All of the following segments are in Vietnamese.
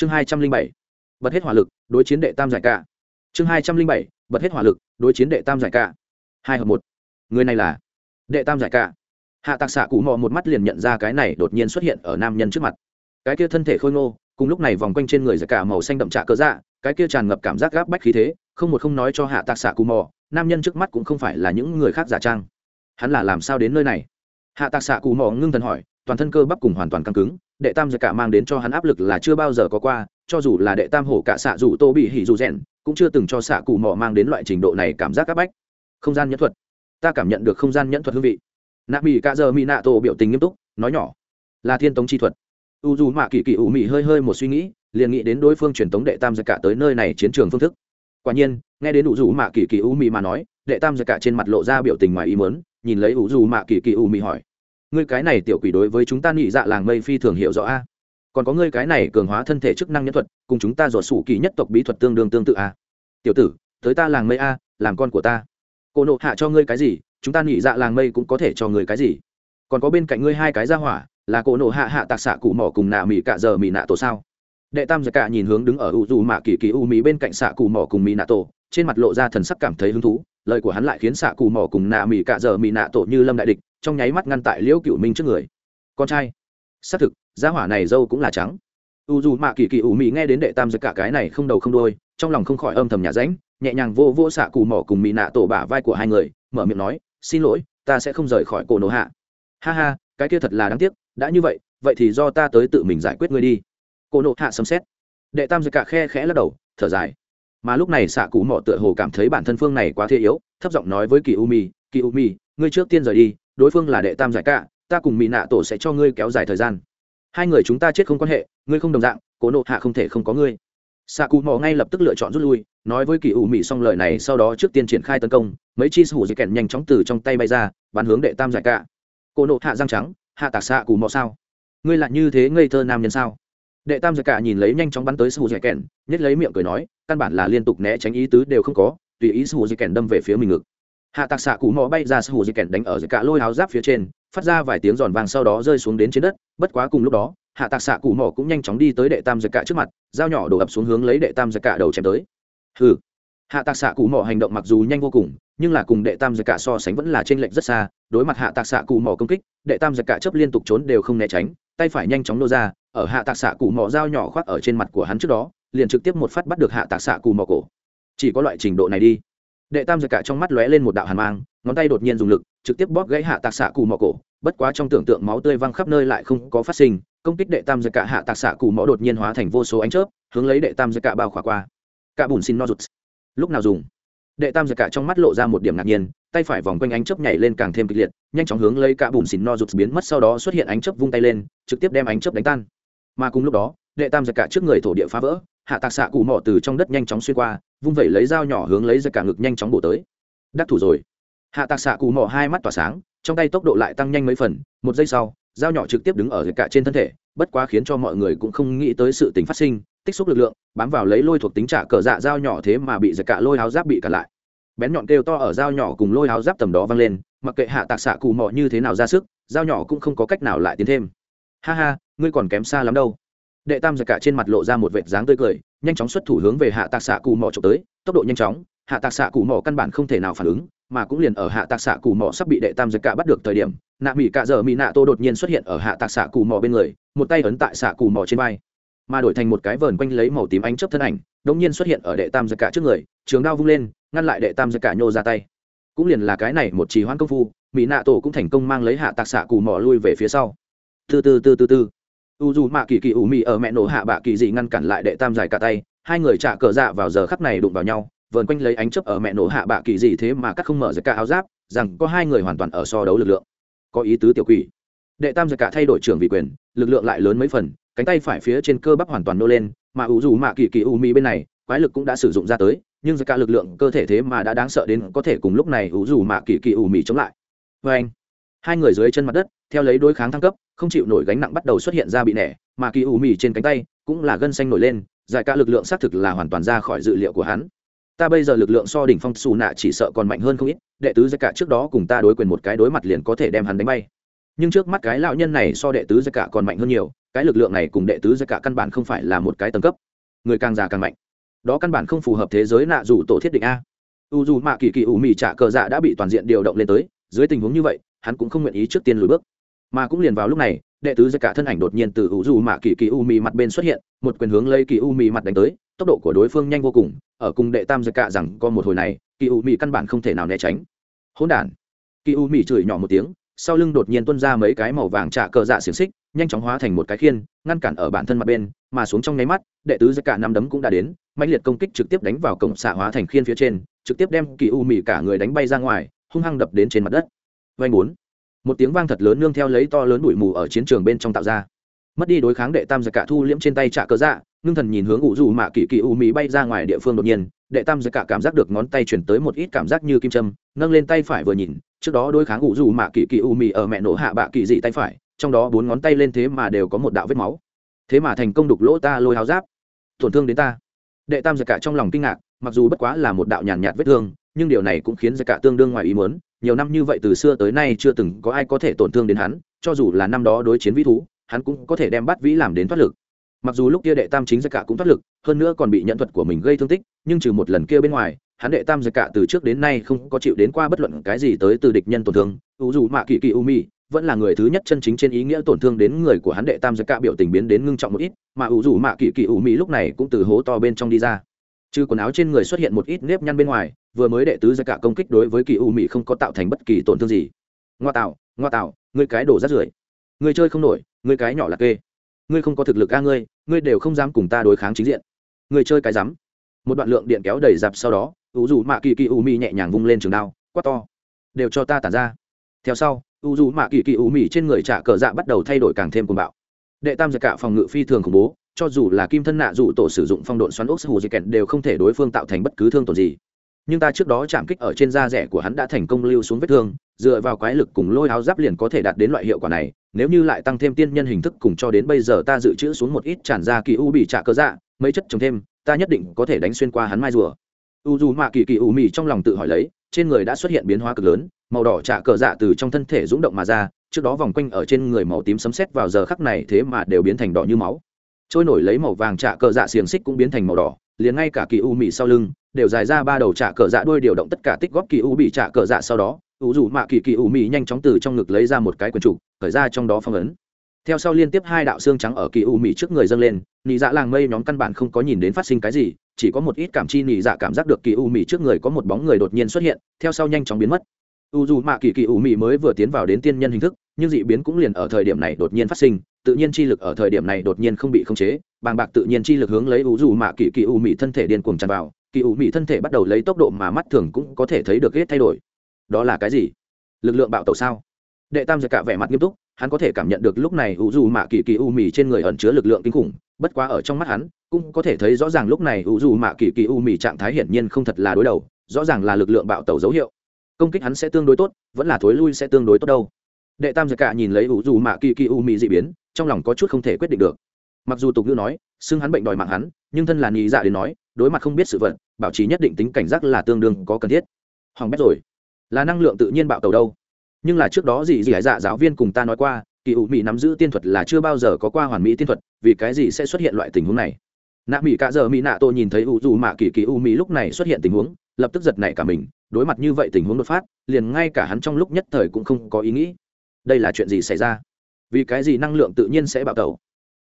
chương hai trăm linh bảy, bật hết hỏa lực, đối chiến đệ tam giải ca chương hai trăm linh bảy, bật hết hỏa lực, đối chiến đệ tam giải ca hai hợp một. Người này là đệ tam giải ca hạ tạc xạ cụ mò một mắt liền nhận ra cái này đột nhiên xuất hiện ở nam nhân trước mặt. Cái kia thân thể khôi ngô, cùng lúc này vòng quanh trên người giải cả màu xanh đậm trạ cớ dạ cái kia tràn ngập cảm giác gáp bách khí thế, không một không nói cho hạ tạc xạ cụ mò nam nhân trước mắt cũng không phải là những người khác giả trang. Hắn là làm sao đến nơi này? Hạ tạc xạ cụ mò ngưng thần hỏi, toàn thân cơ bắp cùng hoàn toàn căng cứng đệ tam giải cả mang đến cho hắn áp lực là chưa bao giờ có qua, cho dù là đệ tam hổ cả xạ dù tô bị hỉ dù rèn cũng chưa từng cho xạ cụ mò mang đến loại trình độ này cảm giác áp bách. Không gian nhẫn thuật. Ta cảm nhận được không gian nhẫn thuật hương vị. Nạ mỹ cả giờ mỹ nạ tổ biểu tình nghiêm túc, nói nhỏ. Là thiên tống chi thuật. U dù mạ kỳ kỳ ủ mị hơi hơi một suy nghĩ, liền nghĩ đến đối phương truyền tống đệ tam giặc cả tới nơi này chiến trường phương thức. Quả nhiên, nghe đến u dù mạ kỳ kỳ ủ mị mà nói, đệ tam giặc cả trên mặt lộ ra biểu tình ngoài ý mớn nhìn lấy u dù mạ kỳ kỳ ủ mị hỏi ngươi cái này tiểu quỷ đối với chúng ta nhị dạ làng mây phi thường hiểu rõ a. Còn có ngươi cái này cường hóa thân thể chức năng nhân thuật, cùng chúng ta dột sủ kỳ nhất tộc bí thuật tương đương tương tự a. Tiểu tử, tới ta làng mây a, làm con của ta. Cô nộ hạ cho ngươi cái gì, chúng ta nhị dạ làng mây cũng có thể cho ngươi cái gì. Còn có bên cạnh ngươi hai cái ra hỏa, là cô nộ hạ hạ tạc xạ cụ mỏ cùng nạ mỹ cạ giờ mỹ nạ tổ sao? Đệ tam giặc cạ nhìn hướng đứng ở u dù mạ kỳ kỳ u mỹ bên cạnh xạ cụ mỏ cùng mỹ nạ tổ, trên mặt lộ ra thần sắc cảm thấy hứng thú, lời của hắn lại khiến xạ cụ mỏ cùng nạ mỹ cạ giờ mỹ nạ tổ như lâm đại địch trong nháy mắt ngăn tại liễu cựu minh trước người. Con trai. Xác thực, gia hỏa này dâu cũng là trắng. U dù mạ kỳ kỳ u mỹ nghe đến đệ tam giật cả cái này không đầu không đôi trong lòng không khỏi âm thầm nhà ránh, nhẹ nhàng vô vô xạ cù mỏ cùng mỹ nạ tổ bả vai của hai người, mở miệng nói, xin lỗi, ta sẽ không rời khỏi cổ nổ hạ. Ha ha, cái kia thật là đáng tiếc, đã như vậy vậy thì do ta tới tự mình giải quyết ngươi đi. Cô nổ hạ sấm xét đệ tam giật cả khe khẽ lắc đầu, thở dài. Mà lúc này xạ cù mỏ tựa hồ cảm thấy bản thân phương này quá thế yếu, thấp giọng nói với kỳ u mi kỳ u mi ngươi trước tiên rời đi đối phương là đệ tam giải cả ta cùng mỹ nạ tổ sẽ cho ngươi kéo dài thời gian. Hai người chúng ta chết không quan hệ, ngươi không đồng dạng, cố nộ hạ không thể không có ngươi. Xạ cụ mò ngay lập tức lựa chọn rút lui, nói với kỳ ủ mỹ xong lời này sau đó trước tiên triển khai tấn công, mấy chi hủ dây kèn nhanh chóng từ trong tay bay ra, bắn hướng đệ tam giải cả cô nộ hạ răng trắng, hạ tạc xạ cụ mò sao? Ngươi lại như thế ngây thơ nam nhân sao? Đệ tam giải cả nhìn lấy nhanh chóng bắn tới sủ dây kèn nhất lấy miệng cười nói, căn bản là liên tục né tránh ý tứ đều không có, tùy ý sủ dây kèn đâm về phía mình ngực hạ tạc xạ cụ mò bay ra sư dạy kèn đánh ở dạy cả lôi áo giáp phía trên, phát ra vài tiếng giòn vàng sau đó rơi xuống đến trên đất, bất quá cùng lúc đó, hạ tạc xạ cụ mò cũng nhanh chóng đi tới đệ tam dạy cả trước mặt, dao nhỏ đổ ập xuống hướng lấy đệ tam dạy cả đầu chém tới. Hừ. Hạ tạc xạ cụ mò hành động mặc dù nhanh vô cùng, nhưng là cùng đệ tam dạy cả so sánh vẫn là trên lệnh rất xa, đối mặt hạ tạc xạ cụ mò công kích, đệ tam giặc cả chấp liên tục trốn đều không né tránh, tay phải nhanh chóng nô ra, ở hạ tạc xạ cụ mò dao nhỏ khoác ở trên mặt của hắn trước đó, liền trực tiếp một phát bắt được hạ tạc xạ cụ mò cổ. Chỉ có loại trình độ này đi đệ tam giật cả trong mắt lóe lên một đạo hàn mang, ngón tay đột nhiên dùng lực, trực tiếp bóp gãy hạ tạc xạ cù mỏ cổ. Bất quá trong tưởng tượng máu tươi văng khắp nơi lại không có phát sinh, công kích đệ tam giật cả hạ tạc xạ cù mỏ đột nhiên hóa thành vô số ánh chớp, hướng lấy đệ tam giật cả bao khỏa qua. Cả bùn xin no rụt. Lúc nào dùng? Đệ tam giật cả trong mắt lộ ra một điểm ngạc nhiên, tay phải vòng quanh ánh chớp nhảy lên càng thêm kịch liệt, nhanh chóng hướng lấy cả bùn xin no rụt biến mất, sau đó xuất hiện ánh chớp vung tay lên, trực tiếp đem ánh chớp đánh tan. Mà cùng lúc đó, đệ tam giật cả trước người thổ địa phá vỡ hạ tạc xạ cụ mỏ từ trong đất nhanh chóng xuyên qua, vung vẩy lấy dao nhỏ hướng lấy ra cả ngực nhanh chóng bổ tới. Đắc thủ rồi. Hạ tạc xạ cụ mỏ hai mắt tỏa sáng, trong tay tốc độ lại tăng nhanh mấy phần, một giây sau, dao nhỏ trực tiếp đứng ở cả trên thân thể, bất quá khiến cho mọi người cũng không nghĩ tới sự tình phát sinh, tích xúc lực lượng, bám vào lấy lôi thuộc tính trả cờ dạ dao nhỏ thế mà bị giật cả lôi áo giáp bị cả lại. Bén nhọn kêu to ở dao nhỏ cùng lôi áo giáp tầm đó văng lên, mặc kệ hạ tạc xạ cụ mọ như thế nào ra sức, dao nhỏ cũng không có cách nào lại tiến thêm. Ha ha, ngươi còn kém xa lắm đâu đệ tam giặc cả trên mặt lộ ra một vệt dáng tươi cười, nhanh chóng xuất thủ hướng về hạ tạc xạ cù mọ trộm tới, tốc độ nhanh chóng, hạ tạc xạ cù mọ căn bản không thể nào phản ứng, mà cũng liền ở hạ tạc xạ cù mọ sắp bị đệ tam giặc cả bắt được thời điểm, nạ mỹ cạ dở mỹ nạ tô đột nhiên xuất hiện ở hạ tạc xạ cù mọ bên người, một tay ấn tại xạ cù mọ trên vai. Mà đổi thành một cái vờn quanh lấy màu tím ánh chấp thân ảnh đống nhiên xuất hiện ở đệ tam giặc cả trước người, trường đao vung lên, ngăn lại đệ tam giặc cả nhô ra tay. Cũng liền là cái này một trì hoãn công phu mỹ nạ tổ cũng thành công mang lấy hạ tạc xạ cù mò lui về phía sau. Từ từ từ từ từ u dù mạ kỳ kỳ ủ mị ở mẹ nổ hạ bạ kỳ dị ngăn cản lại đệ tam giải cả tay, hai người trả cờ dạ vào giờ khắc này đụng vào nhau, vờn quanh lấy ánh chấp ở mẹ nổ hạ bạ kỳ dị thế mà cắt không mở giật cả áo giáp, rằng có hai người hoàn toàn ở so đấu lực lượng. Có ý tứ tiểu quỷ. Đệ tam giật cả thay đổi trưởng vị quyền, lực lượng lại lớn mấy phần, cánh tay phải phía trên cơ bắp hoàn toàn nô lên, mà u dù mạ kỳ kỳ ủ mị bên này, quái lực cũng đã sử dụng ra tới, nhưng cả lực lượng cơ thể thế mà đã đáng sợ đến có thể cùng lúc này u dù mạ kỳ kỳ ủ mị chống lại. Vê anh hai người dưới chân mặt đất, theo lấy đối kháng thăng cấp, không chịu nổi gánh nặng bắt đầu xuất hiện ra bị nẻ, mà kỳ ủ mì trên cánh tay cũng là gân xanh nổi lên, giải cả lực lượng xác thực là hoàn toàn ra khỏi dự liệu của hắn. Ta bây giờ lực lượng so đỉnh phong xù nạ chỉ sợ còn mạnh hơn không ít, đệ tứ giải cả trước đó cùng ta đối quyền một cái đối mặt liền có thể đem hắn đánh bay. Nhưng trước mắt cái lão nhân này so đệ tứ giải cả còn mạnh hơn nhiều, cái lực lượng này cùng đệ tứ giải cả căn bản không phải là một cái tầng cấp. Người càng già càng mạnh. Đó căn bản không phù hợp thế giới nạ dù tổ thiết định a. U dù mạ kỳ kỳ ủ mì trả cờ dạ đã bị toàn diện điều động lên tới, dưới tình huống như vậy hắn cũng không nguyện ý trước tiên lùi bước. Mà cũng liền vào lúc này, đệ tứ giặc cả thân ảnh đột nhiên từ ủ dù mạ kỳ kỳ u mì mặt bên xuất hiện, một quyền hướng lấy kỳ u mì mặt đánh tới, tốc độ của đối phương nhanh vô cùng, ở cùng đệ tam giặc cả rằng có một hồi này, kỳ u mì căn bản không thể nào né tránh. Hỗn đản! Kỳ u mì chửi nhỏ một tiếng, sau lưng đột nhiên tuôn ra mấy cái màu vàng trả cờ dạ xiềng xích, nhanh chóng hóa thành một cái khiên, ngăn cản ở bản thân mặt bên, mà xuống trong nháy mắt, đệ tứ giặc cả năm đấm cũng đã đến mạnh liệt công kích trực tiếp đánh vào cổng xạ hóa thành khiên phía trên, trực tiếp đem kỳ u mì cả người đánh bay ra ngoài, hung hăng đập đến trên mặt đất vanh bốn. Một tiếng vang thật lớn nương theo lấy to lớn bụi mù ở chiến trường bên trong tạo ra. Mất đi đối kháng đệ tam giặc cả thu liễm trên tay trả cớ dạ ngưng thần nhìn hướng ủ dù mạ kỳ kỳ u mỹ bay ra ngoài địa phương đột nhiên đệ tam giặc cả cảm giác được ngón tay chuyển tới một ít cảm giác như kim châm nâng lên tay phải vừa nhìn trước đó đối kháng ủ dù mạ kỳ kỳ u mỹ ở mẹ nổ hạ bạ kỳ dị tay phải trong đó bốn ngón tay lên thế mà đều có một đạo vết máu. Thế mà thành công đục lỗ ta lôi háo giáp. Tổn thương đến ta. Đệ tam giặc cả trong lòng kinh ngạc mặc dù bất quá là một đạo nhàn nhạt, nhạt vết thương nhưng điều này cũng khiến giặc cả tương đương ngoài ý muốn, nhiều năm như vậy từ xưa tới nay chưa từng có ai có thể tổn thương đến hắn, cho dù là năm đó đối chiến vĩ thú, hắn cũng có thể đem bắt vĩ làm đến thoát lực. Mặc dù lúc kia đệ tam chính giặc cả cũng thoát lực, hơn nữa còn bị nhận thuật của mình gây thương tích, nhưng trừ một lần kia bên ngoài, hắn đệ tam giặc cả từ trước đến nay không có chịu đến qua bất luận cái gì tới từ địch nhân tổn thương. U dù mạ kỳ kỳ u mi vẫn là người thứ nhất chân chính trên ý nghĩa tổn thương đến người của hắn đệ tam giặc cả biểu tình biến đến ngưng trọng một ít, mà u dù mạ kỳ kỳ u mi lúc này cũng từ hố to bên trong đi ra. Trừ quần áo trên người xuất hiện một ít nếp nhăn bên ngoài vừa mới đệ tứ ra cả công kích đối với kỳ u mỹ không có tạo thành bất kỳ tổn thương gì. Ngoa tạo ngoa tạo, ngươi cái đồ rát rưởi. Ngươi chơi không nổi, ngươi cái nhỏ là kê. Ngươi không có thực lực a ngươi ngươi đều không dám cùng ta đối kháng chính diện. Ngươi chơi cái rắm. Một đoạn lượng điện kéo đầy dạp sau đó, u dù mạ kỳ kỳ u mỹ nhẹ nhàng vung lên trường đao, quát to. Đều cho ta tản ra. Theo sau, u dù mạ kỳ kỳ u mỹ trên người trả cờ dạ bắt đầu thay đổi càng thêm cuồng bạo. Đệ tam giật cả phòng ngự phi thường khủng bố, cho dù là kim thân nạ dụ tổ sử dụng phong độn xoắn ốc hù di kẹn đều không thể đối phương tạo thành bất cứ thương tổn gì nhưng ta trước đó chạm kích ở trên da rẻ của hắn đã thành công lưu xuống vết thương, dựa vào quái lực cùng lôi áo giáp liền có thể đạt đến loại hiệu quả này, nếu như lại tăng thêm tiên nhân hình thức cùng cho đến bây giờ ta dự trữ xuống một ít tràn ra kỳ u bị trả cơ dạ mấy chất trồng thêm, ta nhất định có thể đánh xuyên qua hắn mai rùa. U dù mạ kỳ kỳ u mì trong lòng tự hỏi lấy, trên người đã xuất hiện biến hóa cực lớn, màu đỏ trả cờ dạ từ trong thân thể rúng động mà ra, trước đó vòng quanh ở trên người màu tím sấm sét vào giờ khắc này thế mà đều biến thành đỏ như máu. Trôi nổi lấy màu vàng trả cờ dạ xiềng xích cũng biến thành màu đỏ, liền ngay cả kỳ u mì sau lưng đều dài ra ba đầu trả cờ dạ đuôi điều động tất cả tích góp kỳ u bị trả cờ dạ sau đó, u dù mạ kỳ kỳ u mỹ nhanh chóng từ trong ngực lấy ra một cái quần trục khởi ra trong đó phong ấn. Theo sau liên tiếp hai đạo xương trắng ở kỳ u mỹ trước người dâng lên nị dạ làng mây nhóm căn bản không có nhìn đến phát sinh cái gì, chỉ có một ít cảm chi nị dạ cảm giác được kỳ u mỹ trước người có một bóng người đột nhiên xuất hiện, theo sau nhanh chóng biến mất. U dù mạ kỳ kỳ u mỹ mới vừa tiến vào đến tiên nhân hình thức, nhưng dị biến cũng liền ở thời điểm này đột nhiên phát sinh, tự nhiên chi lực ở thời điểm này đột nhiên không bị khống chế, bàng bạc tự nhiên chi lực hướng lấy u dù mạ kỳ kỳ u mỹ thân thể điên cuồng tràn vào kỳ u mì thân thể bắt đầu lấy tốc độ mà mắt thường cũng có thể thấy được hết thay đổi. Đó là cái gì? Lực lượng bạo tẩu sao? Đệ tam giật cả vẻ mặt nghiêm túc, hắn có thể cảm nhận được lúc này u dù mạ kỳ kỳ u mì trên người ẩn chứa lực lượng kinh khủng, bất quá ở trong mắt hắn, cũng có thể thấy rõ ràng lúc này u dù mạ kỳ kỳ u mì trạng thái hiển nhiên không thật là đối đầu, rõ ràng là lực lượng bạo tẩu dấu hiệu. Công kích hắn sẽ tương đối tốt, vẫn là thối lui sẽ tương đối tốt đâu. Đệ tam giật cả nhìn lấy u dù mạ kỳ kỳ u mì dị biến, trong lòng có chút không thể quyết định được. Mặc dù tục ngữ nói, xưng hắn bệnh đòi mạng hắn, nhưng thân là nhị dạ đến nói, đối mặt không biết sự vật bảo trì nhất định tính cảnh giác là tương đương có cần thiết. Hoàng bét rồi. Là năng lượng tự nhiên bạo tàu đâu? Nhưng là trước đó gì gì hải dạ giáo viên cùng ta nói qua, kỳ ủ mỹ nắm giữ tiên thuật là chưa bao giờ có qua hoàn mỹ tiên thuật, vì cái gì sẽ xuất hiện loại tình huống này? Nạ mỹ cả giờ mỹ nạ tôi nhìn thấy u dù mạ kỳ kỳ u mỹ lúc này xuất hiện tình huống, lập tức giật nảy cả mình, đối mặt như vậy tình huống đột phát, liền ngay cả hắn trong lúc nhất thời cũng không có ý nghĩ. Đây là chuyện gì xảy ra? Vì cái gì năng lượng tự nhiên sẽ bạo tẩu?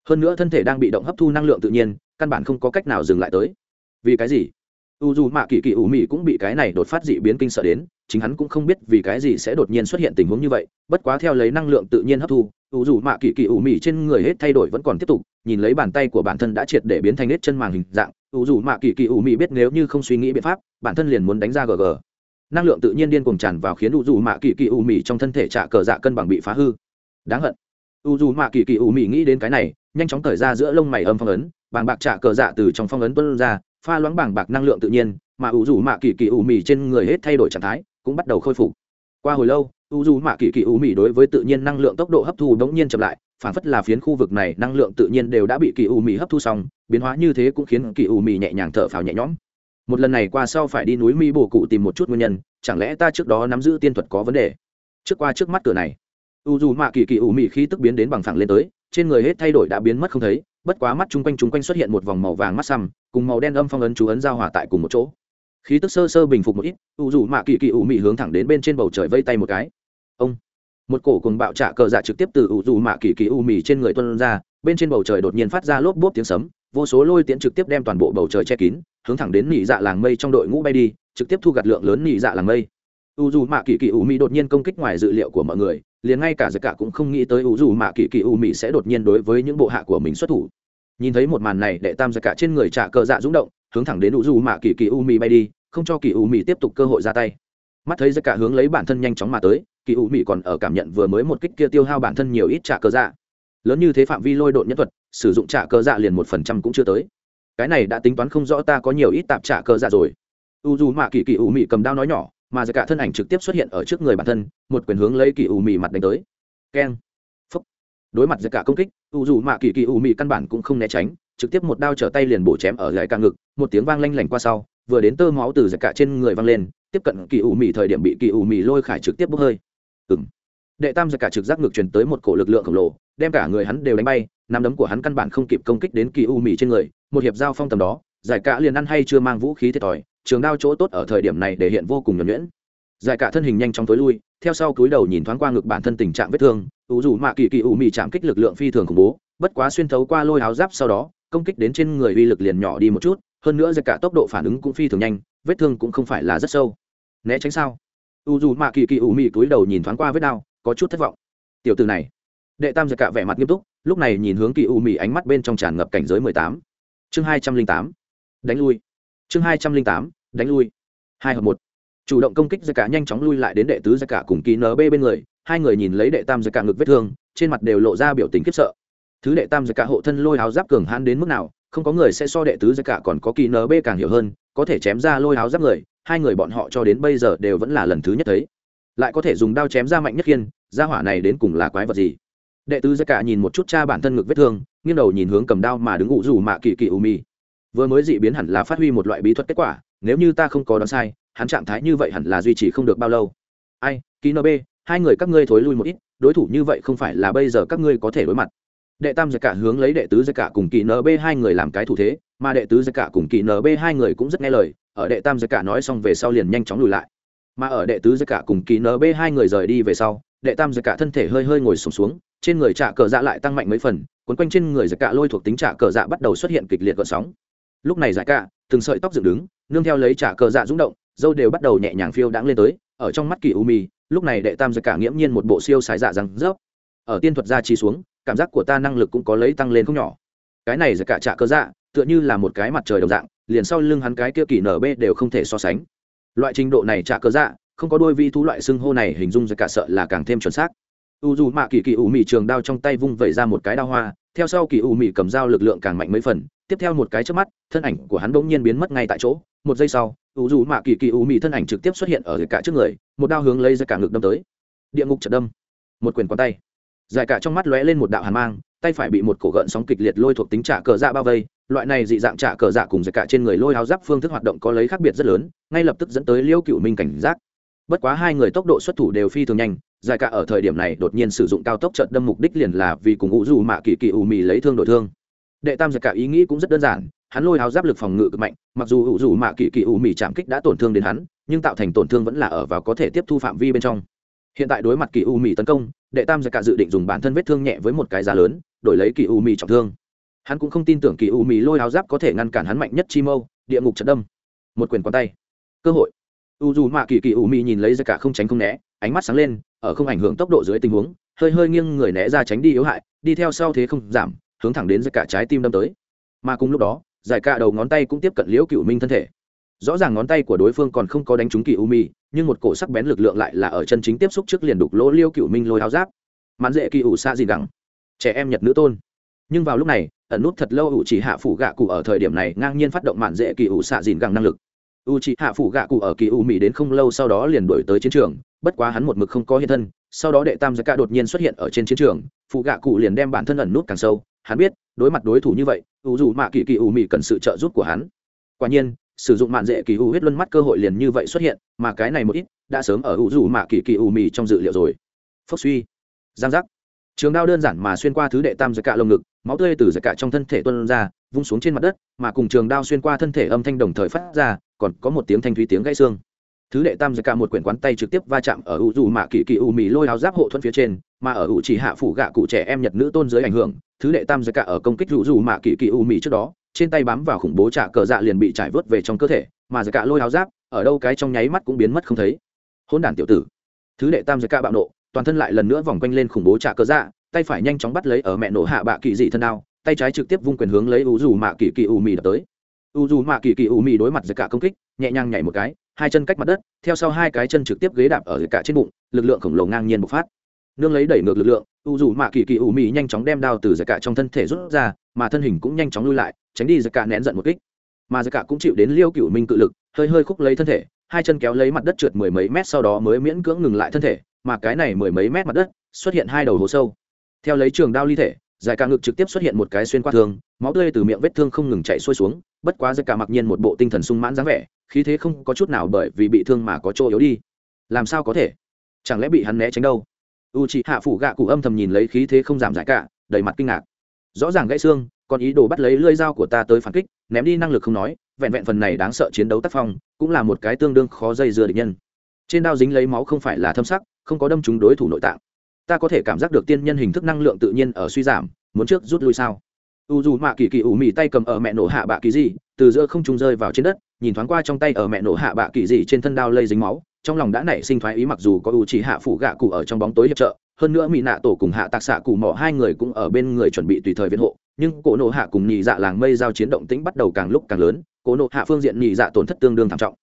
Hơn nữa thân thể đang bị động hấp thu năng lượng tự nhiên, căn bản không có cách nào dừng lại tới. Vì cái gì? U dù mạ kỳ kỳ ủ mị cũng bị cái này đột phát dị biến kinh sợ đến, chính hắn cũng không biết vì cái gì sẽ đột nhiên xuất hiện tình huống như vậy, bất quá theo lấy năng lượng tự nhiên hấp thu, u dù mạ kỳ kỳ ủ mị trên người hết thay đổi vẫn còn tiếp tục, nhìn lấy bàn tay của bản thân đã triệt để biến thành hết chân màng hình dạng, u dù mạ kỳ kỳ ủ mị biết nếu như không suy nghĩ biện pháp, bản thân liền muốn đánh ra gg năng lượng tự nhiên điên cuồng tràn vào khiến u dù mạ kỳ kỳ ủ mị trong thân thể trả cờ dạ cân bằng bị phá hư. Đáng hận. U dù mạ kỳ kỳ ủ mị nghĩ đến cái này, nhanh chóng thời ra giữa lông mày âm phong ấn, bàng bạc trả cờ dạ từ trong phong ấn tuân ra pha loãng bảng bạc năng lượng tự nhiên, mà ủ dù mạ kỳ kỳ ủ mì trên người hết thay đổi trạng thái, cũng bắt đầu khôi phục. Qua hồi lâu, ủ dù mạ kỳ kỳ ủ mì đối với tự nhiên năng lượng tốc độ hấp thu đống nhiên chậm lại, phản phất là phiến khu vực này năng lượng tự nhiên đều đã bị kỳ ủ mì hấp thu xong, biến hóa như thế cũng khiến kỳ ủ mì nhẹ nhàng thở phào nhẹ nhõm. Một lần này qua sau phải đi núi mi bổ cụ tìm một chút nguyên nhân, chẳng lẽ ta trước đó nắm giữ tiên thuật có vấn đề? Trước qua trước mắt cửa này u dù mạ kỳ kỳ ủ mị khí tức biến đến bằng phẳng lên tới trên người hết thay đổi đã biến mất không thấy, bất quá mắt chung quanh chung quanh xuất hiện một vòng màu vàng mắt xăm, cùng màu đen âm phong ấn chú ấn giao hòa tại cùng một chỗ. Khí tức sơ sơ bình phục một ít u dù mạ kỳ kỳ ủ mị hướng thẳng đến bên trên bầu trời vây tay một cái. Ông, một cổ cùng bạo trả cờ dạ trực tiếp từ u dù mạ kỳ kỳ ủ mị trên người tuân ra, bên trên bầu trời đột nhiên phát ra lốp bốp tiếng sấm, vô số lôi tiễn trực tiếp đem toàn bộ bầu trời che kín, hướng thẳng đến nỉ dạ làng mây trong đội ngũ bay đi, trực tiếp thu gặt lượng lớn nỉ dạ làng mây. U dù mạ kỳ kỳ ủ mị đột nhiên công kích ngoài dự liệu của mọi người liền ngay cả giật cả cũng không nghĩ tới u dù mạ kỳ kỳ u mị sẽ đột nhiên đối với những bộ hạ của mình xuất thủ. Nhìn thấy một màn này, đệ tam giật cả trên người trả cờ dạ rúng động, hướng thẳng đến u dù mạ kỳ kỳ u mị bay đi, không cho kỳ u mị tiếp tục cơ hội ra tay. Mắt thấy giật cả hướng lấy bản thân nhanh chóng mà tới kỳ u mị còn ở cảm nhận vừa mới một kích kia tiêu hao bản thân nhiều ít trả cờ dạ. Lớn như thế phạm vi lôi độn nhân thuật, sử dụng trả cờ dạ liền một phần trăm cũng chưa tới. Cái này đã tính toán không rõ ta có nhiều ít tạp trả cờ dạ rồi. U dù mạ kỳ kỳ u mị cầm đao nói nhỏ mà cả thân ảnh trực tiếp xuất hiện ở trước người bản thân, một quyền hướng lấy kỳ u mì mặt đánh tới. Keng. Phúc. Đối mặt cả công kích, u dù mạ kỳ kỳ u mì căn bản cũng không né tránh, trực tiếp một đao trở tay liền bổ chém ở giải cả ngực, một tiếng vang lanh lảnh qua sau, vừa đến tơ máu từ giải cả trên người văng lên, tiếp cận kỳ u mì thời điểm bị kỳ u mì lôi khải trực tiếp bốc hơi. Ừ đệ tam giải cả trực giác ngực truyền tới một cổ lực lượng khổng lồ, đem cả người hắn đều đánh bay, nắm đấm của hắn căn bản không kịp công kích đến kỳ u mì trên người, một hiệp giao phong tầm đó, giải cả liền ăn hay chưa mang vũ khí thiệt thòi trường đao chỗ tốt ở thời điểm này để hiện vô cùng nhuẩn nhuyễn. Giải cả thân hình nhanh chóng tối lui, theo sau cúi đầu nhìn thoáng qua ngực bản thân tình trạng vết thương, ủ dù mạ kỳ kỳ ủ mị chạm kích lực lượng phi thường khủng bố, bất quá xuyên thấu qua lôi áo giáp sau đó, công kích đến trên người uy lực liền nhỏ đi một chút, hơn nữa giải cả tốc độ phản ứng cũng phi thường nhanh, vết thương cũng không phải là rất sâu. Né tránh sao? U dù mạ kỳ kỳ ủ mị cúi đầu nhìn thoáng qua vết đao có chút thất vọng. Tiểu từ này. Đệ tam giải cả vẻ mặt nghiêm túc, lúc này nhìn hướng kỳ ủ mị ánh mắt bên trong tràn ngập cảnh giới mười tám. Chương hai trăm linh tám. Đánh lui chương hai trăm linh tám, đánh lui. Hai hợp một. Chủ động công kích ra cả nhanh chóng lui lại đến đệ tứ ra cả cùng kỳ nb bên người, hai người nhìn lấy đệ tam ra cả ngực vết thương, trên mặt đều lộ ra biểu tình khiếp sợ. Thứ đệ tam ra cả hộ thân lôi áo giáp cường hãn đến mức nào, không có người sẽ so đệ tứ ra cả còn có kỳ nb càng hiểu hơn, có thể chém ra lôi áo giáp người, hai người bọn họ cho đến bây giờ đều vẫn là lần thứ nhất thấy. Lại có thể dùng đao chém ra mạnh nhất khiên ra hỏa này đến cùng là quái vật gì? Đệ tứ ra cả nhìn một chút cha bản thân ngực vết thương, nghiêng đầu nhìn hướng cầm đao mà đứng ụ rủ mạ kỳ kỳ u mi vừa mới dị biến hẳn là phát huy một loại bí thuật kết quả nếu như ta không có đoán sai hắn trạng thái như vậy hẳn là duy trì không được bao lâu. Ai ký nb hai người các ngươi thối lui một ít đối thủ như vậy không phải là bây giờ các ngươi có thể đối mặt. Đệ tam giải cả hướng lấy đệ tứ giải cả cùng kỳ nb hai người làm cái thủ thế mà đệ tứ giải cả cùng kỳ nb hai người cũng rất nghe lời ở đệ tam giải cả nói xong về sau liền nhanh chóng lùi lại. Mà ở đệ tứ giải cả cùng kỳ nb hai người rời đi về sau đệ tam giải cả thân thể hơi hơi ngồi sùng xuống, xuống trên người trạ cờ dạ lại tăng mạnh mấy phần quấn quanh trên người giải cả lôi thuộc tính trạ cờ dạ bắt đầu xuất hiện kịch liệt gợn sóng lúc này giải cả từng sợi tóc dựng đứng, nương theo lấy trả cờ dạ rung động, dâu đều bắt đầu nhẹ nhàng phiêu đãng lên tới, ở trong mắt kỳ u mì, lúc này đệ tam giải cả nghiễm nhiên một bộ siêu xài dạ răng rớp. Ở tiên thuật gia trì xuống, cảm giác của ta năng lực cũng có lấy tăng lên không nhỏ. Cái này giải cả trả cơ dạ tựa như là một cái mặt trời đồng dạng, liền sau lưng hắn cái kia kỳ nở bê đều không thể so sánh. Loại trình độ này trả cơ dạ không có đôi vi thú loại xưng hô này hình dung giải cả sợ là càng thêm chuẩn xác. U dù mạ kỳ kỳ u mi trường đao trong tay vung vẩy ra một cái đao hoa, theo sau kỳ u mi cầm dao lực lượng càng mạnh mấy phần tiếp theo một cái trước mắt, thân ảnh của hắn bỗng nhiên biến mất ngay tại chỗ. Một giây sau u dù mạ kỳ kỳ u mị thân ảnh trực tiếp xuất hiện ở cả trước người, một đao hướng lấy ra cả ngực đâm tới. Địa ngục trận đâm. Một quyền quán tay. Dài cả trong mắt lóe lên một đạo hàn mang, tay phải bị một cổ gợn sóng kịch liệt lôi thuộc tính trả cờ dạ bao vây. Loại này dị dạng trả cờ dạ cùng dài cả trên người lôi áo giáp phương thức hoạt động có lấy khác biệt rất lớn, ngay lập tức dẫn tới liêu cựu minh cảnh giác. Bất quá hai người tốc độ xuất thủ đều phi thường nhanh dài cả ở thời điểm này đột nhiên sử dụng cao tốc trận đâm mục đích liền là vì cùng ngũ dù mạ kỳ kỳ u mì lấy thương đổi thương đệ tam giật cả ý nghĩ cũng rất đơn giản, hắn lôi háo giáp lực phòng ngự cực mạnh, mặc dù hữu dù mạ kỳ kỳ ủ mì chạm kích đã tổn thương đến hắn, nhưng tạo thành tổn thương vẫn là ở và có thể tiếp thu phạm vi bên trong. Hiện tại đối mặt kỳ u mì tấn công, đệ tam giật cả dự định dùng bản thân vết thương nhẹ với một cái giá lớn, đổi lấy kỳ u mì trọng thương. Hắn cũng không tin tưởng kỳ u mì lôi háo giáp có thể ngăn cản hắn mạnh nhất chi mâu, địa ngục trận đâm. Một quyền quán tay. Cơ hội. U dù mạ kỳ kỳ u mì nhìn lấy giật cả không tránh không né, ánh mắt sáng lên, ở không ảnh hưởng tốc độ dưới tình huống, hơi hơi nghiêng người né ra tránh đi yếu hại, đi theo sau thế không giảm hướng thẳng đến giải cả trái tim đâm tới. Mà cùng lúc đó, giải cả đầu ngón tay cũng tiếp cận liễu cựu minh thân thể. Rõ ràng ngón tay của đối phương còn không có đánh trúng kỳ u mi, nhưng một cổ sắc bén lực lượng lại là ở chân chính tiếp xúc trước liền đục lỗ liêu cựu minh lôi áo giáp. Mãn dễ kỳ ủ xa gì gẳng trẻ em nhật nữ tôn. Nhưng vào lúc này, ẩn nút thật lâu ủ chỉ hạ phủ gạ cụ ở thời điểm này ngang nhiên phát động mạn dễ kỳ ủ xạ dìn gẳng năng lực. U chỉ hạ phủ gạ cụ ở kỳ u mỹ đến không lâu sau đó liền đổi tới chiến trường, bất quá hắn một mực không có hiện thân, sau đó đệ tam giá ca đột nhiên xuất hiện ở trên chiến trường phụ gạ cụ liền đem bản thân ẩn nút càng sâu hắn biết, đối mặt đối thủ như vậy u dù mạ kỳ kỳ u mị cần sự trợ giúp của hắn. Quả nhiên, sử dụng mạn dễ kỳ u huyết luân mắt cơ hội liền như vậy xuất hiện, mà cái này một ít đã sớm ở u dù mạ kỳ kỳ u mị trong dự liệu rồi. Phốc suy. Giang giác. Trường đao đơn giản mà xuyên qua thứ đệ tam giật cạ lồng ngực, máu tươi từ giật cạ trong thân thể tuân ra, vung xuống trên mặt đất, mà cùng trường đao xuyên qua thân thể âm thanh đồng thời phát ra, còn có một tiếng thanh thúy tiếng gãy xương thứ đệ tam giải cả một quyển quán tay trực tiếp va chạm ở u dù mạ kỳ kỳ u mì lôi áo giáp hộ thuẫn phía trên, mà ở u chỉ hạ phủ gạ cụ trẻ em nhật nữ tôn dưới ảnh hưởng, thứ đệ tam giải cả ở công kích u dù mạ kỳ kỳ u mì trước đó, trên tay bám vào khủng bố trả cờ dạ liền bị trải vớt về trong cơ thể, mà giải cả lôi áo giáp, ở đâu cái trong nháy mắt cũng biến mất không thấy. Hôn đản tiểu tử. Thứ đệ tam giải cả bạo nộ, toàn thân lại lần nữa vòng quanh lên khủng bố trả cờ dạ tay phải nhanh chóng bắt lấy ở mẹ nổ hạ bạ kỳ dị thân đao, tay trái trực tiếp vung quyền hướng lấy u dù mạ kỳ kỳ u mì đập tới. U dù mạ kỳ kỳ u mì đối mặt giải cả công kích, nhẹ nhàng nhảy một cái hai chân cách mặt đất, theo sau hai cái chân trực tiếp ghế đạp ở cả trên bụng, lực lượng khổng lồ ngang nhiên bộc phát. Nương lấy đẩy ngược lực lượng, u dù mạ kỳ kỳ u mị nhanh chóng đem đao từ giải cả trong thân thể rút ra, mà thân hình cũng nhanh chóng lui lại, tránh đi giải cả nén giận một kích. Mà giải cả cũng chịu đến liêu cựu minh cự lực, hơi hơi khúc lấy thân thể, hai chân kéo lấy mặt đất trượt mười mấy mét sau đó mới miễn cưỡng ngừng lại thân thể, mà cái này mười mấy mét mặt đất xuất hiện hai đầu hố sâu. Theo lấy trường đao ly thể giải ca ngực trực tiếp xuất hiện một cái xuyên qua thương, máu tươi từ miệng vết thương không ngừng chạy xuôi xuống, bất quá giải ca mặc nhiên một bộ tinh thần sung mãn dáng vẻ, khí thế không có chút nào bởi vì bị thương mà có chỗ yếu đi. Làm sao có thể? Chẳng lẽ bị hắn né tránh đâu? U chị hạ phủ gạ cụ âm thầm nhìn lấy khí thế không giảm giải cả, đầy mặt kinh ngạc. Rõ ràng gãy xương, còn ý đồ bắt lấy lưỡi dao của ta tới phản kích, ném đi năng lực không nói, vẹn vẹn phần này đáng sợ chiến đấu tác phong, cũng là một cái tương đương khó dây dưa địch nhân. Trên đao dính lấy máu không phải là thâm sắc, không có đâm trúng đối thủ nội tạng ta có thể cảm giác được tiên nhân hình thức năng lượng tự nhiên ở suy giảm, muốn trước rút lui sao? U dù mạ kỳ kỳ ủ mì tay cầm ở mẹ nổ hạ bạ kỳ gì, từ giữa không trung rơi vào trên đất, nhìn thoáng qua trong tay ở mẹ nổ hạ bạ kỳ gì trên thân đao lây dính máu, trong lòng đã nảy sinh thoái ý mặc dù có u chỉ hạ phủ gạ cụ ở trong bóng tối hiệp trợ, hơn nữa mỹ nạ tổ cùng hạ tạc xạ cụ mỏ hai người cũng ở bên người chuẩn bị tùy thời viện hộ, nhưng cổ nộ hạ cùng nhị dạ làng mây giao chiến động tĩnh bắt đầu càng lúc càng lớn, cổ nộ hạ phương diện nhị dạ tổn thất tương đương thảm trọng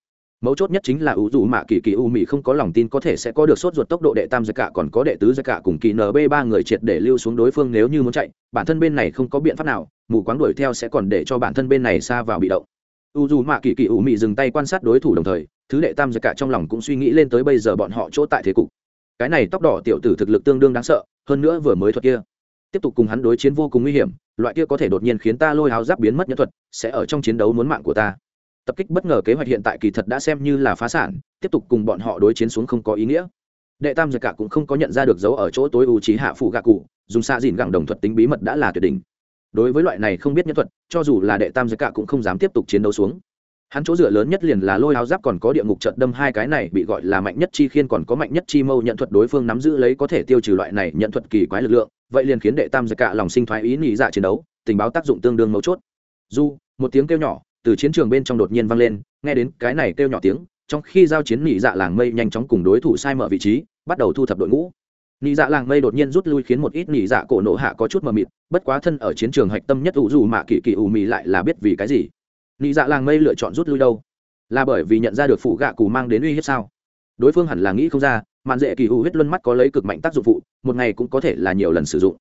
mấu chốt nhất chính là ủ dù mạ kỳ kỳ u mỹ không có lòng tin có thể sẽ có được sốt ruột tốc độ đệ tam giặc cả, còn có đệ tứ giặc cả cùng kỳ nb ba người triệt để lưu xuống đối phương nếu như muốn chạy, bản thân bên này không có biện pháp nào, mù quáng đuổi theo sẽ còn để cho bản thân bên này xa vào bị động. U dù mạ kỳ kỳ u mỹ dừng tay quan sát đối thủ đồng thời, thứ đệ tam giặc cả trong lòng cũng suy nghĩ lên tới bây giờ bọn họ chỗ tại thế cục. Cái này tóc đỏ tiểu tử thực lực tương đương đáng sợ, hơn nữa vừa mới thuật kia. Tiếp tục cùng hắn đối chiến vô cùng nguy hiểm, loại kia có thể đột nhiên khiến ta lôi áo giáp biến mất nhân thuật, sẽ ở trong chiến đấu muốn mạng của ta tập kích bất ngờ kế hoạch hiện tại kỳ thật đã xem như là phá sản, tiếp tục cùng bọn họ đối chiến xuống không có ý nghĩa. Đệ tam giặc cả cũng không có nhận ra được dấu ở chỗ tối ưu trí hạ phụ gạ cụ, dùng xa dìn gẳng đồng thuật tính bí mật đã là tuyệt đỉnh. Đối với loại này không biết nhân thuật, cho dù là đệ tam giặc cả cũng không dám tiếp tục chiến đấu xuống. Hắn chỗ dựa lớn nhất liền là lôi áo giáp còn có địa ngục trận đâm hai cái này bị gọi là mạnh nhất chi khiên còn có mạnh nhất chi mâu nhận thuật đối phương nắm giữ lấy có thể tiêu trừ loại này nhận thuật kỳ quái lực lượng, vậy liền khiến đệ tam giặc cả lòng sinh thoái ý nghĩ dạ chiến đấu, tình báo tác dụng tương đương mấu chốt. Du một tiếng kêu nhỏ từ chiến trường bên trong đột nhiên vang lên, nghe đến cái này kêu nhỏ tiếng, trong khi giao chiến nị dạ làng mây nhanh chóng cùng đối thủ sai mở vị trí, bắt đầu thu thập đội ngũ. Nị dạ làng mây đột nhiên rút lui khiến một ít nị dạ cổ nộ hạ có chút mờ mịt, bất quá thân ở chiến trường hạch tâm nhất ủ dù mạ kỳ kỳ ủ mị lại là biết vì cái gì. Nị dạ làng mây lựa chọn rút lui đâu? Là bởi vì nhận ra được phụ gạ cù mang đến uy hiếp sao? Đối phương hẳn là nghĩ không ra, mạn dễ kỳ ủ huyết luân mắt có lấy cực mạnh tác dụng phụ, một ngày cũng có thể là nhiều lần sử dụng.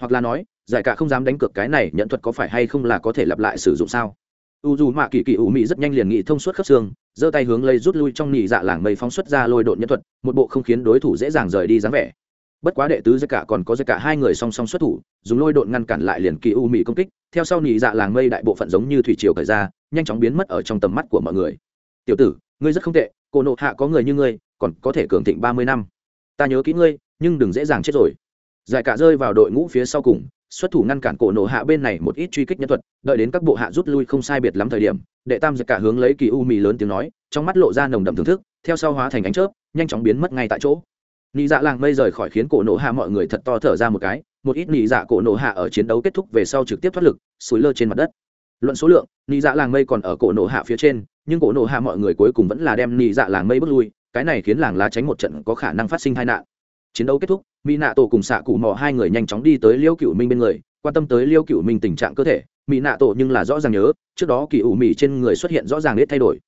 Hoặc là nói, giải cả không dám đánh cược cái này nhận thuật có phải hay không là có thể lặp lại sử dụng sao? U dù mạ kỳ kỳ ủ mị rất nhanh liền nghị thông suốt khớp xương, giơ tay hướng lây rút lui trong nhị dạ làng mây phóng xuất ra lôi độn nhân thuật, một bộ không khiến đối thủ dễ dàng rời đi dáng vẻ. Bất quá đệ tứ giơ cả còn có giơ cả hai người song song xuất thủ, dùng lôi độn ngăn cản lại liền kỳ u mị công kích, theo sau nhị dạ làng mây đại bộ phận giống như thủy triều khởi ra, nhanh chóng biến mất ở trong tầm mắt của mọi người. Tiểu tử, ngươi rất không tệ, cô nộ hạ có người như ngươi, còn có thể cường thịnh ba mươi năm. Ta nhớ kỹ ngươi, nhưng đừng dễ dàng chết rồi. Giải cả rơi vào đội ngũ phía sau cùng xuất thủ ngăn cản cổ nổ hạ bên này một ít truy kích nhân thuật, đợi đến các bộ hạ rút lui không sai biệt lắm thời điểm, đệ tam giật cả hướng lấy kỳ u mì lớn tiếng nói, trong mắt lộ ra nồng đậm thưởng thức, theo sau hóa thành ánh chớp, nhanh chóng biến mất ngay tại chỗ. Nị dạ làng mây rời khỏi khiến cổ nổ hạ mọi người thật to thở ra một cái, một ít nị dạ cổ nổ hạ ở chiến đấu kết thúc về sau trực tiếp thoát lực, sủi lơ trên mặt đất. Luận số lượng, nị dạ làng mây còn ở cổ nổ hạ phía trên, nhưng cổ nổ hạ mọi người cuối cùng vẫn là đem nị dạ làng mây bước lui, cái này khiến làng lá tránh một trận có khả năng phát sinh tai nạn chiến đấu kết thúc, mỹ nạ tổ cùng xạ cụ mò hai người nhanh chóng đi tới liêu cựu minh bên người, quan tâm tới liêu cựu minh tình trạng cơ thể. Mỹ nạ tổ nhưng là rõ ràng nhớ, trước đó kỳ ủ mỹ trên người xuất hiện rõ ràng hết thay đổi.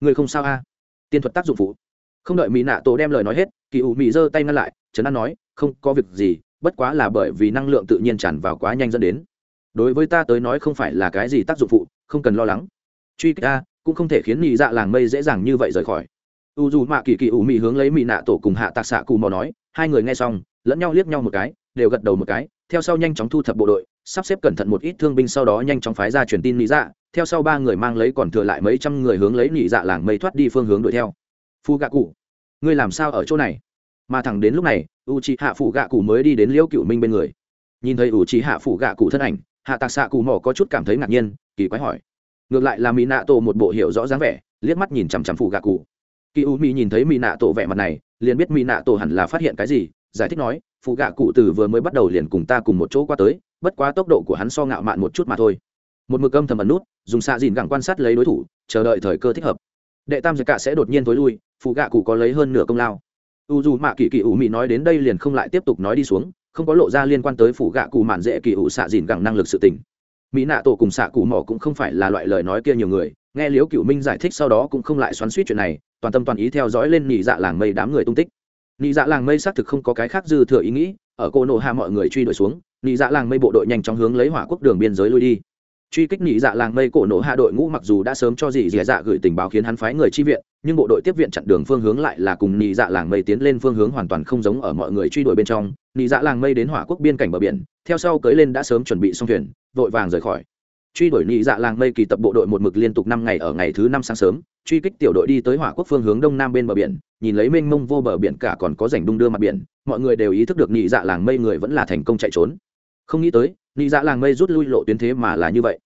Người không sao a? Tiên thuật tác dụng phụ. Không đợi mỹ nạ tổ đem lời nói hết, kỳ ủ mỹ giơ tay ngăn lại, trấn an nói, không có việc gì, bất quá là bởi vì năng lượng tự nhiên tràn vào quá nhanh dẫn đến. Đối với ta tới nói không phải là cái gì tác dụng phụ, không cần lo lắng. Truy kích a, cũng không thể khiến mỹ dạ làng mây dễ dàng như vậy rời khỏi. U dù mạ kỳ kỳ ủ mỹ hướng lấy mỹ nạ tổ cùng hạ tạc xạ cù mò nói hai người nghe xong, lẫn nhau liếc nhau một cái, đều gật đầu một cái, theo sau nhanh chóng thu thập bộ đội, sắp xếp cẩn thận một ít thương binh sau đó nhanh chóng phái ra truyền tin lý dạ theo sau ba người mang lấy còn thừa lại mấy trăm người hướng lấy nhị dạ làng mây thoát đi phương hướng đuổi theo. Phu gạ cụ, ngươi làm sao ở chỗ này? Mà thẳng đến lúc này u c hạ phủ gạ cụ mới đi đến liễu cựu minh bên người. Nhìn thấy u c hạ phủ gạ cụ thân ảnh, hạ tạc xạ cụ mỏ có chút cảm thấy ngạc nhiên, kỳ quái hỏi. Ngược lại là mỹ nạ tổ một bộ hiệu rõ dáng vẻ, liếc mắt nhìn chằm chằm phủ gạ cụ. Kỳ u mỹ nhìn thấy mỹ nạ tổ vẻ mặt này liền biết mỹ nạ tổ hẳn là phát hiện cái gì, giải thích nói phụ gạ cụ từ vừa mới bắt đầu liền cùng ta cùng một chỗ qua tới, bất quá tốc độ của hắn so ngạo mạn một chút mà thôi. Một mực âm thầm ẩn nút, dùng xạ dìn gẳng quan sát lấy đối thủ, chờ đợi thời cơ thích hợp. Đệ tam giặc cả sẽ đột nhiên tối lui phụ gạ cụ có lấy hơn nửa công lao. U dù mạ kỳ kỳ ủ mị nói đến đây liền không lại tiếp tục nói đi xuống, không có lộ ra liên quan tới phụ gạ cụ mạn dễ kỳ ủ xạ dìn gẳng năng lực sự tình. Mỹ nạ tổ cùng xạ cụ mỏ cũng không phải là loại lời nói kia nhiều người, nghe liếu cựu minh giải thích sau đó cũng không lại xoắn suýt chuyện này toàn tâm toàn ý theo dõi lên nhị dạ làng mây đám người tung tích. Nhị dạ làng mây xác thực không có cái khác dư thừa ý nghĩ, ở cô nộ hạ mọi người truy đuổi xuống nhị dạ làng mây bộ đội nhanh chóng hướng lấy hỏa quốc đường biên giới lui đi. Truy kích nhị dạ làng mây cổ nộ hạ đội ngũ mặc dù đã sớm cho dì dì dạ gửi tình báo khiến hắn phái người chi viện, nhưng bộ đội tiếp viện chặn đường phương hướng lại là cùng nhị dạ làng mây tiến lên phương hướng hoàn toàn không giống ở mọi người truy đuổi bên trong. Nhị dạ làng mây đến hỏa quốc biên cảnh bờ biển, theo sau cưới lên đã sớm chuẩn bị xong thuyền, vội vàng rời khỏi truy đuổi nhị dạ làng mây kỳ tập bộ đội một mực liên tục năm ngày ở ngày thứ năm sáng sớm, truy kích tiểu đội đi tới hỏa quốc phương hướng đông nam bên bờ biển, nhìn lấy mênh mông vô bờ biển cả còn có rảnh đung đưa mặt biển, mọi người đều ý thức được nhị dạ làng mây người vẫn là thành công chạy trốn. Không nghĩ tới nhị dạ làng mây rút lui lộ tuyến thế mà là như vậy.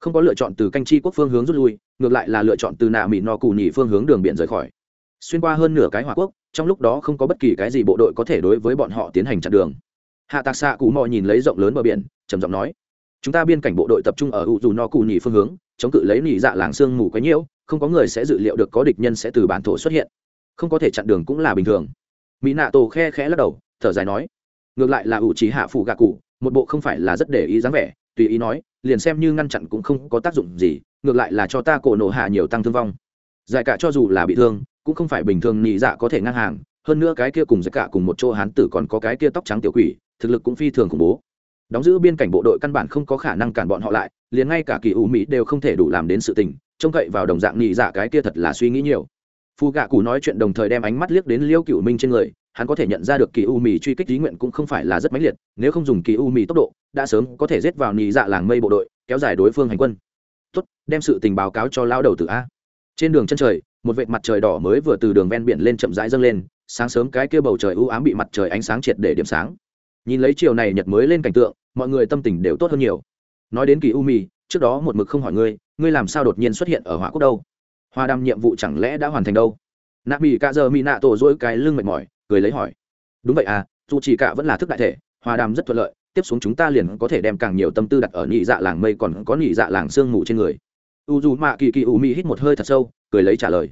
Không có lựa chọn từ canh chi quốc phương hướng rút lui, ngược lại là lựa chọn từ nạ mỹ no cù nhị phương hướng đường biển rời khỏi. Xuyên qua hơn nửa cái hỏa quốc, trong lúc đó không có bất kỳ cái gì bộ đội có thể đối với bọn họ tiến hành chặn đường. Hạ tạc xạ cụ mò nhìn lấy rộng lớn bờ biển, trầm giọng nói chúng ta biên cảnh bộ đội tập trung ở u dù no cù nhì phương hướng, chống cự lấy nhì dạ làng sương mù quấy nhiễu, không có người sẽ dự liệu được có địch nhân sẽ từ bản thổ xuất hiện. Không có thể chặn đường cũng là bình thường. Mỹ nạ tổ khe khẽ lắc đầu, thở dài nói, ngược lại là ủ trí hạ phụ gạ cụ, một bộ không phải là rất để ý dáng vẻ, tùy ý nói, liền xem như ngăn chặn cũng không có tác dụng gì, ngược lại là cho ta cổ nổ hạ nhiều tăng thương vong. Giải cả cho dù là bị thương, cũng không phải bình thường nhì dạ có thể ngang hàng, hơn nữa cái kia cùng giải cả cùng một chỗ hán tử còn có cái kia tóc trắng tiểu quỷ, thực lực cũng phi thường khủng bố đóng giữ biên cảnh bộ đội căn bản không có khả năng cản bọn họ lại, liền ngay cả kỳ ủ mỹ đều không thể đủ làm đến sự tình, trông cậy vào đồng dạng nhị dạ cái kia thật là suy nghĩ nhiều. Phu gạ cụ nói chuyện đồng thời đem ánh mắt liếc đến liêu cựu minh trên người, hắn có thể nhận ra được kỳ u mì truy kích ý nguyện cũng không phải là rất mãnh liệt, nếu không dùng kỳ u mì tốc độ, đã sớm có thể giết vào nhị dạ làng mây bộ đội, kéo dài đối phương hành quân. Tốt, đem sự tình báo cáo cho lao đầu tử a. Trên đường chân trời, một vệt mặt trời đỏ mới vừa từ đường ven biển lên chậm rãi dâng lên, sáng sớm cái kia bầu trời u ám bị mặt trời ánh sáng triệt để điểm sáng nhìn lấy chiều này nhật mới lên cảnh tượng, mọi người tâm tình đều tốt hơn nhiều. Nói đến kỳ u mì, trước đó một mực không hỏi ngươi ngươi làm sao đột nhiên xuất hiện ở hỏa quốc đâu? Hoa đam nhiệm vụ chẳng lẽ đã hoàn thành đâu? Nạ mỹ cả giờ mỹ nạ tổ dỗi cái lưng mệt mỏi, cười lấy hỏi. Đúng vậy à dù chỉ cả vẫn là thức đại thể, hoa đam rất thuận lợi, tiếp xuống chúng ta liền có thể đem càng nhiều tâm tư đặt ở nhị dạ làng mây còn có nhị dạ làng sương mù trên người. U dù mạ kỳ kỳ u mi hít một hơi thật sâu, cười lấy trả lời.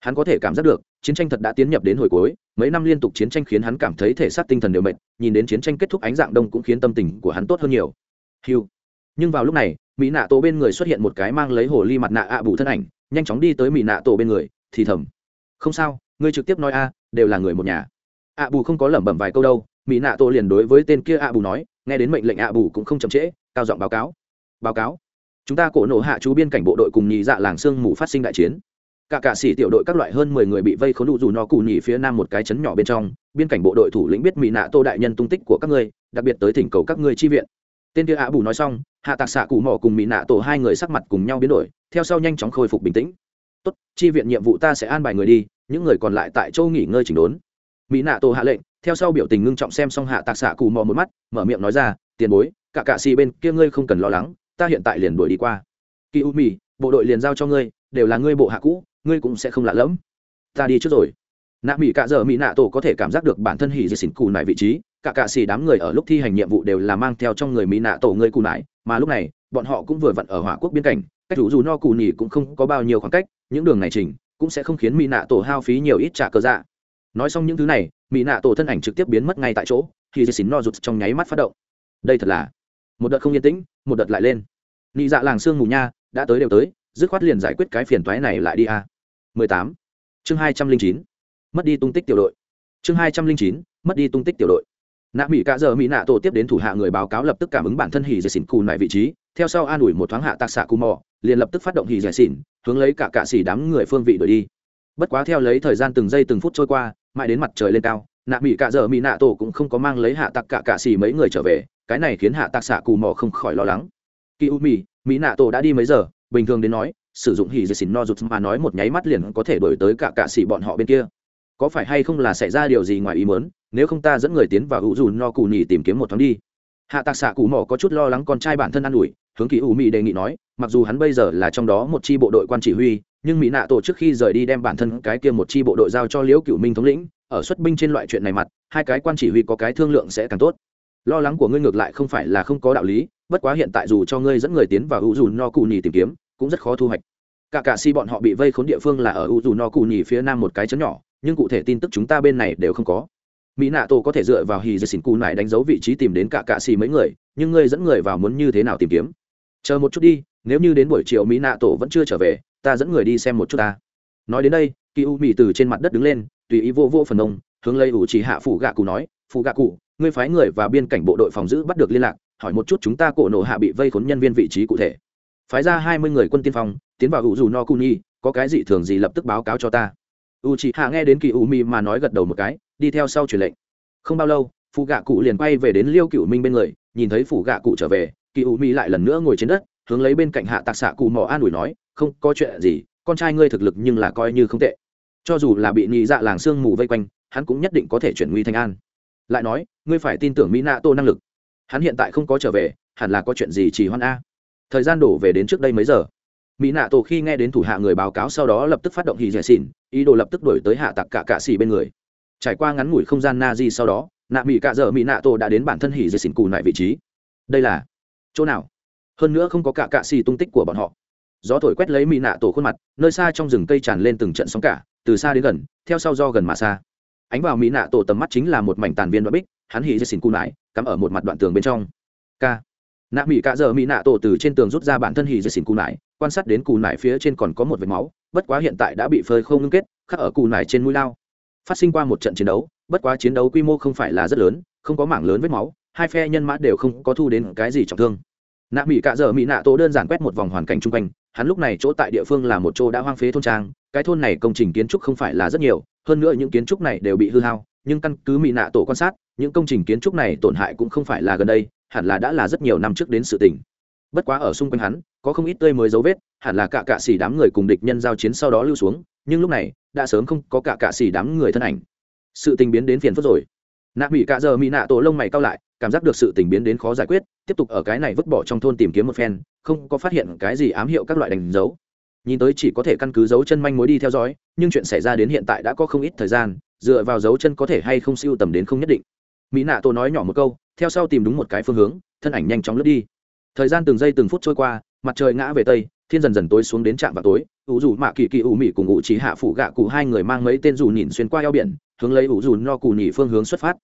Hắn có thể cảm giác được, chiến tranh thật đã tiến nhập đến hồi cuối mấy năm liên tục chiến tranh khiến hắn cảm thấy thể xác tinh thần đều mệt, nhìn đến chiến tranh kết thúc ánh dạng đông cũng khiến tâm tình của hắn tốt hơn nhiều. Hiu nhưng vào lúc này, mỹ nạ tổ bên người xuất hiện một cái mang lấy hồ ly mặt nạ ạ bù thân ảnh, nhanh chóng đi tới mỹ nạ tổ bên người, thì thầm. Không sao, ngươi trực tiếp nói a, đều là người một nhà. Ạ bù không có lẩm bẩm vài câu đâu, mỹ nạ tổ liền đối với tên kia ạ bù nói, nghe đến mệnh lệnh ạ bù cũng không chậm trễ, cao giọng báo cáo. Báo cáo. Chúng ta cổ nổ hạ chú biên cảnh bộ đội cùng nhị dạ làng sương mù phát sinh đại chiến cả cả sĩ tiểu đội các loại hơn mười người bị vây khốn đủ dù nó cụ nhỉ phía nam một cái chấn nhỏ bên trong biên cảnh bộ đội thủ lĩnh biết mỹ nạ tô đại nhân tung tích của các ngươi, đặc biệt tới thỉnh cầu các ngươi chi viện. Tên kia ạ bù nói xong, hạ tạc xạ cụ mỏ cùng mỹ nạ tổ hai người sắc mặt cùng nhau biến đổi, theo sau nhanh chóng khôi phục bình tĩnh. Tốt, chi viện nhiệm vụ ta sẽ an bài người đi, những người còn lại tại châu nghỉ ngơi chỉnh đốn. Mỹ nạ tổ hạ lệnh, theo sau biểu tình ngưng trọng xem xong hạ tạc xạ cụ mò một mắt, mở miệng nói ra, tiền bối, cả cạ xì bên kia ngươi không cần lo lắng, ta hiện tại liền đuổi đi qua. Kỳ u mì bộ đội liền giao cho ngươi, đều là ngươi bộ hạ cũ ngươi cũng sẽ không lạ lẫm. Ta đi trước rồi. Nạ mỹ cạ dợ mỹ nạ tổ có thể cảm giác được bản thân hỉ dì xỉn cù nải vị trí. Cả cạ xỉ đám người ở lúc thi hành nhiệm vụ đều là mang theo trong người mỹ nạ tổ ngươi cù nải, mà lúc này, bọn họ cũng vừa vặn ở hỏa quốc biên cảnh. Cách rủ dù no cù nỉ cũng không có bao nhiêu khoảng cách, những đường này trình cũng sẽ không khiến mỹ nạ tổ hao phí nhiều ít trả cơ dạ. Nói xong những thứ này mỹ nạ tổ thân ảnh trực tiếp biến mất ngay tại chỗ khi dì xỉn no rụt trong nháy mắt phát động. Đây thật là một đợt không yên tĩnh, một đợt lại lên. Nị dạ làng sương mù nha, đã tới đều tới, dứt khoát liền giải quyết cái phiền toái này lại đi a. à. 18. chương 209. mất đi tung tích tiểu đội chương 209. mất đi tung tích tiểu đội nạ mỹ cả giờ mỹ nạ tổ tiếp đến thủ hạ người báo cáo lập tức cảm ứng bản thân hỉ dẻ xỉn cù lại vị trí theo sau an ủi một thoáng hạ tạc xạ cù mò, liền lập tức phát động hỉ dẻ xỉn, hướng lấy cả cạ xỉ đám người phương vị đổi đi bất quá theo lấy thời gian từng giây từng phút trôi qua, mãi đến mặt trời lên cao, nạ mỹ cả giờ mỹ nạ tổ cũng không có mang lấy hạ tạc cả cạ xỉ mấy người trở về, cái này khiến hạ tạc xạ cù mò không khỏi lo lắng kỳ u mỹ mỹ nạ tổ đã đi mấy giờ bình thường đến nói sử dụng hỉ dì xỉn no rụt mà nói một nháy mắt liền có thể đổi tới cả cạ xỉ bọn họ bên kia. Có phải hay không là xảy ra điều gì ngoài ý muốn, nếu không ta dẫn người tiến vào hữu dù no cù nhì tìm kiếm một thoáng đi. Hạ tạc xạ cù mỏ có chút lo lắng con trai bản thân an ủi, hướng kỳ u mỹ đề nghị nói, mặc dù hắn bây giờ là trong đó một chi bộ đội quan chỉ huy, nhưng mỹ nạ tổ trước khi rời đi đem bản thân cái kia một chi bộ đội giao cho liễu cựu minh thống lĩnh, ở xuất binh trên loại chuyện này mặt, hai cái quan chỉ huy có cái thương lượng sẽ càng tốt. Lo lắng của ngươi ngược lại không phải là không có đạo lý, bất quá hiện tại dù cho ngươi dẫn người tiến vào hữu dù no cù nhì tìm kiếm cũng rất khó thu hoạch. Cả cả si bọn họ bị vây khốn địa phương là ở u dù no cù nhì phía nam một cái chấn nhỏ, nhưng cụ thể tin tức chúng ta bên này đều không có. Mỹ nạ tổ có thể dựa vào hì dây xỉn cù này đánh dấu vị trí tìm đến cả cạ xì mấy người, nhưng ngươi dẫn người vào muốn như thế nào tìm kiếm? Chờ một chút đi, nếu như đến buổi chiều mỹ nạ tổ vẫn chưa trở về, ta dẫn người đi xem một chút ta. Nói đến đây, kỳ u mỹ từ trên mặt đất đứng lên, tùy ý vô vô phần ông, hướng lấy ủ chỉ hạ phủ gạ cụ nói phụ gạ cụ, ngươi phái người và biên cảnh bộ đội phòng giữ bắt được liên lạc, hỏi một chút chúng ta cổ nổ hạ bị vây khốn nhân viên vị trí cụ thể phái ra hai mươi người quân tiên phong, tiến vào ủ dù no kuni, có cái gì thường gì lập tức báo cáo cho ta. U chị hạ nghe đến kỳ u mi mà nói gật đầu một cái, đi theo sau truyền lệnh. Không bao lâu phụ gạ cụ liền quay về đến liêu cựu minh bên người, nhìn thấy phụ gạ cụ trở về kỳ u mi lại lần nữa ngồi trên đất, hướng lấy bên cạnh hạ tạc xạ cụ mò an ủi nói, không có chuyện gì, con trai ngươi thực lực nhưng là coi như không tệ. Cho dù là bị nhị dạ làng sương mù vây quanh, hắn cũng nhất định có thể chuyển nguy thành an. Lại nói, ngươi phải tin tưởng mỹ nạ tô năng lực. Hắn hiện tại không có trở về, hẳn là có chuyện gì chỉ hoan a thời gian đổ về đến trước đây mấy giờ. Mỹ nạ tổ khi nghe đến thủ hạ người báo cáo sau đó lập tức phát động hì dẻ xỉn, ý đồ lập tức đổi tới hạ tặc cả cạ xỉ bên người. Trải qua ngắn ngủi không gian na di sau đó, nạ mỹ cạ dở mỹ nạ tổ đã đến bản thân hì dẻ xỉn cù lại vị trí. Đây là chỗ nào? Hơn nữa không có cả cạ xỉ tung tích của bọn họ. Gió thổi quét lấy mỹ nạ tổ khuôn mặt, nơi xa trong rừng cây tràn lên từng trận sóng cả, từ xa đến gần, theo sau do gần mà xa. Ánh vào mỹ nạ tổ tầm mắt chính là một mảnh tàn viên đoạn bích, hắn hì dẻ xỉn cù lại cắm ở một mặt đoạn tường bên trong. K nạ mỹ cạ dợ mỹ nạ tổ từ trên tường rút ra bản thân hì dây xỉn cù nải, quan sát đến cù nải phía trên còn có một vệt máu, bất quá hiện tại đã bị phơi không ngưng kết, khắc ở cù nải trên mũi lao. Phát sinh qua một trận chiến đấu, bất quá chiến đấu quy mô không phải là rất lớn, không có mảng lớn vết máu, hai phe nhân mã đều không có thu đến cái gì trọng thương. Nạ mỹ cạ dợ mỹ nạ tổ đơn giản quét một vòng hoàn cảnh chung quanh, hắn lúc này chỗ tại địa phương là một chỗ đã hoang phế thôn trang, cái thôn này công trình kiến trúc không phải là rất nhiều, hơn nữa những kiến trúc này đều bị hư hao, nhưng căn cứ mỹ nạ tổ quan sát, những công trình kiến trúc này tổn hại cũng không phải là gần đây hẳn là đã là rất nhiều năm trước đến sự tình. Bất quá ở xung quanh hắn, có không ít tươi mới dấu vết, hẳn là cả cạ xỉ đám người cùng địch nhân giao chiến sau đó lưu xuống, nhưng lúc này, đã sớm không có cả cạ xỉ đám người thân ảnh. Sự tình biến đến phiền phức rồi. Nạ mỹ cạ giờ mỹ nạ tổ lông mày cao lại, cảm giác được sự tình biến đến khó giải quyết, tiếp tục ở cái này vứt bỏ trong thôn tìm kiếm một phen, không có phát hiện cái gì ám hiệu các loại đánh dấu. Nhìn tới chỉ có thể căn cứ dấu chân manh mối đi theo dõi, nhưng chuyện xảy ra đến hiện tại đã có không ít thời gian, dựa vào dấu chân có thể hay không siêu tầm đến không nhất định. Mỹ nạ tổ nói nhỏ một câu theo sau tìm đúng một cái phương hướng, thân ảnh nhanh chóng lướt đi. Thời gian từng giây từng phút trôi qua, mặt trời ngã về tây, thiên dần dần tối xuống đến trạm vào tối. Ủ dù mạ kỳ kỳ ủ mị cùng ủ trí hạ phụ gạ cụ hai người mang mấy tên dù nhìn xuyên qua eo biển, hướng lấy ủ dù no cù nhỉ phương hướng xuất phát.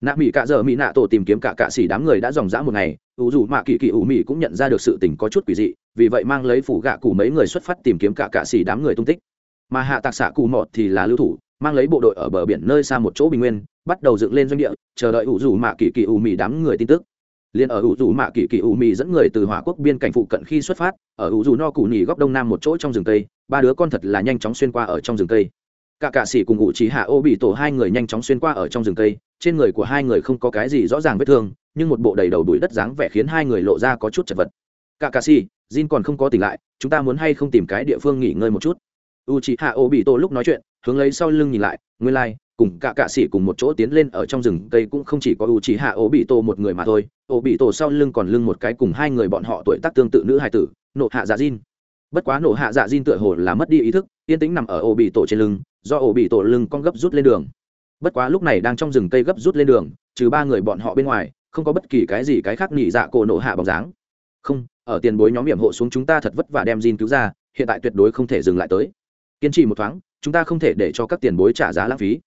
Nạ mỹ cạ dợ mỹ nạ tổ tìm kiếm cả cạ xỉ đám người đã dòng dã một ngày, ủ dù mạ kỳ kỳ ủ mị cũng nhận ra được sự tình có chút quỷ dị, vì vậy mang lấy phủ gạ cụ mấy người xuất phát tìm kiếm cả cạ xỉ đám người tung tích. Mà hạ tạc xạ cụ mọt thì là lưu thủ, mang lấy bộ đội ở bờ biển nơi xa một chỗ bình nguyên bắt đầu dựng lên doanh địa, chờ đợi ủ dù mạ kỳ kỳ ủ mị đám người tin tức. Liền ở ủ dù mạ kỳ kỳ ủ mị dẫn người từ hỏa quốc biên cảnh phụ cận khi xuất phát, ở ủ dù no cụ nhì góc đông nam một chỗ trong rừng tây, ba đứa con thật là nhanh chóng xuyên qua ở trong rừng tây. Cả cạ sĩ cùng ủ trí hạ ô bị tổ hai người nhanh chóng xuyên qua ở trong rừng tây, trên người của hai người không có cái gì rõ ràng vết thương, nhưng một bộ đầy đầu đuổi đất dáng vẻ khiến hai người lộ ra có chút chật vật. Cả cạ sĩ, jin còn không có tỉnh lại, chúng ta muốn hay không tìm cái địa phương nghỉ ngơi một chút? U trí hạ ô bị tổ lúc nói chuyện hướng lấy sau lưng nhìn lại nguyên lai、like, cùng cả cạ sĩ cùng một chỗ tiến lên ở trong rừng cây cũng không chỉ có u trí hạ ô bị tổ một người mà thôi ô bị tổ sau lưng còn lưng một cái cùng hai người bọn họ tuổi tác tương tự nữ hai tử nộ hạ dạ jin. Bất quá nộ hạ dạ jin tựa hồ là mất đi ý thức yên tĩnh nằm ở ô bị tổ trên lưng do ổ bị tổ lưng con gấp rút lên đường. Bất quá lúc này đang trong rừng cây gấp rút lên đường trừ ba người bọn họ bên ngoài không có bất kỳ cái gì cái khác nghỉ dạ cổ nộ hạ bóng dáng. Không ở tiền bối nhóm hiểm hộ xuống chúng ta thật vất vả đem Jin cứu ra hiện tại tuyệt đối không thể dừng lại tới. Kiên trì một thoáng chúng ta không thể để cho các tiền bối trả giá lãng phí.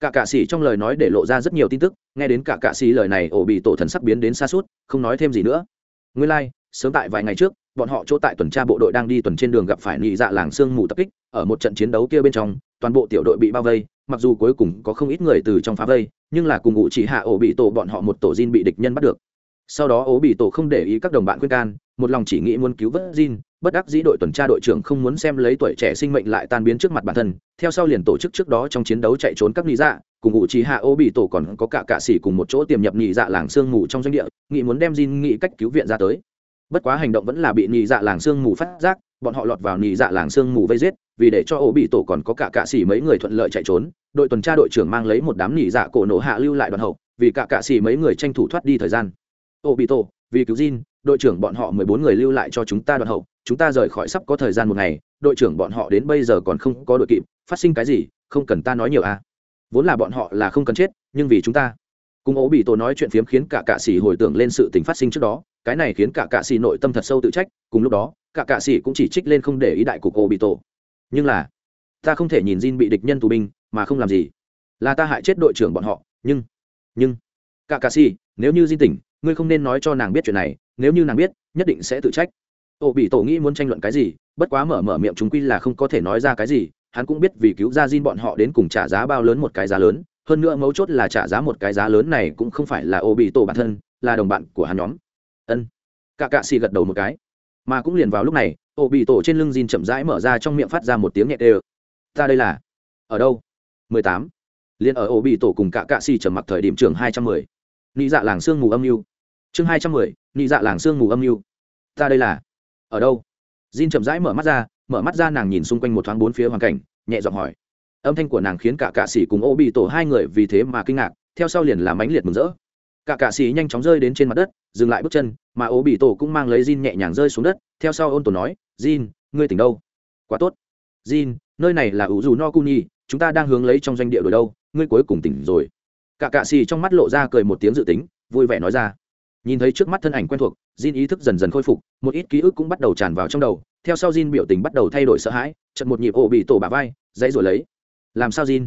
Cả cạ sĩ trong lời nói để lộ ra rất nhiều tin tức nghe đến cả cạ sĩ lời này ổ bị tổ thần sắc biến đến xa suốt không nói thêm gì nữa. Nguyên lai、like, sớm tại vài ngày trước bọn họ chỗ tại tuần tra bộ đội đang đi tuần trên đường gặp phải nhị dạ làng sương mù tập kích ở một trận chiến đấu kia bên trong toàn bộ tiểu đội bị bao vây mặc dù cuối cùng có không ít người từ trong phá vây nhưng là cùng ngụ chỉ hạ ổ bị tổ bọn họ một tổ Jin bị địch nhân bắt được. Sau đó ổ bị tổ không để ý các đồng bạn khuyên can một lòng chỉ nghĩ muốn cứu vớt Jin bất đắc dĩ đội tuần tra đội trưởng không muốn xem lấy tuổi trẻ sinh mệnh lại tan biến trước mặt bản thân theo sau liền tổ chức trước đó trong chiến đấu chạy trốn các nhị dạ cùng ngụ trí hạ ô bị tổ còn có cả cạ sĩ cùng một chỗ tiềm nhập nhị dạ làng sương mù trong doanh địa nghị muốn đem Jin nghị cách cứu viện ra tới. Bất quá hành động vẫn là bị nhị dạ làng sương mù phát giác bọn họ lọt vào nhị dạ làng sương mù vây giết vì để cho ô bị tổ còn có cả cạ xỉ mấy người thuận lợi chạy trốn đội tuần tra đội trưởng mang lấy một đám nhị dạ cổ nổ hạ lưu lại đoàn hậu vì cả cạ xỉ mấy người tranh thủ thoát đi thời gian. Ô bị tổ vì cứu Jin, đội trưởng bọn họ mười bốn người lưu lại cho chúng ta đoàn hậu chúng ta rời khỏi sắp có thời gian một ngày, đội trưởng bọn họ đến bây giờ còn không có đội kịp, phát sinh cái gì, không cần ta nói nhiều à. Vốn là bọn họ là không cần chết, nhưng vì chúng ta. Cùng ố bị tổ nói chuyện phiếm khiến cả cạ xỉ hồi tưởng lên sự tình phát sinh trước đó, cái này khiến cả cạ xỉ nội tâm thật sâu tự trách, cùng lúc đó, cả cạ xỉ cũng chỉ trích lên không để ý đại cục ố bị tổ. Nhưng là, ta không thể nhìn Jin bị địch nhân tù binh, mà không làm gì. Là ta hại chết đội trưởng bọn họ, nhưng nhưng, cả cạ xỉ nếu như Jin tỉnh, ngươi không nên nói cho nàng biết chuyện này, nếu như nàng biết, nhất định sẽ tự trách. Ô bị tổ nghĩ muốn tranh luận cái gì, bất quá mở mở miệng chúng quy là không có thể nói ra cái gì, hắn cũng biết vì cứu ra Jin bọn họ đến cùng trả giá bao lớn một cái giá lớn, hơn nữa mấu chốt là trả giá một cái giá lớn này cũng không phải là Ô bị tổ bản thân, là đồng bạn của hắn nhóm. Ân. Cả cạ xì gật đầu một cái. Mà cũng liền vào lúc này Ô bị tổ trên lưng Jin chậm rãi mở ra trong miệng phát ra một tiếng nhẹ đều. Ta đây là? Ở đâu? Mười tám. Liền ở Ô bị tổ cùng cả cạ xì trầm mặc thời điểm trường hai trăm mười. Nị dạ làng sương mù âm mưu. Chương hai trăm mười, nị dạ làng sương mù âm mưu. Ta đây là? Ở đâu? Jin chậm rãi mở mắt ra, mở mắt ra nàng nhìn xung quanh một thoáng bốn phía hoàn cảnh, nhẹ giọng hỏi. Âm thanh của nàng khiến cả cạ sĩ cùng ô bị tổ hai người vì thế mà kinh ngạc, theo sau liền làm mãnh liệt mừng rỡ. Cả cạ sĩ nhanh chóng rơi đến trên mặt đất, dừng lại bước chân, mà ô bị tổ cũng mang lấy Jin nhẹ nhàng rơi xuống đất, theo sau ôn tổ nói, Jin, ngươi tỉnh đâu? Quá tốt. Jin, nơi này là ủ dù no kuni, chúng ta đang hướng lấy trong doanh địa rồi đâu, ngươi cuối cùng tỉnh rồi. Cả cạ sĩ trong mắt lộ ra cười một tiếng dự tính, vui vẻ nói ra nhìn thấy trước mắt thân ảnh quen thuộc, Jin ý thức dần dần khôi phục, một ít ký ức cũng bắt đầu tràn vào trong đầu. Theo sau Jin biểu tình bắt đầu thay đổi sợ hãi chật một nhịp ổ bị tổ bà vai, dãy rồi lấy. Làm sao Jin?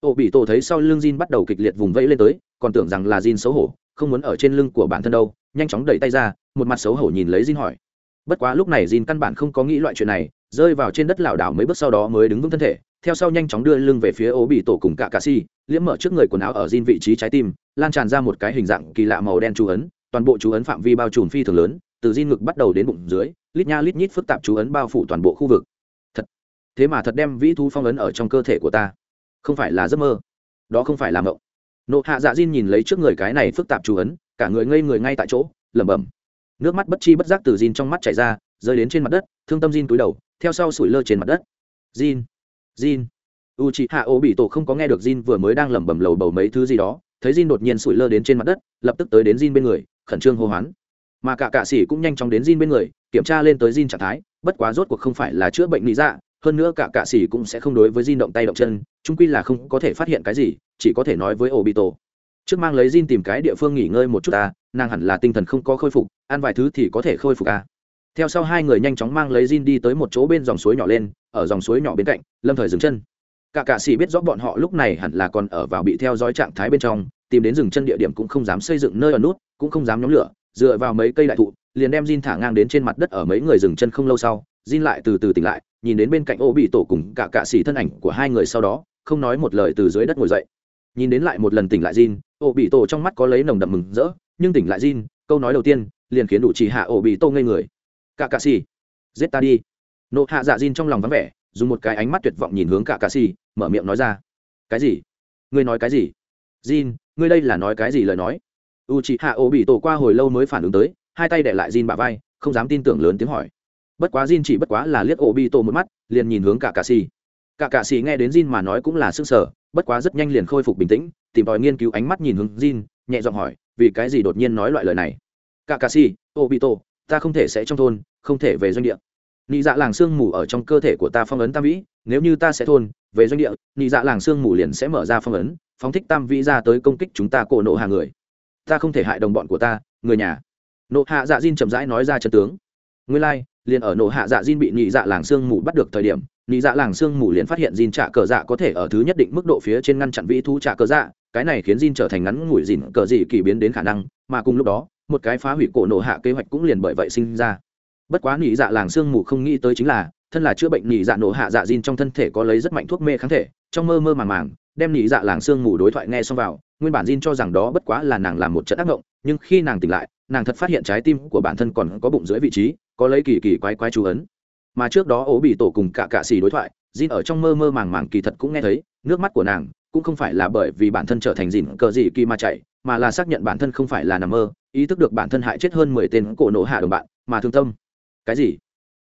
Ổ bị tổ thấy sau lưng Jin bắt đầu kịch liệt vùng vẫy lên tới, còn tưởng rằng là Jin xấu hổ, không muốn ở trên lưng của bản thân đâu, nhanh chóng đẩy tay ra, một mặt xấu hổ nhìn lấy Jin hỏi. Bất quá lúc này Jin căn bản không có nghĩ loại chuyện này, rơi vào trên đất lảo đảo mấy bước sau đó mới đứng vững thân thể, theo sau nhanh chóng đưa lưng về phía ố bị tổ cùng cả cà si, liễm mở trước người quần áo ở Jin vị trí trái tim, lan tràn ra một cái hình dạng kỳ lạ màu đen chú ấn toàn bộ chú ấn phạm vi bao trùm phi thường lớn, từ di ngực bắt đầu đến bụng dưới, lít nha lít nhít phức tạp chú ấn bao phủ toàn bộ khu vực. Thật. Thế mà thật đem vĩ thú phong ấn ở trong cơ thể của ta. Không phải là giấc mơ. Đó không phải là mộng. Nộ hạ dạ Jin nhìn lấy trước người cái này phức tạp chú ấn, cả người ngây người ngay tại chỗ, lẩm bẩm. Nước mắt bất chi bất giác từ Jin trong mắt chảy ra, rơi đến trên mặt đất, thương tâm Jin túi đầu, theo sau sủi lơ trên mặt đất. Jin. Jin. U chị hạ ô bị tổ không có nghe được Jin vừa mới đang lẩm bẩm lầu bầu mấy thứ gì đó, thấy Jin đột nhiên sủi lơ đến trên mặt đất, lập tức tới đến Jin bên người khẩn trương hô hoán. Mà cả cạ sĩ cũng nhanh chóng đến Jin bên người, kiểm tra lên tới Jin trạng thái, bất quá rốt cuộc không phải là chữa bệnh lý dạ hơn nữa cả cạ sĩ cũng sẽ không đối với Jin động tay động chân trung quy là không có thể phát hiện cái gì, chỉ có thể nói với Obito. Trước mang lấy Jin tìm cái địa phương nghỉ ngơi một chút ta, nàng hẳn là tinh thần không có khôi phục, ăn vài thứ thì có thể khôi phục à. Theo sau hai người nhanh chóng mang lấy Jin đi tới một chỗ bên dòng suối nhỏ lên, ở dòng suối nhỏ bên cạnh, lâm thời dừng chân. Cả cạ sĩ biết rõ bọn họ lúc này hẳn là còn ở vào bị theo dõi trạng thái bên trong tìm đến rừng chân địa điểm cũng không dám xây dựng nơi ở nút, cũng không dám nhóm lửa, dựa vào mấy cây đại thụ, liền đem Jin thả ngang đến trên mặt đất ở mấy người dừng chân không lâu sau, Jin lại từ từ tỉnh lại, nhìn đến bên cạnh ô bị tổ cùng cả cạ xỉ thân ảnh của hai người sau đó, không nói một lời từ dưới đất ngồi dậy. Nhìn đến lại một lần tỉnh lại Jin, ô bị tổ trong mắt có lấy nồng đậm mừng rỡ, nhưng tỉnh lại Jin, câu nói đầu tiên, liền khiến đủ chỉ hạ ô bị tổ ngây người. Cả cạ xỉ, giết ta đi. Nộ hạ dạ Jin trong lòng vắng vẻ, dùng một cái ánh mắt tuyệt vọng nhìn hướng cả cạ xỉ, mở miệng nói ra. Cái gì? Ngươi nói cái gì? Jin ngươi đây là nói cái gì lời nói? U chị hạ ô bị tổ qua hồi lâu mới phản ứng tới, hai tay để lại Jin bả vai, không dám tin tưởng lớn tiếng hỏi. Bất quá Jin chỉ bất quá là liếc ô bị tổ một mắt, liền nhìn hướng cả cạ xì cả cạ xì nghe đến Jin mà nói cũng là sức sở, bất quá rất nhanh liền khôi phục bình tĩnh, tìm tòi nghiên cứu ánh mắt nhìn hướng Jin, nhẹ giọng hỏi, vì cái gì đột nhiên nói loại lời này? Cả cạ xì ô bị tổ ta không thể sẽ trong thôn, không thể về doanh địa. Nị dạ làng sương mù ở trong cơ thể của ta phong ấn tam vĩ, nếu như ta sẽ thôn, về doanh địa, nị dạ làng sương mù liền sẽ mở ra phong ấn phóng thích tam vĩ ra tới công kích chúng ta cổ nộ hạ người. Ta không thể hại đồng bọn của ta người nhà. Nộ hạ dạ diên chậm rãi nói ra chân tướng. Nguyên lai、like, liền ở nộ hạ dạ diên bị nhị dạ làng sương mù bắt được thời điểm nhị dạ làng sương mù liền phát hiện diên trả cờ dạ có thể ở thứ nhất định mức độ phía trên ngăn chặn vĩ thu trả cờ dạ cái này khiến diên trở thành ngắn ngủi dìn cờ dị kỳ biến đến khả năng mà cùng lúc đó một cái phá hủy cổ nộ hạ kế hoạch cũng liền bởi vậy sinh ra. Bất quá nhị dạ làng sương mù không nghĩ tới chính là thân là chữa bệnh nhị dạ nộ hạ dạ diên trong thân thể có lấy rất mạnh thuốc mê kháng thể trong mơ mơ màng màng đem nhị dạ làng sương mù đối thoại nghe xong vào nguyên bản Jin cho rằng đó bất quá là nàng làm một trận ác mộng, nhưng khi nàng tỉnh lại, nàng thật phát hiện trái tim của bản thân còn có bụng dưới vị trí, có lấy kỳ kỳ quái quái chú ấn. Mà trước đó ố bị tổ cùng cả cả xì đối thoại, Jin ở trong mơ mơ màng màng kỳ thật cũng nghe thấy, nước mắt của nàng cũng không phải là bởi vì bản thân trở thành Jin cờ gì kỳ mà chạy, mà là xác nhận bản thân không phải là nằm mơ, ý thức được bản thân hại chết hơn mười tên cổ nổ hạ đồng bạn, mà thương tâm. Cái gì?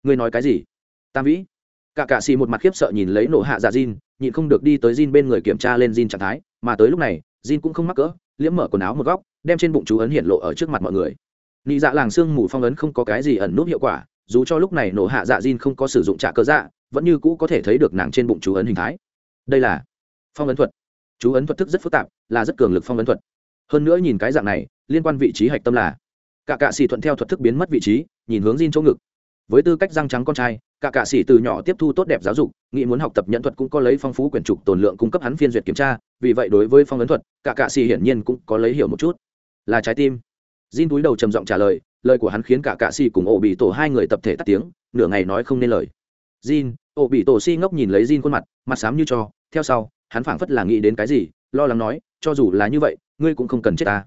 Ngươi nói cái gì? tam vĩ cả cạ xì một mặt khiếp sợ nhìn lấy nổ hạ dạ Jin, nhịn không được đi tới Jin bên người kiểm tra lên Jin trạng thái mà tới lúc này Jin cũng không mắc cỡ liễm mở quần áo một góc đem trên bụng chú ấn hiện lộ ở trước mặt mọi người. Nị dạ làng xương mù phong ấn không có cái gì ẩn nút hiệu quả dù cho lúc này nổ hạ dạ Jin không có sử dụng trả cơ dạ vẫn như cũ có thể thấy được nàng trên bụng chú ấn hình thái. Đây là phong ấn thuật. Chú ấn thuật thức rất phức tạp là rất cường lực phong ấn thuật. Hơn nữa nhìn cái dạng này liên quan vị trí hạch tâm là. Cả cạ xì thuận theo thuật thức biến mất vị trí nhìn hướng Jin chỗ ngực. Với tư cách răng trắng con trai cả cạ sĩ từ nhỏ tiếp thu tốt đẹp giáo dục, nghĩ muốn học tập nhận thuật cũng có lấy phong phú quyển trục tồn lượng cung cấp hắn phiên duyệt kiểm tra, vì vậy đối với phong ấn thuật, cả cạ sĩ hiển nhiên cũng có lấy hiểu một chút. Là trái tim. Jin túi đầu trầm giọng trả lời lời của hắn khiến cả cạ sĩ cùng ổ bị tổ hai người tập thể tắt tiếng, nửa ngày nói không nên lời. Jin ổ bị tổ si ngốc nhìn lấy Jin khuôn mặt mặt xám như cho, theo sau, hắn phảng phất là nghĩ đến cái gì, lo lắng nói, cho dù là như vậy, ngươi cũng không cần chết ta.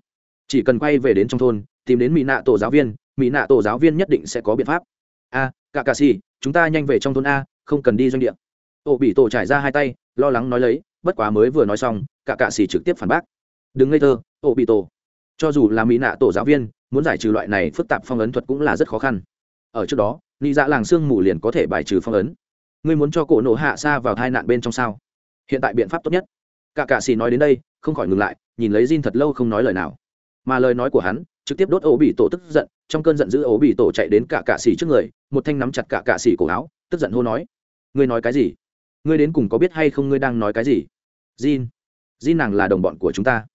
Chỉ cần quay về đến trong thôn, tìm đến mỹ nạ tổ giáo viên, mỹ nạ tổ giáo viên nhất định sẽ có biện pháp. A, cả cà xì chúng ta nhanh về trong thôn a, không cần đi doanh địa. Ô bị tổ trải ra hai tay, lo lắng nói lấy, bất quá mới vừa nói xong, cả cạ xì trực tiếp phản bác. Đừng ngây thơ ô bị tổ. Cho dù là mỹ nạ tổ giáo viên, muốn giải trừ loại này phức tạp phong ấn thuật cũng là rất khó khăn. Ở trước đó nghĩ dạ làng sương mù liền có thể bài trừ phong ấn. Ngươi muốn cho cổ nổ hạ xa vào hai nạn bên trong sao? Hiện tại biện pháp tốt nhất. Cả cạ xì nói đến đây, không khỏi ngừng lại, nhìn lấy Jin thật lâu không nói lời nào. Mà lời nói của hắn trực tiếp đốt ổ bị tổ tức giận, trong cơn giận dữ ổ bị tổ chạy đến cả cạ xỉ trước người, một thanh nắm chặt cả cạ xỉ cổ áo, tức giận hô nói, ngươi nói cái gì? Ngươi đến cùng có biết hay không ngươi đang nói cái gì? Jin jin nàng là đồng bọn của chúng ta.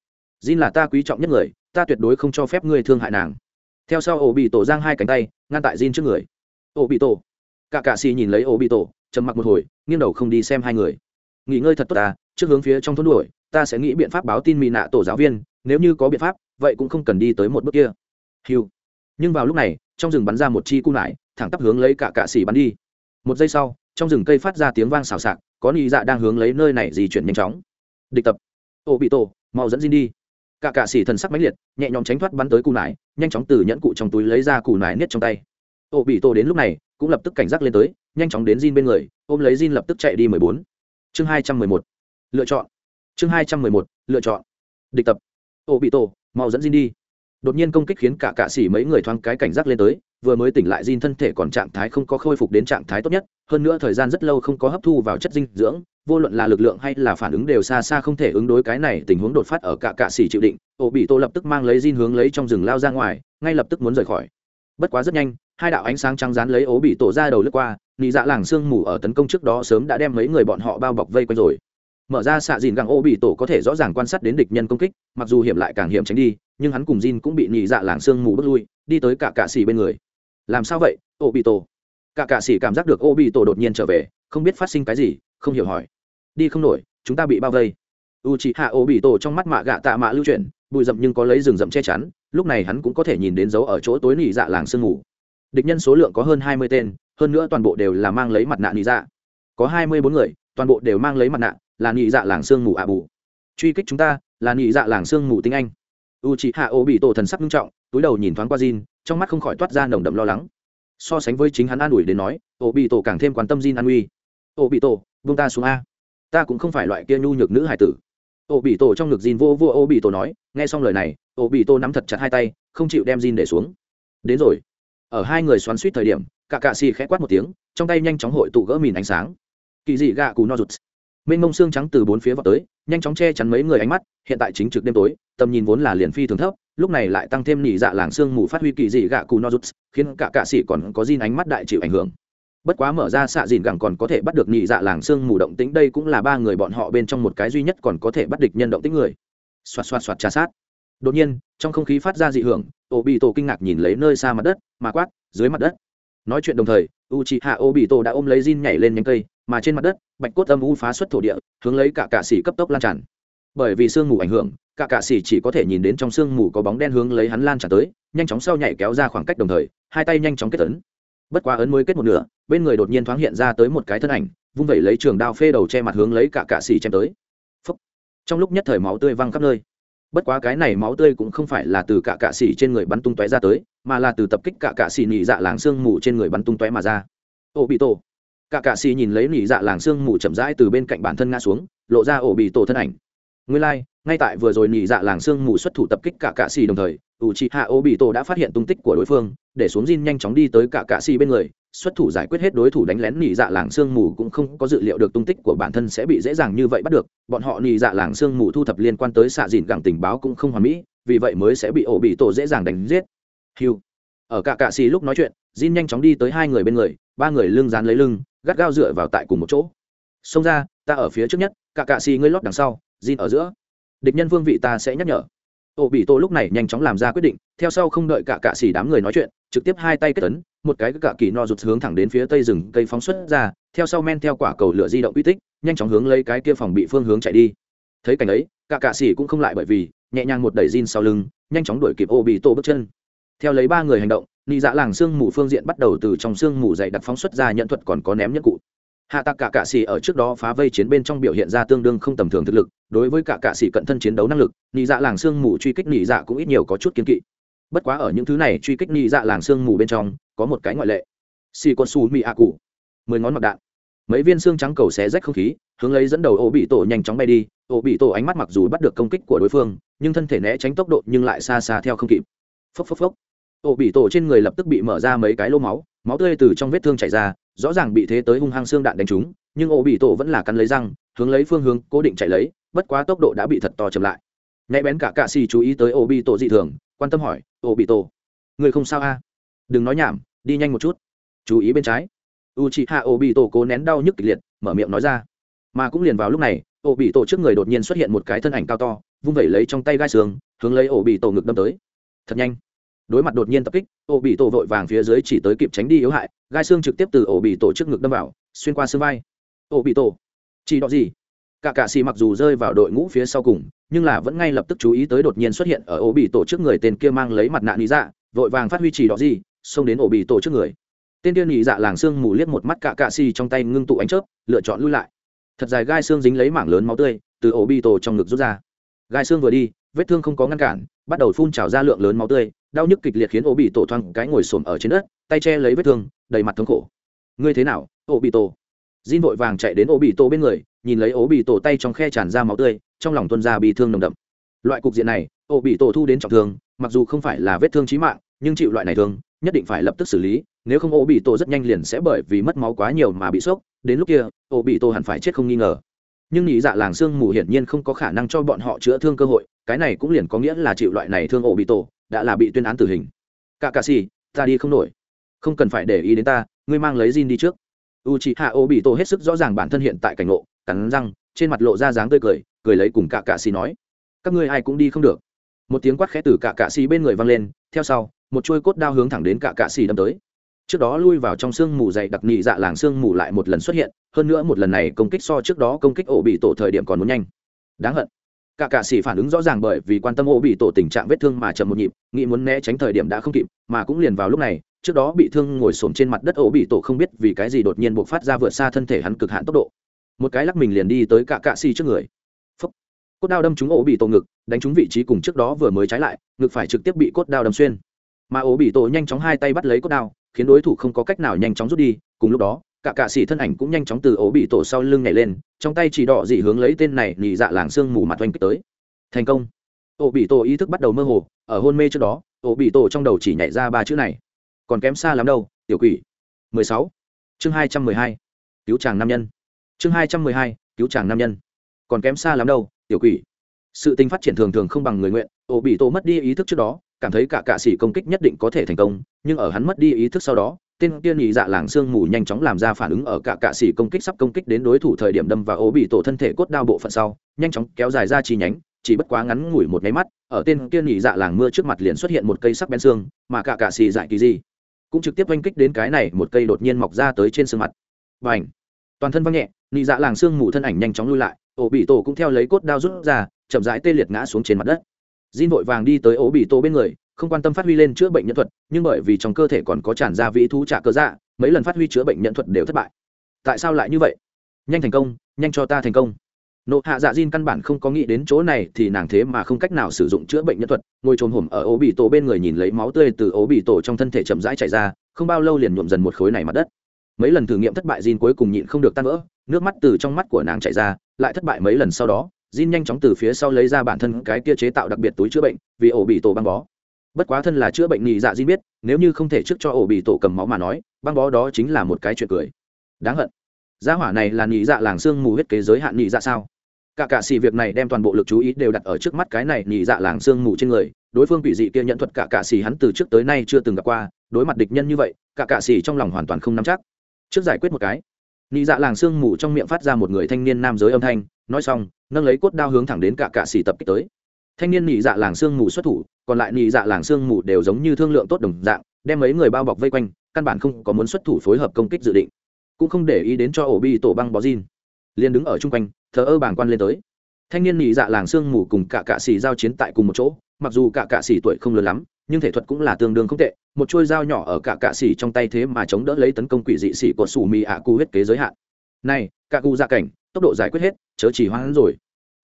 Jin là ta quý trọng nhất người, ta tuyệt đối không cho phép ngươi thương hại nàng. Theo sau ổ bị tổ giang hai cánh tay, ngăn tại jin trước người. Ổ bị tổ. Cả cạ xỉ nhìn lấy ổ bị tổ, trầm mặc một hồi, nghiêng đầu không đi xem hai người. Nghỉ ngơi thật tốt ta trước hướng phía trong thôn đuổi ta sẽ nghĩ biện pháp báo tin mỹ nạ tổ giáo viên, nếu như có biện pháp, vậy cũng không cần đi tới một bước kia. Hiu. Nhưng vào lúc này, trong rừng bắn ra một chi cung lại thẳng tắp hướng lấy cả cạ xỉ bắn đi. Một giây sau, trong rừng cây phát ra tiếng vang xào xạc, có nị dạ đang hướng lấy nơi này di chuyển nhanh chóng. Địch tập. Ô bị tổ, mau dẫn Jin đi. Cả cạ xỉ thần sắc mãnh liệt, nhẹ nhõm tránh thoát bắn tới cù nải, nhanh chóng từ nhẫn cụ trong túi lấy ra cù nải niết trong tay. Ô bị tổ đến lúc này, cũng lập tức cảnh giác lên tới, nhanh chóng đến Jin bên người, ôm lấy Jin lập tức chạy đi mười bốn. Chương hai trăm mười một. Lựa chọn chương hai trăm mười một, lựa chọn. Địch tập. Ô, bị tổ, mau dẫn Jin đi. Đột nhiên công kích khiến cả cạ xỉ mấy người thoáng cái cảnh giác lên tới, vừa mới tỉnh lại Jin thân thể còn trạng thái không có khôi phục đến trạng thái tốt nhất, hơn nữa thời gian rất lâu không có hấp thu vào chất dinh dưỡng, vô luận là lực lượng hay là phản ứng đều xa xa không thể ứng đối cái này tình huống đột phát ở cả cạ xỉ chịu định, ô, bị tổ lập tức mang lấy Jin hướng lấy trong rừng lao ra ngoài, ngay lập tức muốn rời khỏi. Bất quá rất nhanh, hai đạo ánh sáng trắng rán lấy ố bị tổ ra đầu lướt qua, nị dạ làng sương mù ở tấn công trước đó sớm đã đem mấy người bọn họ bao bọc vây quanh rồi mở ra xạ dìn găng ô bị tổ có thể rõ ràng quan sát đến địch nhân công kích, mặc dù hiểm lại càng hiểm tránh đi, nhưng hắn cùng Jin cũng bị nhị dạ làng sương mù bước lui, đi tới cả cạ xỉ bên người. Làm sao vậy, ô bị tổ? Cả cạ xỉ cảm giác được ô bị tổ đột nhiên trở về, không biết phát sinh cái gì, không hiểu hỏi. Đi không nổi, chúng ta bị bao vây. U chị hạ ô bị tổ trong mắt mạ gạ tạ mạ lưu chuyển, bụi rậm nhưng có lấy rừng rậm che chắn, lúc này hắn cũng có thể nhìn đến dấu ở chỗ tối nị dạ làng sương mù. Địch nhân số lượng có hơn hai mươi tên, hơn nữa toàn bộ đều là mang lấy mặt nạ nị dạ. Có hai mươi bốn người, toàn bộ đều mang lấy mặt nạ là nhị dạ làng sương mù ạ bù. Truy kích chúng ta là nhị dạ làng sương mù tinh anh. U c h ị hạ ô bị tổ thần sắc nghiêm trọng túi đầu nhìn thoáng qua Jin, trong mắt không khỏi toát ra nồng đậm lo lắng. So sánh với chính hắn an ủi đến nói ô bị tổ càng thêm quan tâm Jin an uy. Ô bị tổ buông ta xuống a. Ta cũng không phải loại kia nhu nhược nữ hải tử. Ô bị tổ trong ngực Jin vô vô ô bị tổ nói nghe xong lời này ô bị tổ nắm thật chặt hai tay không chịu đem Jin để xuống. Đến rồi. Ở hai người xoắn suýt thời điểm cả cạ xì khẽ quát một tiếng trong tay nhanh chóng hội tụ gỡ mìn ánh sáng. Kỳ dị gạ cù no rụt mênh mông xương trắng từ bốn phía vào tới, nhanh chóng che chắn mấy người ánh mắt, hiện tại chính trực đêm tối, tầm nhìn vốn là liền phi thường thấp, lúc này lại tăng thêm nỉ dạ làng xương mù phát huy kỳ dị gạ cù no rút khiến cả cạ sĩ còn có gin ánh mắt đại chịu ảnh hưởng. Bất quá mở ra xạ dìn gẳng còn có thể bắt được nỉ dạ làng xương mù động tĩnh, đây cũng là ba người bọn họ bên trong một cái duy nhất còn có thể bắt địch nhân động tĩnh người. Xoạt xoạt xoạt trà sát. Đột nhiên, trong không khí phát ra dị hưởng ô bị tổ kinh ngạc nhìn lấy nơi xa mặt đất, mà quát, dưới mặt đất. Nói chuyện đồng thời u c hạ ô bị tổ đã ôm lấy gin nhảy lên nhánh cây mà trên mặt đất, bạch cốt âm u phá xuất thổ địa, hướng lấy cả cạ xỉ cấp tốc lan tràn. Bởi vì sương mù ảnh hưởng, cả cạ xỉ chỉ có thể nhìn đến trong sương mù có bóng đen hướng lấy hắn lan tràn tới, nhanh chóng sau nhảy kéo ra khoảng cách đồng thời, hai tay nhanh chóng kết ấn. Bất quá ấn mới kết một nửa, bên người đột nhiên thoáng hiện ra tới một cái thân ảnh, vung vẩy lấy trường đao phê đầu che mặt hướng lấy cả cạ xỉ chém tới. Phúc. trong lúc nhất thời máu tươi văng khắp nơi. Bất quá cái này máu tươi cũng không phải là từ cả cạ xỉ trên người bắn tung tóe ra tới, mà là từ tập kích cả cạ xỉ nhị dạ làng sương mù trên người bắn tung tóe mà ra. Ô bị tổ cả cạ xì nhìn lấy nỉ dạ làng sương mù chậm rãi từ bên cạnh bản thân ngã xuống lộ ra ổ bị tổ thân ảnh. Nguyên lai、like, ngay tại vừa rồi nỉ dạ làng sương mù xuất thủ tập kích cả cạ xì đồng thời ủ chị hạ ổ bị tổ đã phát hiện tung tích của đối phương để xuống Jin nhanh chóng đi tới cả cạ xì bên người xuất thủ giải quyết hết đối thủ đánh lén nỉ dạ làng sương mù cũng không có dự liệu được tung tích của bản thân sẽ bị dễ dàng như vậy bắt được. Bọn họ nỉ dạ làng sương mù thu thập liên quan tới xạ dìn gẳng tình báo cũng không hoàn mỹ vì vậy mới sẽ bị ổ bị tổ dễ dàng đánh giết. Hiu. Ở cả cạ xì lúc nói chuyện Jin nhanh chóng đi tới hai người bên người ba người lưng dán lấy lưng gắt gao dựa vào tại cùng một chỗ. Xông ra, ta ở phía trước nhất, cả cạ xì ngươi lót đằng sau, Jin ở giữa. Địch nhân vương vị ta sẽ nhắc nhở. Ổ bị tổ lúc này nhanh chóng làm ra quyết định, theo sau không đợi cả cạ xì đám người nói chuyện, trực tiếp hai tay kết tấn một cái cạ kỳ no rụt hướng thẳng đến phía tây rừng cây phóng xuất ra, theo sau men theo quả cầu lửa di động uy tích, nhanh chóng hướng lấy cái kia phòng bị phương hướng chạy đi. Thấy cảnh ấy, cả cạ xì cũng không lại bởi vì, nhẹ nhàng một đẩy Jin sau lưng, nhanh chóng đuổi kịp ổ bị tổ bước chân. Theo lấy ba người hành động nị dạ làng sương mù phương diện bắt đầu từ trong sương mù dày đặc phóng xuất ra nhận thuật còn có ném nhất cụ. Hạ tạc cả cạ xì ở trước đó phá vây chiến bên trong biểu hiện ra tương đương không tầm thường thực lực, đối với cả cạ xì cận thân chiến đấu năng lực, nị dạ làng sương mù truy kích nị dạ cũng ít nhiều có chút kiên kỵ. Bất quá ở những thứ này truy kích nị dạ làng sương mù bên trong, có một cái ngoại lệ. Xì con su mị ạ cụ. Mười ngón mặc đạn. Mấy viên xương trắng cầu xé rách không khí, hướng lấy dẫn đầu ô bị tổ nhanh chóng bay đi. Ô bị tổ ánh mắt mặc dù bắt được công kích của đối phương, nhưng thân thể né tránh tốc độ nhưng lại xa xa theo không kịp. Phốc phốc phốc ổ bị tổ trên người lập tức bị mở ra mấy cái lô máu máu tươi từ trong vết thương chảy ra, rõ ràng bị thế tới hung hăng xương đạn đánh trúng, nhưng ổ bị tổ vẫn là cắn lấy răng, hướng lấy phương hướng cố định chạy lấy, bất quá tốc độ đã bị thật to chậm lại. Nhạy bén cả cạ xì chú ý tới ổ bị tổ dị thường, quan tâm hỏi ổ bị tổ, người không sao a? Đừng nói nhảm, đi nhanh một chút. Chú ý bên trái. U chị hạ ổ bị tổ cố nén đau nhức kịch liệt, mở miệng nói ra. Mà cũng liền vào lúc này ổ bị tổ trước người đột nhiên xuất hiện một cái thân ảnh cao to, vung vẩy lấy trong tay gai xương hướng lấy ổ bị tổ ngực đâm tới. Thật nhanh đối mặt đột nhiên tập kích ổ bị tổ vội vàng phía dưới chỉ tới kịp tránh đi yếu hại, gai xương trực tiếp từ ổ bị tổ trước ngực đâm vào, xuyên qua xương vai. Ổ bị tổ, chỉ đó gì? Cả cạ xì mặc dù rơi vào đội ngũ phía sau cùng, nhưng là vẫn ngay lập tức chú ý tới đột nhiên xuất hiện ở ổ bị tổ trước người tên kia mang lấy mặt nạ lý dạ vội vàng phát huy chỉ đó gì, xông đến ổ bị tổ trước người. Tên tiên nhị dạ làng xương mù liếc một mắt cả cạ xì trong tay ngưng tụ ánh chớp, lựa chọn lui lại. Thật dài gai xương dính lấy mảng lớn máu tươi, từ ổ bị tổ trong ngực rút ra. Gai xương vừa đi, vết thương không có ngăn cản bắt đầu phun trào ra lượng lớn máu tươi, đau nhức kịch liệt khiến Ô bị tổ thoang cái ngồi xổm ở trên đất, tay che lấy vết thương, đầy mặt thống khổ. Ngươi thế nào Ô bị tổ? Jin vội vàng chạy đến Ô bị tổ bên người, nhìn lấy Ô bị tổ tay trong khe tràn ra máu tươi, trong lòng tuân ra bị thương nồng đậm. Loại cục diện này Ô bị tổ thu đến trọng thương, mặc dù không phải là vết thương chí mạng, nhưng chịu loại này thương, nhất định phải lập tức xử lý, nếu không Ô bị tổ rất nhanh liền sẽ bởi vì mất máu quá nhiều mà bị sốc. Đến lúc kia Ô bị tổ hẳn phải chết không nghi ngờ nhưng nhị dạ làng xương mù hiển nhiên không có khả năng cho bọn họ chữa thương cơ hội, cái này cũng liền có nghĩa là chịu loại này thương ổ bị tổ, đã là bị tuyên án tử hình. Cả cà xì, ta đi không nổi. Không cần phải để ý đến ta, ngươi mang lấy Jin đi trước. U chị hạ ô bị tổ hết sức rõ ràng bản thân hiện tại cảnh ngộ, cắn răng, trên mặt lộ ra dáng tươi cười cười lấy cùng cả cạ xì nói. Các ngươi ai cũng đi không được. Một tiếng quát khẽ từ cả cạ xì bên người vang lên, theo sau, một chuôi cốt đao hướng thẳng đến cả cạ xì đâm tới trước đó lui vào trong sương mù dày đặc nhị dạ làng sương mù lại một lần xuất hiện, hơn nữa một lần này công kích so trước đó công kích ổ bị tổ thời điểm còn muốn nhanh. Đáng hận. Cả cạ sĩ phản ứng rõ ràng bởi vì quan tâm ổ bị tổ tình trạng vết thương mà chậm một nhịp, nghĩ muốn né tránh thời điểm đã không kịp, mà cũng liền vào lúc này, trước đó bị thương ngồi xổm trên mặt đất ổ bị tổ không biết vì cái gì đột nhiên buộc phát ra vượt xa thân thể hắn cực hạn tốc độ. Một cái lắc mình liền đi tới cả cạ sĩ trước người. Phúc. cốt đao đâm trúng ổ bị tổ ngực, đánh trúng vị trí cùng trước đó vừa mới trái lại, ngực phải trực tiếp bị cốt đao đâm xuyên. Mà ổ bị tổ nhanh chóng hai tay bắt lấy cốt đao khiến đối thủ không có cách nào nhanh chóng rút đi. Cùng lúc đó, cả cạ xì thân ảnh cũng nhanh chóng từ ố bị tổ sau lưng nhảy lên, trong tay chỉ đỏ dị hướng lấy tên này nhị dạ làng xương mù mặt oanh kích tới. Thành công. Ổ bị tổ ý thức bắt đầu mơ hồ, ở hôn mê trước đó ổ bị tổ trong đầu chỉ nhảy ra ba chữ này. Còn kém xa lắm đâu, tiểu quỷ. 16. chương 212. cứu chàng nam nhân. Chương 212. cứu chàng nam nhân. Còn kém xa lắm đâu, tiểu quỷ. Sự tình phát triển thường thường không bằng người nguyện ổ bị tổ mất đi ý thức trước đó cảm thấy cả cạ sĩ công kích nhất định có thể thành công, nhưng ở hắn mất đi ý thức sau đó, tên kia nhị dạ làng sương mù nhanh chóng làm ra phản ứng ở cả cạ sĩ công kích sắp công kích đến đối thủ thời điểm đâm và ố bị tổ thân thể cốt đao bộ phận sau, nhanh chóng kéo dài ra chi nhánh, chỉ bất quá ngắn ngủi một nháy mắt, ở tên kia nhị dạ làng mưa trước mặt liền xuất hiện một cây sắc bén xương, mà cả cạ sĩ dại kỳ gì cũng trực tiếp oanh kích đến cái này, một cây đột nhiên mọc ra tới trên xương mặt. Và ảnh toàn thân văng nhẹ, nhị dạ làng sương mù thân ảnh nhanh chóng lui lại ổ bị tổ cũng theo lấy cốt đao rút ra, chậm rãi tê liệt ngã xuống trên mặt đất. Jin vội vàng đi tới ổ bị tổ bên người, không quan tâm phát huy lên chữa bệnh nhân thuật, nhưng bởi vì trong cơ thể còn có tràn ra vĩ thú trả cơ dạ mấy lần phát huy chữa bệnh nhân thuật đều thất bại. Tại sao lại như vậy? Nhanh thành công, nhanh cho ta thành công. Nộ hạ dạ Jin căn bản không có nghĩ đến chỗ này thì nàng thế mà không cách nào sử dụng chữa bệnh nhân thuật, ngồi trồm hổm ở ố bị tổ bên người nhìn lấy máu tươi từ ố bị tổ trong thân thể chậm rãi chảy ra, không bao lâu liền nhuộm dần một khối này mặt đất. Mấy lần thử nghiệm thất bại Jin cuối cùng nhịn không được tan vỡ, nước mắt từ trong mắt của nàng chảy ra, lại thất bại mấy lần sau đó. Jin nhanh chóng từ phía sau lấy ra bản thân cái kia chế tạo đặc biệt túi chữa bệnh, vì ổ bị tổ băng bó. Bất quá thân là chữa bệnh nhị dạ Jin biết nếu như không thể trước cho ổ bị tổ cầm máu mà nói băng bó đó chính là một cái chuyện cười. Đáng hận. Gia hỏa này là nhị dạ làng xương mù huyết kế giới hạn nhị dạ sao? Cả cả xì việc này đem toàn bộ lực chú ý đều đặt ở trước mắt cái này nhị dạ làng xương mù trên người đối phương quỷ dị kia nhận thuật cả cả xì hắn từ trước tới nay chưa từng gặp qua đối mặt địch nhân như vậy cả cả xì trong lòng hoàn toàn không nắm chắc. Trước giải quyết một cái. Nhị dạ làng xương mù trong miệng phát ra một người thanh niên nam giới âm thanh nói xong, nâng lấy cốt đao hướng thẳng đến cả cạ xì tập kích tới. Thanh niên nhị dạ làng xương mù xuất thủ, còn lại nhị dạ làng xương mù đều giống như thương lượng tốt đồng dạng, đem mấy người bao bọc vây quanh, căn bản không có muốn xuất thủ phối hợp công kích dự định. Cũng không để ý đến cho ổ bi tổ băng bó zin liền đứng ở chung quanh, thờ ơ bàng quan lên tới. Thanh niên nhị dạ làng sương mù cùng cả cạ xỉ giao chiến tại cùng một chỗ, mặc dù cả cạ xỉ tuổi không lớn lắm, nhưng thể thuật cũng là tương đương không tệ, một chuôi dao nhỏ ở cả cạ xỉ trong tay thế mà chống đỡ lấy tấn công quỷ dị xỉ của sủ mì ạ cu huyết kế giới hạn. Này cả cụ gia cảnh tốc độ giải quyết hết, chớ chỉ hoãn rồi.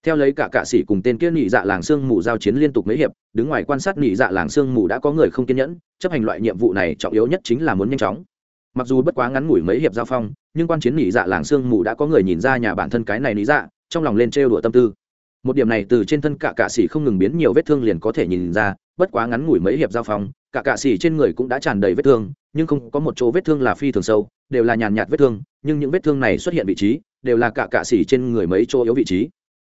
Theo lấy cả cạ sĩ cùng tên kia nhị dạ làng sương mù giao chiến liên tục mấy hiệp, đứng ngoài quan sát nhị dạ làng sương mù đã có người không kiên nhẫn, chấp hành loại nhiệm vụ này trọng yếu nhất chính là muốn nhanh chóng. Mặc dù bất quá ngắn ngủi mấy hiệp giao phong, nhưng quan chiến nhị dạ làng sương mù đã có người nhìn ra nhà bản thân cái này nhị dạ trong lòng lên trêu đùa tâm tư. Một điểm này từ trên thân cả cạ sĩ không ngừng biến nhiều vết thương liền có thể nhìn ra, bất quá ngắn ngủi mấy hiệp giao phong, cả cạ sĩ trên người cũng đã tràn đầy vết thương, nhưng không có một chỗ vết thương là phi thường sâu đều là nhàn nhạt vết thương, nhưng những vết thương này xuất hiện vị trí, đều là cả cạ xỉ trên người mấy chỗ yếu vị trí.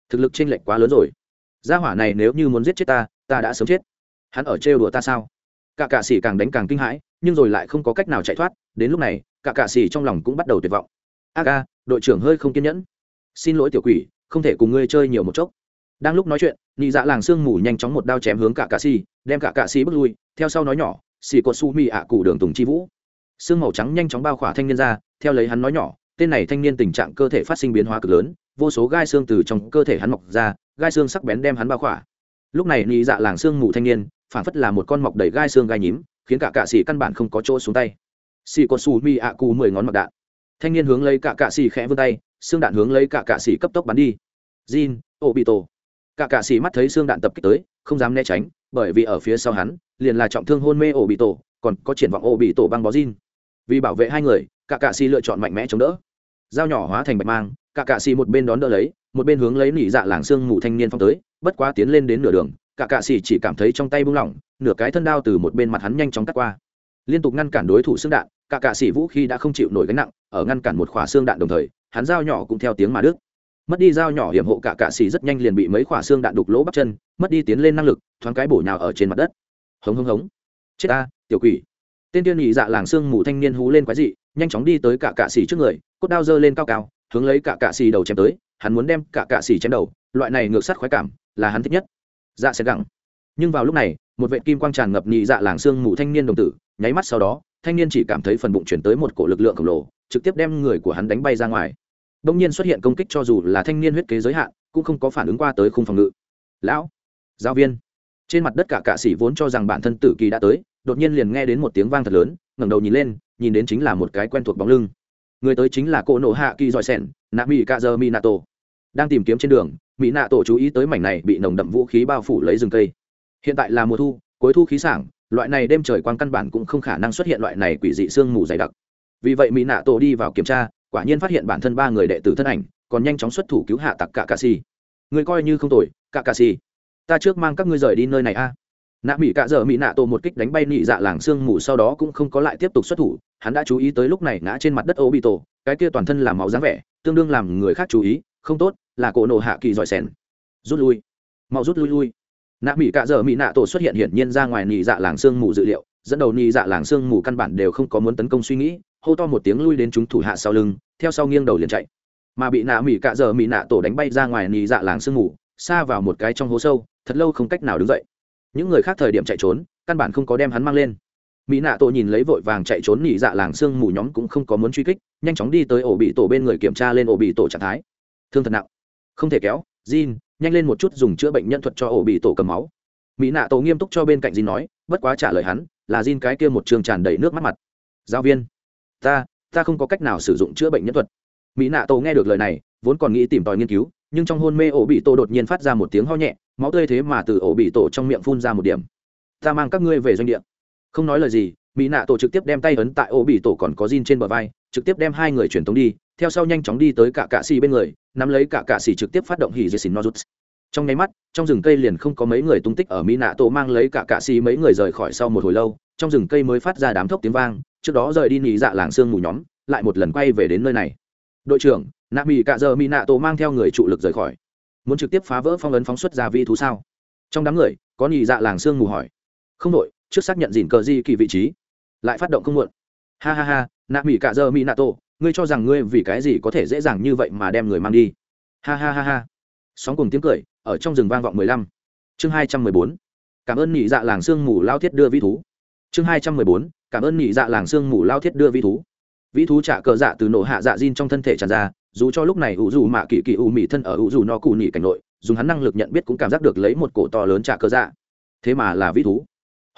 Thực lực chênh lệch quá lớn rồi. Gia hỏa này nếu như muốn giết chết ta ta đã sớm chết. Hắn ở trêu đùa ta sao? Cả cạ xỉ càng đánh càng kinh hãi, nhưng rồi lại không có cách nào chạy thoát. Đến lúc này, cả cạ xỉ trong lòng cũng bắt đầu tuyệt vọng. A ca đội trưởng hơi không kiên nhẫn. Xin lỗi tiểu quỷ, không thể cùng ngươi chơi nhiều một chốc. Đang lúc nói chuyện, nị dạ làng sương mù nhanh chóng một đao chém hướng cả cạ xỉ đem cả cạ xỉ bước lui. Theo sau nói nhỏ xỉ cột su mi ạ, cụ đường tùng chi vũ sương màu trắng nhanh chóng bao khỏa thanh niên ra, theo lấy hắn nói nhỏ, tên này thanh niên tình trạng cơ thể phát sinh biến hóa cực lớn, vô số gai xương từ trong cơ thể hắn mọc ra, gai xương sắc bén đem hắn bao khỏa. Lúc này nị dạ làng xương mù thanh niên, phản phất là một con mọc đầy gai xương gai nhím, khiến cả cạ xỉ căn bản không có chỗ xuống tay. Xì có su mi ạ cù mười ngón mặc đạn. Thanh niên hướng lấy cả cạ xỉ khẽ vươn tay, xương đạn hướng lấy cả cạ xỉ cấp tốc bắn đi. Jin ô bị tổ cả cạ xỉ mắt thấy xương đạn tập kích tới, không dám né tránh, bởi vì ở phía sau hắn, liền là trọng thương hôn mê ổ bị tổ còn có triển vọng ổ bị tổ băng bó jin vì bảo vệ hai người, cả cạ xì lựa chọn mạnh mẽ chống đỡ. Dao nhỏ hóa thành bạch mang, cả cạ xì một bên đón đỡ lấy, một bên hướng lấy nỉ dạ làng xương mù thanh niên phong tới, bất quá tiến lên đến nửa đường, cả cạ xì chỉ cảm thấy trong tay buông lỏng, nửa cái thân đao từ một bên mặt hắn nhanh chóng cắt qua. Liên tục ngăn cản đối thủ xương đạn, cả cạ xì vũ khí đã không chịu nổi gánh nặng, ở ngăn cản một khỏa xương đạn đồng thời, hắn dao nhỏ cũng theo tiếng mà đứt. Mất đi dao nhỏ hiểm hộ cả cạ xì rất nhanh liền bị mấy khỏa xương đạn đục lỗ bắp chân, mất đi tiến lên năng lực, thoáng cái bổ nhào ở trên mặt đất. Hống hống hống. Chết ta, tiểu quỷ tên tiên nhị dạ làng xương mù thanh niên hú lên quái dị, nhanh chóng đi tới cả cạ xỉ trước người, cốt đao giơ lên cao cao, hướng lấy cả cạ xỉ đầu chém tới, hắn muốn đem cả cạ xỉ chém đầu, loại này ngược sát khoái cảm là hắn thích nhất. Dạ sẽ gẳng nhưng vào lúc này, một vệ kim quang tràn ngập nhị dạ làng xương mù thanh niên đồng tử, nháy mắt sau đó, thanh niên chỉ cảm thấy phần bụng chuyển tới một cổ lực lượng khổng lồ, trực tiếp đem người của hắn đánh bay ra ngoài. Đông nhiên xuất hiện công kích cho dù là thanh niên huyết kế giới hạn, cũng không có phản ứng qua tới khung phòng ngự. Lão, giáo viên trên mặt đất cả cạ sĩ vốn cho rằng bản thân tử kỳ đã tới, đột nhiên liền nghe đến một tiếng vang thật lớn, ngẩng đầu nhìn lên, nhìn đến chính là một cái quen thuộc bóng lưng. Người tới chính là cô nộ hạ kỳ giỏi sẻn nạ mỹ cạ dơ mỹ nạ tổ đang tìm kiếm trên đường mỹ nạ tổ chú ý tới mảnh này bị nồng đậm vũ khí bao phủ lấy rừng cây. Hiện tại là mùa thu, cuối thu khí sảng, loại này đêm trời quang căn bản cũng không khả năng xuất hiện loại này quỷ dị sương mù dày đặc. Vì vậy mỹ nạ tổ đi vào kiểm tra, quả nhiên phát hiện bản thân ba người đệ tử thân ảnh, còn nhanh chóng xuất thủ cứu hạ tặc cả cà si người coi như không tội cả cà si ta trước mang các ngươi rời đi nơi này a. Nạ mỹ cạ dở mỹ nạ tổ một kích đánh bay nị dạ làng sương mù sau đó cũng không có lại tiếp tục xuất thủ, hắn đã chú ý tới lúc này ngã trên mặt đất ô bị tổ, cái kia toàn thân làm máu dáng vẻ, tương đương làm người khác chú ý, không tốt, là cổ nổ hạ kỳ giỏi sèn rút lui. Mau rút lui lui. Nạ mỹ cạ dở mỹ nạ tổ xuất hiện hiển nhiên ra ngoài nị dạ làng sương mù dự liệu, dẫn đầu nị dạ làng sương mù căn bản đều không có muốn tấn công suy nghĩ, hô to một tiếng lui đến chúng thủ hạ sau lưng, theo sau nghiêng đầu liền chạy. Mà bị nạ mỹ cạ dở mỹ nạ tổ đánh bay ra ngoài nị dạ làng sương mù, xa vào một cái trong hố sâu thật lâu không cách nào đứng dậy. Những người khác thời điểm chạy trốn căn bản không có đem hắn mang lên. Mỹ nạ tổ nhìn lấy vội vàng chạy trốn nhị dạ làng sương mù nhóm cũng không có muốn truy kích nhanh chóng đi tới ổ bị tổ bên người kiểm tra lên ổ bị tổ trạng thái. Thương thật nặng. Không thể kéo Jin, nhanh lên một chút dùng chữa bệnh nhân thuật cho ổ bị tổ cầm máu. Mỹ nạ tổ nghiêm túc cho bên cạnh Jin nói bất quá trả lời hắn là Jin cái kia một trường tràn đầy nước mắt mặt. Giáo viên ta ta không có cách nào sử dụng chữa bệnh nhân thuật. Mỹ nạ tổ nghe được lời này vốn còn nghĩ tìm tòi nghiên cứu nhưng trong hôn mê ổ bị tổ đột nhiên phát ra một tiếng ho nhẹ, máu tươi thế mà từ ổ bị tổ trong miệng phun ra một điểm. Ta mang các ngươi về doanh địa. Không nói lời gì, mỹ nạ tổ trực tiếp đem tay ấn tại ổ bị tổ còn có Jin trên bờ vai, trực tiếp đem hai người truyền tống đi, theo sau nhanh chóng đi tới cả cạ xì bên người, nắm lấy cả cạ xì trực tiếp phát động hỉ dê xin nozuts trong nháy mắt, trong rừng cây liền không có mấy người tung tích ở mỹ nạ tổ mang lấy cả cạ xì mấy người rời khỏi sau một hồi lâu, trong rừng cây mới phát ra đám thốc tiếng vang, trước đó rời đi nghỉ dạ làng sương mù nhóm, lại một lần quay về đến nơi này đội trưởng, nạ mỹ cạ giờ mỹ nạ tổ mang theo người trụ lực rời khỏi. Muốn trực tiếp phá vỡ phong ấn phóng xuất ra vi thú sao? Trong đám người, có nhị dạ làng sương mù hỏi. Không đội trước xác nhận dìn cờ di kỳ vị trí. Lại phát động không muộn. Ha ha ha, nạ mỹ cạ giờ mỹ nạ tổ, ngươi cho rằng ngươi vì cái gì có thể dễ dàng như vậy mà đem người mang đi? Ha ha ha ha. Sóng cùng tiếng cười, ở trong rừng vang vọng mười lăm. Chương hai trăm mười bốn. Cảm ơn nhị dạ làng sương mù lao thiết đưa vi thú. Chương hai trăm mười bốn. Cảm ơn nhị dạ làng sương mù lao thiết đưa vi thú vĩ thú trả cờ dạ từ nổ hạ dạ diên trong thân thể tràn ra, dù cho lúc này ủ dù mạ kỳ kỳ ủ mị thân ở ủ dù no cụ nhị cảnh nội, dùng hắn năng lực nhận biết cũng cảm giác được lấy một cổ to lớn trả cờ dạ. Thế mà là vĩ thú.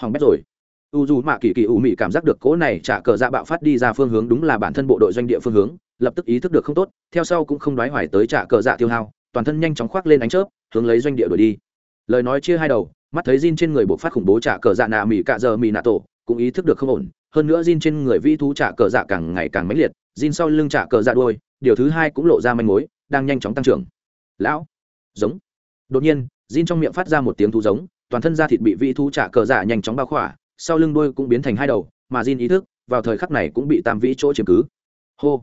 Hoàng bét rồi. U dù mạ kỳ kỳ ủ mị cảm giác được cỗ này trả cờ dạ bạo phát đi ra phương hướng đúng là bản thân bộ đội doanh địa phương hướng, lập tức ý thức được không tốt, theo sau cũng không đoái hoài tới trả cờ dạ tiêu hao, toàn thân nhanh chóng khoác lên ánh chớp, hướng lấy doanh địa đuổi đi. Lời nói chia hai đầu, mắt thấy Jin trên người bộ phát khủng bố trả cờ dạ nạ mỉ cạ giờ mỉ nạ tổ, cũng ý thức được không ổn hơn nữa Jin trên người vĩ thú trả cờ dạ càng ngày càng mãnh liệt, Jin sau lưng trả cờ dạ đuôi, điều thứ hai cũng lộ ra manh mối, đang nhanh chóng tăng trưởng. Lão, giống. Đột nhiên, Jin trong miệng phát ra một tiếng thú giống, toàn thân da thịt bị vĩ thú trả cờ dạ nhanh chóng bao khỏa, sau lưng đuôi cũng biến thành hai đầu, mà Jin ý thức, vào thời khắc này cũng bị tam vĩ chỗ chiếm cứ. Hô.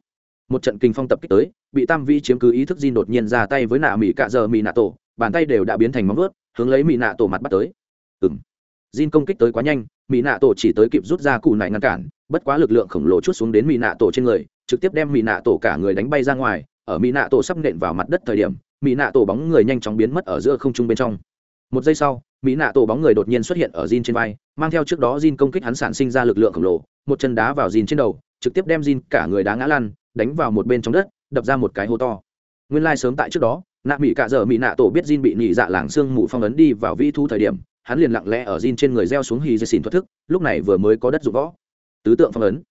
Một trận kinh phong tập kích tới, bị tam vĩ chiếm cứ ý thức Jin đột nhiên ra tay với nạ mỹ cả giờ mỹ nạ tổ, bàn tay đều đã biến thành móng vuốt, hướng lấy mỹ nạ tổ mặt bắt tới. Ừm. Jin công kích tới quá nhanh mỹ nạ tổ chỉ tới kịp rút ra cụ này ngăn cản, bất quá lực lượng khổng lồ chút xuống đến mỹ nạ tổ trên người, trực tiếp đem mỹ nạ tổ cả người đánh bay ra ngoài. Ở mỹ nạ tổ sắp nện vào mặt đất thời điểm mỹ nạ tổ bóng người nhanh chóng biến mất ở giữa không trung bên trong. Một giây sau mỹ nạ tổ bóng người đột nhiên xuất hiện ở Jin trên vai, mang theo trước đó Jin công kích hắn sản sinh ra lực lượng khổng lồ, một chân đá vào Jin trên đầu, trực tiếp đem Jin cả người đá ngã lăn, đánh vào một bên trong đất, đập ra một cái hố to. Nguyên lai、like、sớm tại trước đó, nạ mỹ cạ dở mỹ nạ tổ biết Jin bị nhị dạ làng xương mù phong ấn đi vào vĩ thu thời điểm hắn liền lặng lẽ ở Jin trên người gieo xuống hì dây xỉn thoát thức, lúc này vừa mới có đất dụng võ. Tứ tượng phong ấn.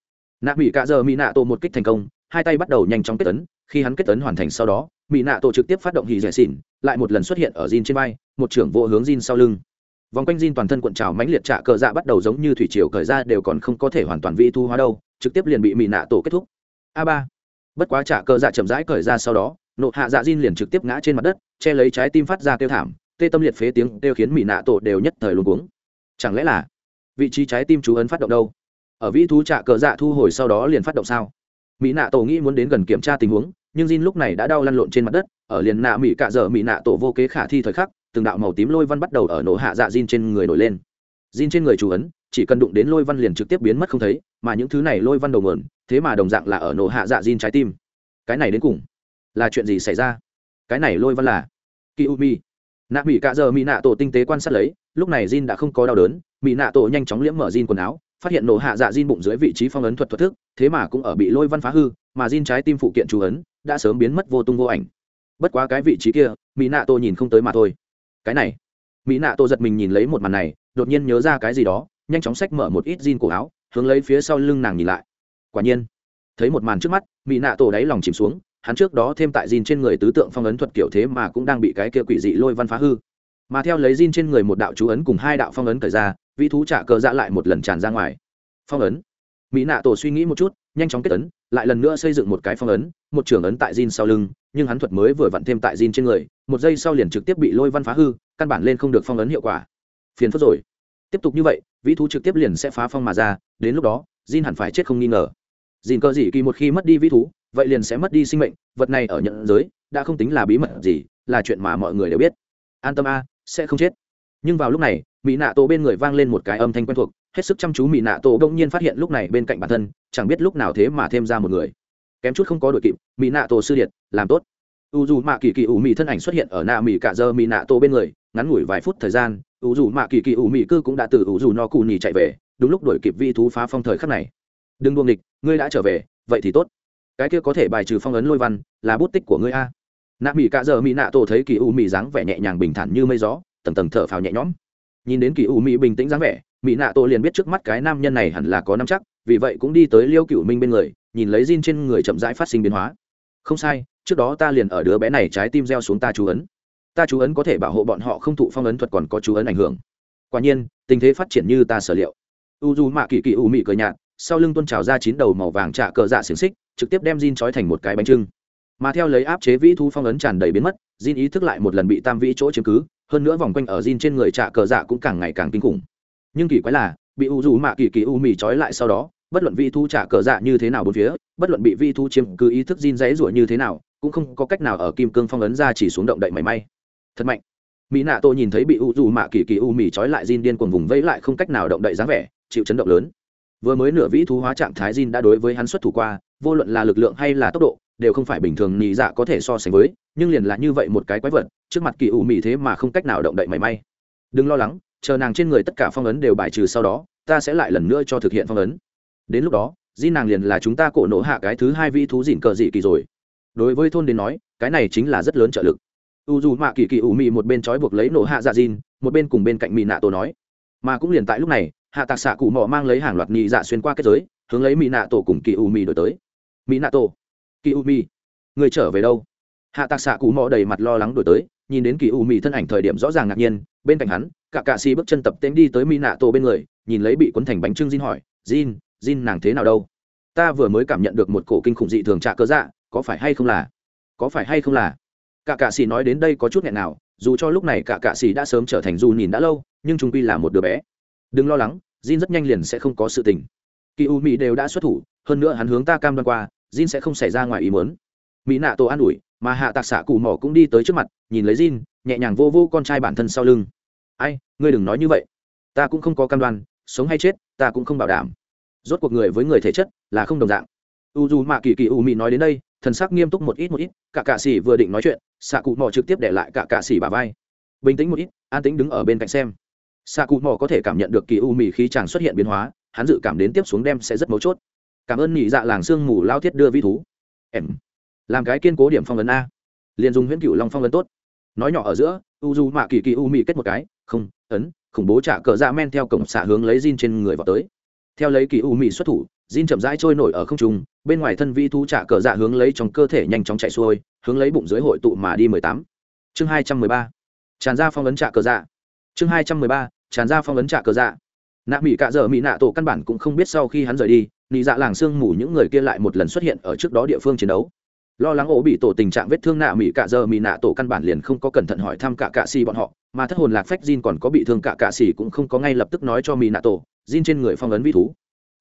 Nạ mỹ cạ giờ mỹ nạ tổ một kích thành công, hai tay bắt đầu nhanh chóng kết ấn. khi hắn kết ấn hoàn thành sau đó mỹ nạ tổ trực tiếp phát động hì dây xỉn, lại một lần xuất hiện ở Jin trên vai, một trưởng vô hướng Jin sau lưng. Vòng quanh Jin toàn thân cuộn trào mãnh liệt trạ cờ dạ bắt đầu giống như thủy triều cởi ra đều còn không có thể hoàn toàn vi thu hóa đâu, trực tiếp liền bị mỹ nạ tổ kết thúc. A ba. Bất quá trả cơ dạ chậm rãi cởi ra sau đó, nộ hạ dạ Jin liền trực tiếp ngã trên mặt đất, che lấy trái tim phát ra kêu thảm tê tâm liệt phế tiếng kêu khiến mỹ nạ tổ đều nhất thời luôn cuống. Chẳng lẽ là vị trí trái tim chú ấn phát động đâu? Ở vĩ thú trạ cờ dạ thu hồi sau đó liền phát động sao? Mỹ nạ tổ nghĩ muốn đến gần kiểm tra tình huống, nhưng Jin lúc này đã đau lăn lộn trên mặt đất, ở liền nạ mỹ cạ dở mỹ nạ tổ vô kế khả thi thời khắc, từng đạo màu tím lôi văn bắt đầu ở nổ hạ dạ Jin trên người nổi lên. Jin trên người chú ấn, chỉ cần đụng đến lôi văn liền trực tiếp biến mất không thấy, mà những thứ này lôi văn đầu nguồn, thế mà đồng dạng là ở nổ hạ dạ Jin trái tim. Cái này đến cùng là chuyện gì xảy ra? Cái này lôi văn là kỳ nạ mỹ cạ giờ mỹ nạ tổ tinh tế quan sát lấy, lúc này Jin đã không có đau đớn mỹ nạ tổ nhanh chóng liễm mở Jin quần áo, phát hiện nổ hạ dạ Jin bụng dưới vị trí phong ấn thuật thuật thức, thế mà cũng ở bị lôi văn phá hư, mà Jin trái tim phụ kiện chú ấn đã sớm biến mất vô tung vô ảnh. Bất quá cái vị trí kia mỹ nạ tổ nhìn không tới mà thôi. Cái này mỹ nạ tổ giật mình nhìn lấy một màn này, đột nhiên nhớ ra cái gì đó, nhanh chóng xách mở một ít jean cổ áo, hướng lấy phía sau lưng nàng nhìn lại. Quả nhiên, thấy một màn trước mắt mỹ nạ tổ đáy lòng chìm xuống hắn trước đó thêm tại Jin trên người tứ tượng phong ấn thuật kiểu thế mà cũng đang bị cái kia quỷ dị lôi văn phá hư. Mà theo lấy Jin trên người một đạo chú ấn cùng hai đạo phong ấn cởi ra vị thú trả cờ dạ lại một lần tràn ra ngoài. Phong ấn. Mỹ nạ tổ suy nghĩ một chút, nhanh chóng kết ấn, lại lần nữa xây dựng một cái phong ấn, một trường ấn tại Jin sau lưng, nhưng hắn thuật mới vừa vặn thêm tại Jin trên người, một giây sau liền trực tiếp bị lôi văn phá hư, căn bản lên không được phong ấn hiệu quả. Phiền phức rồi. Tiếp tục như vậy vĩ thú trực tiếp liền sẽ phá phong mà ra, đến lúc đó, Jin hẳn phải chết không nghi ngờ. Jin cơ gì kỳ một khi mất đi vĩ thú vậy liền sẽ mất đi sinh mệnh, vật này ở nhận giới, đã không tính là bí mật gì, là chuyện mà mọi người đều biết. An tâm a, sẽ không chết. Nhưng vào lúc này, mỹ nạ tổ bên người vang lên một cái âm thanh quen thuộc, hết sức chăm chú mỹ nạ tổ đông nhiên phát hiện lúc này bên cạnh bản thân, chẳng biết lúc nào thế mà thêm ra một người. Kém chút không có đội kịp, mỹ nạ tổ sư điện làm tốt. U dù mạ kỳ kỳ ủ mỹ thân ảnh xuất hiện ở nạ mỹ cả giờ mỹ nạ tổ bên người, ngắn ngủi vài phút thời gian, u dù mạ kỳ kỳ ủ mỹ cư cũng đã từ u dù no cù nhì chạy về, đúng lúc đuổi kịp vi thú phá phong thời khắc này. Đừng đuông địch, ngươi đã trở về, vậy thì tốt cái kia có thể bài trừ phong ấn lôi văn, là bút tích của ngươi a. Nạ mỹ cạ giờ mỹ nạ tổ thấy kỳ u mỹ dáng vẻ nhẹ nhàng bình thản như mây gió, tầng tầng thở phào nhẹ nhõm. Nhìn đến kỳ u mỹ bình tĩnh dáng vẻ mỹ nạ tổ liền biết trước mắt cái nam nhân này hẳn là có năm chắc, vì vậy cũng đi tới liêu cựu minh bên người, nhìn lấy Jin trên người chậm rãi phát sinh biến hóa. Không sai, trước đó ta liền ở đứa bé này trái tim gieo xuống ta chú ấn. Ta chú ấn có thể bảo hộ bọn họ không thụ phong ấn thuật còn có chú ấn ảnh hưởng. Quả nhiên, tình thế phát triển như ta sở liệu. U dù mạ kỳ kỳ u mị cờ nhạt sau lưng tuôn trào ra chín đầu màu vàng trạ cờ dạ xiềng xích, trực tiếp đem Jin trói thành một cái bánh trưng. Mà theo lấy áp chế vĩ thu phong ấn tràn đầy biến mất, Jin ý thức lại một lần bị tam vĩ chỗ chiếm cứ, hơn nữa vòng quanh ở Jin trên người trạ cờ dạ cũng càng ngày càng kinh khủng. Nhưng kỳ quái là, bị u dù mạ kỳ kỳ u mì trói lại sau đó, bất luận vị thu trả cờ dạ như thế nào bốn phía, bất luận bị vị thu chiếm cứ ý thức Jin dãy rủa như thế nào, cũng không có cách nào ở kim cương phong ấn ra chỉ xuống động đậy mảy may. Thật mạnh. Mỹ nạ tô nhìn thấy bị u dù mạ kỳ kỳ u mì trói lại Jin điên cuồng vùng vẫy lại không cách nào động đậy dáng vẻ, chịu chấn động lớn vừa mới nửa vĩ thú hóa trạng thái Jin đã đối với hắn xuất thủ qua, vô luận là lực lượng hay là tốc độ, đều không phải bình thường nhị dạ có thể so sánh với, nhưng liền là như vậy một cái quái vật, trước mặt kỳ u mị thế mà không cách nào động đậy mảy may. Đừng lo lắng, chờ nàng trên người tất cả phong ấn đều bài trừ sau đó, ta sẽ lại lần nữa cho thực hiện phong ấn. Đến lúc đó di nàng liền là chúng ta cổ nổ hạ cái thứ hai vĩ thú dịn cờ dị kỳ rồi. Đối với thôn đến nói, cái này chính là rất lớn trợ lực. U dù mạ kỳ kỳ ủ mị một bên trói buộc lấy nổ hạ dạ dìn một bên cùng bên cạnh mị nạ tổ nói. Mà cũng liền tại lúc này hạ tạc xạ cụ mò mang lấy hàng loạt nhị dạ xuyên qua kết giới hướng lấy mỹ nạ tổ cùng kỳ U Mi đổi tới. Mỹ nạ tổ kỳ U Mi, người trở về đâu? Hạ tạc xạ cụ mò đầy mặt lo lắng đổi tới nhìn đến kỳ U Mi thân ảnh thời điểm rõ ràng ngạc nhiên bên cạnh hắn cả cạ xì bước chân tập tên đi tới mỹ nạ tổ bên người nhìn lấy bị cuốn thành bánh trưng Jin hỏi Jin Jin nàng thế nào đâu? Ta vừa mới cảm nhận được một cổ kinh khủng dị thường trạ cơ dạ có phải hay không là? Có phải hay không là? Cả cạ xì nói đến đây có chút nghẹn nào dù cho lúc này cả cạ xì đã sớm trở thành dù nhìn đã lâu nhưng trung quy là một đứa bé. Đừng lo lắng Jin rất nhanh liền sẽ không có sự tình. Kỳ u mỹ đều đã xuất thủ, hơn nữa hắn hướng ta cam đoan qua, Jin sẽ không xảy ra ngoài ý muốn. Mỹ nạ tổ an ủi, mà hạ tạc xạ cụ mỏ cũng đi tới trước mặt, nhìn lấy Jin, nhẹ nhàng vô vô con trai bản thân sau lưng. Ai, ngươi đừng nói như vậy. Ta cũng không có cam đoan, sống hay chết, ta cũng không bảo đảm. Rốt cuộc người với người thể chất là không đồng dạng. U dù mạ kỳ kỳ u mị nói đến đây, thần sắc nghiêm túc một ít một ít, cả cả sĩ vừa định nói chuyện xạ cụ mỏ trực tiếp để lại cả cả sĩ bà vai. Bình tĩnh một ít, an tĩnh đứng ở bên cạnh xem xạ cụ mò có thể cảm nhận được kỳ u mị khí chàng xuất hiện biến hóa, hắn dự cảm đến tiếp xuống đem sẽ rất mấu chốt. Cảm ơn nhị dạ làng sương mù lao thiết đưa vi thú. Em. Làm cái kiên cố điểm phong vấn a. Liền dùng huyễn cựu long phong vấn tốt. Nói nhỏ ở giữa, u du mạ kỳ kỳ u mị kết một cái, không, ấn, khủng bố trả cờ dạ men theo cổng xạ hướng lấy Jin trên người vào tới. Theo lấy kỳ u mị xuất thủ, Jin chậm rãi trôi nổi ở không trung, bên ngoài thân vi thú trả cờ dạ hướng lấy trong cơ thể nhanh chóng chạy xuôi, hướng lấy bụng dưới hội tụ mà đi mười tám. Chương hai trăm mười ba. Tràn ra phong ấn trả cờ dạ. Chương hai trăm mười ba tràn ra phong ấn trả cờ dạ. Nạ mỹ cạ dở mỹ nạ tổ căn bản cũng không biết sau khi hắn rời đi, nị dạ làng sương mù những người kia lại một lần xuất hiện ở trước đó địa phương chiến đấu. Lo lắng ổ bị tổ tình trạng vết thương nạ mỹ cạ giờ mỹ nạ tổ căn bản liền không có cẩn thận hỏi thăm cả cạ xì bọn họ, mà thất hồn lạc phách Jin còn có bị thương cả cạ xì cũng không có ngay lập tức nói cho mỹ nạ tổ, Jin trên người phong ấn vi thú.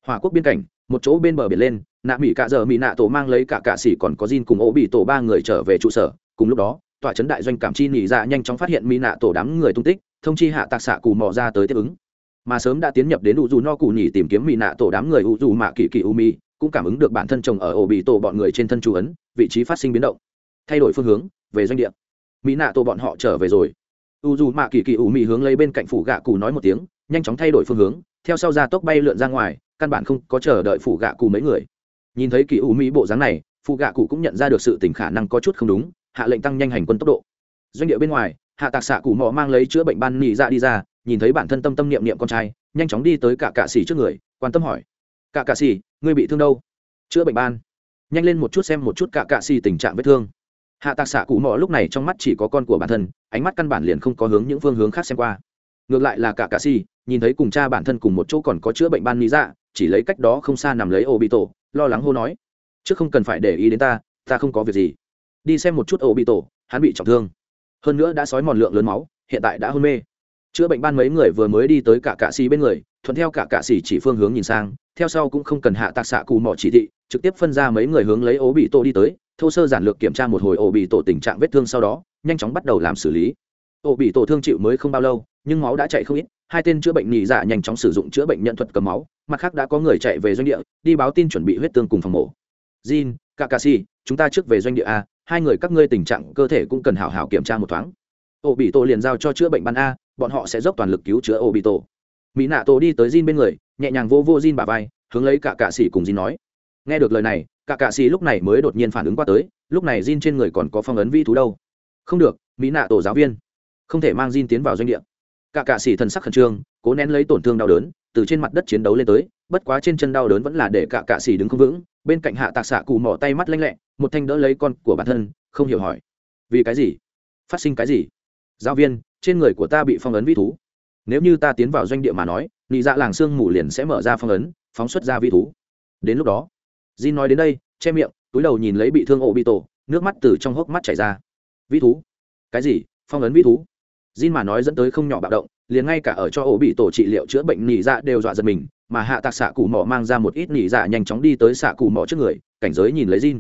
Hòa quốc biên cảnh, một chỗ bên bờ biển lên, nạ mỹ cạ giờ mỹ nạ tổ mang lấy cả cạ xì còn có Jin cùng ổ bị tổ ba người trở về trụ sở. Cùng lúc đó, tòa trấn đại doanh cảm chi nị dạ nhanh chóng phát hiện mỹ nạ tổ đám người tung tích thông chi hạ tạc xạ cù mò ra tới tiếp ứng. Mà sớm đã tiến nhập đến u dù no cù nhỉ tìm kiếm mỹ nạ tổ đám người u dù mạ kỳ kỳ u mi cũng cảm ứng được bản thân chồng ở ổ bị tổ bọn người trên thân chú ấn, vị trí phát sinh biến động. Thay đổi phương hướng, về doanh địa. Mỹ nạ tổ bọn họ trở về rồi. U dù mạ kỳ kỳ u mi hướng lấy bên cạnh phủ gạ cù nói một tiếng, nhanh chóng thay đổi phương hướng, theo sau ra tốc bay lượn ra ngoài, căn bản không có chờ đợi phủ gạ cù mấy người. Nhìn thấy kỳ u mỹ bộ dáng này phụ gạ cụ cũng nhận ra được sự tình khả năng có chút không đúng, hạ lệnh tăng nhanh hành quân tốc độ. Doanh địa bên ngoài hạ tạc xạ cụ mò mang lấy chữa bệnh ban nỉ dạ đi ra, nhìn thấy bản thân tâm tâm niệm niệm con trai, nhanh chóng đi tới cả cạ xỉ trước người, quan tâm hỏi. Cả cạ xỉ ngươi bị thương đâu? Chữa bệnh ban. Nhanh lên một chút xem một chút cả cạ xỉ tình trạng vết thương. Hạ tạc xạ cụ mò lúc này trong mắt chỉ có con của bản thân, ánh mắt căn bản liền không có hướng những phương hướng khác xem qua. Ngược lại là cả cạ xỉ nhìn thấy cùng cha bản thân cùng một chỗ còn có chữa bệnh ban nỉ dạ chỉ lấy cách đó không xa nằm lấy ô bị tổ lo lắng hô nói. Chứ không cần phải để ý đến ta ta không có việc gì. Đi xem một chút ô bị tổ hắn bị trọng thương hơn nữa đã sói mòn lượng lớn máu, hiện tại đã hôn mê. Chữa bệnh ban mấy người vừa mới đi tới cả cạ xì bên người, thuận theo cả cạ xì chỉ phương hướng nhìn sang, theo sau cũng không cần hạ tạc xạ cù mỏ chỉ thị, trực tiếp phân ra mấy người hướng lấy ố bị tổ đi tới, thô sơ giản lược kiểm tra một hồi ổ bị tổ tình trạng vết thương sau đó, nhanh chóng bắt đầu làm xử lý. Ổ bị tổ thương chịu mới không bao lâu, nhưng máu đã chạy không ít, hai tên chữa bệnh nhì dạ nhanh chóng sử dụng chữa bệnh nhận thuật cầm máu, mặt khác đã có người chạy về doanh địa, đi báo tin chuẩn bị huyết tương cùng phòng mổ. Jin, kakashi, chúng ta trước về doanh địa a hai người các ngươi tình trạng cơ thể cũng cần hảo hảo kiểm tra một thoáng. Ô bị tổ liền giao cho chữa bệnh ban a, bọn họ sẽ dốc toàn lực cứu chữa ô bị tổ mỹ nạ tổ đi tới jin bên người, nhẹ nhàng vô vô jin bà vai, hướng lấy cả cạ sĩ cùng jin nói. Nghe được lời này cả cạ sĩ lúc này mới đột nhiên phản ứng qua tới, lúc này jin trên người còn có phong ấn vi thú đâu. Không được mỹ nạ tổ giáo viên. Không thể mang jin tiến vào doanh địa. Cả cạ sĩ thần sắc khẩn trương, cố nén lấy tổn thương đau đớn, từ trên mặt đất chiến đấu lên tới, bất quá trên chân đau đớn vẫn là để cả cạ sĩ đứng không vững bên cạnh hạ tạc xạ cụ mỏ tay mắt lanh lẹ, một thanh đỡ lấy con của bản thân, không hiểu hỏi, vì cái gì? Phát sinh cái gì? Giáo viên, trên người của ta bị phong ấn vi thú. Nếu như ta tiến vào doanh địa mà nói, nị dạ làng sương mù liền sẽ mở ra phong ấn, phóng xuất ra vi thú. Đến lúc đó, Jin nói đến đây, che miệng, túi đầu nhìn lấy bị thương ổ bị tổ nước mắt từ trong hốc mắt chảy ra. Vi thú? Cái gì? Phong ấn vi thú? Jin mà nói dẫn tới không nhỏ bạo động, liền ngay cả ở cho ổ bị tổ trị liệu chữa bệnh nhị dạ đều dọa giật mình mà hạ tạc xạ cụ mỏ mang ra một ít nỉ dạ nhanh chóng đi tới xạ cụ mỏ trước người, cảnh giới nhìn lấy Jin.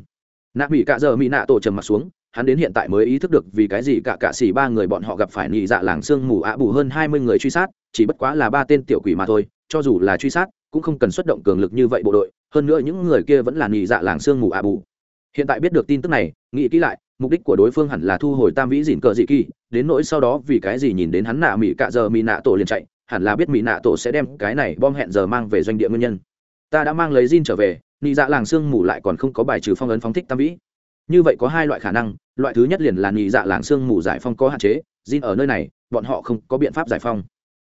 nạ mỹ cạ giờ mỹ nạ tổ trầm mặt xuống, hắn đến hiện tại mới ý thức được vì cái gì cả cạ xỉ ba người bọn họ gặp phải nỉ dạ làng sương mù ạ bù hơn hai mươi người truy sát, chỉ bất quá là ba tên tiểu quỷ mà thôi, cho dù là truy sát, cũng không cần xuất động cường lực như vậy bộ đội, hơn nữa những người kia vẫn là nỉ dạ làng sương mù ạ bù hiện tại biết được tin tức này, nghĩ kỹ lại, mục đích của đối phương hẳn là thu hồi tam vĩ dìn cờ dị kỳ, đến nỗi sau đó vì cái gì nhìn đến hắn nạ mỹ cạ giờ mỹ nạ tổ liền chạy hẳn là biết mỹ nạ tổ sẽ đem cái này bom hẹn giờ mang về doanh địa nguyên nhân. Ta đã mang lấy Jin trở về, nị dạ làng sương mù lại còn không có bài trừ phong ấn phóng thích tam vĩ. Như vậy có hai loại khả năng, loại thứ nhất liền là nị dạ làng sương mù giải phong có hạn chế, Jin ở nơi này, bọn họ không có biện pháp giải phong.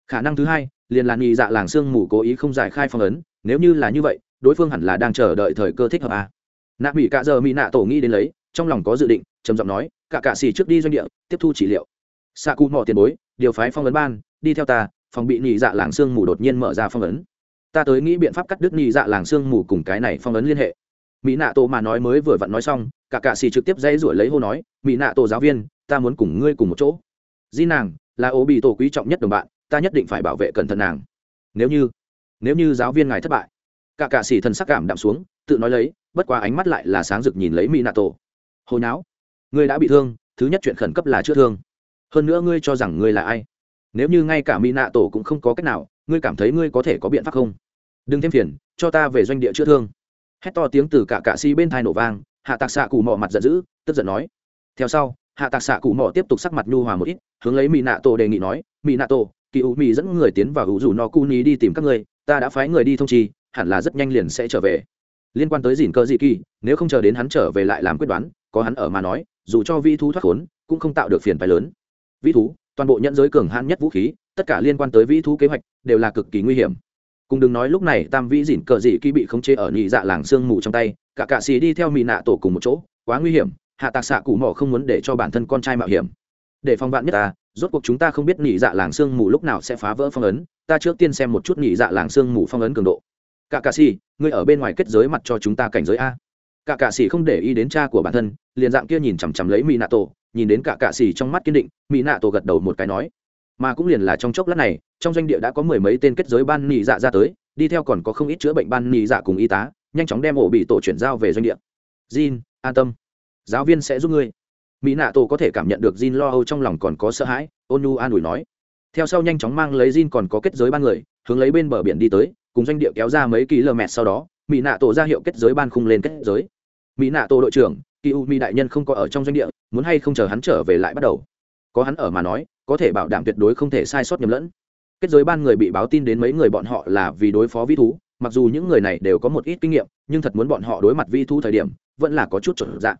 Khả năng thứ hai, liền là nị dạ làng sương mù cố ý không giải khai phong ấn, nếu như là như vậy, đối phương hẳn là đang chờ đợi thời cơ thích hợp a à. nạ mỹ cạ giờ mỹ nạ tổ nghĩ đến lấy, trong lòng có dự định, trầm giọng nói cả cạ xì trước đi doanh địa, tiếp thu trị liệu. Xạ cụ mò tiền bối, điều phái phong ấn ban, đi theo ta phòng bị nhị dạ làng sương mù đột nhiên mở ra phong ấn. Ta tới nghĩ biện pháp cắt đứt nhị dạ làng sương mù cùng cái này phong ấn liên hệ. Mỹ nạ tổ mà nói mới vừa vặn nói xong, cả cạ xì trực tiếp dây rủi lấy hô nói, mỹ nạ tổ giáo viên, ta muốn cùng ngươi cùng một chỗ. Di nàng, là ô bị tổ quý trọng nhất đồng bạn, ta nhất định phải bảo vệ cẩn thận nàng. Nếu như nếu như giáo viên ngài thất bại. Cả cạ xì thần sắc cảm đạm xuống, tự nói lấy, bất quá ánh mắt lại là sáng rực nhìn lấy mỹ nạ tổ. Hồi não ngươi đã bị thương, thứ nhất chuyện khẩn cấp là chữa thương. Hơn nữa ngươi cho rằng ngươi là ai? Nếu như ngay cả mỹ nạ tổ cũng không có cách nào, ngươi cảm thấy ngươi có thể có biện pháp không? Đừng thêm phiền, cho ta về doanh địa chữa thương. Hét to tiếng từ cả cạ si bên thai nổ vang, hạ tạc xạ cụ mò mặt giận dữ, tức giận nói. Theo sau, hạ tạc xạ cụ mò tiếp tục sắc mặt nhu hòa một ít, hướng lấy mỹ nạ tổ đề nghị nói mỹ nạ tổ kỳ u mỹ dẫn người tiến vào hữu rủ no cu ni đi tìm các ngươi, ta đã phái người đi thông trì hẳn là rất nhanh liền sẽ trở về. Liên quan tới dìn cơ dị kỳ, nếu không chờ đến hắn trở về lại làm quyết đoán, có hắn ở mà nói, dù cho vi thú thoát khốn, cũng không tạo được phiền phái lớn. Vi thú toàn bộ nhận giới cường hãn nhất vũ khí, tất cả liên quan tới vĩ thú kế hoạch, đều là cực kỳ nguy hiểm. Cùng đừng nói lúc này, tam vĩ dỉn cờ dị kỳ bị khống chế ở nhị dạ làng sương mù trong tay, cả cạ xì đi theo mỹ nạ tổ cùng một chỗ, quá nguy hiểm, hạ tạc xạ cụ mỏ không muốn để cho bản thân con trai mạo hiểm. Để phòng bạn nhất ta, rốt cuộc chúng ta không biết nhị dạ làng sương mù lúc nào sẽ phá vỡ phong ấn, ta trước tiên xem một chút nhị dạ làng sương mù phong ấn cường độ. Cả cạ xì, ngươi ở bên ngoài kết giới mặt cho chúng ta cảnh giới a. Cả cạ xì không để ý đến cha của bản thân, liền dạng kia nhìn chằm chằm lấy mỹ nạ tổ nhìn đến cả cạ xì trong mắt kiên định, mỹ nạ tổ gật đầu một cái nói. Mà cũng liền là trong chốc lát này, trong doanh địa đã có mười mấy tên kết giới ban nị dạ ra tới, đi theo còn có không ít chữa bệnh ban nị dạ cùng y tá, nhanh chóng đem ổ bị tổ chuyển giao về doanh địa. Jin, an tâm. Giáo viên sẽ giúp ngươi. Mỹ nạ tổ có thể cảm nhận được jin lo âu trong lòng còn có sợ hãi, ôn nu an ủi nói. Theo sau nhanh chóng mang lấy jin còn có kết giới ban người, hướng lấy bên bờ biển đi tới, cùng doanh địa kéo ra mấy km sau đó, mỹ nạ tổ ra hiệu kết giới ban khung lên kết giới. Mỹ nạ tổ đội trưởng kỳ u mỹ đại nhân không có ở trong doanh địa muốn hay không chờ hắn trở về lại bắt đầu. Có hắn ở mà nói, có thể bảo đảm tuyệt đối không thể sai sót nhầm lẫn. Kết giới ban người bị báo tin đến mấy người bọn họ là vì đối phó vi thú, mặc dù những người này đều có một ít kinh nghiệm, nhưng thật muốn bọn họ đối mặt vi thú thời điểm, vẫn là có chút chuẩn dạng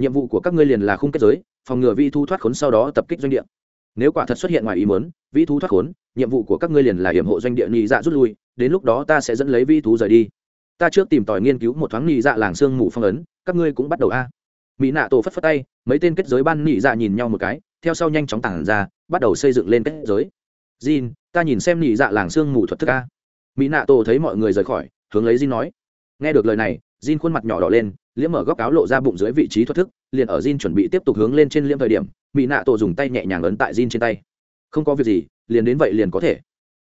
nhiệm vụ của các ngươi liền là khung kết giới, phòng ngừa vi thú thoát khốn sau đó tập kích doanh địa. Nếu quả thật xuất hiện ngoài ý muốn, vi thú thoát khốn, nhiệm vụ của các ngươi liền là hiểm hộ doanh địa nhị dạ rút lui, đến lúc đó ta sẽ dẫn lấy vi thú rời đi. Ta trước tìm tòi nghiên cứu một thoáng nhị dạ làng sương mù phong ấn, các ngươi cũng bắt đầu a mỹ nạ tổ phất phất tay, mấy tên kết giới ban nị dạ nhìn nhau một cái, theo sau nhanh chóng tản ra, bắt đầu xây dựng lên kết giới. Jin, ta nhìn xem nị dạ làng xương mù thuật thức a. Mỹ nạ tổ thấy mọi người rời khỏi, hướng lấy jin nói. Nghe được lời này, jin khuôn mặt nhỏ đỏ lên, liễm mở góc áo lộ ra bụng dưới vị trí thuật thức, liền ở jin chuẩn bị tiếp tục hướng lên trên liễm thời điểm, mỹ nạ tổ dùng tay nhẹ nhàng ấn tại jin trên tay. Không có việc gì, liền đến vậy liền có thể.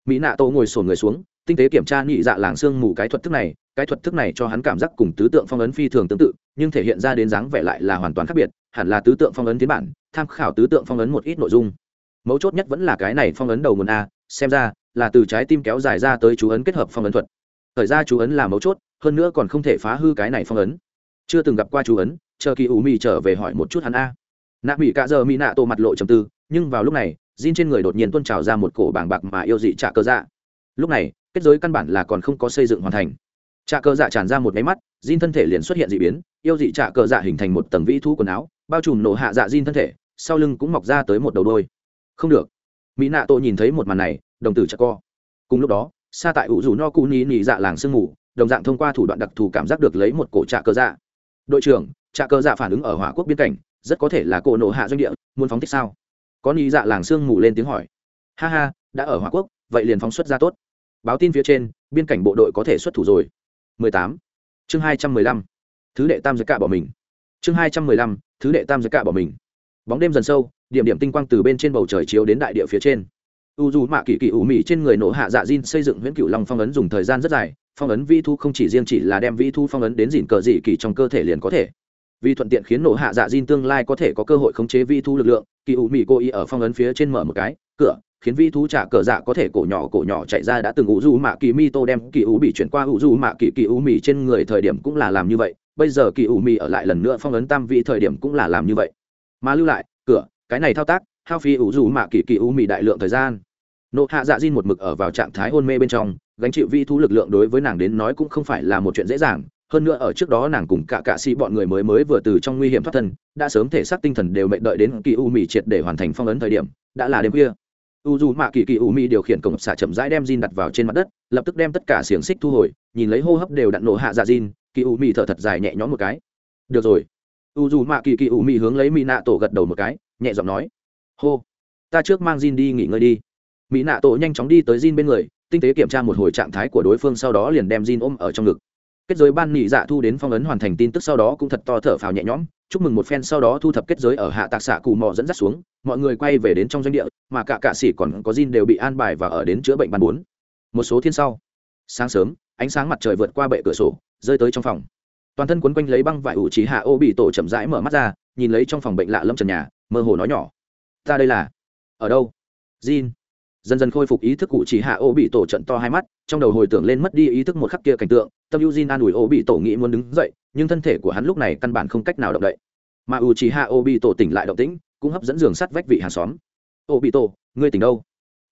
Mỹ nạ tổ ngồi sổn người xuống, tinh tế kiểm tra nhị dạ làng xương mù cái thuật thức này cái thuật thức này cho hắn cảm giác cùng tứ tượng phong ấn phi thường tương tự, nhưng thể hiện ra đến dáng vẻ lại là hoàn toàn khác biệt, hẳn là tứ tượng phong ấn tiến bản, tham khảo tứ tượng phong ấn một ít nội dung. Mấu chốt nhất vẫn là cái này phong ấn đầu nguồn a, xem ra là từ trái tim kéo dài ra tới chú ấn kết hợp phong ấn thuật. Thời ra chú ấn là mấu chốt, hơn nữa còn không thể phá hư cái này phong ấn. Chưa từng gặp qua chú ấn, chờ kỳ ủ mì trở về hỏi một chút hắn a. Nạ mỹ cạ giờ mỹ nạ tổ mặt lộ trầm tư, nhưng vào lúc này, Jin trên người đột nhiên tuôn trào ra một cổ bảng bạc mà yêu dị trả cơ dạ. Lúc này, kết giới căn bản là còn không có xây dựng hoàn thành trà cơ dạ tràn ra một máy mắt, Jin thân thể liền xuất hiện d ị biến, yêu dị trả cơ dạ hình thành một tầng vĩ thu quần áo, bao trùm nổ hạ dạ Jin thân thể, sau lưng cũng mọc ra tới một đầu đôi không được. Mỹ nạ Tô nhìn thấy một màn này, đồng tử chặt co. Cùng lúc đó xa tại ủ rủ no cu ni nỉ dạ làng sương mù, đồng dạng thông qua thủ đoạn đặc thù cảm giác được lấy một cổ trạ cơ dạ. Đội trưởng, trạ cơ dạ phản ứng ở hỏa quốc biên cảnh, rất có thể là cổ nổ hạ doanh địa, muốn phóng thích sao? Có nỉ dạ làng sương mù lên tiếng hỏi. Ha ha, đã ở hỏa quốc, vậy liền phóng xuất ra tốt. Báo tin phía trên, biên cảnh bộ đội có thể xuất thủ rồi. 18. chương 215. thứ đệ tam giới cạ bỏ mình chương 215. thứ đệ tam giới cạ bỏ mình bóng đêm dần sâu, điểm điểm tinh quang từ bên trên bầu trời chiếu đến đại địa phía trên u dù mạ kỳ kỳ ủ mị trên người nổ hạ dạ diên xây dựng huyễn cựu long phong ấn dùng thời gian rất dài, phong ấn vi thu không chỉ riêng chỉ là đem vi thu phong ấn đến dìn cờ dị kỳ trong cơ thể liền có thể vì thuận tiện khiến nổ hạ dạ diên tương lai có thể có cơ hội khống chế vi thu lực lượng, kỳ ủ mị cố ý ở phong ấn phía trên mở một cái, cửa khiến vi thú trả cờ dạ có thể cổ nhỏ cổ nhỏ chạy ra đã từng ủ du mạ kỳ mi tô đem kỳ ủ bị chuyển qua ủ du mạ kỳ kỳ ủ mì trên người thời điểm cũng là làm như vậy. Bây giờ kỳ ủ mì ở lại lần nữa phong ấn tam vị thời điểm cũng là làm như vậy. Mà lưu lại, cửa, cái này thao tác, hao phi ủ du mạ kỳ kỳ ủ mì đại lượng thời gian. Nộ hạ dạ diên một mực ở vào trạng thái hôn mê bên trong, gánh chịu vi thú lực lượng đối với nàng đến nói cũng không phải là một chuyện dễ dàng. Hơn nữa ở trước đó nàng cùng cả cạ sĩ bọn người mới mới vừa từ trong nguy hiểm thoát thân, đã sớm thể xác tinh thần đều mệnh đợi đến kỳ u mì triệt để hoàn thành phong ấn thời điểm, đã là đêm khuya u dù mạ kỳ kỳ u mi điều khiển cổng xả chậm rãi đem Jin đặt vào trên mặt đất, lập tức đem tất cả xiềng xích thu hồi, nhìn lấy hô hấp đều đặn nổ hạ dạ Jin, kỳ u mi thở thật dài nhẹ nhõm một cái. Được rồi. U dù mạ kỳ kỳ u mi hướng lấy mỹ nạ tổ gật đầu một cái, nhẹ giọng nói, hô, ta trước mang Jin đi nghỉ ngơi đi. Mỹ nạ tổ nhanh chóng đi tới Jin bên người, tinh tế kiểm tra một hồi trạng thái của đối phương sau đó liền đem Jin ôm ở trong ngực kết giới ban nhị dạ thu đến phong ấn hoàn thành tin tức sau đó cũng thật to thở phào nhẹ nhõm. Chúc mừng một phen sau đó thu thập kết giới ở hạ tạc xạ cù mò dẫn dắt xuống. Mọi người quay về đến trong doanh địa, mà cả cạ sĩ còn có Jin đều bị an bài và ở đến chữa bệnh ban bốn. Một số thiên sau. Sáng sớm, ánh sáng mặt trời vượt qua bệ cửa sổ, rơi tới trong phòng. Toàn thân quấn quanh lấy băng vải ủ trí hạ ô bị tổ chậm rãi mở mắt ra, nhìn lấy trong phòng bệnh lạ lâm trần nhà, mơ hồ nói nhỏ. Ta đây là. Ở đâu? Jin. Dần dần khôi phục ý thức cụ chỉ hạ ô bị tổ trận to hai mắt, trong đầu hồi tưởng lên mất đi ý thức một khắc kia cảnh tượng tâm Jin an ủi ô bị tổ nghĩ muốn đứng dậy, nhưng thân thể của hắn lúc này căn bản không cách nào động đậy. Mà u chỉ hạ ô bị tổ tỉnh lại động tĩnh, cũng hấp dẫn giường sắt vách vị hàng xóm. Ô bị tổ, ngươi tỉnh đâu?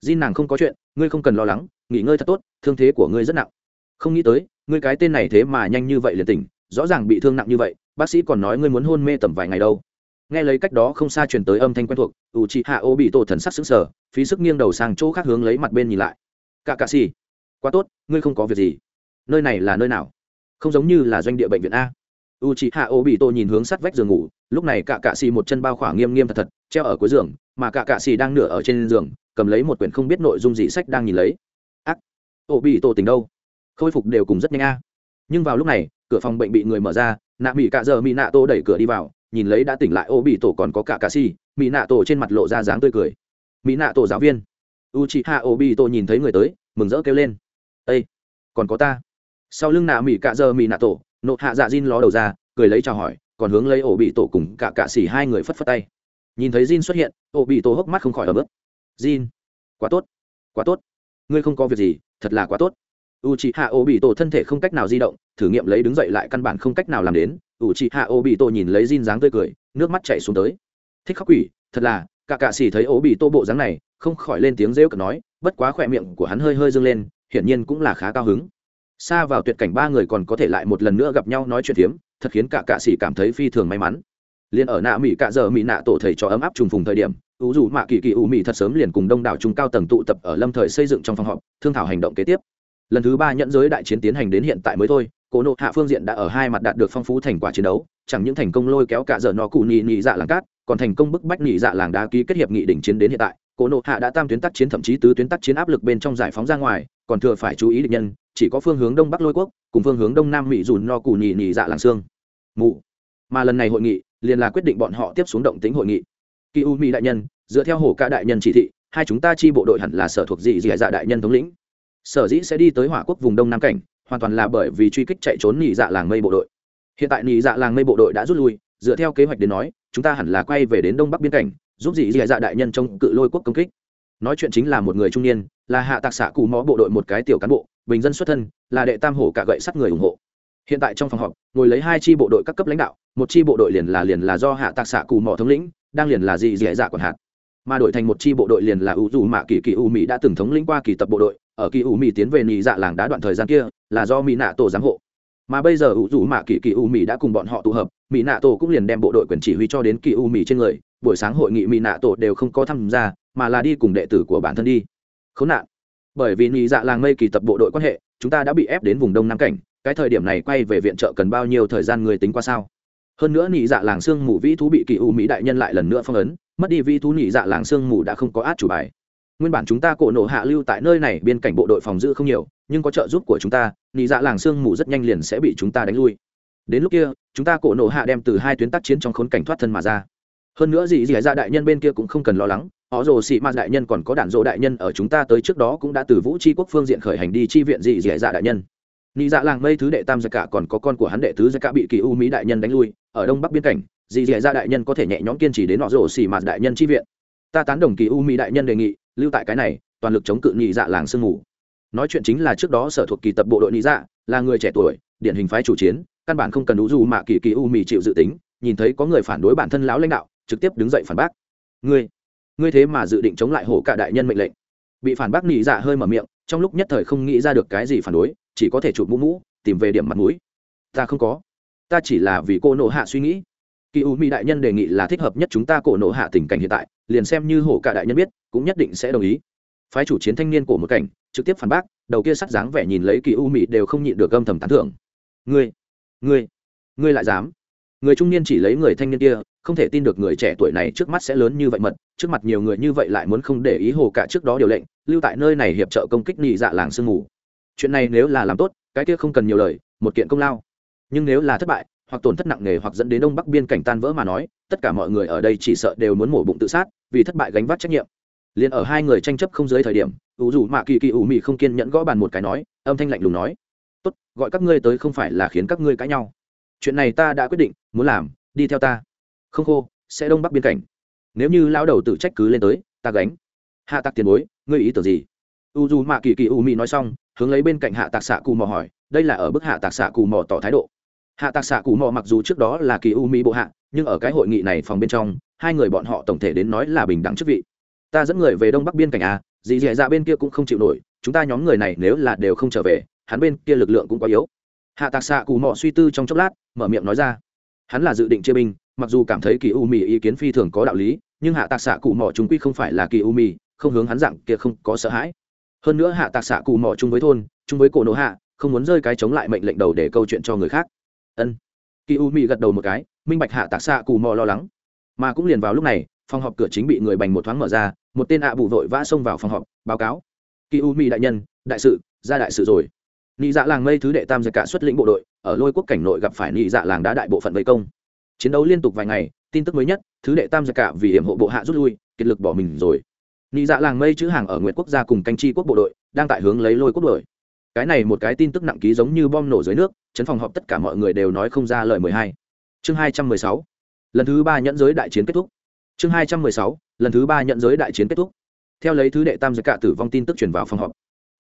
Jin nàng không có chuyện, ngươi không cần lo lắng, nghỉ ngơi thật tốt, thương thế của ngươi rất nặng. Không nghĩ tới, ngươi cái tên này thế mà nhanh như vậy liền tỉnh, rõ ràng bị thương nặng như vậy, bác sĩ còn nói ngươi muốn hôn mê tầm vài ngày đâu. Nghe lấy cách đó không xa truyền tới âm thanh quen thuộc u chị hạ ô bị tổ thần sắc xứng sở phí sức nghiêng đầu sang chỗ khác hướng lấy mặt bên nhìn lại. Cả cạ xì quá tốt, ngươi không có việc gì nơi này là nơi nào? Không giống như là doanh địa bệnh viện a. U chị hạ ô bị tô nhìn hướng sát vách giường ngủ, lúc này cả cạ xì một chân bao khỏa nghiêm nghiêm thật thật, treo ở cuối giường, mà cả cạ xì đang nửa ở trên giường, cầm lấy một quyển không biết nội dung gì sách đang nhìn lấy. Ác! Ô bị tô tình đâu? Khôi phục đều cùng rất nhanh a. Nhưng vào lúc này, cửa phòng bệnh bị người mở ra, nạ mỹ cạ giờ mỹ nạ tô đẩy cửa đi vào, nhìn lấy đã tỉnh lại ô bị tổ còn có cả cà xì mỹ nạ tổ trên mặt lộ ra dáng tươi cười. Mỹ nạ tổ giáo viên. U chị hạ ô bị tổ nhìn thấy người tới, mừng rỡ kêu lên. Ây còn có ta sau lưng nạ mỹ cạ giờ mỹ nạ tổ, nộ hạ dạ jin ló đầu ra, cười lấy chào hỏi, còn hướng lấy ổ bị tổ cùng cả cạ xỉ hai người phất phất tay. Nhìn thấy Jin xuất hiện, ổ bị tổ hốc mắt không khỏi ở bước Jin, quá tốt quá tốt. Ngươi không có việc gì, thật là quá tốt. U c h hạ ô bị tổ thân thể không cách nào di động, thử nghiệm lấy đứng dậy lại căn bản không cách nào làm đến. U c h hạ ô bị tổ nhìn lấy Jin dáng tươi cười, nước mắt chảy xuống tới. Thích khóc quỷ, thật là. Cả cạ xỉ thấy ổ bị tổ bộ dáng này, không khỏi lên tiếng rêu cực nói, bất quá khỏe miệng của hắn hơi hơi dâng lên, hiển nhiên cũng là khá cao hứng xa vào tuyệt cảnh ba người còn có thể lại một lần nữa gặp nhau nói chuyện phiếm, thật khiến cả cạ xỉ cảm thấy phi thường may mắn. Liền ở nạ mỹ cạ giờ mỹ nạ tổ thầy cho ấm áp trùng phùng thời điểm, ủ dù mạ kỳ kỳ ủ mỹ thật sớm liền cùng đông đảo trung cao tầng tụ tập ở lâm thời xây dựng trong phòng họp, thương thảo hành động kế tiếp. Lần thứ ba nhẫn giới đại chiến tiến hành đến hiện tại mới thôi, cổ nộ hạ phương diện đã ở hai mặt đạt được phong phú thành quả chiến đấu, chẳng những thành công lôi kéo cả giờ nó cụ nhị nhị dạ làng cát, còn thành công bức bách nhị dạ làng đá ký kết hiệp nghị đỉnh chiến đến hiện tại. Cổ nộ hạ đã tam tuyến tác chiến thậm chí tứ tuyến tác chiến áp lực bên trong giải phóng ra ngoài, còn thừa phải chú ý địch nhân chỉ có phương hướng đông bắc lôi quốc, cùng phương hướng đông nam mỹ dùn no cù nhì nhì dạ làng xương. Mụ. Mà lần này hội nghị, liền là quyết định bọn họ tiếp xuống động tính hội nghị. Kỳ u mỹ đại nhân, dựa theo hồ ca đại nhân chỉ thị, hai chúng ta chi bộ đội hẳn là sở thuộc dị dị dạ đại nhân thống lĩnh. Sở dĩ sẽ đi tới hỏa quốc vùng đông nam cảnh, hoàn toàn là bởi vì truy kích chạy trốn nhị dạ làng mây bộ đội. Hiện tại nhị dạ làng mây bộ đội đã rút lui, dựa theo kế hoạch đến nói, chúng ta hẳn là quay về đến đông bắc biên cảnh, giúp dị dạ dạ đại nhân trong cự lôi quốc công kích. Nói chuyện chính là một người trung niên, là hạ tạc xạ cù mó bộ đội một cái tiểu cán bộ bình dân xuất thân, là đệ tam hổ cả gậy sắt người ủng hộ. Hiện tại trong phòng họp, ngồi lấy hai chi bộ đội các cấp lãnh đạo, một chi bộ đội liền là liền là do hạ tạc xạ cù mỏ thống lĩnh, đang liền là gì dễ dạ còn hạt. Mà đổi thành một chi bộ đội liền là u dù mạ kỳ kỳ u mỹ đã từng thống lĩnh qua kỳ tập bộ đội, ở kỳ u mỹ tiến về nị dạ làng đá đoạn thời gian kia, là do mỹ nạ tổ giám hộ. Mà bây giờ u dù mạ kỳ kỳ u mỹ đã cùng bọn họ tụ hợp mỹ nạ tổ cũng liền đem bộ đội quyền chỉ huy cho đến kỳ u mỹ trên người. Buổi sáng hội nghị mỹ nạ tổ đều không có tham gia, mà là đi cùng đệ tử của bản thân đi. Khốn nạn! Bởi vì nhị dạ làng mây kỳ tập bộ đội quan hệ, chúng ta đã bị ép đến vùng đông nam cảnh, cái thời điểm này quay về viện trợ cần bao nhiêu thời gian người tính qua sao? Hơn nữa nhị dạ làng xương mù vĩ thú bị kỳ u mỹ đại nhân lại lần nữa phong ấn, mất đi vĩ thú nhị dạ làng xương mù đã không có át chủ bài. Nguyên bản chúng ta cổ nổ hạ lưu tại nơi này biên cảnh bộ đội phòng giữ không nhiều, nhưng có trợ giúp của chúng ta nhị dạ làng sương mù rất nhanh liền sẽ bị chúng ta đánh lui. Đến lúc kia, chúng ta cổ nổ hạ đem từ hai tuyến tác chiến trong khốn cảnh thoát thân mà ra. Hơn nữa gì gì dạ đại nhân bên kia cũng không cần lo lắng họ rồ sĩ mạt đại nhân còn có đạn dỗ đại nhân ở chúng ta tới trước đó cũng đã từ vũ tri quốc phương diện khởi hành đi chi viện dị dẻ dạ đại nhân. Nị dạ làng mây thứ đệ tam gia cả còn có con của hắn đệ tứ gia cả bị kỳ u mỹ đại nhân đánh lui, ở đông bắc biên cảnh, dị dẻ dạ đại nhân có thể nhẹ nhõm kiên trì đến họ rồ xỉ mạt đại nhân chi viện. Ta tán đồng kỳ u mỹ đại nhân đề nghị, lưu tại cái này, toàn lực chống cự nị dạ làng sương mù. Nói chuyện chính là trước đó sở thuộc kỳ tập bộ đội nị dạ là người trẻ tuổi, điển hình phái chủ chiến, căn bản không cần đủ dù mà kỳ kỳ u mỹ chịu dự tính, nhìn thấy có người phản đối bản thân lão lãnh đạo, trực tiếp đứng dậy phản bác. Ngươi ngươi thế mà dự định chống lại hổ cả đại nhân mệnh lệnh. Bị phản bác nị dạ hơi mở miệng, trong lúc nhất thời không nghĩ ra được cái gì phản đối, chỉ có thể chụp mũ mũ, tìm về điểm mặt mũi. Ta không có. Ta chỉ là vì cô nộ hạ suy nghĩ. Kỳ u mỹ đại nhân đề nghị là thích hợp nhất chúng ta cổ nộ hạ tình cảnh hiện tại, liền xem như hổ cả đại nhân biết, cũng nhất định sẽ đồng ý. Phái chủ chiến thanh niên của một cảnh, trực tiếp phản bác, đầu kia sắt dáng vẻ nhìn lấy kỳ u mỹ đều không nhịn được âm thầm tán thưởng. Ngươi ngươi ngươi lại dám người trung niên chỉ lấy người thanh niên kia, không thể tin được người trẻ tuổi này trước mắt sẽ lớn như vậy mật, trước mặt nhiều người như vậy lại muốn không để ý hồ cả trước đó điều lệnh, lưu tại nơi này hiệp trợ công kích nhị dạ làng sương mù. Chuyện này nếu là làm tốt, cái kia không cần nhiều lời, một kiện công lao. Nhưng nếu là thất bại, hoặc tổn thất nặng nề hoặc dẫn đến đông bắc biên cảnh tan vỡ mà nói, tất cả mọi người ở đây chỉ sợ đều muốn mổ bụng tự sát, vì thất bại gánh vác trách nhiệm. Liền ở hai người tranh chấp không dưới thời điểm ủ dù mạ kỳ kỳ ủ mị không kiên nhẫn gõ bàn một cái nói, âm thanh lạnh lùng nói, tốt, gọi các ngươi tới không phải là khiến các ngươi cãi nhau chuyện này ta đã quyết định, muốn làm, đi theo ta. Không khô, sẽ đông bắc biên cảnh. Nếu như lao đầu tự trách cứ lên tới, ta gánh. Hạ tạc tiền bối, ngươi ý tưởng gì? U dù mạ kỳ kỳ u mỹ nói xong, hướng lấy bên cạnh hạ tạc xạ cù mò hỏi, đây là ở bức hạ tạc xạ cù mò tỏ thái độ. Hạ tạc xạ cù mò mặc dù trước đó là kỳ u mỹ bộ hạ, nhưng ở cái hội nghị này phòng bên trong, hai người bọn họ tổng thể đến nói là bình đẳng chức vị. Ta dẫn người về đông bắc biên cảnh à dì dì dạ bên kia cũng không chịu nổi, chúng ta nhóm người này nếu là đều không trở về, hắn bên kia lực lượng cũng quá yếu hạ tạc xạ cù mò suy tư trong chốc lát, mở miệng nói ra. Hắn là dự định chia binh, mặc dù cảm thấy kỳ u mì ý kiến phi thường có đạo lý, nhưng hạ tạc xạ cụ mỏ chúng quy không phải là kỳ u mì không hướng hắn dạng kia không có sợ hãi. Hơn nữa hạ tạc xạ cụ mỏ chung với thôn, chung với cổ nổ hạ, không muốn rơi cái chống lại mệnh lệnh đầu để câu chuyện cho người khác. Ân. Kỳ u mì gật đầu một cái, minh bạch hạ tạc xạ cụ mò lo lắng. Mà cũng liền vào lúc này, phòng họp cửa chính bị người bành một thoáng mở ra, một tên ạ bù vội vã xông vào phòng họp, báo cáo. Kỳ u mì đại nhân, đại sự, ra đại sự rồi nị dạ làng mây thứ đệ tam giật cả xuất lĩnh bộ đội, ở lôi quốc cảnh nội gặp phải nị dạ làng đá đại bộ phận vây công. Chiến đấu liên tục vài ngày, tin tức mới nhất, thứ đệ tam giật cả vì hiểm hộ bộ hạ rút lui, kiệt lực bỏ mình rồi. Nị dạ làng mây chữ hàng ở nguyệt quốc gia cùng canh chi quốc bộ đội, đang tại hướng lấy lôi quốc đội cái này một cái tin tức nặng ký giống như bom nổ dưới nước, chấn phòng họp tất cả mọi người đều nói không ra lời mười hai. Chương hai trăm mười sáu. Lần thứ ba nhẫn giới đại chiến kết thúc. Chương hai trăm mười sáu. Lần thứ ba nhẫn giới đại chiến kết thúc. Theo lấy thứ đệ tam giật cả tử vong tin tức truyền vào phòng họp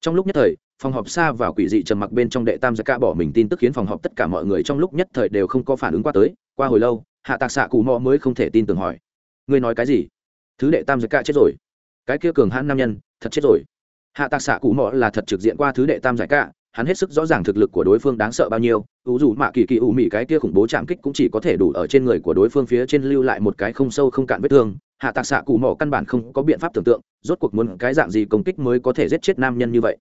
trong lúc nhất thời, phòng họp xa vào quỷ dị trầm mặc bên trong đệ tam giặc ca bỏ mình tin tức khiến phòng họp tất cả mọi người trong lúc nhất thời đều không có phản ứng qua tới. Qua hồi lâu, hạ tạc xạ cù mò mới không thể tin tưởng hỏi, ngươi nói cái gì? Thứ đệ tam giặc ca chết rồi. Cái kia cường hãn nam nhân, thật chết rồi. Hạ tạc xạ cù mò là thật trực diện qua thứ đệ tam giải ca hắn hết sức rõ ràng thực lực của đối phương đáng sợ bao nhiêu. Ưu dù mạ kỳ kỳ ủ mị cái kia khủng bố chạm kích cũng chỉ có thể đủ ở trên người của đối phương phía trên lưu lại một cái không sâu không cạn vết thương hạ tạc xạ cụ mỏ căn bản không có biện pháp tưởng tượng, rốt cuộc muốn cái dạng gì công kích mới có thể giết chết nam nhân như vậy.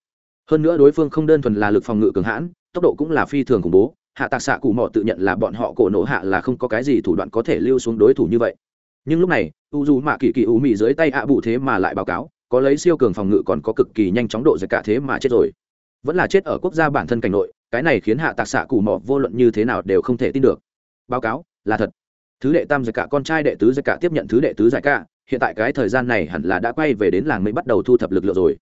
Hơn nữa đối phương không đơn thuần là lực phòng ngự cường hãn, tốc độ cũng là phi thường khủng bố. Hạ tạc xạ cụ mỏ tự nhận là bọn họ cổ nổ hạ là không có cái gì thủ đoạn có thể lưu xuống đối thủ như vậy. Nhưng lúc này, u dù mạ kỳ kỳ U mị dưới tay ạ bụ thế mà lại báo cáo, có lấy siêu cường phòng ngự còn có cực kỳ nhanh chóng độ giật cả thế mà chết rồi. Vẫn là chết ở quốc gia bản thân cảnh nội, cái này khiến hạ tạc xạ cụ mỏ vô luận như thế nào đều không thể tin được. Báo cáo, là thật thứ đệ tam giải cả con trai đệ tứ giải cả tiếp nhận thứ đệ tứ giải cả, hiện tại cái thời gian này hẳn là đã quay về đến làng mới bắt đầu thu thập lực lượng rồi.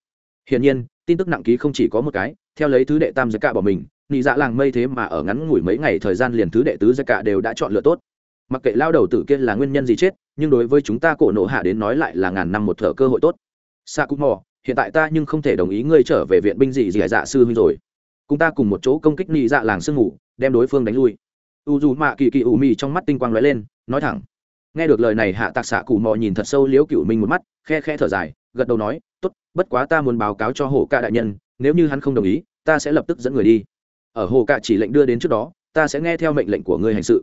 Hiển nhiên, tin tức nặng ký không chỉ có một cái, theo lấy thứ đệ tam giải cả bỏ mình, nị dạ làng mây thế mà ở ngắn ngủi mấy ngày thời gian liền thứ đệ tứ giải cả đều đã chọn lựa tốt. Mặc kệ lao đầu tử kia là nguyên nhân gì chết, nhưng đối với chúng ta cổ nộ hạ đến nói lại là ngàn năm một thở cơ hội tốt. Sa cũng mò, hiện tại ta nhưng không thể đồng ý ngươi trở về viện binh gì gì dạ sư huynh rồi. Cùng ta cùng một chỗ công kích nị dạ làng sương ngủ, đem đối phương đánh lui u dù mạ kỳ kỳ u mì trong mắt tinh quang lóe lên, nói thẳng. Nghe được lời này hạ tạc xạ cụ mò nhìn thật sâu liếu cựu minh một mắt, khe khe thở dài, gật đầu nói, tốt, bất quá ta muốn báo cáo cho hồ ca đại nhân, nếu như hắn không đồng ý, ta sẽ lập tức dẫn người đi. Ở hồ ca chỉ lệnh đưa đến trước đó, ta sẽ nghe theo mệnh lệnh của ngươi hành sự.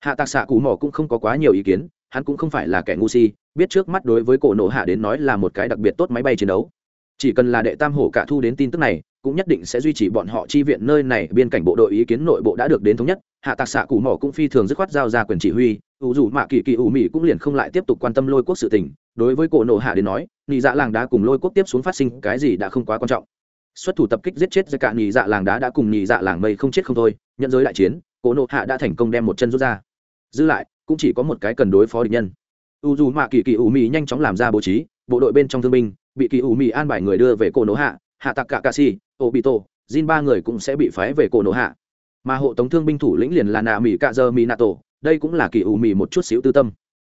Hạ tạc xạ cụ mò cũng không có quá nhiều ý kiến, hắn cũng không phải là kẻ ngu si, biết trước mắt đối với cổ nộ hạ đến nói là một cái đặc biệt tốt máy bay chiến đấu. Chỉ cần là đệ tam hổ cả thu đến tin tức này cũng nhất định sẽ duy trì bọn họ chi viện nơi này. Biên cảnh bộ đội ý kiến nội bộ đã được đến thống nhất, hạ tạc xạ cụ mỏ cũng phi thường dứt khoát giao ra quyền chỉ huy. Ủ dù mạ kỳ kỳ ủ mỹ cũng liền không lại tiếp tục quan tâm lôi quốc sự tình. Đối với cổ nộ hạ đến nói, nị dạ làng đá cùng lôi quốc tiếp xuống phát sinh cái gì đã không quá quan trọng. Xuất thủ tập kích giết chết ra cả nị dạ làng đá đã cùng nị dạ làng mây không chết không thôi. Nhận giới đại chiến, cổ nộ hạ đã thành công đem một chân rút ra. Dư lại, cũng chỉ có một cái cần đối phó địch nhân. U dù mạ kỳ kỳ ủ mỹ nhanh chóng làm ra bố trí, bộ đội bên trong thương binh, bị kỳ ủ mỹ an bài người đưa về cổ nổ hạ hạ tạc cả cà si, obito, jin ba người cũng sẽ bị phái về cổ nổ hạ. Mà hộ tống thương binh thủ lĩnh liền là nạ mỹ cạ dơ mỹ nạ tổ, đây cũng là kỳ ủ mỹ một chút xíu tư tâm.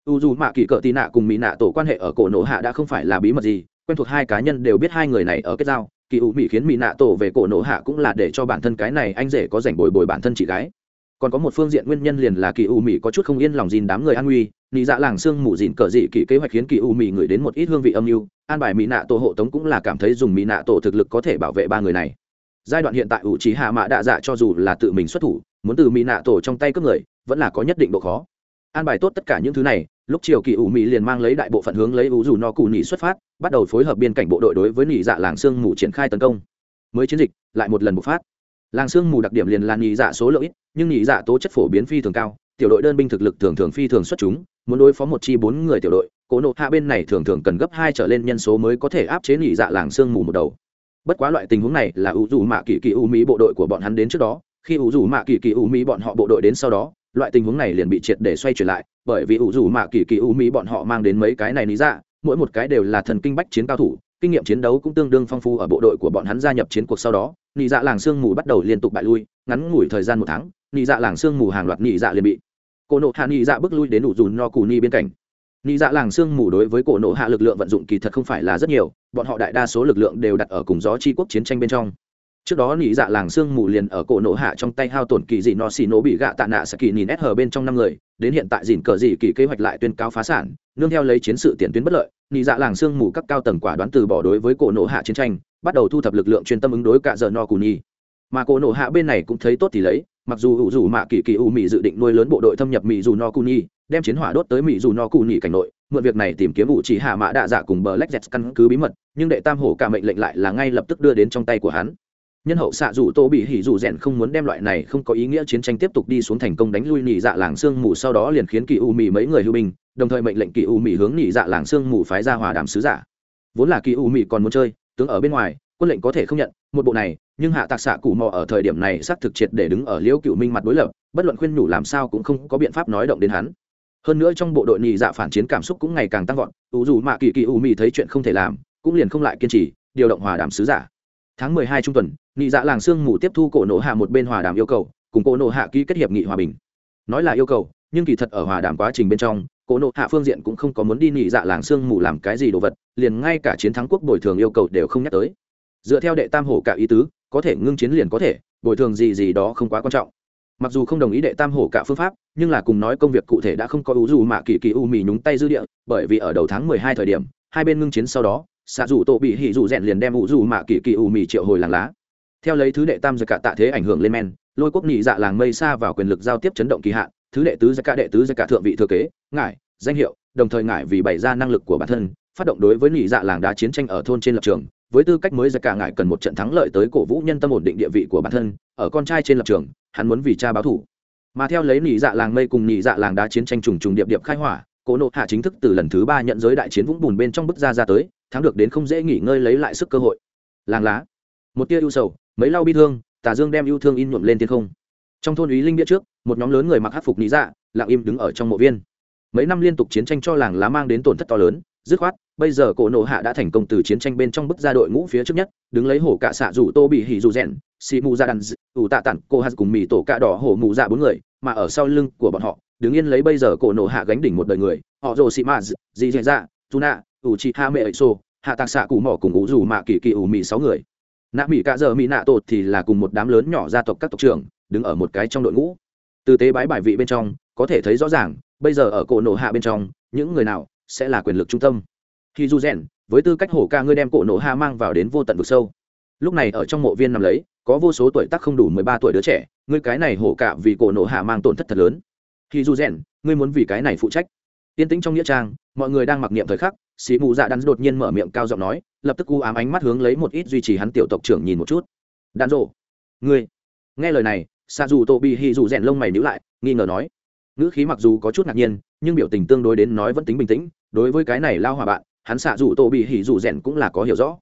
U dù mạ kỳ cỡ tì nạ cùng mỹ nạ tổ quan hệ ở cổ nổ hạ đã không phải là bí mật gì, quen thuộc hai cá nhân đều biết hai người này ở kết giao. Kỳ ủ mỹ khiến mỹ nạ tổ về cổ nổ hạ cũng là để cho bản thân cái này anh rể có rảnh bồi bồi bản thân chị gái. Còn có một phương diện nguyên nhân liền là kỳ ủ mỹ có chút không yên lòng gìn đám người an nguy nị dạ làng xương mù dịn cờ dị kỳ kế hoạch khiến kỳ u mì gửi đến một ít hương vị âm mưu. An bài mỹ nạ tổ hộ tống cũng là cảm thấy dùng mỹ nạ tổ thực lực có thể bảo vệ ba người này. Giai đoạn hiện tại ủ trí hạ mạ đạ dạ cho dù là tự mình xuất thủ, muốn từ mỹ nạ tổ trong tay cướp người, vẫn là có nhất định độ khó. An bài tốt tất cả những thứ này, lúc chiều kỳ ủ mỹ liền mang lấy đại bộ phận hướng lấy ủ dù no cù nỉ xuất phát, bắt đầu phối hợp biên cảnh bộ đội đối với nỉ dạ làng sương mù triển khai tấn công. Mới chiến dịch, lại một lần bộc phát. Làng sương mù đặc điểm liền là nỉ dạ số lượng ít, nhưng nỉ dạ tố chất phổ biến phi thường cao tiểu đội đơn binh thực lực thường thường phi thường xuất chúng muốn đối phó một chi bốn người tiểu đội cố nộ hạ bên này thường thường cần gấp hai trở lên nhân số mới có thể áp chế nhị dạ làng sương mù một đầu. Bất quá loại tình huống này là ủ dù mạ kỳ kỳ u mỹ bộ đội của bọn hắn đến trước đó khi ủ dù mạ kỳ kỳ u mỹ bọn họ bộ đội đến sau đó loại tình huống này liền bị triệt để xoay chuyển lại bởi vì ủ dù mạ kỳ kỳ u mỹ bọn họ mang đến mấy cái này lý dạ, mỗi một cái đều là thần kinh bách chiến cao thủ kinh nghiệm chiến đấu cũng tương đương phong phú ở bộ đội của bọn hắn gia nhập chiến cuộc sau đó nị dạ làng sương mù bắt đầu liên tục bại lui ngắn ngủi thời gian một tháng nị dạ làng sương mù hàng loạt nị dạ liền bị cổ nộ hạ nị dạ bước lui đến đủ dùn no cù ni bên cạnh. Nị dạ làng sương mù đối với cổ nộ hạ lực lượng vận dụng kỳ thật không phải là rất nhiều, bọn họ đại đa số lực lượng đều đặt ở cùng gió chi quốc chiến tranh bên trong. Trước đó nị dạ làng sương mù liền ở cổ nộ hạ trong tay hao tổn kỳ dị no xì nổ bị gạ tạ nạ sa kỳ nhìn hờ bên trong năm người, đến hiện tại dìn cờ dị kỳ kế hoạch lại tuyên cáo phá sản, nương theo lấy chiến sự tiền tuyến bất lợi, nị dạ làng sương mù các cao tầng quả đoán từ bỏ đối với cổ nộ hạ chiến tranh, bắt đầu thu thập lực lượng chuyên tâm ứng đối cả giờ no cù nhi mà cổ nộ hạ bên này cũng thấy tốt thì lấy mặc dù hữu dù mạ kỳ kỳ u mỹ dự định nuôi lớn bộ đội thâm nhập mỹ dù no cù nhi đem chiến hỏa đốt tới mỹ dù no cù nhi cảnh nội, mượn việc này tìm kiếm ủ chỉ hạ mã đạ dạ cùng bờ lách dẹt căn cứ bí mật, nhưng đệ tam hổ cả mệnh lệnh lại là ngay lập tức đưa đến trong tay của hắn. Nhân hậu xạ dù tô bị hỉ dù rèn không muốn đem loại này không có ý nghĩa chiến tranh tiếp tục đi xuống thành công đánh lui nỉ dạ làng sương mù sau đó liền khiến kỳ u mì mấy người hưu binh, đồng thời mệnh lệnh kỳ u mì hướng nỉ dạ làng sương mù phái ra hòa đàm sứ giả. Vốn là kỳ u mì còn muốn chơi, tướng ở bên ngoài quân lệnh có thể không nhận, một bộ này, nhưng hạ tạc xạ cụ mò ở thời điểm này xác thực triệt để đứng ở liễu cựu minh mặt đối lập, bất luận khuyên nhủ làm sao cũng không có biện pháp nói động đến hắn. Hơn nữa trong bộ đội nhị dạ phản chiến cảm xúc cũng ngày càng tăng vọt, ủ dù mạ kỳ kỳ u mì thấy chuyện không thể làm, cũng liền không lại kiên trì, điều động hòa đàm sứ giả. Tháng mười hai trung tuần, nhị dạ làng sương mù tiếp thu cổ nổ hạ một bên hòa đàm yêu cầu, cùng cổ nổ hạ ký kết hiệp nghị hòa bình. Nói là yêu cầu, nhưng kỳ thật ở hòa đàm quá trình bên trong, cổ nộ hạ phương diện cũng không có muốn đi nhị dạ làng sương mù làm cái gì đồ vật, liền ngay cả chiến thắng quốc bồi thường yêu cầu đều không nhắc tới dựa theo đệ tam hổ cả ý tứ, có thể ngưng chiến liền có thể, bồi thường gì gì đó không quá quan trọng. Mặc dù không đồng ý đệ tam hổ cả phương pháp, nhưng là cùng nói công việc cụ thể đã không có ưu dù mạ kỳ kỳ u mì nhúng tay dư địa, bởi vì ở đầu tháng mười hai thời điểm, hai bên ngưng chiến sau đó, xạ dù tổ bị hỉ dù rèn liền đem ưu dù mạ kỳ kỳ u mì triệu hồi làng lá. Theo lấy thứ đệ tam giặc cả tạ thế ảnh hưởng lên men, lôi quốc nhị dạ làng mây xa vào quyền lực giao tiếp chấn động kỳ hạn, thứ đệ tứ giặc cả đệ tứ giặc cả thượng vị thừa kế, ngải, danh hiệu, đồng thời ngải vì bày ra năng lực của bản thân, phát động đối với nhị dạ làng đá chiến tranh ở thôn trên lập trường với tư cách mới ra cả ngải cần một trận thắng lợi tới cổ vũ nhân tâm ổn định địa vị của bản thân, ở con trai trên lập trường, hắn muốn vì cha báo thủ. Mà theo lấy nhị dạ làng mây cùng nhị dạ làng đá chiến tranh trùng trùng điệp điệp khai hỏa, cổ nộ hạ chính thức từ lần thứ ba nhận giới đại chiến vũng bùn bên trong bức ra ra tới, thắng được đến không dễ nghỉ ngơi lấy lại sức cơ hội. Làng lá, một tia ưu sầu, mấy lau bi thương, tà dương đem yêu thương in nhuộm lên thiên không. Trong thôn ý linh biết trước, một nhóm lớn người mặc hát phục nhị dạ lặng im đứng ở trong mộ viên. Mấy năm liên tục chiến tranh cho làng lá mang đến tổn thất to lớn, dứt khoát bây giờ cổ nộ hạ đã thành công từ chiến tranh bên trong bức ra đội ngũ phía trước nhất, đứng lấy hổ cạ xạ rủ tô bị hỉ dù rèn, xì mù ra đàn ủ tạ tản, cô hạt cùng mì tổ cạ đỏ hổ mù dạ bốn người, mà ở sau lưng của bọn họ, đứng yên lấy bây giờ cổ nộ hạ gánh đỉnh một đời người, họ rồ xì mã dì dì dạ dù nạ, ủ chị ha mẹ ấy xô, hạ tạc xạ cù mỏ cùng ủ dù mạ kỳ kỳ ủ mì sáu người. Nạ mỹ cạ giờ mỹ nạ tột thì là cùng một đám lớn nhỏ gia tộc các tộc trưởng, đứng ở một cái trong đội ngũ. Từ tế bái bài vị bên trong, có thể thấy rõ ràng, bây giờ ở cổ nổ hạ bên trong, những người nào sẽ là quyền lực trung tâm khi du rèn với tư cách hổ ca ngươi đem cổ nổ hạ mang vào đến vô tận vực sâu. Lúc này ở trong mộ viên nằm lấy, có vô số tuổi tác không đủ mười ba tuổi đứa trẻ, ngươi cái này hổ cả vì cổ nổ hạ mang tổn thất thật lớn. Khi du rèn ngươi muốn vì cái này phụ trách. Tiên tĩnh trong nghĩa trang, mọi người đang mặc niệm thời khắc xì mù dạ đắn đột nhiên mở miệng cao giọng nói, lập tức u ám ánh mắt hướng lấy một ít duy trì hắn tiểu tộc trưởng nhìn một chút. Đàn rộ ngươi. Nghe lời này xa dù tô bị hì dù rèn lông mày nhữ lại, nghi ngờ nói. Ngữ khí mặc dù có chút ngạc nhiên, nhưng biểu tình tương đối đến nói vẫn tính bình tĩnh, đối với cái này lao hòa bạn hắn xạ dù tô bị hỉ dù rèn cũng là có hiểu rõ.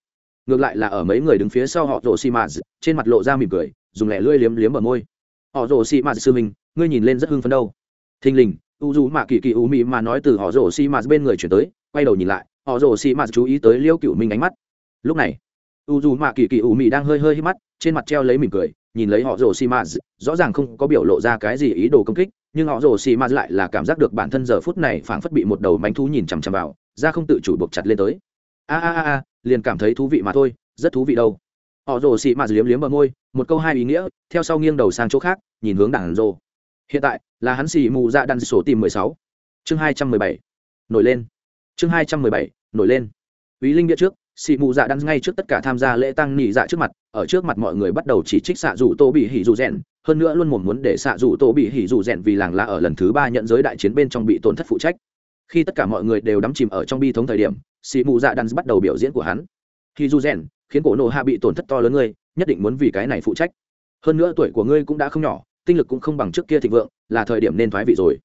Ngược lại là ở mấy người đứng phía sau họ rồ xì mạt trên mặt lộ ra mỉm cười dùng lẻ lưỡi liếm liếm ở môi. Họ rồ xì mạt sư mình, ngươi nhìn lên rất hưng phấn đâu. Thình lình u dù mạ kỳ kỳ u mị mà nói từ họ rồ xì mạt bên người chuyển tới quay đầu nhìn lại họ rồ xì mạt chú ý tới liêu cựu minh ánh mắt. Lúc này u dù mạ kỳ kỳ u mị đang hơi hơi hít mắt trên mặt treo lấy mỉm cười nhìn lấy họ rồ xì mạt rõ ràng không có biểu lộ ra cái gì ý đồ công kích nhưng họ rồ xì mạt lại là cảm giác được bản thân giờ phút này phảng phất bị một đầu mánh thú nhìn chằm chằm vào ra không tự chủ buộc chặt lên tới. A a a a, liền cảm thấy thú vị mà thôi rất thú vị đâu. Họ rồ xì mạt liếm liếm bờ môi một câu hai ý nghĩa theo sau nghiêng đầu sang chỗ khác nhìn hướng đảng rồ. Hiện tại là hắn xì mù dạ đan sổ tìm mười sáu. Chương hai trăm mười bảy. Nổi lên. Chương hai trăm mười bảy nổi lên. Ý linh địa trước xì mù dạ đan ngay trước tất cả tham gia lễ tăng nỉ dạ trước mặt ở trước mặt mọi người bắt đầu chỉ trích xạ dù tô bị hỉ dù rèn hơn nữa luôn mồm muốn để xạ dù tô bị hỉ dù rèn vì làng lá ở lần thứ ba nhận giới đại chiến bên trong bị tổn thất phụ trách. Khi tất cả mọi người đều đắm chìm ở trong bi thống thời điểm, xì mù dạ đan bắt đầu biểu diễn của hắn. Hỉ dù rèn khiến cổ nộ hạ bị tổn thất to lớn ngươi, nhất định muốn vì cái này phụ trách. Hơn nữa tuổi của ngươi cũng đã không nhỏ, tinh lực cũng không bằng trước kia thịnh vượng, là thời điểm nên thoái vị rồi.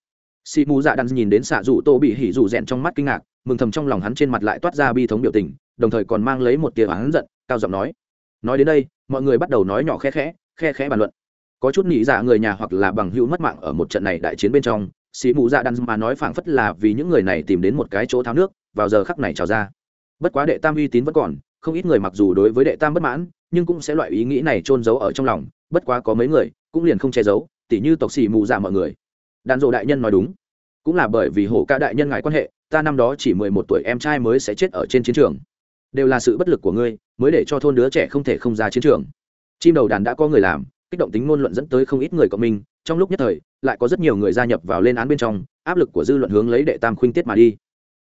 Xì mù dạ đan nhìn đến xạ dù tô bị hỉ dù rèn trong mắt kinh ngạc, mừng thầm trong lòng hắn trên mặt lại toát ra bi thống biểu tình, đồng thời còn mang lấy một tia hắn giận, cao giọng nói. Nói đến đây, mọi người bắt đầu nói nhỏ khe khẽ khe khẽ bàn luận có chút nghĩ dạ người nhà hoặc là bằng hữu mất mạng ở một trận này đại chiến bên trong, xì mù dạ đan mà nói phảng phất là vì những người này tìm đến một cái chỗ tháo nước, vào giờ khắc này trào ra. Bất quá đệ tam uy tín vẫn còn, không ít người mặc dù đối với đệ tam bất mãn, nhưng cũng sẽ loại ý nghĩ này trôn giấu ở trong lòng, bất quá có mấy người cũng liền không che giấu, tỉ như tộc xì mù dạ mọi người. Đàn dộ đại nhân nói đúng. Cũng là bởi vì hổ ca đại nhân ngài quan hệ, ta năm đó chỉ mười một tuổi em trai mới sẽ chết ở trên chiến trường. Đều là sự bất lực của ngươi, mới để cho thôn đứa trẻ không thể không ra chiến trường. Chim đầu đàn đã có người làm kích động tính ngôn luận dẫn tới không ít người cộng minh, trong lúc nhất thời, lại có rất nhiều người gia nhập vào lên án bên trong, áp lực của dư luận hướng lấy đệ tam khuynh tiết mà đi.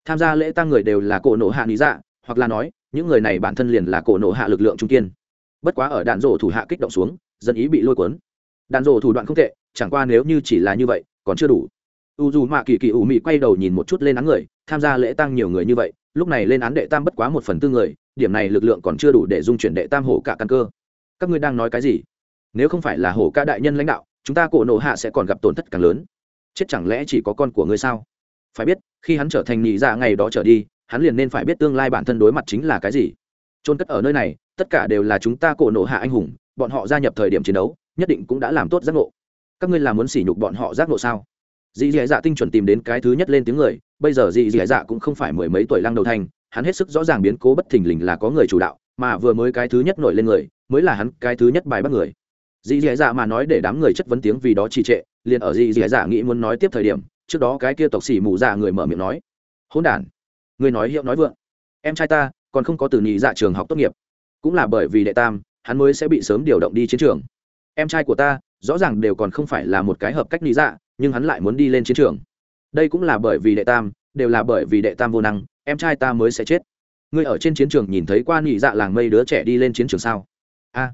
Tham gia lễ tăng người đều là cổ nộ hạ lý dạ hoặc là nói, những người này bản thân liền là cổ nộ hạ lực lượng trung kiên. Bất quá ở đạn rổ thủ hạ kích động xuống, dân ý bị lôi cuốn. Đạn rổ thủ đoạn không tệ, chẳng qua nếu như chỉ là như vậy, còn chưa đủ. U dù mạ kỳ kỳ ủ mị quay đầu nhìn một chút lên án người, tham gia lễ tăng nhiều người như vậy, lúc này lên án đệ tam bất quá một phần tư người, điểm này lực lượng còn chưa đủ để dung chuyển đệ tam hổ cả căn cơ. Các ngươi đang nói cái gì? Nếu không phải là hổ ca đại nhân lãnh đạo, chúng ta cổ nộ hạ sẽ còn gặp tổn thất càng lớn. Chết chẳng lẽ chỉ có con của ngươi sao? Phải biết, khi hắn trở thành nhị dạ ngày đó trở đi, hắn liền nên phải biết tương lai bản thân đối mặt chính là cái gì. Trôn cất ở nơi này, tất cả đều là chúng ta cổ nộ hạ anh hùng, bọn họ gia nhập thời điểm chiến đấu, nhất định cũng đã làm tốt giác ngộ. Các ngươi làm muốn sỉ nhục bọn họ giác ngộ sao? Dì dì dạ tinh chuẩn tìm đến cái thứ nhất lên tiếng người, bây giờ dì dì dạ cũng không phải mười mấy tuổi lăng đầu thành, hắn hết sức rõ ràng biến cố bất thình lình là có người chủ đạo, mà vừa mới cái thứ nhất nổi lên người, mới là hắn cái thứ nhất bài bắt người dì dì dạ mà nói để đám người chất vấn tiếng vì đó trì trệ, liền ở dì dì dạ nghĩ muốn nói tiếp thời điểm, trước đó cái kia tộc xỉ mù dạ người mở miệng nói hôn đản, người nói hiệu nói vượng. Em trai ta, còn không có từ nhị dạ trường học tốt nghiệp. Cũng là bởi vì đệ tam, hắn mới sẽ bị sớm điều động đi chiến trường. Em trai của ta, rõ ràng đều còn không phải là một cái hợp cách lý dạ nhưng hắn lại muốn đi lên chiến trường. Đây cũng là bởi vì đệ tam, đều là bởi vì đệ tam vô năng, em trai ta mới sẽ chết. Ngươi ở trên chiến trường nhìn thấy qua nhị dạ làng mây đứa trẻ đi lên chiến trường sao? A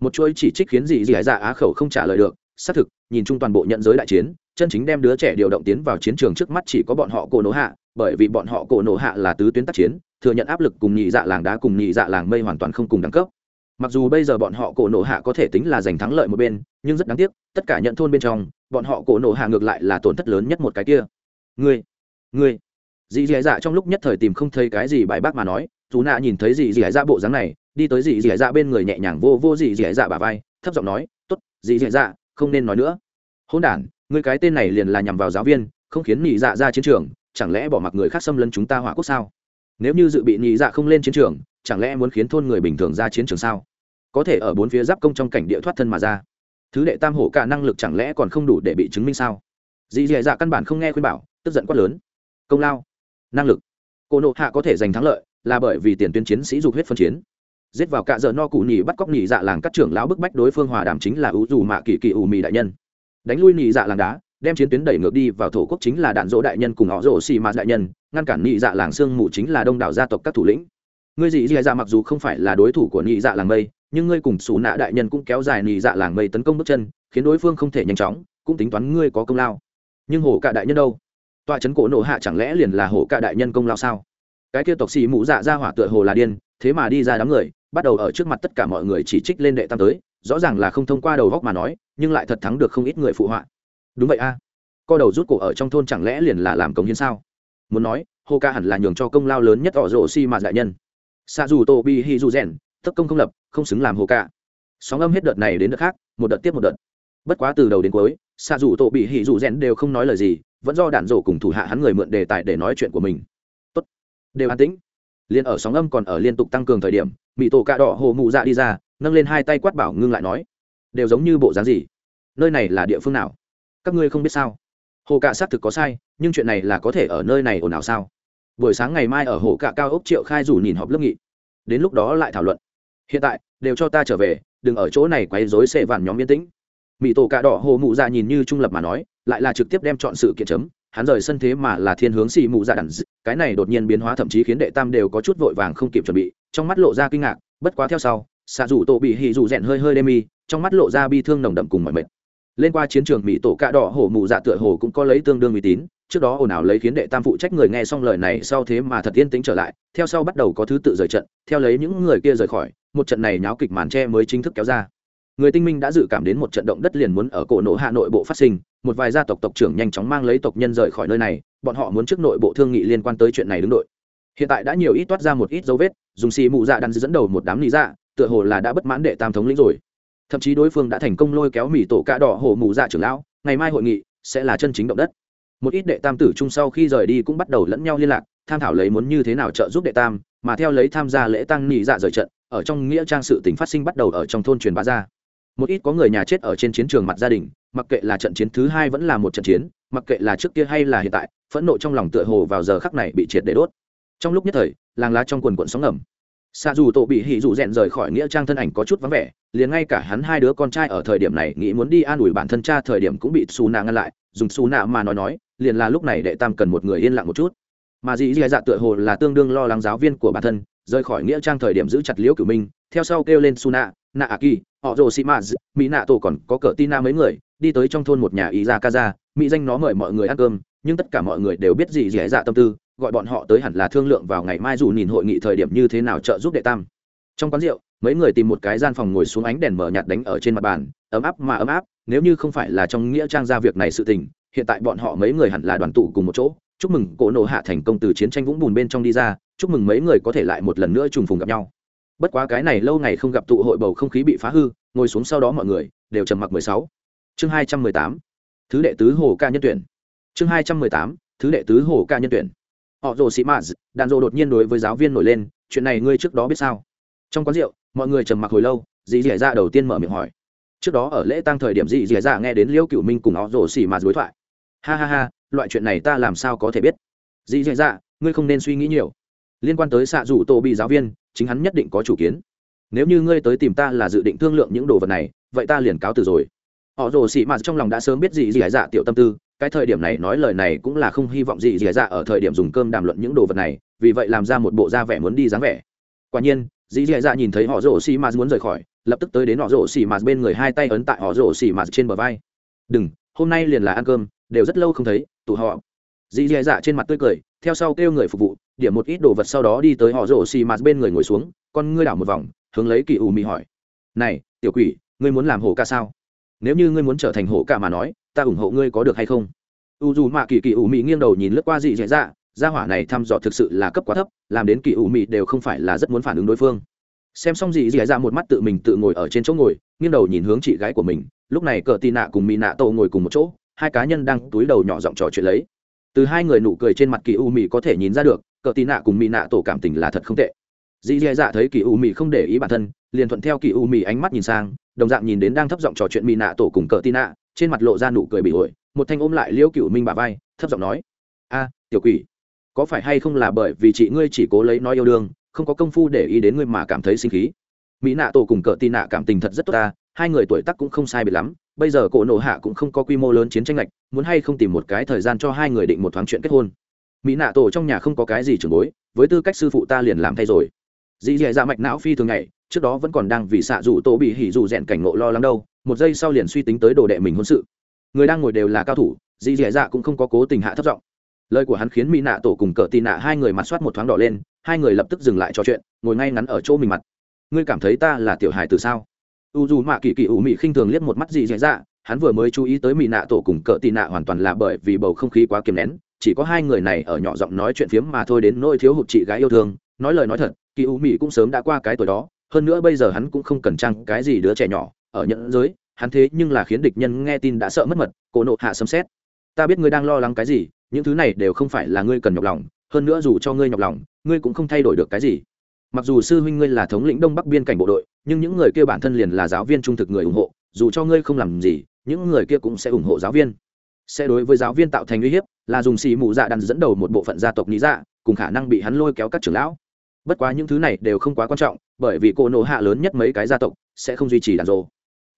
một chuỗi chỉ trích khiến dị dị dạ á khẩu không trả lời được. Xác thực, nhìn chung toàn bộ nhận giới đại chiến, chân chính đem đứa trẻ điều động tiến vào chiến trường trước mắt chỉ có bọn họ cổ nổ hạ, bởi vì bọn họ cổ nổ hạ là tứ tuyến tác chiến, thừa nhận áp lực cùng nhị dạ làng đá cùng nhị dạ làng mây hoàn toàn không cùng đẳng cấp. Mặc dù bây giờ bọn họ cổ nổ hạ có thể tính là giành thắng lợi một bên, nhưng rất đáng tiếc, tất cả nhận thôn bên trong, bọn họ cổ nổ hạ ngược lại là tổn thất lớn nhất một cái kia. Ngươi ngươi. Dì dì dạ trong lúc nhất thời tìm không thấy cái gì bài bác mà nói dù nạ nhìn thấy dì dì dạ bộ dáng này, đi tới dì dì dạ bên người nhẹ nhàng vô vô dì dì dạ bà vai, thấp giọng nói t ố t dì dì dạ không nên nói nữa. Hôn đ ngươi cái tên này liền là nhằm vào giáo viên, không khiến nhị dạ ra chiến trường, chẳng lẽ bỏ mặc người khác xâm lấn chúng ta hỏa quốc sao? Nếu như dự bị nhị dạ không lên chiến trường, chẳng lẽ muốn khiến thôn người bình thường ra chiến trường sao? Có thể ở bốn phía giáp công trong cảnh địa thoát thân mà ra. Thứ đệ tam hổ cả năng lực chẳng lẽ còn không đủ để bị chứng minh sao? Dì dì dạ căn bản không nghe khuyên bảo, tức giận quát lớn. Công lao, năng lực, cô nộ hạ có thể giành thắng lợi là bởi vì tiền tuyến chiến sĩ dục huyết phân chiến. Giết vào cạ giờ no cụ nhì bắt cóc nhì dạ làng các trưởng lão bức bách đối phương hòa đàm chính là ưu dù mạ kỳ kỳ ủ mì đại nhân. Đánh lui nhị dạ làng đá, đem chiến tuyến đẩy ngược đi vào thổ quốc chính là đạn dỗ đại nhân cùng họ rổ xì mạt đại nhân, ngăn cản nhị dạ làng sương mù chính là đông đảo gia tộc các thủ lĩnh. Ngươi dị dị dạ mặc dù không phải là đối thủ của nhị dạ làng mây, nhưng ngươi cùng xù nạ đại nhân cũng kéo dài nhị dạ làng mây tấn công bước chân, khiến đối phương không thể nhanh chóng, cũng tính toán ngươi có công lao. Nhưng hổ cả đại nhân đâu? Tọa trấn cổ nổ hạ chẳng lẽ liền là hổ cả đại nhân công lao sao? Cái kia tộc xì mũ dạ ra hỏa tựa hồ là điên, thế mà đi ra đám người, bắt đầu ở trước mặt tất cả mọi người chỉ trích lên đệ tam tới, rõ ràng là không thông qua đầu góc mà nói, nhưng lại thật thắng được không ít người phụ họa. Đúng vậy a. À. co đầu rút cổ ở trong thôn chẳng lẽ liền là làm công hiến sao? Muốn nói hô ca hẳn là nhường cho công lao lớn nhất tỏ rổ xi mạt đại nhân. Xa dù tô bi hi dù rèn, tất công không lập, không xứng làm hô ca. Sóng âm hết đợt này đến đợt khác, một đợt tiếp một đợt. Bất quá từ đầu đến cuối xa dù tô bị hi dù rèn đều không nói lời gì, vẫn do đạn rổ cùng thủ hạ hắn người mượn đề tài để nói chuyện của mình đều an tĩnh. Liền ở sóng âm còn ở liên tục tăng cường thời điểm mỹ tổ cạ đỏ hồ mụ dạ đi ra, nâng lên hai tay quát bảo ngưng lại nói, đều giống như bộ dáng gì? Nơi này là địa phương nào? Các ngươi không biết sao? Hồ cạ xác thực có sai, nhưng chuyện này là có thể ở nơi này ồn ào sao? Buổi sáng ngày mai ở hồ cạ cao ốc triệu khai rủ nhìn họp lớp nghị. Đến lúc đó lại thảo luận. Hiện tại, đều cho ta trở về, đừng ở chỗ này quấy rối xệ vạn nhóm yên tĩnh. Mỹ tổ cạ đỏ hồ mụ dạ nhìn như trung lập mà nói, lại là trực tiếp đem chọn sự kiện chấm hắn rời sân thế mà là thiên hướng xì mụ dạ đẳng cái này đột nhiên biến hóa thậm chí khiến đệ tam đều có chút vội vàng không kịp chuẩn bị, trong mắt lộ ra kinh ngạc, bất quá theo sau, xạ rủ tổ bị hì rủ rèn hơi hơi đê mi, trong mắt lộ ra bi thương nồng đậm cùng mọi mệt. Lên qua chiến trường, mỹ tổ cạ đỏ hổ mụ dạ tựa hồ cũng có lấy tương đương uy tín, trước đó ồn ào lấy khiến đệ tam phụ trách người nghe xong lời này sau thế mà thật yên tĩnh trở lại, theo sau bắt đầu có thứ tự rời trận, theo lấy những người kia rời khỏi, một trận này nháo kịch màn tre mới chính thức kéo ra người tinh minh đã dự cảm đến một trận động đất liền muốn ở cổ nổ hạ nội bộ phát sinh, một vài gia tộc tộc trưởng nhanh chóng mang lấy tộc nhân rời khỏi nơi này, bọn họ muốn trước nội bộ thương nghị liên quan tới chuyện này đứng đội. Hiện tại đã nhiều ít toát ra một ít dấu vết, dùng xì mụ dạ đan dẫn đầu một đám lý dạ tựa hồ là đã bất mãn đệ tam thống lĩnh rồi. Thậm chí đối phương đã thành công lôi kéo mỹ tổ cạ đỏ hồ mụ dạ trưởng lão, ngày mai hội nghị sẽ là chân chính động đất. Một ít đệ tam tử chung sau khi rời đi cũng bắt đầu lẫn nhau liên lạc, tham thảo lấy muốn như thế nào trợ giúp đệ tam, mà theo lấy tham gia lễ tăng nhị dạ rời trận, ở trong nghĩa trang sự tình phát sinh bắt đầu ở trong thôn truyền bá ra một ít có người nhà chết ở trên chiến trường mặt gia đình, mặc kệ là trận chiến thứ hai vẫn là một trận chiến, mặc kệ là trước kia hay là hiện tại, phẫn nộ trong lòng tựa hồ vào giờ khắc này bị triệt để đốt. Trong lúc nhất thời, làng lá trong quần quận sóng ngầm. Xa dù tổ bị hỉ dù rèn rời khỏi nghĩa trang thân ảnh có chút vắng vẻ, liền ngay cả hắn hai đứa con trai ở thời điểm này nghĩ muốn đi an ủi bản thân cha thời điểm cũng bị xù nạ ngăn lại, dùng xù nạ mà nói nói, liền là lúc này đệ tam cần một người yên lặng một chút. Mà dì dì dạ tựa hồ là tương đương lo lắng giáo viên của bản thân rời khỏi nghĩa trang thời điểm giữ chặt liễu cửu minh theo sau kêu lên suna, nạ a kỳ họ rồ sĩ maz mỹ nạ tổ còn có cờ tina mấy người đi tới trong thôn một nhà ý ra kaza mỹ danh nó mời mọi người ăn cơm nhưng tất cả mọi người đều biết gì dễ dạ tâm tư gọi bọn họ tới hẳn là thương lượng vào ngày mai dù nhìn hội nghị thời điểm như thế nào trợ giúp đệ tam. Trong quán rượu mấy người tìm một cái gian phòng ngồi xuống ánh đèn mở nhạt đánh ở trên mặt bàn ấm áp mà ấm áp nếu như không phải là trong nghĩa trang ra việc này sự tình hiện tại bọn họ mấy người hẳn là đoàn tụ cùng một chỗ. Chúc mừng cổ nổ hạ thành công từ chiến tranh vũng bùn bên trong đi ra chúc mừng mấy người có thể lại một lần nữa trùng phùng gặp nhau. Bất quá cái này lâu ngày không gặp tụ hội bầu không khí bị phá hư, ngồi xuống sau đó mọi người đều trầm mặc mười sáu. Chương hai trăm mười tám. Thứ đệ tứ hồ ca nhân tuyển. Chương hai trăm mười tám. Thứ đệ tứ hồ ca nhân tuyển. Họ rồ sĩ maz đàn rồ đột nhiên đối với giáo viên nổi lên, chuyện này ngươi trước đó biết sao? Trong quán rượu, mọi người trầm mặc hồi lâu, dì dì dạ đầu tiên mở miệng hỏi. Trước đó ở lễ tăng thời điểm dì dì dạ nghe đến liêu cựu minh cùng họ rồ sĩ maz đối thoại. Ha ha ha, loại chuyện này ta làm sao có thể biết? Dì dì dạ ngươi không nên suy nghĩ nhiều liên quan tới xạ rủ tổ bị giáo viên, chính hắn nhất định có chủ kiến. Nếu như ngươi tới tìm ta là dự định thương lượng những đồ vật này, vậy ta liền cáo từ rồi. Họ rồ xị mạt trong lòng đã sớm biết gì gì dạ tiểu tâm tư, cái thời điểm này nói lời này cũng là không hy vọng gì gì dạ ở thời điểm dùng cơm đàm luận những đồ vật này, vì vậy làm ra một bộ da vẻ muốn đi dáng vẻ. Quả nhiên dì dì dạ nhìn thấy họ rồ xì mạt muốn rời khỏi, lập tức tới đến họ rồ xì mạt bên người hai tay ấn tại họ rồ xì mạt trên bờ vai. Đừng, hôm nay liền là ăn cơm, đều rất lâu không thấy, tụ họ dì dì dạ trên mặt tươi cười, theo sau kêu người phục vụ, điểm một ít đồ vật sau đó đi tới họ rổ xì mạt bên người ngồi xuống, con ngươi đảo một vòng, hướng lấy kỳ U mị hỏi. Này, tiểu quỷ, ngươi muốn làm hổ ca sao? Nếu như ngươi muốn trở thành hổ ca mà nói, ta ủng hộ ngươi có được hay không? U dù mạ kỳ kỳ U mị nghiêng đầu nhìn lướt qua dị dì dạ gia hỏa này thăm dò thực sự là cấp quá thấp, làm đến kỳ U mị đều không phải là rất muốn phản ứng đối phương. Xem xong dị dì dạ một mắt tự mình tự ngồi ở trên chỗ ngồi, nghiêng đầu nhìn hướng chị gái của mình, lúc này cờ tì nạ cùng mỹ nạ tổ ngồi cùng một chỗ, hai cá nhân đang túi đầu nhỏ giọng trò chuyện lấy từ hai người nụ cười trên mặt kỳ u mị có thể nhìn ra được, cờ tì nạ cùng mỹ nạ tổ cảm tình là thật không tệ. Dì dì dạ thấy kỳ u mị không để ý bản thân, liền thuận theo kỳ u mị ánh mắt nhìn sang, đồng dạng nhìn đến đang thấp giọng trò chuyện mỹ nạ tổ cùng cờ tì nạ, trên mặt lộ ra nụ cười bị ổi, một thanh ôm lại liễu cựu minh bà vai, thấp giọng nói, a, tiểu quỷ, có phải hay không là bởi vì chị ngươi chỉ cố lấy nói yêu đương, không có công phu để ý đến ngươi mà cảm thấy sinh khí? Mỹ nạ tổ cùng cờ tì nạ cảm tình thật rất tốt ta, hai người tuổi tác cũng không sai biệt lắm bây giờ cổ nổ hạ cũng không có quy mô lớn chiến tranh lệch, muốn hay không tìm một cái thời gian cho hai người định một thoáng chuyện kết hôn. Mỹ nạ tổ trong nhà không có cái gì trường bối, với tư cách sư phụ ta liền làm thay rồi. Dì dì dạ mạch não phi thường ngày trước đó vẫn còn đang vì xạ rủ tổ bị hỉ rủ rèn cảnh ngộ lo lắng đâu, một giây sau liền suy tính tới đồ đệ mình hôn sự. Người đang ngồi đều là cao thủ, dì dì dạ cũng không có cố tình hạ thấp giọng. Lời của hắn khiến mỹ nạ tổ cùng cờ tì nạ hai người mặt soát một thoáng đỏ lên, hai người lập tức dừng lại trò chuyện, ngồi ngay ngắn ở chỗ mình mặt. Ngươi cảm thấy ta là tiểu hài từ sao? U dù mạ kỳ kỳ ủ mị khinh thường liếc một mắt dị dạy dạ hắn vừa mới chú ý tới mỹ nạ tổ cùng cờ tì nạ hoàn toàn là bởi vì bầu không khí quá kiềm nén, chỉ có hai người này ở nhỏ giọng nói chuyện phiếm mà thôi đến nỗi thiếu hụt chị gái yêu thương, nói lời nói thật, kỳ u Mị cũng sớm đã qua cái tuổi đó, hơn nữa bây giờ hắn cũng không cần trăng cái gì đứa trẻ nhỏ, ở nhận giới, hắn thế nhưng là khiến địch nhân nghe tin đã sợ mất mật cổ nộ hạ sấm xét ta biết ngươi đang lo lắng cái gì, những thứ này đều không phải là ngươi cần nhọc lòng, hơn nữa dù cho ngươi nhọc lòng, ngươi cũng không thay đổi được cái gì mặc dù sư huynh ngươi là thống lĩnh đông bắc biên cảnh bộ đội, nhưng những người kia bản thân liền là giáo viên trung thực người ủng hộ, dù cho ngươi không làm gì, những người kia cũng sẽ ủng hộ giáo viên. Sẽ đối với giáo viên tạo thành uy hiếp, là dùng xì mù dạ đàn dẫn đầu một bộ phận gia tộc lý dạ cùng khả năng bị hắn lôi kéo các trưởng lão. Bất quá những thứ này đều không quá quan trọng, bởi vì cô nổ hạ lớn nhất mấy cái gia tộc sẽ không duy trì đàn rồ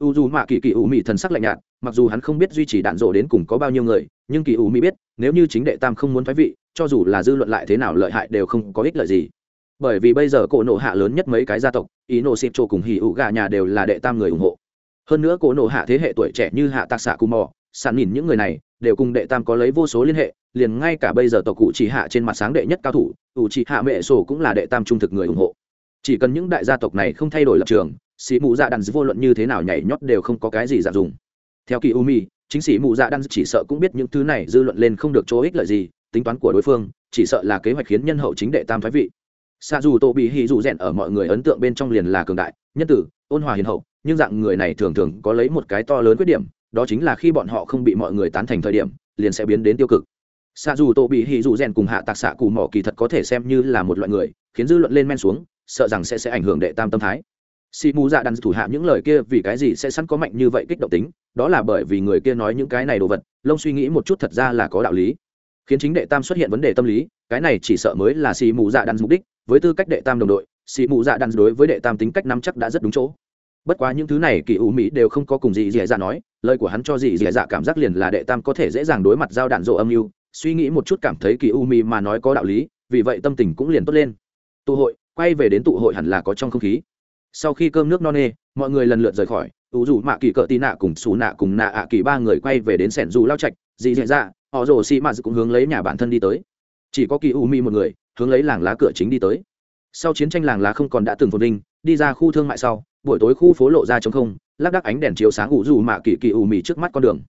u dù mạ kỳ kỳ ủ mị thần sắc lạnh nhạt, mặc dù hắn không biết duy trì đạn rồ đến cùng có bao nhiêu người, nhưng kỳ ủ mị biết, nếu như chính đệ tam không muốn thoái vị, cho dù là dư luận lại thế nào lợi hại đều không có ích lợi gì bởi vì bây giờ cổ nộ hạ lớn nhất mấy cái gia tộc, ý nộ xịp trộ cùng hỉ ủ gà nhà đều là đệ tam người ủng hộ. Hơn nữa cổ nộ hạ thế hệ tuổi trẻ như hạ tạc xạ cù mò sàn nhìn những người này, đều cùng đệ tam có lấy vô số liên hệ, liền ngay cả bây giờ tộc cụ chỉ hạ trên mặt sáng đệ nhất cao thủ, ủ chỉ hạ mẹ sổ cũng là đệ tam trung thực người ủng hộ. Chỉ cần những đại gia tộc này không thay đổi lập trường sĩ mù dạ đàn vô luận như thế nào nhảy nhót đều không có cái gì giả dùng. Theo kỳ u mi, chính sĩ mù dạ đan chỉ sợ cũng biết những thứ này dư luận lên không được chỗ ích lợi gì, tính toán của đối phương, chỉ sợ là kế hoạch khiến nhân hậu chính đệ tam phái vị xa dù tổ bị hì dù rèn ở mọi người ấn tượng bên trong liền là cường đại, nhân tử, ôn hòa hiền hậu, nhưng dạng người này thường thường có lấy một cái to lớn khuyết điểm, đó chính là khi bọn họ không bị mọi người tán thành thời điểm, liền sẽ biến đến tiêu cực. Xa dù tổ bị hì dù rèn cùng hạ tạc xạ cù mỏ kỳ thật có thể xem như là một loại người, khiến dư luận lên men xuống, sợ rằng sẽ sẽ ảnh hưởng đệ tam tâm thái. Xì mù dạ đàn thủ hạ những lời kia vì cái gì sẽ sẵn có mạnh như vậy kích động tính, đó là bởi vì người kia nói những cái này đồ vật, lông suy nghĩ một chút thật ra là có đạo lý khiến chính đệ tam xuất hiện vấn đề tâm lý, cái này chỉ sợ mới là xì mù dạ đan mục đích, với tư cách đệ tam đồng đội, xì mù dạ đan đối với đệ tam tính cách nắm chắc đã rất đúng chỗ. Bất quá những thứ này kỳ ủ mỹ đều không có cùng gì dì dạ nói, lời của hắn cho gì dì dạ cảm giác liền là đệ tam có thể dễ dàng đối mặt giao đạn rộ âm mưu, suy nghĩ một chút cảm thấy kỳ u mỹ mà nói có đạo lý, vì vậy tâm tình cũng liền tốt lên. Tụ hội, quay về đến tụ hội hẳn là có trong không khí. Sau khi cơm nước no nê, mọi người lần lượt rời khỏi, ủ dù mạ kỳ cỡ tì nạ cùng xù nạ cùng nạ ạ kỳ ba người quay về đến sẻn dù lao trạch, dì dì dạ họ rồ xì mạt cũng hướng lấy nhà bản thân đi tới. Chỉ có kỳ u mi một người, hướng lấy làng lá cửa chính đi tới. Sau chiến tranh làng lá không còn đã từng phồn vinh, đi ra khu thương mại sau, buổi tối khu phố lộ ra trống không, lác đác ánh đèn chiếu sáng ủ dù mạ kỳ kỳ u Mi trước mắt con đường.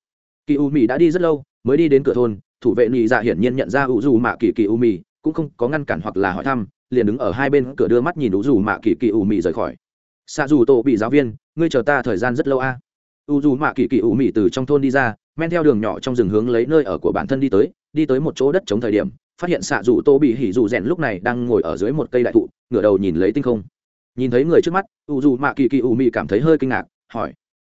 Kỳ u Mi đã đi rất lâu, mới đi đến cửa thôn, thủ vệ nị dạ hiển nhiên nhận ra ủ dù mạ kỳ kỳ u Mi, cũng không có ngăn cản hoặc là hỏi thăm, liền đứng ở hai bên cửa đưa mắt nhìn ủ dù mạ kỳ kỳ u Mi rời khỏi. Xạ dù tổ bị giáo viên, ngươi chờ ta thời gian rất lâu a. À. u dù mạ kỳ kỳ u Mi từ trong thôn đi ra men theo đường nhỏ trong rừng hướng lấy nơi ở của bản thân đi tới đi tới một chỗ đất chống thời điểm, phát hiện xạ dù tô bị hỉ dù rèn lúc này đang ngồi ở dưới một cây đại thụ, ngửa đầu nhìn lấy tinh không. Nhìn thấy người trước mắt, u dù mạ kỳ kỳ u mị cảm thấy hơi kinh ngạc, hỏi,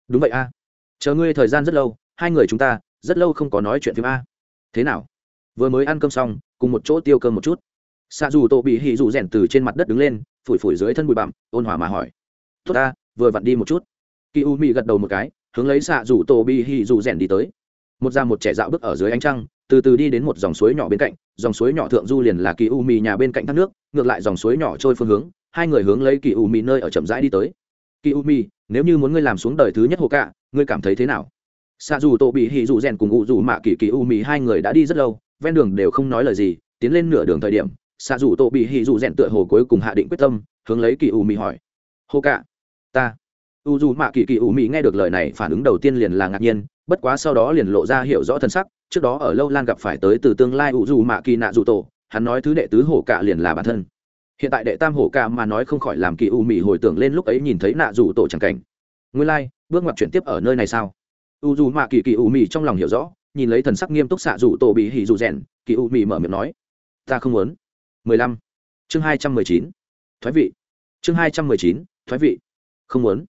đúng vậy a, chờ ngươi thời gian rất lâu, hai người chúng ta rất lâu không có nói chuyện phim a. Thế nào? Vừa mới ăn cơm xong, cùng một chỗ tiêu cơm một chút. Xạ dù tô bị hỉ dù rèn từ trên mặt đất đứng lên, phủi phủi dưới thân bụi bặm, ôn hòa mà hỏi, tốt ta vừa vặn đi một chút. Kỳ u mị gật đầu một cái hướng lấy xạ rủ tổ bị hỉ dù rèn đi tới. Một già một trẻ dạo bước ở dưới ánh trăng, từ từ đi đến một dòng suối nhỏ bên cạnh, dòng suối nhỏ thượng du liền là kỳ u mì nhà bên cạnh thác nước, ngược lại dòng suối nhỏ trôi phương hướng, hai người hướng lấy kỳ u mì nơi ở chậm rãi đi tới. Kỳ u mì, nếu như muốn ngươi làm xuống đời thứ nhất hồ cạ, ngươi cảm thấy thế nào? Xạ dù tổ bị hì dù rèn cùng ngụ dù mạ kỳ kỳ u mì hai người đã đi rất lâu, ven đường đều không nói lời gì, tiến lên nửa đường thời điểm, xạ dù tổ bị hì dù rèn tựa hồ cuối cùng hạ định quyết tâm, hướng lấy kỳ u mì hỏi. Hồ cạ, ta u dù mạ kỳ kỳ u mỹ nghe được lời này phản ứng đầu tiên liền là ngạc nhiên bất quá sau đó liền lộ ra hiểu rõ thân sắc trước đó ở lâu lan gặp phải tới từ tương lai u dù mạ kỳ nạ dù tổ hắn nói thứ đệ tứ hổ cạ liền là bản thân. Hiện tại đệ tam hổ cạ mà nói không khỏi làm kỳ u mỹ hồi tưởng lên lúc ấy nhìn thấy nạ dù tổ chẳng cảnh. Nguyên lai、like, bước ngoặt chuyển tiếp ở nơi này sao? U dù mạ kỳ kỳ u mỹ trong lòng hiểu rõ nhìn lấy thần sắc nghiêm túc xạ dù tổ bị hỉ dù rèn kỳ u mỹ mở miệng nói ta không muốn. Mười lăm. Chương hai trăm mười chín. Thoái vị. Chương hai trăm mười chín. Thoái vị. Không muốn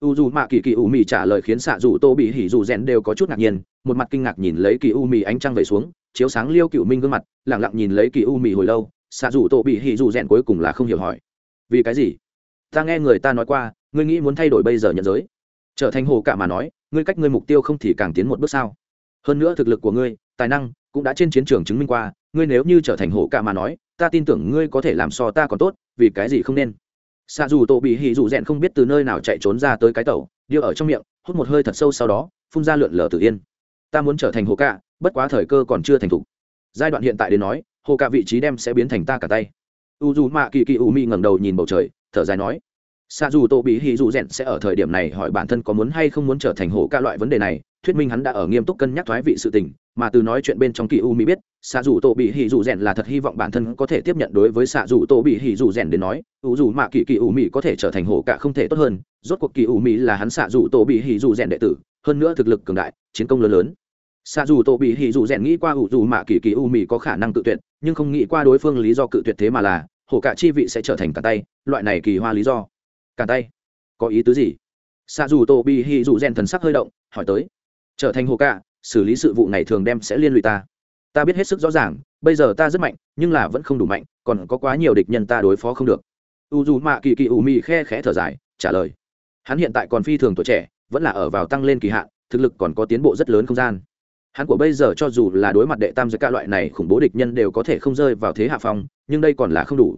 u dù mạ kỳ kỳ u mì trả lời khiến xạ dù tô bị hỉ dù rèn đều có chút ngạc nhiên, một mặt kinh ngạc nhìn lấy kỳ u mì ánh trăng về xuống, chiếu sáng liêu cựu minh gương mặt lẳng lặng nhìn lấy kỳ u mì hồi lâu xạ dù tô bị hỉ dù rèn cuối cùng là không hiểu hỏi, vì cái gì? Ta nghe người ta nói qua, ngươi nghĩ muốn thay đổi bây giờ nhận giới. Trở thành hồ cả mà nói, ngươi cách ngươi mục tiêu không thì càng tiến một bước sao? Hơn nữa thực lực của ngươi, tài năng cũng đã trên chiến trường chứng minh qua, ngươi nếu như trở thành hồ cả mà nói, ta tin tưởng ngươi có thể làm so ta còn tốt, vì cái gì không nên? Xạ dù tổ bị hỉ dù rèn không biết từ nơi nào chạy trốn ra tới cái tàu, điêu ở trong miệng, hút một hơi thật sâu sau đó, phun ra lượn lờ tự yên. Ta muốn trở thành hồ cạ, bất quá thời cơ còn chưa thành thục. Giai đoạn hiện tại đến nói, hồ cạ vị trí đem sẽ biến thành ta cả tay. U dù mạ kỳ kỳ u mi ngẩng đầu nhìn bầu trời, thở dài nói xa dù Tô bị hỉ dù rèn sẽ ở thời điểm này hỏi bản thân có muốn hay không muốn trở thành hổ ca loại vấn đề này, thuyết minh hắn đã ở nghiêm túc cân nhắc thoái vị sự tình, mà từ nói chuyện bên trong kỳ u mỹ biết xạ dù tổ bị hỉ dù rèn là thật hy vọng bản thân có thể tiếp nhận đối với xạ dù tổ bị hỉ dù rèn đến nói, u dù mạ kỳ kỳ u mỹ có thể trở thành hổ cả không thể tốt hơn, rốt cuộc kỳ u mỹ là hắn xạ dù tổ bị hỉ dù rèn đệ tử, hơn nữa thực lực cường đại, chiến công lớn lớn. Xa dù tổ bị hỉ dù rèn nghĩ qua ưu dù mạ kỳ kỳ u mỹ có khả năng cự tuyệt, nhưng không nghĩ qua đối phương lý do cự tuyệt thế mà là, hổ cả chi vị sẽ trở thành cả tay, loại này kỳ hoa lý do cả tay. Có ý tứ gì? Xa dù tô bị hỉ dù rèn thần sắc hơi động, hỏi tới. Trở thành hồ cạ, xử lý sự vụ này thường đem sẽ liên lụy ta. Ta biết hết sức rõ ràng, bây giờ ta rất mạnh, nhưng là vẫn không đủ mạnh, còn có quá nhiều địch nhân ta đối phó không được. U dù mạ kỳ kỳ u mị khe khẽ thở dài, trả lời. Hắn hiện tại còn phi thường tuổi trẻ, vẫn là ở vào tăng lên kỳ hạn, thực lực còn có tiến bộ rất lớn không gian. Hắn của bây giờ cho dù là đối mặt đệ tam giới ca loại này khủng bố địch nhân đều có thể không rơi vào thế hạ phong, nhưng đây còn là không đủ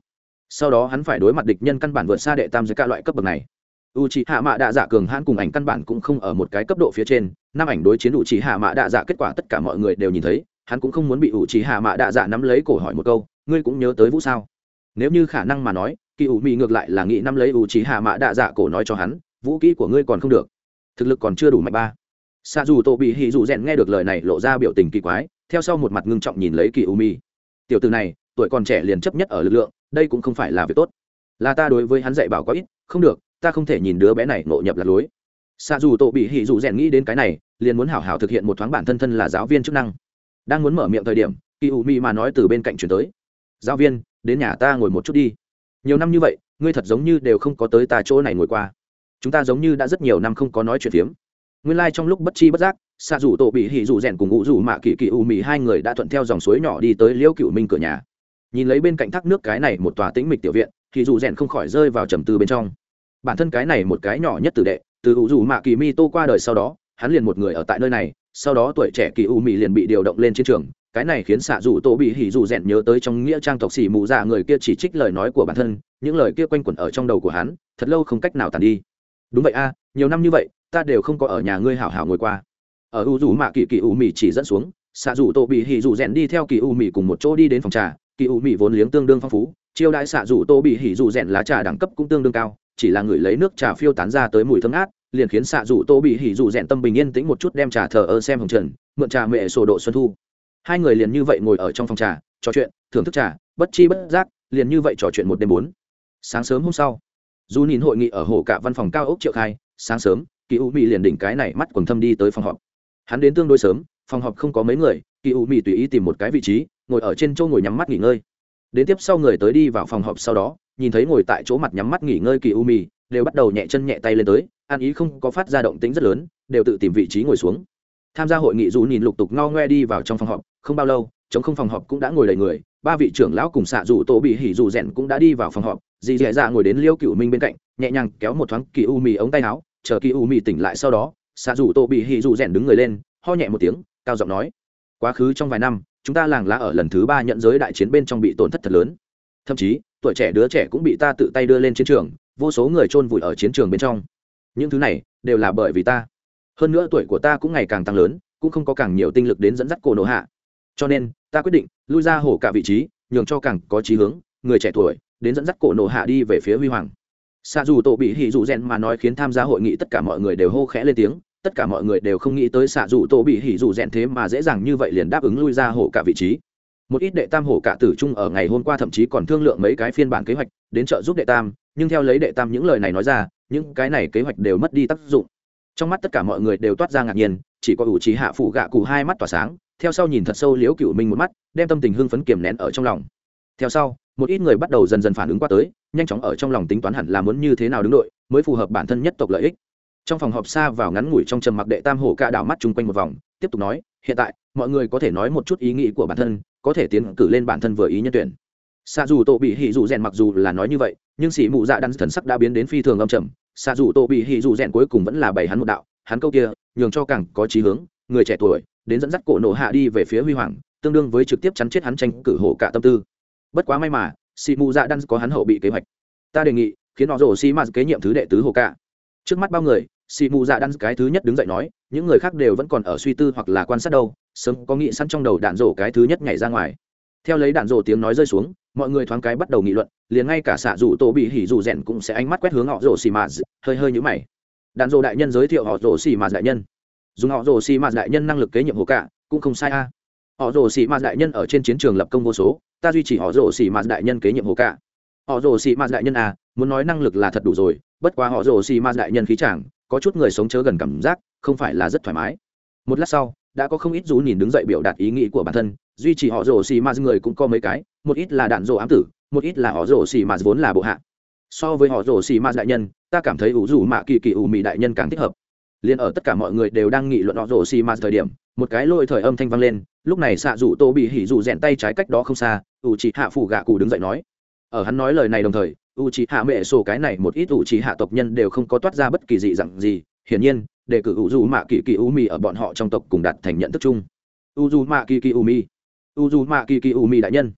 sau đó hắn phải đối mặt địch nhân căn bản vượt xa đệ tam giới ca loại cấp bậc này. U c hạ mạ đạ dạ cường hãn cùng ảnh căn bản cũng không ở một cái cấp độ phía trên, năm ảnh đối chiến u c hạ mạ đạ dạ kết quả tất cả mọi người đều nhìn thấy, hắn cũng không muốn bị u c hạ mạ đạ dạ nắm lấy cổ hỏi một câu, ngươi cũng nhớ tới vũ sao? Nếu như khả năng mà nói, kỳ ủ mị ngược lại là nghĩ nắm lấy u c hạ mạ đạ dạ cổ nói cho hắn, vũ kỹ của ngươi còn không được. Thực lực còn chưa đủ mạnh ba. Xa dù tổ bị hỉ dù rèn nghe được lời này lộ ra biểu tình kỳ quái, theo sau một mặt ngưng trọng nhìn lấy kỳ u mi tiểu từ này, tuổi còn trẻ liền chấp nhất ở lực lượng đây cũng không phải là việc tốt. Là ta đối với hắn dạy bảo có ít, không được, ta không thể nhìn đứa bé này ngộ nhập lạc lối. Xa dù tổ bị hỉ dù rèn nghĩ đến cái này, liền muốn hảo hảo thực hiện một thoáng bản thân thân là giáo viên chức năng. Đang muốn mở miệng thời điểm, kỳ u mi mà nói từ bên cạnh chuyển tới. Giáo viên, đến nhà ta ngồi một chút đi. Nhiều năm như vậy, ngươi thật giống như đều không có tới ta chỗ này ngồi qua. Chúng ta giống như đã rất nhiều năm không có nói chuyện phiếm. Nguyên lai、like、trong lúc bất chi bất giác, xạ Dù tổ bị hỉ Dù rèn cùng ngụ Dù mạ kỳ kỳ u mị hai người đã thuận theo dòng suối nhỏ đi tới liễu cựu minh cửa nhà nhìn lấy bên cạnh thác nước cái này một tòa tĩnh mịch tiểu viện, thì rủ rèn không khỏi rơi vào trầm tư bên trong. Bản thân cái này một cái nhỏ nhất tử đệ, từ ủ rủ mạ kỳ mi tô qua đời sau đó, hắn liền một người ở tại nơi này, sau đó tuổi trẻ kỳ u mị liền bị điều động lên chiến trường, cái này khiến xạ rủ tô bị hỉ rủ rèn nhớ tới trong nghĩa trang tộc xỉ mù dạ người kia chỉ trích lời nói của bản thân, những lời kia quanh quẩn ở trong đầu của hắn, thật lâu không cách nào tàn đi. Đúng vậy a, nhiều năm như vậy, ta đều không có ở nhà ngươi hảo hảo ngồi qua. Ở u rủ mạ kỳ kỳ u mị chỉ dẫn xuống, xạ rủ tô bị hỉ rủ rèn đi theo kỳ u mị cùng một chỗ đi đến phòng trà kỳ u mỹ vốn liếng tương đương phong phú, chiêu đại xạ rủ tô bị hỉ rủ rèn lá trà đẳng cấp cũng tương đương cao, chỉ là người lấy nước trà phiêu tán ra tới mùi thơm ngát, liền khiến xạ rủ tô bị hỉ rủ rèn tâm bình yên tĩnh một chút đem trà thờ ơ xem hồng trần, mượn trà mẹ sổ độ xuân thu. Hai người liền như vậy ngồi ở trong phòng trà, trò chuyện, thưởng thức trà, bất chi bất giác, liền như vậy trò chuyện một đêm bốn. Sáng sớm hôm sau, dù nhìn hội nghị ở hồ cả văn phòng cao ốc triệu khai, sáng sớm, kỳ u mỹ liền đỉnh cái này mắt quần thâm đi tới phòng họp. Hắn đến tương đối sớm, phòng họp không có mấy người, kỳ u mỹ tùy ý tìm một cái vị trí ngồi ở trên chỗ ngồi nhắm mắt nghỉ ngơi. Đến tiếp sau người tới đi vào phòng họp sau đó, nhìn thấy ngồi tại chỗ mặt nhắm mắt nghỉ ngơi kỳ u Mi đều bắt đầu nhẹ chân nhẹ tay lên tới an ý không có phát ra động tính rất lớn, đều tự tìm vị trí ngồi xuống. Tham gia hội nghị dù nhìn lục tục ngao ngoe đi vào trong phòng họp, không bao lâu, chống không phòng họp cũng đã ngồi đầy người, ba vị trưởng lão cùng xạ dù tổ bị hỉ dù rèn cũng đã đi vào phòng họp, dì dì dạ ngồi đến liêu cựu minh bên cạnh, nhẹ nhàng kéo một thoáng kỳ u mì ống tay áo, chờ kỳ u mì tỉnh lại sau đó, xạ dù tổ bị hỉ dù rèn đứng người lên, ho nhẹ một tiếng, cao giọng nói, quá khứ trong vài năm chúng ta làng lá ở lần thứ ba nhận giới đại chiến bên trong bị tổn thất thật lớn. Thậm chí, tuổi trẻ đứa trẻ cũng bị ta tự tay đưa lên chiến trường, vô số người chôn vùi ở chiến trường bên trong. Những thứ này, đều là bởi vì ta. Hơn nữa tuổi của ta cũng ngày càng tăng lớn, cũng không có càng nhiều tinh lực đến dẫn dắt cổ nổ hạ. Cho nên, ta quyết định, lui ra hổ cả vị trí, nhường cho càng có trí hướng, người trẻ tuổi, đến dẫn dắt cổ nổ hạ đi về phía huy hoàng. Xa dù tổ bị hỉ dù rèn mà nói khiến tham gia hội nghị tất cả mọi người đều hô khẽ lên tiếng tất cả mọi người đều không nghĩ tới xạ dù tổ bị hỉ dù rèn thế mà dễ dàng như vậy liền đáp ứng lui ra hổ cả vị trí. Một ít đệ tam hổ cả tử trung ở ngày hôm qua thậm chí còn thương lượng mấy cái phiên bản kế hoạch, đến trợ giúp đệ tam, nhưng theo lấy đệ tam những lời này nói ra, những cái này kế hoạch đều mất đi tác dụng. Trong mắt tất cả mọi người đều toát ra ngạc nhiên, chỉ có ủ trí hạ phủ gạ cụ hai mắt tỏa sáng, theo sau nhìn thật sâu liếu cựu minh một mắt, đem tâm tình hưng phấn kiềm nén ở trong lòng. Theo sau, một ít người bắt đầu dần dần phản ứng qua tới, nhanh chóng ở trong lòng tính toán hẳn là muốn như thế nào đứng đội, mới phù hợp bản thân nhất tộc lợi ích trong phòng họp xa vào ngắn ngủi trong trầm mặc đệ tam hổ ca đảo mắt chung quanh một vòng, tiếp tục nói, hiện tại, mọi người có thể nói một chút ý nghĩ của bản thân, có thể tiến cử lên bản thân vừa ý nhân tuyển. Xa dù tổ bị hỉ dù rèn mặc dù là nói như vậy, nhưng sĩ mụ dạ đắn thần sắc đã biến đến phi thường âm trầm. Xa dù tổ bị hỉ dù rèn cuối cùng vẫn là bày hắn một đạo, hắn câu kia, nhường cho càng có trí hướng, người trẻ tuổi, đến dẫn dắt cổ nổ hạ đi về phía huy hoàng, tương đương với trực tiếp chắn chết hắn tranh cử hổ cả tâm tư. Bất quá may mà, sĩ Mụ dạ đan có hắn hậu bị kế hoạch. Ta đề nghị, khiến họ rổ xi mạt kế nhiệm thứ đệ tứ hổ cả trước mắt bao người, xì mù dạ đan cái thứ nhất đứng dậy nói, những người khác đều vẫn còn ở suy tư hoặc là quan sát đâu, sớm có nghĩ sẵn trong đầu đạn rổ cái thứ nhất nhảy ra ngoài. Theo lấy đạn rổ tiếng nói rơi xuống, mọi người thoáng cái bắt đầu nghị luận, liền ngay cả xạ rủ tổ bị hỉ rủ rèn cũng sẽ ánh mắt quét hướng họ rổ xì mà hơi hơi nhũ mày. Đạn rổ đại nhân giới thiệu họ rổ xì mà đại nhân. Dùng họ rổ xì mà đại nhân năng lực kế nhiệm hồ cả cũng không sai a. Họ rổ xì mà đại nhân ở trên chiến trường lập công vô số, ta duy trì họ rổ xì mà đại nhân kế nhiệm hồ cả họ rổ xì mà đại nhân à muốn nói năng lực là thật đủ rồi, bất quá họ rồ xì ma đại nhân khí chàng, có chút người sống chớ gần cảm giác, không phải là rất thoải mái. Một lát sau, đã có không ít rú nhìn đứng dậy biểu đạt ý nghĩ của bản thân, duy trì họ rồ xì ma người cũng có mấy cái, một ít là đạn rồ ám tử, một ít là họ rồ xì mà vốn là bộ hạ. So với họ rồ xì ma đại nhân, ta cảm thấy ủ rủ mạ kỳ kỳ ủ mị đại nhân càng thích hợp. Liền ở tất cả mọi người đều đang nghị luận họ rồ xì ma thời điểm, một cái lôi thời âm thanh vang lên, lúc này xạ rủ tô bị hỉ rủ rèn tay trái cách đó không xa, ủ chỉ hạ phủ gạ cụ đứng dậy nói. Ở hắn nói lời này đồng thời u chỉ hạ mẹ sổ cái này một ít u chỉ hạ tộc nhân đều không có toát ra bất kỳ dị dặn gì. Hiển nhiên, đề cử u du mạ kỳ kỳ u mi ở bọn họ trong tộc cùng đạt thành nhận thức chung. U du mạ kỳ kỳ u mi u du mạ kỳ kỳ u mi đại nhân.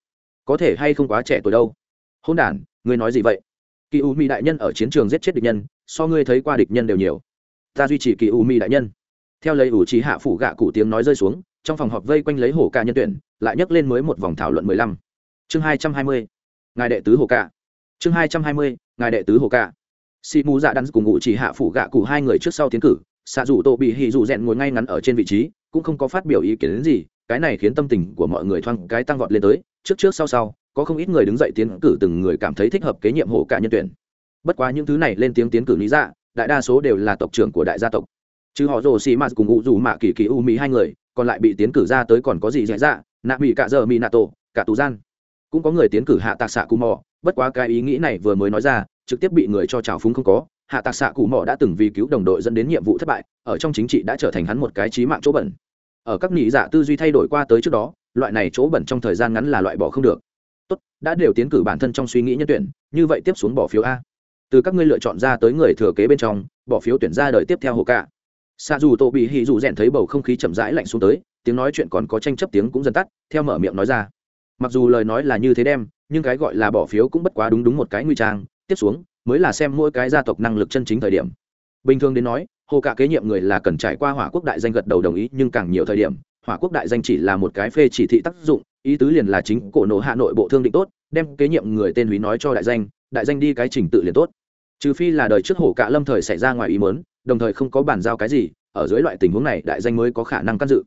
Có thể hay không quá trẻ tuổi đâu? Hôn đản, ngươi nói gì vậy? Kỳ u mi đại nhân ở chiến trường giết chết địch nhân, so ngươi thấy qua địch nhân đều nhiều. Ta duy trì kỳ u mi đại nhân. Theo lấy ủ trí hạ phủ gạ cụ tiếng nói rơi xuống, trong phòng họp vây quanh lấy hổ ca nhân tuyển, lại nhắc lên mới một vòng thảo luận mười lăm. Chương hai trăm hai mươi. Ngài đệ tứ hồ ca chương hai trăm hai mươi, ngài đệ tứ hồ ca xị mù dạ đắn cùng ngụ chỉ hạ phủ gạ cụ hai người trước sau tiến cử, xạ dù tổ bị hì dù rèn ngồi ngay ngắn ở trên vị trí, cũng không có phát biểu ý kiến đến gì, cái này khiến tâm tình của mọi người thoang cái tăng vọt lên tới, trước trước sau sau, có không ít người đứng dậy tiến cử từng người cảm thấy thích hợp kế nhiệm hồ cả nhân tuyển. Bất quá những thứ này lên tiếng tiến cử lý dạ đại đa số đều là tộc trưởng của đại gia tộc. Chứ họ rồ xì mạt cùng ngụ dù mạ kỳ kỳ u mỹ hai người, còn lại bị tiến cử ra tới còn có gì dễ dạ nạ mỹ cả giờ mỹ nạ tổ cả tù gian. Cũng có người tiến cử hạ tạc xạ cù mò bất quá cái ý nghĩ này vừa mới nói ra, trực tiếp bị người cho trào phúng không có. Hạ tạc xạ cụ mỏ đã từng vì cứu đồng đội dẫn đến nhiệm vụ thất bại, ở trong chính trị đã trở thành hắn một cái trí mạng chỗ bẩn. Ở các nghị giả dạ tư duy thay đổi qua tới trước đó, loại này chỗ bẩn trong thời gian ngắn là loại bỏ không được. Tốt, đã đều tiến cử bản thân trong suy nghĩ nhân tuyển, như vậy tiếp xuống bỏ phiếu a. Từ các ngươi lựa chọn ra tới người thừa kế bên trong, bỏ phiếu tuyển ra đời tiếp theo hồ cả. Xa dù tô bị hì dù rèn thấy bầu không khí chậm rãi lạnh xuống tới, tiếng nói chuyện còn có tranh chấp tiếng cũng dần tắt, theo mở miệng nói ra. Mặc dù lời nói là như thế đem nhưng cái gọi là bỏ phiếu cũng bất quá đúng đúng một cái nguy trang, tiếp xuống, mới là xem mỗi cái gia tộc năng lực chân chính thời điểm. Bình thường đến nói, hồ cả kế nhiệm người là cần trải qua hỏa quốc đại danh gật đầu đồng ý, nhưng càng nhiều thời điểm, hỏa quốc đại danh chỉ là một cái phê chỉ thị tác dụng, ý tứ liền là chính cổ nổ hạ nội bộ thương định tốt, đem kế nhiệm người tên húy nói cho đại danh đại danh đi cái trình tự liền tốt. Trừ phi là đời trước hổ cả lâm thời xảy ra ngoài ý mớn đồng thời không có bàn giao cái gì, ở dưới loại tình huống này đại danh mới có khả năng can dự.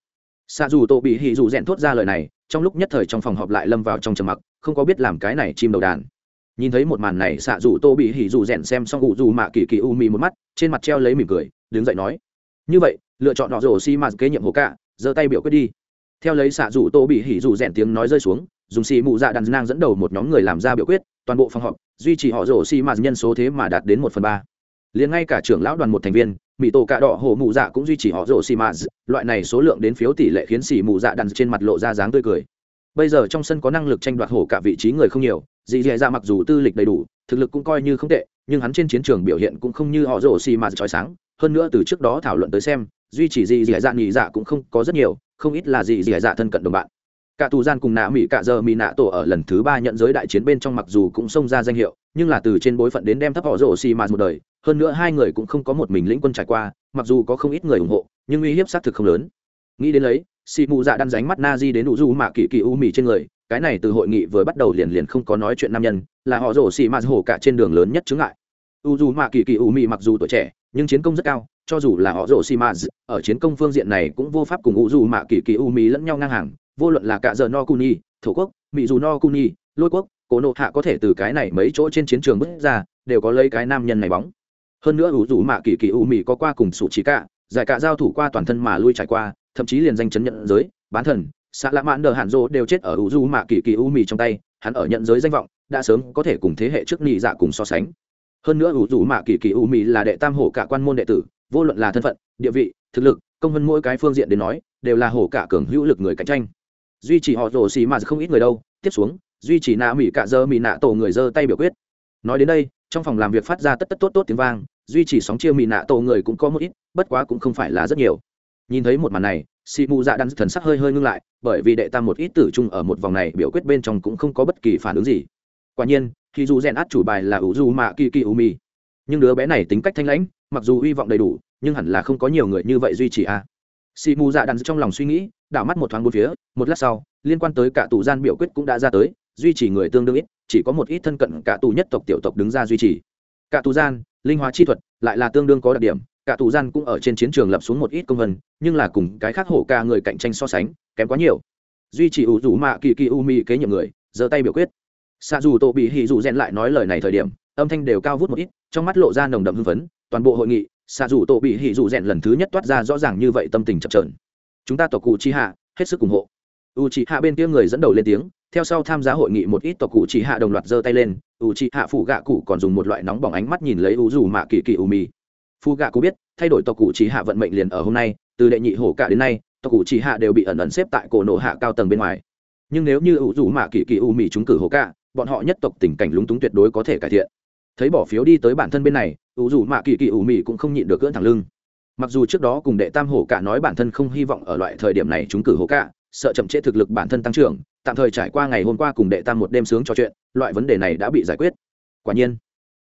Xa dù tổ bị hì dù rèn thốt ra lời này trong lúc nhất thời trong phòng họp lại lâm vào trong trầm mặc, không có biết làm cái này chim đầu đàn. Nhìn thấy một màn này, xạ dù tô bị hỉ dù rèn xem xong ủ dù mạ kỳ kỳ u mì một mắt, trên mặt treo lấy mỉm cười, đứng dậy nói, như vậy, lựa chọn họ rổ xi mạt kế nhiệm hồ cả giơ tay biểu quyết đi. Theo lấy xạ dù tô bị hỉ dù rèn tiếng nói rơi xuống, dùng xì mụ dạ đàn nang dẫn đầu một nhóm người làm ra biểu quyết, toàn bộ phòng họp, duy trì họ rổ xi mạt nhân số thế mà đạt đến một phần ba. Liền ngay cả trưởng lão đoàn một thành viên mỹ tổ cạ đỏ hổ mụ dạ cũng duy trì họ rổ xi mạ loại này số lượng đến phiếu tỷ lệ khiến xì mụ dạ đằn trên mặt lộ ra dáng tươi cười. Bây giờ trong sân có năng lực tranh đoạt hổ cả vị trí người không nhiều. Dì dì dạ mặc dù tư lịch đầy đủ, thực lực cũng coi như không tệ, nhưng hắn trên chiến trường biểu hiện cũng không như họ rổ xì mạ trói sáng. Hơn nữa từ trước đó thảo luận tới xem, duy chỉ dì dì dạ nghỉ dạ cũng không có rất nhiều, không ít là dì dì dạ thân cận đồng bạn cả tù gian cùng nạ mỹ cả giờ mỹ nạ tổ ở lần thứ ba nhận giới đại chiến bên trong mặc dù cũng xông ra danh hiệu, nhưng là từ trên bối phận đến đem thấp họ rổ xì mà một đời, hơn nữa hai người cũng không có một mình lĩnh quân trải qua, mặc dù có không ít người ủng hộ, nhưng uy hiếp xác thực không lớn. Nghĩ đến lấy, xì mù dạ đang ránh mắt na di đến đủ du mạ kỳ kỳ u mì trên người, cái này từ hội nghị vừa bắt đầu liền liền không có nói chuyện nam nhân, là họ rổ xì mạt hổ cả trên đường lớn nhất chứng ngại. U dù mạ kỳ kỳ u mì mặc dù tuổi trẻ, nhưng chiến công rất cao, cho dù là họ rổ xì mạt ở chiến công phương diện này cũng vô pháp cùng u dù mạ kỳ kỳ u mì lẫn nhau ngang hàng vô luận là cả giờ no kuni thổ quốc, mỹ dù no kuni lôi quốc, cổ nộ hạ có thể từ cái này mấy chỗ trên chiến trường bước ra, đều có lấy cái nam nhân này bóng. Hơn nữa u rủ mạ kỳ kỳ u mỹ có qua cùng sủ trí cả giải cả giao thủ qua toàn thân mà lui trải qua, thậm chí liền danh chấn nhận giới, bán thần, xạ lạ mãn đờ hạn rô đều chết ở u rủ mạ kỳ kỳ u mỹ trong tay, hắn ở nhận giới danh vọng, đã sớm có thể cùng thế hệ trước nhị dạ cùng so sánh. Hơn nữa u rủ mạ kỳ kỳ u mỹ là đệ tam hổ cả quan môn đệ tử, vô luận là thân phận, địa vị, thực lực, công hơn mỗi cái phương diện đến nói, đều là hổ cả cường hữu lực người cạnh tranh duy trì họ rồ xì mà không ít người đâu. Tiếp xuống, duy trì nạ mỹ cả dơ mỹ nạ tổ người dơ tay biểu quyết. Nói đến đây, trong phòng làm việc phát ra tất tất tốt tốt tiếng vang, duy trì sóng chia mỹ nạ tổ người cũng có một ít, bất quá cũng không phải là rất nhiều. Nhìn thấy một màn này, xì mù dạ đắn thần sắc hơi hơi ngưng lại, bởi vì đệ tam một ít tử trung ở một vòng này biểu quyết bên trong cũng không có bất kỳ phản ứng gì. Quả nhiên, khi dù rèn át chủ bài là ủ du mạ kỳ kỳ u mi nhưng đứa bé này tính cách thanh lãnh, mặc dù hy vọng đầy đủ, nhưng hẳn là không có nhiều người như vậy duy trì a à. xì mù dạ đắn trong lòng suy nghĩ đảo mắt một thoáng bốn phía, một lát sau, liên quan tới cả tù gian biểu quyết cũng đã ra tới, duy trì người tương đương ít, chỉ có một ít thân cận cả tù nhất tộc tiểu tộc đứng ra duy trì. Cả tù gian, linh hóa chi thuật, lại là tương đương có đặc điểm, cả tù gian cũng ở trên chiến trường lập xuống một ít công vân, nhưng là cùng cái khác hổ ca người cạnh tranh so sánh, kém quá nhiều. Duy trì ủ rủ mạ kỳ kỳ u mi kế nhiệm người, giơ tay biểu quyết. Xa dù tổ bị hì dù rèn lại nói lời này thời điểm, âm thanh đều cao vút một ít, trong mắt lộ ra nồng đậm hưng phấn, toàn bộ hội nghị xa dù tổ bị hì dù rèn lần thứ nhất toát ra rõ ràng như vậy tâm tình chập trờn chúng ta tộc cụ chi hạ hết sức ủng hộ. U chi hạ bên kia người dẫn đầu lên tiếng, theo sau tham gia hội nghị một ít tộc cụ chi hạ đồng loạt giơ tay lên u chi hạ phụ gạ cụ còn dùng một loại nóng bỏng ánh mắt nhìn lấy u dù mạ kỳ kỳ u mì phụ gạ cụ biết, thay đổi tộc cụ chi hạ vận mệnh liền ở hôm nay, từ đệ nhị hổ cả đến nay, tộc cụ chi hạ đều bị ẩn ẩn xếp tại cổ nổ hạ cao tầng bên ngoài. Nhưng nếu như u dù mạ kỳ kỳ u mì trúng cử hổ cả, bọn họ nhất tộc tình cảnh lúng túng tuyệt đối có thể cải thiện. Thấy bỏ phiếu đi tới bản thân bên này u dù mạ kỳ kỳ u mì cũng không nhịn được cưỡn thẳng lưng mặc dù trước đó cùng đệ tam hổ cả nói bản thân không hy vọng ở loại thời điểm này chúng cử hổ cả, sợ chậm trễ thực lực bản thân tăng trưởng, tạm thời trải qua ngày hôm qua cùng đệ tam một đêm sướng trò chuyện, loại vấn đề này đã bị giải quyết. Quả nhiên,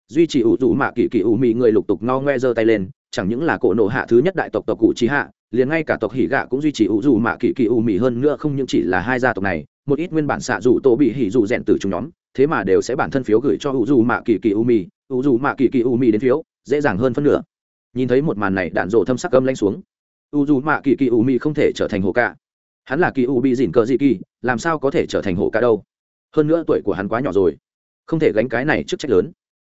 duy trì ủ rũ mạ kỳ kỳ ủ mị người lục tục ngao ngoe giơ tay lên, chẳng những là cổ nộ hạ thứ nhất đại tộc tộc cụ trí hạ, liền ngay cả tộc hỉ gạ cũng duy trì ủ rũ mạ kỳ kỳ ủ mị hơn nữa không những chỉ là hai gia tộc này, một ít nguyên bản xạ rủ tổ bị hỉ rủ rèn từ chúng nhóm, thế mà đều sẽ bản thân phiếu gửi cho ủ rũ mạ kỳ kỳ ủ mị, ủ rũ mạ kỳ kỳ ủ mị đến phiếu, dễ dàng hơn phân nửa nhìn thấy một màn này đạn rộ thâm sắc âm lanh xuống. U dù mạ kỳ kỳ u mi không thể trở thành hồ ca. Hắn là kỳ u bị dỉn cờ dị kỳ, làm sao có thể trở thành hồ ca đâu? Hơn nữa tuổi của hắn quá nhỏ rồi. Không thể gánh cái này trước trách lớn.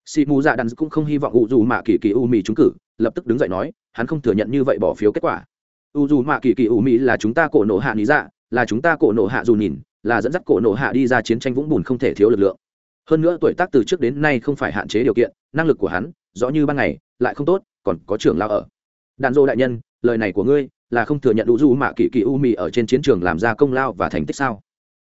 Si mù dạ đàn cũng không hy vọng u dù mạ kỳ kỳ u mi trúng cử, lập tức đứng dậy nói, hắn không thừa nhận như vậy bỏ phiếu kết quả. U dù mạ kỳ kỳ u mi là chúng ta cổ nộ hạ lý dạ là chúng ta cổ nộ hạ dù nhìn, là dẫn dắt cổ nộ hạ đi ra chiến tranh vũng bùn không thể thiếu lực lượng. Hơn nữa tuổi tác từ trước đến nay không phải hạn chế điều kiện, năng lực của hắn, rõ như ban ngày, lại không tốt còn có trưởng lao ở. Đạn dô đại nhân, lời này của ngươi là không thừa nhận đủ du mạ kỳ kỳ u mì ở trên chiến trường làm ra công lao và thành tích sao?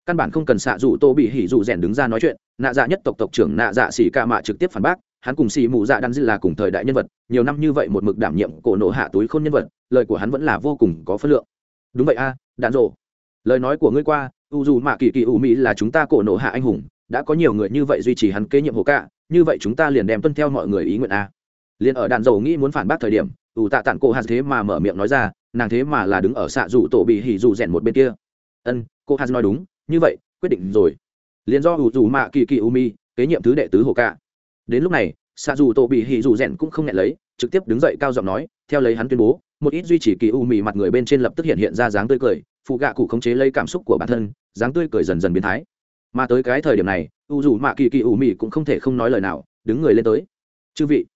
Căn bản không cần xạ dù tô bị hỉ dù rèn đứng ra nói chuyện, nạ dạ nhất tộc tộc trưởng nạ dạ xỉ ca mạ trực tiếp phản bác, hắn cùng xì mù dạ đan dư là cùng thời đại nhân vật, nhiều năm như vậy một mực đảm nhiệm cổ nổ hạ túi khôn nhân vật, lời của hắn vẫn là vô cùng có phân lượng. Đúng vậy a, đạn rộ lời nói của ngươi qua, u dù mạ kỳ kỳ u mỹ là chúng ta cổ nổ hạ anh hùng, đã có nhiều người như vậy duy trì hắn kế nhiệm hồ cả như vậy chúng ta liền đem tuân theo mọi người ý nguyện a liền ở đạn dầu nghĩ muốn phản bác thời điểm, ủ tạ tản cô hạt thế mà mở miệng nói ra, nàng thế mà là đứng ở xạ rủ tổ bị hỉ dù rèn một bên kia. Ân, cô hạt nói đúng, như vậy, quyết định rồi. Liền do ủ dù mạ kỳ kỳ u mi, kế nhiệm thứ đệ tứ hồ ca. Đến lúc này, xạ dù tổ bị hỉ dù rèn cũng không nhận lấy, trực tiếp đứng dậy cao giọng nói, theo lấy hắn tuyên bố, một ít duy trì kỳ u mì mặt người bên trên lập tức hiện hiện ra dáng tươi cười, phụ gạ cụ khống chế lấy cảm xúc của bản thân, dáng tươi cười dần dần biến thái. Mà tới cái thời điểm này u dù mạ kỳ kỳ u mì cũng không thể không nói lời nào, đứng người lên tới. Chư vị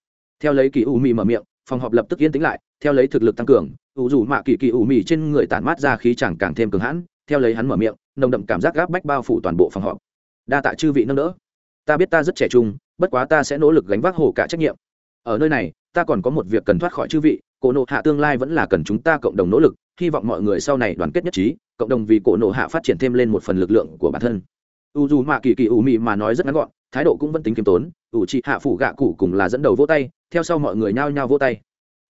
theo lấy kỳ u mì mở miệng, phòng họp lập tức yên tĩnh lại, theo lấy thực lực tăng cường, u dù mạ kỳ kỳ u mì trên người tản mát ra khí chẳng càng thêm cường hãn, theo lấy hắn mở miệng, nồng đậm cảm giác gáp bách bao phủ toàn bộ phòng họp. Đa tạ chư vị nâng đỡ. Ta biết ta rất trẻ trung, bất quá ta sẽ nỗ lực gánh vác hồ cả trách nhiệm. Ở nơi này, ta còn có một việc cần thoát khỏi chư vị, cổ nộ hạ tương lai vẫn là cần chúng ta cộng đồng nỗ lực, hy vọng mọi người sau này đoàn kết nhất trí, cộng đồng vì cổ nộ hạ phát triển thêm lên một phần lực lượng của bản thân. U dù mạ kỳ kỳ u mị mà nói rất ngắn gọn, thái độ cũng vẫn tính kiêm tốn ủ trị hạ phủ gạ cụ cùng là dẫn đầu vỗ tay theo sau mọi người nhao nhao vỗ tay.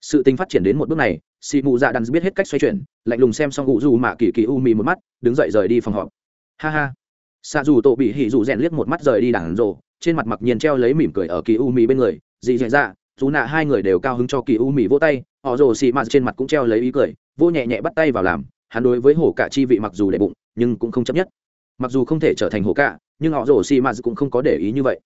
Sự tình phát triển đến một bước này xì mù dạ đắn biết hết cách xoay chuyển, lạnh lùng xem xong gụ dù mạ kỳ kỳ u mì một mắt, đứng dậy rời đi phòng họp. Ha ha. Xa dù tổ bị hỉ dù rèn liếc một mắt rời đi đảng rộ trên mặt mặc nhiên treo lấy mỉm cười ở kỳ u mì bên người, dị dạy dạ dù nạ hai người đều cao hứng cho kỳ u mì vỗ tay, họ rồ xì mạt trên mặt cũng treo lấy ý cười vô nhẹ nhẹ bắt tay vào làm, hắn đối với hổ cả chi vị mặc dù để bụng, nhưng cũng không chấp nhất. Mặc dù không thể trở thành hổ cả, nhưng họ rồ xì mạt cũng không có để ý như vậy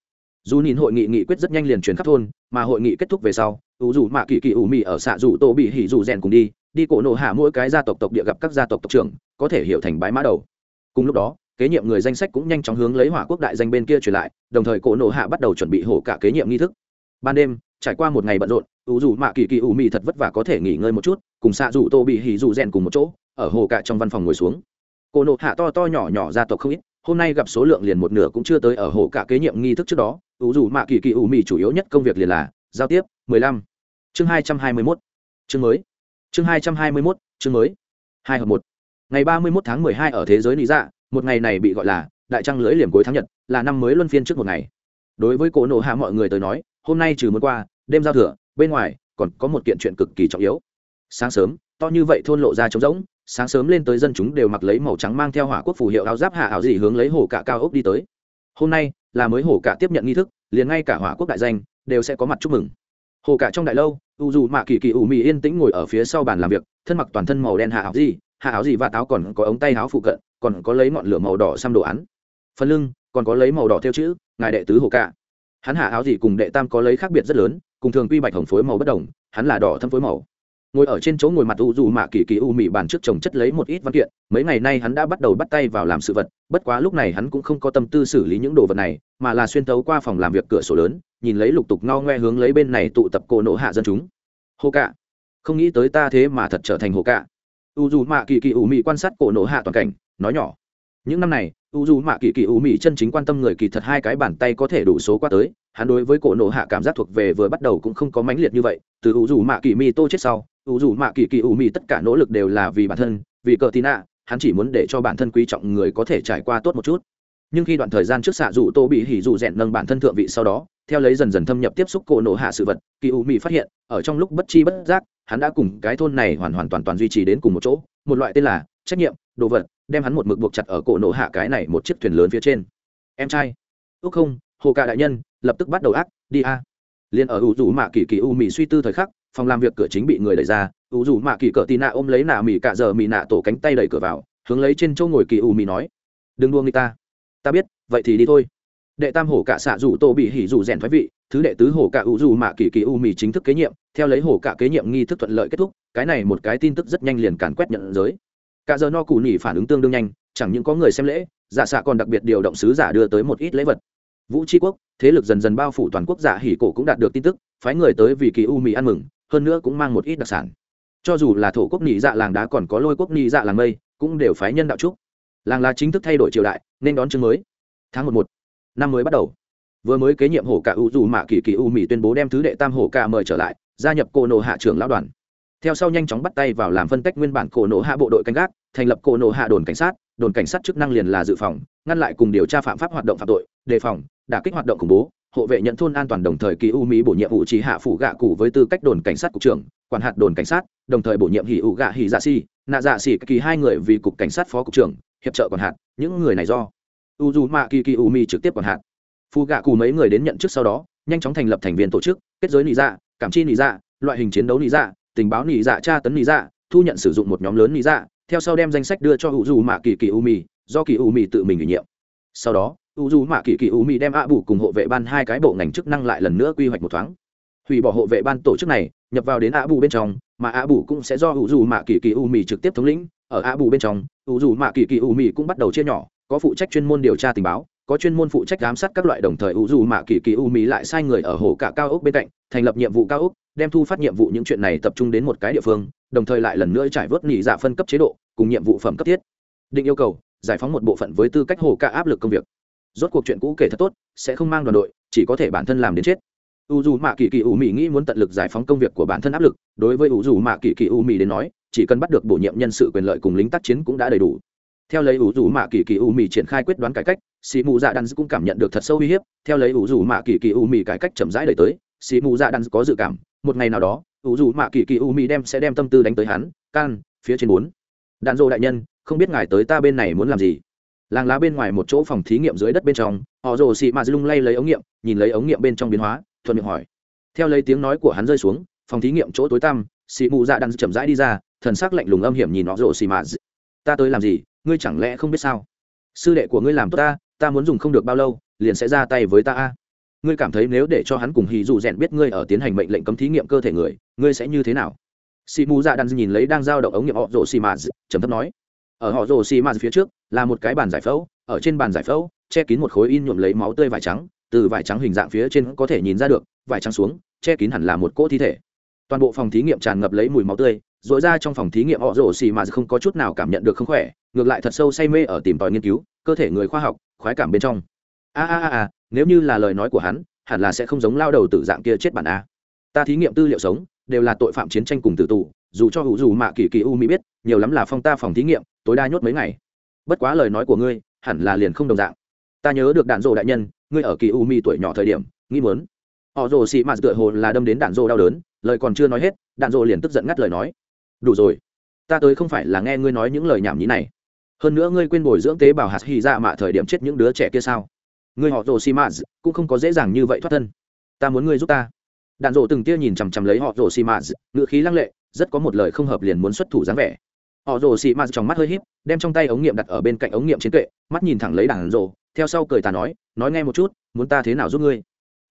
dù nhìn hội nghị nghị quyết rất nhanh liền chuyển khắp thôn, mà hội nghị kết thúc về sau, ủ dù mạ kỳ kỳ ủ mị ở xạ dù tô bị hỉ dù rèn cùng đi đi cổ nộ hạ mỗi cái gia tộc tộc địa gặp các gia tộc tộc trưởng, có thể hiểu thành bái mã đầu. Cùng lúc đó, kế nhiệm người danh sách cũng nhanh chóng hướng lấy hỏa quốc đại danh bên kia truyền lại, đồng thời cổ nộ hạ bắt đầu chuẩn bị hổ cả kế nhiệm nghi thức. Ban đêm, trải qua một ngày bận rộn, ủ dù mạ kỳ kỳ ủ mị thật vất vả có thể nghỉ ngơi một chút, cùng xạ dù tô bị hỉ dù rèn cùng một chỗ, ở hồ cả trong văn phòng ngồi xuống. Cổ nộ hạ to to nhỏ nhỏ gia tộc không ít, hôm nay gặp số lượng liền một nửa cũng chưa tới ở hồ cả kế nhiệm nghi thức trước đó ủ dù mạ kỳ kỳ ủ mị chủ yếu nhất công việc liền là giao tiếp. Mười lăm. Chương hai trăm hai mươi mốt. Chương mới. Chương hai trăm hai mươi mốt, chương mới. Hai hợp một. Ngày ba mươi mốt tháng mười hai ở thế giới lý dạ một ngày này bị gọi là đại trăng lưới liềm cuối tháng nhật, là năm mới luân phiên trước một ngày. Đối với cổ nộ hạ mọi người tới nói, hôm nay trừ muốn qua, đêm giao thừa, bên ngoài còn có một kiện chuyện cực kỳ trọng yếu. Sáng sớm, to như vậy thôn lộ ra trống rỗng, sáng sớm lên tới dân chúng đều mặc lấy màu trắng mang theo hỏa quốc phù hiệu áo giáp hạ ảo gì hướng lấy hồ cả cao ốc đi tới. Hôm nay là mới hồ cả tiếp nhận nghi thức, liền ngay cả hỏa quốc đại danh đều sẽ có mặt chúc mừng. Hồ cả trong đại lâu, u dù mạ kỳ kỳ ủ mì yên tĩnh ngồi ở phía sau bàn làm việc, thân mặc toàn thân màu đen hạ áo gì, hạ áo gì và táo còn có ống tay áo phụ cận, còn có lấy ngọn lửa màu đỏ xăm đồ án. Phần lưng, còn có lấy màu đỏ theo chữ, ngài đệ tứ hồ cả. Hắn hạ áo gì cùng đệ tam có lấy khác biệt rất lớn, cùng thường quy bạch hồng phối màu bất đồng, hắn là đỏ thâm phối màu ngồi ở trên chỗ ngồi mặt u dù mạ kỳ kỳ u mị bàn trước chồng chất lấy một ít văn kiện, mấy ngày nay hắn đã bắt đầu bắt tay vào làm sự vật, bất quá lúc này hắn cũng không có tâm tư xử lý những đồ vật này, mà là xuyên tấu qua phòng làm việc cửa sổ lớn, nhìn lấy lục tục ngao ngoe hướng lấy bên này tụ tập cổ nộ hạ dân chúng. Hồ cạ, không nghĩ tới ta thế mà thật trở thành hồ cạ. U dù mạ kỳ kỳ u mị quan sát cổ nổ hạ toàn cảnh, nói nhỏ, những năm này, u dù mạ kỳ kỳ u mị chân chính quan tâm người kỳ thật hai cái bàn tay có thể đủ số qua tới, hắn đối với cổ nổ hạ cảm giác thuộc về vừa bắt đầu cũng không có mãnh liệt như vậy, từ u dù mạ kỳ mi tô chết sau Ủ dù mạ kỳ kỳ ủ mị tất cả nỗ lực đều là vì bản thân, vì cờ tín ạ hắn chỉ muốn để cho bản thân quý trọng người có thể trải qua tốt một chút. Nhưng khi đoạn thời gian trước xạ dù tô bị hỉ dù rèn nâng bản thân thượng vị sau đó, theo lấy dần dần thâm nhập tiếp xúc cổ nổ hạ sự vật, kỳ u mỹ phát hiện, ở trong lúc bất chi bất giác, hắn đã cùng cái thôn này hoàn hoàn toàn toàn duy trì đến cùng một chỗ. Một loại tên là trách nhiệm, đồ vật, đem hắn một mực buộc chặt ở cổ nổ hạ cái này một chiếc thuyền lớn phía trên. Em trai. Ước không, hồ cả đại nhân, lập tức bắt đầu ác, đi a. Liền ở u dù mạ kỳ kỳ u mỹ suy tư thời khắc phòng làm việc cửa chính bị người đẩy ra u dù mạ kỳ cỡ tì nạ ôm lấy nạ mì cạ giờ mì nạ tổ cánh tay đẩy cửa vào, hướng lấy trên chỗ ngồi kỳ u mì nói, đừng đua người ta. Ta biết, vậy thì đi thôi. Đệ tam hổ cả xạ dù tô bị hỉ dù rèn thoái vị, thứ đệ tứ hổ cả u dù mạ kỳ kỳ u mì chính thức kế nhiệm, theo lấy hổ cả kế nhiệm nghi thức thuận lợi kết thúc, cái này một cái tin tức rất nhanh liền càn quét nhận giới. Cả giờ no cụ nhỉ phản ứng tương đương nhanh, chẳng những có người xem lễ giả xạ còn đặc biệt điều động sứ giả đưa tới một ít lễ vật. Vũ tri quốc, thế lực dần dần bao phủ toàn quốc giả hỉ cổ cũng đạt được tin tức, phái người tới vì kỳ u mì ăn mừng hơn nữa cũng mang một ít đặc sản. Cho dù là thổ quốc nhị dạ làng đá còn có lôi quốc nhị dạ làng mây, cũng đều phái nhân đạo trúc. Làng là chính thức thay đổi triều đại, nên đón chương mới. Tháng một một, năm mới bắt đầu. Vừa mới kế nhiệm hổ cả u dù mạ kỳ kỳ u mỹ tuyên bố đem thứ đệ tam hổ cả mời trở lại, gia nhập cổ nộ hạ trưởng lão đoàn. Theo sau nhanh chóng bắt tay vào làm phân tách nguyên bản cổ nộ hạ bộ đội canh gác, thành lập cổ nộ hạ đồn cảnh sát, đồn cảnh sát chức năng liền là dự phòng, ngăn lại cùng điều tra phạm pháp hoạt động phạm tội, đề phòng, đả kích hoạt động khủng bố hộ vệ nhận thôn an toàn đồng thời kỳ u mỹ bổ nhiệm vụ chỉ hạ phủ gạ cụ với tư cách đồn cảnh sát cục trưởng, quản hạt đồn cảnh sát, đồng thời bổ nhiệm hỉ ủ gạ hỉ dạ xì nạ dạ xỉ kỳ hai người vì cục cảnh sát phó cục trưởng, hiệp trợ quản hạt, những người này do u dù mạ kỳ kỳ u mi trực tiếp quản hạt. Phu gạ cụ mấy người đến nhận trước sau đó, nhanh chóng thành lập thành viên tổ chức, kết giới nị dạ cảm chi nị dạ loại hình chiến đấu nị dạ tình báo nị dạ tra tấn nị dạ thu nhận sử dụng một nhóm lớn nị dạ theo sau đem danh sách đưa cho u dù mạ kỳ kỳ u mi do kỳ u mi tự mình ủy nhiệm. Sau đó u dù mạ kỳ kỳ u mỹ đem ạ bù cùng hộ vệ ban hai cái bộ ngành chức năng lại lần nữa quy hoạch một thoáng. Hủy bỏ hộ vệ ban tổ chức này, nhập vào đến ạ bù bên trong, mà ạ bù cũng sẽ do u dù mạ kỳ kỳ u mỹ trực tiếp thống lĩnh. Ở ạ bù bên trong, u dù mạ kỳ kỳ u mỹ cũng bắt đầu chia nhỏ, có phụ trách chuyên môn điều tra tình báo, có chuyên môn phụ trách giám sát các loại đồng thời u dù mạ kỳ kỳ u mỹ lại sai người ở hồ cả cao ốc bên cạnh, thành lập nhiệm vụ cao ốc, đem thu phát nhiệm vụ những chuyện này tập trung đến một cái địa phương, đồng thời lại lần nữa trải vớt nghỉ dạ phân cấp chế độ, cùng nhiệm vụ phẩm cấp thiết. Định yêu cầu, giải phóng một bộ phận với tư cách hồ cả áp lực công việc rốt cuộc chuyện cũ kể thật tốt, sẽ không mang đoàn đội, chỉ có thể bản thân làm đến chết. U dù mạ kỳ kỳ u mỹ nghĩ muốn tận lực giải phóng công việc của bản thân áp lực, đối với u dù mạ kỳ kỳ u mỹ đến nói, chỉ cần bắt được bổ nhiệm nhân sự quyền lợi cùng lính tác chiến cũng đã đầy đủ. Theo lấy ủ rủ mạ kỳ kỳ u mì triển khai quyết đoán cải cách xì mù dạ đan cũng cảm nhận được thật sâu uy hiếp. Theo lấy ủ rủ mạ kỳ kỳ u mì cải cách chậm rãi đời tới xì mù dạ đan có dự cảm, một ngày nào đó ủ rủ mạ kỳ kỳ u mì đem sẽ đem tâm tư đánh tới hắn, can, phía trên bốn đạn dô đại nhân, không biết ngài tới ta bên này muốn làm gì? Làng lá bên ngoài một chỗ phòng thí nghiệm dưới đất bên trong, họ rồ xị mạt lung lay lấy ống nghiệm, nhìn lấy ống nghiệm bên trong biến hóa, thuận miệng hỏi. Theo lấy tiếng nói của hắn rơi xuống, phòng thí nghiệm chỗ tối tăm xị mù dạ đan chậm rãi đi ra, thần sắc lạnh lùng âm hiểm nhìn họ rồ xị mạt ta tới làm gì? Ngươi chẳng lẽ không biết sao? Sư đệ của ngươi làm tốt ta ta muốn dùng không được bao lâu, liền sẽ ra tay với ta a. Ngươi cảm thấy nếu để cho hắn cùng hì dù rèn biết ngươi ở tiến hành mệnh lệnh cấm thí nghiệm cơ thể người, ngươi sẽ như thế nào? Sĩ mù dạ đàn nhìn lấy đang giao động ống nghiệm họ rồ xì mạt trầm thấp nói ở họ rồ xì mạt phía trước, là một cái bàn giải phẫu, ở trên bàn giải phẫu, che kín một khối in nhuộm lấy máu tươi vải trắng, từ vải trắng hình dạng phía trên có thể nhìn ra được, vải trắng xuống, che kín hẳn là một cỗ thi thể. Toàn bộ phòng thí nghiệm tràn ngập lấy mùi máu tươi dội ra trong phòng thí nghiệm họ rồ xì mà không có chút nào cảm nhận được không khỏe, ngược lại thật sâu say mê ở tìm tòi nghiên cứu, cơ thể người khoa học, khoái cảm bên trong. A a a a, nếu như là lời nói của hắn, hẳn là sẽ không giống lao đầu tử dạng kia chết bản a. Ta thí nghiệm tư liệu sống, đều là tội phạm chiến tranh cùng tử tù, dù cho hữu dù mạ kỳ kỳ u mỹ biết, nhiều lắm là phong ta phòng thí nghiệm tối đa nhốt mấy ngày. Bất quá lời nói của ngươi, hẳn là liền không đồng dạng. Ta nhớ được đạn dộ đại nhân, ngươi ở kỳ u mi tuổi nhỏ thời điểm, nghĩ muốn. Họ rồ xị mạt tựa hồ là đâm đến đạn dộ đau đớn, lời còn chưa nói hết, đạn dộ liền tức giận ngắt lời nói. Đủ rồi, ta tới không phải là nghe ngươi nói những lời nhảm nhí này. Hơn nữa ngươi quên bồi dưỡng tế bào hạt hy ra mạ thời điểm chết những đứa trẻ kia sao? Ngươi họ rồ xị mạt cũng không có dễ dàng như vậy thoát thân. Ta muốn ngươi giúp ta. Đạn rộ từng tia nhìn chằm chằm lấy họ rồ xị mạt ngựa khí lăng lệ, rất có một lời không hợp liền muốn xuất thủ dáng vẻ họ rồ xì mãs trong mắt hơi híp đem trong tay ống nghiệm đặt ở bên cạnh ống nghiệm trên kệ mắt nhìn thẳng lấy đạn rồ, theo sau cười ta nói nói nghe một chút muốn ta thế nào giúp ngươi?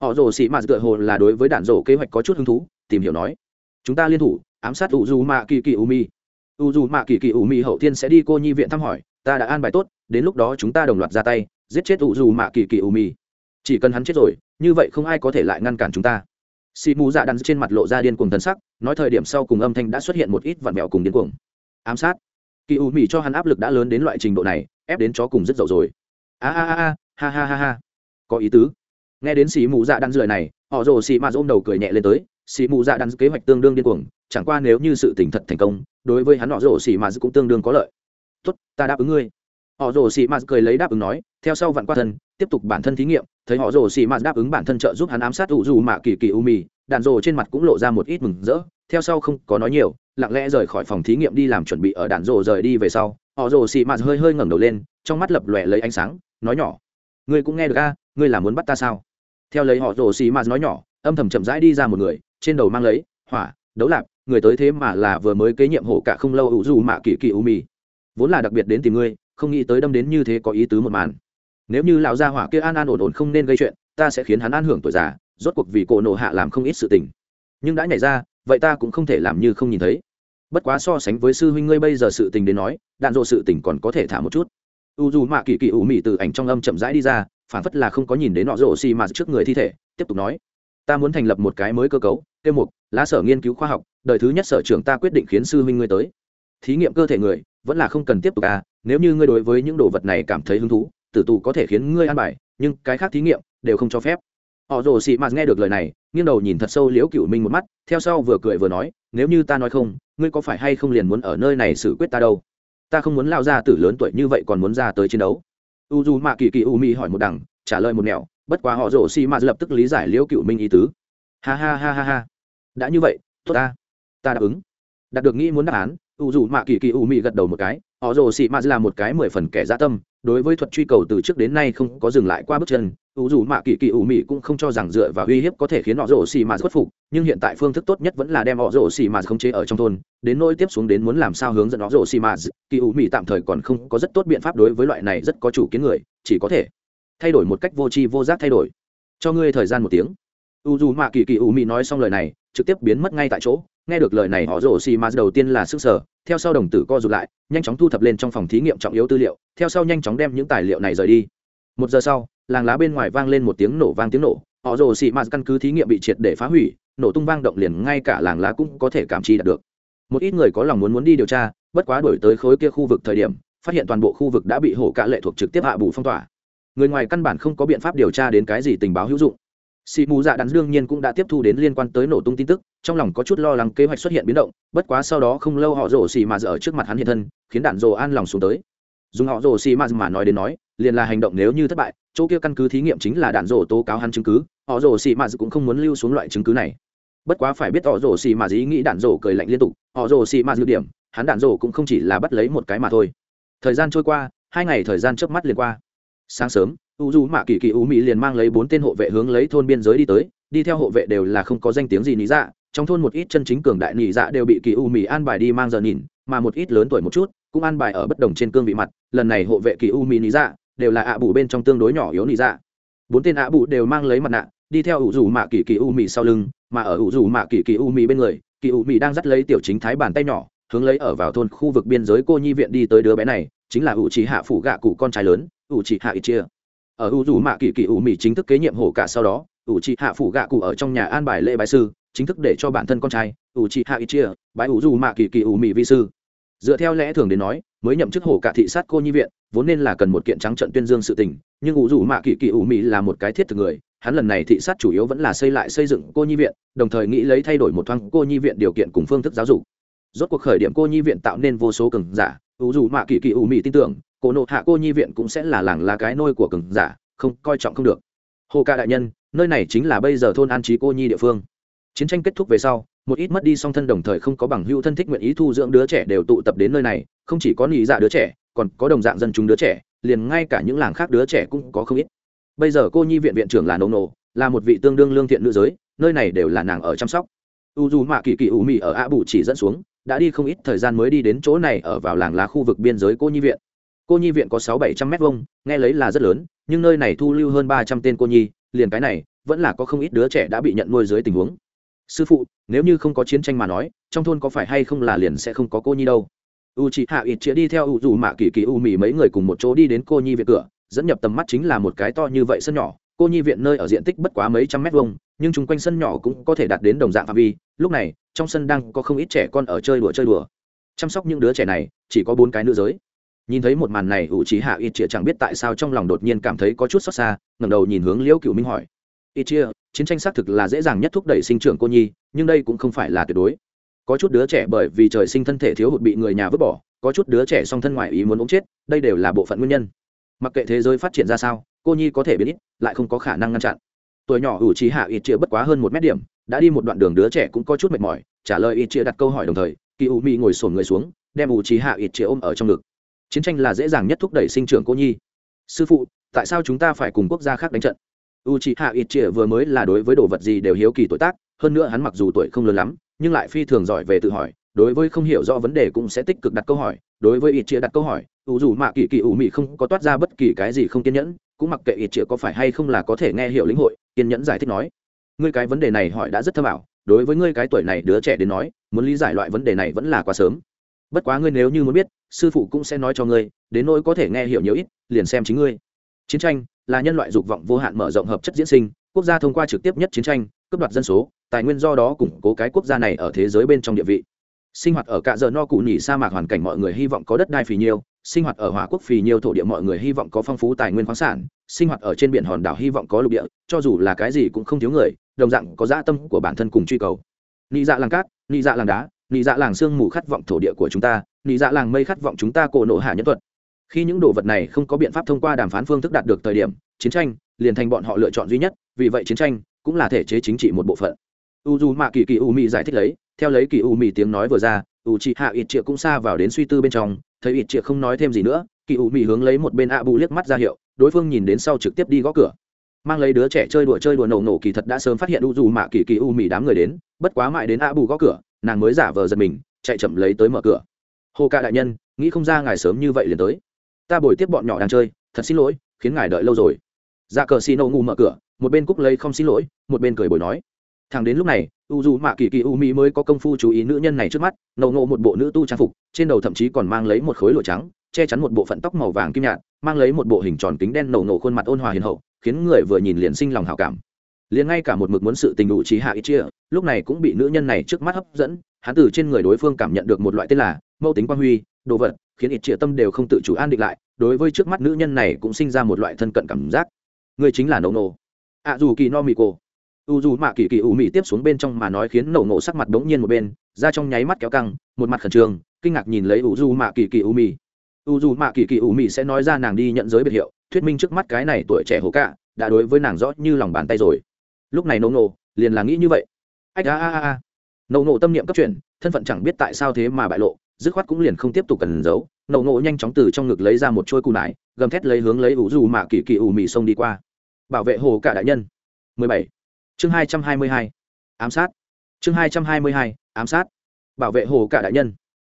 Họ rồ xì mãs tựa hồ là đối với đạn rồ kế hoạch có chút hứng thú tìm hiểu nói chúng ta liên thủ ám sát u du mạ kỳ kỳ u mi u dù mạ kỳ kỳ u mi hậu thiên sẽ đi cô nhi viện thăm hỏi ta đã an bài tốt đến lúc đó chúng ta đồng loạt ra tay giết chết u dù mạ kỳ kỳ u mi, chỉ cần hắn chết rồi như vậy không ai có thể lại ngăn cản chúng ta. Xì mù dạ đắn trên mặt lộ ra điên cuồng thân sắc nói thời điểm sau cùng âm thanh đã xuất hiện một ít vặn mẹo cùng điên cuồng ám sát. Kỳ u mỹ cho hắn áp lực đã lớn đến loại trình độ này, ép đến chó cùng rất dậu rồi. A a a ha ha ha ha. Có ý tứ. Nghe đến xì mù dạ đan rời này, họ rồ xì mà ôm đầu cười nhẹ lên tới. Xì mù dạ đan kế hoạch tương đương điên cuồng, chẳng qua nếu như sự tỉnh thật thành công, đối với hắn họ rồ xì mà cũng tương đương có lợi. Tốt, ta đáp ứng ngươi. Họ rồ xì mà cười lấy đáp ứng nói, theo sau vặn qua thân, tiếp tục bản thân thí nghiệm thấy họ rồ xì mà đáp ứng bản thân trợ giúp hắn ám sát ủ dù mạ kỳ kỳ u mì đạn rồ trên mặt cũng lộ ra một ít mừng rỡ. Theo sau không có nói nhiều, lặng lẽ rời khỏi phòng thí nghiệm đi làm chuẩn bị ở đạn rồ rời đi về sau, họ rồ xì mà hơi hơi ngẩng đầu lên, trong mắt lập lòe lấy ánh sáng, nói nhỏ, ngươi cũng nghe được a, ngươi là muốn bắt ta sao? Theo lấy họ rồ xì mà nói nhỏ, âm thầm chậm rãi đi ra một người, trên đầu mang lấy, hỏa, đấu lạp, người tới thế mà là vừa mới kế nhiệm hổ cả không lâu ủ dù mạ kỳ kỳ u mì. Vốn là đặc biệt đến tìm ngươi, không nghĩ tới đâm đến như thế có ý tứ một màn nếu như lão gia hỏa kia an an ổn ổn không nên gây chuyện, ta sẽ khiến hắn an hưởng tuổi già, rốt cuộc vì cổ nộ hạ làm không ít sự tình. Nhưng đã nhảy ra, vậy ta cũng không thể làm như không nhìn thấy. Bất quá so sánh với sư huynh ngươi bây giờ sự tình đến nói, đạn dộ sự tình còn có thể thả một chút. U dù mạ kỳ kỳ ủ mị từ ảnh trong âm chậm rãi đi ra, phản phất là không có nhìn đến nọ rộ xì mà trước người thi thể, tiếp tục nói. Ta muốn thành lập một cái mới cơ cấu, tiêu mục, lá sở nghiên cứu khoa học, đời thứ nhất sở trưởng ta quyết định khiến sư huynh ngươi tới. Thí nghiệm cơ thể người, vẫn là không cần tiếp tục à nếu như ngươi đối với những đồ vật này cảm thấy hứng thú tử tù có thể khiến ngươi an bài, nhưng cái khác thí nghiệm đều không cho phép. Họ rồ xị mạt nghe được lời này, nghiêng đầu nhìn thật sâu liễu cựu minh một mắt, theo sau vừa cười vừa nói, nếu như ta nói không, ngươi có phải hay không liền muốn ở nơi này xử quyết ta đâu? Ta không muốn lao ra từ lớn tuổi như vậy còn muốn ra tới chiến đấu. U dù mạ kỳ kỳ u mi hỏi một đằng, trả lời một nẻo, bất quá họ rồ xị mạt lập tức lý giải liễu cựu minh ý tứ. Ha ha ha ha ha. Đã như vậy, tốt ta. Ta đáp ứng. Đạt được nghĩ muốn đáp án, u dù mạ kỳ kỳ u mi gật đầu một cái họ rồ xị mạt là một cái mười phần kẻ gia tâm, đối với thuật truy cầu từ trước đến nay không có dừng lại qua bước chân. Ủ dù mạ kỳ kỳ ủ mị cũng không cho rằng dựa vào uy hiếp có thể khiến họ rồ xì mà khuất phục, nhưng hiện tại phương thức tốt nhất vẫn là đem họ rồ xì mà khống chế ở trong thôn, đến nỗi tiếp xuống đến muốn làm sao hướng dẫn họ rồ xì mà kỳ ủ mị tạm thời còn không có rất tốt biện pháp đối với loại này rất có chủ kiến người, chỉ có thể thay đổi một cách vô tri vô giác thay đổi. Cho ngươi thời gian một tiếng. U dù mạ kỳ kỳ ủ mị nói xong lời này, trực tiếp biến mất ngay tại chỗ nghe được lời này, họ rổ xì ma đầu tiên là sức sở, theo sau đồng tử co rụt lại, nhanh chóng thu thập lên trong phòng thí nghiệm trọng yếu tư liệu, theo sau nhanh chóng đem những tài liệu này rời đi. Một giờ sau, làng lá bên ngoài vang lên một tiếng nổ vang tiếng nổ, họ rồ xị mạt căn cứ thí nghiệm bị triệt để phá hủy, nổ tung vang động liền ngay cả làng lá cũng có thể cảm chi đạt được. Một ít người có lòng muốn muốn đi điều tra, bất quá đổi tới khối kia khu vực thời điểm, phát hiện toàn bộ khu vực đã bị hổ cả lệ thuộc trực tiếp hạ bù phong tỏa. Người ngoài căn bản không có biện pháp điều tra đến cái gì tình báo hữu dụng sĩ mù dạ đắn đương nhiên cũng đã tiếp thu đến liên quan tới nổ tung tin tức, trong lòng có chút lo lắng kế hoạch xuất hiện biến động, bất quá sau đó không lâu họ rổ xì mà dở trước mặt hắn hiện thân, khiến đạn rồ an lòng xuống tới. Dùng họ rồ xì mà mà nói đến nói, liền là hành động nếu như thất bại, chỗ kia căn cứ thí nghiệm chính là đạn rồ tố cáo hắn chứng cứ, họ rồ xì mà cũng không muốn lưu xuống loại chứng cứ này. Bất quá phải biết họ rồ xì mà ý nghĩ đạn rồ cười lạnh liên tục, họ rồ xì mà dự điểm, hắn đạn rồ cũng không chỉ là bắt lấy một cái mà thôi. Thời gian trôi qua, hai ngày thời gian trước mắt liền qua. Sáng sớm u du mạ kỳ kỳ u mỹ liền mang lấy bốn tên hộ vệ hướng lấy thôn biên giới đi tới, đi theo hộ vệ đều là không có danh tiếng gì lý dạ trong thôn một ít chân chính cường đại nhị dạ đều bị kỳ u mỹ an bài đi mang giờ nhìn, mà một ít lớn tuổi một chút cũng an bài ở bất đồng trên cương vị mặt, lần này hộ vệ kỳ u mỹ nhị dạ đều là ạ bù bên trong tương đối nhỏ yếu nhị dạ. Bốn tên ạ bù đều mang lấy mặt nạ, đi theo ủ dù mạ kỳ kỳ u mỹ sau lưng, mà ở ủ dù mạ kỳ kỳ u mỹ bên người, kỳ u mỹ đang dắt lấy tiểu chính thái bàn tay nhỏ, hướng lấy ở vào thôn khu vực biên giới cô nhi viện đi tới đứa bé này, chính là ủ chỉ hạ phủ gạ cụ con trai lớn, ủ chỉ hạ ít chia ở U dù mạ kỳ kỳ u mỹ chính thức kế nhiệm hổ cả sau đó U Chị hạ phủ gạ cụ ở trong nhà an bài lễ bái sư, chính thức để cho bản thân con trai U Chị hạ ít chia bái U dù mạ kỳ kỳ u mỹ vi sư. Dựa theo lẽ thường đến nói, mới nhậm chức hổ cả thị sát cô nhi viện, vốn nên là cần một kiện trắng trận tuyên dương sự tình, nhưng U dù mạ kỳ kỳ U mỹ là một cái thiết thực người, hắn lần này thị sát chủ yếu vẫn là xây lại xây dựng cô nhi viện, đồng thời nghĩ lấy thay đổi một thoáng cô nhi viện điều kiện cùng phương thức giáo dục rốt cuộc khởi điểm cô nhi viện tạo nên vô số cường giả, ủ dù mạ kỳ kỳ ủ mị tin tưởng, cổ nộ hạ cô nhi viện cũng sẽ là làng là cái nôi của cường giả, không, coi trọng không được. Hồ ca đại nhân, nơi này chính là bây giờ thôn an trí cô nhi địa phương. Chiến tranh kết thúc về sau, một ít mất đi song thân đồng thời không có bằng hữu thân thích nguyện ý thu dưỡng đứa trẻ đều tụ tập đến nơi này, không chỉ có nghĩ dạ đứa trẻ, còn có đồng dạng dân chúng đứa trẻ, liền ngay cả những làng khác đứa trẻ cũng có không ít. Bây giờ cô nhi viện viện trưởng là nô nô, là một vị tương đương lương thiện nữ giới, nơi này đều là nàng ở chăm sóc. U dù mạ kỳ kỳ ủ mị ở a bù chỉ dẫn xuống đã đi không ít thời gian mới đi đến chỗ này ở vào làng lá khu vực biên giới cô nhi viện. Cô nhi viện có sáu bảy trăm m hai nghe lấy là rất lớn, nhưng nơi này thu lưu hơn ba trăm tên cô nhi, liền cái này, vẫn là có không ít đứa trẻ đã bị nhận nuôi dưới tình huống. Sư phụ, nếu như không có chiến tranh mà nói, trong thôn có phải hay không là liền sẽ không có cô nhi đâu? U chị hạ ít chĩa đi theo u dù mạ kỳ kỳ u mì mấy người cùng một chỗ đi đến cô nhi viện cửa, dẫn nhập tầm mắt chính là một cái to như vậy sân nhỏ cô nhi viện nơi ở diện tích bất quá mấy trăm mét vuông, nhưng chung quanh sân nhỏ cũng có thể đạt đến đồng dạng phạm vi. Lúc này, trong sân đang có không ít trẻ con ở chơi đùa chơi đùa. Chăm sóc những đứa trẻ này, chỉ có bốn cái nữ giới. Nhìn thấy một màn này, ủ trí hạ ít chia chẳng biết tại sao trong lòng đột nhiên cảm thấy có chút xót xa, ngẩng đầu nhìn hướng liễu cựu minh hỏi. Ít chia chiến tranh xác thực là dễ dàng nhất thúc đẩy sinh trưởng cô nhi, nhưng đây cũng không phải là tuyệt đối. Có chút đứa trẻ bởi vì trời sinh thân thể thiếu hụt bị người nhà vứt bỏ, có chút đứa trẻ song thân ngoài ý muốn ống chết, đây đều là bộ phận nguyên nhân. Mặc kệ thế giới phát triển ra sao cô nhi có thể biến ít, lại không có khả năng ngăn chặn. Tuổi nhỏ ủ trí hạ ít chia bất quá hơn một mét điểm, đã đi một đoạn đường đứa trẻ cũng có chút mệt mỏi, trả lời ít chia đặt câu hỏi đồng thời, kỳ u mi ngồi sổn người xuống, đem ủ trí hạ ít chia ôm ở trong ngực. Chiến tranh là dễ dàng nhất thúc đẩy sinh trưởng cô nhi. Sư phụ, tại sao chúng ta phải cùng quốc gia khác đánh trận? U trí hạ ít chia vừa mới là đối với đồ vật gì đều hiếu kỳ tuổi tác, hơn nữa hắn mặc dù tuổi không lớn lắm, nhưng lại phi thường giỏi về tự hỏi, đối với không hiểu rõ vấn đề cũng sẽ tích cực đặt câu hỏi, đối với ít chia đặt câu hỏi u dù mạ kỳ kỳ ủ mị không có toát ra bất kỳ cái gì không kiên nhẫn cũng mặc kệ ít chĩa có phải hay không là có thể nghe hiểu lĩnh hội, kiên nhẫn giải thích nói, ngươi cái vấn đề này hỏi đã rất thâm ảo, đối với ngươi cái tuổi này đứa trẻ đến nói, muốn lý giải loại vấn đề này vẫn là quá sớm. Bất quá ngươi nếu như muốn biết, sư phụ cũng sẽ nói cho ngươi, đến nỗi có thể nghe hiểu nhiều ít, liền xem chính ngươi. Chiến tranh là nhân loại dục vọng vô hạn mở rộng hợp chất diễn sinh, quốc gia thông qua trực tiếp nhất chiến tranh, cướp đoạt dân số, tài nguyên do đó củng cố cái quốc gia này ở thế giới bên trong địa vị. Sinh hoạt ở cạ giờ no cụ nhỉ sa mạc hoàn cảnh mọi người hy vọng có đất đai phì nhiêu sinh hoạt ở hỏa quốc phì nhiều thổ địa mọi người hy vọng có phong phú tài nguyên khoáng sản. Sinh hoạt ở trên biển hòn đảo hy vọng có lục địa, cho dù là cái gì cũng không thiếu người, đồng dạng có dã tâm của bản thân cùng truy cầu. Nị dạ làng cát, nị dạ làng đá, nị dạ làng sương mù khát vọng thổ địa của chúng ta, nị dạ làng mây khát vọng chúng ta cổ nộ hạ nhân thuật. Khi những đồ vật này không có biện pháp thông qua đàm phán phương thức đạt được thời điểm, chiến tranh liền thành bọn họ lựa chọn duy nhất, vì vậy chiến tranh cũng là thể chế chính trị một bộ phận. U d mạ kỳ kỳ u mi giải thích lấy, theo lấy kỳ u mi tiếng nói vừa ra ủ chị hạ ít triệu cũng xa vào đến suy tư bên trong, thấy ít triệu không nói thêm gì nữa, kỳ u Mị hướng lấy một bên a bù liếc mắt ra hiệu, đối phương nhìn đến sau trực tiếp đi gõ cửa. Mang lấy đứa trẻ chơi đùa chơi đùa nổ nổ kỳ thật đã sớm phát hiện u dù mạ kỳ kỳ u Mị đám người đến, bất quá mãi đến a bù gõ cửa, nàng mới giả vờ giật mình, chạy chậm lấy tới mở cửa. Hồ ca đại nhân, nghĩ không ra ngài sớm như vậy liền tới. Ta bồi tiếp bọn nhỏ đang chơi, thật xin lỗi, khiến ngài đợi lâu rồi. Ra cờ xì nổ ngu mở cửa, một bên cúc lấy không xin lỗi, một bên cười bồi nói thằng đến lúc này, u dù mạ kỳ kỳ u mỹ mới có công phu chú ý nữ nhân này trước mắt nậu ngộ một bộ nữ tu trang phục, trên đầu thậm chí còn mang lấy một khối lụa trắng, che chắn một bộ phận tóc màu vàng kim nhạt, mang lấy một bộ hình tròn kính đen nậu ngộ khuôn mặt ôn hòa hiền hậu, khiến người vừa nhìn liền sinh lòng hảo cảm. Liền ngay cả một mực muốn sự tình đủ trí hạ ít chia, lúc này cũng bị nữ nhân này trước mắt hấp dẫn, hắn từ trên người đối phương cảm nhận được một loại tên là mâu tính quan huy, đồ vật, khiến ít chia tâm đều không tự chủ an định lại, đối với trước mắt nữ nhân này cũng sinh ra một loại thân cận cảm giác. Người chính là nậu nổ. Ạ à, dù kỳ no mì cô u dù mạ kỳ kỳ U mị tiếp xuống bên trong mà nói khiến nổ nổ sắc mặt bỗng nhiên một bên ra trong nháy mắt kéo căng, một mặt khẩn trương, kinh ngạc nhìn lấy u dù mạ kỳ kỳ U mị. U dù mạ kỳ kỳ U mị sẽ nói ra nàng đi nhận giới biệt hiệu, thuyết minh trước mắt cái này tuổi trẻ hồ cạ, đã đối với nàng rõ như lòng bàn tay rồi. Lúc này nổ nổ liền là nghĩ như vậy. Ách, a a a nổ nổ tâm niệm cấp chuyển, thân phận chẳng biết tại sao thế mà bại lộ, dứt khoát cũng liền không tiếp tục cần giấu. Nổ nổ nhanh chóng từ trong ngực lấy ra một trôi cù nải, gầm thét lấy hướng lấy u dù mạ kỳ kỳ U mị xông đi qua. Bảo vệ hồ cả đại nhân. 17 chương 222. ám sát. Chương 222. ám sát. Bảo vệ hồ cả đại nhân.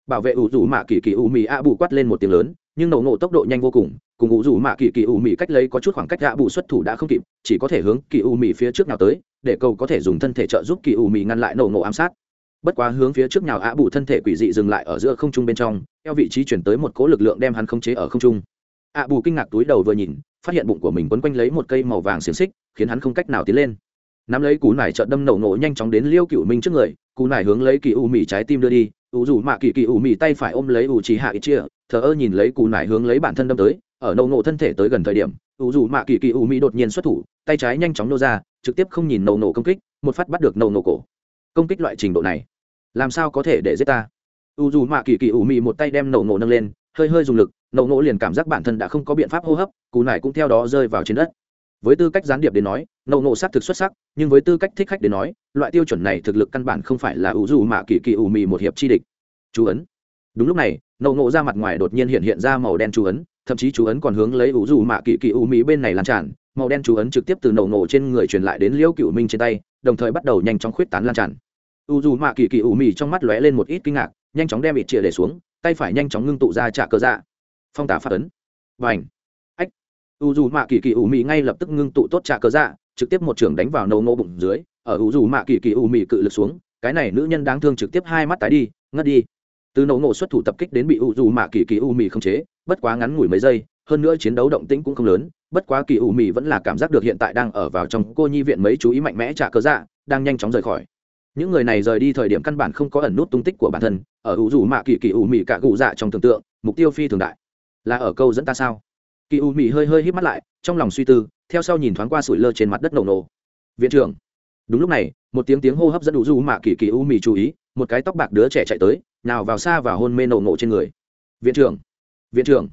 Bảo vệ ủ rủ mạ kỳ kỳ ủ mì a bù quát lên một tiếng lớn, nhưng nổ nổ tốc độ nhanh vô cùng cùng ủ rủ mạ kỳ kỳ ủ mì cách lấy có chút khoảng cách a bù xuất thủ đã không kịp, chỉ có thể hướng kỳ ủ mì phía trước nào tới, để cầu có thể dùng thân thể trợ giúp kỳ ủ mì ngăn lại nổ nổ ám sát. Bất quá hướng phía trước nhào a bù thân thể quỷ dị dừng lại ở giữa không trung bên trong, theo vị trí chuyển tới một cố lực lượng đem hắn khống chế ở không trung. a bù kinh ngạc túi đầu vừa nhìn, phát hiện bụng của mình quấn quanh lấy một cây màu vàng xiềng xích, khiến hắn không cách nào tiến lên nắm lấy cú nải trợn đâm nổ nổ nhanh chóng đến liêu cựu minh trước người, cú nải hướng lấy kỳ u mì trái tim đưa đi, u dù mạ kỳ kỳ u mì tay phải ôm lấy u trí hạ ít chia, thờ ơ nhìn lấy cú nải hướng lấy bản thân đâm tới, ở nổ nổ thân thể tới gần thời điểm, u dù mạ kỳ kỳ u mì đột nhiên xuất thủ, tay trái nhanh chóng nô ra, trực tiếp không nhìn nổ nổ công kích, một phát bắt được nổ nổ cổ. Công kích loại trình độ này, làm sao có thể để giết ta? U dù mạ kỳ kỳ u mì một tay đem nổ nổ nâng lên, hơi hơi dùng lực, nổ nổ liền cảm giác bản thân đã không có biện pháp hô hấp, cú nải cũng theo đó rơi vào trên đất với tư cách gián điệp đến nói nậu nộ s á t thực xuất sắc, nhưng với tư cách thích khách đến nói, loại tiêu chuẩn này thực lực căn bản không phải là ủ dù mạ kỳ kỳ ủ mì một hiệp chi địch. Chú ấn. Đúng lúc này nậu nộ ra mặt ngoài đột nhiên hiện hiện ra màu đen chú ấn, thậm chí chú ấn còn hướng lấy ủ dù mạ kỳ kỳ ủ mì bên này lan tràn, màu đen chú ấn trực tiếp từ nậu nộ trên người truyền lại đến liễu cựu minh trên tay, đồng thời bắt đầu nhanh chóng khuyết tán lan tràn. Ủ dù mạ kỳ kỳ ủ mì trong mắt lóe lên một ít kinh ngạc, nhanh chóng đem ít chĩa để xuống, tay phải nhanh chóng ngưng tụ ra trả cờ dạ. Phong tả phát ấn. Và ảnh u dù mạ kỳ kỳ ủ mị ngay lập tức ngưng tụ tốt trả cờ dạ trực tiếp một trường đánh vào nâu nô bụng dưới. Ở u dù mạ kỳ kỳ ủ mị cự lực xuống, cái này nữ nhân đáng thương trực tiếp hai mắt tái đi, ngất đi. Từ nổ nổ xuất thủ tập kích đến bị u dù mạ kỳ kỳ u mì không chế, bất quá ngắn ngủi mấy giây, hơn nữa chiến đấu động tĩnh cũng không lớn, bất quá kỳ u mì vẫn là cảm giác được hiện tại đang ở vào trong cô nhi viện mấy chú ý mạnh mẽ trả cơ dạ đang nhanh chóng rời khỏi. Những người này rời đi thời điểm căn bản không có ẩn nút tung tích của bản thân, ở u dù mạ kỳ kỳ ủ mị cả cụ dạ trong tưởng tượng, mục tiêu phi thường đại. Là ở câu dẫn ta sao? Kỳ U mị hơi hơi hít mắt lại, trong lòng suy tư, theo sau nhìn thoáng qua sủi lơ trên mặt đất nổ nổ. Viện trưởng. Đúng lúc này, một tiếng tiếng hô hấp dẫn đủ du mạ kỳ kỳ U mị chú ý, một cái tóc bạc đứa trẻ chạy tới, nào vào xa và hôn mê nổ nổ trên người. Viện trưởng. Viện trưởng.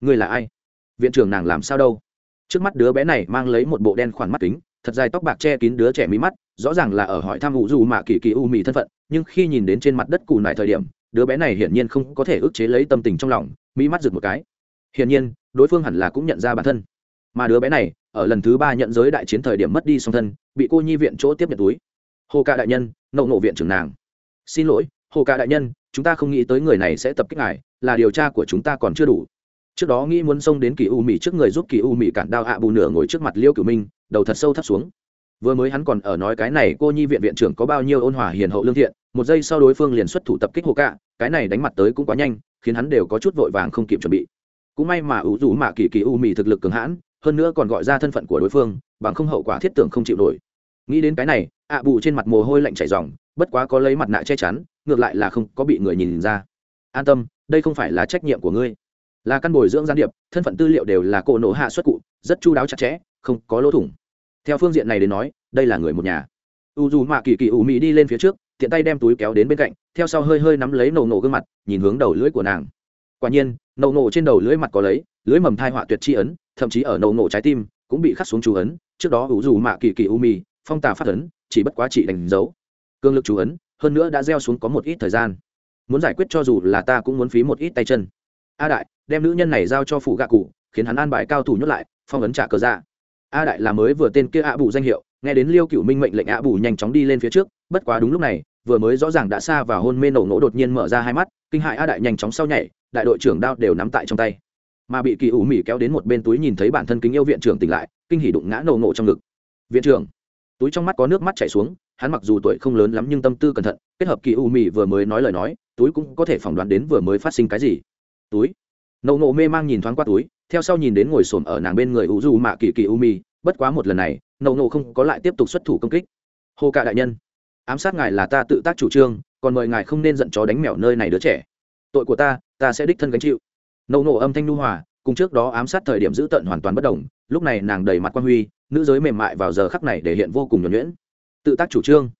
Người là ai? Viện trưởng nàng làm sao đâu? Trước mắt đứa bé này mang lấy một bộ đen khoản mắt kính, thật dài tóc bạc che kín đứa trẻ mí mắt, rõ ràng là ở hỏi thăm ủ dù mạ kỳ kỳ u mì thân phận, nhưng khi nhìn đến trên mặt đất cù nải thời điểm, đứa bé này hiển nhiên không có thể ức chế lấy tâm tình trong lòng, mí mắt rực một cái hiển nhiên, đối phương hẳn là cũng nhận ra bản thân. Mà đứa bé này, ở lần thứ ba nhận giới đại chiến thời điểm mất đi song thân, bị cô nhi viện chỗ tiếp nhận túi. Hồ ca đại nhân, nậu nộ viện trưởng nàng. Xin lỗi, hồ ca đại nhân, chúng ta không nghĩ tới người này sẽ tập kích ngài, là điều tra của chúng ta còn chưa đủ. Trước đó nghĩ muốn xông đến kỳ u mỹ trước người giúp kỳ u mỹ cản đao ạ bù nửa ngồi trước mặt liêu cửu minh, đầu thật sâu thấp xuống. Vừa mới hắn còn ở nói cái này, cô nhi viện viện trưởng có bao nhiêu ôn hòa hiền hậu lương thiện, một giây sau đối phương liền xuất thủ tập kích hồ cạ cái này đánh mặt tới cũng quá nhanh, khiến hắn đều có chút vội vàng không kịp chuẩn bị cũng may mà ủ rủ mạ kỳ kỳ u mì thực lực cường hãn, hơn nữa còn gọi ra thân phận của đối phương, bằng không hậu quả thiết tưởng không chịu nổi. Nghĩ đến cái này, ạ bù trên mặt mồ hôi lạnh chảy dòng bất quá có lấy mặt nạ che chắn, ngược lại là không có bị người nhìn ra. An tâm, đây không phải là trách nhiệm của ngươi. Là căn bồi dưỡng gián điệp, thân phận tư liệu đều là cổ nổ hạ xuất cụ, rất chu đáo chặt chẽ, không có lỗ thủng. Theo phương diện này đến nói, đây là người một nhà. U dù mạ kỳ kỳ ủ mị đi lên phía trước, tiện tay đem túi kéo đến bên cạnh, theo sau hơi hơi nắm lấy nổ nổ gương mặt, nhìn hướng đầu lưỡi của nàng. Quả nhiên nâu nổ trên đầu lưỡi mặt có lấy lưỡi mầm thai họa tuyệt tri ấn, thậm chí ở nâu nổ trái tim cũng bị khắc xuống chú ấn, trước đó hữu dù mạ kỳ kỳ u mì, phong tà phát ấn, chỉ bất quá chỉ đánh dấu. Cương lực chú ấn, hơn nữa đã gieo xuống có một ít thời gian. Muốn giải quyết cho dù là ta cũng muốn phí một ít tay chân. A đại, đem nữ nhân này giao cho phủ gạ cụ, khiến hắn an bài cao thủ nhốt lại, phong ấn trả cờ ra a đại là mới vừa tên kia ạ bù danh hiệu, nghe đến liêu cựu minh mệnh lệnh ạ bù nhanh chóng đi lên phía trước, bất quá đúng lúc này, vừa mới rõ ràng đã xa và hôn mê nổ nổ đột nhiên mở ra hai mắt, kinh hại a đại nhanh chóng sau nhảy đại đội trưởng đao đều nắm tại trong tay. Mà bị kỳ ủ mỉ kéo đến một bên túi nhìn thấy bản thân kính yêu viện trưởng tỉnh lại, kinh hỉ đụng ngã nổ nổ trong ngực. Viện trưởng, túi trong mắt có nước mắt chảy xuống, hắn mặc dù tuổi không lớn lắm nhưng tâm tư cẩn thận, kết hợp kỳ ủ mỉ vừa mới nói lời nói, túi cũng có thể phỏng đoán đến vừa mới phát sinh cái gì. Túi, nổ nổ mê mang nhìn thoáng qua túi, theo sau nhìn đến ngồi xổm ở nàng bên người u du mạ kỳ kỳ u mi bất quá một lần này nậu nộ không có lại tiếp tục xuất thủ công kích. Hồ cạ đại nhân, ám sát ngài là ta tự tác chủ trương, còn mời ngài không nên giận chó đánh mèo nơi này đứa trẻ tội của ta ta sẽ đích thân gánh chịu. Nâu nổ âm thanh nu hòa, cùng trước đó ám sát thời điểm giữ tận hoàn toàn bất đồng, lúc này nàng đầy mặt quan huy, nữ giới mềm mại vào giờ khắc này để hiện vô cùng nhuẩn nhuyễn. Tự tác chủ trương.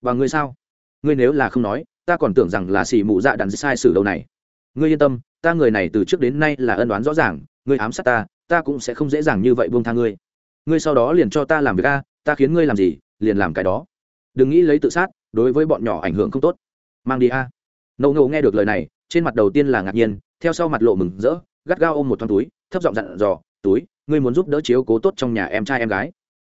Và ngươi sao? Ngươi nếu là không nói, ta còn tưởng rằng là xì mụ dạ đàn sai sử đâu này. Ngươi yên tâm, ta người này từ trước đến nay là ân đoán rõ ràng, ngươi ám sát ta ta cũng sẽ không dễ dàng như vậy buông tha ngươi. Ngươi sau đó liền cho ta làm việc a, ta khiến ngươi làm gì, liền làm cái đó. Đừng nghĩ lấy tự sát, đối với bọn nhỏ ảnh hưởng không tốt. Mang đi a. Nâu nâu nghe được lời này trên mặt đầu tiên là ngạc nhiên, theo sau mặt lộ mừng rỡ, gắt gao ôm một thoáng túi, thấp giọng dặn dò, túi, ngươi muốn giúp đỡ chiếu cố tốt trong nhà em trai em gái.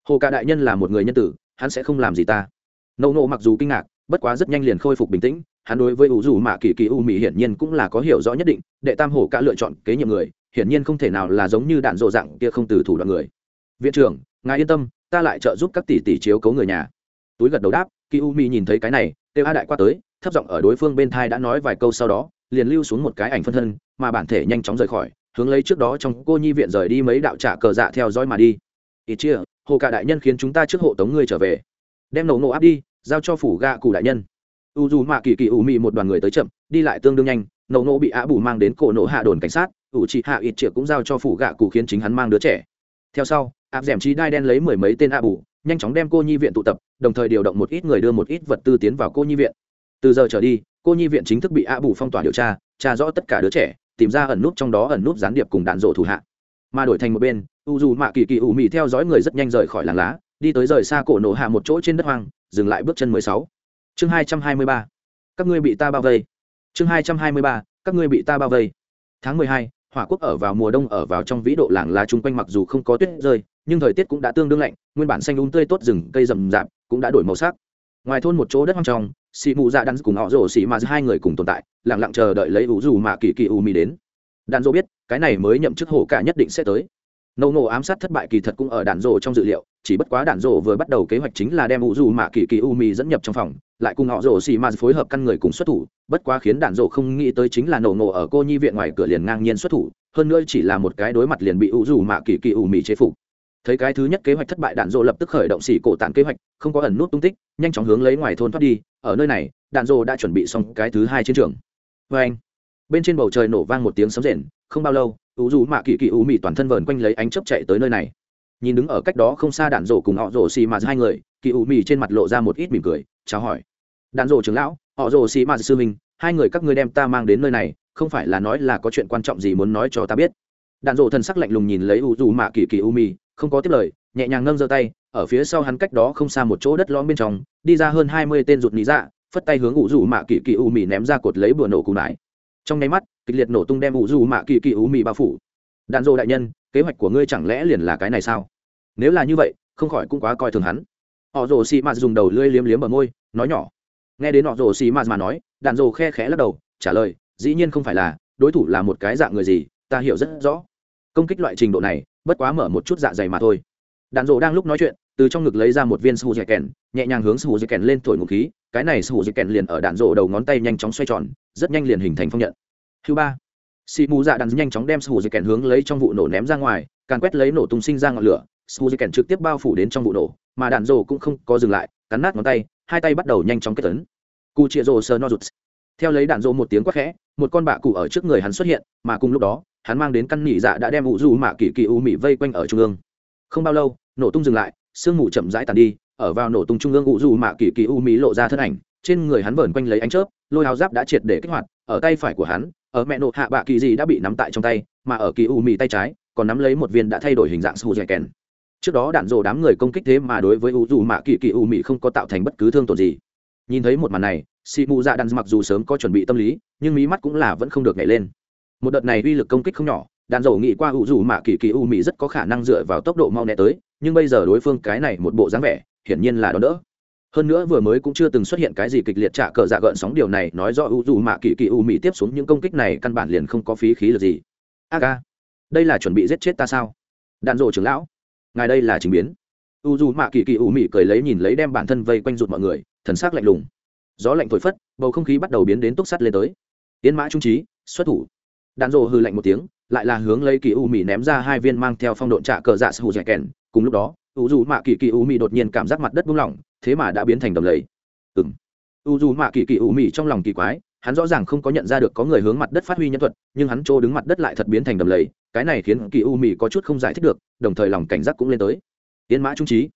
Hồ ca đại nhân là một người nhân tử, hắn sẽ không làm gì ta. Nâu nộ mặc dù kinh ngạc, bất quá rất nhanh liền khôi phục bình tĩnh, hắn đối với ủ dù mạ kỳ kỳ u mỹ hiển nhiên cũng là có hiểu rõ nhất định, đệ tam hồ cả lựa chọn kế nhiệm người, hiển nhiên không thể nào là giống như đạn rộ dạng kia không từ thủ đoạn người. Viện trưởng, ngài yên tâm, ta lại trợ giúp các tỷ tỷ chiếu cấu người nhà. Túi gật đầu đáp, kỳ u mỹ nhìn thấy cái này kêu a đại qua tới, thấp giọng ở đối phương bên thai đã nói vài câu sau đó liền lưu xuống một cái ảnh phân thân, mà bản thể nhanh chóng rời khỏi, hướng lấy trước đó trong cô nhi viện rời đi mấy đạo trả cờ dạ theo dõi mà đi. Ít chia, hồ cả đại nhân khiến chúng ta trước hộ tống ngươi trở về. Đem nổ nổ áp đi, giao cho phủ gạ cụ đại nhân. U dù mạ kỳ kỳ ủ mị một đoàn người tới chậm, đi lại tương đương nhanh, nổ nổ bị á bù mang đến cổ nổ hạ đồn cảnh sát, ủ chị hạ ít triệu cũng giao cho phủ gạ cụ khiến chính hắn mang đứa trẻ. Theo sau, áp d ẻ m trí đai đen lấy mười mấy tên á bù, nhanh chóng đem cô nhi viện tụ tập, đồng thời điều động một ít người đưa một ít vật tư tiến vào cô nhi viện. Từ giờ trở đi cô nhi viện chính thức bị a bù phong tỏa điều tra tra rõ tất cả đứa trẻ, tìm ra ẩn nút trong đó ẩn nút gián điệp cùng đạn rộ thủ hạ. Mà đổi thành một bên, u dù mạ kỳ kỳ ủ mị theo dõi người rất nhanh rời khỏi làng lá, đi tới rời xa cổ nổ hạ một chỗ trên đất hoang, dừng lại bước chân mười sáu. Chương hai trăm hai mươi ba. Các ngươi bị ta bao vây. Chương hai trăm hai mươi ba. Các ngươi bị ta bao vây. Tháng mười hai, hỏa quốc ở vào mùa đông ở vào trong vĩ độ làng lá chung quanh mặc dù không có tuyết rơi, nhưng thời tiết cũng đã tương đương lạnh, nguyên bản xanh đúng tươi tốt rừng cây rậm rạp cũng đã đổi màu sắc ngoài thôn một chỗ đất hoang trong xì mù dạ đắn cùng họ rổ xì mà hai người cùng tồn tại, lặng lặng chờ đợi lấy ủ dù mà kỳ kỳ u mi đến. Đàn dỗ biết, cái này mới nhậm chức hổ cả nhất định sẽ tới. Nâu nổ ám sát thất bại kỳ thật cũng ở đàn rổ trong dự liệu, chỉ bất quá đàn rổ vừa bắt đầu kế hoạch chính là đem ủ dù mà kỳ kỳ u mi dẫn nhập trong phòng, lại cùng họ rổ xì mà phối hợp căn người cùng xuất thủ, bất quá khiến đàn rổ không nghĩ tới chính là nổ nổ ở cô nhi viện ngoài cửa liền ngang nhiên xuất thủ, hơn nữa chỉ là một cái đối mặt liền bị ủ dù mà kỳ kỳ u mi chế phục thấy cái thứ nhất kế hoạch thất bại đạn dộ lập tức khởi động xỉ cổ tản kế hoạch, không có ẩn nút tung tích, nhanh chóng hướng lấy ngoài thôn thoát đi, ở nơi này, đạn dộ đã chuẩn bị xong cái thứ hai chiến trường. Vê anh, bên trên bầu trời nổ vang một tiếng sấm rền, không bao lâu ủ dù mạ kỳ kỳ ủ mị toàn thân vờn quanh lấy ánh chớp chạy tới nơi này. Nhìn đứng ở cách đó không xa đạn dộ cùng họ rồ xì mà hai người kỳ ủ mị trên mặt lộ ra một ít mỉm cười, chào hỏi. Đạn dộ trưởng lão, họ rồ xì mà sư minh hai người các ngươi đem ta mang đến nơi này, không phải là nói là có chuyện quan trọng gì muốn nói cho ta biết. Đạn dộ thần sắc lạnh lùng nhìn lấy ủ dù mạ kỳ kỳ ủ mị không có tiếp lời, nhẹ nhàng nâng giơ tay, ở phía sau hắn cách đó không xa một chỗ đất lõm bên trong, đi ra hơn hai mươi tên rụt nị dạ phất tay hướng ủ rủ mạ kỳ kỳ u mị ném ra cột lấy bừa nổ cù nải trong nháy mắt, kịch liệt nổ tung đem ủ rủ mạ kỳ kỳ u mị bao phủ. Đạn dô đại nhân, kế hoạch của ngươi chẳng lẽ liền là cái này sao? Nếu là như vậy, không khỏi cũng quá coi thường hắn. Họ rồ xì mạt dùng đầu lưỡi liếm liếm ở môi, nói nhỏ. Nghe đến họ rồ xì mạt mà nói, đạn dồ khe khẽ lắc đầu, trả lời, dĩ nhiên không phải là, đối thủ là một cái dạng người gì, ta hiểu rất rõ công kích loại trình độ này, bất quá mở một chút dạ dày mà thôi. Đạn dồ đang lúc nói chuyện, từ trong ngực lấy ra một viên sù dây kèn, nhẹ nhàng hướng sù dây kèn lên thổi ngụ khí, cái này sù dây kèn liền ở đạn dồ đầu ngón tay nhanh chóng xoay tròn, rất nhanh liền hình thành phong nhận. Thứ ba xì mù dạ đạn nhanh chóng đem sù dây kèn hướng lấy trong vụ nổ ném ra ngoài càng quét lấy nổ tung sinh ra ngọn lửa, sù dây kèn trực tiếp bao phủ đến trong vụ nổ, mà đạn dồ cũng không có dừng lại, cắn nát ngón tay, hai tay bắt đầu nhanh chóng kết tấn. Cu chĩa rồ sờ no rụt. Theo lấy đạn dồ một tiếng quát khẽ, một con bạ cụ ở trước người hắn xuất hiện, mà cùng lúc đó hắn mang đến căn nỉ dạ đã đem ủ dù mạ kỳ kỳ u mị vây quanh ở trung ương. Không bao lâu, nổ tung dừng lại, sương mù chậm rãi tàn đi, ở vào nổ tung trung ương ủ dù mạ kỳ kỳ u mị lộ ra thân ảnh, trên người hắn vờn quanh lấy ánh chớp, lôi áo giáp đã triệt để kích hoạt, ở tay phải của hắn, ở mẹ nộ hạ bạ kỳ gì đã bị nắm tại trong tay, mà ở kỳ u mị tay trái, còn nắm lấy một viên đã thay đổi hình dạng su dẻ kèn trước đó đạn dồ đám người công kích thế mà đối với u dù mạ kỳ kỳ u mị không có tạo thành bất cứ thương tổn gì. Nhìn thấy một màn này xị mù dạ đàn mặc dù sớm có chuẩn bị tâm lý, nhưng mí mắt cũng là vẫn không được nhảy lên một đợt này uy lực công kích không nhỏ, đạn dầu nghĩ qua u dù mạ kỳ kỳ u mị rất có khả năng dựa vào tốc độ mau nẹ tới, nhưng bây giờ đối phương cái này một bộ dáng vẻ, hiển nhiên là đón đỡ. Hơn nữa vừa mới cũng chưa từng xuất hiện cái gì kịch liệt trả cờ dạ gợn sóng, điều này nói do u dù mạ kỳ kỳ u mị tiếp xuống những công kích này căn bản liền không có phí khí lực gì. A đây là chuẩn bị giết chết ta sao? Đạn dộ trưởng lão, ngài đây là trình biến. U dù mạ kỳ kỳ u mị cười lấy nhìn lấy đem bản thân vây quanh rụt mọi người, thần sắc lạnh lùng. Gió lạnh thổi phất, bầu không khí bắt đầu biến đến túc sắt lên tới. Tiến mã trung trí, xuất thủ đạn dộ hư lạnh một tiếng, lại là hướng lấy kỳ u mị ném ra hai viên mang theo phong độn trạ cờ dạ sù dạy kèn. Cùng lúc đó, u dù mạ kỳ kỳ u mị đột nhiên cảm giác mặt đất buông lỏng, thế mà đã biến thành đầm lầy. Ừng u dù mạ kỳ kỳ u mị trong lòng kỳ quái, hắn rõ ràng không có nhận ra được có người hướng mặt đất phát huy nhân thuật, nhưng hắn chỗ đứng mặt đất lại thật biến thành đầm lầy, cái này khiến kỳ u mị có chút không giải thích được, đồng thời lòng cảnh giác cũng lên tới. Tiến mã trung trí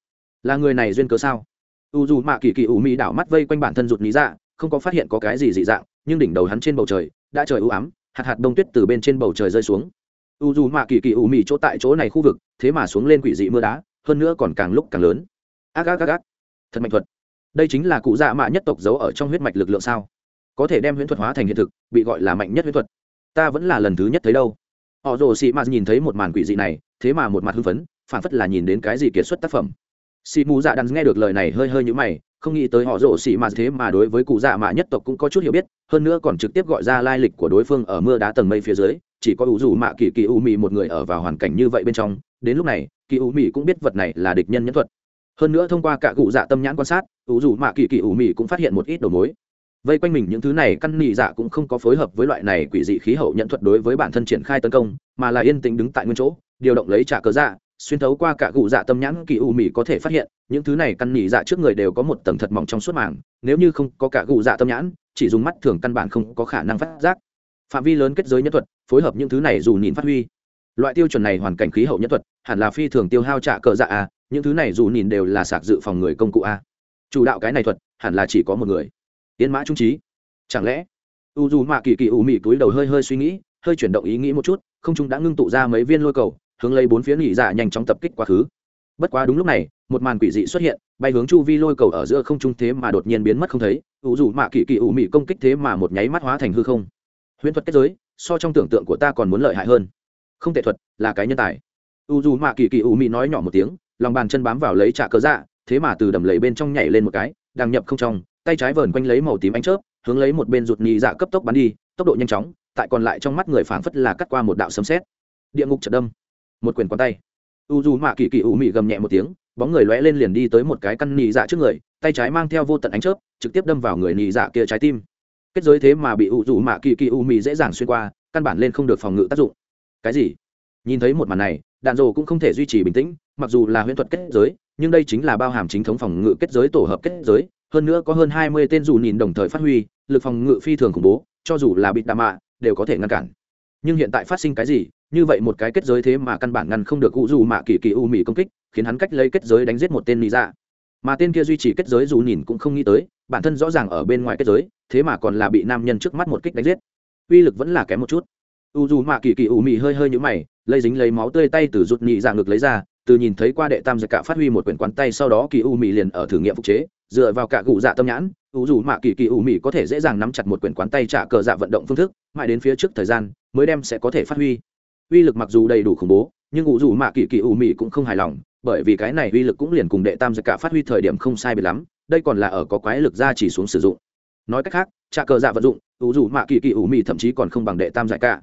là người này duyên cớ sao? U dù mạ kỳ kỳ u mị đảo mắt vây quanh bản thân rụt lý dạ không có phát hiện có cái gì dị dạng, nhưng đỉnh đầu hắn trên bầu trời, đã trời u ám hạt hạt đông tuyết từ bên trên bầu trời rơi xuống. U dù mạ kỳ kỳ u mị chỗ tại chỗ này khu vực, thế mà xuống lên quỷ dị mưa đá, hơn nữa còn càng lúc càng lớn. Ác ác ác ác. Thật mạnh thuật. Đây chính là cụ dạ mạ nhất tộc giấu ở trong huyết mạch lực lượng sao? Có thể đem huyễn thuật hóa thành hiện thực, bị gọi là mạnh nhất huyễn thuật. Ta vẫn là lần thứ nhất thấy đâu. Họ rồ sĩ mạt nhìn thấy một màn quỷ dị này, thế mà một mặt hưng phấn, phản phất là nhìn đến cái gì kiệt xuất tác phẩm. Sĩ mù dạ đắn nghe được lời này hơi hơi như mày không nghĩ tới họ rổ xỉ mà thế mà đối với cụ dạ mạ nhất tộc cũng có chút hiểu biết, hơn nữa còn trực tiếp gọi ra lai lịch của đối phương ở mưa đá tầng mây phía dưới, chỉ có ủ dù mạ kỳ kỳ u mị một người ở vào hoàn cảnh như vậy bên trong, đến lúc này, kỳ u mị cũng biết vật này là địch nhân nhân thuật. Hơn nữa thông qua cả cụ dạ tâm nhãn quan sát, ủ dù mạ kỳ kỳ u mị cũng phát hiện một ít đầu mối. Vây quanh mình những thứ này căn nị dạ cũng không có phối hợp với loại này quỷ dị khí hậu nhận thuật đối với bản thân triển khai tấn công, mà là yên tĩnh đứng tại nguyên chỗ, điều động lấy trả cớ dạ xuyên thấu qua cả cụ dạ tâm nhãn kỳ u mị có thể phát hiện, những thứ này căn nhị dạ trước người đều có một tầng thật mỏng trong suốt màng, nếu như không có cả cụ dạ tâm nhãn, chỉ dùng mắt thường căn bản không có khả năng phát giác. Phạm vi lớn kết giới nhân thuật, phối hợp những thứ này dù nhìn phát huy. Loại tiêu chuẩn này hoàn cảnh khí hậu nhân thuật, hẳn là phi thường tiêu hao trả cờ dạ a những thứ này dù nhìn đều là sạc dự phòng người công cụ a chủ đạo cái này thuật, hẳn là chỉ có một người. Tiến mã trung trí. Chẳng lẽ u dù mạ kỳ kỳ ủ mị túi đầu hơi hơi suy nghĩ, hơi chuyển động ý nghĩ một chút, không chúng đã ngưng tụ ra mấy viên lôi cầu hướng lấy bốn phía nghỉ dạ nhanh chóng tập kích quá khứ. Bất quá đúng lúc này, một màn quỷ dị xuất hiện, bay hướng chu vi lôi cầu ở giữa không trung thế mà đột nhiên biến mất không thấy u dù mạ kỳ kỳ ủ mị công kích thế mà một nháy mắt hóa thành hư không. Huyễn thuật kết giới, so trong tưởng tượng của ta còn muốn lợi hại hơn. Không tệ thuật, là cái nhân tài. U dù mạ kỳ kỳ ủ mị nói nhỏ một tiếng, lòng bàn chân bám vào lấy trả cớ dạ thế mà từ đầm lầy bên trong nhảy lên một cái đang nhập không trong, tay trái vờn quanh lấy màu tím ánh chớp, hướng lấy một bên rụt nhì dạ cấp tốc bắn đi, tốc độ nhanh chóng, tại còn lại trong mắt người phảng phất là cắt qua một đạo sấm sét. Địa ngục trận đâm một quyền quán tay. U dù mạ kỳ kỳ ủ mị gầm nhẹ một tiếng, bóng người lóe lên liền đi tới một cái căn nị dạ trước người, tay trái mang theo vô tận ánh chớp, trực tiếp đâm vào người nị dạ kia trái tim. Kết giới thế mà bị u dù mạ kỳ kỳ ủ mị dễ dàng xuyên qua, căn bản lên không được phòng ngự tác dụng. Cái gì? Nhìn thấy một màn này, đạn rồ cũng không thể duy trì bình tĩnh, mặc dù là huyễn thuật kết giới, nhưng đây chính là bao hàm chính thống phòng ngự kết giới tổ hợp kết giới, hơn nữa có hơn hai mươi tên dù nhìn đồng thời phát huy, lực phòng ngự phi thường khủng bố, cho dù là bị đà mạ, đều có thể ngăn cản. Nhưng hiện tại phát sinh cái gì như vậy một cái kết giới thế mà căn bản ngăn không được cụ dù mạ kỳ kỳ u mì công kích, khiến hắn cách lấy kết giới đánh giết một tên mỹ dạ. Mà tên kia duy trì kết giới dù nhìn cũng không nghĩ tới, bản thân rõ ràng ở bên ngoài kết giới, thế mà còn là bị nam nhân trước mắt một kích đánh giết. Uy lực vẫn là kém một chút. U dù mạ kỳ kỳ u mì hơi hơi nhũ mày, lấy dính lấy máu tươi tay từ rụt nhị dạng ngực lấy ra, từ nhìn thấy qua đệ tam giặc cả phát huy một quyển quán tay sau đó kỳ u mì liền ở thử nghiệm phục chế, dựa vào cả cụ dạ tâm nhãn u dù mạ kỳ kỳ u mì có thể dễ dàng nắm chặt một quyển quán tay trả cờ dạ vận động phương thức, mãi đến phía trước thời gian, mới đem sẽ có thể phát huy uy lực mặc dù đầy đủ khủng bố, nhưng u dù mạ kỳ kỳ u Mị cũng không hài lòng, bởi vì cái này uy lực cũng liền cùng đệ tam giặc cả phát huy thời điểm không sai biệt lắm, đây còn là ở có quái lực ra chỉ xuống sử dụng. Nói cách khác trà cờ dạ vận dụng u dù mạ kỳ kỳ u Mị thậm chí còn không bằng đệ tam giặc cả.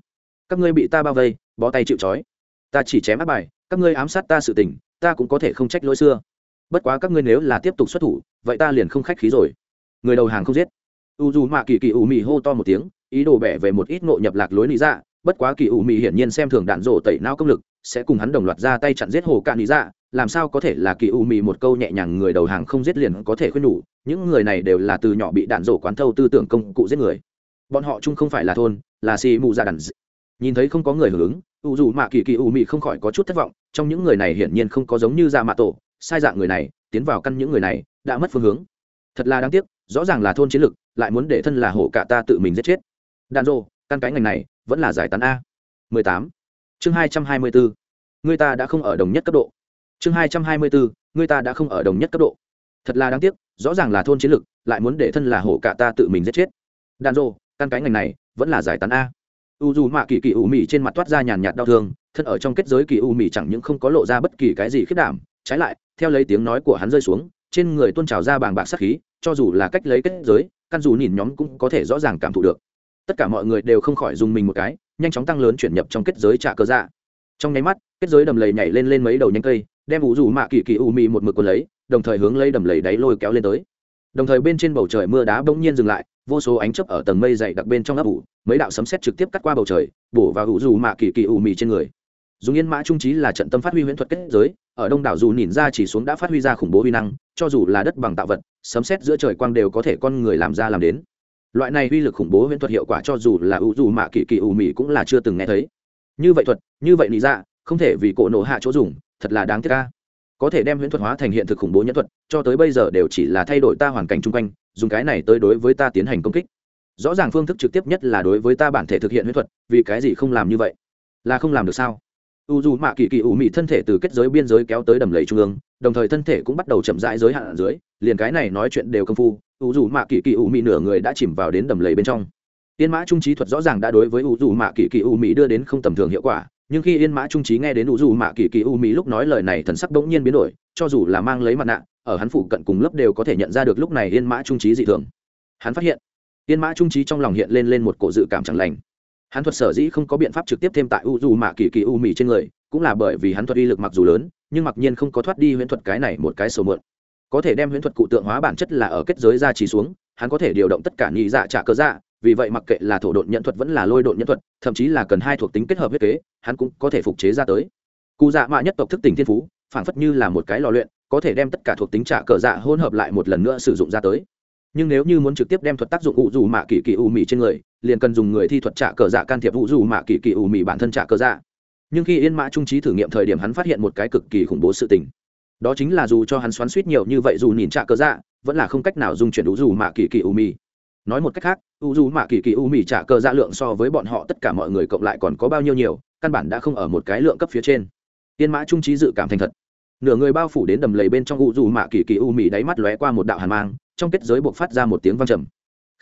Các ngươi bị ta bao vây, bó tay chịu trói. Ta chỉ chém áp bài, các ngươi ám sát ta sự tình, ta cũng có thể không trách lỗi xưa. Bất quá các ngươi nếu là tiếp tục xuất thủ, vậy ta liền không khách khí rồi. Người đầu hàng không giết. U dù mạ kỳ kỳ ủ Mị hô to một tiếng, ý đồ bẻ về một ít ngộ nhập lạc lối lý dạ bất quá kỳ ủ Mị hiển nhiên xem thường đạn rổ tẩy não công lực, sẽ cùng hắn đồng loạt ra tay chặn giết hồ cạn lý dạ làm sao có thể là kỳ ủ Mị một câu nhẹ nhàng người đầu hàng không giết liền có thể khuyên nhủ những người này đều là từ nhỏ bị đạn rổ quán thâu tư tưởng công cụ giết người. Bọn họ chung không phải là thôn, là xì mù ra đàn nhìn thấy không có người hưởng ứng, u dù mạ kỳ kỳ u mị không khỏi có chút thất vọng, trong những người này hiển nhiên không có giống như ra mạ tổ, sai dạng người này, tiến vào căn những người này, đã mất phương hướng. Thật là đáng tiếc, rõ ràng là thôn chiến lực lại muốn để thân là hổ cả ta tự mình giết chết. Đàn rô căn cái ngành này vẫn là giải tán a 18. chương 224. người ta đã không ở đồng nhất cấp độ chương 224. người ta đã không ở đồng nhất cấp độ thật là đáng tiếc, rõ ràng là thôn chiến lực lại muốn để thân là hổ cả ta tự mình giết chết đàn rô căn cái ngành này, vẫn là giải tán a u dù mạ kỳ kỳ u mì trên mặt toát ra nhàn nhạt đau thương, thân ở trong kết giới kỳ u mì chẳng những không có lộ ra bất kỳ cái gì khiết đảm, trái lại, theo lấy tiếng nói của hắn rơi xuống, trên người tôn trào ra bàng bạc sát khí, cho dù là cách lấy kết giới, căn dù nhìn nhóm cũng có thể rõ ràng cảm thụ được tất cả mọi người đều không khỏi dùng mình một cái, nhanh chóng tăng lớn chuyển nhập trong kết giới trả cơ dạ. Trong nháy mắt, kết giới đầm lầy nhảy lên lên mấy đầu nhánh cây, đem ủ rủ mạ kỳ kỳ u mì một mực quần lấy, đồng thời hướng lấy đầm lầy đáy lôi kéo lên tới. Đồng thời bên trên bầu trời mưa đá bỗng nhiên dừng lại, vô số ánh chớp ở tầng mây dày đặc bên trong ấp ủ, mấy đạo sấm sét trực tiếp cắt qua bầu trời, bổ vào ủ rủ mạ kỳ kỳ ù mì trên người. Dùng yên mã trung trí là trận tâm phát huy huyễn thuật kết giới, ở đông đảo dù nhìn ra chỉ xuống đã phát huy ra khủng bố huy năng, cho dù là đất bằng tạo vật, sấm sét giữa trời quang đều có thể con người làm ra làm đến loại này uy lực khủng bố huyễn thuật hiệu quả cho dù là u dù mạ kỳ kỳ ủ mì cũng là chưa từng nghe thấy. Như vậy thuật, như vậy lý ra không thể vì cổ nổ hạ chỗ dùng, thật là đáng tiếc ca có thể đem huyễn thuật hóa thành hiện thực khủng bố nhẫn thuật, cho tới bây giờ đều chỉ là thay đổi ta hoàn cảnh chung quanh, dùng cái này tới đối với ta tiến hành công kích. Rõ ràng phương thức trực tiếp nhất là đối với ta bản thể thực hiện huyễn thuật, vì cái gì không làm như vậy? Là không làm được sao? U dù mạ kỳ kỳ ủ mị thân thể từ kết giới biên giới kéo tới đầm lầy trung ương, đồng thời thân thể cũng bắt đầu chậm rãi giới hạn ở dưới, liền cái này nói chuyện đều công phu u dù mạ kỳ kỳ ủ mị nửa người đã chìm vào đến đầm lầy bên trong. Yên mã trung trí thuật rõ ràng đã đối với u dù mạ kỳ kỳ ủ mị đưa đến không tầm thường hiệu quả, nhưng khi yên mã trung trí nghe đến u dù mạ kỳ kỳ u mị lúc nói lời này thần sắc bỗng nhiên biến đổi, cho dù là mang lấy mặt nạ, ở hắn phụ cận cùng lớp đều có thể nhận ra được lúc này yên mã trung trí dị thường. Hắn phát hiện, yên mã trung trí trong lòng hiện lên lên một cổ dự cảm chẳng lành. Hắn thuật sở dĩ không có biện pháp trực tiếp thêm tại u dù mạ kỳ kỳ u mì trên người, cũng là bởi vì hắn thuật uy lực mặc dù lớn, nhưng mặc nhiên không có thoát đi huyễn thuật cái này một cái sầu mượn có thể đem huyễn thuật cụ tượng hóa bản chất là ở kết giới ra chỉ xuống, hắn có thể điều động tất cả nhị dạ trả cơ dạ vì vậy mặc kệ là thổ độn nhận thuật vẫn là lôi độn nhận thuật, thậm chí là cần hai thuộc tính kết hợp huyết kế, hắn cũng có thể phục chế ra tới. Cụ dạ mạ nhất tộc thức tỉnh thiên phú, phảng phất như là một cái lò luyện, có thể đem tất cả thuộc tính trả cờ dạ hỗn hợp lại một lần nữa sử dụng ra tới. Nhưng nếu như muốn trực tiếp đem thuật tác dụng ụ dù mạ kỳ kỳ u mì trên người, liền cần dùng người thi thuật trả cờ dạ can thiệp ụ dù mạ kỳ kỳ u mì bản thân trả cờ dạ. Nhưng khi yên mã trung trí thử nghiệm thời điểm hắn phát hiện một cái cực kỳ khủng bố sự tình đó chính là dù cho hắn xoắn suýt nhiều như vậy dù nhìn trạ cờ dạ vẫn là không cách nào dung chuyển u dù mạ kỳ kỳ u mì nói một cách khác u dù mạ kỳ kỳ u mì trả cờ dạ lượng so với bọn họ tất cả mọi người cộng lại còn có bao nhiêu nhiều, căn bản đã không ở một cái lượng cấp phía trên. Yên mã trung trí dự cảm thành thật. Nửa người bao phủ đến đầm lầy bên trong u dù mạ kỳ kỳ u mì đáy mắt lóe qua một đạo hàn mang, trong kết giới buộc phát ra một tiếng vang trầm.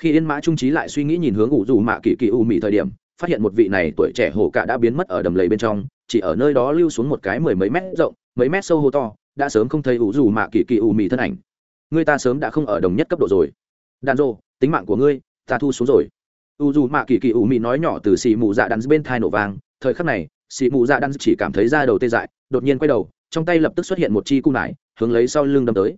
Khi yên mã trung trí lại suy nghĩ nhìn hướng u dù mạ kỳ kỳ u mì thời điểm, phát hiện một vị này tuổi trẻ hổ cả đã biến mất ở đầm lầy bên trong, chỉ ở nơi đó lưu xuống một cái mười mấy mét rộng, mấy mét sâu hô to đã sớm không thấy u dù mạ kỳ kỳ ủ mị thân ảnh. Người ta sớm đã không ở đồng nhất cấp độ rồi. Đàn rô tính mạng của ngươi, ta thu xuống rồi. U dù mạ kỳ kỳ ủ mị nói nhỏ từ xì mù dạ đắn bên thai nổ vàng. thời khắc này, xì mù dạ đắn chỉ cảm thấy da đầu tê dại, đột nhiên quay đầu, trong tay lập tức xuất hiện một chi cung nải, hướng lấy sau lưng đâm tới.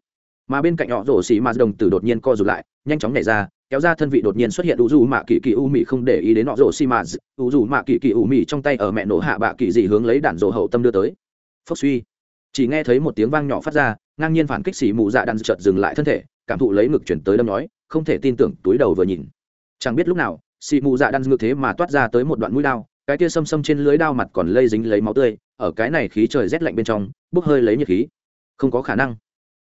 Mà bên cạnh họ rổ xì mạ đồng tử đột nhiên co rụt lại, nhanh chóng nhảy ra, kéo ra thân vị đột nhiên xuất hiện u dù mạ kỳ kỳ u mị không để ý đến họ rổ xì mạ. U dù mạ kỳ kỳ u mị trong tay ở mẹ nổ hạ bạ kỳ dị hướng lấy đạn rổ hậu tâm đưa tới. Phốc suy chỉ nghe thấy một tiếng vang nhỏ phát ra, ngang nhiên phản kích xì mù dạ đan chợt dừng lại thân thể, cảm thụ lấy ngực chuyển tới đâm nói, không thể tin tưởng, túi đầu vừa nhìn. Chẳng biết lúc nào, xì mù dạ đan ngược thế mà toát ra tới một đoạn mũi đao, cái kia xâm xâm trên lưới đao mặt còn lây dính lấy máu tươi, ở cái này khí trời rét lạnh bên trong, bốc hơi lấy nhiệt khí. Không có khả năng.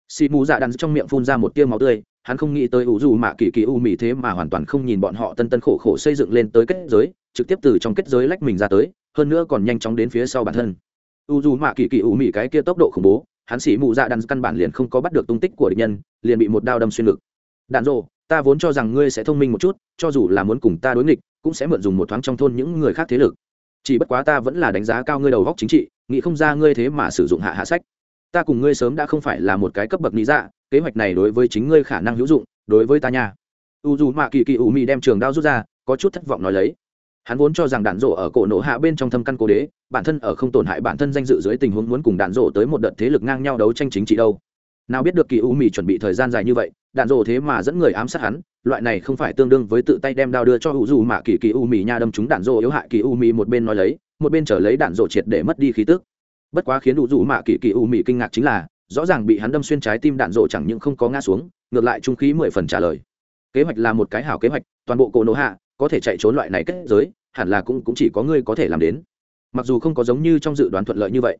Xì mù dạ đan trong miệng phun ra một tia máu tươi, hắn không nghĩ tới ủ dù mạ kỳ kỳ u mì thế mà hoàn toàn không nhìn bọn họ tân tân khổ khổ xây dựng lên tới kết giới, trực tiếp từ trong kết giới lách mình ra tới, hơn nữa còn nhanh chóng đến phía sau bản thân u dù mạ kỳ kỳ ủ mị cái kia tốc độ khủng bố, hắn sĩ mù dạ đàn căn bản liền không có bắt được tung tích của địch nhân, liền bị một đao đâm xuyên ngực. Đạn rộ ta vốn cho rằng ngươi sẽ thông minh một chút, cho dù là muốn cùng ta đối nghịch, cũng sẽ mượn dùng một thoáng trong thôn những người khác thế lực. Chỉ bất quá ta vẫn là đánh giá cao ngươi đầu góc chính trị, nghĩ không ra ngươi thế mà sử dụng hạ hạ sách. Ta cùng ngươi sớm đã không phải là một cái cấp bậc lý dạ kế hoạch này đối với chính ngươi khả năng hữu dụng, đối với ta nha. U dù mạ kỳ kỳ ủ mị đem trường đao rút ra, có chút thất vọng nói lấy. Hắn vốn cho rằng đạn rộ ở cổ nổ hạ bên trong thâm căn cố đế bản thân ở không tổn hại bản thân danh dự dưới tình huống muốn cùng đạn rộ tới một đợt thế lực ngang nhau đấu tranh chính trị đâu. Nào biết được kỳ u mì chuẩn bị thời gian dài như vậy, đạn rộ thế mà dẫn người ám sát hắn, loại này không phải tương đương với tự tay đem đao đưa cho u dù mà kỳ kỳ u mì nha đâm chúng đạn rộ yếu hại kỳ u mì một bên nói lấy, một bên trở lấy đạn rộ triệt để mất đi khí tức. Bất quá khiến u dù mà kỳ kỳ u mì kinh ngạc chính là, rõ ràng bị hắn đâm xuyên trái tim đạn rộ chẳng những không có ngã xuống, ngược lại trung khí mười phần trả lời. Kế hoạch là một cái hảo kế hoạch, toàn bộ cổ nổ hạ, có thể chạy trốn loại này kết giới, hẳn là cũng cũng chỉ có ngươi có thể làm đến mặc dù không có giống như trong dự đoán thuận lợi như vậy,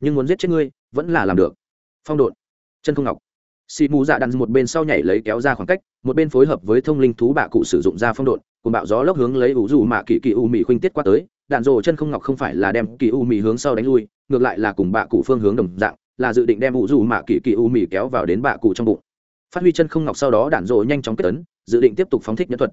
nhưng muốn giết chết ngươi vẫn là làm được. Phong độn. Chân không ngọc. Xì mù dạ đàn một bên sau nhảy lấy kéo ra khoảng cách, một bên phối hợp với thông linh thú bạ cụ sử dụng ra phong độn, cùng bạo gió lốc hướng lấy ủ dù mạ kỳ kỳ u mị khuynh tiết qua tới. Đạn rồ chân không ngọc không phải là đem kỳ u mị hướng sau đánh lui, ngược lại là cùng bạ cụ phương hướng đồng dạng, là dự định đem ủ dù mạ kỳ kỳ u mị kéo vào đến bạ cụ trong bụng. Phát huy chân không ngọc sau đó đạn rồ nhanh chóng kết tấn dự định tiếp tục phóng thích nhân thuật.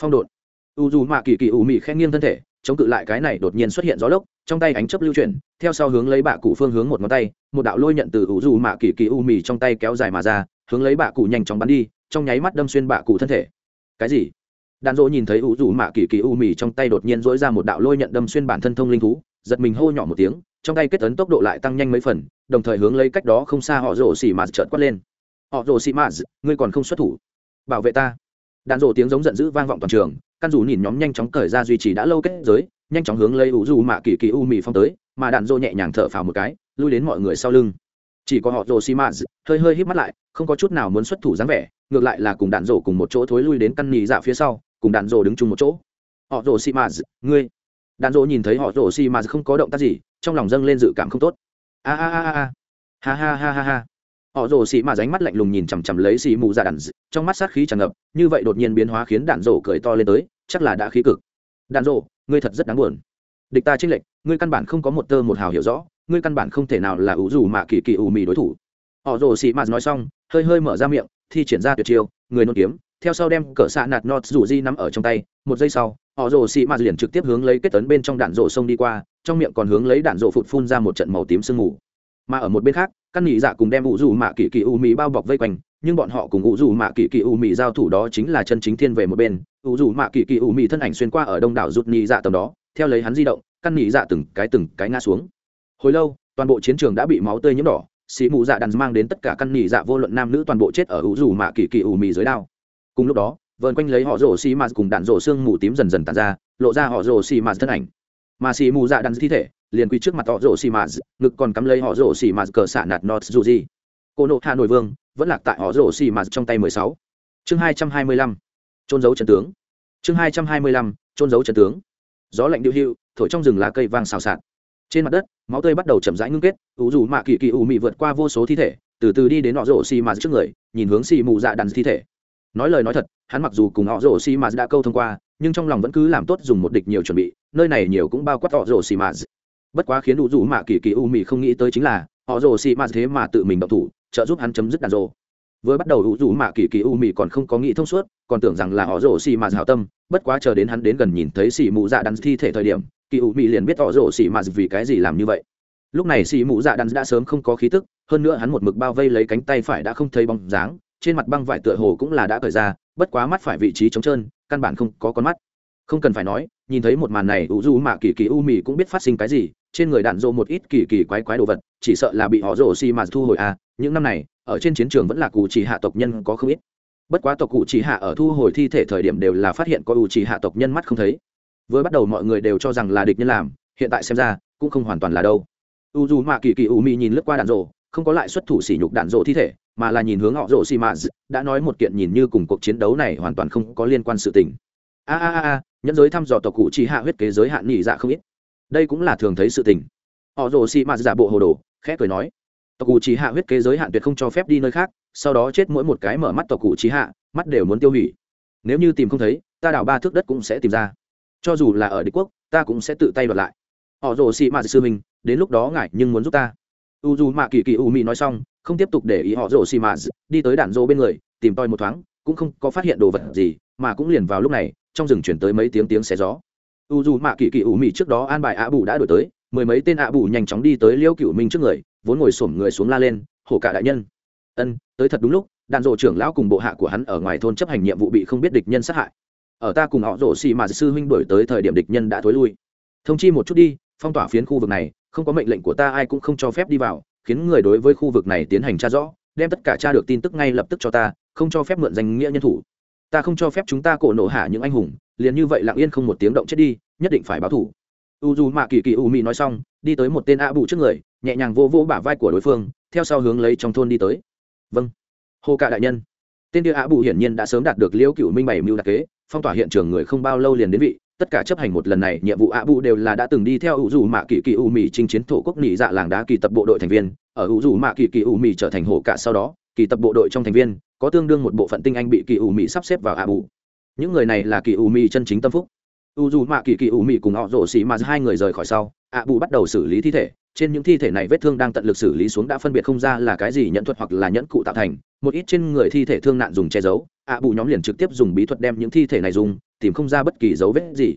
Phong độn. U dù mạ kỳ kỳ u mị khen nghiêng thân thể chống cự lại cái này đột nhiên xuất hiện gió lốc, trong tay ánh chấp lưu chuyển, theo sau hướng lấy bạ cụ phương hướng một ngón tay, một đạo lôi nhận từ ủ dù mạ kỳ kỳ u mì trong tay kéo dài mà ra, hướng lấy bạ cụ nhanh chóng bắn đi, trong nháy mắt đâm xuyên bạ cụ thân thể. Cái gì? Đàn dỗ nhìn thấy ủ dù mạ kỳ kỳ u mì trong tay đột nhiên dỗi ra một đạo lôi nhận đâm xuyên bản thân thông linh thú, giật mình hô nhỏ một tiếng, trong tay kết tấn tốc độ lại tăng nhanh mấy phần, đồng thời hướng lấy cách đó không xa họ rổ xì mạt trợt quát lên. Họ rổ xì mạt, ngươi còn không xuất thủ? Bảo vệ ta đàn rổ tiếng giống giận dữ vang vọng toàn trường, căn dù nhìn nhóm nhanh chóng cởi ra duy trì đã lâu kết giới, nhanh chóng hướng lấy u dù mạ kỳ kỳ u mì phong tới, mà đàn rổ nhẹ nhàng thở phào một cái, lui đến mọi người sau lưng. Chỉ có họ rồ xi mã hơi hơi hít mắt lại, không có chút nào muốn xuất thủ dáng vẻ, ngược lại là cùng đạn rổ cùng một chỗ thối lui đến căn nhì dạ phía sau, cùng đạn rổ đứng chung một chỗ. Họ rồ xi mã ngươi. Đạn rổ nhìn thấy họ rồ xi mã không có động tác gì, trong lòng dâng lên dự cảm không tốt. A a a a. Ha ha ha ha ha họ rồ xì mà ránh mắt lạnh lùng nhìn chằm chằm lấy xì mù ra đạn trong mắt sát khí tràn ngập, như vậy đột nhiên biến hóa khiến đạn rổ cười to lên tới, chắc là đã khí cực. Đạn rổ, ngươi thật rất đáng buồn. Địch ta trinh lệnh ngươi căn bản không có một tơ một hào hiểu rõ, ngươi căn bản không thể nào là ủ dù mà kỳ kỳ ủ mì đối thủ. Họ rồ xì mà nói xong, hơi hơi mở ra miệng thì triển ra tuyệt chiêu, người nôn kiếm, theo sau đem cỡ xạ nạt nọt rủ di nắm ở trong tay. Một giây sau, họ rồ xì mà liền trực tiếp hướng lấy kết tấn bên trong đạn rổ sông đi qua, trong miệng còn hướng lấy đạn rổ phụt phun ra một trận màu tím sương mù. Mà ở một bên khác căn nhị dạ cùng đem ủ dù mạ kỳ kỳ u mì bao bọc vây quanh, nhưng bọn họ cùng ủ dù mạ kỳ kỳ u mì giao thủ đó chính là chân chính thiên về một bên. Ủ dù mạ kỳ kỳ u mì thân ảnh xuyên qua ở đông đảo rút nhị dạ tầm đó, theo lấy hắn di động, căn nhị dạ từng cái từng cái ngã xuống. Hồi lâu, toàn bộ chiến trường đã bị máu tươi nhiễm đỏ, xì mù dạ đàn mang đến tất cả căn nhị dạ vô luận nam nữ toàn bộ chết ở ủ dù mạ kỳ kỳ u mì dưới đao. Cùng lúc đó, vờn quanh lấy họ rổ xì mạt cùng đạn rổ xương mù tím dần dần tàn ra, lộ ra họ rổ xì mạt thân ảnh. Mà xì mù dạ đạn thi thể liền quy trước mặt họ rổ xì mạt ngực còn cắm lấy họ rổ xì mạt cờ xả nạt nọt dù gì cô nộ hạ nội vương vẫn lạc tại họ rổ xì mạt trong tay mười sáu. Chương hai trăm hai mươi lăm trôn giấu trần tướng. Chương hai trăm hai mươi lăm trôn giấu trần tướng. Gió lạnh điệu hưu thổi trong rừng lá cây vang xào xạc. Trên mặt đất, máu tươi bắt đầu chậm rãi ngưng kết ủ dù mạ kỳ kỳ ủ mị vượt qua vô số thi thể, từ từ đi đến họ rổ xì mạt trước người, nhìn hướng xì mù dạ đàn thi thể. Nói lời nói thật, hắn mặc dù cùng họ rổ xì mạt đã câu thông qua, nhưng trong lòng vẫn cứ làm tốt dùng một địch nhiều chuẩn bị, nơi này nhiều cũng bao quát họ rổ xì mạt bất quá khiến đủ rủ mạ kỳ kỳ u mì không nghĩ tới chính là, họ rồ xì mạt thế mà tự mình động thủ, trợ giúp hắn chấm dứt đàn rồ. Vừa bắt đầu đủ rủ mạ kỳ kỳ u mì còn không có nghĩ thông suốt, còn tưởng rằng là họ rồ xì mạt hảo tâm. Bất quá chờ đến hắn đến gần nhìn thấy xì mụ dạ đàn thi thể thời điểm, kỳ u mì liền biết họ rồ xì mạt vì cái gì làm như vậy. Lúc này xì mụ dạ đàn đã sớm không có khí tức, hơn nữa hắn một mực bao vây lấy cánh tay phải đã không thấy bóng dáng, trên mặt băng vải tựa hồ cũng là đã cởi ra, bất quá mắt phải vị trí trống trơn, căn bản không có con mắt. Không cần phải nói, nhìn thấy một màn này u du mạ kỳ kỳ u mì cũng biết phát sinh cái gì trên người đạn dộ một ít kỳ kỳ quái quái đồ vật, chỉ sợ là bị họ rổ xi mà thu hồi à những năm này, ở trên chiến trường vẫn là cụ chỉ hạ tộc nhân có không ít. Bất quá tộc cụ chỉ hạ ở thu hồi thi thể thời điểm đều là phát hiện có ủ chỉ hạ tộc nhân mắt không thấy. Vừa bắt đầu mọi người đều cho rằng là địch nhân làm, hiện tại xem ra, cũng không hoàn toàn là đâu. U dù mạ kỳ kỳ u mi nhìn lướt qua đạn rộ, không có lại xuất thủ sỉ nhục đạn rộ thi thể, mà là nhìn hướng họ rộ xì mạ đã nói một kiện nhìn như cùng cuộc chiến đấu này hoàn toàn không có liên quan sự tình. A a a a, nhẫn giới thăm dò tộc cụ chỉ hạ huyết kế giới hạn nhị dạ không ít đây cũng là thường thấy sự tình. Họ rồ xì mạt giả bộ hồ đồ, khẽ cười nói, tộc cụ trí hạ huyết kế giới hạn tuyệt không cho phép đi nơi khác, sau đó chết mỗi một cái mở mắt tộc cụ trí hạ, mắt đều muốn tiêu hủy. Nếu như tìm không thấy, ta đào ba thước đất cũng sẽ tìm ra. Cho dù là ở đế quốc, ta cũng sẽ tự tay đoạt lại. Họ rồ xì mạt sư mình đến lúc đó ngại nhưng muốn giúp ta. U dù mạ kỳ kỳ u mị nói xong, không tiếp tục để ý họ rồ xì mạt, đi tới đạn rô bên người, tìm toi một thoáng, cũng không có phát hiện đồ vật gì, mà cũng liền vào lúc này, trong rừng chuyển tới mấy tiếng tiếng xé gió u dù mạ kỳ kỳ ủ mị trước đó an bài ạ bù đã đổi tới, mười mấy tên ạ bù nhanh chóng đi tới liêu cựu minh trước người, vốn ngồi xổm người xuống la lên, hổ cả đại nhân. Ân, tới thật đúng lúc đạn dộ trưởng lão cùng bộ hạ của hắn ở ngoài thôn chấp hành nhiệm vụ bị không biết địch nhân sát hại. Ở ta cùng họ rổ xì mà sư huynh đổi tới thời điểm địch nhân đã thối lui. Thông chi một chút đi, phong tỏa phiến khu vực này, không có mệnh lệnh của ta ai cũng không cho phép đi vào, khiến người đối với khu vực này tiến hành tra rõ, đem tất cả tra được tin tức ngay lập tức cho ta, không cho phép mượn danh nghĩa nhân thủ ta không cho phép chúng ta cổ nổ hạ những anh hùng, liền như vậy lặng yên không một tiếng động chết đi, nhất định phải báo thủ. U dù mạ kỳ kỳ u mị nói xong, đi tới một tên a bù trước người, nhẹ nhàng vô vô bả vai của đối phương, theo sau hướng lấy trong thôn đi tới. Vâng. Hồ cạ đại nhân. Tên kia a bù hiển nhiên đã sớm đạt được liễu cựu minh bảy mưu đặc kế, phong tỏa hiện trường người không bao lâu liền đến vị, tất cả chấp hành một lần này, nhiệm vụ a bù đều là đã từng đi theo u dù mạ kỳ kỳ u mì chinh chiến thổ quốc nỉ dạ làng đá kỳ tập bộ đội thành viên, ở u dù mạ kỳ kỳ u mì trở thành hồ cạ sau đó kỳ tập bộ đội trong thành viên, có tương đương một bộ phận tinh anh bị kỳ ủ mị sắp xếp vào a bù. Những người này là kỳ ủ mị chân chính tâm phúc. U dù mạ kỳ kỳ ủ mị cùng họ rổ xì mà hai người rời khỏi sau ạ bù bắt đầu xử lý thi thể. Trên những thi thể này vết thương đang tận lực xử lý xuống đã phân biệt không ra là cái gì nhận thuật hoặc là nhẫn cụ tạo thành. Một ít trên người thi thể thương nạn dùng che giấu ạ bù nhóm liền trực tiếp dùng bí thuật đem những thi thể này dùng, tìm không ra bất kỳ dấu vết gì.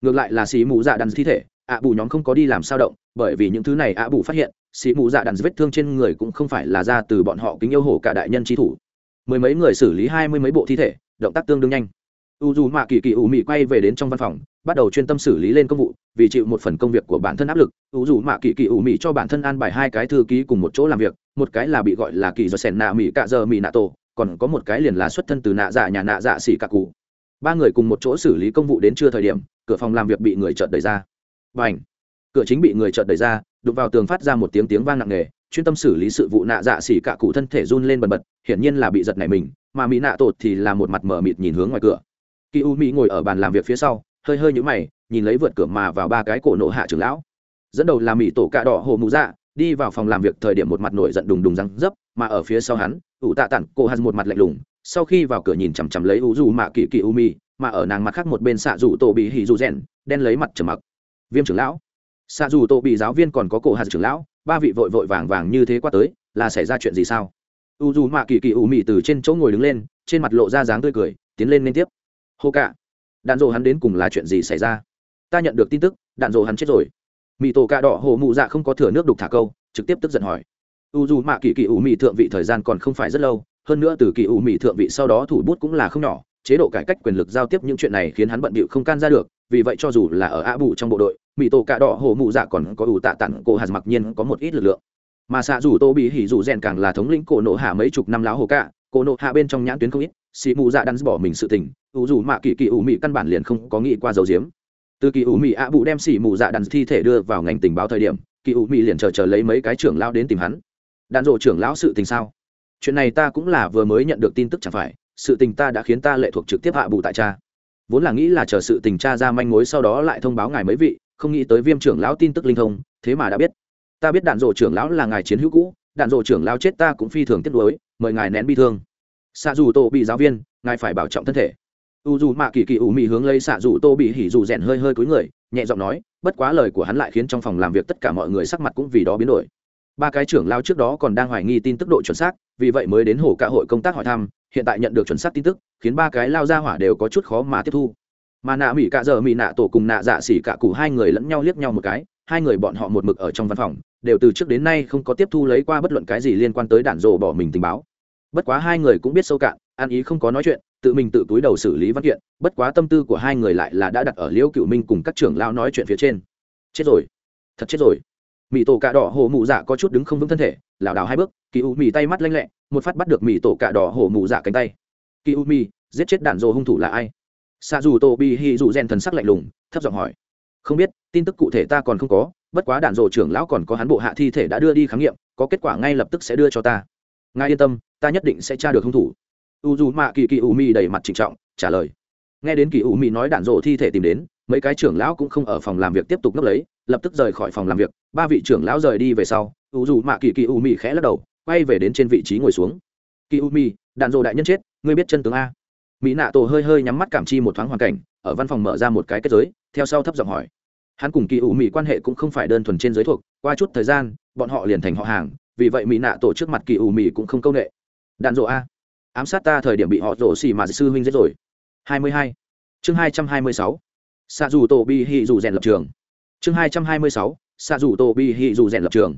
Ngược lại là xì mù dạ đắn thi thể ạ bù nhóm không có đi làm sao động, bởi vì những thứ này ạ bù phát hiện sĩ mụ dạ đàn vết thương trên người cũng không phải là ra từ bọn họ kính yêu hổ cả đại nhân trí thủ. Mười mấy người xử lý hai mươi mấy bộ thi thể, động tác tương đương nhanh. U dù mạ kỳ kỳ ủ mị quay về đến trong văn phòng, bắt đầu chuyên tâm xử lý lên công vụ, vì chịu một phần công việc của bản thân áp lực, u dù mạ kỳ kỳ ủ mị cho bản thân an bài hai cái thư ký cùng một chỗ làm việc, một cái là bị gọi là kỳ do sèn nạ mị cạ giờ mị nạ tổ, còn có một cái liền là xuất thân từ nạ dạ nhà nạ dạ xỉ cạ cụ. Ba người cùng một chỗ xử lý công vụ đến trưa thời điểm, cửa phòng làm việc bị người chợt đẩy ra. Và ảnh cửa chính bị người chợt đẩy ra đụng vào tường phát ra một tiếng tiếng vang nặng nề, chuyên tâm xử lý sự vụ nạ dạ xỉ cạ cụ thân thể run lên bần bật, hiển nhiên là bị giật này mình, mà mỹ nạ tột thì là một mặt mở mịt nhìn hướng ngoài cửa. Kỳ u mỹ ngồi ở bàn làm việc phía sau, hơi hơi nhũ mày, nhìn lấy vượt cửa mà vào ba cái cổ nộ hạ trưởng lão. Dẫn đầu là mỹ tổ cạ đỏ hồ mụ dạ đi vào phòng làm việc thời điểm một mặt nổi giận đùng đùng răng dấp, mà ở phía sau hắn, ủ tạ tản, cô hắn một mặt lạnh lùng, sau khi vào cửa nhìn chằm chằm lấy u dù mạ kỳ kỳ u mi, mà ở nàng mặt khác một bên xạ rủ tổ bị hỉ dù rèn, đen lấy mặt trầm mặc. Viêm trưởng lão xạ dù tổ bị giáo viên còn có cổ hạt trưởng lão, ba vị vội vội vàng vàng như thế qua tới, là xảy ra chuyện gì sao? U dù mạ kỳ kỳ ủ mị từ trên chỗ ngồi đứng lên, trên mặt lộ ra dáng tươi cười, tiến lên liên tiếp. Hô cả, đạn dộ hắn đến cùng là chuyện gì xảy ra? Ta nhận được tin tức, đạn dộ hắn chết rồi. Mị tổ cạ đỏ hồ mụ dạ không có thừa nước đục thả câu, trực tiếp tức giận hỏi. U dù mạ kỳ kỳ ủ mị thượng vị thời gian còn không phải rất lâu, hơn nữa từ kỳ ủ mị thượng vị sau đó thủ bút cũng là không nhỏ, chế độ cải cách quyền lực giao tiếp những chuyện này khiến hắn bận bịu không can ra được, vì vậy cho dù là ở a bù trong bộ đội mỹ tổ cạ đỏ hổ mụ dạ còn có ủ tạ tặng cổ hạt mặc nhiên có một ít lực lượng. Mà xạ dù tô bị hỉ dù rèn càng là thống lĩnh cổ nộ hạ mấy chục năm láo hồ cạ cổ nộ hạ bên trong nhãn tuyến không ít xì mụ dạ đắn bỏ mình sự tình, ủ dù mạ kỳ kỳ ủ mị căn bản liền không có nghĩ qua dầu diếm từ kỳ ủ mị ạ bụ đem xì mụ dạ đắn thi thể đưa vào ngành tình báo thời điểm kỳ ủ mị liền chờ chờ lấy mấy cái trưởng lao đến tìm hắn. Đạn dộ trưởng lão sự tình sao? Chuyện này ta cũng là vừa mới nhận được tin tức chẳng phải, sự tình ta đã khiến ta lệ thuộc trực tiếp hạ bù tại cha. Vốn là nghĩ là chờ sự tình cha ra manh mối sau đó lại thông báo ngài mấy vị không nghĩ tới viêm trưởng lão tin tức linh thông, thế mà đã biết. Ta biết đạn dộ trưởng lão là ngài chiến hữu cũ, đạn dộ trưởng lão chết ta cũng phi thường tiếc nuối, mời ngài nén bi thương. Xạ dù tô bị giáo viên, ngài phải bảo trọng thân thể. U dù mạ kỳ kỳ ủ mị hướng lấy xạ dù tô bị hỉ dù rèn hơi hơi cúi người, nhẹ giọng nói, bất quá lời của hắn lại khiến trong phòng làm việc tất cả mọi người sắc mặt cũng vì đó biến đổi. Ba cái trưởng lao trước đó còn đang hoài nghi tin tức độ chuẩn xác, vì vậy mới đến hồ cả hội công tác hỏi thăm, hiện tại nhận được chuẩn xác tin tức, khiến ba cái lao ra hỏa đều có chút khó mà tiếp thu mà nạ mỹ cạ giờ mỹ nạ tổ cùng nạ dạ xỉ cạ cụ hai người lẫn nhau liếc nhau một cái, hai người bọn họ một mực ở trong văn phòng, đều từ trước đến nay không có tiếp thu lấy qua bất luận cái gì liên quan tới đạn rồ bỏ mình tình báo. Bất quá hai người cũng biết sâu cạn an ý không có nói chuyện, tự mình tự túi đầu xử lý văn kiện, bất quá tâm tư của hai người lại là đã đặt ở liễu cựu minh cùng các trưởng lao nói chuyện phía trên. Chết rồi, thật chết rồi. Mỹ tổ cạ đỏ hồ mụ dạ có chút đứng không vững thân thể, lảo đảo hai bước, kỳ u mì tay mắt lanh lẹ, một phát bắt được mỹ tổ cạ đỏ hồ mụ dạ cánh tay. Kỳ u mì giết chết đạn dồ hung thủ là ai? Xa dù tô bi hi dù rèn thần sắc lạnh lùng, thấp giọng hỏi. Không biết, tin tức cụ thể ta còn không có, bất quá đạn rộ trưởng lão còn có hắn bộ hạ thi thể đã đưa đi khám nghiệm, có kết quả ngay lập tức sẽ đưa cho ta. Ngài yên tâm, ta nhất định sẽ tra được hung thủ. U dù mạ kỳ kỳ u mi đầy mặt trịnh trọng, trả lời. Nghe đến kỳ u mi nói đạn rộ thi thể tìm đến, mấy cái trưởng lão cũng không ở phòng làm việc tiếp tục nấp lấy, lập tức rời khỏi phòng làm việc. Ba vị trưởng lão rời đi về sau, u dù mạ kỳ kỳ u mi khẽ lắc đầu, quay về đến trên vị trí ngồi xuống. Kỳ u mi đạn rộ đại nhân chết, ngươi biết chân tướng a mỹ nạ tổ hơi hơi nhắm mắt cảm chi một thoáng hoàn cảnh, ở văn phòng mở ra một cái kết giới, theo sau thấp giọng hỏi. Hắn cùng kỳ ủ mỹ quan hệ cũng không phải đơn thuần trên giới thuộc, qua chút thời gian, bọn họ liền thành họ hàng, vì vậy mỹ nạ tổ trước mặt kỳ ủ mỹ cũng không công nghệ đạn rộ a. Ám sát ta thời điểm bị họ rổ xì mà sư huynh giết rồi. Hai mươi hai. Chương hai trăm hai mươi sáu. Xạ dù tổ bi hì dù rèn lập trường. Chương hai trăm hai mươi sáu. Xạ dù tổ bi hì dù rèn lập trường.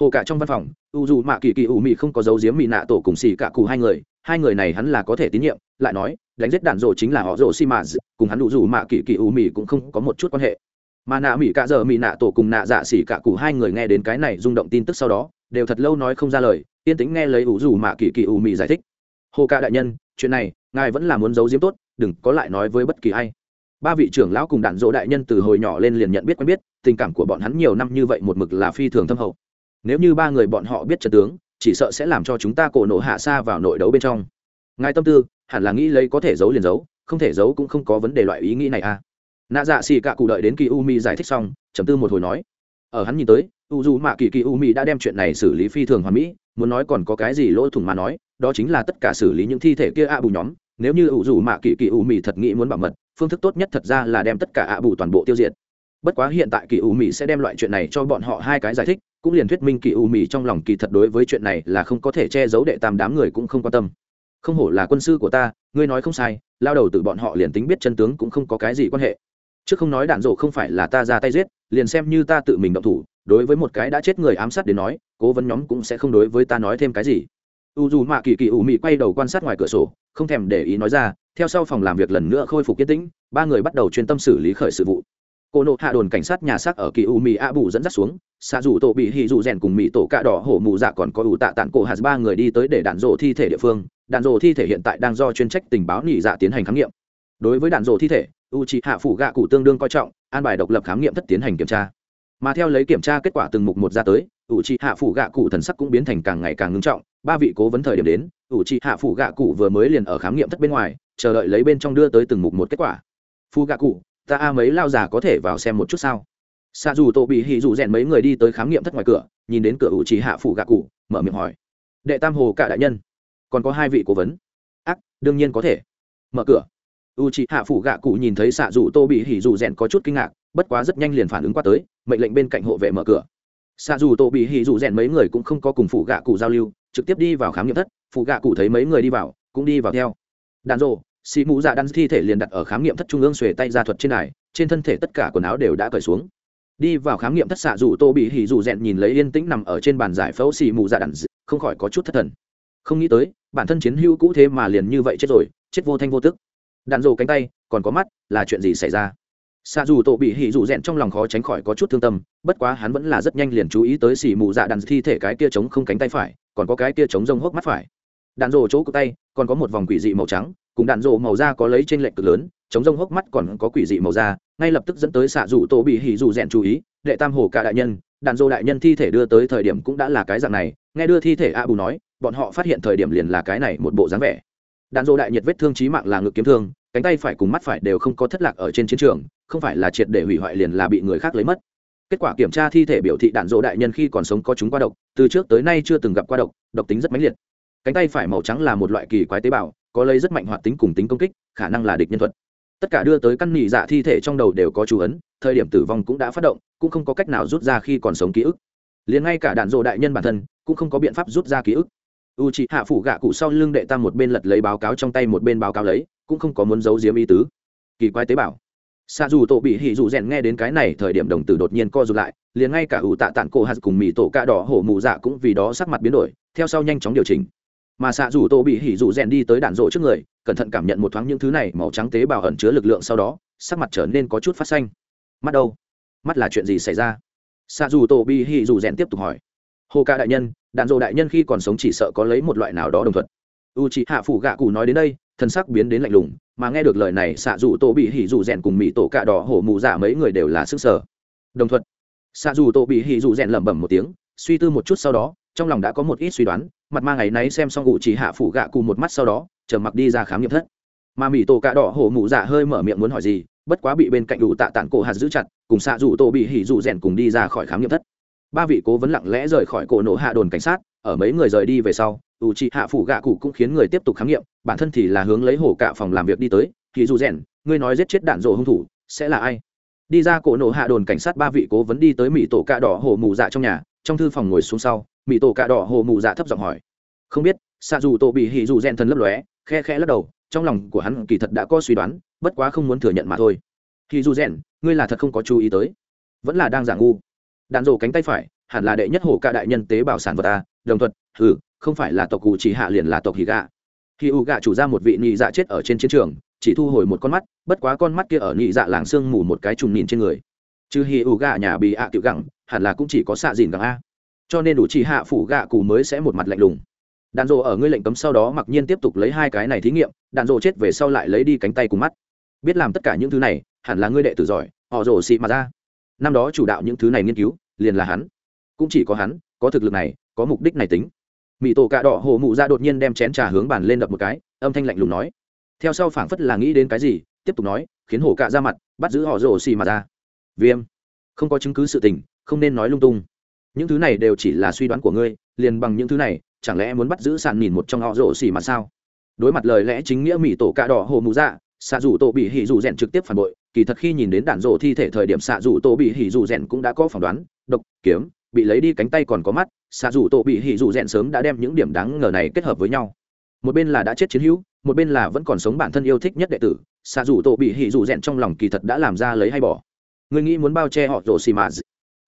Hồ cả trong văn phòng, u dù mạ kỳ kỳ ủ mị không có dấu diếm mỹ nạ tổ cùng xì cả cụ hai người hai người này hắn là có thể tín nhiệm, lại nói, đánh giết đạn rộ chính là họ rộ xi mã cùng hắn đủ dù mạ kỳ kỳ ủ mì cũng không có một chút quan hệ. Mà nạ mỹ cả giờ mỹ nạ tổ cùng nạ dạ xỉ cả cụ hai người nghe đến cái này rung động tin tức sau đó, đều thật lâu nói không ra lời, yên tĩnh nghe lấy ủ dù mạ kỳ kỳ ủ mị giải thích. Hồ ca đại nhân, chuyện này, ngài vẫn là muốn giấu diếm tốt, đừng có lại nói với bất kỳ ai. Ba vị trưởng lão cùng đạn dỗ đại nhân từ hồi nhỏ lên liền nhận biết quen biết, tình cảm của bọn hắn nhiều năm như vậy một mực là phi thường thâm hậu. Nếu như ba người bọn họ biết trận tướng chỉ sợ sẽ làm cho chúng ta cổ nổ hạ xa vào nội đấu bên trong. Ngài tâm tư, hẳn là nghĩ lấy có thể giấu liền giấu, không thể giấu cũng không có vấn đề loại ý nghĩ này à. Nạ dạ xì cạ cụ đợi đến kỳ u mi giải thích xong chấm tư một hồi nói. Ở hắn nhìn tới u dù mạ kỳ kỳ u mi đã đem chuyện này xử lý phi thường hoàn mỹ, muốn nói còn có cái gì lỗ thủng mà nói, đó chính là tất cả xử lý những thi thể kia ạ bù nhóm. Nếu như u dù mạ kỳ kỳ u mi thật nghĩ muốn bảo mật, phương thức tốt nhất thật ra là đem tất cả ạ bù toàn bộ tiêu diệt bất quá hiện tại kỳ u mỹ sẽ đem loại chuyện này cho bọn họ hai cái giải thích, cũng liền thuyết minh kỳ u mỹ trong lòng kỳ thật đối với chuyện này là không có thể che giấu đệ tam đám người cũng không quan tâm. Không hổ là quân sư của ta, ngươi nói không sai, lao đầu từ bọn họ liền tính biết chân tướng cũng không có cái gì quan hệ. Chứ không nói đạn dộ không phải là ta ra tay giết, liền xem như ta tự mình động thủ, đối với một cái đã chết người ám sát đến nói, cố vấn nhóm cũng sẽ không đối với ta nói thêm cái gì. U dù mạ kỳ kỳ ủ mị quay đầu quan sát ngoài cửa sổ, không thèm để ý nói ra, theo sau phòng làm việc lần nữa khôi phục yên tĩnh, ba người bắt đầu chuyên tâm xử lý khởi sự vụ cô nộ hạ đồn cảnh sát nhà xác ở kỳ u mỹ a bù dẫn dắt xuống xạ dù tổ bị hì dù rèn cùng mỹ tổ cạ đỏ hổ mù dạ còn có ủ tạ tản cổ hạt ba người đi tới để đạn rộ thi thể địa phương. Đạn rộ thi thể hiện tại đang do chuyên trách tình báo nỉ dạ tiến hành khám nghiệm. Đối với đạn rộ thi thể, u c hạ phủ gạ cụ tương đương coi trọng, an bài độc lập khám nghiệm thất tiến hành kiểm tra. Mà theo lấy kiểm tra kết quả từng mục một ra tới, u c hạ phủ gạ cụ thần sắc cũng biến thành càng ngày càng ngưng trọng. Ba vị cố vấn thời điểm đến, u c hạ phủ gạ cụ vừa mới liền ở khám nghiệm thất bên ngoài, chờ đợi lấy bên trong đưa tới từng mục một kết quả. Phu gạ cụ ta a mấy lao già có thể vào xem một chút sao? Xa dù tổ bị hì dù rèn mấy người đi tới khám nghiệm thất ngoài cửa, nhìn đến cửa u trì hạ phủ gạ cụ, mở miệng hỏi. Đệ tam hồ cả đại nhân, còn có hai vị cố vấn. Ác, đương nhiên có thể. Mở cửa. U c h ị hạ phủ gạ cụ nhìn thấy xạ dù tô bị hỉ dù rèn có chút kinh ngạc, bất quá rất nhanh liền phản ứng qua tới, mệnh lệnh bên cạnh hộ vệ mở cửa. Xạ dù tô bị hỉ dù rèn mấy người cũng không có cùng phủ gạ cụ giao lưu, trực tiếp đi vào khám nghiệm thất, phủ gạ cụ thấy mấy người đi vào, cũng đi vào theo. Đàn rộ xì mũ dạ đan thi thể liền đặt ở khám nghiệm thất trung ương xuề tay ra thuật trên này trên thân thể tất cả quần áo đều đã cởi xuống. Đi vào khám nghiệm thất xạ dù tô bị hỉ dù rèn nhìn lấy yên tĩnh nằm ở trên bàn giải phẫu xì mù dạ đàn không khỏi có chút thất thần. Không nghĩ tới, bản thân chiến hữu cũ thế mà liền như vậy chết rồi, chết vô thanh vô tức. Đạn rồ cánh tay, còn có mắt, là chuyện gì xảy ra? Xạ dù tô bị hỉ dù rẽn trong lòng khó tránh khỏi có chút thương tâm, bất quá hắn vẫn là rất nhanh liền chú ý tới xỉ mù dạ đan thi thể cái kia chống không cánh tay phải, còn có cái kia chống rông hốc mắt phải đạn rồ chỗ cụ tay, còn có một vòng quỷ dị màu trắng, cùng đạn rồ màu da có lấy trên lệnh cực lớn, chống rông hốc mắt còn có quỷ dị màu da, ngay lập tức dẫn tới xạ rủ tổ bị hỉ rủ rèn chú ý, đệ tam hồ cả đại nhân, đạn rồ đại nhân thi thể đưa tới thời điểm cũng đã là cái dạng này, nghe đưa thi thể a bù nói, bọn họ phát hiện thời điểm liền là cái này một bộ dáng vẻ. Đạn rổ đại nhiệt vết thương trí mạng là ngực kiếm thương, cánh tay phải cùng mắt phải đều không có thất lạc ở trên chiến trường, không phải là triệt để hủy hoại liền là bị người khác lấy mất. Kết quả kiểm tra thi thể biểu thị đạn rỗ đại nhân khi còn sống có chúng qua độc, từ trước tới nay chưa từng gặp qua độc độc tính rất mãnh liệt cánh tay phải màu trắng là một loại kỳ quái tế bào, có lấy rất mạnh hoạt tính cùng tính công kích, khả năng là địch nhân thuật. Tất cả đưa tới căn nỉ dạ thi thể trong đầu đều có chú ấn, thời điểm tử vong cũng đã phát động, cũng không có cách nào rút ra khi còn sống ký ức. Liền ngay cả đạn dộ đại nhân bản thân, cũng không có biện pháp rút ra ký ức. U c h ị hạ phủ gạ cụ sau lưng đệ tam một bên lật lấy báo cáo trong tay một bên báo cáo lấy, cũng không có muốn giấu giếm ý tứ. Kỳ quái tế bào. Xa dù tổ bị hỉ dù rèn nghe đến cái này, thời điểm đồng tử đột nhiên co rụt lại, liền ngay cả ủ tạ tản cổ hạt cùng mì tổ cạ đỏ hổ mù dạ cũng vì đó sắc mặt biến đổi, theo sau nhanh chóng điều chỉnh mà xạ dù tổ bị hỉ dù rèn đi tới đạn rộ trước người, cẩn thận cảm nhận một thoáng những thứ này màu trắng tế bào ẩn chứa lực lượng sau đó, sắc mặt trở nên có chút phát xanh. Mắt đâu? Mắt là chuyện gì xảy ra? Xạ dù tổ bị hỉ dù rèn tiếp tục hỏi. Hồ ca đại nhân, đạn rộ đại nhân khi còn sống chỉ sợ có lấy một loại nào đó đồng thuận. U chị hạ phủ gạ cụ nói đến đây thân sắc biến đến lạnh lùng, mà nghe được lời này, xạ dù tổ bị hỉ dù rèn cùng mỹ tổ cạ đỏ hổ mù dạ mấy người đều là sức sở. Đồng thuận. Xạ dù tổ bị hỉ dù rèn lẩm bẩm một tiếng, suy tư một chút sau đó trong lòng đã có một ít suy đoán, mặt ma ngày nấy xem xong ủ chỉ hạ phủ gạ cụ một mắt sau đó, chờ mặc đi ra khám nghiệm thất. Mà mỹ tổ cạ đỏ hổ mụ dạ hơi mở miệng muốn hỏi gì, bất quá bị bên cạnh đủ tạ tản cổ hạt giữ chặt, cùng xạ rủ tổ bị hỉ rụ rèn cùng đi ra khỏi khám nghiệm thất. Ba vị cố vấn lặng lẽ rời khỏi cổ nổ hạ đồn cảnh sát, ở mấy người rời đi về sau ủ trị hạ phủ gạ cụ cũng khiến người tiếp tục khám nghiệm, bản thân thì là hướng lấy hổ cạ phòng làm việc đi tới, hỉ rụ rèn, ngươi nói giết chết đạn rổ hung thủ, sẽ là ai? Đi ra cổ nổ hạ đồn cảnh sát ba vị cố vấn đi tới mỹ tổ cạ đỏ hổ mụ dạ trong nhà, trong thư phòng ngồi xuống sau mỹ tổ cạ đỏ hổ mụ dạ thấp giọng hỏi. Không biết xạ dù tổ bị hỉ dù rèn thân lấp lóe, khe khẽ lắc đầu, trong lòng của hắn kỳ thật đã có suy đoán, bất quá không muốn thừa nhận mà thôi. Hỉ dù rèn, ngươi là thật không có chú ý tới. Vẫn là đang giả ngu. Đạn rổ cánh tay phải, hẳn là đệ nhất hổ cạ đại nhân tế bào sản vật ta đồng thuật ừ không phải là tộc cụ chỉ hạ liền là tộc hỉ gạ. Khi u gạ chủ ra một vị nhị dạ chết ở trên chiến trường, chỉ thu hồi một con mắt, bất quá con mắt kia ở nhị dạ làng sương mù một cái trùng nhìn trên người. Chứ hỉ u gạ nhà bị ạ à tiểu gẳng, hẳn là cũng chỉ có xạ dìn gẳng a cho nên đủ chỉ hạ phủ gạ cụ mới sẽ một mặt lạnh lùng. Đàn rộ ở ngươi lệnh cấm sau đó mặc nhiên tiếp tục lấy hai cái này thí nghiệm Đàn rộ chết về sau lại lấy đi cánh tay cùng mắt. Biết làm tất cả những thứ này, hẳn là ngươi đệ tử giỏi, họ rổ xị mà ra. Năm đó chủ đạo những thứ này nghiên cứu, liền là hắn. Cũng chỉ có hắn, có thực lực này, có mục đích này tính. Mỹ tổ cạ đỏ hồ mụ ra đột nhiên đem chén trà hướng bàn lên đập một cái, âm thanh lạnh lùng nói. Theo sau phảng phất là nghĩ đến cái gì, tiếp tục nói, khiến hổ cạ ra mặt, bắt giữ họ rổ xì mà ra. Viêm. Không có chứng cứ sự tình, không nên nói lung tung những thứ này đều chỉ là suy đoán của ngươi, liền bằng những thứ này, chẳng lẽ muốn bắt giữ sàn nhìn một trong họ rổ xỉ mà sao? Đối mặt lời lẽ chính nghĩa mỹ tổ cạ đỏ hồ mụ dạ xạ dù tổ bị hỉ dù rèn trực tiếp phản bội. Kỳ thật khi nhìn đến đạn rổ thi thể thời điểm xạ dù tổ bị hỉ dù rèn cũng đã có phỏng đoán. Độc, kiếm, bị lấy đi cánh tay còn có mắt, xạ dù tổ bị hỉ dù rèn sớm đã đem những điểm đáng ngờ này kết hợp với nhau. Một bên là đã chết chiến hữu, một bên là vẫn còn sống bản thân yêu thích nhất đệ tử, xạ dù tổ bị hỉ dù rèn trong lòng kỳ thật đã làm ra lấy hay bỏ. Người nghĩ muốn bao che họ rổ xì mà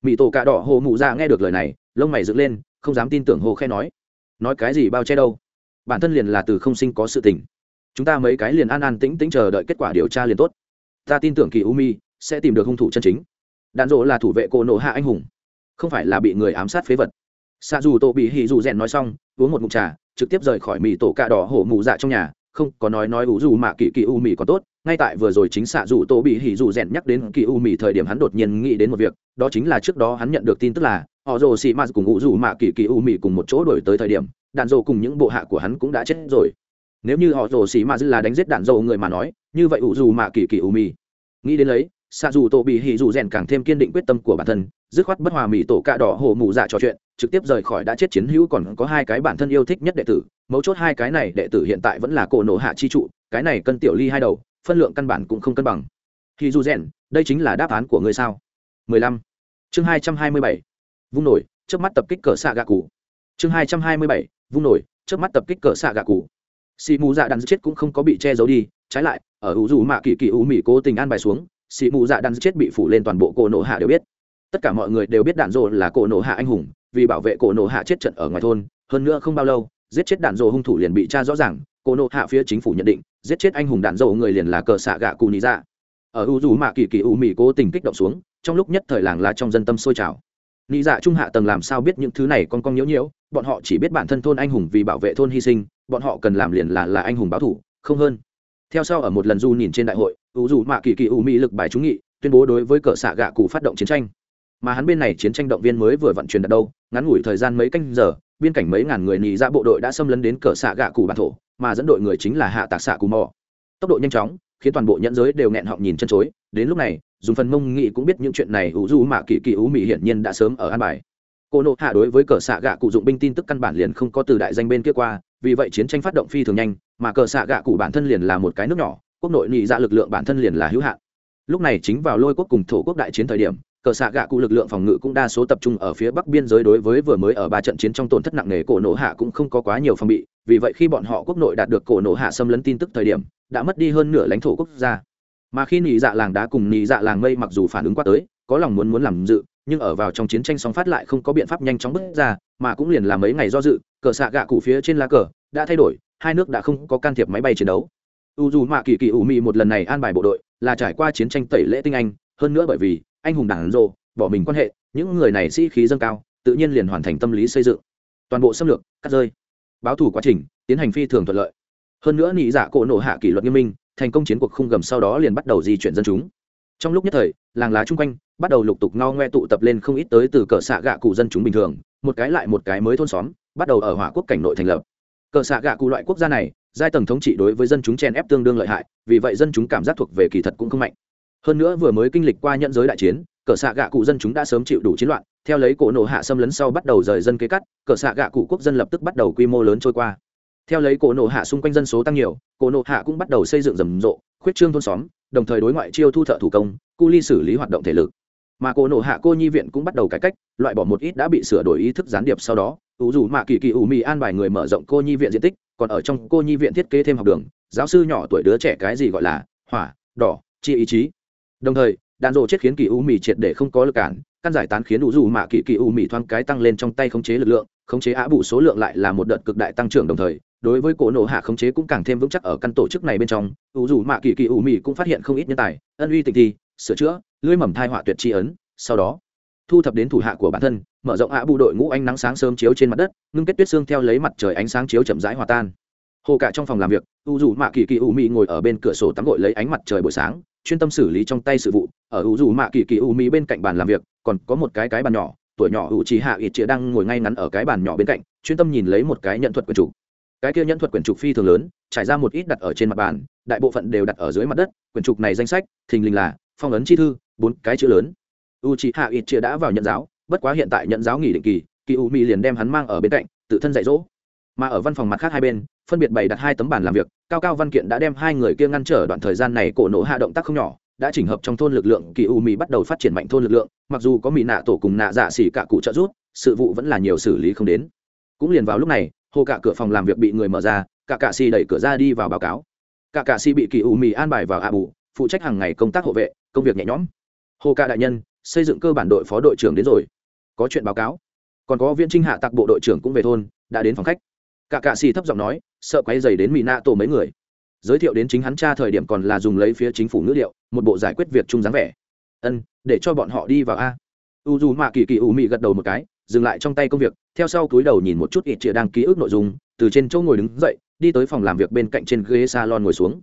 mỹ tổ cạ đỏ hồ mụ ra nghe được lời này, lông mày dựng lên, không dám tin tưởng hồ khe nói. Nói cái gì bao che đâu? Bản thân liền là từ không sinh có sự tình. Chúng ta mấy cái liền an an tĩnh tĩnh chờ đợi kết quả điều tra liền tốt. Ta tin tưởng kỳ u mi sẽ tìm được hung thủ chân chính. Đạn dỗ là thủ vệ cô nộ hạ anh hùng, không phải là bị người ám sát phế vật. Xa dù tổ bị hì dù rèn nói xong, uống một mụn trà, trực tiếp rời khỏi mì tổ cạ đỏ hổ mù dạ trong nhà, không có nói nói ủ dù mà kỳ kỳ u mì còn tốt ngay tại vừa rồi chính xạ dù Tô bị hỉ dù rèn nhắc đến kỳ u mì thời điểm hắn đột nhiên nghĩ đến một việc, đó chính là trước đó hắn nhận được tin tức là, họ rồ Sĩ m cùng Ngụ dù mạ kỳ kỳ u mì cùng một chỗ đổi tới thời điểm, đạn dầu cùng những bộ hạ của hắn cũng đã chết rồi. Nếu như họ rồ xị m là đánh giết đạn dầu người mà nói, như vậy ủ dù mạ kỳ kỳ u mì. Nghĩ đến lấy xạ dù Tô bị hỉ dù rèn càng thêm kiên định quyết tâm của bản thân, dứt khoát bất hòa mỹ tổ cạ đỏ hổ mù dạ trò chuyện, trực tiếp rời khỏi đã chết chiến hữu còn có hai cái bản thân yêu thích nhất đệ tử, mấu chốt hai cái này đệ tử hiện tại vẫn là cổ nổ hạ chi trụ, cái này cân tiểu ly hai đầu phân lượng căn bản cũng không cân bằng thì dù rèn, đây chính là đáp án của ngươi sao 15. chương 227. vung nổi trước mắt tập kích cỡ xạ gạ cụ chương 227. vung nổi trước mắt tập kích cỡ xạ gạ cụ xì mù dạ đàn chết cũng không có bị che giấu đi, trái lại, ở ủ dù mạ kỳ kỳ ủ mỹ cố tình an bài xuống xì mù dạ đàn chết bị phủ lên toàn bộ cổ nổ hạ đều biết tất cả mọi người đều biết đạn dộ là cổ nổ hạ anh hùng, vì bảo vệ cổ nổ hạ chết trận ở ngoài thôn, hơn nữa không bao lâu, giết chết đạn dộ hung thủ liền bị tra rõ ràng cô nộ hạ phía chính phủ nhận định, giết chết anh hùng đạn dầu người liền là cờ xạ gạ cù nị dạ. Ở u dù mạ kỳ kỳ u mì cố tình kích động xuống, trong lúc nhất thời làng lá trong dân tâm sôi trào. Nị dạ trung hạ tầng làm sao biết những thứ này con con nhiễu nhiễu, bọn họ chỉ biết bản thân thôn anh hùng vì bảo vệ thôn hy sinh, bọn họ cần làm liền là là anh hùng báo thủ, không hơn. Theo sau ở một lần du nhìn trên đại hội, u dù mạ kỳ kỳ u mỹ lực bài trúng nghị, tuyên bố đối với cờ xạ gạ cụ phát động chiến tranh. Mà hắn bên này chiến tranh động viên mới vừa vận chuyển đặt đâu, ngắn ngủi thời gian mấy canh giờ, biên cảnh mấy ngàn người nị dạ bộ đội đã xâm lấn đến cờ xạ gạ cụ bản thổ mà dẫn đội người chính là hạ tạc xạ cù mò. Tốc độ nhanh chóng, khiến toàn bộ nhẫn giới đều nghẹn họng nhìn chân chối. Đến lúc này, dùng phần mông nghị cũng biết những chuyện này ủ du mạ kỳ kỳ ú mỹ hiển nhiên đã sớm ở an bài. Cô nộ hạ đối với cờ xạ gạ cụ dụng binh tin tức căn bản liền không có từ đại danh bên kia qua, vì vậy chiến tranh phát động phi thường nhanh, mà cờ xạ gạ cụ bản thân liền là một cái nước nhỏ, quốc nội nghị dạ lực lượng bản thân liền là hữu hạn. Lúc này chính vào lôi quốc cùng thổ quốc đại chiến thời điểm cờ xạ gạ cụ lực lượng phòng ngự cũng đa số tập trung ở phía bắc biên giới đối với vừa mới ở ba trận chiến trong tổn thất nặng nề cổ nổ hạ cũng không có quá nhiều phòng bị. Vì vậy khi bọn họ quốc nội đạt được cổ nổ hạ xâm lấn tin tức thời điểm, đã mất đi hơn nửa lãnh thổ quốc gia. Mà khi nị dạ làng đá cùng nị dạ làng mây mặc dù phản ứng qua tới, có lòng muốn muốn làm dự, nhưng ở vào trong chiến tranh song phát lại không có biện pháp nhanh chóng bước ra, mà cũng liền là mấy ngày do dự, cờ xạ gạ cụ phía trên lá cờ đã thay đổi, hai nước đã không có can thiệp máy bay chiến đấu. U dù mạ kỳ kỳ ủ mị một lần này an bài bộ đội là trải qua chiến tranh tẩy lễ tinh anh, hơn nữa bởi vì anh hùng đảng rồ bỏ mình quan hệ, những người này sĩ khí dâng cao, tự nhiên liền hoàn thành tâm lý xây dựng. Toàn bộ xâm lược, cắt rơi. Báo thủ quá trình, tiến hành phi thường thuận lợi. Hơn nữa nị giả cổ nổ hạ kỷ luật nghiêm minh, thành công chiến cuộc khung gầm sau đó liền bắt đầu di chuyển dân chúng. Trong lúc nhất thời, làng lá chung quanh bắt đầu lục tục ngao ngoe tụ tập lên không ít tới từ cờ xạ gạ cụ dân chúng bình thường, một cái lại một cái mới thôn xóm, bắt đầu ở hỏa quốc cảnh nội thành lập. Cờ xạ gạ cụ loại quốc gia này, giai tầng thống trị đối với dân chúng chen ép tương đương lợi hại, vì vậy dân chúng cảm giác thuộc về kỳ thật cũng không mạnh hơn nữa vừa mới kinh lịch qua nhận giới đại chiến, cờ xạ gạ cụ dân chúng đã sớm chịu đủ chiến loạn, theo lấy cổ nổ hạ xâm lấn sau bắt đầu rời dân kế cắt, cờ xạ gạ cụ quốc dân lập tức bắt đầu quy mô lớn trôi qua. Theo lấy cổ nổ hạ xung quanh dân số tăng nhiều, cổ nổ hạ cũng bắt đầu xây dựng rầm rộ, khuyết trương thôn xóm, đồng thời đối ngoại chiêu thu thợ thủ công, cu ly xử lý hoạt động thể lực. Mà cổ nổ hạ cô nhi viện cũng bắt đầu cải cách, loại bỏ một ít đã bị sửa đổi ý thức gián điệp sau đó ủ dù mạ kỳ kỳ ủ mì an bài người mở rộng cô nhi viện diện tích, còn ở trong cô nhi viện thiết kế thêm học đường, giáo sư nhỏ tuổi đứa trẻ cái gì gọi là, hỏa, đỏ, chi ý chí đồng thời, đạn rộ chết khiến kỳ u mì triệt để không có lực cản, căn giải tán khiến đủ dù mạ kỳ kỳ u mì thoáng cái tăng lên trong tay khống chế lực lượng, khống chế á bù số lượng lại là một đợt cực đại tăng trưởng đồng thời, đối với cổ nổ hạ khống chế cũng càng thêm vững chắc ở căn tổ chức này bên trong. Ủ dù mạ kỳ kỳ u mì cũng phát hiện không ít nhân tài, ân uy tịnh thi, sửa chữa lưới mầm thai họa tuyệt tri ấn, sau đó, thu thập đến thủ hạ của bản thân, mở rộng ạ bù đội ngũ ánh nắng sáng sớm chiếu trên mặt đất, ngưng kết tuyết xương theo lấy mặt trời ánh sáng chiếu chậm rãi hòa tan. Hồ cả trong phòng làm việc u dù mạ kỳ kỳ u mị ngồi ở bên cửa sổ tắm gội lấy ánh mặt trời buổi sáng chuyên tâm xử lý trong tay sự vụ, ở u dù mạ kỳ kỳ u mỹ bên cạnh bàn làm việc, còn có một cái cái bàn nhỏ, tuổi nhỏ u trí hạ ít chĩa đang ngồi ngay ngắn ở cái bàn nhỏ bên cạnh, chuyên tâm nhìn lấy một cái nhận thuật quyển trục. Cái kia nhận thuật quyển trục phi thường lớn, trải ra một ít đặt ở trên mặt bàn, đại bộ phận đều đặt ở dưới mặt đất, quyển trục này danh sách, thình lình là phong ấn chi thư, bốn cái chữ lớn. U trí hạ ít chĩa đã vào nhận giáo, bất quá hiện tại nhận giáo nghỉ định kỳ kỳ u mỹ liền đem hắn mang ở bên cạnh, tự thân dạy dỗ. Mà ở văn phòng mặt khác hai bên phân biệt bày đặt hai tấm bàn làm việc, cao cao văn kiện đã đem hai người kia ngăn trở đoạn thời gian này cổ nổ hạ động tác không nhỏ, đã chỉnh hợp trong thôn lực lượng, kỳ u mỹ bắt đầu phát triển mạnh thôn lực lượng, mặc dù có mỹ nạ tổ cùng nạ dạ xỉ cả cụ trợ rút sự vụ vẫn là nhiều xử lý không đến. Cũng liền vào lúc này, hồ cả cửa phòng làm việc bị người mở ra, cả cạ xì đẩy cửa ra đi vào báo cáo. Cả cạ xì bị kỳ u mỹ an bài vào ạ bù, phụ trách hàng ngày công tác hộ vệ, công việc nhẹ nhõm. Hồ cả đại nhân, xây dựng cơ bản đội phó đội trưởng đến rồi. Có chuyện báo cáo. Còn có viên trinh hạ tặc bộ đội trưởng cũng về thôn, đã đến phòng khách cả cạ xì thấp giọng nói, sợ quay dày đến mỹ nạ tổ mấy người. Giới thiệu đến chính hắn cha thời điểm còn là dùng lấy phía chính phủ ngữ liệu, một bộ giải quyết việc chung dáng vẻ. Ân, để cho bọn họ đi vào a. U dù mạ kỳ kỳ ủ mị gật đầu một cái, dừng lại trong tay công việc, theo sau túi đầu nhìn một chút ít chĩa đang ký ức nội dung, từ trên chỗ ngồi đứng dậy, đi tới phòng làm việc bên cạnh trên ghế salon ngồi xuống.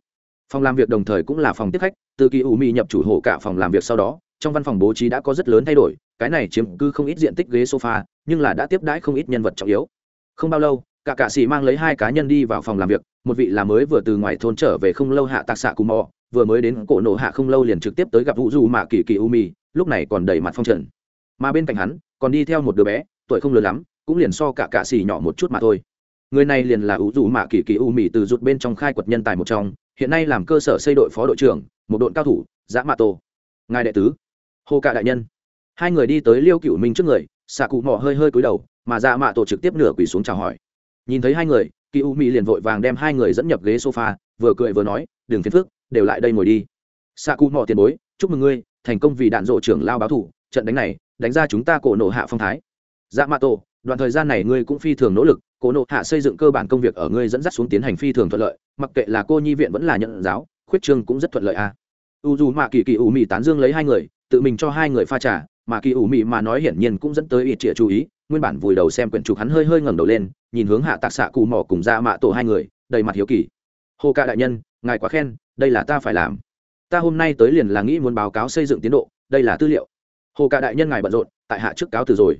Phòng làm việc đồng thời cũng là phòng tiếp khách, từ kỳ ủ mị nhập chủ hộ cả phòng làm việc sau đó, trong văn phòng bố trí đã có rất lớn thay đổi, cái này chiếm cứ không ít diện tích ghế sofa, nhưng là đã tiếp đãi không ít nhân vật trọng yếu. Không bao lâu cả cạ sĩ mang lấy hai cá nhân đi vào phòng làm việc, một vị là mới vừa từ ngoài thôn trở về không lâu hạ tạc xạ cù mò, vừa mới đến cổ nổ hạ không lâu liền trực tiếp tới gặp vũ du mạ kỳ kỳ u mì lúc này còn đầy mặt phong trần. Mà bên cạnh hắn, còn đi theo một đứa bé, tuổi không lớn lắm, cũng liền so cả cạ xì nhỏ một chút mà thôi. Người này liền là ủ dù mạ kỳ kỳ u mì từ rụt bên trong khai quật nhân tài một trong, hiện nay làm cơ sở xây đội phó đội trưởng, một đội cao thủ dã mạ tổ ngài đệ tứ. Hồ cạ đại nhân. Hai người đi tới liêu cựu minh trước người, xạ cụ mò hơi hơi cúi đầu, mà dã mạ tổ trực tiếp nửa quỳ xuống chào hỏi nhìn thấy hai người, kỳ u mỹ liền vội vàng đem hai người dẫn nhập ghế sofa, vừa cười vừa nói, đừng phiền phức, đều lại đây ngồi đi xạ cụ mò tiền bối, chúc mừng ngươi, thành công vì đạn rộ trưởng lao báo thủ, trận đánh này, đánh ra chúng ta cổ nộ hạ phong thái dạ mạ tổ, đoạn thời gian này ngươi cũng phi thường nỗ lực, cổ nộ hạ xây dựng cơ bản công việc ở ngươi dẫn dắt xuống tiến hành phi thường thuận lợi, mặc kệ là cô nhi viện vẫn là nhận giáo, khuyết trương cũng rất thuận lợi a à. u dù mạ kỳ kỳ u mỹ tán dương lấy hai người, tự mình cho hai người pha trà, mà kỳ ủ mị mà nói hiển nhiên cũng dẫn tới ít trịa chú ý, nguyên bản vùi đầu xem quyển trục hắn hơi hơi ngẩng đầu lên nhìn hướng hạ tạc xạ cù mỏ cùng ra mạ tổ hai người, đầy mặt hiếu kỳ. Hồ ca đại nhân, ngài quá khen, đây là ta phải làm. Ta hôm nay tới liền là nghĩ muốn báo cáo xây dựng tiến độ, đây là tư liệu. Hồ ca đại nhân ngài bận rộn, tại hạ trước cáo từ rồi.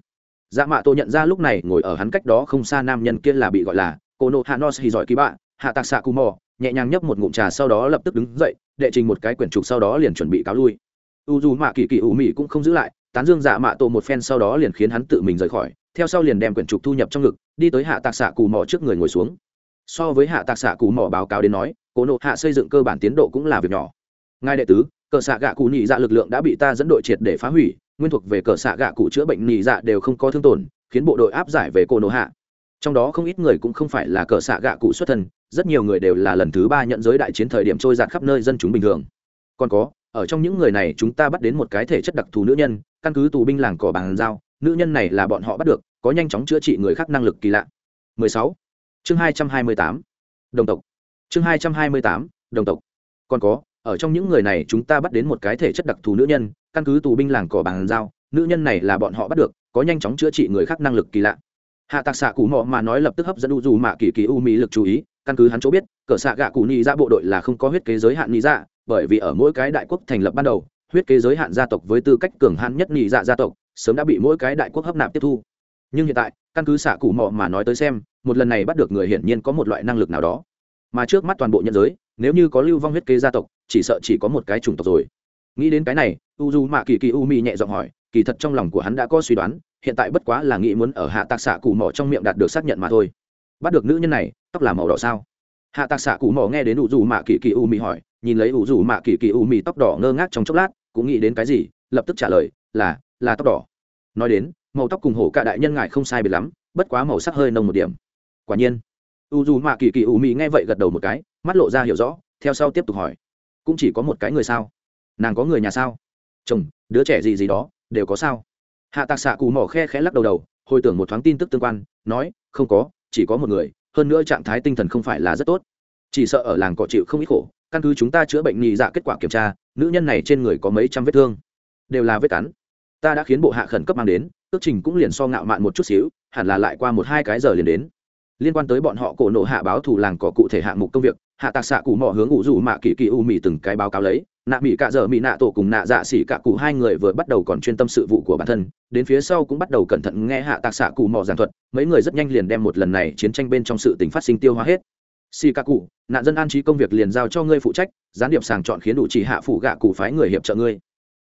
Dạ mạ tổ nhận ra lúc này ngồi ở hắn cách đó không xa nam nhân kia là bị gọi là cô nộ hạ nos hì giỏi ký bạ, hạ tạc xạ cù mò nhẹ nhàng nhấp một ngụm trà sau đó lập tức đứng dậy, đệ trình một cái quyển trục sau đó liền chuẩn bị cáo lui. U dù mạ kỳ kỳ ủ mị cũng không giữ lại, tán dương dạ mạ tổ một phen sau đó liền khiến hắn tự mình rời khỏi theo sau liền đem quyển trục thu nhập trong ngực, đi tới hạ tạc xạ cù mò trước người ngồi xuống. So với hạ tạc xạ cù mò báo cáo đến nói, cố nộ hạ xây dựng cơ bản tiến độ cũng là việc nhỏ. Ngài đệ tứ, cờ xạ gạ cụ nhị dạ lực lượng đã bị ta dẫn đội triệt để phá hủy, nguyên thuộc về cờ xạ gạ cụ chữa bệnh nhị dạ đều không có thương tổn, khiến bộ đội áp giải về cô nộ hạ. Trong đó không ít người cũng không phải là cờ xạ gạ cụ xuất thân, rất nhiều người đều là lần thứ ba nhận giới đại chiến thời điểm trôi giạt khắp nơi dân chúng bình thường. Còn có, ở trong những người này chúng ta bắt đến một cái thể chất đặc thù nữ nhân, căn cứ tù binh làng cỏ bàn giao nữ nhân này là bọn họ bắt được, có nhanh chóng chữa trị người khác năng lực kỳ lạ 16. chương 228. đồng tộc chương 228. đồng tộc còn có, ở trong những người này chúng ta bắt đến một cái thể chất đặc thù nữ nhân, căn cứ tù binh làng cỏ bàn giao, nữ nhân này là bọn họ bắt được, có nhanh chóng chữa trị người khác năng lực kỳ lạ hạ tạc xạ cụ mọ mà nói lập tức hấp dẫn u dù mạ kỳ kỳ u mỹ lực chú ý, căn cứ hắn chỗ biết, cỡ xạ gạ cụ nhị ra dạ bộ đội là không có huyết kế giới hạn nhị dạ bởi vì ở mỗi cái đại quốc thành lập ban đầu, huyết kế giới hạn gia tộc với tư cách cường hãn nhất nhị dạ gia tộc sớm đã bị mỗi cái đại quốc hấp nạp tiếp thu. Nhưng hiện tại, căn cứ xạ cụ mọ mà nói tới xem, một lần này bắt được người hiển nhiên có một loại năng lực nào đó. Mà trước mắt toàn bộ nhân giới, nếu như có lưu vong huyết kế gia tộc, chỉ sợ chỉ có một cái chủng tộc rồi. Nghĩ đến cái này u du mạ kỳ kỳ u mi nhẹ giọng hỏi, kỳ thật trong lòng của hắn đã có suy đoán, hiện tại bất quá là nghĩ muốn ở hạ tạc xạ cụ mỏ trong miệng đạt được xác nhận mà thôi. Bắt được nữ nhân này, tóc là màu đỏ sao? Hạ tạc xạ cụ mỏ nghe đến u du mạ kỳ kỳ u mi hỏi, nhìn lấy u du mạ kỳ kỳ u mi tóc đỏ ngơ ngác trong chốc lát, cũng nghĩ đến cái gì, lập tức trả lời là là tóc đỏ. Nói đến, màu tóc cùng hổ cả đại nhân ngài không sai biệt lắm, bất quá màu sắc hơi nông một điểm. Quả nhiên, u dù mạ kỳ kỳ u mị nghe vậy gật đầu một cái, mắt lộ ra hiểu rõ, theo sau tiếp tục hỏi. Cũng chỉ có một cái người sao? Nàng có người nhà sao? Chồng, đứa trẻ gì gì đó, đều có sao? Hạ tạc xạ cù mỏ khe khẽ lắc đầu đầu, hồi tưởng một thoáng tin tức tương quan, nói, không có, chỉ có một người, hơn nữa trạng thái tinh thần không phải là rất tốt. Chỉ sợ ở làng cọ chịu không ít khổ, căn cứ chúng ta chữa bệnh nhị dạ kết quả kiểm tra, nữ nhân này trên người có mấy trăm vết thương. Đều là vết cắn ta đã khiến bộ hạ khẩn cấp mang đến, ước trình cũng liền so ngạo mạn một chút xíu, hẳn là lại qua một hai cái giờ liền đến. Liên quan tới bọn họ cổ nộ hạ báo thủ làng có cụ thể hạng mục công việc, hạ tạc xạ cụ mỏ hướng ủ rủ mạ kỳ kỳ u mì từng cái báo cáo lấy, nạ mỹ cạ dở mỹ nạ tổ cùng nạ dạ xỉ cạ cụ hai người vừa bắt đầu còn chuyên tâm sự vụ của bản thân, đến phía sau cũng bắt đầu cẩn thận nghe hạ tạc xạ cụ mỏ giảng thuật, mấy người rất nhanh liền đem một lần này chiến tranh bên trong sự tình phát sinh tiêu hóa hết. Xỉ cạ cụ, nạn dân an trí công việc liền giao cho ngươi phụ trách, gián điệp sàng chọn khiến đủ chỉ hạ phủ gạ cụ phái người hiệp trợ ngươi.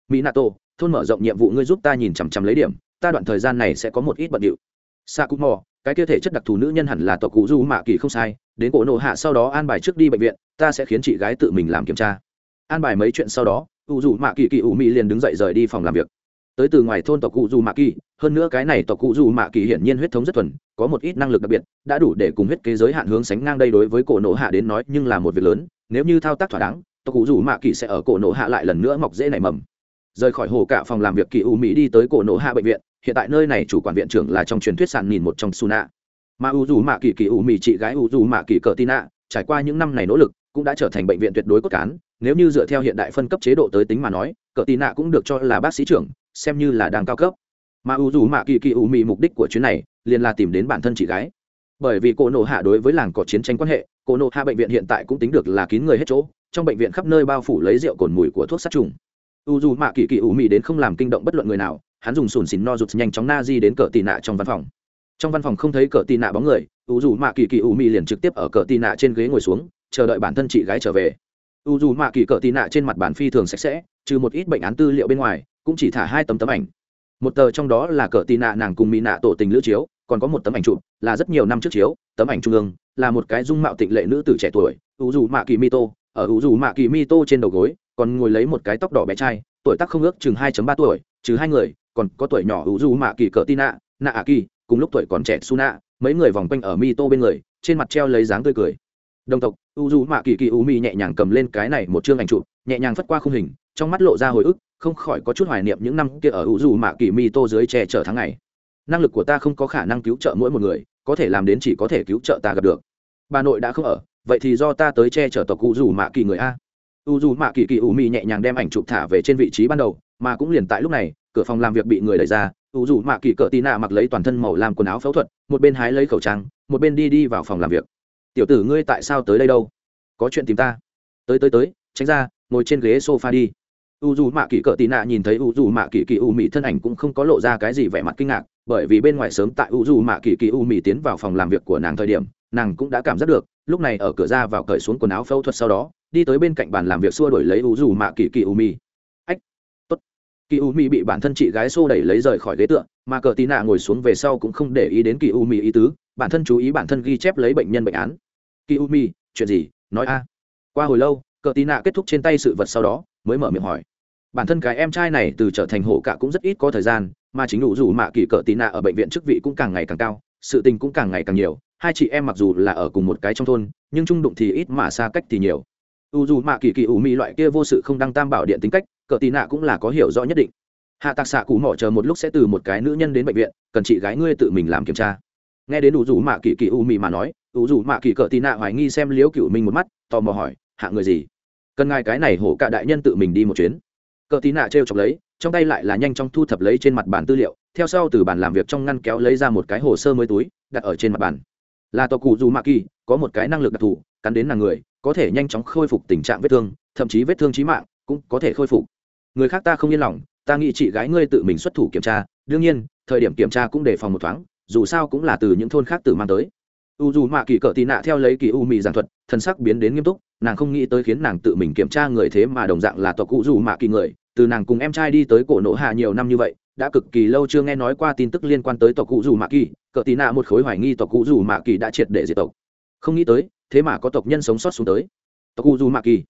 Mỹ nạ tổ thôn mở rộng nhiệm vụ ngươi giúp ta nhìn chằm chằm lấy điểm, ta đoạn thời gian này sẽ có một ít bận điệu. Sa cụ mò cái kia thể chất đặc thù nữ nhân hẳn là tộc cụ du mạ kỳ không sai, đến cổ nộ hạ sau đó an bài trước đi bệnh viện, ta sẽ khiến chị gái tự mình làm kiểm tra. An bài mấy chuyện sau đó u dù mạ kỳ kỳ u mỹ liền đứng dậy rời đi phòng làm việc. Tới từ ngoài thôn tộc cụ dù mạ kỳ, hơn nữa cái này tộc cụ dù mạ kỳ hiển nhiên huyết thống rất thuần, có một ít năng lực đặc biệt, đã đủ để cùng huyết kế giới hạn hướng sánh ngang đây đối với cổ nộ hạ đến nói, nhưng là một việc lớn, nếu như thao tác thỏa đáng, tộc cụ dù mạ kỳ sẽ ở cổ nộ hạ lại lần nữa mọc dễ nảy mầm rời khỏi hồ cả phòng làm việc kỳ u mỹ đi tới cổ nổ hạ bệnh viện, hiện tại nơi này chủ quản viện trưởng là trong truyền thuyết sàn nhìn một trong suna mà u dù mạ kỳ kỳ u mỹ chị gái u dù mạ kỳ cờ tina trải qua những năm này nỗ lực, cũng đã trở thành bệnh viện tuyệt đối cốt cán. Nếu như dựa theo hiện đại phân cấp chế độ tới tính mà nói, cờ tina cũng được cho là bác sĩ trưởng, xem như là đang cao cấp. Mà u dù mạ kỳ kỳ u mỹ mục đích của chuyến này, liền là tìm đến bản thân chị gái. Bởi vì cổ nổ hạ đối với làng có chiến tranh quan hệ, cổ nổ hạ bệnh viện hiện tại cũng tính được là kín người hết chỗ, trong bệnh viện khắp nơi bao phủ lấy rượu cồn mùi của thuốc sát trùng u dù mạ kỳ kỳ ủ mị đến không làm kinh động bất luận người nào, hắn dùng sùn xìn no rụt nhanh chóng na di đến cờ tị nạ trong văn phòng. Trong văn phòng không thấy cờ tị nạ bóng người, u dù mạ kỳ kỳ ủ mị liền trực tiếp ở cờ tị nạ trên ghế ngồi xuống, chờ đợi bản thân chị gái trở về. U dù mạ kỳ cờ tị nạ trên mặt bản phi thường sạch sẽ, trừ một ít bệnh án tư liệu bên ngoài, cũng chỉ thả hai tấm tấm ảnh. Một tờ trong đó là cờ tị nạ nàng cùng mỹ nạ tổ tình lữ chiếu, còn có một tấm ảnh chụp, là rất nhiều năm trước chiếu, tấm ảnh trung ương, là một cái dung mạo tịnh lệ nữ tử trẻ tuổi, u dù mạ kỳ mi tô ở ủ dù mạ kỳ mi tô trên đầu gối, còn ngồi lấy một cái tóc đỏ bé trai, tuổi tác không ước chừng hai ba tuổi, trừ hai người, còn có tuổi nhỏ ủ dù mạ kỳ cỡ tina nạ a kỳ, cùng lúc tuổi còn trẻ su nạ mấy người vòng quanh ở mi tô bên người, trên mặt treo lấy dáng tươi cười. Đồng tộc u dù mạ kỳ kỳ u mi nhẹ nhàng cầm lên cái này một chương ảnh chụp, nhẹ nhàng phất qua khung hình, trong mắt lộ ra hồi ức, không khỏi có chút hoài niệm những năm kia ở u dù mạ kỳ mi tô dưới che chở tháng ngày. Năng lực của ta không có khả năng cứu trợ mỗi một người, có thể làm đến chỉ có thể cứu trợ ta gặp được. Bà nội đã không ở vậy thì do ta tới che chở tộc cụ dù mạ kỳ người a. U dù mạ kỳ kỳ u mi nhẹ nhàng đem ảnh chụp thả về trên vị trí ban đầu, mà cũng liền tại lúc này, cửa phòng làm việc bị người đẩy ra, u dù mạ kỳ cỡ tì nạ mặc lấy toàn thân màu làm quần áo phẫu thuật, một bên hái lấy khẩu trang, một bên đi đi vào phòng làm việc. Tiểu tử ngươi tại sao tới đây đâu? Có chuyện tìm ta. Tới tới tới, tránh ra, ngồi trên ghế sofa đi. U dù mạ kỳ cỡ tì nạ nhìn thấy u dù mạ kỳ kỳ u mị thân ảnh cũng không có lộ ra cái gì vẻ mặt kinh ngạc, bởi vì bên ngoài sớm tại u dù mạ kỳ kỳ u mị tiến vào phòng làm việc của nàng thời điểm, nàng cũng đã cảm giác được lúc này ở cửa ra vào cởi xuống quần áo phẫu thuật sau đó, đi tới bên cạnh bàn làm việc xua đổi lấy u dù mạ kỳ kỳ u mi. Ách, tốt. Kỳ u mi bị bản thân chị gái xô đẩy lấy rời khỏi ghế tựa, mà cờ tí nạ ngồi xuống về sau cũng không để ý đến kỳ u mi ý tứ, bản thân chú ý bản thân ghi chép lấy bệnh nhân bệnh án. Kỳ u mi, chuyện gì? Nói a. Qua hồi lâu, cờ tí nạ kết thúc trên tay sự vật sau đó, mới mở miệng hỏi. Bản thân cái em trai này từ trở thành hộ cả cũng rất ít có thời gian, mà chính đủ dù mạ kỳ cờ tí nạ ở bệnh viện chức vị cũng càng ngày càng cao, sự tình cũng càng ngày càng nhiều hai chị em mặc dù là ở cùng một cái trong thôn, nhưng trung đụng thì ít mà xa cách thì nhiều. U dù mạ kỳ kỳ ủ mị loại kia vô sự không đăng tam bảo điện tính cách, cờ tì nạ cũng là có hiểu rõ nhất định. Hạ tạc xạ cụ mỏ chờ một lúc sẽ từ một cái nữ nhân đến bệnh viện, cần chị gái ngươi tự mình làm kiểm tra. Nghe đến u dù mạ kỳ kỳ ủ mị mà nói, u dù mạ kỳ cờ tì nạ hoài nghi xem liễu cựu minh một mắt, tò mò hỏi, hạ người gì? Cần ngài cái này hổ cả đại nhân tự mình đi một chuyến. Cờ tì nạ trêu chọc lấy, trong tay lại là nhanh chóng thu thập lấy trên mặt bàn tư liệu, theo sau từ bàn làm việc trong ngăn kéo lấy ra một cái hồ sơ mới túi, đặt ở trên mặt bàn là tộc cụ dù mạ kỳ, có một cái năng lực đặc thù, cắn đến nàng người, có thể nhanh chóng khôi phục tình trạng vết thương, thậm chí vết thương trí mạng cũng có thể khôi phục. Người khác ta không yên lòng, ta nghĩ chị gái ngươi tự mình xuất thủ kiểm tra, đương nhiên, thời điểm kiểm tra cũng đề phòng một thoáng, dù sao cũng là từ những thôn khác tự mang tới. U dù mạ kỳ cỡ tì nạ theo lấy kỳ u mị giảng thuật thân sắc biến đến nghiêm túc, nàng không nghĩ tới khiến nàng tự mình kiểm tra người thế mà đồng dạng là tộc cụ dù mạ kỳ người, từ nàng cùng em trai đi tới cổ nộ hạ nhiều năm như vậy đã cực kỳ lâu chưa nghe nói qua tin tức liên quan tới tộc cụ dù mạ kỳ, cỡ tì nạ một khối hoài nghi tộc cụ dù mạ kỳ đã triệt để diệt tộc. Không nghĩ tới, thế mà có tộc nhân sống sót xuống tới. Tộc cụ dù mạ kỳ,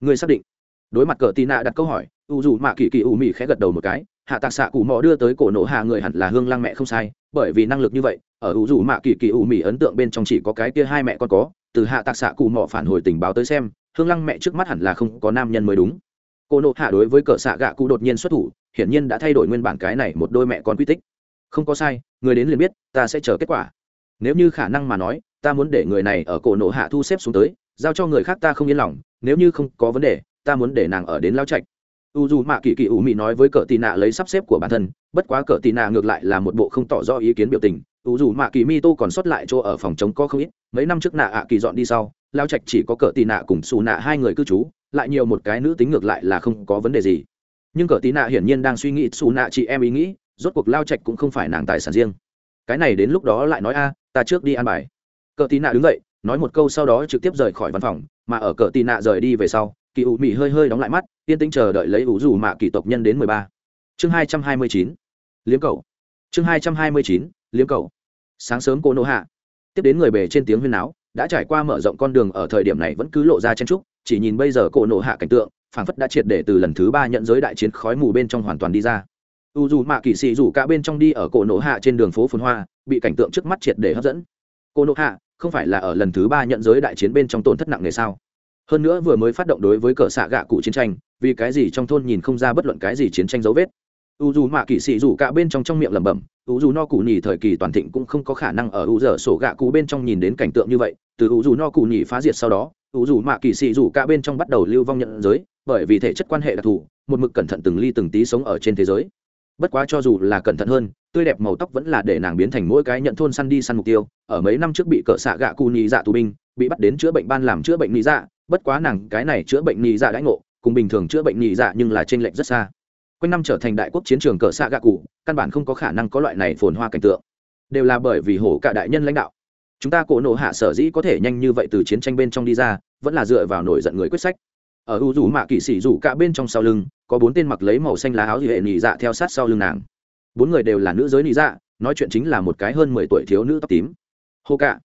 người xác định. Đối mặt cỡ tì nạ đặt câu hỏi u dù mạ kỳ kỳ u mị khẽ gật đầu một cái, hạ tạc xạ cụ mò đưa tới cổ nổ hạ người hẳn là hương lăng mẹ không sai, bởi vì năng lực như vậy, ở u dù mạ kỳ kỳ u mị ấn tượng bên trong chỉ có cái kia hai mẹ con có, từ hạ tạc xạ cụ mò phản hồi tình báo tới xem, hương lăng mẹ trước mắt hẳn là không có nam nhân mới đúng. Cô nộ hạ đối với cờ xạ gạ cụ đột nhiên xuất thủ hiển nhiên đã thay đổi nguyên bản cái này một đôi mẹ con quy tích. Không có sai, người đến liền biết, ta sẽ chờ kết quả. Nếu như khả năng mà nói, ta muốn để người này ở cổ nổ hạ thu xếp xuống tới, giao cho người khác ta không yên lòng, nếu như không có vấn đề, ta muốn để nàng ở đến lao trạch. U dù mạ kỳ kỳ ủ mị nói với Cờ tì nạ lấy sắp xếp của bản thân, bất quá Cờ tì nạ ngược lại là một bộ không tỏ rõ ý kiến biểu tình. U dù mạ kỳ mi tô còn sót lại chỗ ở phòng chống có không ít, mấy năm trước nạ ạ kỳ dọn đi sau, lao trạch chỉ có Cờ tì nạ cùng xù nạ hai người cư trú, lại nhiều một cái nữ tính ngược lại là không có vấn đề gì nhưng cờ tí nạ hiển nhiên đang suy nghĩ xù nạ chị em ý nghĩ, rốt cuộc lao trạch cũng không phải nàng tài sản riêng. Cái này đến lúc đó lại nói, a, ta trước đi ăn bài. Cờ tí nạ đứng dậy, nói một câu sau đó trực tiếp rời khỏi văn phòng, mà ở cờ tí nạ rời đi về sau, kỳ ủ mị hơi hơi đóng lại mắt, yên tĩnh chờ đợi lấy ủ dù mạ kỳ tộc nhân đến mười ba. Chương hai trăm hai mươi chín, liếm cầu. Chương hai trăm hai mươi chín, liếm cầu. Sáng sớm cô nô hạ. Tiếp đến người bề trên tiếng huyên áo đã trải qua mở rộng con đường ở thời điểm này vẫn cứ lộ ra chen trúc, chỉ nhìn bây giờ cổ nộ hạ cảnh tượng phảng phất đã triệt để từ lần thứ ba nhận giới đại chiến khói mù bên trong hoàn toàn đi ra. U dù mạ kỳ sĩ dù cả bên trong đi ở cổ nộ hạ trên đường phố phồn hoa, bị cảnh tượng trước mắt triệt để hấp dẫn. Cổ nộ hạ, không phải là ở lần thứ ba nhận giới đại chiến bên trong tổn thất nặng nề sao? Hơn nữa vừa mới phát động đối với cờ xạ gạ cụ chiến tranh, vì cái gì trong thôn nhìn không ra bất luận cái gì chiến tranh dấu vết? U dù mạ kỵ sĩ dù cả bên trong trong miệng lẩm bẩm, u dù no cụ nhì thời kỳ toàn thịnh cũng không có khả năng ở u dở sổ gạ cụ bên trong nhìn đến cảnh tượng như vậy. Từ u dù no cụ nhì phá diệt sau đó, u dù mạ kỵ sĩ dù cả bên trong bắt đầu lưu vong nhận giới bởi vì thể chất quan hệ đặc thù, một mực cẩn thận từng ly từng tí sống ở trên thế giới. Bất quá cho dù là cẩn thận hơn, tươi đẹp màu tóc vẫn là để nàng biến thành mỗi cái nhận thôn săn đi săn mục tiêu. Ở mấy năm trước bị cỡ xạ gạ cụ nhị dạ tù binh, bị bắt đến chữa bệnh ban làm chữa bệnh nhị dạ bất quá nàng cái này chữa bệnh nhị dạ đãi ngộ, cùng bình thường chữa bệnh nhị dạ nhưng là t r ê n lệch rất xa. Quanh năm trở thành đại quốc chiến trường cờ xạ gạ cụ, căn bản không có khả năng có loại này phồn hoa cảnh tượng. Đều là bởi vì hổ cả đại nhân lãnh đạo. Chúng ta cổ nộ hạ sở dĩ có thể nhanh như vậy từ chiến tranh bên trong đi ra, vẫn là dựa vào nổi giận người quyết sách ở u rủ mạ kỵ sĩ rủ cả bên trong sau lưng, có bốn tên mặc lấy màu xanh lá áo hệ nị dạ theo sát sau lưng nàng. Bốn người đều là nữ giới nị dạ nói chuyện chính là một cái hơn mười tuổi thiếu nữ tóc tím. Hô cả.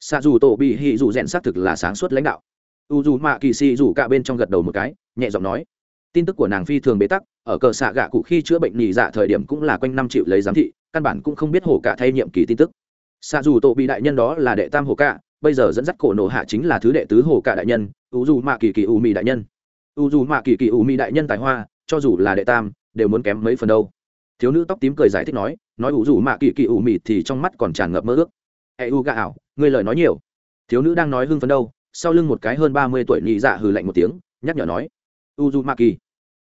Xạ dù tổ bị hị dù rèn xác thực là sáng suốt lãnh đạo. U dù mạ kỳ sĩ dù cả bên trong gật đầu một cái, nhẹ giọng nói. Tin tức của nàng phi thường bế tắc, ở cờ xạ gạ cụ khi chữa bệnh nhì dạ thời điểm cũng là quanh năm triệu lấy giám thị, căn bản cũng không biết hồ cả thay nhiệm kỳ tin tức. Xạ dù tổ bị đại nhân đó là đệ tam hồ cả bây giờ dẫn dắt cổ nổ hạ chính là thứ đệ tứ hổ cả đại nhân, u dù mạ kỳ kỳ u mì đại nhân. U dù mạ kỳ kỳ u mì đại nhân tài hoa, cho dù là đệ tam, đều muốn kém mấy phần đâu. Thiếu nữ tóc tím cười giải thích nói nói u dù mạ kỳ kỳ u mì thì trong mắt còn tràn ngập mơ ước. E u gà ảo, ngươi lời nói nhiều. Thiếu nữ đang nói hưng phấn đâu, sau lưng một cái hơn ba mươi tuổi nhị dạ hừ lạnh một tiếng, nhắc nhở nói, u dù mạ kỳ,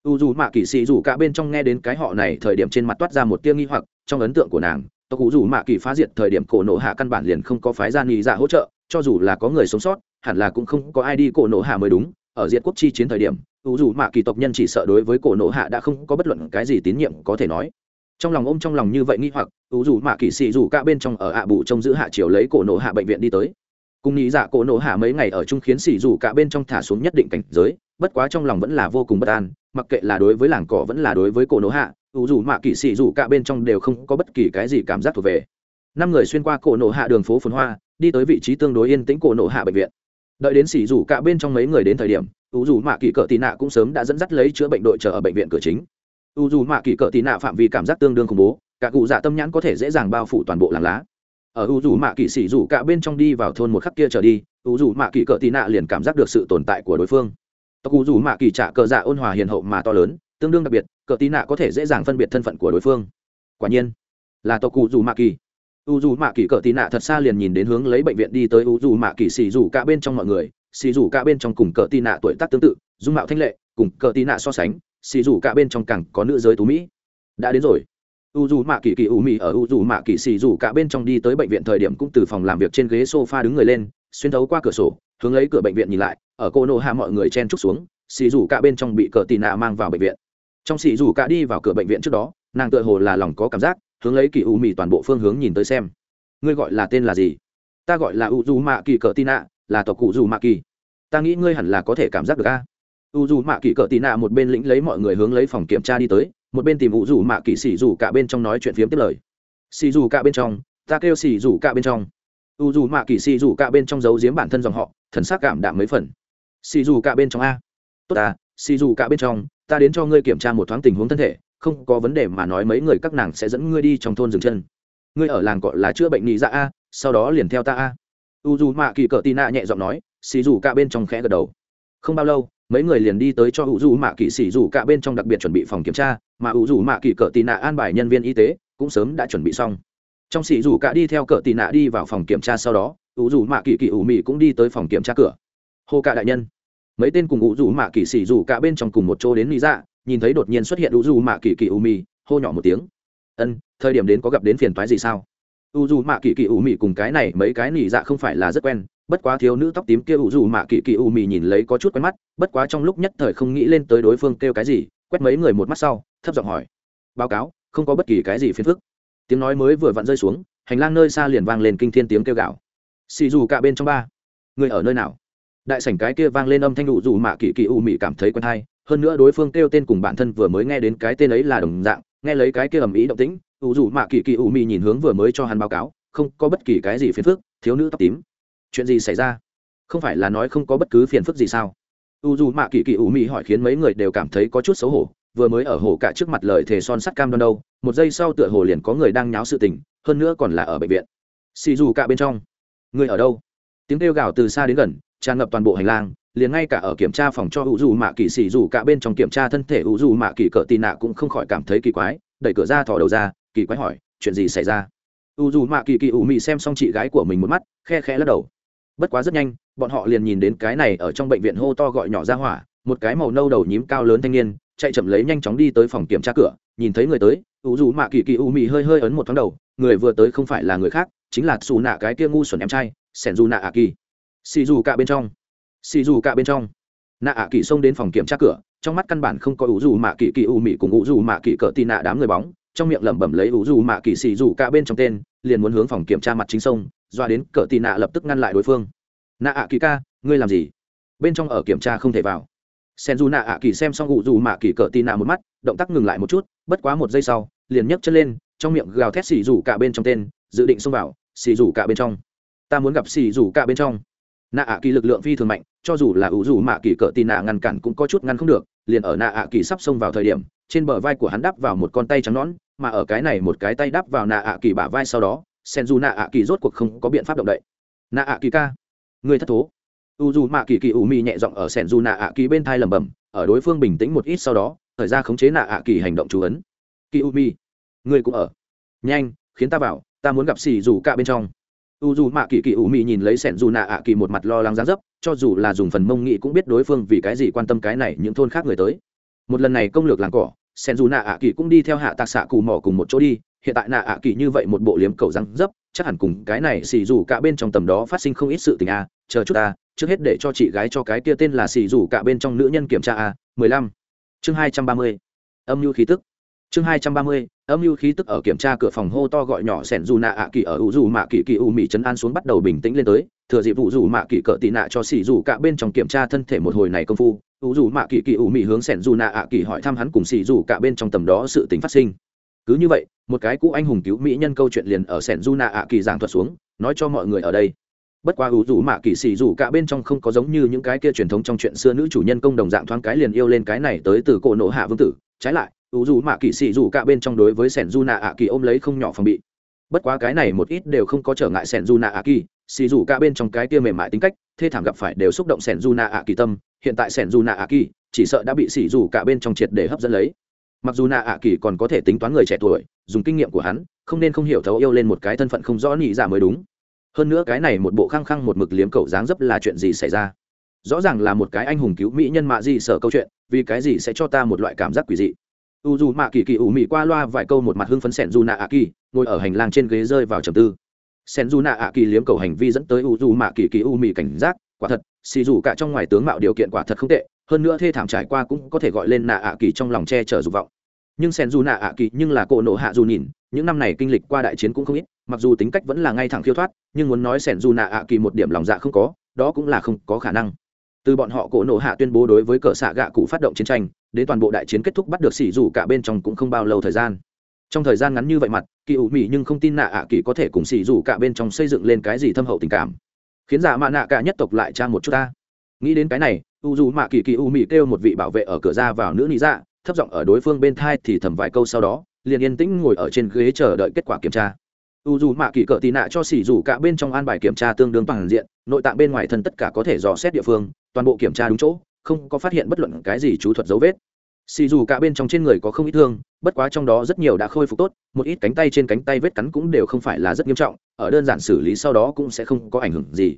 u dù mạ kỳ xì dù cả bên trong nghe đến cái họ này thời điểm trên mặt toát ra một tia nghi hoặc, trong ấn tượng của nàng, tộc u dù mạ kỳ phá diệt thời điểm cổ nổ hạ căn bản liền không có phái gia nhị dạ hỗ trợ cho dù là có người sống sót, hẳn là cũng không có ai đi cổ nổ hạ mới đúng. Ở diệt quốc chi chiến thời điểm u dù mạ kỳ tộc nhân chỉ sợ đối với cổ nổ hạ đã không có bất luận cái gì tín nhiệm có thể nói. Trong lòng ôm trong lòng như vậy nghi hoặc u dù mạ kỳ xì dù cả bên trong ở ạ bù trông giữ hạ chiều lấy cổ nổ hạ bệnh viện đi tới. Cùng nghĩ dạ cổ nổ hạ mấy ngày ở chung khiến xì dù cả bên trong thả xuống nhất định cảnh giới, bất quá trong lòng vẫn là vô cùng bất an, mặc kệ là đối với làng cỏ vẫn là đối với cổ nổ hạ ủ dù mạ kỳ xì dù cả bên trong đều không có bất kỳ cái gì cảm giác thuộc về năm người xuyên qua cổ nổ hạ đường phố phồn hoa, đi tới vị trí tương đối yên tĩnh cổ nổ hạ bệnh viện. Đợi đến xỉ rủ cả bên trong mấy người đến thời điểm u dù mạ kỵ cỡ tì nạ cũng sớm đã dẫn dắt lấy chữa bệnh đội chờ ở bệnh viện cửa chính. U dù mạ kỵ cỡ tì nạ phạm vi cảm giác tương đương khủng bố, cả cụ dạ tâm nhãn có thể dễ dàng bao phủ toàn bộ làng lá. Ở u dù mạ kỵ xỉ rủ cả bên trong đi vào thôn một khắc kia trở đi u dù mạ kỵ cỡ tì nạ liền cảm giác được sự tồn tại của đối phương. Tộc u dù mạ kỵ trả cờ dạ ôn hòa hiền hậu mà to lớn, tương đương đặc biệt, cỡ tì nạ có thể dễ dàng phân biệt thân phận của đối phương. Quả nhiên, là tộc u dù mạ kỵ u dù mạ kỳ cỡ tì nạ thật xa liền nhìn đến hướng lấy bệnh viện đi tới u dù mạ kỳ xì dù cả bên trong mọi người. Xì dù cả bên trong cùng cỡ tì nạ tuổi tác tương tự, dung mạo thanh lệ, cùng cỡ tì nạ so sánh xì dù cả bên trong càng có nữ giới tú mỹ. Đã đến rồi. U dù mạ kỳ kỳ u mỹ ở u dù mạ kỳ xì dù cả bên trong đi tới bệnh viện thời điểm cũng từ phòng làm việc trên ghế sofa đứng người lên, xuyên thấu qua cửa sổ, hướng lấy cửa bệnh viện nhìn lại, ở cô nô hạ mọi người chen trúc xuống xì dù cả bên trong bị cờ tì nạ mang vào bệnh viện. Trong xì dù cả đi vào cửa bệnh viện trước đó, nàng tựa hồ là lòng có cảm giác hướng lấy kỳ u mì toàn bộ phương hướng nhìn tới xem. Ngươi gọi là tên là gì? Ta gọi là u du mạ kỳ cờ tin ạ là tộc cụ dù mạ kỳ ta nghĩ ngươi hẳn là có thể cảm giác được a. U du mạ kỳ cờ tin ạ một bên lĩnh lấy mọi người hướng lấy phòng kiểm tra đi tới, một bên tìm u du mạ kỳ xì dù cả bên trong nói chuyện phiếm tiếp lời. Xì dù cả bên trong, ta kêu xì dù cả bên trong. U du mạ kỳ xì dù cả bên trong giấu giếm bản thân dòng họ, thần sắc cảm đạm mấy phần. Xì dù cả bên trong a. Tốt ta, xì dù cả bên trong, ta đến cho ngươi kiểm tra một thoáng tình huống thân thể không có vấn đề mà nói mấy người các nàng sẽ dẫn ngươi đi trong thôn dừng chân. Ngươi ở làng gọi là chữa bệnh nhị dạ a, sau đó liền theo ta a. U dù mạ kỳ cỡ tì nạ nhẹ giọng nói xì dù cả bên trong khẽ gật đầu. Không bao lâu, mấy người liền đi tới cho u dù mạ kỳ xì dù cả bên trong đặc biệt chuẩn bị phòng kiểm tra, mà u dù mạ kỳ cỡ tì nạ an bài nhân viên y tế, cũng sớm đã chuẩn bị xong. Trong xì dù cả đi theo cỡ tì nạ đi vào phòng kiểm tra sau đó u dù mạ kỳ kỳ ủ mị cũng đi tới phòng kiểm tra cửa. Hô cả đại nhân. Mấy tên cùng u dù mạ kỳ xì dù cả bên trong cùng một chỗ đến lý dạ nhìn thấy đột nhiên xuất hiện u du mạ kỳ kỳ U Mi hô nhỏ một tiếng. Ân, thời điểm đến có gặp đến phiền toái gì sao? U du mạ kỳ kỳ U Mi cùng cái này mấy cái nỉ dạ không phải là rất quen, bất quá thiếu nữ tóc tím kia u du mạ kỳ kỳ U Mi nhìn lấy có chút quen mắt, bất quá trong lúc nhất thời không nghĩ lên tới đối phương kêu cái gì, quét mấy người một mắt sau, thấp giọng hỏi. Báo cáo, không có bất kỳ cái gì phiền phức. Tiếng nói mới vừa vặn rơi xuống, hành lang nơi xa liền vang lên kinh thiên tiếng kêu gạo xì dù cả bên trong ba. Người ở nơi nào? Đại sảnh cái kia vang lên âm thanh đủ dù mạ kỳ kỳ u mị cảm thấy quen hay hơn nữa đối phương kêu tên cùng bản thân vừa mới nghe đến cái tên ấy là đồng dạng, nghe lấy cái kia ầm ĩ động tĩnh u dù mạ kỳ kỳ u mị nhìn hướng vừa mới cho hắn báo cáo, không có bất kỳ cái gì phiền phức, thiếu nữ tóc tím. Chuyện gì xảy ra? Không phải là nói không có bất cứ phiền phức gì sao? U dù mạ kỳ kỳ u mị hỏi khiến mấy người đều cảm thấy có chút xấu hổ, vừa mới ở hồ cả trước mặt lời thề son sắt cam đoan đâu, một giây sau tựa hồ liền có người đang nháo sự tình, hơn nữa còn là ở bệnh viện. Xì dù cả bên trong. Người ở đâu? Tiếng kêu gào từ xa đến gần, tràn ngập toàn bộ hành lang liền ngay cả ở kiểm tra phòng cho u dù mạ kỳ xì dù cả bên trong kiểm tra thân thể u dù mạ kỳ cỡ tì nạ cũng không khỏi cảm thấy kỳ quái, đẩy cửa ra thò đầu ra, kỳ quái hỏi, chuyện gì xảy ra? U dù mạ kỳ kỳ ủ mị xem xong chị gái của mình một mắt, khe khẽ lắc đầu. Bất quá rất nhanh, bọn họ liền nhìn đến cái này ở trong bệnh viện hô to gọi nhỏ ra hỏa, một cái màu nâu đầu nhím cao lớn thanh niên, chạy chậm lấy nhanh chóng đi tới phòng kiểm tra cửa, nhìn thấy người tới u dù mạ kỳ kỳ ủ mị hơi hơi ấn một thoáng đầu, người vừa tới không phải là người khác, chính là xù nạ cái kia ngu xuẩn em trai sẻn dù nạ ạ kỳ xì dù cả bên trong xì dù cả bên trong. Nạ ạ kỳ xông đến phòng kiểm tra cửa, trong mắt căn bản không có ủ dù mạ kỳ kỳ ủ mị cùng ủ dù mạ kỳ cỡ tì nạ đám người bóng, trong miệng lẩm bẩm lấy ủ dù mạ kỳ xì dù cả bên trong tên, liền muốn hướng phòng kiểm tra mặt chính sông doa đến cỡ tì nạ lập tức ngăn lại đối phương. Nạ ạ kỳ ca, ngươi làm gì? Bên trong ở kiểm tra không thể vào. Sen dù nạ ạ kỳ xem xong ủ dù mạ kỳ cỡ tì nạ một mắt, động tác ngừng lại một chút, bất quá một giây sau, liền nhấc chân lên, trong miệng gào thét xì dù cả bên trong tên, dự định xông vào, xì dù cả bên trong. Ta muốn gặp xì dù cả bên trong. Nạ ạ kỳ lực lượng phi thường mạnh cho dù là ủ dù mạ kỳ cỡ tì nạ ngăn cản cũng có chút ngăn không được, liền ở nạ ạ kỳ sắp xông vào thời điểm, trên bờ vai của hắn đắp vào một con tay trắng nõn, mà ở cái này một cái tay đắp vào nạ ạ kỳ bả vai sau đó, sen dù nạ ạ kỳ rốt cuộc không có biện pháp động đậy. Nạ ạ kỳ ca, người thất thố. U dù mạ kỳ kỳ ủ mị nhẹ giọng ở sen dù nạ ạ kỳ bên thai lẩm bẩm, ở đối phương bình tĩnh một ít sau đó, thời ra khống chế nạ ạ kỳ hành động chú ấn. Kỳ u mi người cũng ở. Nhanh, khiến ta vào, ta muốn gặp xì dù cả bên trong u dù mạ kỳ kỳ ủ mị nhìn lấy sẻn dù nạ ạ kỳ một mặt lo lắng giá dấp, cho dù là dùng phần mông nghị cũng biết đối phương vì cái gì quan tâm cái này những thôn khác người tới. Một lần này công lược làng cỏ sen dù nạ ạ kỳ cũng đi theo hạ tạc xạ cù mỏ cùng một chỗ đi, hiện tại nạ ạ kỳ như vậy một bộ liếm cầu răng dấp, chắc hẳn cùng cái này xì dù cả bên trong tầm đó phát sinh không ít sự tình a chờ chút ta, trước hết để cho chị gái cho cái kia tên là xì dù cả bên trong nữ nhân kiểm tra a mười lăm, chương hai trăm ba mươi. Âm mưu khí tức chương hai trăm ba mươi, âm mưu khí tức ở kiểm tra cửa phòng hô to gọi nhỏ sẻn dù nạ ạ kỳ ở u dù mạ kỳ kỳ u mỹ chấn an xuống bắt đầu bình tĩnh lên tới, thừa dịp ủ dù mạ kỳ cỡ tị nạ cho xì dù cả bên trong kiểm tra thân thể một hồi này công phu u dù mạ kỳ kỳ u mỹ hướng sẻn dù nạ ạ kỳ hỏi thăm hắn cùng xì dù cả bên trong tầm đó sự tính phát sinh. Cứ như vậy, một cái cũ anh hùng cứu mỹ nhân câu chuyện liền ở sẻn dù nạ ạ kỳ giảng thuật xuống, nói cho mọi người ở đây. Bất quá ủ rủ mạ kỳ xì rủ cả bên trong không có giống như những cái kia truyền thống trong chuyện xưa nữ chủ nhân công đồng dạng thoáng cái liền yêu lên cái này tới từ cổ nộ hạ vương tử, trái lại ủ rủ mạ kỵ sĩ rủ cả bên trong đối với sẻn du nạ ạ kỳ ôm lấy không nhỏ phòng bị. Bất quá cái này một ít đều không có trở ngại sẻn du nạ ạ kỳ, xì rủ cả bên trong cái kia mềm mại tính cách, thê thảm gặp phải đều xúc động sẻn du nạ ạ kỳ tâm, hiện tại sẻn du nạ ạ kỳ chỉ sợ đã bị xì rủ cả bên trong triệt để hấp dẫn lấy. Mặc dù nạ ạ kỳ còn có thể tính toán người trẻ tuổi, dùng kinh nghiệm của hắn, không nên không hiểu thấu yêu lên một cái thân phận không rõ nhị giả mới đúng. Hơn nữa cái này một bộ khăng khăng một mực liếm cậu dáng dấp là chuyện gì xảy ra? Rõ ràng là một cái anh hùng cứu mỹ nhân mạ gì sợ câu chuyện, vì cái gì sẽ cho ta một loại cảm giác quỷ dị? U dù mạ kỳ kỳ ủ mị qua loa vài câu một mặt hưng phấn sẻn dù nạ ạ kỳ, ngồi ở hành lang trên ghế rơi vào trầm tư. Sẻn dù nạ ạ kỳ liếm cầu hành vi dẫn tới u dù mạ kỳ kỳ u mị cảnh giác, quả thật, xì dù cả trong ngoài tướng mạo điều kiện quả thật không tệ, hơn nữa thê thảm trải qua cũng có thể gọi lên nạ ạ kỳ trong lòng che chở dục vọng. Nhưng sen dù nạ ạ kỳ nhưng là cổ nộ hạ dù nhìn, những năm này kinh lịch qua đại chiến cũng không ít, mặc dù tính cách vẫn là ngay thẳng khiêu thoát, nhưng muốn nói sen dù nạ ạ kỳ một điểm lòng dạ không có, đó cũng là không có khả năng từ bọn họ cổ nộ hạ tuyên bố đối với cờ xạ gạ cụ phát động chiến tranh, đến toàn bộ đại chiến kết thúc bắt được xỉ dù cả bên trong cũng không bao lâu thời gian. Trong thời gian ngắn như vậy mặt, kỳ ủ mỹ nhưng không tin nạ ạ kỳ có thể cùng xỉ dù cả bên trong xây dựng lên cái gì thâm hậu tình cảm. Khiến giả mạ nạ cả nhất tộc lại trang một chút ta. Nghĩ đến cái này, u dù mạ kỳ kỳ u mỹ kêu một vị bảo vệ ở cửa ra vào nữ lý dạ thấp giọng ở đối phương bên thai thì thầm vài câu sau đó, liền yên tĩnh ngồi ở trên ghế chờ đợi kết quả kiểm tra u dù mạ kỳ cỡ tị nạ cho xỉ dù cả bên trong an bài kiểm tra tương đương toàn diện, nội tạng bên ngoài thân tất cả có thể dò xét địa phương, toàn bộ kiểm tra đúng chỗ, không có phát hiện bất luận cái gì chú thuật dấu vết. Xì dù cả bên trong trên người có không ít thương, bất quá trong đó rất nhiều đã khôi phục tốt, một ít cánh tay trên cánh tay vết cắn cũng đều không phải là rất nghiêm trọng, ở đơn giản xử lý sau đó cũng sẽ không có ảnh hưởng gì.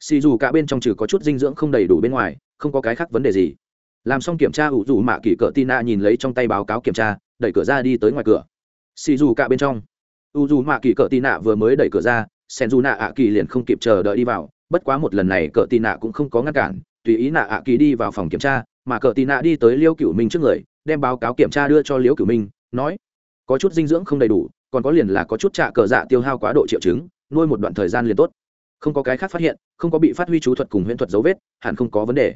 Xì dù cả bên trong trừ có chút dinh dưỡng không đầy đủ bên ngoài, không có cái khác vấn đề gì. Làm xong kiểm tra ủ dù mạ kỳ cỡ tina nhìn lấy trong tay báo cáo kiểm tra, đẩy cửa ra đi tới ngoài cửa. Xì dù cả bên trong u dù mạ kỳ cỡ nạ vừa mới đẩy cửa ra, sen dù nạ ạ kỳ liền không kịp chờ đợi đi vào, bất quá một lần này cỡ nạ cũng không có ngăn cản, tùy ý nạ ạ kỳ đi vào phòng kiểm tra, mà cỡ nạ đi tới liêu cửu minh trước người, đem báo cáo kiểm tra đưa cho liêu cửu minh, nói, có chút dinh dưỡng không đầy đủ, còn có liền là có chút trạ cờ dạ tiêu hao quá độ triệu chứng, nuôi một đoạn thời gian liền tốt. Không có cái khác phát hiện, không có bị phát huy chú thuật cùng huyễn thuật dấu vết, hẳn không có vấn đề.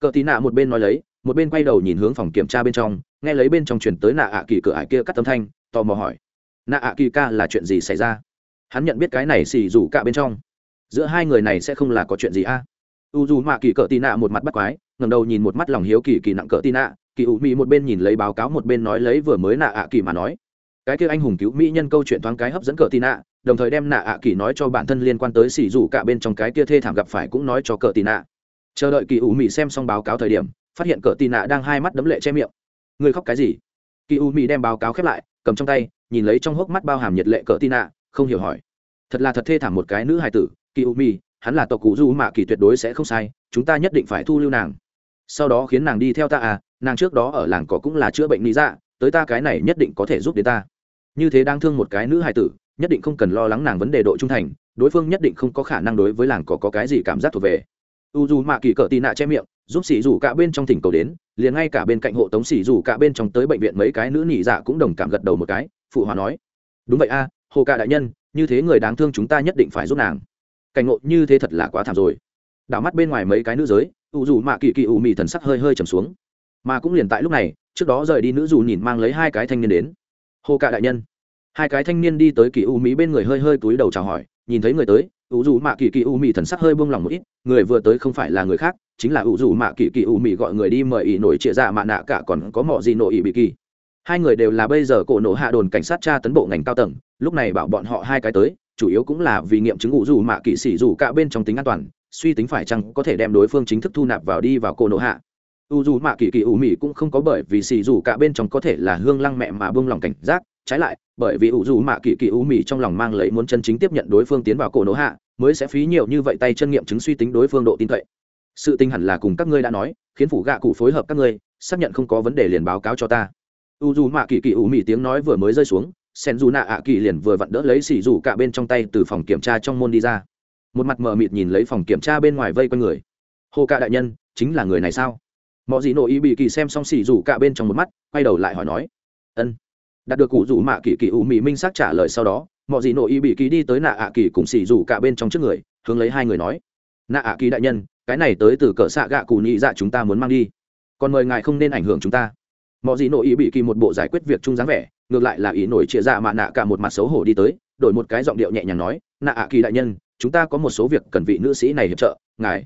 Cờ tí nạ một bên nói lấy, một bên quay đầu nhìn hướng phòng kiểm tra bên trong, nghe lấy bên trong chuyển tới nạ ạ kỳ cửa ải kia cắt tấm thanh, tò mò hỏi nạ ạ kỳ ca là chuyện gì xảy ra? Hắn nhận biết cái này xì rủ cả bên trong. Giữa hai người này sẽ không là có chuyện gì a? À? u dù mạ kỳ cỡ tì nạ một mặt bắt quái ngầm đầu nhìn một mắt lòng hiếu kỳ kỳ nặng cỡ tì nạ. Kỳ ủ mỹ một bên nhìn lấy báo cáo một bên nói lấy vừa mới nạ ạ kỳ mà nói. Cái kia anh hùng cứu mỹ nhân câu chuyện thoáng cái hấp dẫn cỡ tì nạ, đồng thời đem nạ ạ kỳ nói cho bản thân liên quan tới xì rủ cả bên trong cái kia thê thảm gặp phải cũng nói cho cỡ tì nạ. Chờ đợi kỳ ủ mỹ xem xong báo cáo thời điểm, phát hiện cỡ tì nạ đang hai mắt đấm lệ che miệng. Người khóc cái gì? Kỳ ủ mỹ đem báo cáo khép lại, cầm trong tay nhìn lấy trong hốc mắt bao hàm nhiệt lệ cỡ tì nạ không hiểu hỏi. Thật là thật thê thảm một cái nữ hài tử kỳ u mi hắn là tộc cụ du mạ kỳ tuyệt đối sẽ không sai, chúng ta nhất định phải thu lưu nàng. Sau đó khiến nàng đi theo ta à nàng trước đó ở làng cỏ cũng là chữa bệnh lý dạ tới ta cái này nhất định có thể giúp đến ta. Như thế đang thương một cái nữ hài tử, nhất định không cần lo lắng nàng vấn đề độ trung thành, đối phương nhất định không có khả năng đối với làng cỏ có cái gì cảm giác thuộc về. U dù mạ kỳ cỡ tì nạ che miệng, giúp xỉ rủ cả bên trong thỉnh cầu đến, liền ngay cả bên cạnh hộ tống xỉ rủ cả bên trong tới bệnh viện mấy cái nữ nỉ dạ cũng đồng cảm gật đầu một cái phụ hòa nói. Đúng vậy a à, hồ cạ đại nhân như thế người đáng thương chúng ta nhất định phải giúp nàng. Cảnh ngộ như thế thật là quá thảm rồi. Đảo mắt bên ngoài mấy cái nữ giới u dù mạ kỳ kỳ ủ mị thần sắc hơi hơi trầm xuống. Mà cũng liền tại lúc này trước đó rời đi nữ dù nhìn mang lấy hai cái thanh niên đến. Hồ cạ đại nhân. Hai cái thanh niên đi tới kỳ u mỹ bên người hơi hơi túi đầu chào hỏi nhìn thấy người tới u dù mạ kỳ kỳ u mỹ thần sắc hơi buông lỏng một ít người vừa tới không phải là người khác chính là u dù mạ kỳ kỳ u mỹ gọi người đi mời ỷ nổi trịa dạ mạ nạ cả còn có mọ gì nổi ỷ bị kỳ hai người đều là bây giờ cổ nổ hạ đồn cảnh sát tra tấn bộ ngành cao tầng, lúc này bảo bọn họ hai cái tới, chủ yếu cũng là vì nghiệm chứng ngụ dù mạ kỳ sĩ dù cả bên trong tính an toàn, suy tính phải chăng có thể đem đối phương chính thức thu nạp vào đi vào cổ nổ hạ. U dù mạ kỳ kỳ ủ mỹ cũng không có bởi vì xì dù cả bên trong có thể là hương lăng mẹ mà buông lòng cảnh giác, trái lại, bởi vì u dù mạ kỳ kỳ ủ mỹ trong lòng mang lấy muốn chân chính tiếp nhận đối phương tiến vào cổ nổ hạ, mới sẽ phí nhiều như vậy tay chân nghiệm chứng suy tính đối phương độ tin cậy. Sự tinh hẳn là cùng các ngươi đã nói, khiến phủ gạ cụ phối hợp các ngươi, xác nhận không có vấn đề liền báo cáo cho ta u dù mạ kỳ kỳ ủ mỹ tiếng nói vừa mới rơi xuống, sen dù nạ ạ kỳ liền vừa vặn đỡ lấy xì dù cả bên trong tay từ phòng kiểm tra trong môn đi ra. Một mặt mờ mịt nhìn lấy phòng kiểm tra bên ngoài vây quanh người. Hồ ca đại nhân, chính là người này sao? Mọi gì nội ý bị kỳ xem xong xì rủ cả bên trong một mắt, quay đầu lại hỏi nói. Ân. Đạt được cụ rủ mạ kỳ kỳ ủ mỹ minh xác trả lời sau đó mọi gì nội ý bị kỳ đi tới nạ ạ kỳ cùng xì rủ cả bên trong trước người, hướng lấy hai người nói. Nạ ạ kỳ đại nhân, cái này tới từ cỡ xạ gạ cụ nhị dạ chúng ta muốn mang đi. Còn mời ngài không nên ảnh hưởng chúng ta mọi gì nội ý bị kỳ một bộ giải quyết việc chung dáng vẻ, ngược lại là ý nổi chia ra dạ mạ nạ cả một mặt xấu hổ đi tới, đổi một cái giọng điệu nhẹ nhàng nói, nạ ạ kỳ đại nhân, chúng ta có một số việc cần vị nữ sĩ này hiệp trợ, ngài.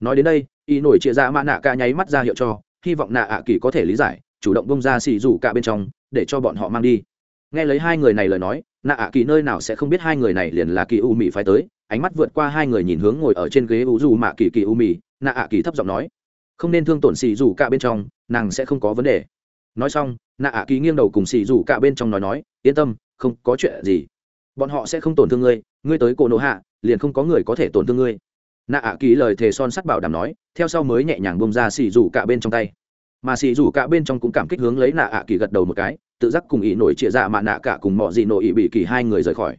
Nói đến đây, ý nổi chia ra dạ mà nạ cả nháy mắt ra hiệu cho, hy vọng nạ ạ kỳ có thể lý giải, chủ động bông ra xì rủ cả bên trong, để cho bọn họ mang đi. Nghe lấy hai người này lời nói, nạ ạ kỳ nơi nào sẽ không biết hai người này liền là kỳ u mị phải tới, ánh mắt vượt qua hai người nhìn hướng ngồi ở trên ghế u dù mạ kỳ kỳ u mị, nạ ạ kỳ thấp giọng nói, không nên thương tổn xì rủ cả bên trong, nàng sẽ không có vấn đề nói xong nạ ạ kỳ nghiêng đầu cùng xì rủ cả bên trong nói nói, yên tâm, không có chuyện gì. Bọn họ sẽ không tổn thương ngươi ngươi tới cổ nộ hạ, liền không có người có thể tổn thương ngươi. Nạ ạ kỳ lời thề son sắt bảo đảm nói, theo sau mới nhẹ nhàng bông ra xì rủ cả bên trong tay. Mà xì rủ cả bên trong cũng cảm kích hướng lấy nạ ạ kỳ gật đầu một cái, tự giác cùng ý nổi trịa dạ mạ nạ cả cùng mọi gì nổi ý bị kỳ hai người rời khỏi.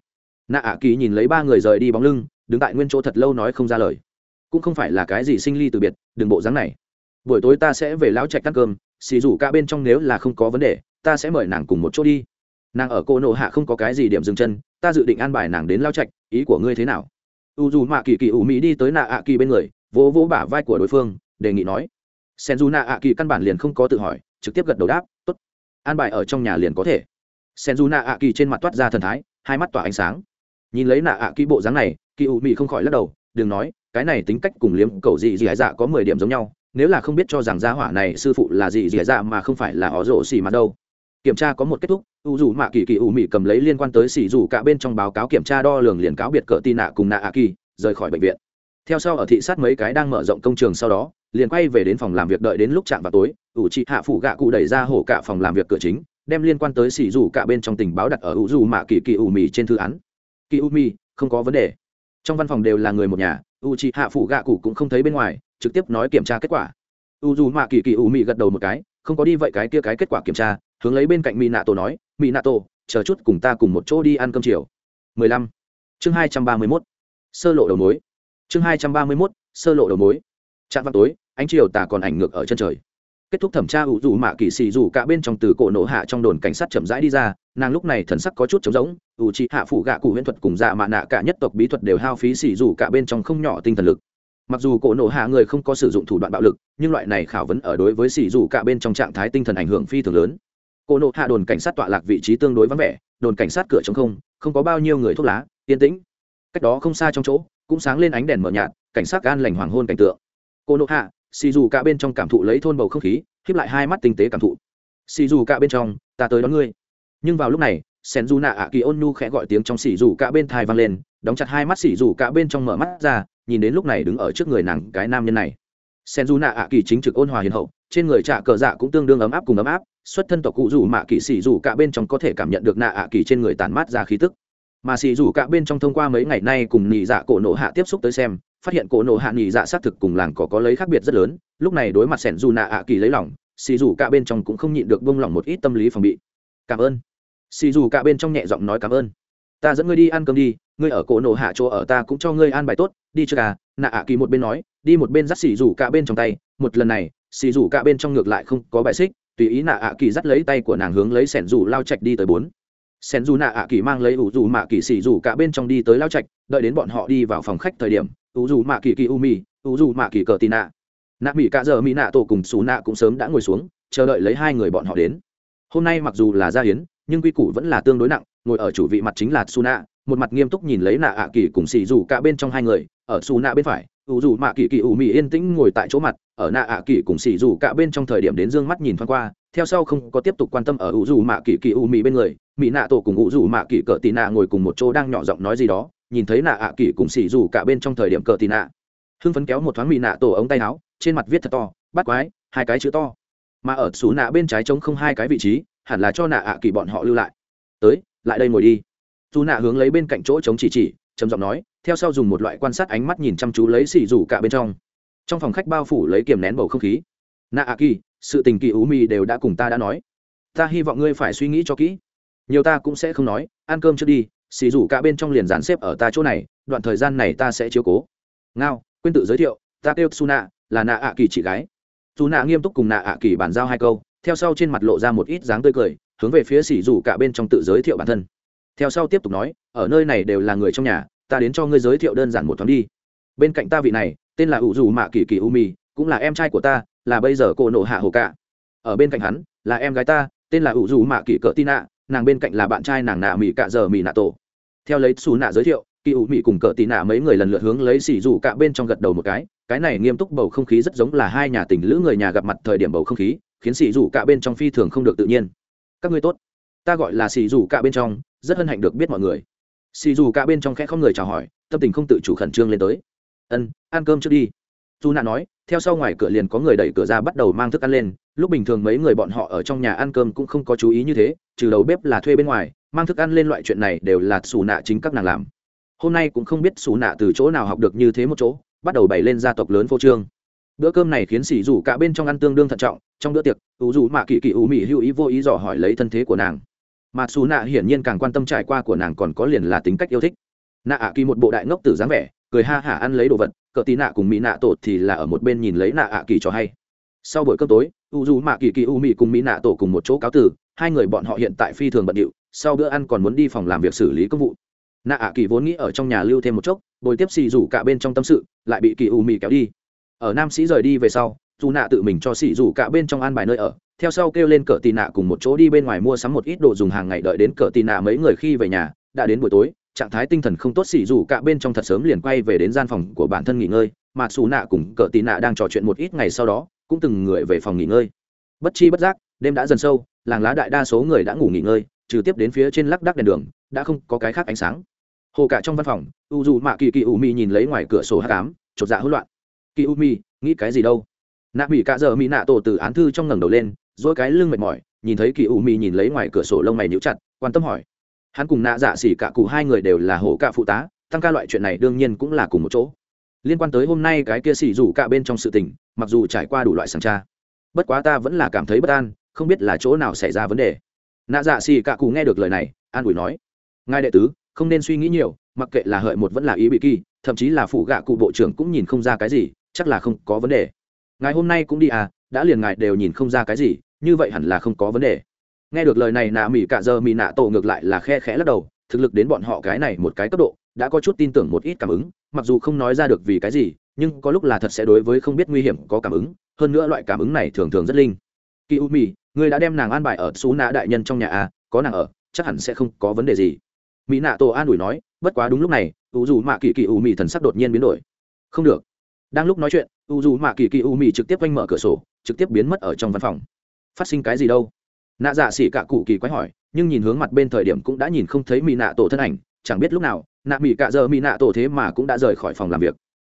Nạ ạ kỳ nhìn lấy ba người rời đi bóng lưng, đứng tại nguyên chỗ thật lâu nói không ra lời. Cũng không phải là cái gì sinh ly từ biệt, đừng bộ dáng này. Buổi tối ta sẽ về lão trạch ăn cơm xì rủ cả bên trong nếu là không có vấn đề, ta sẽ mời nàng cùng một chỗ đi. Nàng ở cô nộ hạ không có cái gì điểm dừng chân, ta dự định an bài nàng đến lao trạch, ý của ngươi thế nào? U dù mạ kỳ kỳ ủ mỹ đi tới nạ ạ kỳ bên người, vỗ vỗ bả vai của đối phương, đề nghị nói. Sen du nạ ạ kỳ căn bản liền không có tự hỏi, trực tiếp gật đầu đáp, tốt, an bài ở trong nhà liền có thể. Sen du nạ ạ kỳ trên mặt toát ra thần thái, hai mắt tỏa ánh sáng. Nhìn lấy nạ ạ kỳ bộ dáng này, kỳ ủ mỹ không khỏi lắc đầu, đừng nói, cái này tính cách cùng liếm cầu gì gì hải dạ có mười điểm giống nhau nếu là không biết cho rằng gia hỏa này sư phụ là gì gì hải dạ mà không phải là họ rổ xì mà đâu. Kiểm tra có một kết thúc, u dù mạ kỳ kỳ ủ mị cầm lấy liên quan tới xỉ dù cả bên trong báo cáo kiểm tra đo lường liền cáo biệt cỡ tì nạ cùng nạ a kỳ, rời khỏi bệnh viện. Theo sau ở thị sát mấy cái đang mở rộng công trường sau đó, liền quay về đến phòng làm việc đợi đến lúc chạm vào tối ủ chị hạ phủ gạ cụ đẩy ra hổ cả phòng làm việc cửa chính, đem liên quan tới xỉ dù cả bên trong tình báo đặt ở u dù mạ kỳ kỳ ủ mị trên thư án. Kỳ ủ mị, không có vấn đề. Trong văn phòng đều là người một nhà, u chị hạ phủ gạ cụ cũng không thấy bên ngoài trực tiếp nói kiểm tra kết quả u dù mạ kỳ kỳ ủ mị gật đầu một cái, không có đi vậy cái kia cái kết quả kiểm tra, hướng lấy bên cạnh mỹ nạ tổ nói mỹ nạ tổ chờ chút cùng ta cùng một chỗ đi ăn cơm chiều 15. chương 231. sơ lộ đầu mối chương 231. sơ lộ đầu mối trạm vào tối, ánh chiều tà còn ảnh ngược ở chân trời kết thúc thẩm tra ủ dù mạ kỳ xì dù cả bên trong từ cổ nổ hạ trong đồn cảnh sát chậm rãi đi ra, nàng lúc này thần sắc có chút trống rỗng ủ trị hạ phủ gạ cụ huyễn thuật cùng dạ mạ nạ cả nhất tộc bí thuật đều hao phí xì dù cả bên trong không nhỏ tinh thần lực mặc dù cổ nổ hạ người không có sử dụng thủ đoạn bạo lực, nhưng loại này khảo vấn ở đối với xì dù cả bên trong trạng thái tinh thần ảnh hưởng phi thường lớn. Cổ nổ hạ đồn cảnh sát tọa lạc vị trí tương đối vắng vẻ, đồn cảnh sát cửa trống không không có bao nhiêu người thuốc lá, yên tĩnh. Cách đó không xa trong chỗ, cũng sáng lên ánh đèn mờ nhạt, cảnh sát gan lành hoàng hôn cảnh tượng. Cổ nổ hạ xì dù cả bên trong cảm thụ lấy thôn bầu không khí khiếp lại hai mắt tinh tế cảm thụ. Xì dù cả bên trong, ta tới đón ngươi. Nhưng vào lúc này sen du nạ ạ kỳ ôn nu khẽ gọi tiếng trong xỉ dù cả bên thai vang lên, đóng chặt hai mắt xỉ dù cả bên trong mở mắt ra, nhìn đến lúc này đứng ở trước người nàng cái nam nhân này. Sen du nạ ạ kỳ chính trực ôn hòa hiền hậu, trên người trạ cờ dạ cũng tương đương ấm áp cùng ấm áp, xuất thân tộc cụ rủ mạ kỳ xỉ dù cả bên trong có thể cảm nhận được nạ ạ kỳ trên người tàn mát ra khí tức. Mà xì rủ cả bên trong thông qua mấy ngày nay cùng nhị dạ cổ nổ hạ tiếp xúc tới xem, phát hiện cổ nổ hạ nhị dạ xác thực cùng làng có có lấy khác biệt rất lớn, lúc này đối mặt sẻn dù nạ ạ kỳ lấy lỏng xì rủ cả bên trong cũng không nhịn được bông lỏng một ít tâm lý phòng bị. Cảm ơn xì dù cả bên trong nhẹ giọng nói cảm ơn. Ta dẫn ngươi đi ăn cơm đi, ngươi ở cổ nổ hạ chỗ ở ta cũng cho ngươi ăn bài tốt, đi chưa cả à? nạ ạ kỳ một bên nói, đi một bên dắt xì dù cả bên trong tay. Một lần này, xì dù cả bên trong ngược lại không có bại xích, tùy ý nạ ạ kỳ dắt lấy tay của nàng hướng lấy sẻn dù lao chạch đi tới bốn. Sẻn dù nạ ạ kỳ mang lấy ủ dù mạ kỳ xì dù cả bên trong đi tới lao chạch, đợi đến bọn họ đi vào phòng khách thời điểm, ủ dù mạ kỳ kỳ u mì, ủ dù mạ kỳ cờ tì nạ. Nạ mỹ cả giờ mỹ nạ tổ cùng xù nạ cũng sớm đã ngồi xuống, chờ đợi lấy hai người bọn họ đến. Hôm nay mặc dù là gia hiến nhưng quy củ vẫn là tương đối nặng, ngồi ở chủ vị mặt chính là xù nạ một mặt nghiêm túc nhìn lấy nạ ạ kỳ cùng xì dù cả bên trong hai người, ở xù nạ bên phải, ủ dù mạ kỳ kỳ ủ mị yên tĩnh ngồi tại chỗ mặt, ở nạ ạ kỳ cùng xì dù cả bên trong thời điểm đến dương mắt nhìn thoáng qua, theo sau không có tiếp tục quan tâm ở ủ dù mạ kỳ kỳ ủ mị bên người mỹ nạ tổ cùng ủ dù mạ kỳ cỡ tì nạ ngồi cùng một chỗ đang nhỏ giọng nói gì đó, nhìn thấy nạ ạ kỳ cùng xì dù cả bên trong thời điểm cỡ tì nạ. Hưng phấn kéo một thoáng mỹ nạ tổ ống tay áo, trên mặt viết thật to, bắt quái, hai cái chữ to. Mà ở xù nạ bên trái trống không hai cái vị trí hẳn là cho nạ ạ kỳ bọn họ lưu lại. Tới, lại đây ngồi đi. Dù nạ hướng lấy bên cạnh chỗ chống chỉ chỉ, trầm giọng nói, theo sau dùng một loại quan sát ánh mắt nhìn chăm chú lấy xì rủ cả bên trong. Trong phòng khách bao phủ lấy kiềm nén bầu không khí. Nạ ạ kỳ, sự tình kỳ ú mì đều đã cùng ta đã nói. Ta hy vọng ngươi phải suy nghĩ cho kỹ. Nhiều ta cũng sẽ không nói, ăn cơm trước đi, xì rủ cả bên trong liền dàn xếp ở ta chỗ này, đoạn thời gian này ta sẽ chiếu cố. Ngao, quên tự giới thiệu ta kêu su nạ là nạ ạ kỳ chị gái. Dù nạ nghiêm túc cùng nạ ạ kỳ bàn giao hai câu theo sau trên mặt lộ ra một ít dáng tươi cười, hướng về phía xỉ rủ cả bên trong tự giới thiệu bản thân. Theo sau tiếp tục nói, ở nơi này đều là người trong nhà, ta đến cho ngươi giới thiệu đơn giản một thoáng đi. Bên cạnh ta vị này, tên là ủ dù mạ kỳ kỳ u mì, cũng là em trai của ta, là bây giờ cô nộ hạ hồ cả. Ở bên cạnh hắn, là em gái ta, tên là ủ dù mạ kỳ cỡ tin nạ, nàng bên cạnh là bạn trai nàng nạ mỹ cạ giờ mỹ nạ tổ. Theo lấy xù nạ giới thiệu kỳ ủ mỹ cùng cỡ tì nạ mấy người lần lượt hướng lấy xì dù cả bên trong gật đầu một cái. Cái này nghiêm túc bầu không khí rất giống là hai nhà tình lữ người nhà gặp mặt thời điểm bầu không khí khiến xì dù cả bên trong phi thường không được tự nhiên. Các ngươi tốt. Ta gọi là xì dù cả bên trong, rất hân hạnh được biết mọi người. Xì dù cả bên trong khẽ không người chào hỏi, tâm tình không tự chủ khẩn trương lên tới. Ân, ăn cơm trước đi. Dù nạ nói, theo sau ngoài cửa liền có người đẩy cửa ra bắt đầu mang thức ăn lên. Lúc bình thường mấy người bọn họ ở trong nhà ăn cơm cũng không có chú ý như thế, trừ đầu bếp là thuê bên ngoài, mang thức ăn lên loại chuyện này đều là xù nạ chính các nàng làm. Hôm nay cũng không biết xù nạ từ chỗ nào học được như thế một chỗ, bắt đầu bày lên gia tộc lớn phô trương bữa cơm này khiến sỉ dù cả bên trong ăn tương đương thận trọng, trong bữa tiệc, ủ dù mạ kỳ kỳ ủ mị hữu ý vô ý dò hỏi lấy thân thế của nàng. Mà xù nạ hiển nhiên càng quan tâm trải qua của nàng còn có liền là tính cách yêu thích. Nạ ạ kỳ một bộ đại ngốc tử dáng vẻ, cười ha hả ăn lấy đồ vật cỡ tí nạ cùng mỹ nạ tột thì là ở một bên nhìn lấy nạ ạ kỳ cho hay. Sau buổi cơm tối u dù mạ kỳ kỳ u mỹ cùng mỹ nạ tổ cùng một chỗ cáo tử, hai người bọn họ hiện tại phi thường bận điệu, sau bữa ăn còn muốn đi phòng làm việc xử lý công vụ. Nạ ạ kỳ vốn nghĩ ở trong nhà lưu thêm một chốc, bồi tiếp xì rủ cả bên trong tâm sự, lại bị kỳ u mỹ kéo đi ở nam sĩ rời đi về sau, dù nạ tự mình cho xì dù cả bên trong an bài nơi ở, theo sau kêu lên cờ tì nạ cùng một chỗ đi bên ngoài mua sắm một ít đồ dùng hàng ngày đợi đến cờ tì nạ mấy người khi về nhà, đã đến buổi tối, trạng thái tinh thần không tốt xì dù cả bên trong thật sớm liền quay về đến gian phòng của bản thân nghỉ ngơi, mà xù nạ cùng cờ tì nạ đang trò chuyện một ít ngày sau đó, cũng từng người về phòng nghỉ ngơi. Bất chi bất giác, đêm đã dần sâu, làng lá đại đa số người đã ngủ nghỉ ngơi, trừ tiếp đến phía trên lắc đắc đèn đường, đã không có cái khác ánh sáng. Hồ cả trong văn phòng u dù mạ kỳ kỳ u mi nhìn lấy ngoài cửa sổ hát cám chột dạ hỗn loạn kỳ u mi nghĩ cái gì đâu. Nạ mỹ cạ giờ mỹ nạ tổ từ án thư trong ngẩng đầu lên dỗi cái lưng mệt mỏi, nhìn thấy kỳ u mi nhìn lấy ngoài cửa sổ lông mày níu chặt, quan tâm hỏi. Hắn cùng nạ dạ xỉ cả cụ hai người đều là hổ cả phụ tá, tăng ca loại chuyện này đương nhiên cũng là cùng một chỗ. Liên quan tới hôm nay cái kia xỉ rủ cả bên trong sự tình, mặc dù trải qua đủ loại sàng tra, bất quá ta vẫn là cảm thấy bất an, không biết là chỗ nào xảy ra vấn đề. Nạ dạ xì cạ cụ nghe được lời này, an ủi nói, ngài đệ tứ, không nên suy nghĩ nhiều, mặc kệ là hợi một vẫn là ý bị kỳ, thậm chí là phụ gạ cụ bộ trưởng cũng nhìn không ra cái gì chắc là không có vấn đề. Ngài hôm nay cũng đi à đã liền ngài đều nhìn không ra cái gì, như vậy hẳn là không có vấn đề. Nghe được lời này nạ mỹ cạ giờ mỹ nạ tổ ngược lại là khe khẽ lắc đầu, thực lực đến bọn họ cái này một cái cấp độ, đã có chút tin tưởng một ít cảm ứng, mặc dù không nói ra được vì cái gì, nhưng có lúc là thật sẽ đối với không biết nguy hiểm có cảm ứng, hơn nữa loại cảm ứng này thường thường rất linh. Kỳ u mì người đã đem nàng an bài ở xú nạ đại nhân trong nhà à có nàng ở, chắc hẳn sẽ không có vấn đề gì. Mỹ nạ tổ an ủi nói, bất quá đúng lúc này u dù mạ kỳ kỳ u mì thần sắc đột nhiên biến đổi. Không được đang lúc nói chuyện, u dù mạ kỳ kỳ u mì trực tiếp quanh mở cửa sổ, trực tiếp biến mất ở trong văn phòng. Phát sinh cái gì đâu? Nạ dạ xỉ cả cụ kỳ quái hỏi, nhưng nhìn hướng mặt bên thời điểm cũng đã nhìn không thấy mỹ nạ tổ thân ảnh, chẳng biết lúc nào, nạ mỹ cạ giờ mỹ nạ tổ thế mà cũng đã rời khỏi phòng làm việc.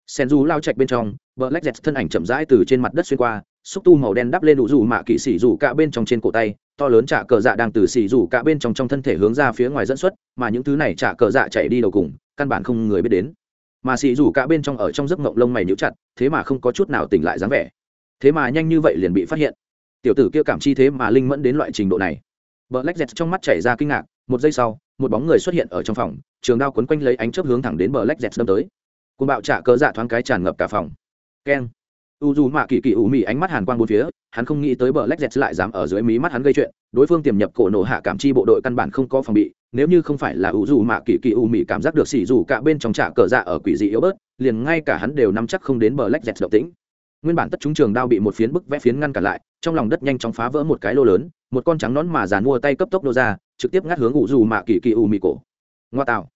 Sen du lao chạch bên trong vợ lách dẹt thân ảnh chậm rãi từ trên mặt đất xuyên qua, xúc tu màu đen đắp lên đủ dù mạ kỵ xỉ dù cả bên trong trên cổ tay, to lớn trả cờ dạ đang từ xỉ dù cả bên trong trong thân thể hướng ra phía ngoài dẫn xuất, mà những thứ này trả cờ dạ chạy đi đầu cùng, căn bản không người biết đến mà xì rủ cả bên trong ở trong giấc mộng lông mày nhíu chặt, thế mà không có chút nào tỉnh lại dáng vẻ. Thế mà nhanh như vậy liền bị phát hiện. Tiểu tử kia cảm chi thế mà linh mẫn đến loại trình độ này. Vợ lách dẹt trong mắt chảy ra kinh ngạc, một giây sau, một bóng người xuất hiện ở trong phòng, trường đao quấn quanh lấy ánh chớp hướng thẳng đến bờ lách dẹt đâm tới. Côn bạo trả cờ dạ thoáng cái tràn ngập cả phòng. Keng. U dù mạ kỳ kỳ ủ mị ánh mắt hàn quang bốn phía, hắn không nghĩ tới bờ lách dẹt lại dám ở dưới mí mắt hắn gây chuyện đối phương tiềm nhập cổ nổ hạ cảm chi bộ đội căn bản không có phòng bị, nếu như không phải là u dù mạ kỳ kỳ ủ mị cảm giác được xỉ dù cả bên trong trả cờ dạ ở quỷ dị yếu bớt, liền ngay cả hắn đều nắm chắc không đến bờ lách dẹt động tĩnh. Nguyên bản tất chúng trường đao bị một phiến bức vẽ phiến ngăn cản lại, trong lòng đất nhanh chóng phá vỡ một cái lô lớn, một con trắng nón mà dàn mua tay cấp tốc đô ra, trực tiếp ngắt hướng ủ dù mạ kỳ kỳ ủ mị cổ. Ngoa tạo.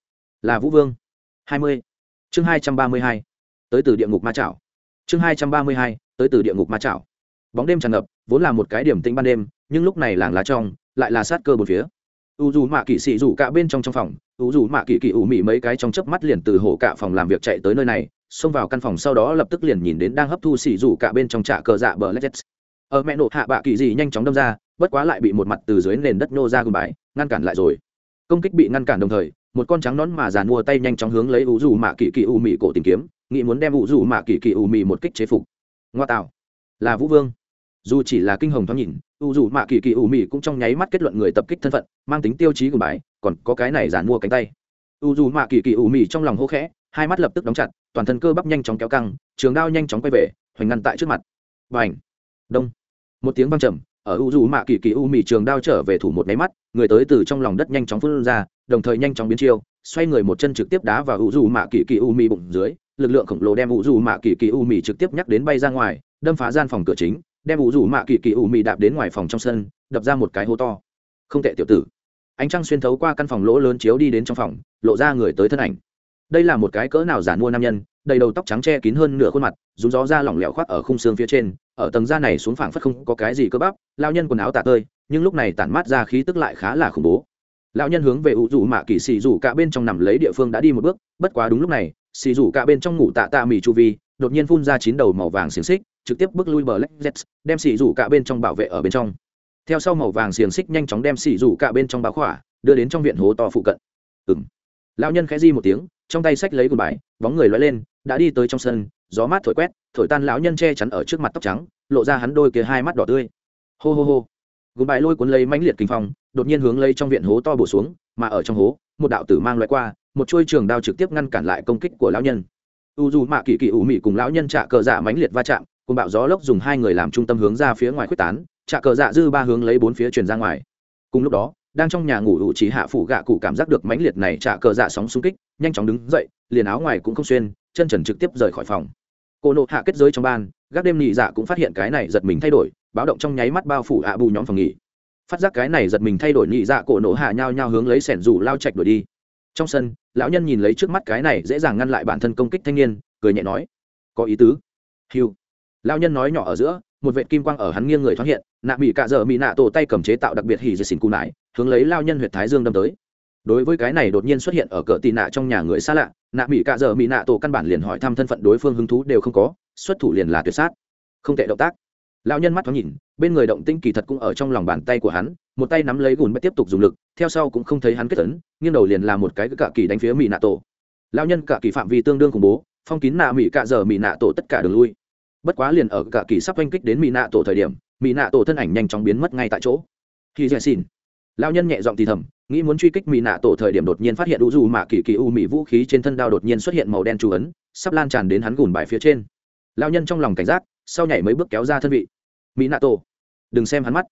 Là vũ vương. Hai mươi. Chương hai trăm ba mươi hai. Tới từ địa ngục ma chảo. Chương hai trăm ba mươi hai, tới từ địa ngục ma chảo. Bóng đêm tràn ngập, vốn là một cái điểm tĩnh ban đêm nhưng lúc này làng lá trong lại là sát cơ bốn phía. U dù mạ kỵ sĩ rủ cả bên trong trong phòng, u dù mạ kỵ kỵ ủ mị mấy cái trong chớp mắt liền từ hồ cả phòng làm việc chạy tới nơi này, xông vào căn phòng sau đó lập tức liền nhìn đến đang hấp thu xỉ rủ cả bên trong trạ cờ dạ bờ lết ở mẹ nộ hạ bạ kỵ gì nhanh chóng đâm ra, bất quá lại bị một mặt từ dưới nền đất nô ra gầm bãi, ngăn cản lại rồi. Công kích bị ngăn cản đồng thời, một con trắng nón mà giàn mua tay nhanh chóng hướng lấy u dù mạ kỵ kỵ u mị cổ tìm kiếm, nghĩ muốn đem u dù mạ kỵ kỵ u mị một kích chế phục. Ngoa tạo. Là vũ vương dù chỉ là kinh hồng thoáng nhìn, u dù mạ kỳ kỳ u mị cũng trong nháy mắt kết luận người tập kích thân phận, mang tính tiêu chí của bãi còn có cái này giàn mua cánh tay. U dù mạ kỳ kỳ u mị trong lòng hô khẽ, hai mắt lập tức đóng chặt, toàn thân cơ bắp nhanh chóng kéo căng, trường đao nhanh chóng quay về, hoành ngăn tại trước mặt. Và ảnh đông! Một tiếng văng trầm, ở u dù mạ kỳ kỳ u mị trường đao trở về thủ một máy mắt, người tới từ trong lòng đất nhanh chóng phun ra, đồng thời nhanh chóng biến chiêu, xoay người một chân trực tiếp đá vào u dù mạ kỳ kỳ u mị bụng dưới, lực lượng khổng lồ đem u dù mạ kỳ kỳ u mị trực tiếp nhắc đến bay ra ngoài, đâm phá gian phòng cửa chính đem u rủ mạ kỳ kỳ u mị đạp đến ngoài phòng trong sân, đập ra một cái hố to. Không tệ tiểu tử. Ánh trăng xuyên thấu qua căn phòng lỗ lớn chiếu đi đến trong phòng, lộ ra người tới thân ảnh. Đây là một cái cỡ nào giả mua nam nhân, đầy đầu tóc trắng che kín hơn nửa khuôn mặt, rúng gió da lỏng lẻo khoác ở khung xương phía trên, ở tầng da này xuống phảng phất không có cái gì cơ bắp lao nhân quần áo tả tơi, nhưng lúc này tản mát ra khí tức lại khá là khủng bố. Lão nhân hướng về ủ rủ mạ kỳ xì rủ cả bên trong nằm lấy địa phương đã đi một bước, bất quá đúng lúc này, xì rủ cả bên trong ngủ tạ tạ mì chu vi, đột nhiên phun ra chín đầu màu vàng xiềng xích trực tiếp bước lui bờ lách z đem xì rủ cả bên trong bảo vệ ở bên trong. Theo sau màu vàng xiềng xích nhanh chóng đem xì rủ cả bên trong báo khỏa, đưa đến trong viện hố to phụ cận. Ừng lão nhân khẽ di một tiếng, trong tay sách lấy cùn bài, bóng người loay lên, đã đi tới trong sân, gió mát thổi quét, thổi tan lão nhân che chắn ở trước mặt tóc trắng, lộ ra hắn đôi kia hai mắt đỏ tươi. Hô hô hô. Gùn bài lôi cuốn lấy mãnh liệt kinh phong, đột nhiên hướng lấy trong viện hố to bổ xuống, mà ở trong hố, một đạo tử mang loại qua, một chuôi trường đao trực tiếp ngăn cản lại công kích của lão nhân. U dù mạ kỳ kỳ ủ mị cùng lão nhân trả cờ giả mãnh liệt va chạm cùng bạo gió lốc dùng hai người làm trung tâm hướng ra phía ngoài quyết tán, trạ cờ dạ dư ba hướng lấy bốn phía truyền ra ngoài. Cùng lúc đó, đang trong nhà ngủ ủ trí hạ phủ gạ cụ cảm giác được mãnh liệt này trả cờ dạ sóng xung kích, nhanh chóng đứng dậy, liền áo ngoài cũng không xuyên, chân trần trực tiếp rời khỏi phòng. Cô nộ hạ kết giới trong ban, gác đêm nhị dạ cũng phát hiện cái này giật mình thay đổi, báo động trong nháy mắt bao phủ ạ bù nhóm phòng nghỉ. Phát giác cái này giật mình thay đổi nhị dạ cổ nộ hạ nhao nhao hướng lấy sẻn rủ lao chạch đuổi đi. Trong sân, lão nhân nhìn lấy trước mắt cái này dễ dàng ngăn lại bản thân công kích thanh niên, cười nhẹ nói, có ý tứ. Hiu lão nhân nói nhỏ ở giữa, một vệ kim quang ở hắn nghiêng người thoát hiện, nạ mỹ cạ dở mỹ nạ tổ tay cầm chế tạo đặc biệt hỉ dệt xỉn cù nải, hướng lấy lao nhân huyệt thái dương đâm tới. Đối với cái này đột nhiên xuất hiện ở cỡ tị nạ trong nhà người xa lạ, nạ mỹ cạ dở mỹ nạ tổ căn bản liền hỏi thăm thân phận đối phương hứng thú đều không có, xuất thủ liền là tuyệt sát. Không tệ động tác. Lao nhân mắt thoáng nhìn, bên người động tinh kỳ thật cũng ở trong lòng bàn tay của hắn, một tay nắm lấy gùn bất tiếp tục dùng lực, theo sau cũng không thấy hắn kết tấn nghiêng đầu liền là một cái cạ kỳ đánh phía mỹ nạ tổ. Lao nhân cạ kỳ phạm vi tương đương khủng bố, phong kín nạ mỹ cạ dở mỹ nạ tổ tất cả đường lui bất quá liền ở cả kỳ sắp oanh kích đến mỹ nạ tổ thời điểm mỹ nạ tổ thân ảnh nhanh chóng biến mất ngay tại chỗ. Khi dè xin lao nhân nhẹ giọng thì thầm, nghĩ muốn truy kích mỹ nạ tổ thời điểm đột nhiên phát hiện u dù mạ kỳ kỳ u mỹ vũ khí trên thân đao đột nhiên xuất hiện màu đen chú ấn, sắp lan tràn đến hắn gùn bài phía trên. Lao nhân trong lòng cảnh giác, sau nhảy mấy bước kéo ra thân vị. Mỹ nạ tổ đừng xem hắn mắt.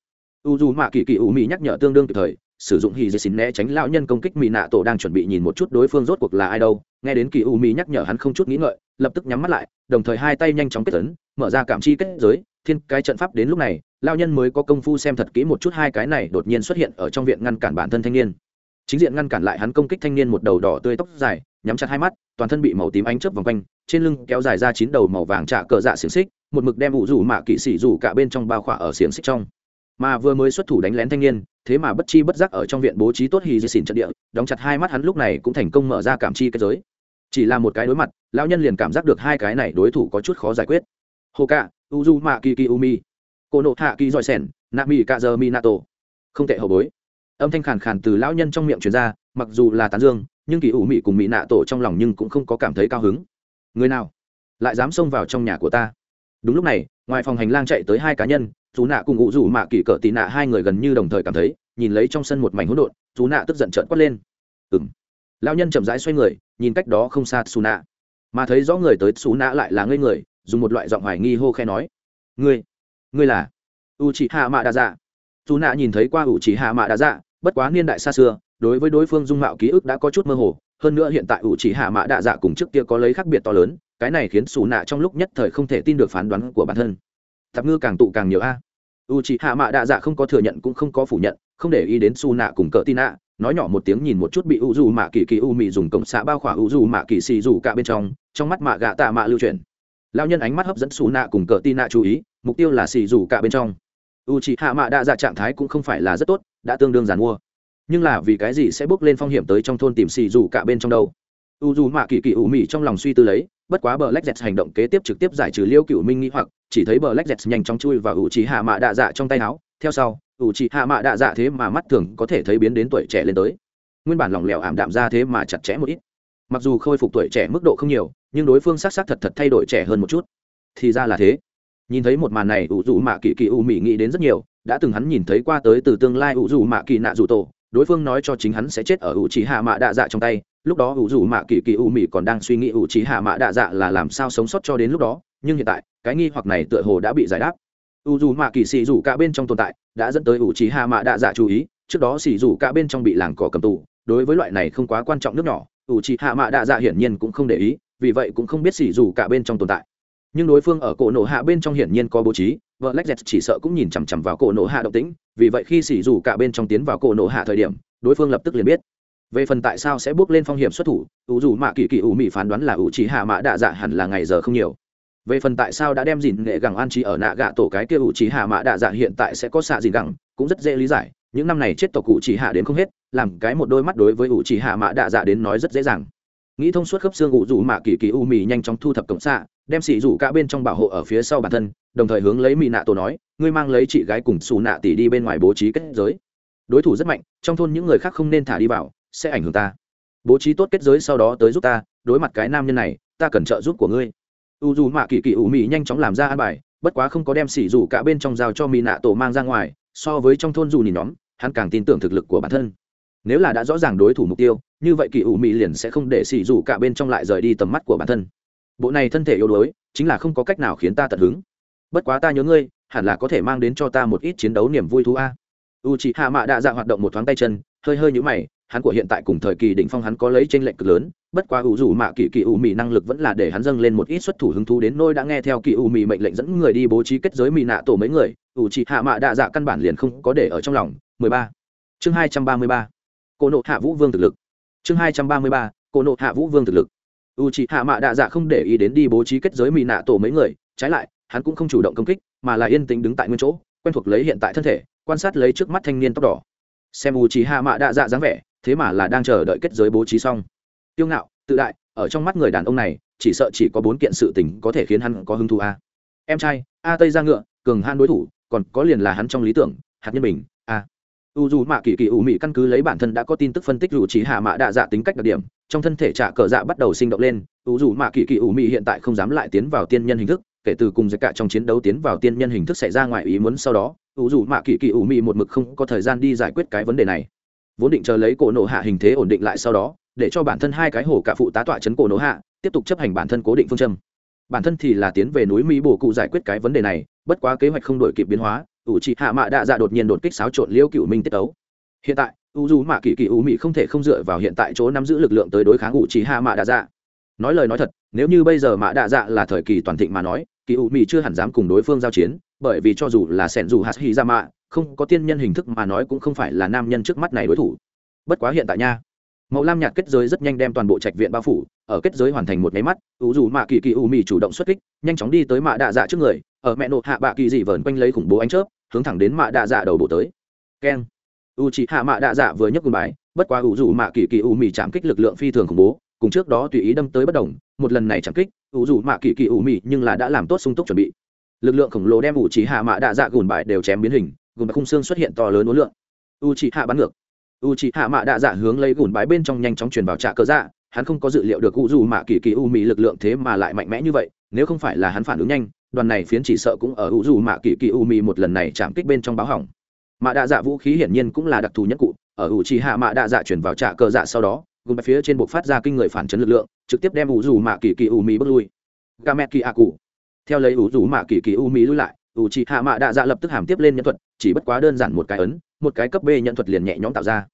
U dù mạ kỳ kỳ u mỹ nhắc nhở tương đương kịp thời sử dụng hì dây xin né tránh lão nhân công kích mỹ nạ tổ đang chuẩn bị nhìn một chút đối phương rốt cuộc là ai đâu. Nghe đến kỳ u mỹ nhắc nhở hắn không chút nghĩ ngợi, lập tức nhắm mắt lại, đồng thời hai tay nhanh chóng kết tấn mở ra cảm chi kết giới. Thiên, cái trận pháp đến lúc này lao nhân mới có công phu xem thật kỹ một chút hai cái này đột nhiên xuất hiện ở trong viện ngăn cản bản thân thanh niên. Chính diện ngăn cản lại hắn công kích thanh niên một đầu đỏ tươi tóc dài, nhắm chặt hai mắt, toàn thân bị màu tím ánh chớp vòng quanh, trên lưng kéo dài ra chín đầu màu vàng trả cờ dạ xiềng xích, một mực đem ủ rủ mạ kỵ sĩ rủ cả bên trong bao khỏa ở xiềng xích trong mà vừa mới xuất thủ đánh lén thanh niên, thế mà bất chi bất giác ở trong viện bố trí tốt hì di xỉn trận địa, đóng chặt hai mắt hắn lúc này cũng thành công mở ra cảm chi kết giới. Chỉ là một cái đối mặt, lão nhân liền cảm giác được hai cái này đối thủ có chút khó giải quyết. Hồ cạ, uzu mạ kỳ kỳ umi, cô nộ hạ kỳ giỏi sẻn nạ mi cạ giờ mi nato không tệ hậu bối. Âm thanh khàn khàn từ lão nhân trong miệng truyền ra, mặc dù là tán dương, nhưng kỳ ủ mị cùng mỹ nạ tổ trong lòng nhưng cũng không có cảm thấy cao hứng. Người nào? Lại dám xông vào trong nhà của ta? Đúng lúc này, ngoài phòng hành lang chạy tới hai cá nhân chú nạ cùng ngụ rủ mạ kỳ cỡ tị nạ, hai người gần như đồng thời cảm thấy, nhìn lấy trong sân một mảnh hỗn độn chú nạ tức giận trợn quát lên. Ừng lão nhân chậm rãi xoay người, nhìn cách đó không xa xù nạ. Mà thấy rõ người tới xù nạ lại là ngây người, dùng một loại giọng hoài nghi hô khe nói. Ngươi ngươi là u chị hạ mạ đa dạ dù nạ nhìn thấy qua u chị hạ mạ đa dạ bất quá niên đại xa xưa, đối với đối phương dung mạo ký ức đã có chút mơ hồ, hơn nữa hiện tại u chị hạ mạ đa dạ cùng trước kia có lấy khác biệt to lớn cái này khiến xù nạ trong lúc nhất thời không thể tin được phán đoán của bản thân. Tạp ngư càng tụ càng nhiều a. U chị hạ mạ đạ dạ không có thừa nhận cũng không có phủ nhận, không để ý đến xù nạ cùng cỡ tin ạ nói nhỏ một tiếng nhìn một chút bị u dù mạ kỳ kỳ u mị dùng cộng xã bao khỏa u dù mạ kỳ xì dù cả bên trong trong mắt mạ gạ tạ mạ lưu truyền lao nhân ánh mắt hấp dẫn xù nạ cùng cờ tin nạ chú ý, mục tiêu là xì dù cả bên trong. U c h ị hạ mạ đa dạ trạng thái cũng không phải là rất tốt, đã tương đương giàn mua. Nhưng là vì cái gì sẽ bước lên phong hiểm tới trong thôn tìm xì dù cả bên trong đâu? U dù mạ kỳ kỳ ủ mị trong lòng suy tư lấy bất quá bờ lách dẹt hành động kế tiếp trực tiếp giải trừ liêu cựu minh nghĩ hoặc, chỉ thấy bờ lách dẹt nhanh chóng chui và ủ trí hạ mạ đạ dạ trong tay áo. Theo sau, ủ trí hạ mạ đạ dạ thế mà mắt thường có thể thấy biến đến tuổi trẻ lên tới. Nguyên bản lỏng lẻo ảm đạm ra thế mà chặt chẽ một ít. Mặc dù khôi phục tuổi trẻ mức độ không nhiều, nhưng đối phương s á c s á c thật thật thay đổi trẻ hơn một chút. Thì ra là thế. Nhìn thấy một màn này, ủ dù mạ kỳ kỳ u mỹ nghĩ đến rất nhiều, đã từng hắn nhìn thấy qua tới từ tương lai ủ dù mạ kỳ nạ dù tổ, đối phương nói cho chính hắn sẽ chết ở ủ trí hạ mạ đạ dạ trong tay lúc đó ủ dù mạ kỳ kỳ u mị còn đang suy nghĩ ủ trí hạ mạ đạ dạ là làm sao sống sót cho đến lúc đó, nhưng hiện tại, cái nghi hoặc này tựa hồ đã bị giải đáp. U dù mạ kỳ xì dù cả bên trong tồn tại, đã dẫn tới ủ trí hạ mạ đạ dạ chú ý, trước đó xì dù cả bên trong bị làng cỏ cầm tù, đối với loại này không quá quan trọng nước nhỏ, ủ trí hạ mạ đạ dạ hiển nhiên cũng không để ý, vì vậy cũng không biết xì dù cả bên trong tồn tại. Nhưng đối phương ở cổ nổ hạ bên trong hiển nhiên có bố trí, vợ lách dẹt chỉ sợ cũng nhìn chằm chằm vào cổ nổ hạ động tĩnh, vì vậy khi xỉ dù cả bên trong tiến vào cổ nổ hạ thời điểm, đối phương lập tức liền biết về phần tại sao sẽ bước lên phong hiểm xuất thủ, ủ dù mạ kỳ kỳ ủ mỹ phán đoán là ủ trí hạ mã đạ dạ hẳn là ngày giờ không nhiều. Về phần tại sao đã đem dìn nghệ gẳng an trí ở nạ gạ tổ cái kia ủ trí hạ mã đạ dạ hiện tại sẽ có xạ dìn gẳng, cũng rất dễ lý giải, những năm này chết tộc cụ chỉ hạ đến không hết, làm cái một đôi mắt đối với ủ trí hạ mã đạ dạ đến nói rất dễ dàng. Nghĩ thông suốt khớp xương ủ dù mạ kỳ kỳ u mì nhanh chóng thu thập cộng xạ, đem xị rủ cả bên trong bảo hộ ở phía sau bản thân, đồng thời hướng lấy mỹ nạ tổ nói, ngươi mang lấy chị gái cùng xù nạ tỷ đi bên ngoài bố trí kết giới. Đối thủ rất mạnh, trong thôn những người khác không nên thả đi vào sẽ ảnh hưởng ta. Bố trí tốt kết giới sau đó tới giúp ta, đối mặt cái nam nhân này, ta cần trợ giúp của ngươi. U dù mạ kỳ kỳ ủ mị nhanh chóng làm ra an bài, bất quá không có đem xỉ dù cả bên trong giao cho mỹ nạ tổ mang ra ngoài, so với trong thôn dù nhìn nhóm, hắn càng tin tưởng thực lực của bản thân. Nếu là đã rõ ràng đối thủ mục tiêu, như vậy kỳ ủ mị liền sẽ không để xỉ dù cả bên trong lại rời đi tầm mắt của bản thân. Bộ này thân thể yếu đuối, chính là không có cách nào khiến ta tận hứng. Bất quá ta nhớ ngươi, hẳn là có thể mang đến cho ta một ít chiến đấu niềm vui thú a. U chị hạ mạ đạ dạ hoạt động một thoáng tay chân, hơi hơi nhũ mày hắn của hiện tại cùng thời kỳ đỉnh phong hắn có lấy chênh lệch cực lớn, bất quá hữu rủ mạ kỳ kỳ ủ mị năng lực vẫn là để hắn dâng lên một ít xuất thủ hứng thú đến nôi đã nghe theo kỳ ủ mị mệnh lệnh dẫn người đi bố trí kết giới mị nạ tổ mấy người, ủ chỉ hạ mạ đa dạ căn bản liền không có để ở trong lòng 13. chương 233. Cổ nộ hạ vũ vương thực lực chương 233. Cổ nộ hạ vũ vương thực lực u chỉ hạ mạ đa dạ không để ý đến đi bố trí kết giới mị nạ tổ mấy người, trái lại, hắn cũng không chủ động công kích, mà là yên tĩnh đứng tại nguyên chỗ, quen thuộc lấy hiện tại thân thể, quan sát lấy trước mắt thanh niên tóc đỏ xem u trí hạ mạ đạ dạ dáng vẻ thế mà là đang chờ đợi kết giới bố trí xong. Tiêu ngạo, tự đại, ở trong mắt người đàn ông này, chỉ sợ chỉ có bốn kiện sự tình có thể khiến hắn có hứng thú a. Em trai, a tây ra ngựa, cường han đối thủ, còn có liền là hắn trong lý tưởng, hạt nhân bình, a. U dù mạ kỳ kỳ ủ mị căn cứ lấy bản thân đã có tin tức phân tích dù trí hạ mạ đạ dạ tính cách đặc điểm, trong thân thể trả cờ dạ bắt đầu sinh động lên, u dù mạ kỳ kỳ ủ mị hiện tại không dám lại tiến vào tiên nhân hình thức, kể từ cùng giặc cả trong chiến đấu tiến vào tiên nhân hình thức xảy ra ngoài ý muốn sau đó, u dù mạ kỳ kỳ ủ mị một mực không có thời gian đi giải quyết cái vấn đề này vốn định chờ lấy cổ nổ hạ hình thế ổn định lại sau đó, để cho bản thân hai cái hồ cả phụ tá tọa chấn cổ nổ hạ, tiếp tục chấp hành bản thân cố định phương châm. Bản thân thì là tiến về núi mỹ bổ cụ giải quyết cái vấn đề này, bất quá kế hoạch không đổi kịp biến hóa, ủ trị hạ mạ đạ dạ đột nhiên đột kích xáo trộn liêu cựu minh tiết tấu. Hiện tại u dù mạ kỳ kỳ u mỹ không thể không dựa vào hiện tại chỗ nắm giữ lực lượng tới đối kháng ủ trị hạ mạ đạ dạ. Nói lời nói thật, nếu như bây giờ mạ đạ dạ là thời kỳ toàn thịnh mà nói kỳ u mỹ chưa hẳn dám cùng đối phương giao chiến, bởi vì cho dù là sẻn dù hạt hy ra dạ mạ không có tiên nhân hình thức mà nói cũng không phải là nam nhân trước mắt này đối thủ. Bất quá hiện tại nha, màu lam nhạt kết giới rất nhanh đem toàn bộ trạch viện bao phủ, ở kết giới hoàn thành một máy mắt, ủ dù mạ kỳ kỳ u mì chủ động xuất kích, nhanh chóng đi tới mạ đạ dạ trước người, ở mẹ nộ hạ bạ kỳ dị vờn quanh lấy khủng bố ánh chớp, hướng thẳng đến mạ đạ dạ đầu bộ tới. Keng. U chị hạ mạ đạ dạ vừa nhấc cùn bài, bất quá ủ dù mạ kỳ kỳ u mì chạm kích lực lượng phi thường khủng bố, cùng trước đó tùy ý đâm tới bất đồng, một lần này chạm kích, ủ dù mạ kỳ kỳ u mì nhưng là đã làm tốt sung túc chuẩn bị. Lực lượng khổng lồ đem ủ chỉ hạ mạ đạ dạ gùn bài đều chém biến hình gùn bài khung xương xuất hiện to lớn uốn lượng u chỉ hạ bắn ngược. U chỉ hạ mạ đạ dạ hướng lấy gùn bái bên trong nhanh chóng truyền vào trạ cơ dạ hắn không có dự liệu được u dù mạ kỳ kỳ u mỹ lực lượng thế mà lại mạnh mẽ như vậy, nếu không phải là hắn phản ứng nhanh, đoàn này phiến chỉ sợ cũng ở u dù mạ kỳ kỳ u mỹ một lần này chạm kích bên trong báo hỏng. Mạ đạ dạ vũ khí hiển nhiên cũng là đặc thù nhất cụ, ở u chỉ hạ mạ đạ dạ chuyển vào trạ cơ dạ sau đó, gùn bái phía trên buộc phát ra kinh người phản chấn lực lượng, trực tiếp đem u dù mạ kỳ kỳ u mỹ bước lui. Gamet kỳ a cụ theo lấy u dù mạ kỳ kỳ u mỹ lui lại u chỉ hạ mạ đạ dạ lập tức hàm tiếp lên nhân thuật, chỉ bất quá đơn giản một cái ấn, một cái cấp b nhân thuật liền nhẹ nhõm tạo ra.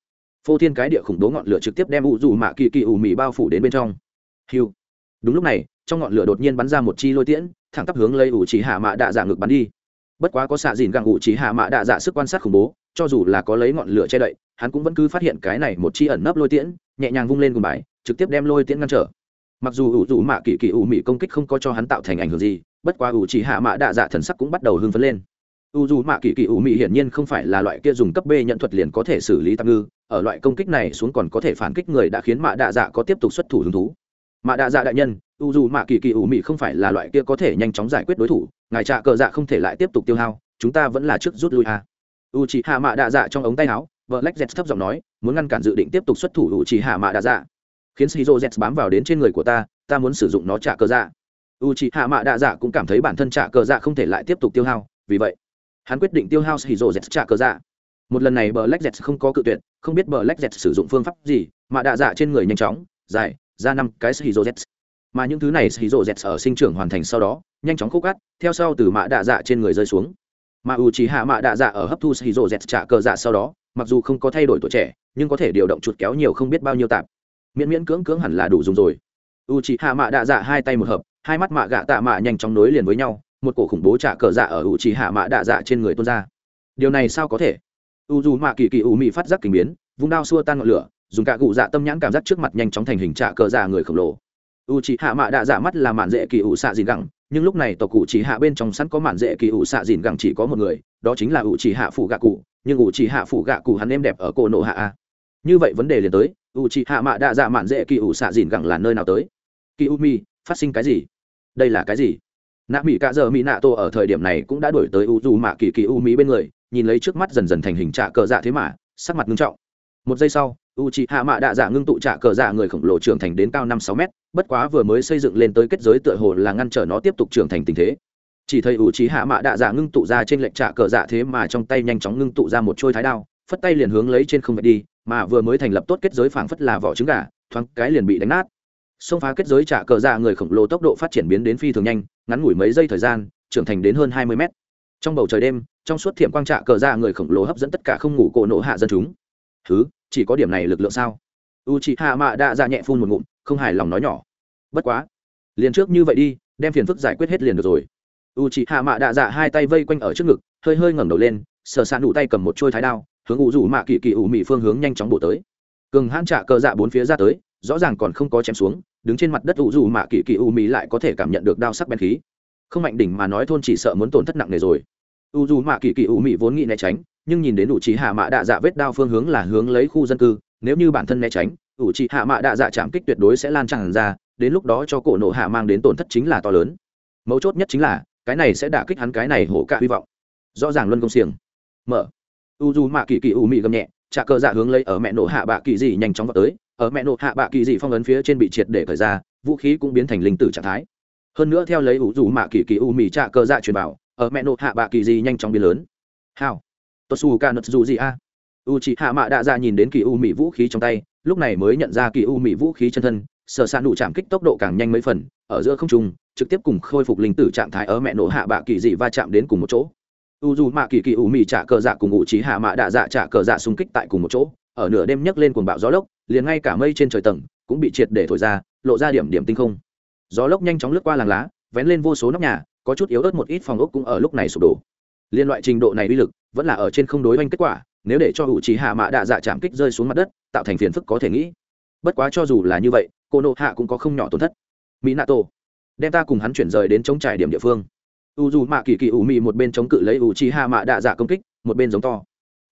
Phô thiên cái địa khủng bố ngọn lửa trực tiếp đem u dù mạ kỳ kỳ ủ mị bao phủ đến bên trong. Hiu. Đúng lúc này, trong ngọn lửa đột nhiên bắn ra một chi lôi tiễn, thẳng tắp hướng lấy ủ chỉ hạ mạ đạ dạ ngực bắn đi. Bất quá có xạ dìn gặng ủ chỉ hạ mạ đạ dạ sức quan sát khủng bố, cho dù là có lấy ngọn lửa che đậy, hắn cũng vẫn cứ phát hiện cái này một chi ẩn nấp lôi tiễn, nhẹ nhàng vung lên cùng bài, trực tiếp đem lôi tiễn ngăn trở. Mặc dù ủ dù mạ kỳ kỳ ủ mị công kích không có cho hắn tạo thành ảnh hưởng gì bất quá ủ chỉ hạ mạ đạ dạ thần sắc cũng bắt đầu hưng phấn lên. U dù mạ kỳ kỳ ủ mị hiển nhiên không phải là loại kia dùng cấp b nhận thuật liền có thể xử lý tạm ngư, ở loại công kích này xuống còn có thể phản kích người đã khiến mạ đạ dạ có tiếp tục xuất thủ hứng thú. Mạ đạ dạ đại nhân, u dù mạ kỳ kỳ ủ mị không phải là loại kia có thể nhanh chóng giải quyết đối thủ, ngài trạ cờ dạ không thể lại tiếp tục tiêu hao, chúng ta vẫn là trước rút lui a u chỉ hạ mạ đạ dạ trong ống tay áo, vợ lách z thấp giọng nói, muốn ngăn cản dự định tiếp tục xuất thủ u chỉ hạ mạ đạ dạ. Khiến shizu z bám vào đến trên người của ta ta muốn sử dụng nó trả cờ dạ u chỉ hạ mạ đạ dạ cũng cảm thấy bản thân trả cờ dạ không thể lại tiếp tục tiêu hao, vì vậy, hắn quyết định tiêu hao shizu z trả cờ dạ. Một lần này bờ lách z không có cự tuyệt, không biết bờ lách z sử dụng phương pháp gì Mạ đạ dạ trên người nhanh chóng, dài, ra năm cái shizu z mà những thứ này shizu z ở sinh trưởng hoàn thành sau đó, nhanh chóng khúc cắt theo sau từ mạ đạ dạ trên người rơi xuống. Mà u chỉ hạ mạ đạ dạ ở hấp thu shizu z trả cờ dạ sau đó, mặc dù không có thay đổi tuổi trẻ, nhưng có thể điều động chuột kéo nhiều không biết bao nhiêu tạp. Miễn miễn cưỡng cưỡng hẳn là đủ dùng rồi. U chỉ hạ mạ đạ dạ hai tay một hợp hai mắt mạ gạ tạ mạ nhanh chóng nối liền với nhau, một cổ khủng bố trả cờ dạ ở u trì hạ mạ đạ dạ trên người tuôn ra. Điều này sao có thể? U dù mạ kỳ kỳ u mị phát giác kình biến, vung đao xua tan ngọn lửa, dùng cả cụ dạ tâm nhãn cảm giác trước mặt nhanh chóng thành hình trạ cờ dạ người khổng lồ. U trì hạ mạ đạ dạ mắt là mạn dễ kỳ ủ xạ dìn gẳng, nhưng lúc này tộc cụ trì hạ bên trong sẵn có mạn dễ kỳ ủ xạ dìn gẳng chỉ có một người, đó chính là u trì hạ phủ gạ cụ, nhưng u trì hạ phủ gạ cụ hắn em đẹp ở cổ nộ hạ a. Như vậy vấn đề liền tới u trì hạ mạ đạ dạ mạn dễ kỳ ủ xạ dìn gẳng là nơi nào tới? Kỳ u mi phát sinh cái gì? Đây là cái gì? Nạ mỹ cạ giờ mỹ nạ tô ở thời điểm này cũng đã đổi tới u dù mạ kỳ kỳ u mỹ bên người, nhìn lấy trước mắt dần dần thành hình trạ cờ dạ thế mà, sắc mặt ngưng trọng. Một giây sau u chị hạ mạ đạ dạ ngưng tụ trạ cờ dạ người khổng lồ trưởng thành đến cao năm sáu mét, bất quá vừa mới xây dựng lên tới kết giới tựa hồ là ngăn trở nó tiếp tục trưởng thành tình thế. Chỉ thấy u chị hạ mạ đạ dạ ngưng tụ ra trên lệnh trạ cờ dạ thế mà trong tay nhanh chóng ngưng tụ ra một trôi thái đao, phất tay liền hướng lấy trên không vạch đi, mà vừa mới thành lập tốt kết giới phảng phất là vỏ trứng gà, thoáng cái liền bị đánh nát xông phá kết giới trả cờ dạ người khổng lồ tốc độ phát triển biến đến phi thường nhanh, ngắn ngủi mấy giây thời gian, trưởng thành đến hơn hai mươi mét. Trong bầu trời đêm, trong suốt thiểm quang trạ cờ dạ người khổng lồ hấp dẫn tất cả không ngủ cổ nổ hạ dân chúng. Thứ chỉ có điểm này lực lượng sao? U chị hạ mạ đã ra nhẹ phun một ngụm, không hài lòng nói nhỏ. Bất quá, liền trước như vậy đi, đem phiền phức giải quyết hết liền được rồi. U chị hạ mạ đã dạ hai tay vây quanh ở trước ngực, hơi hơi ngẩng đầu lên, sờ sạn đủ tay cầm một trôi thái đao, hướng u rủ mạ kỳ kỳ ủ mị phương hướng nhanh chóng bổ tới. Cường hãn trả cờ dạ bốn phía ra tới, rõ ràng còn không có chém xuống đứng trên mặt đất u dù mạ kỳ kỳ u mị lại có thể cảm nhận được đao sắc bén khí. Không mạnh đỉnh mà nói thôn chỉ sợ muốn tổn thất nặng nề rồi. U dù mạ kỳ kỳ u mị vốn nghĩ né tránh, nhưng nhìn đến ủ trí hạ mạ đạ dạ vết đao phương hướng là hướng lấy khu dân cư, nếu như bản thân né tránh, ủ trí hạ mạ đạ dạ chạm kích tuyệt đối sẽ lan tràn ra, đến lúc đó cho cổ nộ hạ mang đến tổn thất chính là to lớn. Mấu chốt nhất chính là, cái này sẽ đả kích hắn cái này hổ cả hy vọng. Rõ ràng luân công xiềng. Mở. U dù mạ kỳ kỳ u mị gầm nhẹ trả cờ dạ hướng lấy ở mẹ nổ hạ bạ kỳ dị nhanh chóng vào tới, ở mẹ nổ hạ bạ kỳ dị phong ấn phía trên bị triệt để khởi ra, vũ khí cũng biến thành linh tử trạng thái. Hơn nữa theo lấy u dù mạ kỳ kỳ u mị trả cờ dạ truyền bảo, ở mẹ nổ hạ bạ kỳ dị nhanh chóng biến lớn. Hào. Tốt su ca nật dù gì a u chị hạ mạ đạ dạ nhìn đến kỳ u mị vũ khí trong tay, lúc này mới nhận ra kỳ u mị vũ khí chân thân, sở s ạ nụ chạm kích tốc độ càng nhanh mấy phần, ở giữa không trung, trực tiếp cùng khôi phục linh tử trạng thái ở mẹ nổ hạ bạ kỳ dị va chạm đến cùng một chỗ u dù mạ kỳ kỳ ủ mị trả cờ dạ cùng ngụ trí hạ mạ đạ dạ trả cờ dạ xung kích tại cùng một chỗ. Ở nửa đêm nhấc lên cuồng bạo gió lốc, liền ngay cả mây trên trời tầng cũng bị triệt để thổi ra, lộ ra điểm điểm tinh không. Gió lốc nhanh chóng lướt qua làng lá, vén lên vô số nóc nhà, có chút yếu ớt một ít phòng ốc cũng ở lúc này sụp đổ. Liên loại trình độ này uy lực vẫn là ở trên không đối oanh kết quả, nếu để cho hữu trí hạ mạ đạ dạ chạm kích rơi xuống mặt đất, tạo thành phiền phức có thể nghĩ. Bất quá cho dù là như vậy, cô nộ hạ cũng có không nhỏ tổn thất. Mỹ nato đem ta cùng hắn chuyển rời đến chống trải điểm địa phương u dù mạ kỳ kỳ u mì một bên chống cự lấy u chi hạ mạ đạ dạ công kích, một bên giống to.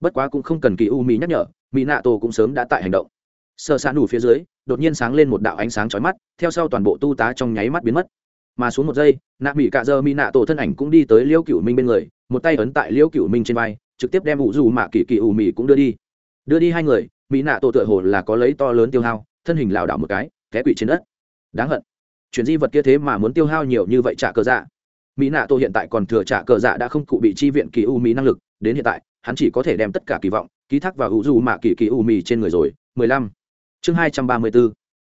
Bất quá cũng không cần kỳ u mì nhắc nhở mỹ nạ tổ cũng sớm đã tại hành động. Sơ san đủ phía dưới, đột nhiên sáng lên một đạo ánh sáng chói mắt, theo sau toàn bộ tu tá trong nháy mắt biến mất. Mà xuống một giây, nạ mỹ cạ dơ mỹ nạ tổ thân ảnh cũng đi tới liêu cựu minh bên người, một tay ấn tại liêu cựu minh trên vai, trực tiếp đem ủ dù mạ kỳ kỳ ủ mì cũng đưa đi. Đưa đi hai người mỹ nạ tổ tựa hồ là có lấy to lớn tiêu hao, thân hình lảo đảo một cái, té quỵ trên đất. Đáng hận. Chuyển di vật kia thế mà muốn tiêu hao nhiều như vậy trả cờ dạ mỹ nạ tổ hiện tại còn thừa trả cờ dạ đã không cụ bị chi viện kỳ u mỹ năng lực, đến hiện tại, hắn chỉ có thể đem tất cả kỳ vọng, ký thác vào hữu dù mạ kỳ kỳ u mỹ trên người rồi. Mười lăm. Chương hai trăm ba mươi b ố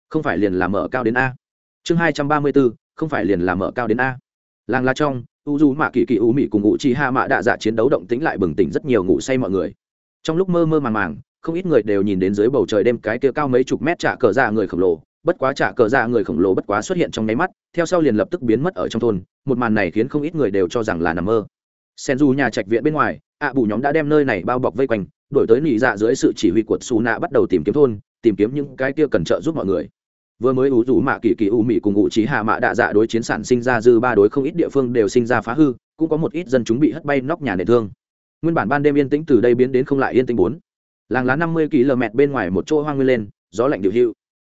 không phải liền là mở cao đến a. Chương hai trăm ba mươi b ố không phải liền là mở cao đến a. Làng la trong u dù mạ kỳ kỳ u mỹ cùng ngụ chi ha mạ đạ dạ chiến đấu động tĩnh lại bừng tỉnh rất nhiều ngủ say mọi người. Trong lúc mơ mơ màng màng, không ít người đều nhìn đến dưới bầu trời đêm cái kia cao mấy chục mét trả cờ dạ người khổng lồ bất quá trả cờ ra người khổng lồ bất quá xuất hiện trong nháy mắt, theo sau liền lập tức biến mất ở trong thôn, một màn này khiến không ít người đều cho rằng là nằm mơ. Sen du nhà trạch viện bên ngoài, ạ bù nhóm đã đem nơi này bao bọc vây quanh, đổi tới nỉ dạ dưới sự chỉ huy của xù nạ bắt đầu tìm kiếm thôn, tìm kiếm những cái kia cần trợ giúp mọi người. Vừa mới ủ rủ mạ kỳ kỳ u mỹ cùng ngụ trí hạ mạ đạ dạ đối chiến sản sinh ra dư ba đối không ít địa phương đều sinh ra phá hư, cũng có một ít dân chúng bị hất bay nóc nhà nệ thương. Nguyên bản ban đêm yên tĩnh từ đây biến đến không lại yên tĩnh bốn. Làng lá năm mươi km bên ngoài một chỗ hoang nguyên lên, gió lạnh điệu hữu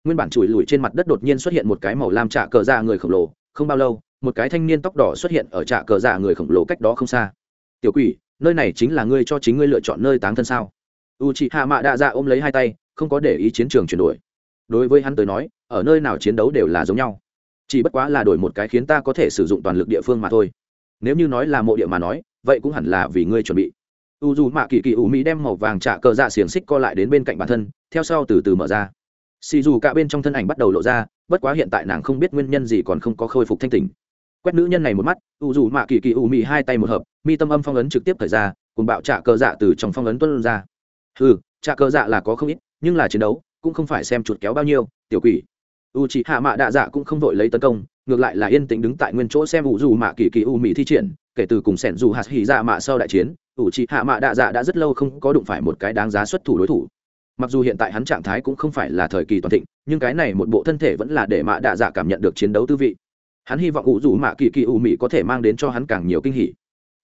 nguyên bản chùi lùi trên mặt đất đột nhiên xuất hiện một cái màu lam trả cờ dạ người khổng lồ, không bao lâu, một cái thanh niên tóc đỏ xuất hiện ở trạ cờ giả người khổng lồ cách đó không xa. Tiểu quỷ, nơi này chính là ngươi cho chính ngươi lựa chọn nơi táng thân sao? U chị hạ mạ đạ dạ ôm lấy hai tay, không có để ý chiến trường chuyển đổi. Đối với hắn tới nói, ở nơi nào chiến đấu đều là giống nhau. Chỉ bất quá là đổi một cái khiến ta có thể sử dụng toàn lực địa phương mà thôi. Nếu như nói là mộ địa mà nói, vậy cũng hẳn là vì ngươi chuẩn bị. U dù mạ kỳ kỳ ủ mỹ đem màu vàng trả cờ dạ xiềng xích co lại đến bên cạnh bản thân, theo sau từ từ mở ra xì dù cả bên trong thân ảnh bắt đầu lộ ra, bất quá hiện tại nàng không biết nguyên nhân gì còn không có khôi phục thanh tình quét nữ nhân này một mắt, u dù mạ kỳ kỳ ủ Mị hai tay một hợp, mi tâm âm phong ấn trực tiếp thời ra, cùng bạo trạ cờ dạ từ trong phong ấn tuân ra. Ừ trạ cờ dạ là có không ít, nhưng là chiến đấu, cũng không phải xem chuột kéo bao nhiêu, tiểu quỷ. U chị hạ mạ đạ dạ cũng không vội lấy tấn công, ngược lại là yên tĩnh đứng tại nguyên chỗ xem u dù mạ kỳ kỳ u mỹ thi triển, kể từ cùng sẻn dù hạt hỉ dạ mạ sau đại chiến, u chị hạ mạ đạ dạ đã rất lâu không có đụng phải một cái đáng giá xuất thủ đối thủ mặc dù hiện tại hắn trạng thái cũng không phải là thời kỳ toàn thịnh, nhưng cái này một bộ thân thể vẫn là để mạ đạ dạ cảm nhận được chiến đấu tư vị. Hắn hy vọng u dù mạ kỳ kỳ u Mị có thể mang đến cho hắn càng nhiều kinh hỉ.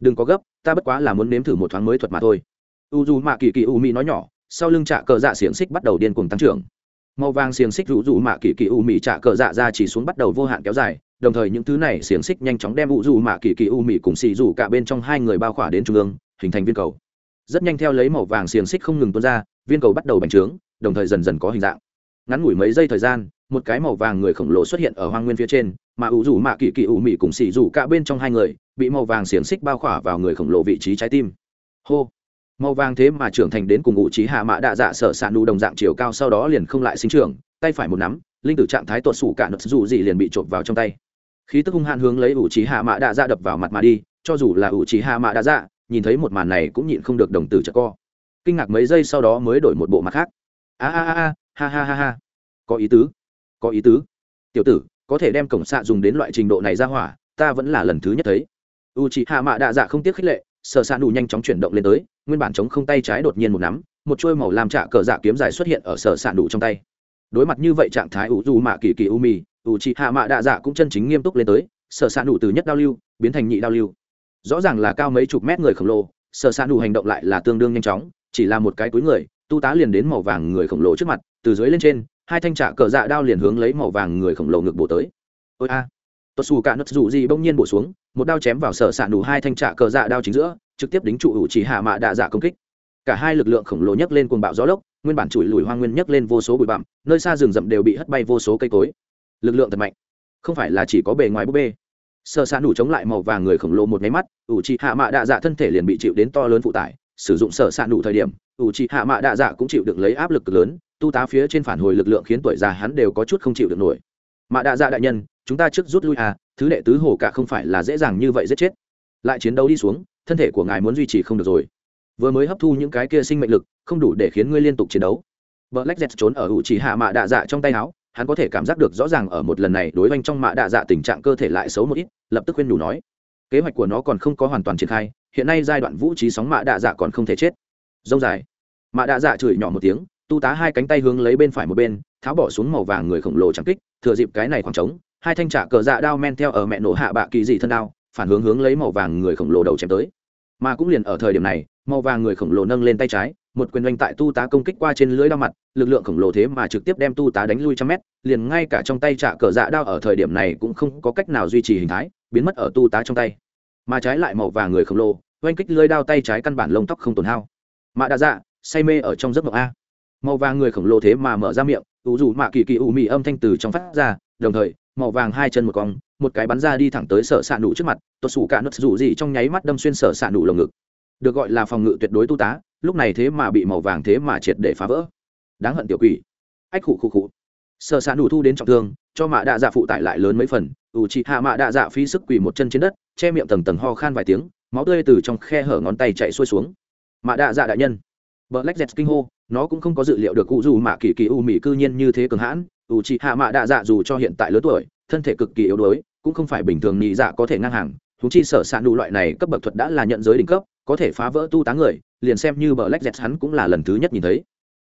Đừng có gấp, ta bất quá là muốn nếm thử một thoáng mới thuật mà thôi. U dù mạ kỳ kỳ u Mị nói nhỏ, sau lưng trạ cờ dạ xiềng xích bắt đầu điên cuồng tăng trưởng. Màu vàng xiềng xích rủ rủ mạ kỳ kỳ u Mị trạ cờ dạ ra chỉ xuống bắt đầu vô hạn kéo dài, đồng thời những thứ này xiềng xích nhanh chóng đem ủ rủ mạ kỳ kỳ u Mị cùng xì rủ cả bên trong hai người bao khỏa đến trung ương, hình thành viên cầu. Rất nhanh theo lấy màu vàng xiềng xích không ngừng tuôn ra viên cầu bắt đầu bành trướng, đồng thời dần dần có hình dạng. Ngắn ngủi mấy giây thời gian, một cái màu vàng người khổng lồ xuất hiện ở hoang nguyên phía trên, mà ủ rủ mạ kỳ kỳ ủ mị cùng xì rủ cả bên trong hai người, bị màu vàng xiềng xích bao khỏa vào người khổng lồ vị trí trái tim. Hô! Màu vàng thế mà trưởng thành đến cùng ngụ trí hạ mã đạ dạ sở s ạ nụ đồng dạng chiều cao sau đó liền không lại sinh trưởng, tay phải một nắm, linh tử trạng thái tuột sủ cả nứt dù gì liền bị trộm vào trong tay. Khí tức hung hạn hướng lấy ủ trí hạ mạ đạ dạ đập vào mặt mà đi, cho dù là ủ trí hạ mạ đạ dạ nhìn thấy một màn này cũng nhịn không được đồng tử chợ co kinh ngạc mấy giây sau đó mới đổi một bộ mặt khác. A a a ha ha ha ha. Có ý tứ, có ý tứ. Tiểu tử, có thể đem cổng xạ dùng đến loại trình độ này ra hỏa, ta vẫn là lần thứ nhất thấy. U chị hạ mạ đạ dạ không tiếc khích lệ sợ xạ đủ nhanh chóng chuyển động lên tới, nguyên bản chống không tay trái đột nhiên một nắm, một chuôi màu làm trạ cờ dạ kiếm dài xuất hiện ở sở xạ đủ trong tay. Đối mặt như vậy trạng thái ủ dù mạ kỳ kỳ u mì ủ chị hạ mạ đạ dạ cũng chân chính nghiêm túc lên tới, sở xạ đủ từ nhất đao lưu, biến thành nhị đao lưu. Rõ ràng là cao mấy chục mét người khổng lồ, sở xạ đủ hành động lại là tương đương nhanh chóng chỉ là một cái túi người, tu tá liền đến màu vàng người khổng lồ trước mặt, từ dưới lên trên, hai thanh trạ cờ dạ đao liền hướng lấy màu vàng người khổng lồ ngực bổ tới. Ôi a. Tuột xù cả nứt dù gì bỗng nhiên bổ xuống, một đao chém vào sở s ạ đủ hai thanh trạ cờ dạ đao chính giữa, trực tiếp đính trụ ủ chỉ hạ mạ đạ dạ công kích. Cả hai lực lượng khổng lồ nhấc lên cuồng bạo gió lốc, nguyên bản chùi lùi hoang nguyên nhấc lên vô số bụi bặm, nơi xa rừng rậm đều bị hất bay vô số cây cối. Lực lượng thật mạnh. Không phải là chỉ có bề ngoài búp bê. Sợ s ạ đủ chống lại màu vàng người khổng lồ một máy mắt, ủ chỉ hạ mạ đạ dạ thân thể liền bị chịu đến to lớn phụ tải sử dụng sở s ạ đủ thời điểm ủ chỉ hạ mạ đạ dạ cũng chịu được lấy áp lực lớn tu tá phía trên phản hồi lực lượng khiến tuổi già hắn đều có chút không chịu được nổi. Mạ đạ dạ đại nhân chúng ta trước rút lui à thứ đệ tứ hồ cả không phải là dễ dàng như vậy giết chết. Lại chiến đấu đi xuống thân thể của ngài muốn duy trì không được rồi. Vừa mới hấp thu những cái kia sinh mệnh lực không đủ để khiến ngươi liên tục chiến đấu. Vợ lách dẹt trốn ở ủ chỉ hạ mạ đạ dạ trong tay áo, hắn có thể cảm giác được rõ ràng ở một lần này đối với anh trong mạ đạ dạ tình trạng cơ thể lại xấu một ít, lập tức khuyên đủ nói, kế hoạch của nó còn không có hoàn toàn triển khai, hiện nay giai đoạn vũ trí sóng mạ đạ dạ còn không thể chết. Dông dài. Mạ đạ dạ chửi nhỏ một tiếng, tu tá hai cánh tay hướng lấy bên phải một bên, tháo bỏ xuống màu vàng người khổng lồ trắng kích, thừa dịp cái này khoảng trống, hai thanh trả cờ dạ đao men theo ở mẹ nổ hạ bạ kỳ dị thân đao phản hướng hướng lấy màu vàng người khổng lồ đầu chém tới mà cũng liền ở thời điểm này màu vàng người khổng lồ nâng lên tay trái một quyền oanh tại tu tá công kích qua trên lưới đao mặt lực lượng khổng lồ thế mà trực tiếp đem tu tá đánh lui trăm mét liền ngay cả trong tay trả cờ dạ đao ở thời điểm này cũng không có cách nào duy trì hình thái biến mất ở tu tá trong tay mà trái lại màu vàng người khổng lồ, oanh kích lưới đao tay trái căn bản lông tóc không tồn hao. Mạ đa dạ say mê ở trong giấc mộng a. Màu vàng người khổng lồ thế mà mở ra miệng, ủ dù mạ kỳ kỳ ủ mị âm thanh từ trong phát ra, đồng thời, màu vàng hai chân một cong, một cái bắn ra đi thẳng tới sở s ạ nụ trước mặt tuột xù cả nứt rủ gì trong nháy mắt đâm xuyên sở s ạ nụ lồng ngực. Được gọi là phòng ngự tuyệt đối tu tá, lúc này thế mà bị màu vàng thế mà triệt để phá vỡ. Đáng hận tiểu quỷ. Ách khụ khụ khụ. Sở s ạ nụ thu đến trọng thương, cho mạ đạ dạ phụ tải lại lớn mấy phần, ủ chị hạ mạ đạ dạ phí sức quỳ một chân trên đất che miệng tầng tầng ho khan vài tiếng máu tươi từ trong khe hở ngón tay chạy xuôi xuống. Mạ đạ dạ đại nhân. Vợ lách dẹt kinh hô, nó cũng không có dự liệu được cụ dù mạ kỳ kỳ u mỹ cư nhiên như thế cường hãn, u chị hạ mạ đạ dạ dù cho hiện tại lớn tuổi thân thể cực kỳ yếu đuối cũng không phải bình thường nhị dạ có thể ngang hàng. Thú chi sở s ạ loại này cấp bậc thuật đã là nhận giới đỉnh cấp có thể phá vỡ tu tá người liền xem như bờ lách dẹt hắn cũng là lần thứ nhất nhìn thấy.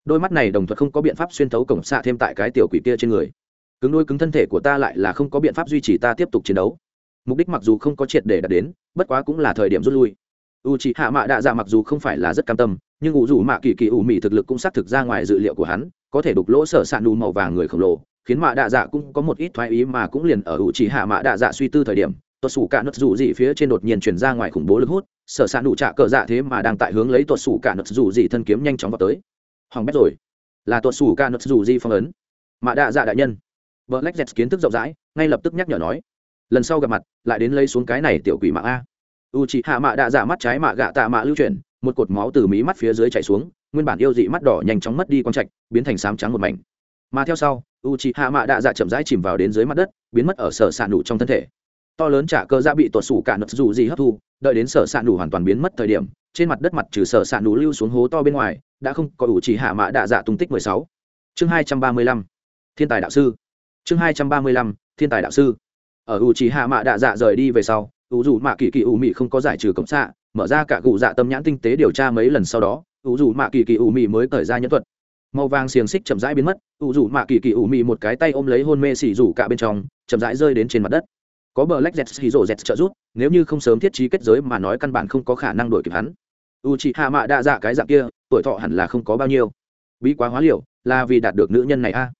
Đôi mắt này đồng thuật không có biện pháp xuyên thấu cổng xạ thêm tại cái tiểu quỷ kia trên người. Cứng đôi cứng thân thể của ta lại là không có biện pháp duy trì ta tiếp tục chiến đấu mục đích mặc dù không có triệt để đạt đến, bất quá cũng là thời điểm rút lui. U c h ị hạ mạ đạ dạ mặc dù không phải là rất cam tâm, nhưng ủ dù mạ kỳ kỳ ủ mị thực lực cũng xác thực ra ngoài dự liệu của hắn, có thể đục lỗ sở s ạ nù màu vàng người khổng lồ, khiến mạ đạ dạ cũng có một ít thoái ý mà cũng liền ở ủ chỉ hạ mạ đạ dạ suy tư thời điểm tuột sủ cả nứt dù gì phía trên đột nhiên chuyển ra ngoài khủng bố lực hút, sở s ạ nù trạ cờ dạ thế mà đang tại hướng lấy tuột sủ cả nứt dù gì thân kiếm nhanh chóng vào tới. Hoàng bét rồi. Là tuột sủ cả nứt dù gì phong ấn. Mạ đạ dạ đại nhân. Vợ lách dẹt kiến thức rộng rãi, ngay lập tức nhắc nhở nói lần sau gặp mặt, lại đến lấy xuống cái này tiểu quỷ mạng a. U chị hạ mạ đạ dạ mắt trái mạ gạ tạ mạ lưu chuyển, một cột máu từ mí mắt phía dưới chảy xuống, nguyên bản yêu dị mắt đỏ nhanh chóng mất đi quang trạch, biến thành sám trắng một mảnh. Mà theo sau u c hạ mạ đạ dạ chậm rãi chìm vào đến dưới mặt đất, biến mất ở sở s ạ nụ trong thân thể. To lớn trả cơ dạ bị tuột sủ cả nợ dù gì hấp thu, đợi đến sở s ạ nụ hoàn toàn biến mất thời điểm, trên mặt đất mặt trừ sở s ạ nụ lưu xuống hố to bên ngoài, đã không có u c hạ mạ đạ dạ tung tích mười sáu. Chương hai trăm ba mươi lăm, thiên tài đạo sư. Chương hai trăm ba mươi lăm, thiên tài đạo sư ở u trí hạ mạ đạ dạ rời đi về sau, u dù mạ kỳ kỳ u mị không có giải trừ cổng xạ, mở ra cả cụ dạ tâm nhãn tinh tế điều tra mấy lần sau đó, u dù mạ kỳ kỳ u mị mới cởi ra nhân thuật. Màu vàng xiềng xích chậm rãi biến mất, u dù mạ kỳ kỳ u mị một cái tay ôm lấy hôn mê xỉ rủ cả bên trong, chậm rãi rơi đến trên mặt đất. Có bờ lách dẹt xì rổ dẹt trợ rút nếu như không sớm thiết trí kết giới mà nói căn bản không có khả năng đổi kịp hắn. U chị hạ mạ đa dạ cái dạng kia, tuổi thọ hẳn là không có bao nhiêu. Bí quá hóa liều, là vì đạt được nữ nhân này a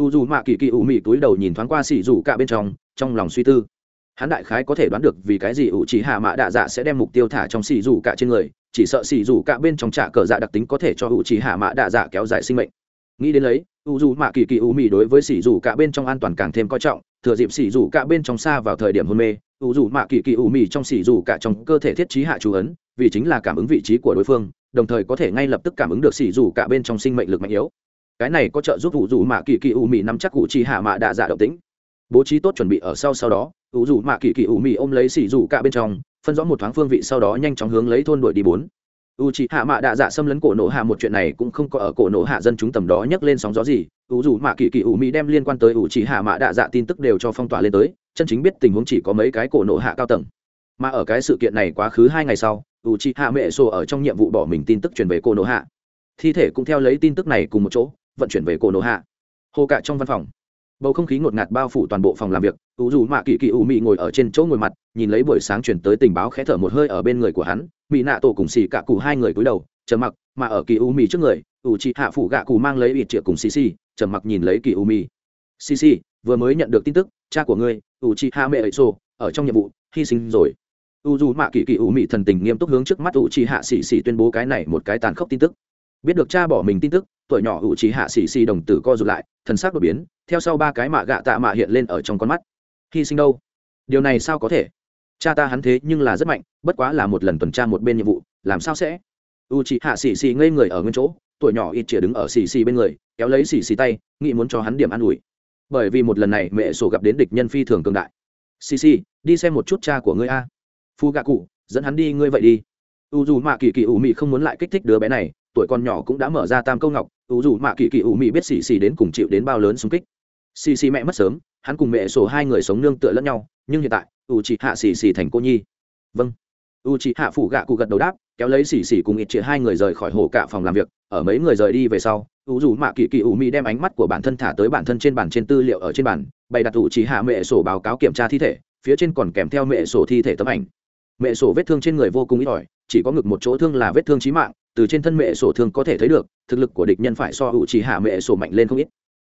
u dù mạ kỳ kỳ ủ mị túi đầu nhìn thoáng qua xỉ rủ cả bên trong trong lòng suy tư. Hắn đại khái có thể đoán được vì cái gì ủ chỉ hạ mạ đạ dạ sẽ đem mục tiêu thả trong xì dù cả trên người, chỉ sợ xì dù cả bên trong trả cờ dạ đặc tính có thể cho ủ chỉ hạ mạ đạ dạ kéo dài sinh mệnh. Nghĩ đến lấy, u dù mạ kỳ kỳ ủ mị đối với xì dù cả bên trong an toàn càng thêm coi trọng, thừa dịp xì dù cả bên trong xa vào thời điểm hôn mê, u dù mạ kỳ kỳ ủ mị trong xì dù cả trong cơ thể thiết trí hạ chú ấn, vì chính là cảm ứng vị trí của đối phương, đồng thời có thể ngay lập tức cảm ứng được xì dù cả bên trong sinh mệnh lực mạnh yếu cái này có trợ giúp u dù mạ kỳ kỳ u mì nắm chắc cụ chi hạ mạ đạ dạ động tĩnh. Bố trí tốt chuẩn bị ở sau sau đó, ủ dù mạ kỳ kỳ ủ mị ôm lấy xì dù cả bên trong, phân rõ một thoáng phương vị sau đó nhanh chóng hướng lấy thôn đuổi đi bốn. U c hạ mạ đạ dạ xâm lấn cổ nổ hạ một chuyện này cũng không có ở cổ nổ hạ dân chúng tầm đó nhấc lên sóng gió gì. U dù mạ kỳ kỳ ủ mỹ đem liên quan tới u c hạ mạ đạ dạ tin tức đều cho phong tỏa lên tới, chân chính biết tình huống chỉ có mấy cái cổ nổ hạ cao tầng. Mà ở cái sự kiện này quá khứ hai ngày sau u c hạ mệ sổ ở trong nhiệm vụ bỏ mình tin tức truyền về cổ nổ hạ. Thi thể cũng theo lấy tin tức này cùng một chỗ vận chuyển về cổ nổ hạ. Hồ cạ trong văn phòng. Bầu không khí ngột ngạt bao phủ toàn bộ phòng làm việc u dù mạ kỳ kỳ ủ mị ngồi ở trên chỗ ngồi mặt, nhìn lấy buổi sáng chuyển tới tình báo khẽ thở một hơi ở bên người của hắn mỹ nạ tổ cùng xì cạ cụ hai người cúi đầu, trầm mặc, mà ở kỳ u mị trước người ủ chị hạ phủ gạ cụ mang lấy ít triệu cùng xì xì, trầm mặc nhìn lấy kỳ u mị. Xì xì, vừa mới nhận được tin tức, cha của ngươi ủ chị hạ mẹ ấy xô ở trong nhiệm vụ, hy sinh rồi. U dù mạ kỳ kỳ u mị thần tình nghiêm túc hướng trước mắt ủ chị hạ xì xì tuyên bố cái này một cái tàn khốc tin tức biết được cha bỏ mình tin tức, tuổi nhỏ hữu trí hạ xì xì đồng tử co rụt lại, thần sắc đột biến, theo sau ba cái mạ gạ tạ mạ hiện lên ở trong con mắt. Hy sinh đâu? Điều này sao có thể? Cha ta hắn thế nhưng là rất mạnh, bất quá là một lần tuần tra một bên nhiệm vụ, làm sao sẽ? U chị hạ xì xì ngây người ở nguyên chỗ, tuổi nhỏ ít chĩa đứng ở xì xì bên người, kéo lấy xì xì tay, nghĩ muốn cho hắn điểm an ủi. Bởi vì một lần này mẹ sổ gặp đến địch nhân phi thường cường đại. Xì xì, đi xem một chút cha của ngươi a. Phu gạ cụ, dẫn hắn đi, ngươi vậy đi. U dù mạ kỳ kỳ ủ mị không muốn lại kích thích đứa bé này tuổi con nhỏ cũng đã mở ra tam câu ngọc u dù mạ kỳ kỳ ủ mị biết xì xì đến cùng chịu đến bao lớn xung kích. Xì xì mẹ mất sớm, hắn cùng mẹ sổ hai người sống nương tựa lẫn nhau, nhưng hiện tại u chị hạ xì xì thành cô nhi. Vâng. U chị hạ phủ gạ cụ gật đầu đáp, kéo lấy xì xì cùng ít chị hai người rời khỏi hồ cả phòng làm việc, ở mấy người rời đi về sau u dù mạ kỳ kỳ u mị đem ánh mắt của bản thân thả tới bản thân trên bàn trên tư liệu ở trên bàn, bày đặt u chị hạ mẹ sổ báo cáo kiểm tra thi thể, phía trên còn kèm theo mẹ sổ thi thể tấm ảnh. Mẹ sổ vết thương trên người vô cùng ít ỏi, chỉ có ngực một chỗ thương là vết thương chí mạng từ trên thân mẹ sổ thường có thể thấy được, thực lực của địch nhân phải so ủ trì hạ mẹ sổ mạnh lên không ít.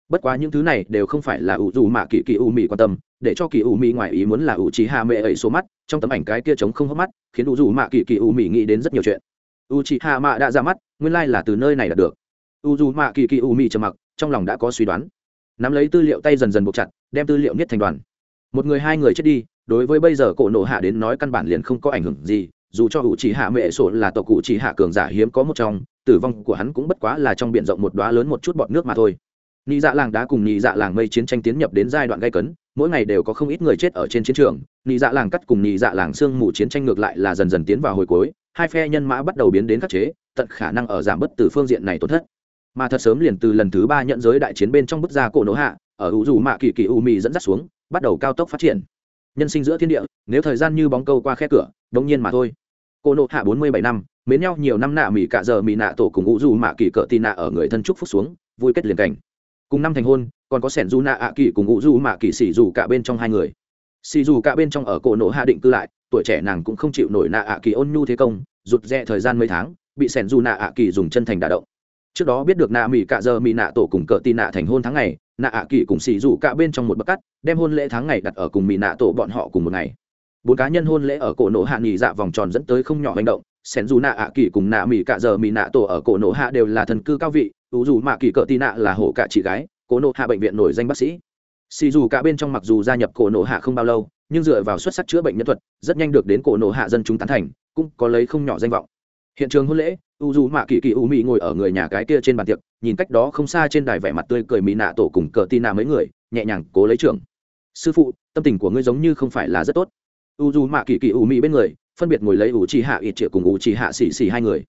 Bất quá những thứ này đều không phải là ủ dù mà kỳ kỳ u mỹ quan tâm, để cho kỳ u mỹ ngoài ý muốn là ủ trì hạ mẹ ấy số mắt, trong tấm ảnh cái kia trống không hốc mắt, khiến ủ dù mà kỳ kỳ u mỹ nghĩ đến rất nhiều chuyện. U trì hạ mạ đã ra mắt, nguyên lai、like、là từ nơi này đạt được. U dù mà kỳ kỳ u mỹ trầm mặc, trong lòng đã có suy đoán. Nắm lấy tư liệu tay dần dần buộc chặt, đem tư liệu niết thành đoàn. Một người hai người chết đi, đối với bây giờ cổ nổ hạ đến nói căn bản liền không có ảnh hưởng gì dù cho ủ chỉ hạ mẹ sổ là tộc cụ chỉ hạ cường giả hiếm có một trong, tử vong của hắn cũng bất quá là trong b i ể n rộng một đoá lớn một chút bọt nước mà thôi. Nị dạ làng đã cùng nị dạ làng mây chiến tranh tiến nhập đến giai đoạn gây cấn, mỗi ngày đều có không ít người chết ở trên chiến trường. Nị dạ làng cắt cùng nị dạ làng sương mù chiến tranh ngược lại là dần dần tiến vào hồi cuối, hai phe nhân mã bắt đầu biến đến khắc chế, tận khả năng ở giảm bớt từ phương diện này tổn thất. Mà thật sớm liền từ lần thứ ba nhận giới đại chiến bên trong bức gia cổ nỗ hạ, ở hữu dù mạ kỳ kỳ u mì dẫn dắt xuống, bắt đầu cao tốc phát triển. Nhân sinh giữa thiên địa, nếu thời gian như bóng câu qua khe cửa đông nhiên mà thôi cô nộ hạ bốn mươi bảy năm, mến nhau nhiều năm nạ mỹ cả giờ mỹ nạ tổ cùng ngũ dù mạ kỳ cỡ tì nạ ở người thân trúc phúc xuống, vui kết liền cảnh. Cùng năm thành hôn, còn có sẻn du nạ ạ kỳ cùng ngũ du mạ kỳ xỉ dù cả bên trong hai người. Xỉ dù cả bên trong ở cổ nộ hạ định cư lại, tuổi trẻ nàng cũng không chịu nổi nạ ạ kỳ ôn nhu thế công, rụt rè thời gian mấy tháng, bị sẻn du nạ ạ kỳ dùng chân thành đả động. Trước đó biết được nạ mỹ cạ giờ mỹ nạ tổ cùng cỡ tì nạ thành hôn tháng ngày, nạ ạ kỳ cùng xỉ dù cả bên trong một bậc cắt, đem hôn lễ tháng ngày đặt ở cùng mỹ nạ tổ bọn họ cùng một ngày bốn cá nhân hôn lễ ở cổ nổ hạ nghỉ dạ vòng tròn dẫn tới không nhỏ hành động, sen dù nạ ạ kỳ cùng nạ mỹ cạ giờ mỹ nạ tổ ở cổ nổ hạ đều là thần cư cao vị ủ dù mạ kỳ cỡ tị nạ là hổ cả chị gái, cổ nổ hạ bệnh viện nổi danh bác sĩ. Xì dù cả bên trong mặc dù gia nhập cổ nổ hạ không bao lâu, nhưng dựa vào xuất sắc chữa bệnh nhân thuật, rất nhanh được đến cổ nổ hạ dân chúng tán thành, cũng có lấy không nhỏ danh vọng. Hiện trường hôn lễ u dù mạ kỳ kỳ u mỹ ngồi ở người nhà cái kia trên bàn tiệc, nhìn cách đó không xa trên đài vẻ mặt tươi cười mỹ nạ tổ cùng cờ tin nạ mấy người, nhẹ nhàng cố lấy trưởng. Sư phụ, tâm tình của ngươi giống như không phải là rất tốt u dù mạ kỳ kỳ u mỹ bên người, phân biệt ngồi lấy u chi hạ ít triệu cùng u chi hạ xì xì hai người.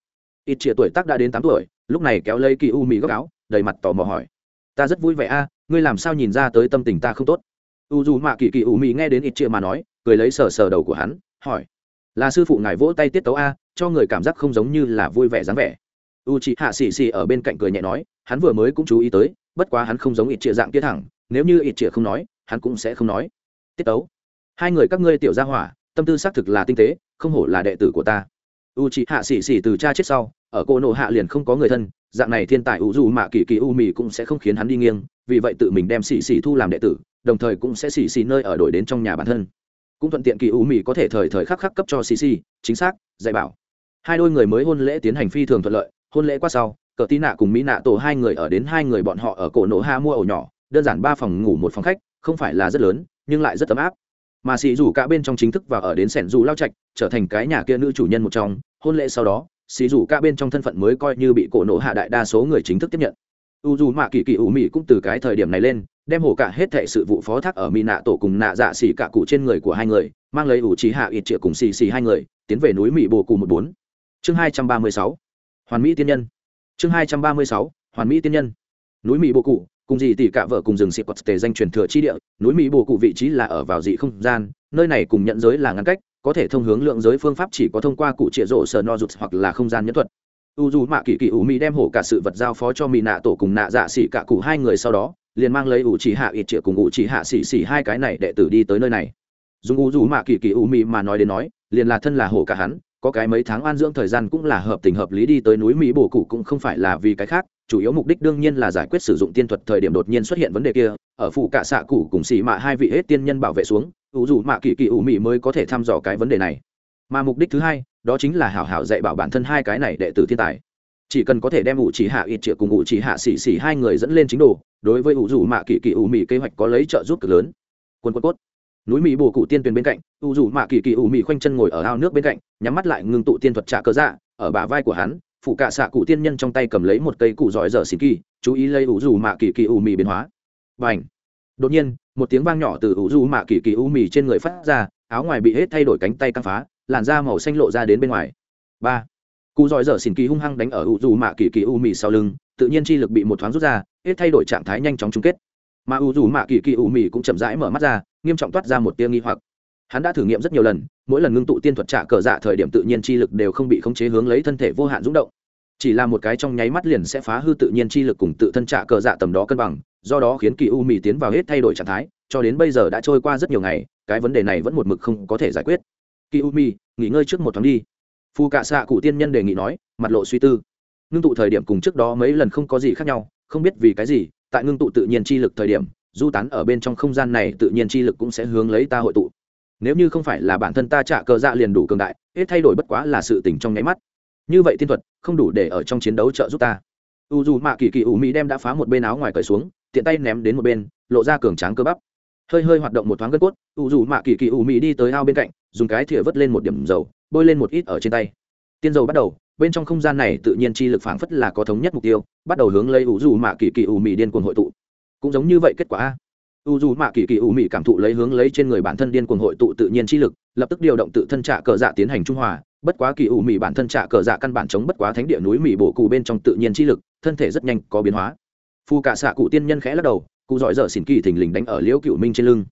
Ít triệu tuổi tác đã đến tám tuổi, lúc này kéo lấy kỳ u mỹ góc áo, đầy mặt tò mò hỏi. Ta rất vui vẻ a, ngươi làm sao nhìn ra tới tâm tình ta không tốt? U dù mạ kỳ kỳ u mỹ nghe đến ít chia mà nói, cười lấy sờ sờ đầu của hắn, hỏi. Là sư phụ ngài vỗ tay tiết tấu a, cho người cảm giác không giống như là vui vẻ dáng vẻ. U chị hạ xì xì ở bên cạnh cười nhẹ nói, hắn vừa mới cũng chú ý tới, bất quá hắn không giống ít chia dạng tiết thẳng, nếu như ít chia không nói, hắn cũng sẽ không nói. Tiết tấu hai người các ngươi tiểu gia hỏa, tâm tư xác thực là tinh tế, không hổ là đệ tử của ta. U chị hạ xì xì từ cha chết sau, ở cô nộ hạ liền không có người thân, dạng này thiên tài u dù mạ kỳ kỳ u mì cũng sẽ không khiến hắn đi nghiêng, vì vậy tự mình đem xì xì thu làm đệ tử, đồng thời cũng sẽ xì xì nơi ở đổi đến trong nhà bản thân. Cũng thuận tiện kỳ u mì có thể thời thời khắc khắc cấp cho xì xì, chính xác, dạy bảo. Hai đôi người mới hôn lễ tiến hành phi thường thuận lợi, hôn lễ qua sau, cờ tí nạ cùng mỹ nạ tổ hai người ở đến hai người bọn họ ở cổ nổ hạ mua ổ nhỏ, đơn giản ba phòng ngủ một phòng khách, không phải là rất lớn, nhưng lại rất ấm áp mà xì dù cả bên trong chính thức và ở đến sẻn dù lao trạch, trở thành cái nhà kia nữ chủ nhân một trong. Hôn lễ sau đó xì dù cả bên trong thân phận mới coi như bị cổ nộ hạ đại đa số người chính thức tiếp nhận. U dù mạ kỳ kỳ ủ mị cũng từ cái thời điểm này lên, đem hổ cả hết thệ sự vụ phó thác ở mỹ nạ tổ cùng nạ dạ xỉ cả cụ trên người của hai người, mang lấy ủ trí hạ ít triệu cùng xì xì hai người, tiến về núi mỹ bồ cụ một bốn. Chương hai trăm ba mươi sáu. Hoàn mỹ tiên nhân. Chương hai trăm ba mươi sáu. Hoàn mỹ tiên nhân. Núi mỹ bồ cụ cùng gì tỷ cả vợ cùng rừng xịp quật tề danh truyền thừa chi địa, núi mỹ bồ cụ vị trí là ở vào dị không gian, nơi này cùng nhận giới là ngăn cách, có thể thông hướng lượng giới phương pháp chỉ có thông qua cụ trịa rộ sờ no rụt hoặc là không gian nhẫn thuật. U dù mạ kỳ kỳ ủ mỹ đem hổ cả sự vật giao phó cho mỹ nạ tổ cùng nạ dạ xỉ cả cụ hai người sau đó, liền mang lấy ủ chỉ hạ ít triệu cùng ủ chỉ hạ xỉ xỉ hai cái này đệ tử đi tới nơi này. Dùng u dù mạ kỳ kỳ ủ mỹ mà nói đến nói, liền là thân là hổ cả hắn, có cái mấy tháng an dưỡng thời gian cũng là hợp tình hợp lý đi tới núi mỹ bổ cụ cũng không phải là vì cái khác chủ yếu mục đích đương nhiên là giải quyết sử dụng tiên thuật thời điểm đột nhiên xuất hiện vấn đề kia, ở phụ cả xạ cụ cùng xì mạ hai vị hết tiên nhân bảo vệ xuống, ủ dù mạ kỳ kỳ ủ mị mới có thể thăm dò cái vấn đề này. Mà mục đích thứ hai, đó chính là hảo hảo dạy bảo bản thân hai cái này đệ tử thiên tài. Chỉ cần có thể đem ủ chỉ hạ ít triệu cùng ủ chỉ hạ xỉ xỉ hai người dẫn lên chính đồ, đối với ủ dù mạ kỳ kỳ ủ mị kế hoạch có lấy trợ giúp cực lớn. Quân quân cốt. Núi mỹ bồ cụ tiên tuyền bên cạnh, ủ dù mạ kỳ kỳ ủ mị khoanh chân ngồi ở ao nước bên cạnh, nhắm mắt lại ngưng tụ tiên thuật trả cơ dạ ở bả vai của hắn phụ cạ xạ cụ tiên nhân trong tay cầm lấy một cây cụ giỏi dở xì kỳ, chú ý lấy ủ dù mạ kỳ kỳ ủ mì biến hóa. Và ảnh đột nhiên, một tiếng vang nhỏ từ ủ dù mạ kỳ kỳ ủ mì trên người phát ra, áo ngoài bị hết thay đổi cánh tay căng phá, làn da màu xanh lộ ra đến bên ngoài. Ba! Cụ giỏi dở xìn kỳ hung hăng đánh ở ủ dù mạ kỳ kỳ ủ mì sau lưng, tự nhiên chi lực bị một thoáng rút ra, hết thay đổi trạng thái nhanh chóng chung kết. Mà ủ dù mạ kỳ kỳ ủ mì cũng chậm rãi mở mắt ra, nghiêm trọng toát ra một tia nghi hoặc hắn đã thử nghiệm rất nhiều lần, mỗi lần ngưng tụ tiên thuật trả cờ dạ thời điểm tự nhiên chi lực đều không bị khống chế hướng lấy thân thể vô hạn rung động. Chỉ là một cái trong nháy mắt liền sẽ phá hư tự nhiên chi lực cùng tự thân trả cờ dạ tầm đó cân bằng, do đó khiến kỳ u mì tiến vào hết thay đổi trạng thái, cho đến bây giờ đã trôi qua rất nhiều ngày, cái vấn đề này vẫn một mực không có thể giải quyết. Kỳ u mì nghỉ ngơi trước một tháng đi. Phu cạ xạ cụ tiên nhân đề nghị nói, mặt lộ suy tư. Ngưng tụ thời điểm cùng trước đó mấy lần không có gì khác nhau, không biết vì cái gì, tại ngưng tụ tự nhiên chi lực thời điểm, du tán ở bên trong không gian này tự nhiên chi lực cũng sẽ hướng lấy ta hội tụ nếu như không phải là bản thân ta trả cờ dạ liền đủ cường đại, hết thay đổi bất quá là sự tình trong nháy mắt. Như vậy tiên thuật, không đủ để ở trong chiến đấu trợ giúp ta. U dù mạ kỳ kỳ ủ mỹ đem đã phá một bên áo ngoài cởi xuống, tiện tay ném đến một bên, lộ ra cường tráng cơ bắp. Hơi hơi hoạt động một thoáng gân cốt, u dù mạ kỳ kỳ ủ mỹ đi tới ao bên cạnh, dùng cái thìa vớt lên một điểm dầu, bôi lên một ít ở trên tay. Tiên dầu bắt đầu, bên trong không gian này tự nhiên chi lực phảng phất là có thống nhất mục tiêu, bắt đầu hướng lấy u dù mạ kỳ kỳ ủ mỹ điên cuồng hội tụ. Cũng giống như vậy kết quả a u dù mạ kỳ kỳ ủ mị cảm thụ lấy hướng lấy trên người bản thân điên cuồng hội tụ tự nhiên chi lực, lập tức điều động tự thân trả cờ dạ tiến hành trung hòa. Bất quá kỳ ủ mị bản thân trả cờ dạ căn bản chống bất quá thánh địa núi mị bổ cụ bên trong tự nhiên chi lực, thân thể rất nhanh có biến hóa. Phu cả xạ cụ tiên nhân khẽ lắc đầu, cụ giỏi dở xỉn kỳ thình lình đánh ở liễu cựu minh trên lưng,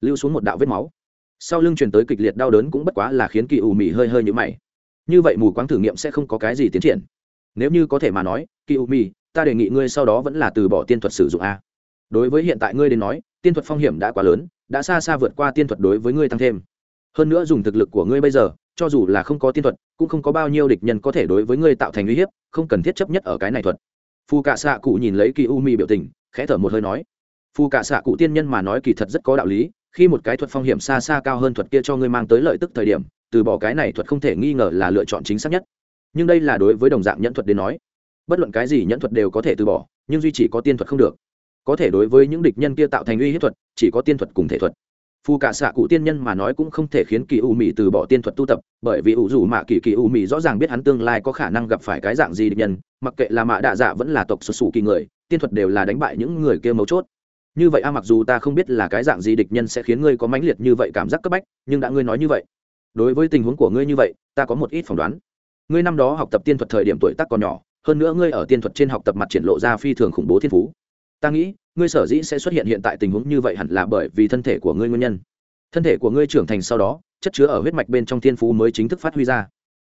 lưu xuống một đạo vết máu. Sau lưng truyền tới kịch liệt đau đớn cũng bất quá là khiến kỳ ủ mị hơi hơi nhũ mày. Như vậy mù quáng thử nghiệm sẽ không có cái gì tiến triển. Nếu như có thể mà nói, kỳ ủ mị, ta đề nghị ngươi sau đó vẫn là từ bỏ tiên thuật sử dụng a. Đối với hiện tại ngươi đến nói tiên thuật phong hiểm đã quá lớn, đã xa xa vượt qua tiên thuật đối với ngươi tăng thêm. Hơn nữa dùng thực lực của ngươi bây giờ, cho dù là không có tiên thuật, cũng không có bao nhiêu địch nhân có thể đối với ngươi tạo thành uy hiếp, không cần thiết chấp nhất ở cái này thuật. Phù cạ xạ cụ nhìn lấy kỳ u mi biểu tình, khẽ thở một hơi nói phù cạ xạ cụ tiên nhân mà nói kỳ thật rất có đạo lý, khi một cái thuật phong hiểm xa xa cao hơn thuật kia cho ngươi mang tới lợi tức thời điểm, từ bỏ cái này thuật không thể nghi ngờ là lựa chọn chính xác nhất. Nhưng đây là đối với đồng dạng nhẫn thuật đến nói, bất luận cái gì nhẫn thuật đều có thể từ bỏ, nhưng duy chỉ có tiên thuật không được có thể đối với những địch nhân kia tạo thành uy hiếp thuật, chỉ có tiên thuật cùng thể thuật. Phù cả xạ cụ tiên nhân mà nói cũng không thể khiến kỳ u mì từ bỏ tiên thuật tu tập, bởi vì ủ dù mạ kỳ kỳ u mì rõ ràng biết hắn tương lai có khả năng gặp phải cái dạng gì địch nhân, mặc kệ là mạ đạ dạ vẫn là tộc xuất xù kỳ người, tiên thuật đều là đánh bại những người kia mấu chốt. Như vậy a, mặc dù ta không biết là cái dạng gì địch nhân sẽ khiến ngươi có mãnh liệt như vậy cảm giác cấp bách, nhưng đã ngươi nói như vậy, đối với tình huống của ngươi như vậy, ta có một ít phỏng đoán. Ngươi năm đó học tập tiên thuật thời điểm tuổi tác còn nhỏ, hơn nữa ngươi ở tiên thuật trên học tập mặt triển lộ ra phi thường khủng bố thiên phú ta nghĩ, ngươi sở dĩ sẽ xuất hiện hiện tại tình huống như vậy hẳn là bởi vì thân thể của ngươi nguyên nhân. Thân thể của ngươi trưởng thành sau đó, chất chứa ở huyết mạch bên trong thiên phú mới chính thức phát huy ra.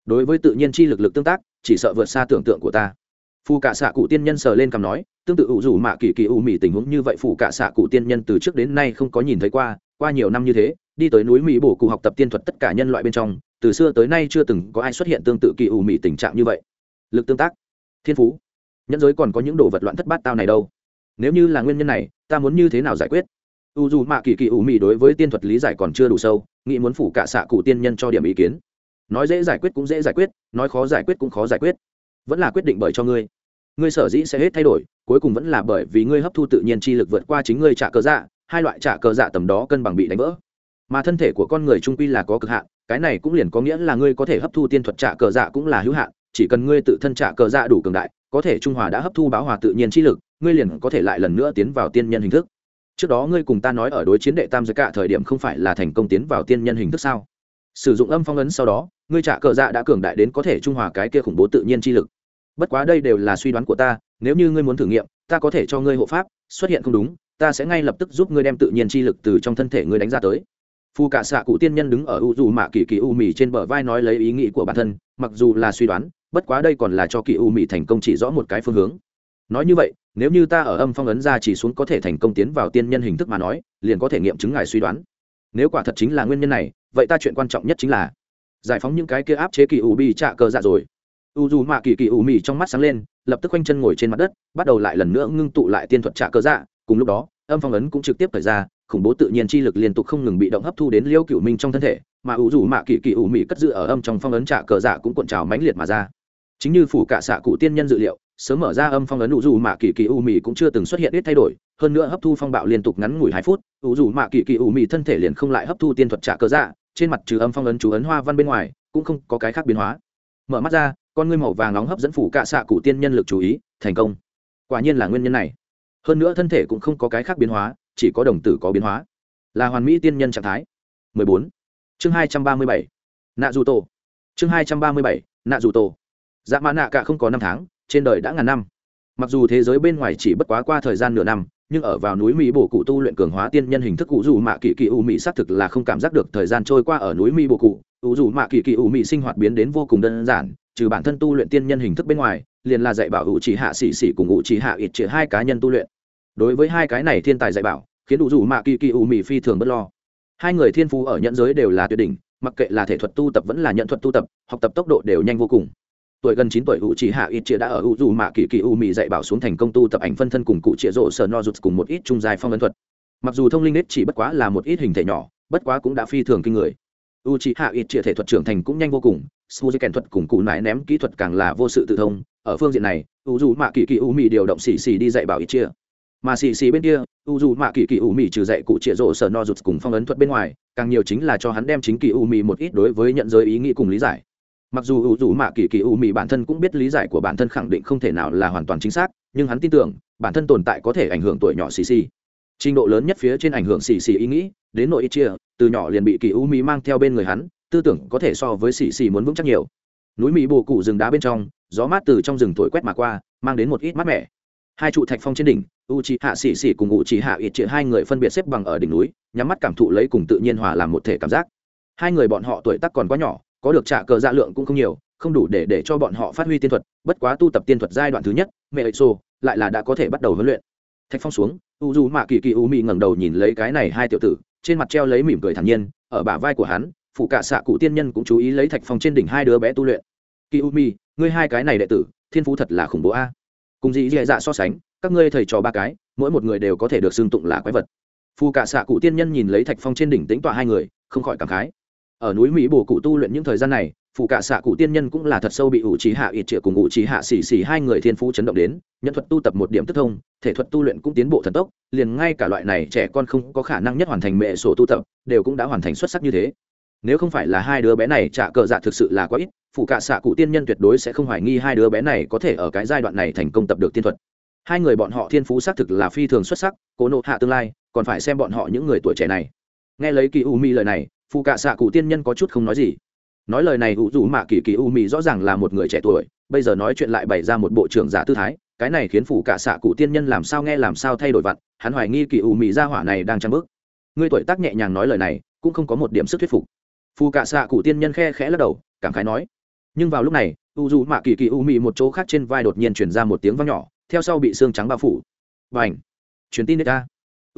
Đối với tự nhiên chi lực lực tương tác, chỉ sợ vượt xa tưởng tượng của ta. Phù cả xạ cụ tiên nhân sờ lên cằm nói, tương tự ủ rủ mạ kỳ kỳ ủ mị tình huống như vậy phù cả xạ cụ tiên nhân từ trước đến nay không có nhìn thấy qua qua nhiều năm như thế, đi tới núi mỹ bổ cụ học tập tiên thuật tất cả nhân loại bên trong, từ xưa tới nay chưa từng có ai xuất hiện tương tự kỳ ủ mị tình trạng như vậy. Lực tương tác, thiên phú. Nhân giới còn có những đồ vật loạn thất bát tao này đâu? Nếu như là nguyên nhân này, ta muốn như thế nào giải quyết? U dù mạ kỳ kỳ ủ mị đối với tiên thuật lý giải còn chưa đủ sâu, nghĩ muốn phủ cả xạ cụ tiên nhân cho điểm ý kiến. Nói dễ giải quyết cũng dễ giải quyết, nói khó giải quyết cũng khó giải quyết. Vẫn là quyết định bởi cho ngươi. Ngươi sở dĩ sẽ hết thay đổi, cuối cùng vẫn là bởi vì ngươi hấp thu tự nhiên chi lực vượt qua chính ngươi trả cờ dạ hai loại trả cờ dạ tầm đó cân bằng bị đánh vỡ. Mà thân thể của con người trung quy là có cực hạn, cái này cũng liền có nghĩa là ngươi có thể hấp thu tiên thuật trả cờ dạ cũng là hữu hạn chỉ cần ngươi tự thân trả cờ dạ đủ cường đại, có thể trung hòa đã hấp thu báo hòa tự nhiên chi lực, ngươi liền có thể lại lần nữa tiến vào tiên nhân hình thức. Trước đó ngươi cùng ta nói ở đối chiến đệ tam giới cả thời điểm không phải là thành công tiến vào tiên nhân hình thức sao? Sử dụng âm phong ấn sau đó, ngươi trả cờ dạ đã cường đại đến có thể trung hòa cái kia khủng bố tự nhiên chi lực. Bất quá đây đều là suy đoán của ta, nếu như ngươi muốn thử nghiệm, ta có thể cho ngươi hộ pháp, xuất hiện không đúng, ta sẽ ngay lập tức giúp ngươi đem tự nhiên chi lực từ trong thân thể ngươi đánh ra tới. Phù cả xạ cụ tiên nhân đứng ở u dù mạ kỳ kỳ u mì trên bờ vai nói lấy ý nghĩ của bản thân, mặc dù là suy đoán bất quá đây còn là cho kỳ u mỹ thành công chỉ rõ một cái phương hướng. Nói như vậy, nếu như ta ở âm phong ấn ra chỉ xuống có thể thành công tiến vào tiên nhân hình thức mà nói, liền có thể nghiệm chứng ngài suy đoán. Nếu quả thật chính là nguyên nhân này, vậy ta chuyện quan trọng nhất chính là giải phóng những cái kia áp chế kỳ u bi trạ cờ dạ rồi. U dù mạ kỳ kỳ u mì trong mắt sáng lên, lập tức quanh chân ngồi trên mặt đất, bắt đầu lại lần nữa ngưng tụ lại tiên thuật trạ cờ dạ. Cùng lúc đó, âm phong ấn cũng trực tiếp thời ra, khủng bố tự nhiên chi lực liên tục không ngừng bị động hấp thu đến liêu cựu minh trong thân thể, mà ủ dù mạ kỳ kỳ ủ mị cất giữ ở âm trong phong ấn trả cờ dạ cũng cuộn trào mãnh liệt mà ra chính như phủ cả xạ cụ tiên nhân dự liệu, sớm mở ra âm phong ấn ủ dù mạ kỳ kỳ u mị cũng chưa từng xuất hiện ít thay đổi, hơn nữa hấp thu phong bạo liên tục ngắn ngủi hai phút ủ dù mạ kỳ kỳ u mị thân thể liền không lại hấp thu tiên thuật trả cơ dạ trên mặt trừ âm phong ấn chú ấn hoa văn bên ngoài, cũng không có cái khác biến hóa. Mở mắt ra, con ngươi màu vàng nóng hấp dẫn phủ cả xạ cụ tiên nhân lực chú ý, thành công. Quả nhiên là nguyên nhân này. Hơn nữa thân thể cũng không có cái khác biến hóa, chỉ có đồng tử có biến hóa. Là hoàn mỹ tiên nhân trạng thái. 14. chương 237. nạ dù tổ. Chương 237. nạ dù tổ dạ mã nạ cả không có năm tháng, trên đời đã ngàn năm. Mặc dù thế giới bên ngoài chỉ bất quá qua thời gian nửa năm, nhưng ở vào núi mỹ bổ cụ tu luyện cường hóa tiên nhân hình thức cụ dù mạ kỳ kỳ u mỹ xác thực là không cảm giác được thời gian trôi qua ở núi mỹ bổ cụ. U dù mạ kỳ kỳ u mỹ sinh hoạt biến đến vô cùng đơn giản, trừ bản thân tu luyện tiên nhân hình thức bên ngoài, liền là dạy bảo u chỉ hạ xỉ xỉ cùng u chỉ hạ ít chỉ hai cá nhân tu luyện. Đối với hai cái này thiên tài dạy bảo, khiến cụ dù mạ kỳ kỳ u mỹ phi thường bất lo. Hai người thiên phú ở nhận giới đều là tuyệt đỉnh, mặc kệ là thể thuật tu tập vẫn là nhận thuật tu tập, học tập tốc độ đều nhanh vô cùng tuổi gần chín tuổi u chỉ hạ ít chia đã ở u dù mạ kỳ kỳ u mị dạy bảo xuống thành công tu tập ảnh phân thân cùng cụ trịa rộ sở no rụt cùng một ít trung dài phong ấn thuật. Mặc dù thông linh nết chỉ bất quá là một ít hình thể nhỏ, bất quá cũng đã phi thường kinh người. U chỉ hạ ít chia thể thuật trưởng thành cũng nhanh vô cùng su kèn thuật cùng cụ nải ném kỹ thuật càng là vô sự tự thông. Ở phương diện này u dù mạ kỳ kỳ u mị điều động xì xì đi dạy bảo ít chia mà xì xì bên kia u dù mạ kỳ kỳ u mị trừ dạy cụ trịa rộ sở no rụt cùng phong ấn thuật bên ngoài, càng nhiều chính là cho hắn đem chính kỳ u mị một ít đối với nhận giới ý nghĩ cùng lý giải mặc dù u dù mạ kỳ kỳ u mị bản thân cũng biết lý giải của bản thân khẳng định không thể nào là hoàn toàn chính xác, nhưng hắn tin tưởng, bản thân tồn tại có thể ảnh hưởng tuổi nhỏ xì xì. Trình độ lớn nhất phía trên ảnh hưởng xì xì ý nghĩ, đến nội ít chia, từ nhỏ liền bị kỳ u mị mang theo bên người hắn, tư tưởng có thể so với xì xì muốn vững chắc nhiều. Núi mỹ bồ cụ rừng đá bên trong, gió mát từ trong rừng thổi quét mà qua, mang đến một ít mát mẻ. Hai trụ thạch phong trên đỉnh u c h hạ xì xì cùng u c h hạ ít chĩa hai người phân biệt xếp bằng ở đỉnh núi, nhắm mắt cảm thụ lấy cùng tự nhiên hòa làm một thể cảm giác. Hai người bọn họ tuổi tác còn quá nhỏ có được trả cờ dạ lượng cũng không nhiều, không đủ để để cho bọn họ phát huy tiên thuật, bất quá tu tập tiên thuật giai đoạn thứ nhất, mẹ ấy xô, lại là đã có thể bắt đầu huấn luyện. Thạch phong xuống, u du mạ kỳ kỳ u mị ngẩng đầu nhìn lấy cái này hai tiểu tử, trên mặt treo lấy mỉm cười thản nhiên, ở bả vai của hắn, phụ cả xạ cụ tiên nhân cũng chú ý lấy thạch phong trên đỉnh hai đứa bé tu luyện. Kỳ u mi ngươi hai cái này đệ tử, thiên phú thật là khủng bố a. Cùng dị dị dạ so sánh, các ngươi thầy trò ba cái, mỗi một người đều có thể được xưng tụng là quái vật. Phù cả xạ cụ tiên nhân nhìn lấy thạch phong trên đỉnh tính tọa hai người, không khỏi cảm khái ở núi mỹ bồ cụ tu luyện những thời gian này phụ cả xạ cụ tiên nhân cũng là thật sâu bị ủ trí hạ ít triệu cùng ủ trí hạ xỉ xỉ hai người thiên phú chấn động đến nhân thuật tu tập một điểm tức thông, thể thuật tu luyện cũng tiến bộ thần tốc, liền ngay cả loại này trẻ con không có khả năng nhất hoàn thành mệ sổ tu tập, đều cũng đã hoàn thành xuất sắc như thế. Nếu không phải là hai đứa bé này trả cờ dạ thực sự là quá ít phụ cạ xạ cụ tiên nhân tuyệt đối sẽ không hoài nghi hai đứa bé này có thể ở cái giai đoạn này thành công tập được tiên thuật. Hai người bọn họ thiên phú xác thực là phi thường xuất sắc, cố nộ hạ tương lai, còn phải xem bọn họ những người tuổi trẻ này. Nghe lấy kỳ u mi lời này phụ cạ xạ cụ tiên nhân có chút không nói gì. Nói lời này ủ dù mạ kỳ kỳ u mị rõ ràng là một người trẻ tuổi, bây giờ nói chuyện lại bày ra một bộ trưởng giả tư thái, cái này khiến phụ cạ xạ cụ tiên nhân làm sao nghe làm sao thay đổi vặn, hắn hoài nghi kỳ u mị ra hỏa này đang trang bức người tuổi tác nhẹ nhàng nói lời này, cũng không có một điểm sức thuyết phục. Phụ cạ xạ cụ tiên nhân khe khẽ lắc đầu, cảm khái nói. Nhưng vào lúc này u dù mạ kỳ kỳ u mị một chỗ khác trên vai đột nhiên chuyển ra một tiếng vang nhỏ, theo sau bị xương trắng bao phủ. Và ảnh truyền tin đến ta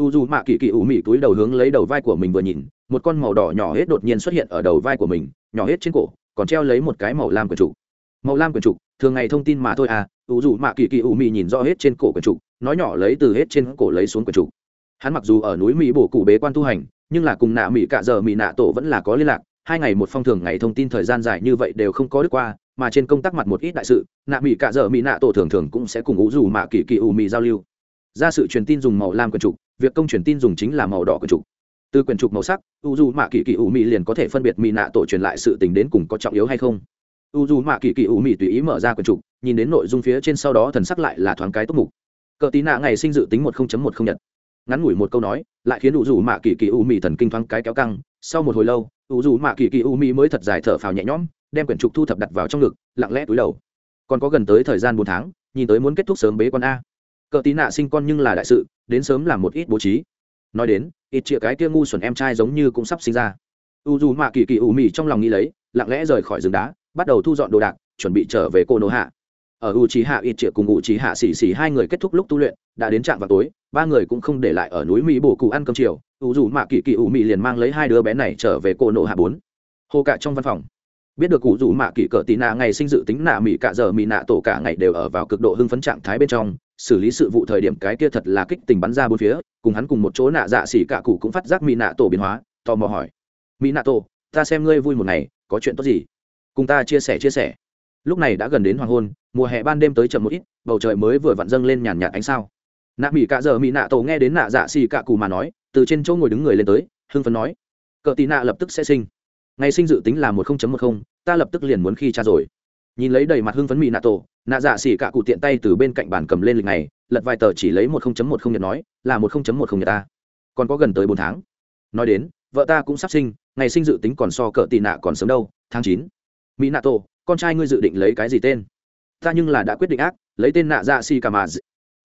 u dù mạ kỳ kỳ ủ mị túi đầu hướng lấy đầu vai của mình vừa nhìn, một con màu đỏ nhỏ hết đột nhiên xuất hiện ở đầu vai của mình, nhỏ hết trên cổ, còn treo lấy một cái màu lam quyển trục. Màu lam quyển trục, thường ngày thông tin mà thôi à u dù mạ kỳ kỳ ủ mị nhìn rõ hết trên cổ quyển trục, nói nhỏ lấy từ hết trên cổ lấy xuống quyển trục. Hắn mặc dù ở núi mỹ bổ cụ bế quan tu hành, nhưng là cùng nạ mỹ cạ giờ mỹ nạ tổ vẫn là có liên lạc, hai ngày một phong thường ngày thông tin thời gian dài như vậy đều không có đứt qua, mà trên công tác mặt một ít đại sự, nạ mỹ cạ dở mỹ nạ tổ thường thường cũng sẽ cùng ủ dù mạ kỳ kỳ ủ mỹ giao lưu. Ra sự truyền tin dùng màu lam quần trục việc công truyền tin dùng chính là màu đỏ của trục. Từ quyển trục màu sắc, u dù mạ kỳ kỳ ủ Mị liền có thể phân biệt mỹ nạ tổ truyền lại sự tình đến cùng có trọng yếu hay không. U dù mạ kỳ kỳ ủ Mị tùy ý mở ra quyển trục, nhìn đến nội dung phía trên sau đó thần sắc lại là thoáng cái túc mục. Cờ tí nạ ngày sinh dự tính một không một không nhật. Ngắn ngủi một câu nói, lại khiến U dù mạ kỳ kỳ u Mị thần kinh thoáng cái kéo căng. Sau một hồi lâu, U dù mạ kỳ kỳ u Mị mới thật dài thở phào nhẹ nhõm, đem quyển trục thu thập đặt vào trong ngực, lặng lẽ túi đầu. Còn có gần tới thời gian bốn tháng, nhìn tới muốn kết thúc sớm bế con a. Cờ tí nạ sinh con nhưng là đại sự đến sớm làm một ít bố trí. Nói đến, ít chĩa cái kia ngu xuẩn em trai giống như cũng sắp sinh ra. U dù mạ kỳ kỳ u mị trong lòng nghĩ lấy, lặng lẽ rời khỏi rừng đá, bắt đầu thu dọn đồ đạc, chuẩn bị trở về cô nô hạ. Ở u trí hạ, ít chĩa cùng u trí hạ xì xì hai người kết thúc lúc tu luyện, đã đến trạm vào tối, ba người cũng không để lại ở núi mỹ bổ cụ ăn cơm chiều. U dù mạ kỳ kỳ u mị liền mang lấy hai đứa bé này trở về cô nô hạ bốn. Hồ cả trong văn phòng. Biết được cụ rủ mạ kỳ cỡ tì nạ ngày sinh dự tính nạ mỹ cả giờ mỹ nạ tổ cả ngày đều ở vào cực độ hưng phấn trạng thái bên trong xử lý sự vụ thời điểm cái kia thật là kích tình bắn ra bốn phía, cùng hắn cùng một chỗ nạ dạ xỉ cả cụ cũng phát giác mỹ nạ tổ biến hóa, tò mò hỏi. Mỹ nạ tổ ta xem ngươi vui một ngày, có chuyện tốt gì? Cùng ta chia sẻ chia sẻ. Lúc này đã gần đến hoàng hôn, mùa hè ban đêm tới chậm một ít, bầu trời mới vừa vặn dâng lên nhàn nhạt ánh sao. Nạ mỹ cả giờ mỹ nạ tổ nghe đến nạ dạ xỉ cả cụ mà nói, từ trên chỗ ngồi đứng người lên tới, hưng phấn nói. Cỡ tị nạ lập tức sẽ sinh. Ngày sinh dự tính là một không một không, ta lập tức liền muốn khi cha rồi nhìn lấy đầy mặt hưng phấn mỹ nạ tổ, nạ dạ xỉ cả cụ tiện tay từ bên cạnh bàn cầm lên lịch này, lật vài tờ chỉ lấy một không một không nhật nói, là một không một không nhật ta. Còn có gần tới bốn tháng. Nói đến, vợ ta cũng sắp sinh, ngày sinh dự tính còn so cỡ tị nạ còn sớm đâu, tháng chín. Mỹ nạ tổ, con trai ngươi dự định lấy cái gì tên? Ta nhưng là đã quyết định ác, lấy tên nạ dạ xỉ cả mà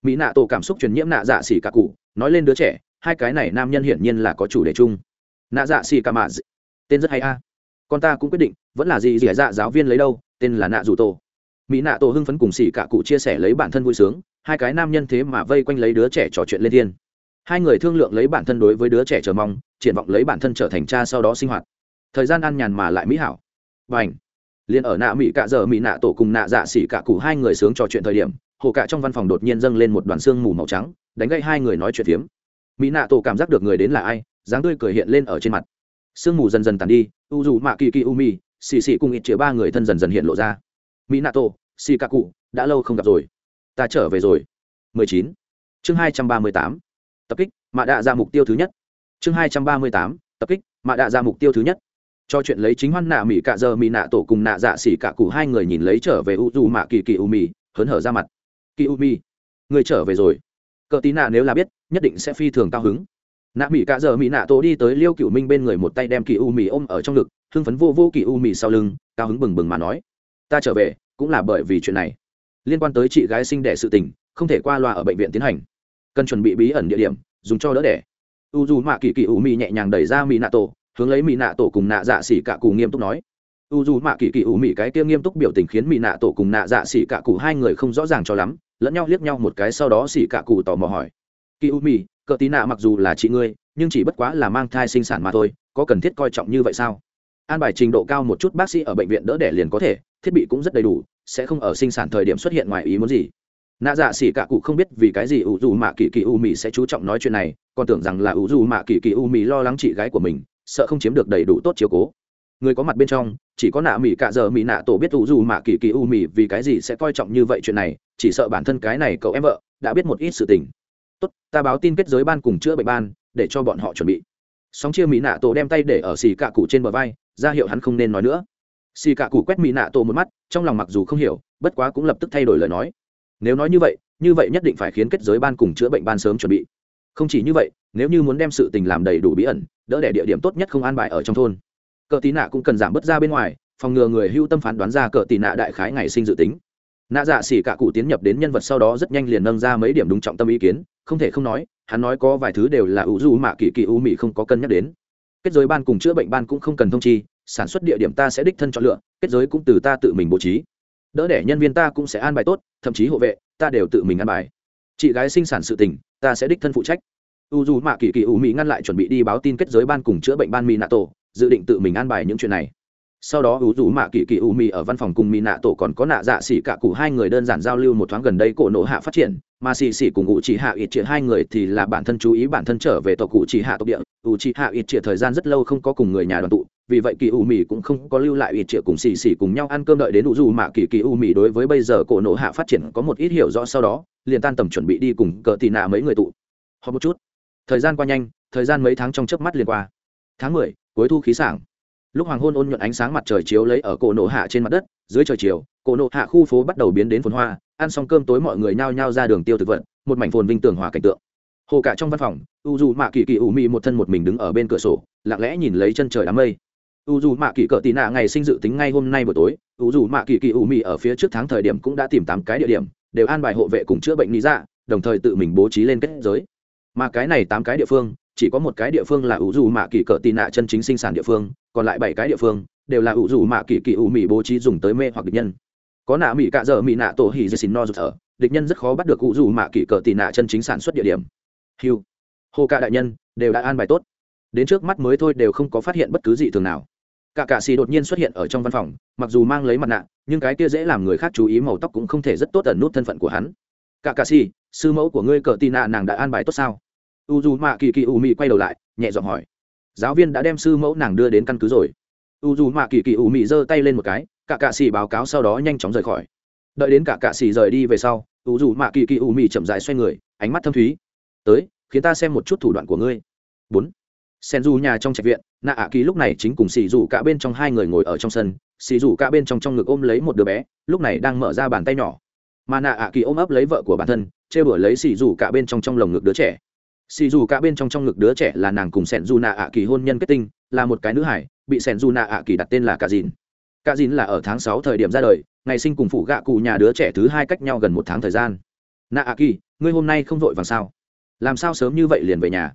mỹ nạ tổ cảm xúc truyền nhiễm nạ dạ xỉ cả cụ, nói lên đứa trẻ, hai cái này nam nhân hiển nhiên là có chủ đề chung. Nạ dạ xỉ cả mà tên rất hay a. Con ta cũng quyết định, vẫn là gì dì dạ giáo viên lấy đâu tên là nạ dù tổ. Mỹ nạ tổ hưng phấn cùng xỉ cả cụ chia sẻ lấy bản thân vui sướng, hai cái nam nhân thế mà vây quanh lấy đứa trẻ trò chuyện lên thiên. Hai người thương lượng lấy bản thân đối với đứa trẻ chờ mong, triển vọng lấy bản thân trở thành cha sau đó sinh hoạt. Thời gian ăn nhàn mà lại mỹ hảo. Và ảnh liền ở nạ mỹ cạ giờ mỹ nạ tổ cùng nạ dạ xỉ cả cụ hai người sướng trò chuyện thời điểm, hồ cạ trong văn phòng đột nhiên dâng lên một đoàn xương mù màu trắng, đánh gây hai người nói chuyện phiếm. Mỹ nạ tổ cảm giác được người đến là ai, dáng tươi cười hiện lên ở trên mặt. Sương mù dần dần tàn đi u dù mạ kỳ kỳ u mi xì xì cùng ít chĩa ba người thân dần dần hiện lộ ra. Mỹ nato xì ca cụ đã lâu không gặp rồi. Ta trở về rồi. 19. chương 238. tập kích mạ đạ ra mục tiêu thứ nhất. Chương 238. tập kích mạ đạ ra mục tiêu thứ nhất. Cho chuyện lấy chính hoan nạ mỹ cạ giờ mỹ nạ tổ cùng nạ dạ xỉ cả cụ hai người nhìn lấy trở về u dù mạ kỳ kỳ u mì, hớn hở ra mặt. Kỳ u mì, người trở về rồi. Cờ tí nạ nếu là biết, nhất định sẽ phi thường cao hứng. Nạ mỹ cả giờ mỹ nạ tổ đi tới liêu cựu minh bên người một tay đem kỳ u mì ôm ở trong ngực hưng phấn vô vô kỳ u mì sau lưng, cao hứng bừng bừng mà nói, ta trở về, cũng là bởi vì chuyện này. Liên quan tới chị gái sinh đẻ sự tình, không thể qua loa ở bệnh viện tiến hành. Cần chuẩn bị bí ẩn địa điểm, dùng cho đỡ đẻ. U dù mạ kỳ kỳ u mì nhẹ nhàng đẩy ra mỹ nạ tổ hướng lấy mỹ nạ tổ cùng nạ dạ xỉ cả cụ nghiêm túc nói. U dù mạ kỳ kỳ u mì cái kia nghiêm túc biểu tình khiến mỹ nạ tổ cùng nạ dạ xỉ cả cụ hai người không rõ ràng cho lắm, lẫn nhau liếc nhau một cái sau đó xỉ cả cụ tò mò hỏi. Kỳ u mì cờ tí nạ mặc dù là chị ngươi, nhưng chỉ bất quá là mang thai sinh sản mà thôi, có cần thiết coi trọng như vậy sao? An bài trình độ cao một chút bác sĩ ở bệnh viện đỡ đẻ liền có thể, thiết bị cũng rất đầy đủ, sẽ không ở sinh sản thời điểm xuất hiện ngoài ý muốn gì. Nạ dạ xỉ cả cụ không biết vì cái gì ủ dù mạ kỳ kỳ u mì sẽ chú trọng nói chuyện này, còn tưởng rằng là ủ dù mạ kỳ kỳ u mì lo lắng chị gái của mình, sợ không chiếm được đầy đủ tốt chiếu cố. Người có mặt bên trong, chỉ có nạ mì cả giờ mì nạ tổ biết ủ dù mạ kỳ kỳ u mì vì cái gì sẽ coi trọng như vậy chuyện này, chỉ sợ bản thân cái này cậu em vợ đã biết một ít sự tình. Tốt, ta báo tin kết giới ban cùng chữa bệnh ban, để cho bọn họ chuẩn bị. Sóng chia mỹ nạ tổ đem tay để ở xì cạ cụ trên bờ vai ra hiệu hắn không nên nói nữa. Xì cạ cụ quét mỹ nạ tổ một mắt, trong lòng mặc dù không hiểu, bất quá cũng lập tức thay đổi lời nói. Nếu nói như vậy như vậy nhất định phải khiến kết giới ban cùng chữa bệnh ban sớm chuẩn bị. Không chỉ như vậy, nếu như muốn đem sự tình làm đầy đủ bí ẩn, đỡ đẻ địa điểm tốt nhất không an bài ở trong thôn. Cờ tí nạ cũng cần giảm bớt ra bên ngoài, phòng ngừa người hưu tâm phán đoán ra cờ tí nạ đại khái ngày sinh dự tính. Nạ dạ xỉ cả cụ tiến nhập đến nhân vật sau đó rất nhanh liền nâng ra mấy điểm đúng trọng tâm ý kiến, không thể không nói, hắn nói có vài thứ đều là ủ du mạ kỳ kỳ u mị không có cân nhắc đến. Kết giới ban cùng chữa bệnh ban cũng không cần thông chi sản xuất địa điểm ta sẽ đích thân chọn lựa, kết giới cũng từ ta tự mình bố trí. Đỡ để nhân viên ta cũng sẽ an bài tốt, thậm chí hộ vệ, ta đều tự mình an bài. Chị gái sinh sản sự tình, ta sẽ đích thân phụ trách. U dù mạ kỳ kỳ ủ mỹ ngăn lại chuẩn bị đi báo tin kết giới ban cùng chữa bệnh ban mỹ nato dự định tự mình an bài những chuyện này sau đó ủ rủ mạ kỳ kỳ u mì ở văn phòng cùng mỹ nạ tổ còn có nạ dạ xỉ cả cụ hai người đơn giản giao lưu một thoáng gần đây cổ nộ hạ phát triển, mà xỉ xỉ cùng ủ chỉ hạ ít triệt hai người thì là bản thân chú ý bản thân trở về tộc cụ chỉ hạ tộc địa. Ủ chỉ hạ ít triệt thời gian rất lâu không có cùng người nhà đoàn tụ, vì vậy kỳ u mì cũng không có lưu lại ít triệt cùng xỉ xỉ cùng nhau ăn cơm đợi đến ủ dù mạ kỳ kỳ u mì đối với bây giờ cổ nộ hạ phát triển có một ít hiểu rõ sau đó, liền tan tầm chuẩn bị đi cùng cờ tì nạ mấy người tụ. Họp một chút. Thời gian qua nhanh, thời gian mấy tháng trong chớp mắt liền qua. Tháng mười, cuối thu khí sảng lúc hoàng hôn ôn nhuận ánh sáng mặt trời chiếu lấy ở cổ nộ hạ trên mặt đất, dưới trời chiều, cổ nộ hạ khu phố bắt đầu biến đến phồn hoa, ăn xong cơm tối mọi người nhao nhao ra đường tiêu thực vật, một mảnh phồn vinh tường hòa cảnh tượng. Hồ cả trong văn phòng, u dù mạ kỳ kỳ ủ mị một thân một mình đứng ở bên cửa sổ, lặng lẽ nhìn lấy chân trời đám mây. U dù mạ kỳ cỡ tì nạ ngày sinh dự tính ngay hôm nay buổi tối, u dù mạ kỳ kỳ ủ mị ở phía trước tháng thời điểm cũng đã tìm tám cái địa điểm, đều an bài hộ vệ cùng chữa bệnh lý dạ đồng thời tự mình bố trí lên kết giới. Mà cái này tám cái địa phương chỉ có một cái địa phương là ủ dù mạ kỳ cỡ tị nạ chân chính sinh sản địa phương, còn lại bảy cái địa phương đều là ủ dù mạ kỳ kỳ ủ mị bố trí dùng tới mê hoặc địch nhân. Có nạ mị cạ dợ mị nạ tổ hỉ dê xin no rụt ở, địch nhân rất khó bắt được ủ dù mạ kỳ cỡ tị nạ chân chính sản xuất địa điểm. Hiu. Hô cạ đại nhân, đều đã an bài tốt. Đến trước mắt mới thôi đều không có phát hiện bất cứ gì thường nào. Cả cạ xì đột nhiên xuất hiện ở trong văn phòng, mặc dù mang lấy mặt nạ, nhưng cái kia dễ làm người khác chú ý màu tóc cũng không thể rất tốt ẩn nút thân phận của hắn. Cả cạ xì, sư mẫu của ngươi cờ tì nạ nàng đã an bài tốt sao? U dù mạ kỳ kỳ u mị quay đầu lại, nhẹ giọng hỏi. Giáo viên đã đem sư mẫu nàng đưa đến căn cứ rồi. U dù mạ kỳ kỳ u mị giơ tay lên một cái, cả cạ xì báo cáo sau đó nhanh chóng rời khỏi. Đợi đến cả cạ xì rời đi về sau, u dù mạ kỳ kỳ u mị chậm dài xoay người, ánh mắt thâm thúy. Tới, khiến ta xem một chút thủ đoạn của ngươi. Bốn. Sen du nhà trong trạch viện nạ ạ kỳ lúc này chính cùng xì dù cả bên trong hai người ngồi ở trong sân. Xì dù cả bên trong trong ngực ôm lấy một đứa bé, lúc này đang mở ra bàn tay nhỏ. Mà nạ ạ kỳ ôm ấp lấy vợ của bản thân, chê bửa lấy xì dù cả bên trong trong lồng ngực đứa trẻ xì dù cả bên trong trong ngực đứa trẻ là nàng cùng sẻn dù nạ ạ kỳ hôn nhân kết tinh, là một cái nữ hải, bị sẻn dù nạ ạ kỳ đặt tên là cả dìn. Cả dìn là ở tháng sáu thời điểm ra đời, ngày sinh cùng phụ gạ cụ nhà đứa trẻ thứ hai cách nhau gần một tháng thời gian. Nạ ạ kỳ, ngươi hôm nay không vội vàng sao? Làm sao sớm như vậy liền về nhà?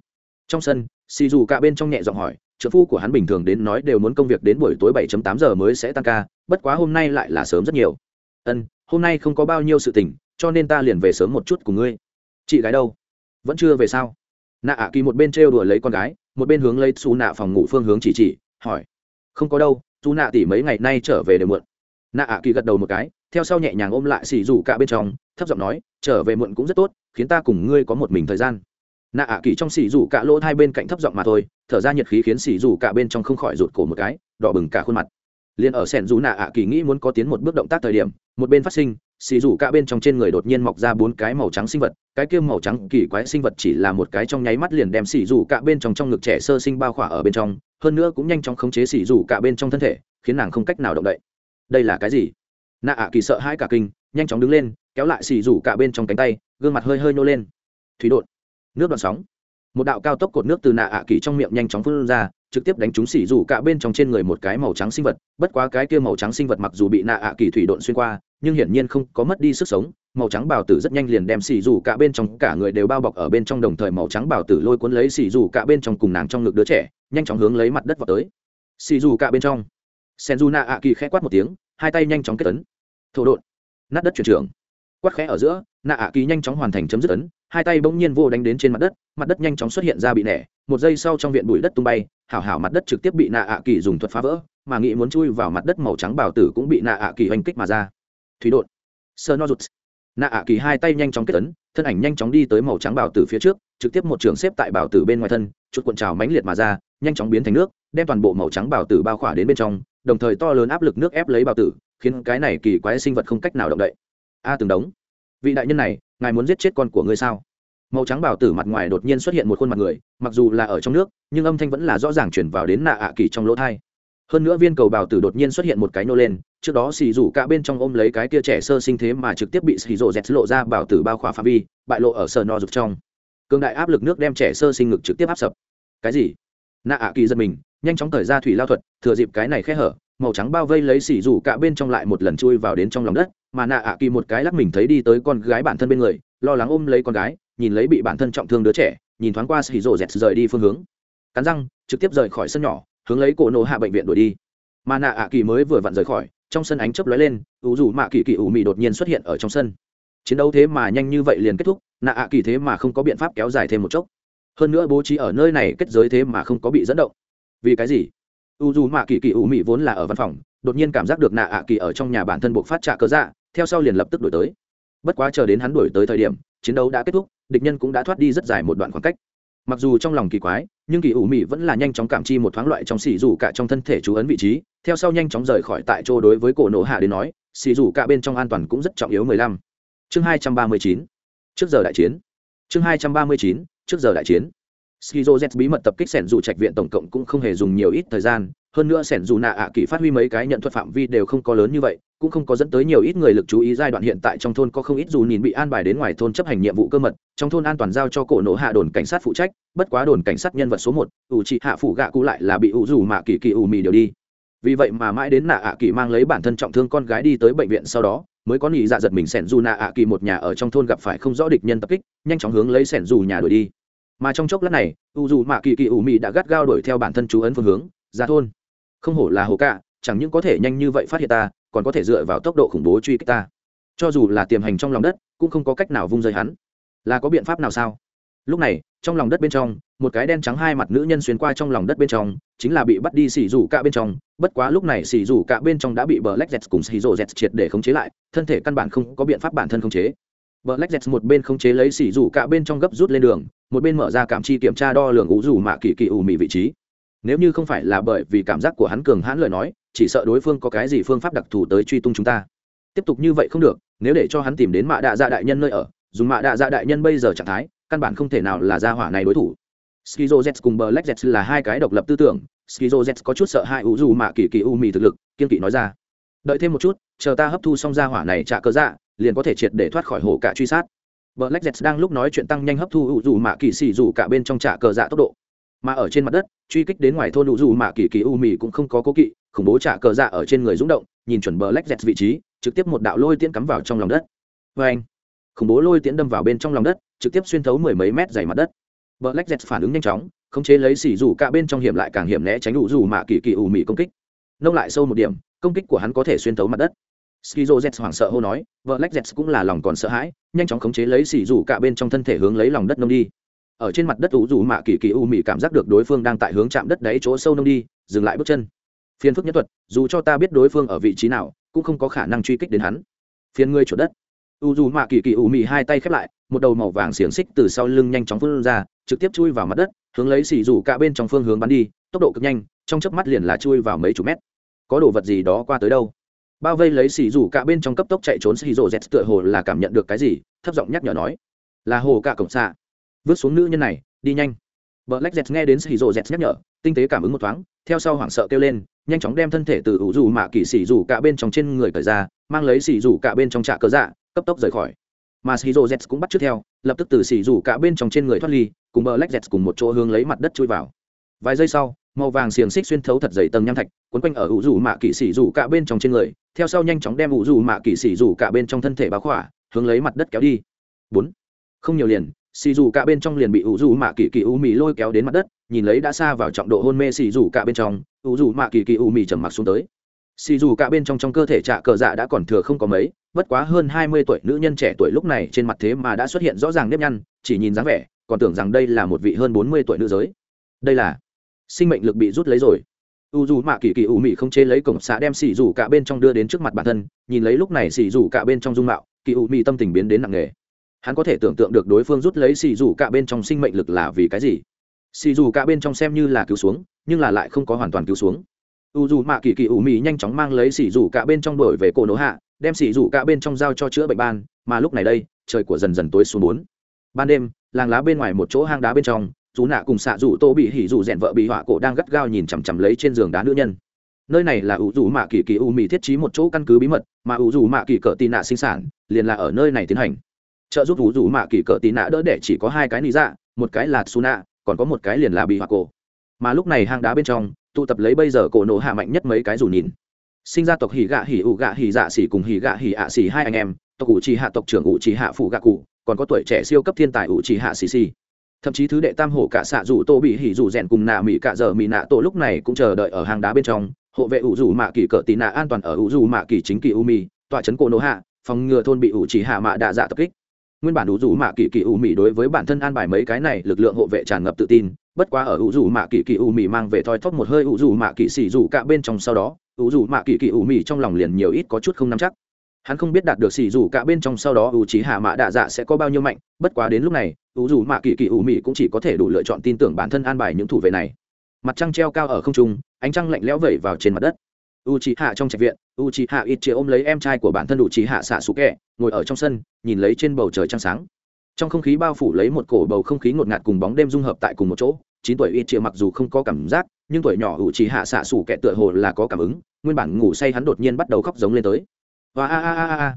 Trong sân, xì dù cả bên trong nhẹ giọng hỏi, trợ phu của hắn bình thường đến nói đều muốn công việc đến buổi tối 7 tám giờ mới sẽ tăng ca, bất quá hôm nay lại là sớm rất nhiều. Ân, hôm nay không có bao nhiêu sự tình, cho nên ta liền về sớm một chút cùng ngươi. Chị gái đâu? Vẫn chưa về sao? Nạ ạ kỳ một bên trêu đùa lấy con gái, một bên hướng lấy xù nạ phòng ngủ phương hướng chỉ chỉ, hỏi. Không có đâu xù nạ tỉ mấy ngày nay trở về đều muộn. Nạ ạ kỳ gật đầu một cái, theo sau nhẹ nhàng ôm lại xì dù cả bên trong, thấp giọng nói, trở về muộn cũng rất tốt, khiến ta cùng ngươi có một mình thời gian. Nạ ạ kỳ trong xì dù cả lỗ hai bên cạnh thấp giọng mà thôi, thở ra nhiệt khí khiến xì dù cả bên trong không khỏi rụt cổ một cái, đỏ bừng cả khuôn mặt liền ở sẻn dù nạ ạ, kỳ nghĩ muốn có tiến một bước động tác thời điểm, một bên phát sinh, xì dù cả bên trong trên người đột nhiên mọc ra bốn cái màu trắng sinh vật. Cái kia màu trắng kỳ quái sinh vật chỉ là một cái trong nháy mắt liền đem xì dù cả bên trong trong ngực trẻ sơ sinh bao khỏa ở bên trong, hơn nữa cũng nhanh chóng khống chế xì dù cả bên trong thân thể, khiến nàng không cách nào động đậy. Đây là cái gì? Nạ ạ kỳ sợ hãi cả kinh, nhanh chóng đứng lên, kéo lại xì dù cả bên trong cánh tay, gương mặt hơi hơi nô lên. Thủy đột. Nước đoạn sóng. Một đạo cao tốc cột nước từ nạ ạ kỳ trong miệng nhanh chóng phun ra trực tiếp đánh trúng xỉ dù cả bên trong trên người một cái màu trắng sinh vật. Bất quá cái kia màu trắng sinh vật mặc dù bị nạ ạ kỳ thủy độn xuyên qua, nhưng hiển nhiên không có mất đi sức sống. Màu trắng bào tử rất nhanh liền đem xỉ dù cả bên trong cả người đều bao bọc ở bên trong đồng thời màu trắng bào tử lôi cuốn lấy xỉ dù cả bên trong cùng nàng trong ngực đứa trẻ, nhanh chóng hướng lấy mặt đất vào tới. Xỉ dù cả bên trong. Sen du nạ ạ kỳ khẽ quát một tiếng, hai tay nhanh chóng kết tấn thổ đột nát đất chuyển trưởng quát khẽ ở giữa, nạ ạ kỳ nhanh chóng hoàn thành chấm dứt ấn hai tay bỗng nhiên vô đánh đến trên mặt đất mặt đất nhanh chóng xuất hiện ra bị nẻ, một giây sau trong viện bụi đất tung bay, hảo hảo mặt đất trực tiếp bị nạ ạ kỳ dùng thuật phá vỡ, mà nghĩ muốn chui vào mặt đất màu trắng bảo tử cũng bị nạ ạ kỳ oanh kích mà ra. Thủy đột. Sơ no rụt. Nạ ạ kỳ hai tay nhanh chóng kết tấn thân ảnh nhanh chóng đi tới màu trắng bảo tử phía trước, trực tiếp một trường xếp tại bảo tử bên ngoài thân chút cuộn trào mãnh liệt mà ra, nhanh chóng biến thành nước, đem toàn bộ màu trắng bảo tử bao khỏa đến bên trong, đồng thời to lớn áp lực nước ép lấy bảo tử, khiến cái này kỳ quái sinh vật không cách nào động đậy. A từng đống vị đại nhân này, ngài muốn giết chết con của ngươi sao? Màu trắng bảo tử mặt ngoài đột nhiên xuất hiện một khuôn mặt người, mặc dù là ở trong nước, nhưng âm thanh vẫn là rõ ràng chuyển vào đến nạ ạ kỳ trong lỗ thai. Hơn nữa viên cầu bảo tử đột nhiên xuất hiện một cái nô lên, trước đó xì rủ cả bên trong ôm lấy cái kia trẻ sơ sinh thế mà trực tiếp bị xì rộ dẹt lộ ra bảo tử bao khỏa pha vi, bại lộ ở sờ no rực trong. Cương đại áp lực nước đem trẻ sơ sinh ngực trực tiếp áp sập. Cái gì? Nạ ạ kỳ giật mình, nhanh chóng thời ra thủy lao thuật, thừa dịp cái này khe hở màu trắng bao vây lấy xỉ rủ cả bên trong lại một lần chui vào đến trong lòng đất, mà nạ ạ kỳ một cái lắc mình thấy đi tới con gái bản thân bên người, lo lắng ôm lấy con gái, nhìn lấy bị bản thân trọng thương đứa trẻ, nhìn thoáng qua xỉ rổ dẹt rời đi phương hướng. Cắn răng, trực tiếp rời khỏi sân nhỏ, hướng lấy cổ nổ hạ bệnh viện đuổi đi. Mà nạ ạ kỳ mới vừa vặn rời khỏi, trong sân ánh chớp lóe lên, ủ rủ mạ kỳ kỳ ủ mị đột nhiên xuất hiện ở trong sân. Chiến đấu thế mà nhanh như vậy liền kết thúc, nạ ạ kỳ thế mà không có biện pháp kéo dài thêm một chốc. Hơn nữa bố trí ở nơi này kết giới thế mà không có bị dẫn động. Vì cái gì? U dù mạ kỳ kỳ u mị vốn là ở văn phòng, đột nhiên cảm giác được nạ ạ kỳ ở trong nhà bản thân buộc phát trả cớ dạ theo sau liền lập tức đổi tới. Bất quá chờ đến hắn đổi tới thời điểm, chiến đấu đã kết thúc, địch nhân cũng đã thoát đi rất dài một đoạn khoảng cách. Mặc dù trong lòng kỳ quái, nhưng kỳ ủ mị vẫn là nhanh chóng cảm chi một thoáng loại trong xì rủ cả trong thân thể chú ấn vị trí, theo sau nhanh chóng rời khỏi tại chỗ đối với cổ nổ hạ đến nói, xì rủ cả bên trong an toàn cũng rất trọng yếu mười lăm. Chương hai trăm ba mươi chín. Trước giờ đại chiến. Chương hai trăm ba mươi chín, trước giờ đại chiến skizo z bí mật tập kích sẻn dù trạch viện tổng cộng cũng không hề dùng nhiều ít thời gian. Hơn nữa sẻn dù nạ ạ kỳ phát huy mấy cái nhận thuật phạm vi đều không có lớn như vậy, cũng không có dẫn tới nhiều ít người lực chú ý giai đoạn hiện tại trong thôn có không ít dù nhìn bị an bài đến ngoài thôn chấp hành nhiệm vụ cơ mật, trong thôn an toàn giao cho cổ nổ hạ đồn cảnh sát phụ trách, bất quá đồn cảnh sát nhân vật số một, ủ trị hạ phủ gạ cụ lại là bị ủ dù mạ kỳ kỳ ủ mì đều đi. Vì vậy mà mãi đến nạ ạ kỳ mang lấy bản thân trọng thương con gái đi tới bệnh viện sau đó, mới có nghỉ dạ giật mình sẻn dù nạ ạ kỳ một nhà ở trong thôn gặp phải không rõ địch nhân tập kích, nhanh chóng hướng lấy sẻn dù nhà đuổi đi mà trong chốc lát này, u dù mạ kỳ kỳ ủ mì đã gắt gao đuổi theo bản thân chú ấn phương hướng, ra thôn. Không hổ là hồ cạ, chẳng những có thể nhanh như vậy phát hiện ta, còn có thể dựa vào tốc độ khủng bố truy kích ta. Cho dù là tiềm hành trong lòng đất, cũng không có cách nào vung rơi hắn. Là có biện pháp nào sao? Lúc này, trong lòng đất bên trong, một cái đen trắng hai mặt nữ nhân xuyên qua trong lòng đất bên trong, chính là bị bắt đi xì rủ cả bên trong. Bất quá lúc này xì rủ cả bên trong đã bị bờ lách dẹt cùng xì rổ dẹt triệt để khống chế lại, thân thể căn bản không có biện pháp bản thân khống chế bờ lách một bên không chế lấy xỉ rủ cả bên trong gấp rút lên đường, một bên mở ra cảm chi kiểm tra đo lường ủ rủ mạ kỳ kỳ ủ mị vị trí. Nếu như không phải là bởi vì cảm giác của hắn cường hãn lời nói, chỉ sợ đối phương có cái gì phương pháp đặc thù tới truy tung chúng ta. Tiếp tục như vậy không được, nếu để cho hắn tìm đến mạ đạ dạ đại nhân nơi ở, dùng mạ đạ dạ đại nhân bây giờ trạng thái, căn bản không thể nào là gia hỏa này đối thủ. Skizo z cùng black z là hai cái độc lập tư tưởng, skizo z có chút sợ hai u dù mạ kỳ kỳ u Mị thực lực, kiên kỵ nói ra. Đợi thêm một chút, chờ ta hấp thu xong gia hỏa này trả cơ dạ liền có thể triệt để thoát khỏi hổ cả truy sát. Black z đang lúc nói chuyện tăng nhanh hấp thu u dù mạ kỳ xì dù cả bên trong trả cờ dạ tốc độ. Mà ở trên mặt đất, truy kích đến ngoài thôn u dù mạ kỳ kỳ u mì cũng không có cố kỵ, khủng bố trả cờ dạ ở trên người rung động, nhìn chuẩn black z vị trí, trực tiếp một đạo lôi tiễn cắm vào trong lòng đất. Vê anh, khủng bố lôi tiễn đâm vào bên trong lòng đất, trực tiếp xuyên thấu mười mấy mét dày mặt đất. Black z phản ứng nhanh chóng, khống chế lấy xỉ dù cả bên trong hiểm lại càng hiểm né tránh đủ dù mạ kỳ kỳ u mị công kích. Nông lại sâu một điểm, công kích của hắn có thể xuyên thấu mặt đất skizo z hoảng sợ hô nói black z cũng là lòng còn sợ hãi, nhanh chóng khống chế lấy xỉ rủ cả bên trong thân thể hướng lấy lòng đất nông đi. Ở trên mặt đất ủ rủ mạ kỳ kỳ u mị cảm giác được đối phương đang tại hướng chạm đất đáy chỗ sâu nông đi, dừng lại bước chân. Phiền phức nhất thuật, dù cho ta biết đối phương ở vị trí nào, cũng không có khả năng truy kích đến hắn. Phiền ngươi chuột đất. U dù mạ kỳ kỳ u mị hai tay khép lại, một đầu màu vàng xiềng xích từ sau lưng nhanh chóng vươn ra, trực tiếp chui vào mặt đất, hướng lấy xì rủ cả bên trong phương hướng bắn đi, tốc độ cực nhanh, trong chớp mắt liền là chui vào mấy chục mét. Có đồ vật gì đó qua tới đâu? Bao vây lấy xì rủ cả bên trong cấp tốc chạy trốn xì rổ z tựa hồ là cảm nhận được cái gì, thấp giọng nhắc nhở nói. Là hồ cả cổng xạ. Vứt xuống nữ nhân này, đi nhanh. Vợ lách z nghe đến xì rổ z nhắc nhở, tinh tế cảm ứng một thoáng, theo sau hoảng sợ kêu lên, nhanh chóng đem thân thể từ ủ dù mạ kỳ xì rủ cả bên trong trên người cởi ra, mang lấy xì rủ cả bên trong trạ cớ dạ cấp tốc rời khỏi. Mà xì rổ z cũng bắt trước theo, lập tức từ xì rủ cả bên trong trên người thoát ly, cùng bờ lách z cùng một chỗ hướng lấy mặt đất chui vào. Vài giây sau, màu vàng xiềng xích xuyên thấu thật dày tầng nham thạch quấn quanh ở ủ rủ mạ kỵ xỉ rủ cả bên trong trên người theo sau nhanh chóng đem ủ rủ mạ kỳ xì rủ cả bên trong thân thể báo khỏa, hướng lấy mặt đất kéo đi. Bốn. Không nhiều liền xì rủ cả bên trong liền bị ủ rủ mạ kỳ kỳ u mì lôi kéo đến mặt đất, nhìn lấy đã xa vào trọng độ hôn mê xì rủ cả bên trong, ủ rủ mạ kỳ kỳ u mì trầm mặc xuống tới. Xì rủ cả bên trong trong cơ thể trạ cờ dạ đã còn thừa không có mấy, bất quá hơn hai mươi tuổi nữ nhân trẻ tuổi lúc này trên mặt thế mà đã xuất hiện rõ ràng nếp nhăn, chỉ nhìn dáng vẻ, còn tưởng rằng đây là một vị hơn bốn mươi tuổi nữ giới. Đây là sinh mệnh lực bị rút lấy rồi u dù mạ kỳ kỳ ủ mị không chế lấy cổng xạ đem xì rủ cả bên trong đưa đến trước mặt bản thân, nhìn lấy lúc này xì rủ cả bên trong dung mạo, kỳ ủ mị tâm tình biến đến nặng nề. Hắn có thể tưởng tượng được đối phương rút lấy xì rủ cả bên trong sinh mệnh lực là vì cái gì. Xì rủ cả bên trong xem như là cứu xuống, nhưng là lại không có hoàn toàn cứu xuống. U dù mạ kỳ kỳ ủ mị nhanh chóng mang lấy xì rủ cả bên trong đổi về cổ nổ hạ, đem xì rủ cả bên trong giao cho chữa bệnh ban, mà lúc này đây, trời của dần dần tối xuống bốn. Ban đêm, làng lá bên ngoài một chỗ hang đá bên trong dù nạ cùng xạ rủ tô bị hỉ rủ rèn vợ bị họa cổ đang gắt gao nhìn chằm chằm lấy trên giường đá nữ nhân. Nơi này là ủ rủ mạ kỳ kỳ u mì thiết trí một chỗ căn cứ bí mật, mà ủ rủ mạ kỳ cỡ tì nạ sinh sản, liền là ở nơi này tiến hành. Trợ giúp ủ rủ mạ kỳ cỡ tì nạ đỡ để chỉ có hai cái lý dạ một cái là su nạ còn có một cái liền là bị họa cổ. Mà lúc này hang đá bên trong, tụ tập lấy bây giờ cổ nổ hạ mạnh nhất mấy cái dù nhìn. Sinh ra tộc hỉ gạ hỉ ủ gạ hỉ dạ xỉ cùng hỉ gạ hỉ ạ xỉ hai anh em, tộc ủ trì hạ tộc trưởng ủ trì hạ phụ gạ cụ, còn có tuổi trẻ siêu cấp thiên tài ủ trì hạ xỉ xỉ thậm chí thứ đệ tam hổ cả xạ rủ tô bị hỉ rủ rèn cùng nạ mỹ cả giờ mỹ nạ tổ lúc này cũng chờ đợi ở hang đá bên trong. Hộ vệ ủ rủ mạ kỳ cỡ tì nạ an toàn ở ủ rủ mạ kỳ chính kỳ u mi tọa trấn cổ nổ hạ, phòng ngừa thôn bị ủ chỉ hạ mạ đạ dạ tập kích. Nguyên bản ủ rủ mạ kỳ kỳ u mi đối với bản thân an bài mấy cái này, lực lượng hộ vệ tràn ngập tự tin. Bất quá ở ủ rủ mạ kỳ kỳ u mi mang về thoi thóp một hơi ủ rủ mạ kỳ xỉ rủ cả bên trong sau đó, ủ rủ mạ kỳ kỳ u mi trong lòng liền nhiều ít có chút không nắm chắc. Hắn không biết đạt được xỉ rủ cả bên trong sau đó ủ chỉ hạ mạ đạ dạ sẽ có bao nhiêu mạnh, bất quá đến lúc này ủ dù mạ kỳ kỳ ủ mị cũng chỉ có thể đủ lựa chọn tin tưởng bản thân an bài những thủ vệ này. Mặt trăng treo cao ở không trung, ánh trăng lạnh lẽo vẩy vào trên mặt đất. U trí hạ trong trạch viện u trí hạ ít chia ôm lấy em trai của bản thân u i hạ xạ xú kẹ ngồi ở trong sân, nhìn lấy trên bầu trời trăng sáng. Trong không khí bao phủ lấy một cổ bầu không khí ngột ngạt cùng bóng đêm dung hợp tại cùng một chỗ. Chín tuổi ít chia mặc dù không có cảm giác, nhưng tuổi nhỏ u trí hạ xạ xù kẹ tựa hồ là có cảm ứng, nguyên bản ngủ say hắn đột nhiên bắt đầu khóc giống lên tới. Và a a a a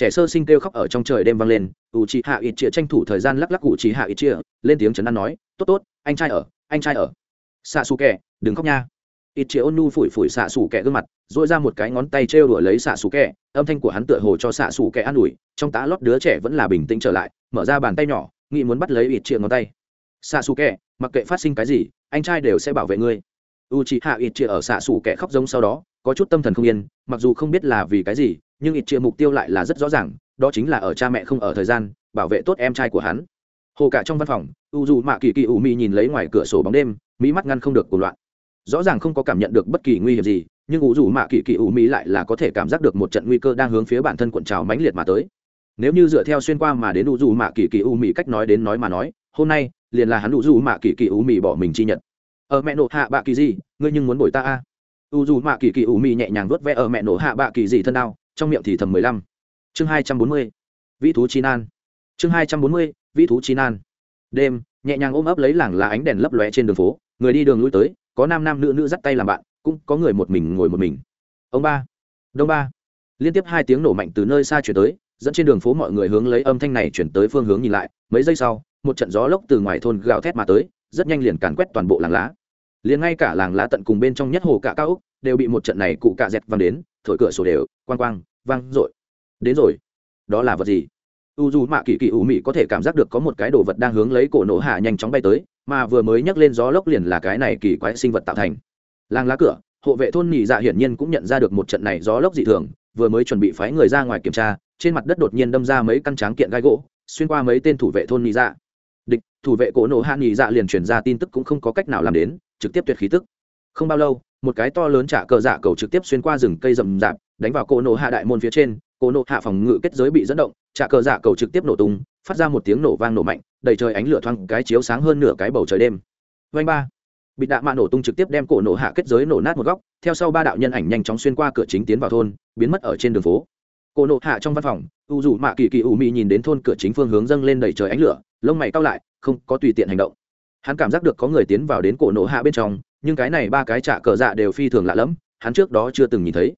trẻ sơ sinh kêu khóc ở trong trời đêm vang lên u chị hạ ít chia tranh thủ thời gian lắc lắc u chị hạ ít chia lên tiếng chấn an nói, tốt tốt, anh trai ở, anh trai ở. Xạ xù kẹ đừng khóc nha. Ít chia ôn nu phủi phủi xạ xù kẹ gương mặt dội ra một cái ngón tay trêu đuổi lấy xạ xù kẹ âm thanh của hắn tựa hồ cho xạ xù kẹ an ủi, trong tá lót đứa trẻ vẫn là bình tĩnh trở lại, mở ra bàn tay nhỏ, nghĩ muốn bắt lấy ít chia ngón tay. Xạ xù kẹ mặc kệ phát sinh cái gì, anh trai đều sẽ bảo vệ ngươi. U chị hạ ít chia ở xạ xù kẹ khóc giống sau đó, có chút tâm thần không yên, mặc dù không biết là vì cái gì nhưng ít chia mục tiêu lại là rất rõ ràng, đó chính là ở cha mẹ không ở thời gian, bảo vệ tốt em trai của hắn. Hồ cả trong văn phòng, u dù mạ kỳ kỳ ủ mị nhìn lấy ngoài cửa sổ bóng đêm, mỹ mắt ngăn không được cuộc loạn. Rõ ràng không có cảm nhận được bất kỳ nguy hiểm gì, nhưng u dù mạ kỳ kỳ ủ mị lại là có thể cảm giác được một trận nguy cơ đang hướng phía bản thân cuộn trào mãnh liệt mà tới. Nếu như dựa theo xuyên qua mà đến u dù mạ kỳ kỳ ủ mị cách nói đến nói mà nói, hôm nay, liền là hắn u dù mạ kỳ kỳ ủ mị bỏ mình chi nhận ở ờ, mẹ nộ hạ bạ kỳ gì? Ngươi nhưng muốn bồi ta a u dù mạ kỳ kỳ ủ mị nhẹ nhàng vớt vẽ ở ờ, mẹ nộ hạ bạ kỳ gì thân đau trong miệng thì thầm mười lăm. Chương hai trăm bốn mươi, vĩ thú chi nan. Chương hai trăm bốn mươi, vĩ thú chi nan. Đêm, nhẹ nhàng ôm ấp lấy làng là ánh đèn lấp lóe trên đường phố. Người đi đường lui tới, có nam nam nữ nữ dắt tay làm bạn, cũng có người một mình ngồi một mình. Ông ba, đông ba. Liên tiếp hai tiếng nổ mạnh từ nơi xa chuyển tới, dẫn trên đường phố mọi người hướng lấy âm thanh này chuyển tới phương hướng nhìn lại. Mấy giây sau, một trận gió lốc từ ngoài thôn gào thét mà tới, rất nhanh liền càn quét toàn bộ làng lá. Liền ngay cả làng lá tận cùng bên trong nhất hồ cả cao úc, đều bị một trận này cụ cạ dẹt văng đến thổi cửa sổ đều, quang quang, vang r đến rồi. Đó là vật gì? U dù mạ kỳ kỳ ủ mị có thể cảm giác được có một cái đồ vật đang hướng lấy cổ nổ hạ nhanh chóng bay tới, mà vừa mới nhắc lên gió lốc liền là cái này kỳ quái sinh vật tạo thành. Làng lá cửa, hộ vệ thôn nhị dạ hiển nhiên cũng nhận ra được một trận này gió lốc dị thường, vừa mới chuẩn bị phái người ra ngoài kiểm tra, trên mặt đất đột nhiên đâm ra mấy căn tráng kiện gai gỗ, xuyên qua mấy tên thủ vệ thôn nhị dạ. Địch, thủ vệ cổ nổ hạ nhị dạ liền truyền ra tin tức cũng không có cách nào làm đến, trực tiếp tuyệt khí tức không bao lâu, một cái to lớn trả cờ dạ cầu trực tiếp xuyên qua rừng cây rậm rạp, đánh vào cỗ nổ hạ đại môn phía trên cỗ nổ hạ phòng ngự kết giới bị dẫn động, trả cờ dạ cầu trực tiếp nổ tung, phát ra một tiếng nổ vang nổ mạnh, đầy trời ánh lửa thoáng cái chiếu sáng hơn nửa cái bầu trời đêm. Vanh ba bị đạ mạ nổ tung trực tiếp đem cổ nổ hạ kết giới nổ nát một góc, theo sau ba đạo nhân ảnh nhanh chóng xuyên qua cửa chính tiến vào thôn, biến mất ở trên đường phố. Cổ nổ hạ trong văn phòng, u dù mạ kỳ kỳ u mị nhìn đến thôn cửa chính phương hướng dâng lên đầy trời ánh lửa, lông mày cao lại, không có tùy tiện hành động hắn cảm giác được có người tiến vào đến cổ nổ hạ bên trong, nhưng cái này ba cái trả cờ dạ đều phi thường lạ lẫm, hắn trước đó chưa từng nhìn thấy.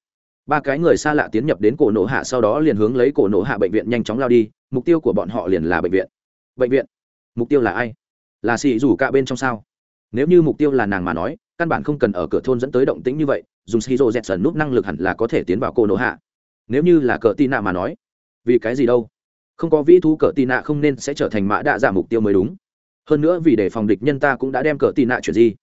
Ba cái người xa lạ tiến nhập đến cổ nổ hạ sau đó liền hướng lấy cổ nổ hạ bệnh viện nhanh chóng lao đi, mục tiêu của bọn họ liền là bệnh viện. Bệnh viện? Mục tiêu là ai? Là xì rủ cả bên trong sao? Nếu như mục tiêu là nàng mà nói, căn bản không cần ở cửa thôn dẫn tới động tĩnh như vậy, dùng shizu dẹt sần nút năng lực hẳn là có thể tiến vào cổ nổ hạ. Nếu như là cờ tị nạ mà nói, vì cái gì đâu? Không có vĩ thú cờ tị nạ không nên sẽ trở thành mã đạ giả mục tiêu mới đúng hơn nữa vì để phòng địch nhân ta cũng đã đem cờ tì nạ chuyện gì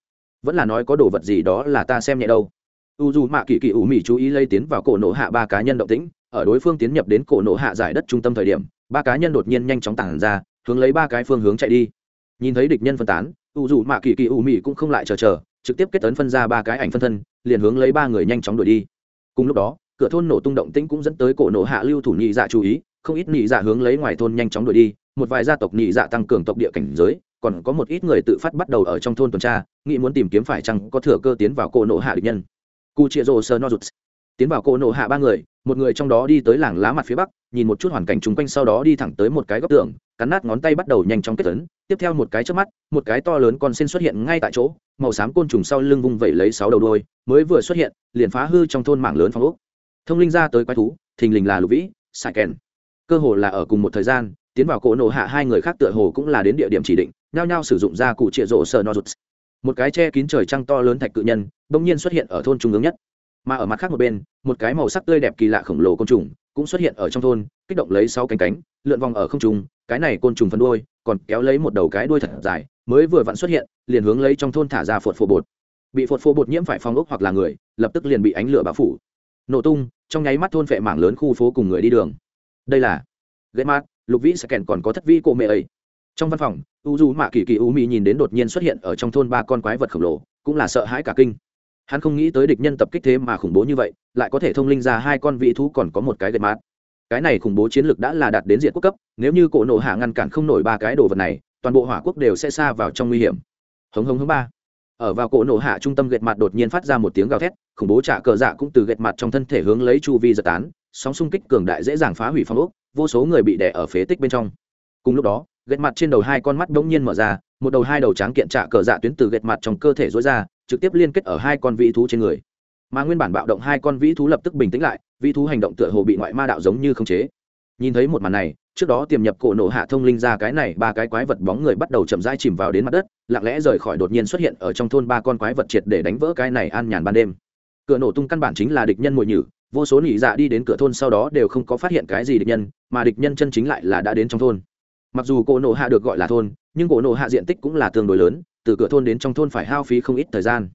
vẫn là nói có đồ vật gì đó là ta xem nhẹ đâu. U dù mạ kỳ kỳ ủ mỹ chú ý lây tiến vào cổ nổ hạ ba cá nhân động tĩnh, ở đối phương tiến nhập đến cổ nổ hạ giải đất trung tâm thời điểm, ba cá nhân đột nhiên nhanh chóng tản ra, hướng lấy ba cái phương hướng chạy đi. Nhìn thấy địch nhân phân tán, u dù mạ kỳ kỳ ủ mỹ cũng không lại chờ chờ, trực tiếp kết tấn phân ra ba cái ảnh phân thân, liền hướng lấy ba người nhanh chóng đuổi đi. Cùng lúc đó, cửa thôn nổ tung động tĩnh cũng dẫn tới cổ nổ hạ lưu thủ nhị dạ chú ý, không ít nhị dạ hướng lấy ngoài thôn nhanh chóng đuổi đi, một vài gia tộc nhị dạ tăng cường tộc địa cảnh giới còn có một ít người tự phát bắt đầu ở trong thôn tuần tra, nghĩ muốn tìm kiếm phải chăng có thừa cơ tiến vào cổ nổ hạ địch nhân. Cu chia rô sơ no rụt tiến vào cổ nổ hạ ba người, một người trong đó đi tới làng lá mặt phía bắc, nhìn một chút hoàn cảnh chung quanh sau đó đi thẳng tới một cái góc tường, cắn nát ngón tay bắt đầu nhanh chóng kết tấn tiếp theo một cái trước mắt, một cái to lớn con sen xuất hiện ngay tại chỗ, màu xám côn trùng sau lưng vung vẩy lấy sáu đầu đôi mới vừa xuất hiện, liền phá hư trong thôn mạng lớn phong ốc. Thông linh ra tới quái thú, thình lình là lục vĩ sài kèn. Cơ hồ là ở cùng một thời gian, tiến vào cổ nổ hạ hai người khác tựa hồ cũng là đến địa điểm chỉ định nhao nhao sử dụng ra cụ trịa rổ sờ nozuts. Rụt một cái che kín trời trăng to lớn thạch cự nhân, bỗng nhiên xuất hiện ở thôn trung ương nhất. Mà ở mặt khác một bên, một cái màu sắc tươi đẹp kỳ lạ khổng lồ côn trùng cũng xuất hiện ở trong thôn, kích động lấy sáu cánh cánh, lượn vòng ở không trung, cái này côn trùng phân đuôi, còn kéo lấy một đầu cái đuôi thật dài, mới vừa vặn xuất hiện, liền hướng lấy trong thôn thả ra phột phô bột. Bị phột phô bột nhiễm phải phong ốc hoặc là người, lập tức liền bị ánh lửa bao phủ. Nổ tung, trong nháy mắt thôn phệ mảng lớn khu phố cùng người đi đường. Đây là ghét mát lục vĩ sẽ kèn còn có thất vi cô mẹ ấy trong văn phòng u du mạ kỳ kỳ u mỹ nhìn đến đột nhiên xuất hiện ở trong thôn ba con quái vật khổng lồ, cũng là sợ hãi cả kinh. Hắn không nghĩ tới địch nhân tập kích thế mà khủng bố như vậy, lại có thể thông linh ra hai con vị thú còn có một cái gậy mát cái này khủng bố chiến lược đã là đạt đến diện quốc cấp, nếu như cổ nổ hạ ngăn cản không nổi ba cái đồ vật này, toàn bộ hỏa quốc đều sẽ xa vào trong nguy hiểm. Hống hống hống ba. Ở vào cổ nổ hạ trung tâm gậy mặt đột nhiên phát ra một tiếng gào thét, khủng bố trả cờ dạ cũng từ gậy mặt trong thân thể hướng lấy chu vi giật tán, sóng xung kích cường đại dễ dàng phá hủy phong ốc, vô số người bị đè ở phế tích bên trong. Cùng lúc đó gạch mặt trên đầu hai con mắt bỗng nhiên mở ra, một đầu hai đầu tráng kiện trạ cờ dạ tuyến từ gạch mặt trong cơ thể rối ra, trực tiếp liên kết ở hai con vị thú trên người. Mà nguyên bản bạo động hai con vĩ thú lập tức bình tĩnh lại, vĩ thú hành động tựa hồ bị ngoại ma đạo giống như không chế. Nhìn thấy một màn này, trước đó tiềm nhập cổ nổ hạ thông linh ra cái này, ba cái quái vật bóng người bắt đầu chậm rãi chìm vào đến mặt đất, lặng lẽ rời khỏi đột nhiên xuất hiện ở trong thôn ba con quái vật triệt để đánh vỡ cái này an nhàn ban đêm. Cửa nổ tung căn bản chính là địch nhân mồi nhử, vô số nhị dạ đi đến cửa thôn sau đó đều không có phát hiện cái gì địch nhân, mà địch nhân chân chính lại là đã đến trong thôn mặc dù cổ nộ hạ được gọi là thôn, nhưng cổ nộ hạ diện tích cũng là tương đối lớn, từ cửa thôn đến trong thôn phải hao phí không ít thời gian.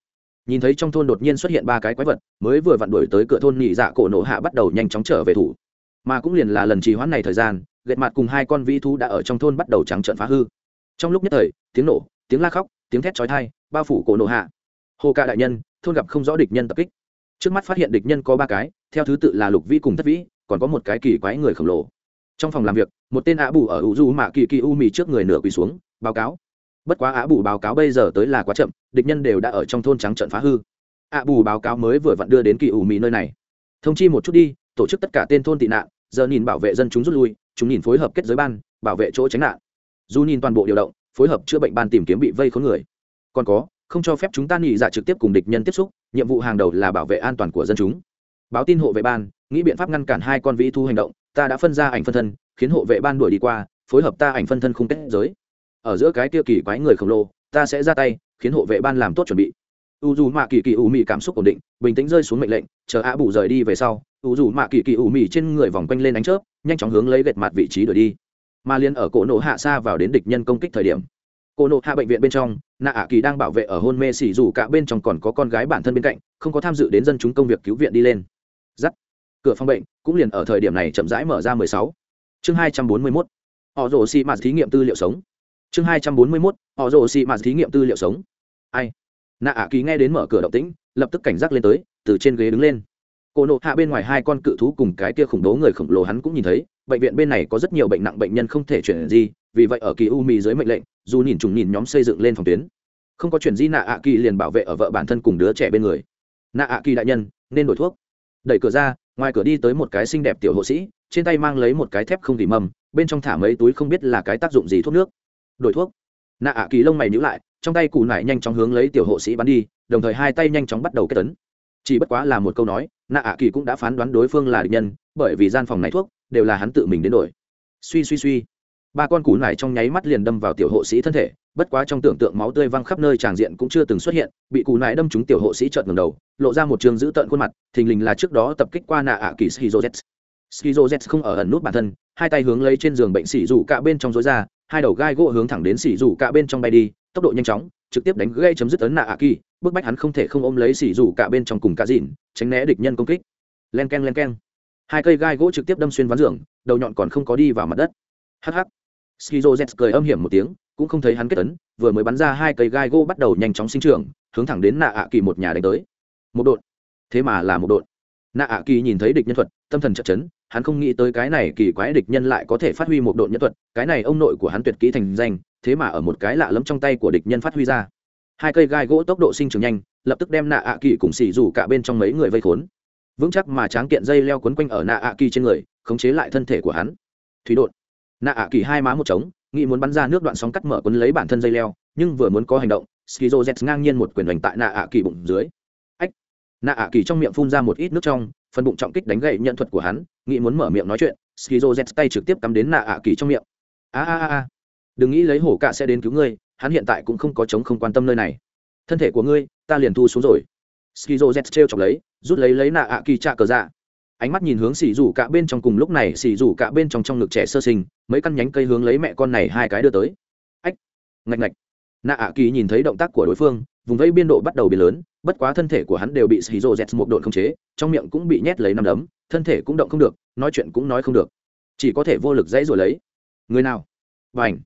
Nhìn thấy trong thôn đột nhiên xuất hiện ba cái quái vật, mới vừa vặn đuổi tới cửa thôn nhị dạ cổ nộ hạ bắt đầu nhanh chóng trở về thủ. Mà cũng liền là lần trì hoãn này thời gian gậy mặt cùng hai con vĩ thú đã ở trong thôn bắt đầu trắng trợn phá hư. Trong lúc nhất thời, tiếng nổ, tiếng la khóc, tiếng thét chói tai, bao phủ cổ nộ hạ. Hồ ca đại nhân, thôn gặp không rõ địch nhân tập kích. Trước mắt phát hiện địch nhân có ba cái, theo thứ tự là lục vĩ cùng thất vĩ, còn có một cái kỳ quái người khổng lồ trong phòng làm việc, một tên ạ bù ở u du mạ kỳ kỳ u mì trước người nửa quỳ xuống, báo cáo. Bất quá ạ bù báo cáo bây giờ tới là quá chậm, địch nhân đều đã ở trong thôn trắng trận phá hư. Ạ bù báo cáo mới vừa vặn đưa đến kỳ u mì nơi này. Thông chi một chút đi, tổ chức tất cả tên thôn tị nạn, giờ nhìn bảo vệ dân chúng rút lui, chúng nhìn phối hợp kết giới ban, bảo vệ chỗ tránh nạn. Dù nhìn toàn bộ điều động, phối hợp chữa bệnh ban tìm kiếm bị vây khốn người. Còn có, không cho phép chúng ta nghỉ dạ trực tiếp cùng địch nhân tiếp xúc, nhiệm vụ hàng đầu là bảo vệ an toàn của dân chúng. Báo tin hộ vệ ban, nghĩ biện pháp ngăn cản hai con vĩ thu hành động ta đã phân ra ảnh phân thân, khiến hộ vệ ban đuổi đi qua, phối hợp ta ảnh phân thân khung kết giới. Ở giữa cái kia kỳ quái người khổng lồ, ta sẽ ra tay, khiến hộ vệ ban làm tốt chuẩn bị. U dù mạ kỳ kỳ ủ mị cảm xúc ổn định, bình tĩnh rơi xuống mệnh lệnh, chờ á bù rời đi về sau u dù mạ kỳ kỳ ủ mị trên người vòng quanh lên đánh chớp, nhanh chóng hướng lấy gạch mặt vị trí đuổi đi. Mà liên ở cổ nổ hạ xa vào đến địch nhân công kích thời điểm, cổ nổ hạ bệnh viện bên trong nạ ạ kỳ đang bảo vệ ở hôn mê xỉ dù cả bên trong còn có con gái bản thân bên cạnh, không có tham dự đến dân chúng công việc cứu viện đi lên. Giắt cửa phòng bệnh cũng liền ở thời điểm này chậm rãi mở ra mười sáu. Chương hai trăm bốn mươi mốt. Họ rồ xì mạt thí nghiệm tư liệu sống. Chương hai trăm bốn mươi mốt. Họ rồ xì mạt thí nghiệm tư liệu sống. Ai? Nạ ạ kỳ nghe đến mở cửa động tĩnh, lập tức cảnh giác lên tới, từ trên ghế đứng lên. Cô nộ hạ bên ngoài hai con cự thú cùng cái kia khủng bố người khổng lồ hắn cũng nhìn thấy, bệnh viện bên này có rất nhiều bệnh nặng bệnh nhân không thể chuyển gì vì vậy ở kỳ u mì dưới mệnh lệnh, dù nhìn trùng nhìn nhóm xây dựng lên phòng tuyến. Không có chuyển di, nạ ạ kỳ liền bảo vệ ở vợ bản thân cùng đứa trẻ bên người. Nạ ạ kỳ đại nhân, nên đổi thuốc. Đẩy cửa ra ngoài cửa đi tới một cái xinh đẹp tiểu hộ sĩ, trên tay mang lấy một cái thép không tỉ mầm bên trong thả mấy túi không biết là cái tác dụng gì thuốc nước. Đổi thuốc. Nạ ạ kỳ lông mày nhữ lại, trong tay cù nải nhanh chóng hướng lấy tiểu hộ sĩ bắn đi, đồng thời hai tay nhanh chóng bắt đầu kết tấn. Chỉ bất quá là một câu nói, nạ ạ kỳ cũng đã phán đoán đối phương là địch nhân, bởi vì gian phòng này thuốc đều là hắn tự mình đến đổi. Suy suy suy ba con cú nải trong nháy mắt liền đâm vào tiểu hộ sĩ thân thể, bất quá trong tưởng tượng máu tươi văng khắp nơi tràng diện cũng chưa từng xuất hiện, bị cú nải đâm trúng tiểu hộ sĩ trợn ngầm đầu, lộ ra một trường dữ tợn khuôn mặt, thình lình là trước đó tập kích qua nạ ạ kỳ skizo z không ở ẩn nút bản thân, hai tay hướng lấy trên giường bệnh xỉ rủ cả bên trong rối ra, hai đầu gai gỗ hướng thẳng đến xỉ rủ cả bên trong bay đi, tốc độ nhanh chóng, trực tiếp đánh gây chấm dứt ấn nạ ạ kỳ, bức bách hắn không thể không ôm lấy xỉ rủ cả bên trong cùng cá dìn tránh né địch nhân công kích. Len keng len keng. Hai cây gai gỗ trực tiếp đâm xuyên ván giường, đầu nhọn còn không có đi vào mặt đất. Hắc hắc skizo z cười âm hiểm một tiếng, cũng không thấy hắn kết tấn, vừa mới bắn ra hai cây gai gỗ bắt đầu nhanh chóng sinh trưởng, hướng thẳng đến nạ ạ kỳ một nhà đánh tới. Một đột thế mà là một đột nạ ạ kỳ nhìn thấy địch nhân thuật, tâm thần chật chấn, hắn không nghĩ tới cái này kỳ quái địch nhân lại có thể phát huy một đột nhân thuật, cái này ông nội của hắn tuyệt kỹ thành danh, thế mà ở một cái lạ lẫm trong tay của địch nhân phát huy ra. Hai cây gai gỗ tốc độ sinh trưởng nhanh, lập tức đem nạ ạ kỳ cùng xì rủ cả bên trong mấy người vây khốn. Vững chắc mà tráng kiện dây leo quấn quanh ở nạ ạ kỳ trên người, khống chế lại thân thể của hắn. Thủy đột nạ ạ kỳ hai má một trống, nghĩ muốn bắn ra nước đoạn sóng cắt mở quấn lấy bản thân dây leo, nhưng vừa muốn có hành động, skizo z ngang nhiên một quyền đánh tại nạ ạ kỳ bụng dưới. Ách! Nạ ạ kỳ trong miệng phun ra một ít nước trong, phần bụng trọng kích đánh gậy nhận thuật của hắn, nghĩ muốn mở miệng nói chuyện, skizo z tay trực tiếp cắm đến nạ ạ kỳ trong miệng. A a a đừng nghĩ lấy hổ cạ sẽ đến cứu ngươi, hắn hiện tại cũng không có chống không quan tâm nơi này. Thân thể của ngươi, ta liền thu xuống rồi. Skizo z treo chọc lấy, rút lấy lấy nạ ạ kỳ trạ cờ dạ ánh mắt nhìn hướng xì rủ cả bên trong cùng lúc này xì rủ cả bên trong trong ngực trẻ sơ sinh, mấy căn nhánh cây hướng lấy mẹ con này hai cái đưa tới. Ách, ngạch ngạch. Nạ ạ kỳ nhìn thấy động tác của đối phương, vùng vây biên độ bắt đầu biến lớn, bất quá thân thể của hắn đều bị xì rô z một độn không chế, trong miệng cũng bị nhét lấy nằm đấm, thân thể cũng động không được, nói chuyện cũng nói không được. Chỉ có thể vô lực dãy rồi lấy. Người nào? Và ảnh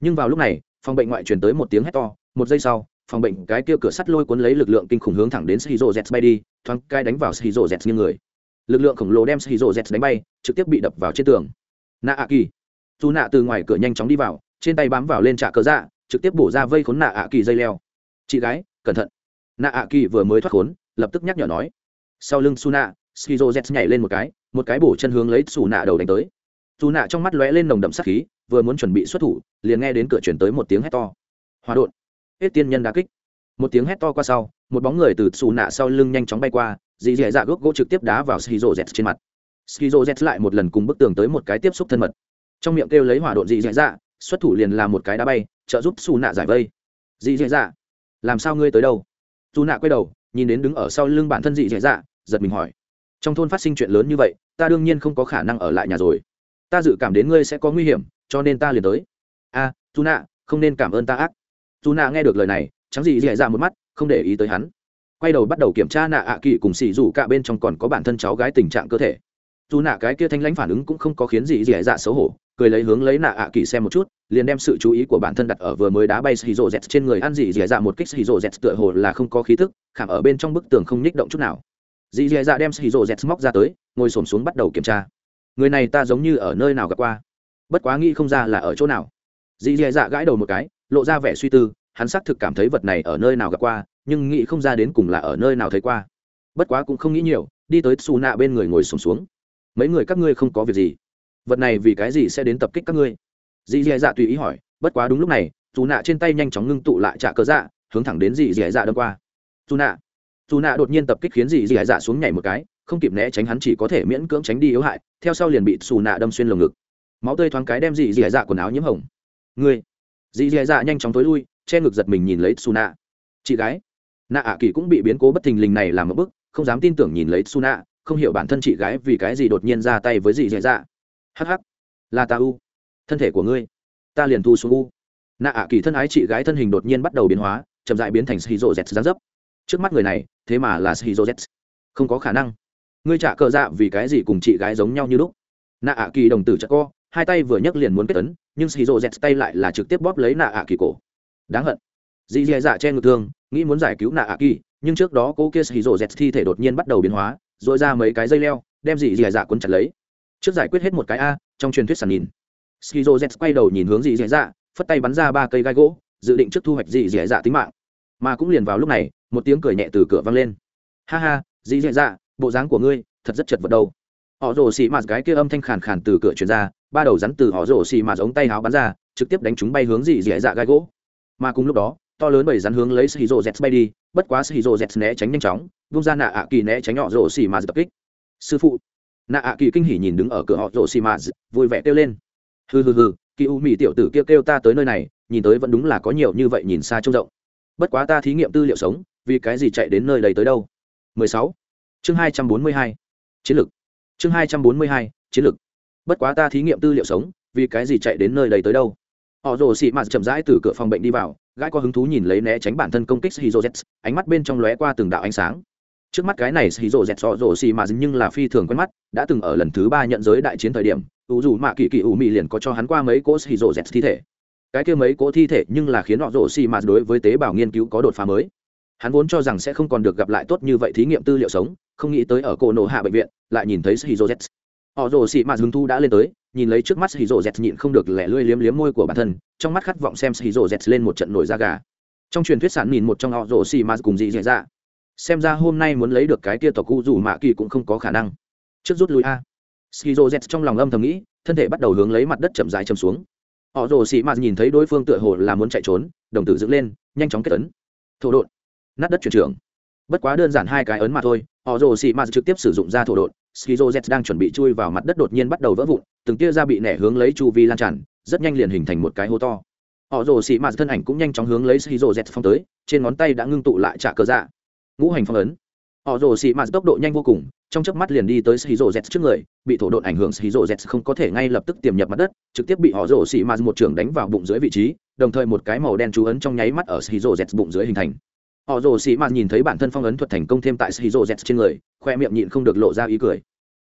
nhưng vào lúc này, phòng bệnh ngoại truyền tới một tiếng hét to, một giây sau, phòng bệnh cái kia cửa sắt lôi cuốn lấy lực lượng kinh khủng hướng thẳng đến shizu z bay đi, thoáng cai đánh vào shizu z như người lực lượng khổng lồ đem shizu z đánh bay, trực tiếp bị đập vào trên tường. Nạ ạ kỳ dù nạ từ ngoài cửa nhanh chóng đi vào, trên tay bám vào lên trạ cờ dạ trực tiếp bổ ra vây khốn nạ ạ kỳ dây leo. Chị gái, cẩn thận. Nạ ạ kỳ vừa mới thoát khốn, lập tức nhắc nhở nói. Sau lưng su nạ z nhảy lên một cái một cái bổ chân hướng lấy su nạ đầu đánh tới. Su nạ trong mắt lóe lên nồng đậm sát khí, vừa muốn chuẩn bị xuất thủ, liền nghe đến cửa chuyển tới một tiếng hét to. Hòa đột hết tiên nhân đá kích. Một tiếng hét to qua sau, một bóng người từ xù nạ sau lưng nhanh chóng bay qua dì dì dạ gốc gỗ trực tiếp đá vào skizo z trên mặt. Skizo z lại một lần cùng bức tường tới một cái tiếp xúc thân mật. Trong miệng kêu lấy hỏa độn dì dì dạ xuất thủ liền làm một cái đá bay trợ giúp xù nạ giải vây. Dì dì dạ làm sao ngươi tới đâu? Dù nạ quay đầu nhìn đến đứng ở sau lưng bản thân dì dì dạ giật mình hỏi. Trong thôn phát sinh chuyện lớn như vậy ta đương nhiên không có khả năng ở lại nhà rồi. Ta dự cảm đến ngươi sẽ có nguy hiểm cho nên ta liền tới. A à, dù nạ không nên cảm ơn ta ác. Dù nạ nghe được lời này trắng Dị dì dạ một mắt không để ý tới hắn quay đầu bắt đầu kiểm tra nạ ạ à kỳ cùng xì rủ cả bên trong còn có bản thân cháu gái tình trạng cơ thể. Dù nạ cái kia thanh lãnh phản ứng cũng không có khiến gì dì dạ xấu hổ, cười lấy hướng lấy nạ ạ à kỳ xem một chút, liền đem sự chú ý của bản thân đặt ở vừa mới đá bay xì rộ z trên người ăn dì dì dạ một kích xì rộ z tựa hồ là không có khí thức khảm ở bên trong bức tường không nhích động chút nào. Dì dì dạ đem xì rộ z móc ra tới, ngồi xổm xuống bắt đầu kiểm tra. Người này ta giống như ở nơi nào gặp qua? Bất quá nghĩ không ra là ở chỗ nào. Dì dì dạ gãi đầu một cái, lộ ra vẻ suy tư, hắn xác thực cảm thấy vật này ở nơi nào gặp qua nhưng nghĩ không ra đến cùng là ở nơi nào thấy qua. Bất quá cũng không nghĩ nhiều đi tới xù nạ bên người ngồi sùng xuống, xuống mấy người các ngươi không có việc gì. Vật này vì cái gì sẽ đến tập kích các ngươi? Dì dì dạ tùy ý hỏi bất quá đúng lúc này dù nạ trên tay nhanh chóng ngưng tụ lại trả cớ dạ hướng thẳng đến dì dì dạ đâm qua. Dù nạ dù nạ đột nhiên tập kích khiến dì dì dạ xuống nhảy một cái không kịp né tránh hắn chỉ có thể miễn cưỡng tránh đi yếu hại theo sau liền bị xù nạ đâm xuyên lồng ngực. Máu tươi thoáng cái đem dì dì dạ quần áo nhiễm hồng. Ngươi. Dì dì dạ nhanh chóng tối lui che ngực giật mình nhìn lấy xù nạ chị gái nạ ạ kỳ cũng bị biến cố bất thình lình này làm một bức, không dám tin tưởng nhìn lấy su nạ không hiểu bản thân chị gái vì cái gì đột nhiên ra tay với dì dạy dạ. Hh là ta u. Thân thể của ngươi, ta liền thu xuống u. Nạ ạ kỳ thân ái chị gái thân hình đột nhiên bắt đầu biến hóa, chậm dại biến thành shizu z gián dấp. Trước mắt người này, thế mà là shizu z không có khả năng. Ngươi trả cờ dạ vì cái gì cùng chị gái giống nhau như lúc? Nạ ạ kỳ đồng tử chặt co, hai tay vừa nhấc liền muốn kết tấn nhưng shizu z tay lại là trực tiếp bóp lấy nạ ạ kỳ cổ. Đáng hận dì dì dạ che ngực thương, nghĩ muốn giải cứu nạ ạ kỳ nhưng trước đó cô kia shizu z thi thể đột nhiên bắt đầu biến hóa dội ra mấy cái dây leo, đem dì dì dạ quấn chặt lấy. Trước giải quyết hết một cái a, trong truyền thuyết sàn nhìn. Skizo z quay đầu nhìn hướng dì dì dạ phất tay bắn ra ba cây gai gỗ, dự định trước thu hoạch dì dì dạ tính mạng. Mà cũng liền vào lúc này, một tiếng cười nhẹ từ cửa vang lên. Ha ha, dì dì dạ bộ dáng của ngươi, thật rất chật vật đâu. Họ rồ xì mạt gái kia âm thanh khàn khàn từ cửa truyền ra, ba đầu rắn từ họ rồ xì mạt ống tay háo bắn ra, trực tiếp đánh chúng bay hướng dì dì dạ gai gỗ. Mà cùng lúc đó to lớn bảy rắn hướng lấy shizu z bay đi, bất quá shizu z né tránh nhanh chóng, vung ra nạ ạ kỳ né tránh họ rồ xì mạt tập kích sư phụ nạ ạ kỳ kinh hỉ nhìn đứng ở cửa họ rồ xì mạt vui vẻ kêu lên hừ hừ hừ kỳ u mỹ tiểu tử kêu kêu ta tới nơi này, nhìn tới vẫn đúng là có nhiều như vậy nhìn xa trông rộng bất quá ta thí nghiệm tư liệu sống, vì cái gì chạy đến nơi đầy tới đâu 16. chương 242. chiến lược chương 242. chiến lược bất quá ta thí nghiệm tư liệu sống, vì cái gì chạy đến nơi đầy tới đâu họ rồ xị mạt chậm rãi từ cửa phòng bệnh đi vào gãi có hứng thú nhìn lấy né tránh bản thân công kích shizu z ánh mắt bên trong lóe qua từng đạo ánh sáng. Trước mắt cái này shizu z họ rồ xì mạt nhưng là phi thường quen mắt, đã từng ở lần thứ ba nhận giới đại chiến thời điểm u dù mạ kỳ kỳ u mị liền có cho hắn qua mấy cỗ shizu z thi thể. Cái kia mấy cỗ thi thể nhưng là khiến họ rổ xì mà đối với tế bào nghiên cứu có đột phá mới. Hắn vốn cho rằng sẽ không còn được gặp lại tốt như vậy thí nghiệm tư liệu sống, không nghĩ tới ở cổ nổ hạ bệnh viện, lại nhìn thấy shizu z họ rồ xì mà hứng thu đã lên tới nhìn lấy trước mắt xì rộ z nhịn không được lẻ lươi liếm liếm môi của bản thân, trong mắt khát vọng xem xì rộ z lên một trận nổi da gà. Trong truyền thuyết sản nhìn một trong họ rồ xì ma cùng dị dạy ra xem ra hôm nay muốn lấy được cái kia tộc cụ dù mạ kỳ cũng không có khả năng. Trước rút lui a. Skizo z trong lòng âm thầm nghĩ, thân thể bắt đầu hướng lấy mặt đất chậm dài chầm xuống. Họ rồ xì ma nhìn thấy đối phương tựa hồ là muốn chạy trốn, đồng tử dựng lên, nhanh chóng kết ấn. Thổ đột nát đất chuyển trưởng bất quá đơn giản hai cái ấn mà thôi, họ rồ xì ma trực tiếp sử dụng ra thổ đột skizo z đang chuẩn bị chui vào mặt đất đột nhiên bắt đầu vỡ vụn từng tia ra bị nẻ hướng lấy chu vi lan tràn rất nhanh liền hình thành một cái hố to. Họ rồ xì mạt thân ảnh cũng nhanh chóng hướng lấy skizo z phong tới trên ngón tay đã ngưng tụ lại trả cờ dạ. Ngũ hành phong ấn. Họ rồ xì mạt tốc độ nhanh vô cùng trong chớp mắt liền đi tới Shizo Z trước người, bị thổ độn ảnh hưởng Shizo Z không có thể ngay lập tức tiềm nhập mặt đất, trực tiếp bị họ rồ xì mạt một trường đánh vào bụng dưới vị trí, đồng thời một cái màu đen chú ấn trong nháy mắt ở Shizo Z bụng dưới hình thành. Họ rồ xì mạt nhìn thấy bản thân phong ấn thuật thành công thêm tại Shizo Z trên người, khoe miệng nhịn không được lộ ra ý cười.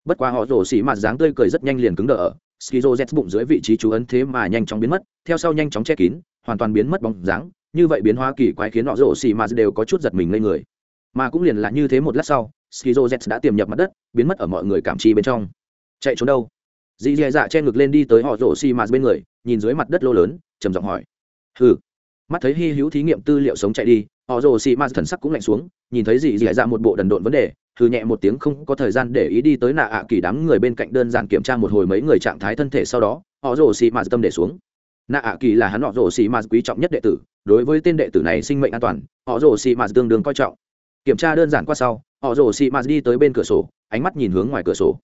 Bất quá họ rồ xì mạt dáng tươi cười rất nhanh liền cứng đờ ở, Shizo Z bụng dưới vị trí chú ấn thế mà nhanh chóng biến mất, theo sau nhanh chóng che kín, hoàn toàn biến mất bóng dáng, như vậy biến hóa kỳ quái khiến họ rồ xì mạt đều có chút giật mình lên người. Mà cũng liền là như thế một lát sau, skizo z đã tiềm nhập mặt đất biến mất ở mọi người cảm chi bên trong. Chạy trốn đâu? Dì dì dạ che ngực lên đi tới họ rồ xi mạt bên người nhìn dưới mặt đất lô lớn trầm giọng hỏi. Hừ. Mắt thấy hy hữu thí nghiệm tư liệu sống chạy đi họ rồ xì ma thần sắc cũng lạnh xuống, nhìn thấy dì dì dạ một bộ đần độn vấn đề thư nhẹ một tiếng không có thời gian để ý đi tới nạ ạ kỳ đám người bên cạnh đơn giản kiểm tra một hồi mấy người trạng thái thân thể sau đó, họ rồ xì ma tâm để xuống. Nạ ạ kỳ là hắn, họ rồ xì ma quý trọng nhất đệ tử, đối với tên đệ tử này sinh mệnh an toàn, họ rồ xì ma tương đương coi trọng. Kiểm tra đơn giản qua sau, họ rồ xì ma đi tới bên cửa sổ, ánh mắt nhìn hướng ngoài cửa sổ.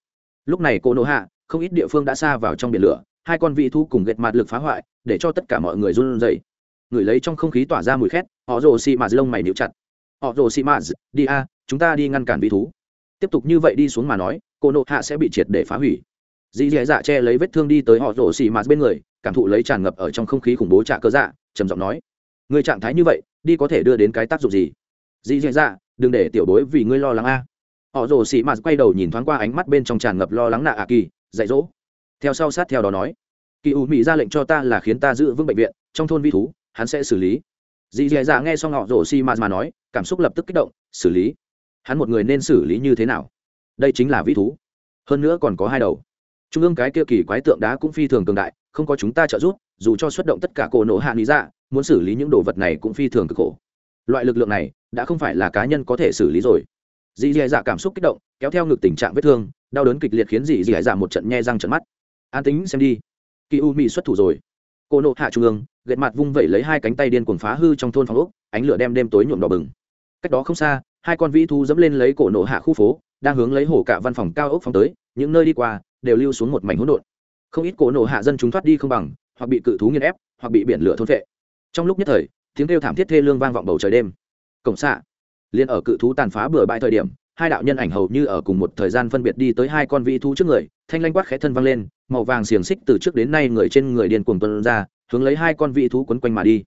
Lúc này cô nộ hạ, không ít địa phương đã xa vào trong biển lửa, hai con vị thu cùng gệt mặt lực phá hoại, để cho tất cả mọi người run rẩy người lấy trong không khí tỏa ra mùi khét, họ rồ xị mạt lông mày níu chặt. Họ rồ xị mạt, đi a, chúng ta đi ngăn cản vị thú. Tiếp tục như vậy đi xuống mà nói, cô nộ hạ sẽ bị triệt để phá hủy. Dì dì dạ che lấy vết thương đi tới họ rồ xị mạt bên người, cảm thụ lấy tràn ngập ở trong không khí khủng bố trả cơ dạ trầm giọng nói. Người trạng thái như vậy, đi có thể đưa đến cái tác dụng gì? Dì dì dạ đừng để tiểu bối vì ngươi lo lắng a. Họ rồ xị mạt quay đầu nhìn thoáng qua ánh mắt bên trong tràn ngập lo lắng nạ ạ kỳ, dạy dỗ. Theo sau sát theo đó nói, kỳ u mỹ ra lệnh cho ta là khiến ta giữ vững bệnh viện, trong thôn vi thú hắn sẽ xử lý. Dì dì dạ nghe xong họ rổ xi mạt mà nói, cảm xúc lập tức kích động, xử lý. Hắn một người nên xử lý như thế nào? Đây chính là vi thú. Hơn nữa còn có hai đầu. Trung ương cái kia kỳ quái tượng đá cũng phi thường cường đại, không có chúng ta trợ giúp, dù cho xuất động tất cả cổ nổ hạ lý dạ muốn xử lý những đồ vật này cũng phi thường cực khổ. Loại lực lượng này, đã không phải là cá nhân có thể xử lý rồi. Dì dì dạ cảm xúc kích động, kéo theo ngực tình trạng vết thương, đau đớn kịch liệt khiến dì dì dạ một trận nhe răng trận mắt. An tính xem đi. Kỳ u mỹ xuất thủ rồi cô nộ hạ trung ương gậy mặt vung vẩy lấy hai cánh tay điên cuồng phá hư trong thôn phòng ốc, ánh lửa đem đêm tối nhuộm đỏ bừng. Cách đó không xa, hai con vĩ thu dẫm lên lấy cổ nộ hạ khu phố, đang hướng lấy hổ cả văn phòng cao ốc phòng tới, những nơi đi qua đều lưu xuống một mảnh hỗn độn. Không ít cổ nộ hạ dân chúng thoát đi không bằng, hoặc bị cự thú nghiền ép, hoặc bị biển lửa thôn vệ trong lúc nhất thời, tiếng kêu thảm thiết thê lương vang vọng bầu trời đêm. Cổng xạ. Liền ở cự thú tàn phá bừa bãi thời điểm hai đạo nhân ảnh hầu như ở cùng một thời gian phân biệt đi tới hai con vị thú trước người, thanh lanh quát khẽ thân văng lên, màu vàng xiềng xích từ trước đến nay người trên người điên cuồng tuân ra, hướng lấy hai con vị thú quấn quanh mà đi.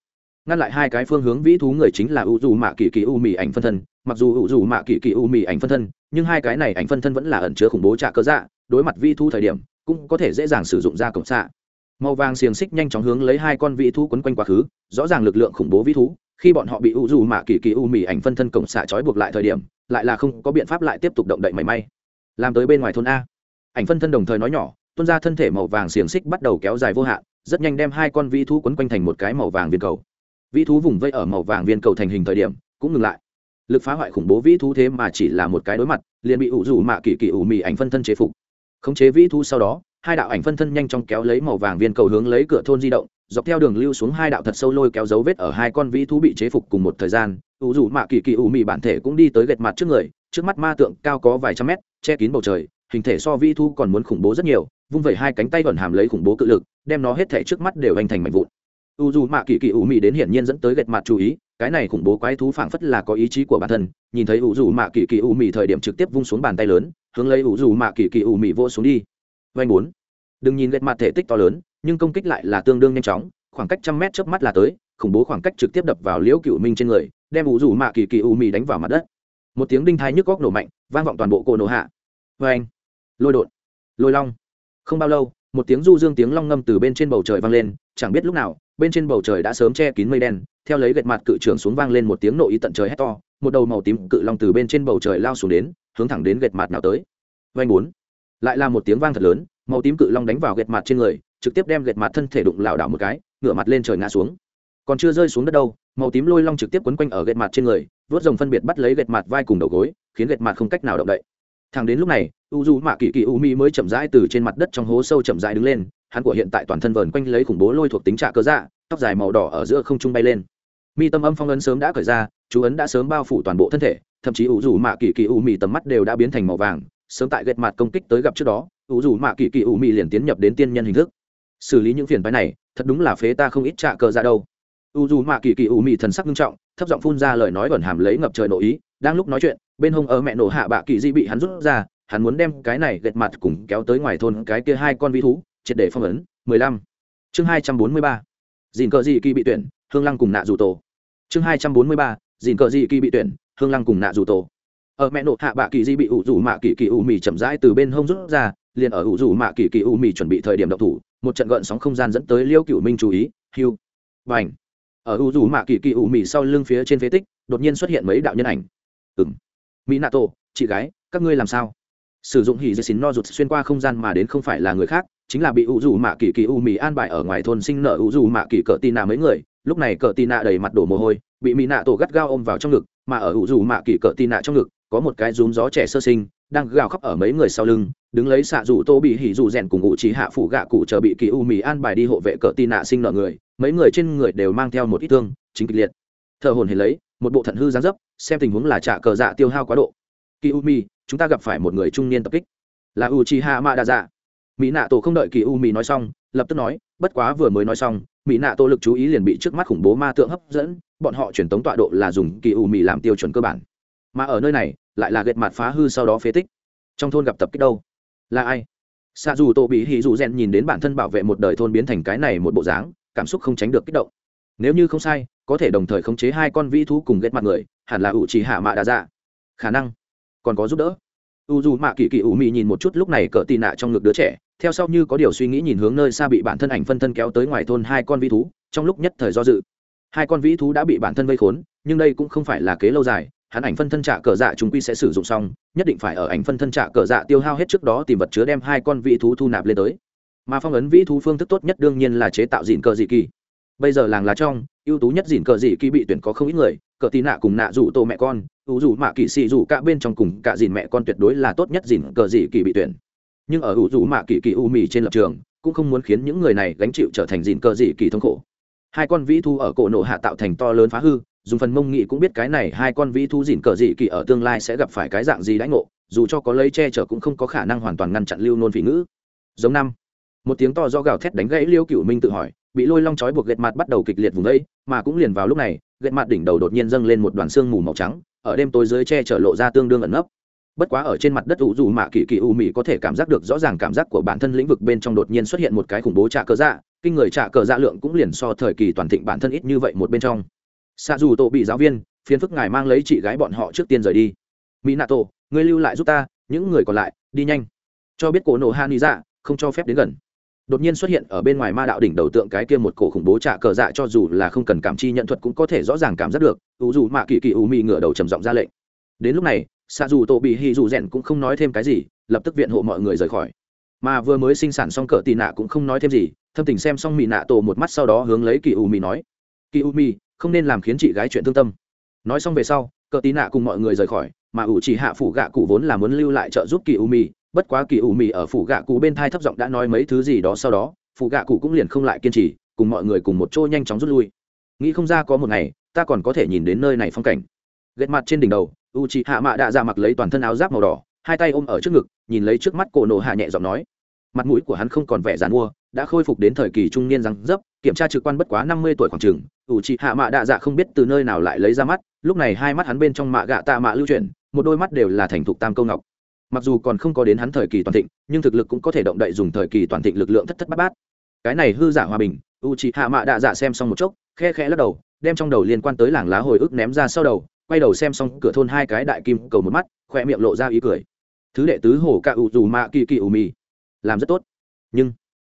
Ngăn lại hai cái phương hướng, vĩ thú người chính là u dù mạ kỳ kỳ u mì ảnh phân thân. Mặc dù u dù mạ kỳ kỳ u mì ảnh phân thân, nhưng hai cái này ảnh phân thân vẫn là ẩn chứa khủng bố trạ cơ dạ đối mặt vĩ thú thời điểm, cũng có thể dễ dàng sử dụng ra cổng xạ. Màu vàng xiềng xích nhanh chóng hướng lấy hai con vĩ thú quấn quanh quá khứ, rõ ràng lực lượng khủng bố vĩ thú, khi bọn họ bị u dù mạ kỳ kỳ u mì ảnh phân thân cổng xạ trói buộc lại thời điểm lại là không có biện pháp lại tiếp tục động đậy mảy may. Làm tới bên ngoài thôn a. Ảnh phân thân đồng thời nói nhỏ, tuôn ra thân thể màu vàng xiềng xích bắt đầu kéo dài vô hạn, rất nhanh đem hai con vĩ thú quấn quanh thành một cái màu vàng viên cầu. Vĩ thú vùng vây ở màu vàng viên cầu thành hình thời điểm, cũng ngừng lại. Lực phá hoại khủng bố vĩ thú thế mà chỉ là một cái đối mặt, liền bị ủ rủ mạ kỳ kỳ ủ mị ảnh phân thân chế phục. Khống chế vĩ thú sau đó, hai đạo ảnh phân thân nhanh chóng kéo lấy màu vàng viên cầu hướng lấy cửa thôn di động, dọc theo đường lưu xuống hai đạo thật sâu lôi kéo dấu vết ở hai con vĩ thú bị chế phục cùng một thời gian ủ rủ mạ kỳ kỳ ủ mị bản thể cũng đi tới gạch mặt trước người, trước mắt ma tượng cao có vài trăm mét, che kín bầu trời, hình thể so vi thu còn muốn khủng bố rất nhiều, vung vẩy hai cánh tay còn hàm lấy khủng bố cự lực, đem nó hết thể trước mắt đều hành thành mạnh vụn. U dù mạ kỳ kỳ ủ mị đến hiển nhiên dẫn tới gạch mặt chú ý, cái này khủng bố quái thú phảng phất là có ý chí của bản thân, nhìn thấy u dù mạ kỳ kỳ ủ mị thời điểm trực tiếp vung xuống bàn tay lớn, hướng lấy u dù mạ kỳ kỳ ủ mị vô xuống đi. Vanh bốn. Đừng nhìn gạch mặt thể tích to lớn, nhưng công kích lại là tương đương nhanh chóng, khoảng cách trăm mét trước mắt là tới, khủng bố khoảng cách trực tiếp đập vào liễu cựu minh trên người đem ủ rủ mạ kỳ kỳ u mì đánh vào mặt đất. Một tiếng đinh thai nhức góc nổ mạnh, vang vọng toàn bộ cổ nổ hạ. Vanh lôi đột, lôi long. Không bao lâu, một tiếng du dương tiếng long ngâm từ bên trên bầu trời vang lên, chẳng biết lúc nào, bên trên bầu trời đã sớm che kín mây đen, theo lấy gạch mặt cự trưởng xuống vang lên một tiếng nội ý tận trời hét to, một đầu màu tím cự long từ bên trên bầu trời lao xuống đến, hướng thẳng đến gạch mặt nào tới. Vanh bốn, lại là một tiếng vang thật lớn, màu tím cự long đánh vào gạch mặt trên người, trực tiếp đem gạch mặt thân thể đụng lảo đảo một cái, ngửa mặt lên trời ngã xuống còn chưa rơi xuống đất đâu, màu tím lôi long trực tiếp quấn quanh ở gạch mặt trên người vớt rồng phân biệt bắt lấy gạch mặt vai cùng đầu gối, khiến gạch mặt không cách nào động đậy. Thằng đến lúc này, u du mạ kỳ kỳ u mi mới chậm rãi từ trên mặt đất trong hố sâu chậm rãi đứng lên, hắn của hiện tại toàn thân vờn quanh lấy khủng bố lôi thuộc tính trạ cơ dạ tóc dài màu đỏ ở giữa không trung bay lên. Mi tâm âm phong ấn sớm đã khởi ra, chú ấn đã sớm bao phủ toàn bộ thân thể, thậm chí u du mạ kỳ kỳ u mi tầm mắt đều đã biến thành màu vàng, sớm tại gạch mặt công kích tới gặp trước đó, u du mạ kỳ kỳ u mi liền tiến nhập đến tiên nhân hình thức. Xử lý những phiền phái này, thật đúng là phế ta không ít trạ cơ dạ đâu u dù mạ kỳ kỳ u mị thần sắc nghiêm trọng, thấp giọng phun ra lời nói bẩn hàm lấy ngập trời nội ý, đang lúc nói chuyện, bên hông ở mẹ nổ hạ bạ kỳ di bị hắn rút ra, hắn muốn đem cái này gạch mặt cùng kéo tới ngoài thôn cái kia hai con vi thú, triệt để phong ấn. Mười lăm. Chương hai trăm bốn mươi ba. Dìn cờ dị kỳ bị tuyển, hương lăng cùng nạ dù tổ. Chương hai trăm bốn mươi ba. Dìn cờ dị kỳ bị tuyển, hương lăng cùng nạ dù tổ. Ở mẹ nổ hạ bạ kỳ di bị ủ rủ mạ kỳ kỳ ủ mì chậm rãi từ bên hông rút ra, liền ở ủ rủ mạ kỳ kỳ ủ mì chuẩn bị thời điểm độc thủ, một trận gợn sóng không gian dẫn tới liêu cựu minh chú ý. Hiu. Và ở u dù mạ kỳ kỳ ủ mị sau lưng phía trên phế tích, đột nhiên xuất hiện mấy đạo nhân ảnh. Ừng mỹ nạ tổ chị gái, các ngươi làm sao? Sử dụng hỉ dây xín no rụt xuyên qua không gian mà đến không phải là người khác, chính là bị u dù mạ kỳ kỳ u mì an bài ở ngoài thôn sinh nợ u dù mạ kỳ cỡ tì nạ mấy người. Lúc này cỡ tì nạ đầy mặt đổ mồ hôi, bị mỹ nạ tổ gắt gao ôm vào trong ngực, mà ở u dù mạ kỳ cỡ tì nạ trong ngực, có một cái rúm gió trẻ sơ sinh, đang gào khóc ở mấy người sau lưng, đứng lấy xạ dù tô bị hỉ dù rèn cùng ngụ trí hạ phủ gạ cụ chờ bị kỳ u mì an bài đi hộ vệ cờ tì nạ sinh nợ người mấy người trên người đều mang theo một ít thương, chính kịch liệt. Thợ hồn hề lấy, một bộ thận hư gián dấp, xem tình huống là trả cờ dạ tiêu hao quá độ. Kỳ u mi chúng ta gặp phải một người trung niên tập kích. Là u chi ha ma đa dạ mỹ nạ tổ không đợi kỳ u mi nói xong, lập tức nói, bất quá vừa mới nói xong mỹ nạ tổ lực chú ý liền bị trước mắt khủng bố ma tượng hấp dẫn, bọn họ truyền tống tọa độ là dùng kỳ u mi làm tiêu chuẩn cơ bản. Mà ở nơi này, lại là gệt mặt phá hư sau đó phế tích. Trong thôn gặp tập kích đâu? Là ai? Xa dù tổ bị hì dù rèn nhìn đến bản thân bảo vệ một đời thôn biến thành cái này một bộ dáng cảm xúc không tránh được kích động. Nếu như không sai, có thể đồng thời khống chế hai con vĩ thú cùng ghét mặt người, hẳn là ủ trì hạ mạ đa dạ. Khả năng, còn có giúp đỡ. U dù mạ kỳ kỳ ủ mị nhìn một chút lúc này cỡ tì nạ trong ngực đứa trẻ, theo sau như có điều suy nghĩ nhìn hướng nơi xa bị bản thân ảnh phân thân kéo tới ngoài thôn hai con vĩ thú, trong lúc nhất thời do dự. Hai con vĩ thú đã bị bản thân vây khốn, nhưng đây cũng không phải là kế lâu dài, hắn ảnh phân thân trả cờ dạ chúng quy sẽ sử dụng xong, nhất định phải ở ảnh phân thân trả cờ dạ tiêu hao hết trước đó tìm vật chứa đem hai con vĩ thú thu nạp lên tới mà phong ấn vĩ thú phương thức tốt nhất đương nhiên là chế tạo dịn cờ dị kỳ. Bây giờ làng lá trong, ưu tú nhất dịn cờ dị kỳ bị tuyển có không ít người, cờ tì nạ cùng nạ rủ tổ mẹ con, ưu rủ mạ kỳ xì rủ cả bên trong cùng cả dịn mẹ con tuyệt đối là tốt nhất dịn cờ dị kỳ bị tuyển. Nhưng ở ưu rủ mạ kỳ kỳ u mì trên lập trường, cũng không muốn khiến những người này gánh chịu trở thành dịn cờ dị kỳ thống khổ. Hai con vĩ thu ở cổ nổ hạ tạo thành to lớn phá hư, dùng phần mông nghị cũng biết cái này hai con vĩ thu dịn cờ dị kỳ ở tương lai sẽ gặp phải cái dạng gì đãi ngộ, dù cho có lấy che chở cũng không có khả năng hoàn toàn ngăn chặn lưu nôn phỉ ngữ. Giống năm một tiếng to do gào thét đánh gãy liêu cựu minh tự hỏi, bị lôi long chói buộc gệt mặt bắt đầu kịch liệt vùng đây mà cũng liền vào lúc này, gệt mặt đỉnh đầu đột nhiên dâng lên một đoàn xương mù màu trắng, ở đêm tối dưới che chở lộ ra tương đương ẩn nấp. Bất quá ở trên mặt đất ủ dù mạ kỳ kỳ u mị có thể cảm giác được rõ ràng cảm giác của bản thân lĩnh vực bên trong đột nhiên xuất hiện một cái khủng bố trạ cờ dạ kinh người trạ cờ dạ lượng cũng liền so thời kỳ toàn thịnh bản thân ít như vậy một bên trong. Xa dù tổ bị giáo viên phiến phức ngài mang lấy chị gái bọn họ trước tiên rời đi. Mỹ nạ tổ ngươi lưu lại giúp ta, những người còn lại, đi nhanh. Cho biết cổ nổ han đi dạ không cho phép đến gần đột nhiên xuất hiện ở bên ngoài ma đạo đỉnh đầu tượng cái kia một cổ khủng bố trả cờ dạ cho dù là không cần cảm chi nhận thuật cũng có thể rõ ràng cảm giác được, ủ dù mạ kỳ kỳ ủ mị ngửa đầu trầm giọng ra lệnh. Đến lúc này xạ dù tổ bị hy dù rèn cũng không nói thêm cái gì, lập tức viện hộ mọi người rời khỏi. Mà vừa mới sinh sản xong cỡ tì nạ cũng không nói thêm gì, thâm tình xem xong mị nạ tổ một mắt sau đó hướng lấy kỳ ủ mị nói, kỳ ủ mị, không nên làm khiến chị gái chuyện thương tâm. Nói xong về sau, cỡ tì nạ cùng mọi người rời khỏi, mà ủ chỉ hạ phủ gạ cụ vốn là muốn lưu lại trợ giúp kỳ ủ mị bất quá kỳ ủ mị ở phủ gạ cụ bên thai thấp giọng đã nói mấy thứ gì đó sau đó, phủ gạ cụ cũng liền không lại kiên trì, cùng mọi người cùng một chỗ nhanh chóng rút lui. Nghĩ không ra có một ngày, ta còn có thể nhìn đến nơi này phong cảnh. Ghét mặt trên đỉnh đầu u chị hạ mạ đã ra dạ mặc lấy toàn thân áo giáp màu đỏ, hai tay ôm ở trước ngực, nhìn lấy trước mắt cổ nổ hạ nhẹ giọng nói. Mặt mũi của hắn không còn vẻ dàn mua đã khôi phục đến thời kỳ trung niên răng dấp, kiểm tra trực quan bất quá năm mươi tuổi khoảng trường ủ chị hạ mạ đạ dạ không biết từ nơi nào lại lấy ra mắt, lúc này hai mắt hắn bên trong mạ gạ tạ mạ lưu chuyển, một đôi mắt đều là thành thục tam câu ngọc mặc dù còn không có đến hắn thời kỳ toàn thịnh, nhưng thực lực cũng có thể động đậy dùng thời kỳ toàn thịnh lực lượng thất thất bát bát. Cái này hư giả hòa bình u c hạ mạ đạ dạ xem xong một chốc, khe khẽ lắc đầu, đem trong đầu liên quan tới làng lá hồi ức ném ra sau đầu, quay đầu xem xong cửa thôn hai cái đại kim cầu một mắt, khoe miệng lộ ra ý cười. Thứ đệ tứ hổ cạ u dù mạ kỳ kỳ u mì. Làm rất tốt. Nhưng,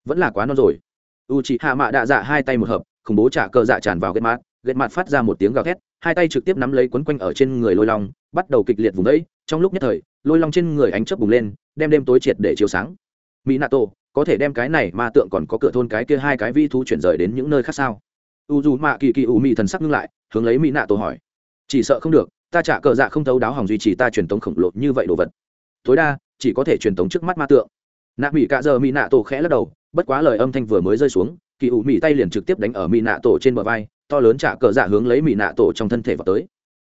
vẫn là quá non rồi. U c hạ mạ đạ dạ hai tay một hợp, khủng bố trả cờ dạ tràn vào ghét mát ghét mát phát ra một tiếng gào thét, hai tay trực tiếp nắm lấy quấn quanh ở trên người lôi long, bắt đầu kịch liệt vùng đấy trong lúc nhất thời lôi long trên người ánh chớp bùng lên, đem đêm tối triệt để chiếu sáng. Mỹ nato có thể đem cái này ma tượng còn có cửa thôn cái kia hai cái vi thú chuyển rời đến những nơi khác sao? U dù mạ kỳ kỳ u mỹ thần sắc ngưng lại, hướng lấy mỹ nato hỏi. Chỉ sợ không được, ta trả cờ dạ không thấu đáo hỏng duy trì ta truyền tống khổng lồ như vậy đồ vật. Tối đa, chỉ có thể truyền tống trước mắt ma tượng. Nạ mỹ cạ giờ mỹ nạ tổ khẽ lắc đầu, bất quá lời âm thanh vừa mới rơi xuống kỳ ủ mỹ tay liền trực tiếp đánh ở mỹ nạ tổ trên bờ vai, to lớn trả cờ dạ hướng lấy mỹ nạ tổ trong thân thể vào tới.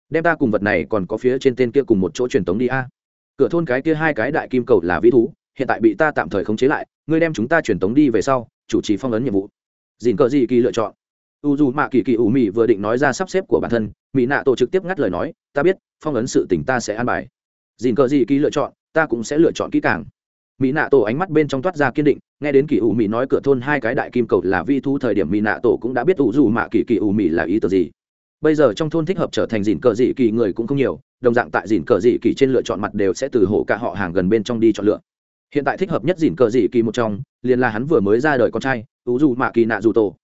Đem ta cùng vật này còn có phía trên tên kia cùng một chỗ truyền tống đi a cửa thôn cái kia hai cái đại kim cầu là vĩ thú, hiện tại bị ta tạm thời khống chế lại, ngươi đem chúng ta truyền tống đi về sau, chủ trì phong ấn nhiệm vụ. Dìn cờ gì kỳ lựa chọn. U dù mạ kỳ kỳ ủ mị vừa định nói ra sắp xếp của bản thân mỹ nạ tổ trực tiếp ngắt lời nói, ta biết, phong ấn sự tình ta sẽ an bài. Dìn cờ gì kỳ lựa chọn, ta cũng sẽ lựa chọn kỹ càng. Mỹ nạ tổ ánh mắt bên trong toát ra kiên định, nghe đến kỳ ủ mị nói cửa thôn hai cái đại kim cầu là vi thu thời điểm mỹ nạ tổ cũng đã biết u dù mạ kỳ kỳ ủ mị là ý tờ gì bây giờ trong thôn thích hợp trở thành dìn cờ dị kỳ người cũng không nhiều, đồng dạng tại dìn cờ dị kỳ trên lựa chọn mặt đều sẽ từ hộ cả họ hàng gần bên trong đi chọn lựa. Hiện tại thích hợp nhất dìn cờ dị kỳ một trong, liền là hắn vừa mới ra đời con trai u dù mạ kỳ nạ dù tổ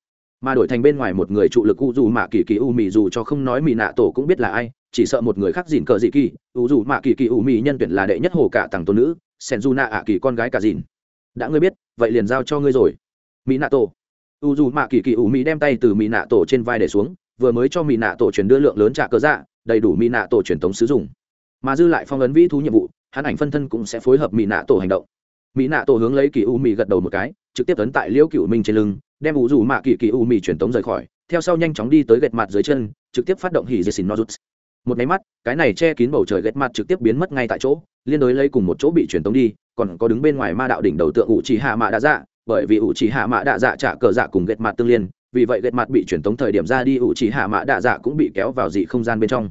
mà đổi thành bên ngoài một người trụ lực u dù mạ kỳ kỳ u mì dù cho không nói mì nạ tổ cũng biết là ai, chỉ sợ một người khác dìn cờ dị kỳ u dù mạ kỳ kỳ u mì nhân tuyển là đệ nhất hồ cả tàng tôn nữ sen du nạ ạ kỳ con gái cả dìn. Đã ngươi biết, vậy liền giao cho ngươi rồi. Mỹ nạ tổ. U dù mạ kỳ kỳ u mì đem tay từ mỹ nạ tổ trên vai để xuống vừa mới cho mỹ nạ tổ truyền đưa lượng lớn trả cờ dạ đầy đủ mỹ nạ tổ truyền tống sử dụng mà dư lại phong ấn vĩ thú nhiệm vụ, hắn ảnh phân thân cũng sẽ phối hợp mỹ nạ tổ hành động. Mỹ nạ tổ hướng lấy kỳ u mỹ gật đầu một cái, trực tiếp tấn tại liễu cựu minh trên lưng, đem ủ dù mạ kỳ kỳ u mỹ truyền tống rời khỏi, theo sau nhanh chóng đi tới gạch mặt dưới chân, trực tiếp phát động hỉ dây xin nozuts một máy mắt, cái này che kín bầu trời gạch mặt trực tiếp biến mất ngay tại chỗ, liên đối lấy cùng một chỗ bị truyền tống đi, còn có đứng bên ngoài ma đạo đỉnh đầu tượng ủ chỉ hạ mạ đã dạ bởi vì ủ chỉ hạ mạ đã dạ trả cờ dạ cùng gạch mặt tương liên vì vậy ghét mặt bị truyền tống thời điểm ra đi, ủ chỉ hạ mã đạ dạ cũng bị kéo vào dị không gian bên trong.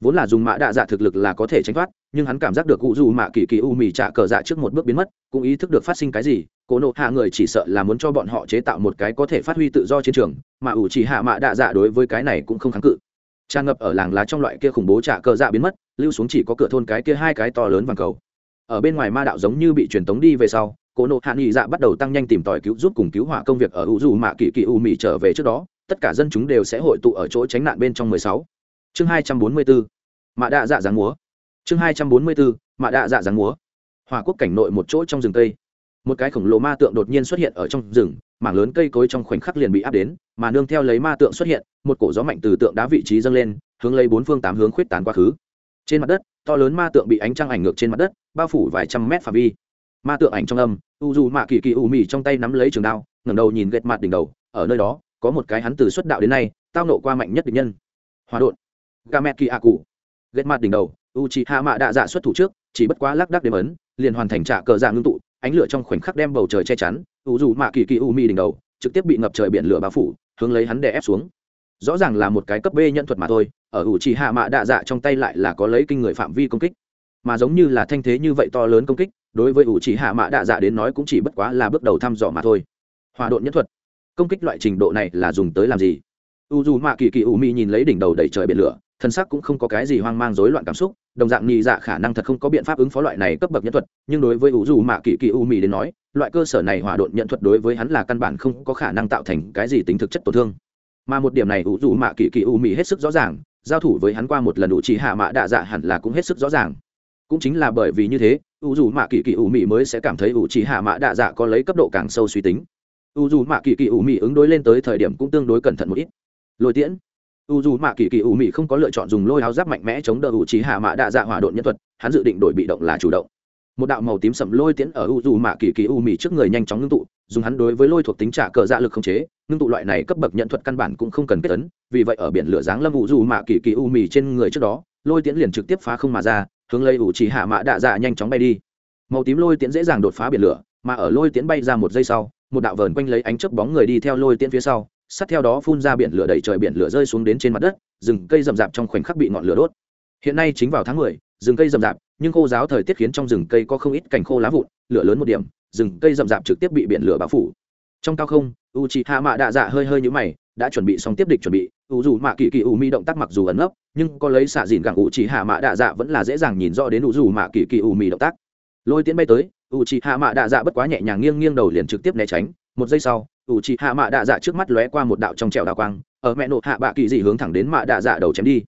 Vốn là dùng mã đạ dạ thực lực là có thể tránh thoát, nhưng hắn cảm giác được cụ dù mạ kỳ kỳ u mì trả cờ dạ trước một bước biến mất, cũng ý thức được phát sinh cái gì cố nộ hạ người chỉ sợ là muốn cho bọn họ chế tạo một cái có thể phát huy tự do chiến trường, mà ủ chỉ hạ mạ đạ dạ đối với cái này cũng không kháng cự. Tràn ngập ở làng lá trong loại kia khủng bố trả cờ dạ biến mất, lưu xuống chỉ có cửa thôn cái kia hai cái to lớn vàng cầu. Ở bên ngoài ma đạo giống như bị truyền tống đi về sau Cô nộ hạ nghị dạ bắt đầu tăng nhanh tìm tòi cứu giúp cùng cứu hỏa công việc ở u dù mạ kỳ kỳ u mì trở về trước đó, tất cả dân chúng đều sẽ hội tụ ở chỗ tránh nạn bên trong mười sáu. Chương hai trăm bốn mươi bốn, mạ đạ dạ dáng múa. Chương hai trăm bốn mươi bốn, mạ đạ dạ dáng múa. Hòa quốc cảnh nội một chỗ trong rừng cây. Một cái khổng lồ ma tượng đột nhiên xuất hiện ở trong rừng, mảng lớn cây cối trong khoảnh khắc liền bị áp đến, mà nương theo lấy ma tượng xuất hiện, một cổ gió mạnh từ tượng đá vị trí dâng lên, hướng lấy bốn phương tám hướng khuyết tán quá khứ. Trên mặt đất, to lớn ma tượng bị ánh trăng ảnh ngược trên mặt đất, bao phủ vài trăm mét phạm vi ma tượng ảnh trong âm, u dù mạ kỳ kỳ u mì trong tay nắm lấy trường đao, ngẩng đầu nhìn gệt mặt đỉnh đầu, ở nơi đó, có một cái hắn từ xuất đạo đến nay, tao nộ qua mạnh nhất địch nhân. Hòa đột ga mẹ kỳ a cụ. Gệt mặt đỉnh đầu u chị hạ mạ đạ dạ xuất thủ trước, chỉ bất quá lác đắc đêm ấn, liền hoàn thành trả cờ dạ ngưng tụ, ánh lửa trong khoảnh khắc đem bầu trời che chắn, u dù mạ kỳ kỳ u mi đỉnh đầu, trực tiếp bị ngập trời biển lửa bao phủ, hướng lấy hắn đè ép xuống. Rõ ràng là một cái cấp b nhận thuật mà thôi, ở u chị hạ mạ đạ dạ trong tay lại là có lấy kinh người phạm vi công kích, mà giống như là thanh thế như vậy to lớn công kích đối với u Chỉ hạ mạ đạ dạ đến nói cũng chỉ bất quá là bước đầu thăm dò mà thôi. Hòa độn nhất thuật. Công kích loại trình độ này là dùng tới làm gì? U dù mạ kỳ kỳ u mi nhìn lấy đỉnh đầu đầy trời biển lửa, thân sắc cũng không có cái gì hoang mang rối loạn cảm xúc, đồng dạng nhị dạ khả năng thật không có biện pháp ứng phó loại này cấp bậc nhân thuật, nhưng đối với u dù mạ kỳ kỳ u Mi đến nói, loại cơ sở này hỏa độn nhận thuật đối với hắn là căn bản không có khả năng tạo thành cái gì tính thực chất tổn thương. Mà một điểm này u dù mạ kỳ kỳ u Mi hết sức rõ ràng, giao thủ với hắn qua một lần đủ chỉ hạ mạ đạ dạ hẳn là cũng hết sức rõ ràng. Cũng chính là bởi vì như thế u dù mạ kỳ kỳ ủ mị mới sẽ cảm thấy ủ chỉ hạ mạ đạ dạ có lấy cấp độ càng sâu suy tính. U dù mạ kỳ kỳ ủ mị ứng đối lên tới thời điểm cũng tương đối cẩn thận một ít. Lôi tiễn. U dù mạ kỳ kỳ ủ mị không có lựa chọn dùng lôi áo giáp mạnh mẽ chống đỡ ủ trí hạ mạ đạ dạ hỏa độn nhân thuật, hắn dự định đổi bị động là chủ động. Một đạo màu tím sầm lôi tiễn ở u dù mạ kỳ kỳ u mị trước người nhanh chóng ngưng tụ, dùng hắn đối với lôi thuộc tính trả cờ dạ lực không chế, ngưng tụ loại này cấp bậc nhận thuật căn bản cũng không cần kết tấn vì vậy ở biển lửa giáng lâm u dù mạ kỳ kỳ u mị trên người trước đó, lôi tiễn liền trực tiếp phá không mà ra hướng lấy ủ chỉ hạ mạ đạ dạ nhanh chóng bay đi. Màu tím lôi tiễn dễ dàng đột phá biển lửa mà ở lôi tiễn bay ra một giây sau một đạo vờn quanh lấy ánh chớp bóng người đi theo lôi tiễn phía sau sát theo đó phun ra biển lửa đầy trời biển lửa rơi xuống đến trên mặt đất rừng cây rậm rạp trong khoảnh khắc bị ngọn lửa đốt. Hiện nay chính vào tháng mười, rừng cây rậm rạp nhưng khô giáo thời tiết khiến trong rừng cây có không ít cành khô lá vụn lửa lớn một điểm rừng cây rậm rạp trực tiếp bị biển lửa bao phủ. Trong cao không u chị hạ mạ đạ dạ hơi hơi nhũ mày đã chuẩn bị xong tiếp địch chuẩn bị u dù mạ kỳ kỳ u mi động tác mặc dù ẩn ấp nhưng có lấy xạ dìn gẳng u chỉ hạ mạ đạ dạ vẫn là dễ dàng nhìn rõ đến u dù mạ kỳ kỳ u mi động tác. Lôi tiến bay tới u chỉ hạ mạ đạ dạ bất quá nhẹ nhàng nghiêng nghiêng đầu liền trực tiếp né tránh, một giây sau u chỉ hạ mạ đạ dạ trước mắt lóe qua một đạo trong trèo đào quang, ở mẹ nộ hạ bạ kỳ dị hướng thẳng đến mạ đạ dạ đầu chém đi.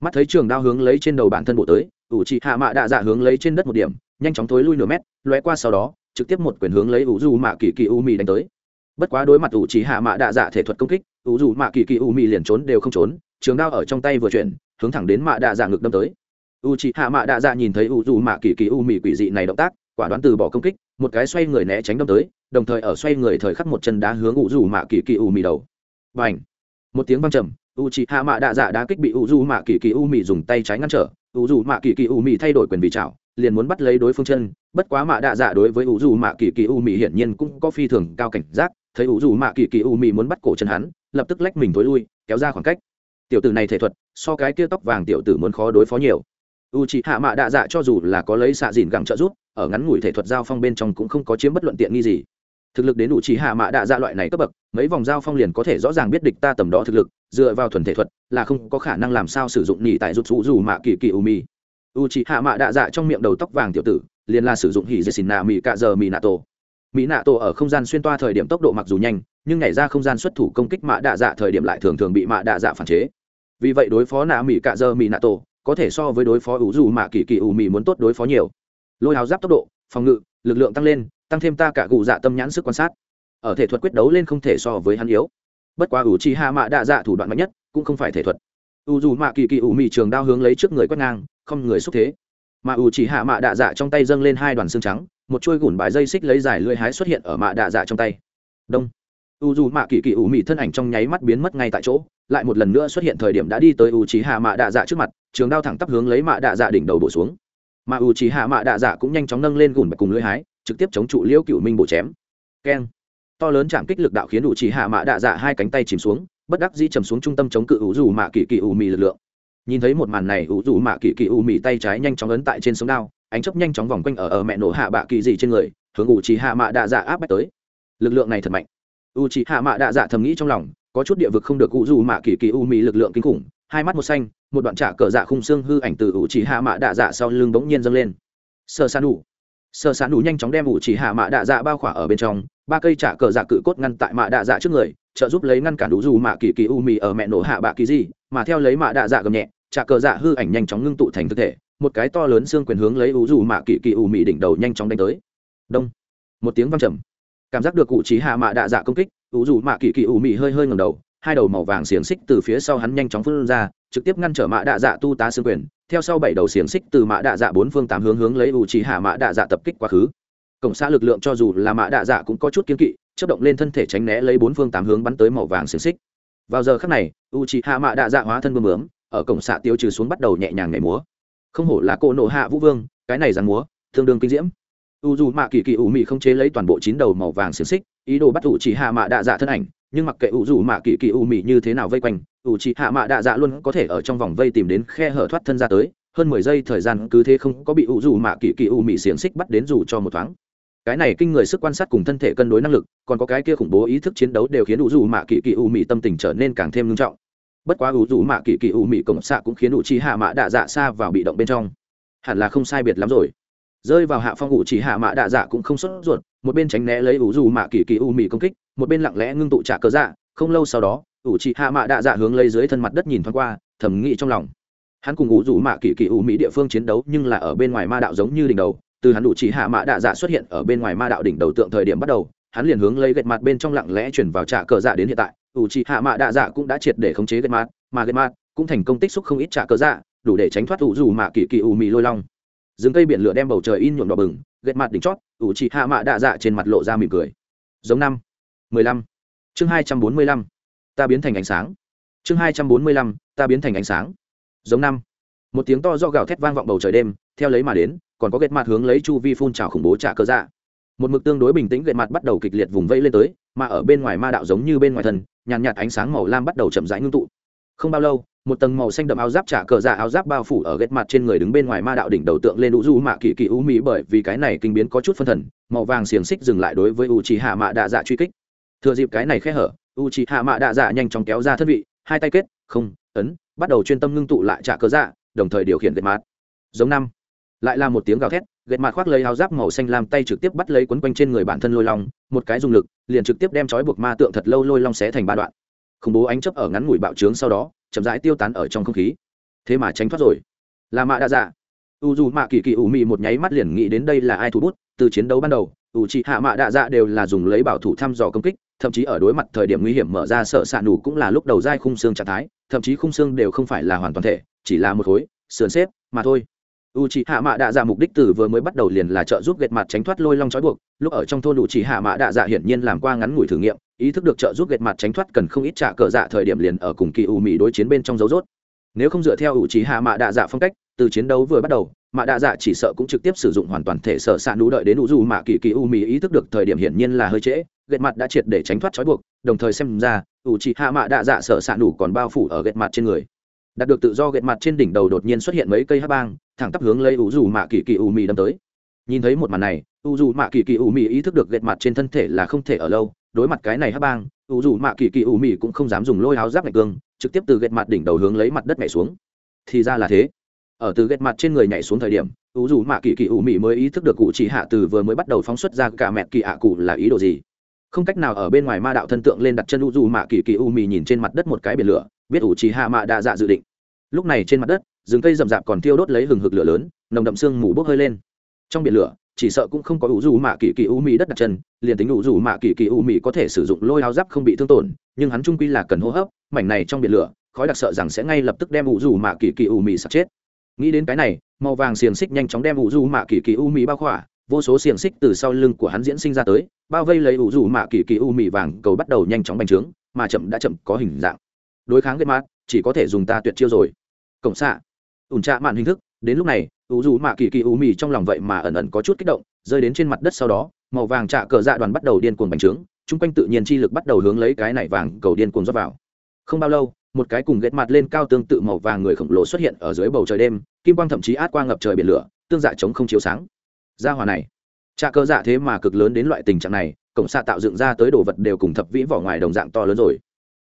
Mắt thấy trường đao hướng lấy trên đầu bản thân bộ tới u chỉ hạ mạ đạ dạ hướng lấy trên đất một điểm, nhanh chóng thối lui nửa mét, lóe qua sau đó, trực tiếp một quyền hướng lấy u dù mạ kỳ kỳ u mi đánh tới. Bất quá đối mặt u chỉ hạ mạ đạ dạ thể thuật công kích u du mạ kỳ kỳ u mì liền trốn đều không trốn, trường đao ở trong tay vừa chuyển, hướng thẳng đến mạ đạ dạ ngực đâm tới. U chị hạ mạ đạ dạ nhìn thấy u du mạ kỳ kỳ u mì quỷ dị này động tác, quả đoán từ bỏ công kích, một cái xoay người né tránh đâm tới, đồng thời ở xoay người thời khắc một chân đá hướng u dù mạ kỳ kỳ u mì đầu. Và ảnh một tiếng văng trầm, u chị hạ mạ đạ dạ đá kích bị u dù mạ kỳ kỳ u mì dùng tay trái ngăn trở, u dù mạ kỳ kỳ u mì thay đổi quyền vị chảo, liền muốn bắt lấy đối phương chân, bất quá mạ đạ dạ đối với u dù mạ kỳ kỳ u mì hiển nhiên cũng có phi thường cao cảnh giác, thấy u dù mạ kỳ kỳ u mì muốn bắt cổ chân hắn lập tức lách mình thối lui kéo ra khoảng cách. Tiểu tử này thể thuật so cái kia tóc vàng tiểu tử muốn khó đối phó nhiều. U chị hạ mạ đạ dạ cho dù là có lấy xạ dìn gẳng trợ giúp, ở ngắn ngủi thể thuật giao phong bên trong cũng không có chiếm bất luận tiện nghi gì. Thực lực đến đủ chỉ hạ mạ đạ dạ loại này cấp bậc mấy vòng giao phong liền có thể rõ ràng biết địch ta tầm đó thực lực dựa vào thuần thể thuật là không có khả năng làm sao sử dụng nhị tại rút rũ dù mạ kỳ kỳ u mi u chỉ hạ mạ đạ dạ trong miệng đầu tóc vàng tiểu tử liền là sử dụng hỉ dê xin nạ mỹ cạ giờ mỹ nạ tổ mỹ nạ tổ ở không gian xuyên toa thời điểm tốc độ mặc dù nhanh nhưng nhảy ra không gian xuất thủ công kích mạ đạ dạ thời điểm lại thường thường bị mạ đạ dạ phản chế. Vì vậy đối phó nạ mỹ cạ dơ mỹ nạ tổ, có thể so với đối phó ủ dù mạ kỳ kỳ u mỹ muốn tốt đối phó nhiều. Lôi háo giáp tốc độ, phòng ngự, lực lượng tăng lên, tăng thêm ta cả cụ dạ tâm nhãn sức quan sát. Ở thể thuật quyết đấu lên không thể so với hắn yếu. Bất quá ủ chi hạ mạ đạ dạ thủ đoạn mạnh nhất, cũng không phải thể thuật. U dù mạ kỳ kỳ ủ mị trường đao hướng lấy trước người quét ngang, không người xúc thế. Mà ủ chỉ hạ mạ đạ dạ trong tay dâng lên hai đoàn xương trắng, một chuôi gùn bài dây xích lấy dài lưỡi hái xuất hiện ở mạ đạ dạ trong tay. Đông u dù mạ kỳ kỳ ủ mị thân ảnh trong nháy mắt biến mất ngay tại chỗ, lại một lần nữa xuất hiện thời điểm đã đi tới u trí hạ mạ đạ dạ trước mặt, trường đao thẳng tắp hướng lấy mạ đạ dạ đỉnh đầu bổ xuống. Mà u trí hạ mạ đạ dạ cũng nhanh chóng nâng lên gùn bạch cùng lưỡi hái, trực tiếp chống trụ liễu cựu minh bổ chém. Keng. To lớn chạm kích lực đạo khiến u trí hạ mạ đạ dạ hai cánh tay chìm xuống, bất đắc dĩ chầm xuống trung tâm chống cự u dù mạ kỳ kỳ ủ mị lực lượng. Nhìn thấy một màn này, u dù mạ kỳ kỳ ủ mị tay trái nhanh chóng ấn tại trên sống đao, ánh chấp nhanh chóng vòng quanh ở ở mẹ nổ hạ bạ kỳ dị trên người, hướng u trí hạ mạ đạ dạ áp bách tới. Lực lượng này thật mạnh u trí hạ mạ đạ dạ thầm nghĩ trong lòng, có chút địa vực không được cụ dù mạ kỳ kỳ u mì lực lượng kinh khủng, hai mắt một xanh, một đoạn trả cờ dạ khung xương hư ảnh từ u trí hạ mạ đạ dạ sau lưng bỗng nhiên dâng lên. Sơ san đủ sơ san đủ nhanh chóng đem u trí hạ mạ đạ dạ bao khỏa ở bên trong, ba cây trả cờ dạ cự cốt ngăn tại mạ đạ dạ trước người, trợ giúp lấy ngăn cản đủ dù mạ kỳ kỳ u mì ở mẹ nổ hạ bạ kỳ gì mà theo lấy mạ đạ dạ gầm nhẹ, trả cờ dạ hư ảnh nhanh chóng ngưng tụ thành thực thể, một cái to lớn xương quyền hướng lấy u dù mạ kỳ kỳ u mì đỉnh đầu nhanh chóng đánh tới. Đông. Một tiếng văng trầm cảm giác được cụ trí hạ mạ đạ dạ công kích, ủ dù mạ kỳ kỳ u mị hơi hơi ngầm đầu, hai đầu màu vàng xiềng xích từ phía sau hắn nhanh chóng phân ra, trực tiếp ngăn trở mạ đạ dạ tu tá xương quyền, theo sau bảy đầu xiềng xích từ mạ đạ dạ bốn phương tám hướng hướng lấy u trí hạ mạ đạ dạ tập kích quá khứ. Cổng xã lực lượng cho dù là mạ đạ dạ cũng có chút kiên kỵ chất động lên thân thể tránh né lấy bốn phương tám hướng bắn tới màu vàng xiềng xích. Vào giờ khắc này u c hạ mạ đạ dạ hóa thân bơm bướm, ở cổng xạ tiêu trừ xuống bắt đầu nhẹ nhàng nhảy múa. Không hổ là cô nộ hạ vũ vương, cái này dàn múa, tương đương kinh diễm u dù mạ kỳ kỳ ủ mị không chế lấy toàn bộ chín đầu màu vàng xiềng xích, ý đồ bắt ủ chỉ hạ mạ đạ dạ thân ảnh, nhưng mặc kệ u dù mạ kỳ kỳ ủ mị như thế nào vây quanh u chỉ hạ mạ đạ dạ luôn có thể ở trong vòng vây tìm đến khe hở thoát thân ra tới, hơn mười giây thời gian cứ thế không có bị u dù mạ kỳ kỳ ủ mị xiềng xích bắt đến dù cho một thoáng. Cái này kinh người sức quan sát cùng thân thể cân đối năng lực, còn có cái kia khủng bố ý thức chiến đấu đều khiến u dù mạ kỳ kỳ u mị tâm tình trở nên càng thêm nghiêm trọng. Bất quá u dù mạ kỳ kỳ u mị cổng xạ cũng khiến u chỉ hạ mạ đạ dạ xa vào bị động bên trong. Hẳn là không sai biệt lắm rồi rơi vào hạ phong ủ chỉ hạ mạ đạ dạ cũng không sốt ruột, một bên tránh né lấy ủ dù mạ kỳ kỳ u mì công kích, một bên lặng lẽ ngưng tụ trả cờ dạ không lâu sau đó, ủ chỉ hạ mạ đạ dạ hướng lấy dưới thân mặt đất nhìn thoáng qua, thầm nghĩ trong lòng. Hắn cùng ủ dù mạ kỳ kỳ u mỹ địa phương chiến đấu nhưng là ở bên ngoài ma đạo giống như đỉnh đầu, từ hắn ủ chỉ hạ mạ đạ dạ xuất hiện ở bên ngoài ma đạo đỉnh đầu tượng thời điểm bắt đầu, hắn liền hướng lấy gạch mặt bên trong lặng lẽ chuyển vào trả cờ dạ đến hiện tại, ủ chỉ hạ mạ đạ dạ cũng đã triệt để khống chế gạch mặt, mà gạch mặt cũng thành công tích xúc không ít trả cờ dạ đủ để tránh thoát ủ dù mạ kỳ kỳ u mỹ lôi long rừng cây biển lửa đem bầu trời in nhuộm đỏ bừng gạch mặt đỉnh chót ủ chị hạ mạ đạ dạ trên mặt lộ ra mỉm cười. Giống năm mười lăm chương hai trăm bốn mươi lăm ta biến thành ánh sáng. Chương hai trăm bốn mươi lăm ta biến thành ánh sáng. Giống năm một tiếng to do gào thét vang vọng bầu trời đêm theo lấy mà đến còn có ghét mặt hướng lấy chu vi phun trào khủng bố trả cơ dạ. Một mực tương đối bình tĩnh ghét mặt bắt đầu kịch liệt vùng vây lên tới mà ở bên ngoài ma đạo giống như bên ngoài thần, nhàn nhạt, ánh sáng màu lam bắt đầu chậm rãi ngưng tụ không bao lâu, một tầng màu xanh đậm áo giáp trả cờ dạ áo giáp bao phủ ở ghét mặt trên người đứng bên ngoài ma đạo đỉnh đầu tượng lên u du mạ kỳ kỳ u mỹ bởi vì cái này kinh biến có chút phân thần, màu vàng xiềng xích dừng lại đối với u trì hạ mạ đạ dạ truy kích. Thừa dịp cái này khẽ hở u trì hạ mạ đạ dạ nhanh chóng kéo ra thân vị, hai tay kết, không, ấn, bắt đầu chuyên tâm ngưng tụ lại trả cờ dạ đồng thời điều khiển ghét mặt. Giống năm, lại là một tiếng gào thét ghét mặt khoác lấy áo giáp màu xanh làm tay trực tiếp bắt lấy quấn quanh trên người bản thân lôi long, một cái dùng lực, liền trực tiếp đem trói buộc ma tượng thật lâu lôi long xé thành ba đoạn khủng bố ánh chấp ở ngắn ngủi bạo trướng sau đó, chậm rãi tiêu tán ở trong không khí. Thế mà tránh thoát rồi. Là mạ đa dạ. U dù mạ kỳ kỳ ủ mị một nháy mắt liền nghĩ đến đây là ai thủ bút, từ chiến đấu ban đầu, u chị hạ mạ đa dạ đều là dùng lấy bảo thủ thăm dò công kích, thậm chí ở đối mặt thời điểm nguy hiểm mở ra sợ xạ nủ cũng là lúc đầu dai khung xương trạng thái, thậm chí khung xương đều không phải là hoàn toàn thể, chỉ là một khối, sườn xếp, mà thôi. U c h ị hạ mạ đạ dạ mục đích từ vừa mới bắt đầu liền là trợ giúp gệt mặt tránh thoát lôi long trói buộc, lúc ở trong thôn u c h ị hạ mạ đạ dạ hiển nhiên làm qua ngắn ngủi thử nghiệm ý thức được trợ giúp gệt mặt tránh thoát cần không ít trả cờ dạ thời điểm liền ở cùng kỳ u mỹ đối chiến bên trong dấu rốt nếu không dựa theo ủ trí hạ mạ đạ dạ phong cách, từ chiến đấu vừa bắt đầu, mạ đạ dạ chỉ sợ cũng trực tiếp sử dụng hoàn toàn thể sợ xạ nú đợi đến u dù mạ kỳ kỳ u mỹ ý thức được thời điểm hiển nhiên là hơi trễ gệt mặt đã triệt để tránh thoát trói buộc, đồng thời xem ra, ủ trí hạ mạ đạ dạ sợ xạ nủ còn bao phủ ở gệt mặt trên người. Đạt được tự do gệt mặt trên đỉnh đầu đột nhiên xuất hiện mấy cây hát bang, thẳng tắp hướng lấy u dù mạ kỳ kỳ u mì đâm tới. Nhìn thấy một màn này u dù mạ kỳ kỳ u mì ý thức được gệt mặt trên thân thể là không thể ở lâu đối mặt cái này hắc bang u dù mạ kỳ kỳ u mị cũng không dám dùng lôi áo giáp ngạch cương, trực tiếp từ gạch mặt đỉnh đầu hướng lấy mặt đất nhảy xuống. Thì ra là thế. Ở từ gạch mặt trên người nhảy xuống thời điểm u dù mạ kỳ kỳ u mị mới ý thức được cụ chỉ hạ từ vừa mới bắt đầu phóng xuất ra cả mẹ kỳ ạ cụ là ý đồ gì. Không cách nào ở bên ngoài ma đạo thân tượng lên đặt chân u dù mạ kỳ kỳ u mì nhìn trên mặt đất một cái biển lửa, biết u chỉ hạ mạ đã dạ dự định. Lúc này trên mặt đất, rừng cây rậm rạp còn thiêu đốt lấy hừng hực lửa lớn, nồng đậm sương mù bốc hơi lên. Trong biển lửa chỉ sợ cũng không có ủ dù mạ kỳ kỳ u mỹ đất đặt chân, liền tính ủ dù mạ kỳ kỳ u mỹ có thể sử dụng lôi áo giáp không bị thương tổn, nhưng hắn trung quy là cần hô hấp, mảnh này trong biển lửa, khói đặc sợ rằng sẽ ngay lập tức đem ủ dù mạ kỳ kỳ u mỹ sắp chết. Nghĩ đến cái này, màu vàng xiềng xích nhanh chóng đem ủ dù mạ kỳ kỳ u mỹ bao khỏa, vô số xiềng xích từ sau lưng của hắn diễn sinh ra tới, bao vây lấy ủ dù mạ kỳ kỳ u mỹ vàng, cầu bắt đầu nhanh chóng bành trướng, mà chậm đã chậm có hình dạng. Đối kháng ghét mát chỉ có thể dùng ta tuyệt chiêu rồi. Cổng xạ. Ủn trạ mạn hình thức, đến lúc này ủ dù mạ kỳ kỳ ủ mì trong lòng vậy mà ẩn ẩn có chút kích động, rơi đến trên mặt đất sau đó, màu vàng trạ cờ dạ đoàn bắt đầu điên cuồng bành trướng, chung quanh tự nhiên chi lực bắt đầu hướng lấy cái này vàng cầu điên cuồng rót vào. Không bao lâu, một cái cùng ghét mặt lên cao tương tự màu vàng người khổng lồ xuất hiện ở dưới bầu trời đêm, kim quang thậm chí át qua ngập trời biển lửa, tương dạ chống không chiếu sáng. Ra hòa này, trạ cờ dạ thế mà cực lớn đến loại tình trạng này, cổng xạ tạo dựng ra tới đồ vật đều cùng thập vĩ vỏ ngoài đồng dạng to lớn rồi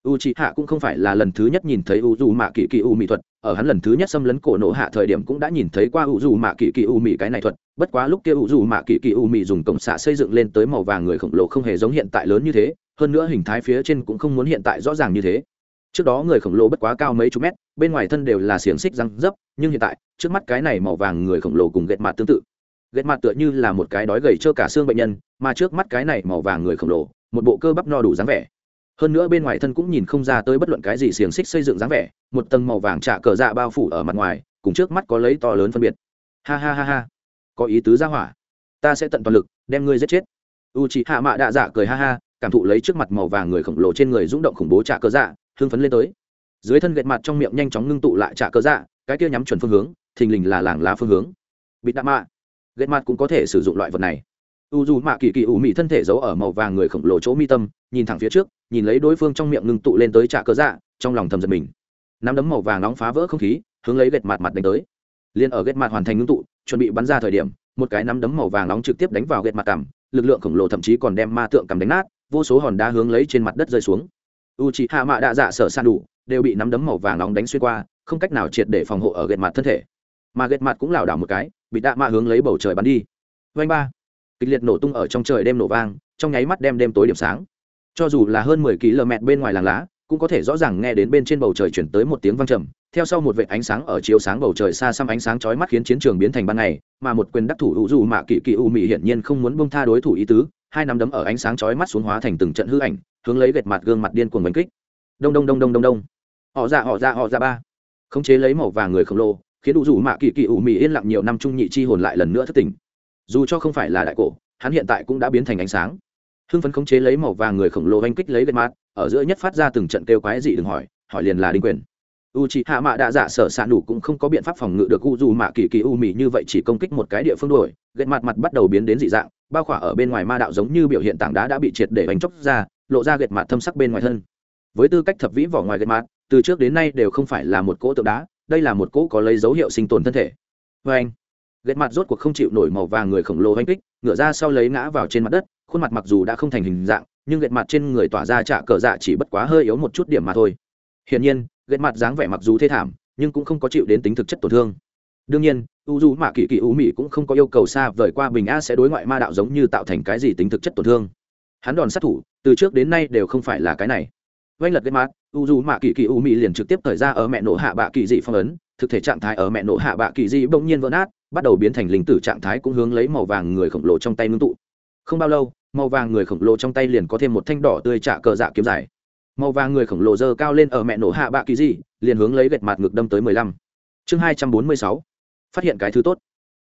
u c hạ cũng không phải là lần thứ nhất nhìn thấy u dù mạ kỳ kỳ u mỹ thuật. Ở hắn lần thứ nhất xâm lấn cổ nộ hạ thời điểm cũng đã nhìn thấy qua u dù mạ kỳ kỳ u mỹ cái này thuật. Bất quá lúc kia u dù mạ kỳ kỳ u mỹ dùng cổng xạ xây dựng lên tới màu vàng người khổng lồ không hề giống hiện tại lớn như thế, hơn nữa hình thái phía trên cũng không muốn hiện tại rõ ràng như thế. Trước đó người khổng lồ bất quá cao mấy chục mét, bên ngoài thân đều là xiềng xích răng dấp, nhưng hiện tại, trước mắt cái này màu vàng người khổng lồ cùng ghét mặt tương tự. Ghét mặt tựa như là một cái đói gầy trơ cả xương bệnh nhân, mà trước mắt cái này màu vàng người khổng lồ, một bộ cơ bắp no đủ dáng vẻ hơn nữa bên ngoài thân cũng nhìn không ra tới bất luận cái gì xiềng xích xây dựng dáng vẻ, một tầng màu vàng trả cờ dạ bao phủ ở mặt ngoài, cùng trước mắt có lấy to lớn phân biệt. Ha ha ha ha. Có ý tứ ra hỏa. Ta sẽ tận toàn lực, đem ngươi giết chết. U chị hạ mạ đạ dạ cười ha ha, cảm thụ lấy trước mặt màu vàng người khổng lồ trên người rung động khủng bố trả cờ dạ hương phấn lên tới. Dưới thân gạch mặt trong miệng nhanh chóng ngưng tụ lại trả cờ dạ cái kia nhắm chuẩn phương hướng, thình lình là làng lá phương hướng. Bịt đạ mạ. Gạch mặt cũng có thể sử dụng loại vật này u dù mạ kỳ kỳ ủ mị thân thể giấu ở màu vàng người khổng lồ chỗ mi tâm, nhìn thẳng phía trước, nhìn lấy đối phương trong miệng ngưng tụ lên tới trả cớ dạ trong lòng thầm giật mình. Nắm đấm màu vàng nóng phá vỡ không khí, hướng lấy gạch mặt mặt đánh tới. Liên ở gạch mặt hoàn thành ngưng tụ, chuẩn bị bắn ra thời điểm, một cái nắm đấm màu vàng nóng trực tiếp đánh vào gạch mặt cằm, lực lượng khổng lồ thậm chí còn đem ma tượng cằm đánh nát, vô số hòn đá hướng lấy trên mặt đất rơi xuống. U c hạ mạ đạ dạ sở san đủ đều bị nắm đấm màu vàng nóng đánh xuyên qua, không cách nào triệt để phòng hộ ở gạch mặt thân thể. Mà gạch mặt cũng lảo đảo một cái, bị đạ mạ hướng lấy bầu trời bắn đi. Vanh ba kịch liệt nổ tung ở trong trời đêm nổ vang, trong nháy mắt đem đêm tối điểm sáng. Cho dù là hơn mười km bên ngoài làng lá, cũng có thể rõ ràng nghe đến bên trên bầu trời chuyển tới một tiếng vang trầm. Theo sau một vệ ánh sáng ở chiếu sáng bầu trời xa xăm ánh sáng chói mắt khiến chiến trường biến thành ban ngày, mà một quyền đắc thủ hữu dù mạ kỳ kỳ u mị hiển nhiên không muốn bông tha đối thủ ý tứ, hai nắm đấm ở ánh sáng chói mắt xuống hóa thành từng trận hư ảnh, hướng lấy gệt mặt gương mặt điên cuồng đánh kích. Đông đông đông đông đông đông. Họ ra họ ra họ ra ba. Khống chế lấy màu vàng người khổng lồ, khiến hữu dù mạ kỳ kỳ u mị yên lặng nhiều năm trung nhị chi hồn lại lần nữa thất tỉnh dù cho không phải là đại cổ hắn hiện tại cũng đã biến thành ánh sáng. Hưng phấn khống chế lấy màu vàng người khổng lồ oanh kích lấy gậy mát ở giữa nhất phát ra từng trận kêu quái dị đừng hỏi hỏi liền là đinh quyền. U c hạ mạ đạ dạ sở s ạ nủ cũng không có biện pháp phòng ngự được u dù mạ kỳ kỳ u mì như vậy chỉ công kích một cái địa phương đổi, gậy mặt mặt bắt đầu biến đến dị dạng bao khỏa ở bên ngoài ma đạo giống như biểu hiện tảng đá đã bị triệt để bánh chóc ra lộ ra gậy mặt thâm sắc bên ngoài thân. Với tư cách thập vĩ vỏ ngoài gậy mặt từ trước đến nay đều không phải là một cỗ tượng đá đây là một cỗ có lấy dấu hiệu sinh tồn thân thể. Vê anh ghét mặt rốt cuộc không chịu nổi màu vàng người khổng lồ oanh kích, ngửa ra sau lấy ngã vào trên mặt đất, khuôn mặt mặc dù đã không thành hình dạng, nhưng ghét mặt trên người tỏa ra trạ cờ dạ chỉ bất quá hơi yếu một chút điểm mà thôi. Hiển nhiên, ghét mặt dáng vẻ mặc dù thê thảm, nhưng cũng không có chịu đến tính thực chất tổn thương. Đương nhiên, u dù mạ kỳ kỳ u mỹ cũng không có yêu cầu xa vời qua bình a sẽ đối ngoại ma đạo giống như tạo thành cái gì tính thực chất tổn thương. Hắn đòn sát thủ, từ trước đến nay đều không phải là cái này. Vanh lật ghét mặt, u dù mạ kỳ kỳ u mỹ liền trực tiếp thời ra ở mẹ nổ hạ bạ kỳ dị phong ấn, thực thể trạng thái ở mẹ nổ hạ bạ kỳ dị bỗng nhiên vỡ nát bắt đầu biến thành linh tử trạng thái cũng hướng lấy màu vàng người khổng lồ trong tay ngưng tụ. Không bao lâu, màu vàng người khổng lồ trong tay liền có thêm một thanh đỏ tươi trả cờ dạ kiếm dài màu vàng người khổng lồ dơ cao lên ở mẹ nổ hạ bạ kỳ gì, liền hướng lấy gạch mặt ngực đâm tới mười lăm. Chương hai trăm bốn mươi sáu. Phát hiện cái thứ tốt.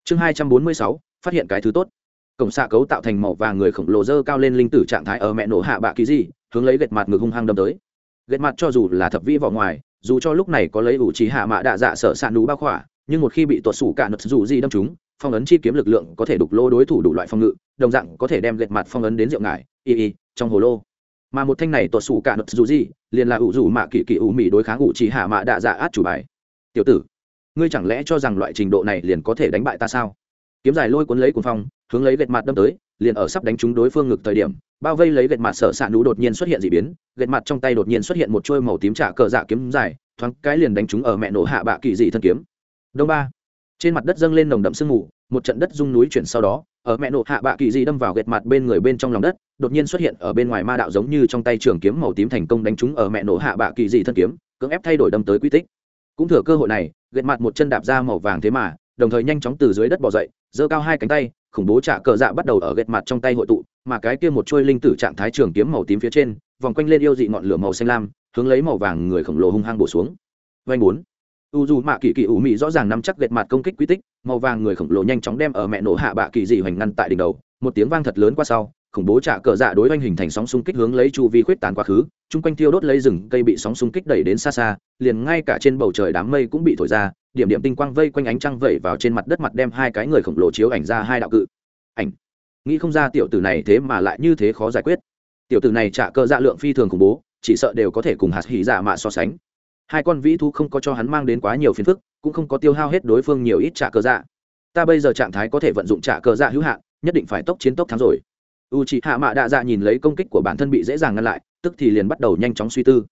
Chương hai trăm bốn mươi sáu. Phát hiện cái thứ tốt. Cổng xạ cấu tạo thành màu vàng người khổng lồ dơ cao lên linh tử trạng thái ở mẹ nổ hạ bạ kỳ gì, hướng lấy gạch mặt ngực hung hăng đâm tới. Gạch mặt cho dù là thập vĩ vỏ ngoài, dù cho lúc này có lấy ủ trí hạ mạ đạ dạ sợ sạn đủ bao khỏa nhưng một khi bị tuột sủ cả nật dù gì đâm chúng phong ấn chi kiếm lực lượng có thể đục lô đối thủ đủ loại phong ngự, đồng dạng có thể đem lệch mặt phong ấn đến rượu ngải, y y, trong hồ lô. Mà một thanh này tuột sủ cả nật dù gì, liền là ủ rủ mạ kỳ kỳ ủ mị đối kháng ủ chỉ hạ mạ đạ dạ át chủ bài. Tiểu tử, ngươi chẳng lẽ cho rằng loại trình độ này liền có thể đánh bại ta sao? Kiếm dài lôi cuốn lấy cuốn phong, hướng lấy lệch mặt đâm tới, liền ở sắp đánh trúng đối phương ngực thời điểm, bao vây lấy lệch mặt sợ sạn nú đột nhiên xuất hiện dị biến, lệch mặt trong tay đột nhiên xuất hiện một chuôi màu tím trả cờ dạ kiếm dài, thoáng cái liền đánh trúng ở mẹ nổ hạ bạ kỳ dị thân kiếm đông ba. Trên mặt đất dâng lên nồng đậm sương mù, một trận đất rung núi chuyển sau đó, ở mẹ nổ hạ bạ kỳ dị đâm vào gạch mặt bên người bên trong lòng đất, đột nhiên xuất hiện ở bên ngoài ma đạo giống như trong tay trường kiếm màu tím thành công đánh trúng ở mẹ nổ hạ bạ kỳ dị thân kiếm, cưỡng ép thay đổi đâm tới quy tích. Cũng thừa cơ hội này gạch mặt một chân đạp ra màu vàng thế mà, đồng thời nhanh chóng từ dưới đất bỏ dậy, giơ cao hai cánh tay, khủng bố trả cờ dạ bắt đầu ở gạch mặt trong tay hội tụ, mà cái kia một chuôi linh tử trạng thái trường kiếm màu tím phía trên, vòng quanh lên yêu dị ngọn lửa màu xanh lam, hướng lấy màu vàng người khổng lồ hung hăng bổ xuống. Vanh bốn u dù mạ kỳ kỳ ủ mị rõ ràng nắm chắc gệt mặt công kích quy tích, màu vàng người khổng lồ nhanh chóng đem ở mẹ nổ hạ bạ kỳ dị hoành ngăn tại đỉnh đầu, một tiếng vang thật lớn qua sau, khủng bố trả cờ dạ đối oanh hình thành sóng xung kích hướng lấy chu vi khuyết tàn quá khứ, chung quanh thiêu đốt lấy rừng cây bị sóng xung kích đẩy đến xa xa, liền ngay cả trên bầu trời đám mây cũng bị thổi ra, điểm điểm tinh quang vây quanh ánh trăng vẩy vào trên mặt đất mặt đem hai cái người khổng lồ chiếu ảnh ra hai đạo cự. Ảnh. Nghĩ không ra tiểu tử này thế mà lại như thế khó giải quyết. Tiểu tử này trả cờ dạ lượng phi thường khủng bố, chỉ sợ đều có thể cùng hạt hỉ dạ mạ so sánh hai con vĩ thú không có cho hắn mang đến quá nhiều phiền phức, cũng không có tiêu hao hết đối phương nhiều ít trả cờ dạ. Ta bây giờ trạng thái có thể vận dụng trả cờ dạ hữu hạn, nhất định phải tốc chiến tốc thắng rồi. U c h ị hạ mạ đạ dạ nhìn lấy công kích của bản thân bị dễ dàng ngăn lại, tức thì liền bắt đầu nhanh chóng suy tư.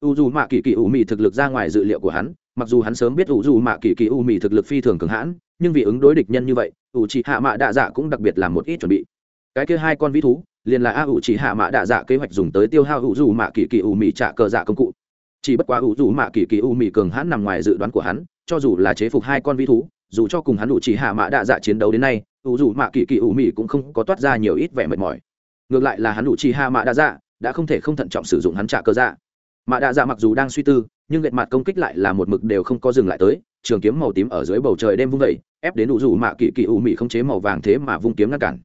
U dù mạ kỳ kỳ u mì thực lực ra ngoài dự liệu của hắn, mặc dù hắn sớm biết u dù mạ kỳ kỳ u mì thực lực phi thường cường hãn, nhưng vì ứng đối địch nhân như vậy u c h ị hạ mạ đạ dạ cũng đặc biệt làm một ít chuẩn bị. Cái kia hai con vĩ thú, liền là a u c h ị hạ mạ đạ dạ kế hoạch dùng tới tiêu hao u dù mạ kỳ kỳ u mì trả cờ dạ công cụ chỉ bất quá u dù mạ kỳ kỳ u mì cường hãn nằm ngoài dự đoán của hắn, cho dù là chế phục hai con vi thú, dù cho cùng hắn đủ chỉ hạ mạ đạ dạ chiến đấu đến nay u dù mạ kỳ kỳ u mì cũng không có toát ra nhiều ít vẻ mệt mỏi. Ngược lại là hắn đủ chỉ hạ mạ đạ dạ đã không thể không thận trọng sử dụng hắn trả cơ dạ. Mạ đạ dạ mặc dù đang suy tư, nhưng gậy mặt công kích lại là một mực đều không có dừng lại tới, trường kiếm màu tím ở dưới bầu trời đêm vung vẩy ép đến đủ dù mạ kỳ kỳ u mị không chế màu vàng thế mà vung kiếm ngăn cản.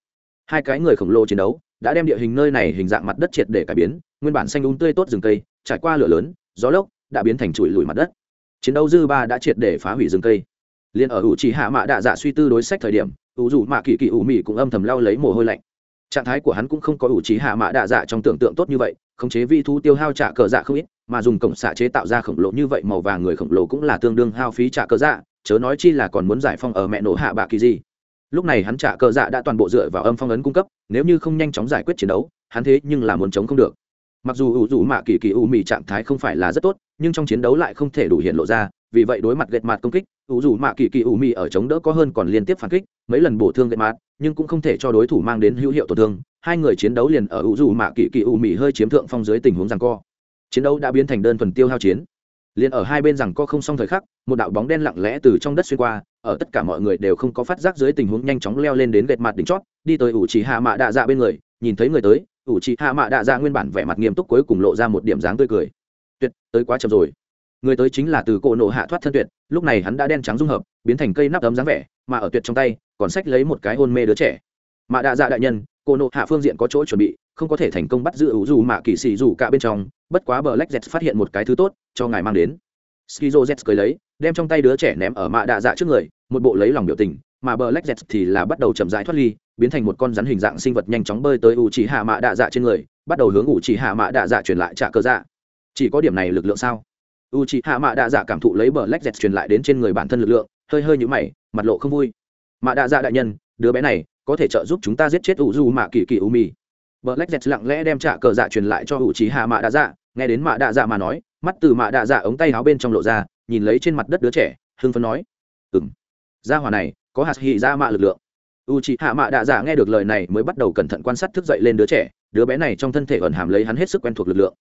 Hai cái người khổng lồ chiến đấu đã đem địa hình nơi này hình dạng mặt đất triệt để cải biến, nguyên bản xanh đúng um tươi tốt rừng cây, trải qua lửa lớn gió lốc đã biến thành chùi lùi mặt đất. Chiến đấu dư ba đã triệt để phá hủy rừng cây. Liền ở ủ chỉ hạ mạ đạ dạ suy tư đối sách thời điểm, ủ dù mạ kỳ kỳ ủ mị cũng âm thầm lao lấy mồ hôi lạnh. Trạng thái của hắn cũng không có ủ trí hạ mã đạ dạ trong tưởng tượng tốt như vậy, khống chế vi thu tiêu hao trả cờ dạ không ít, mà dùng cổng xạ chế tạo ra khổng lồ như vậy màu vàng người khổng lồ cũng là tương đương hao phí trả cờ dạ chớ nói chi là còn muốn giải phong ở mẹ nổ hạ bạ kỳ gì lúc này hắn trả cờ dạ đã toàn bộ dựa vào âm phong ấn cung cấp, nếu như không nhanh chóng giải quyết chiến đấu, hắn thế nhưng là muốn chống không được mặc dù ủ rủ mạ kỳ kỳ u mì trạng thái không phải là rất tốt, nhưng trong chiến đấu lại không thể đủ hiện lộ ra, vì vậy đối mặt gệt mặt công kích, ủ rủ mạ kỳ kỳ u mì ở chống đỡ có hơn còn liên tiếp phản kích, mấy lần bổ thương gệt mặt nhưng cũng không thể cho đối thủ mang đến hữu hiệu tổn thương. Hai người chiến đấu liền ở ủ rủ mạ kỳ kỳ u mì hơi chiếm thượng phong dưới tình huống rằng co. Chiến đấu đã biến thành đơn thuần tiêu hao chiến. Liền ở hai bên rằng co không xong thời khắc, một đạo bóng đen lặng lẽ từ trong đất xuyên qua, ở tất cả mọi người đều không có phát giác dưới tình huống nhanh chóng leo lên đến gệt mặt đỉnh chót, đi tới ủ chỉ hạ mạ đạ dạ bên người, nhìn thấy người tới ủ trì hạ mạ đạ dạ nguyên bản vẻ mặt nghiêm túc cuối cùng lộ ra một điểm dáng tươi cười. Tuyệt, tới quá chậm rồi. Người tới chính là từ Cổ nổ hạ thoát thân tuyệt, lúc này hắn đã đen trắng dung hợp, biến thành cây nắp ấm dáng vẻ, mà ở tuyệt trong tay, còn sách lấy một cái hôn mê đứa trẻ. Mạ đạ dạ đại nhân, Cổ Nộ hạ phương diện có chỗ chuẩn bị, không có thể thành công bắt giữ ủ dù mạ kỳ xì dù cả bên trong, bất quá bờ lách z phát hiện một cái thứ tốt, cho ngài mang đến. Skizo z cười lấy, đem trong tay đứa trẻ ném ở mạ đạ dạ trước người, một bộ lấy lòng biểu tình mà bờ lách dẹt thì là bắt đầu chậm rãi thoát ly, biến thành một con rắn hình dạng sinh vật nhanh chóng bơi tới u chỉ hạ mạ đạ dạ trên người, bắt đầu hướng u chỉ hạ mạ đạ dạ truyền lại trả cơ dạ. Chỉ có điểm này lực lượng sao? U chỉ hạ mạ đạ dạ cảm thụ lấy bờ lách dẹt truyền lại đến trên người bản thân lực lượng, hơi hơi nhũ mày, mặt lộ không vui. Mạ đạ dạ đại nhân, đứa bé này có thể trợ giúp chúng ta giết chết u du mạ kỳ kỳ u mì bờ lách dẹt lặng lẽ đem trả cờ dạ truyền lại cho u chỉ hạ mạ đạ dạ nghe đến mạ đạ dạ mà nói, mắt từ mạ đạ dạ ống tay áo bên trong lộ ra, nhìn lấy trên mặt đất đứa trẻ, hưng phấn nói ừ m gia hòa này có hạt hỉ ra mạ lực lượng. U c h ị hạ mạ đạ dạ nghe được lời này mới bắt đầu cẩn thận quan sát thức dậy lên đứa trẻ. Đứa bé này trong thân thể ẩn hàm lấy hắn hết sức quen thuộc lực lượng.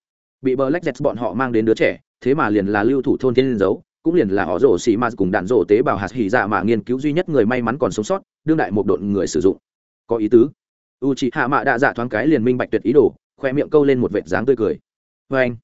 Bị bờ lách dẹt bọn họ mang đến đứa trẻ, thế mà liền là lưu thủ thôn thiên liên dấu cũng liền là họ rổ xì ma cùng đạn rổ tế bào hạt hỉ dạ mạ nghiên cứu duy nhất người may mắn còn sống sót, đương đại một đội người sử dụng. Có ý tứ. U chị hạ mạ đạ dạ thoáng cái liền minh bạch tuyệt ý đồ, khoe miệng câu lên một vệt dáng tươi cười. Vê anh,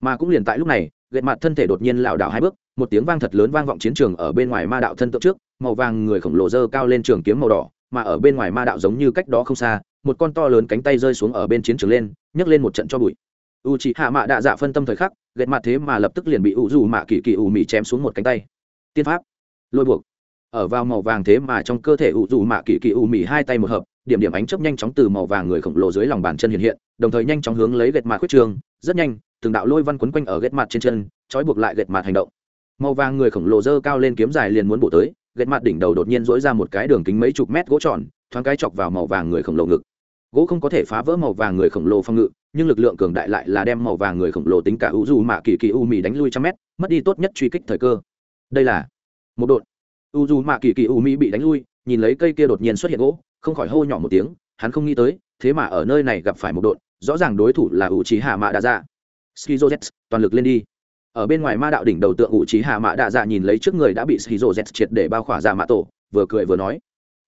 mà cũng liền tại lúc này gậy mặt thân thể đột nhiên lảo đảo hai bước, một tiếng vang thật lớn vang vọng chiến trường ở bên ngoài ma đạo thân tượng trước màu vàng người khổng lồ dơ cao lên trường kiếm màu đỏ, mà ở bên ngoài ma đạo giống như cách đó không xa, một con to lớn cánh tay rơi xuống ở bên chiến trường lên, nhấc lên một trận cho bụi. U chị hạ mạ đạ dạ phân tâm thời khắc, ghét mặt thế mà lập tức liền bị u dù mạ kỳ kỳ u mị chém xuống một cánh tay. Tiên pháp. Lôi buộc. Ở vào màu vàng thế mà trong cơ thể u dù mạ kỳ kỳ u mị hai tay một hợp, điểm điểm ánh chớp nhanh chóng từ màu vàng người khổng lồ dưới lòng bàn chân hiện hiện, đồng thời nhanh chóng hướng lấy ghét mặt khuyết trường, rất nhanh, từng đạo lôi văn quấn quanh ở ghét mặt trên chân, trói buộc lại ghét mặt hành động. Màu vàng người khổng lồ dơ cao lên kiếm dài liền muốn bổ tới ghét mặt đỉnh đầu đột nhiên dỗi ra một cái đường kính mấy chục mét gỗ tròn, thoáng cái chọc vào màu vàng người khổng lồ ngực. Gỗ không có thể phá vỡ màu vàng người khổng lồ phong ngự, nhưng lực lượng cường đại lại là đem màu vàng người khổng lồ tính cả u du mạ kỳ kỳ u mì đánh lui trăm mét, mất đi tốt nhất truy kích thời cơ. Đây là một đột. U du mạ kỳ kỳ u mỹ bị đánh lui, nhìn lấy cây kia đột nhiên xuất hiện gỗ, không khỏi hô nhỏ một tiếng, hắn không nghĩ tới, thế mà ở nơi này gặp phải một đột, rõ ràng đối thủ là u trí hạ mạ đa dạ skizo z toàn lực lên đi ở bên ngoài ma đạo đỉnh đầu tượng ủ trí hạ mạ đạ dạ nhìn lấy trước người đã bị skizo z triệt để bao khỏa ra mạ tổ, vừa cười vừa nói.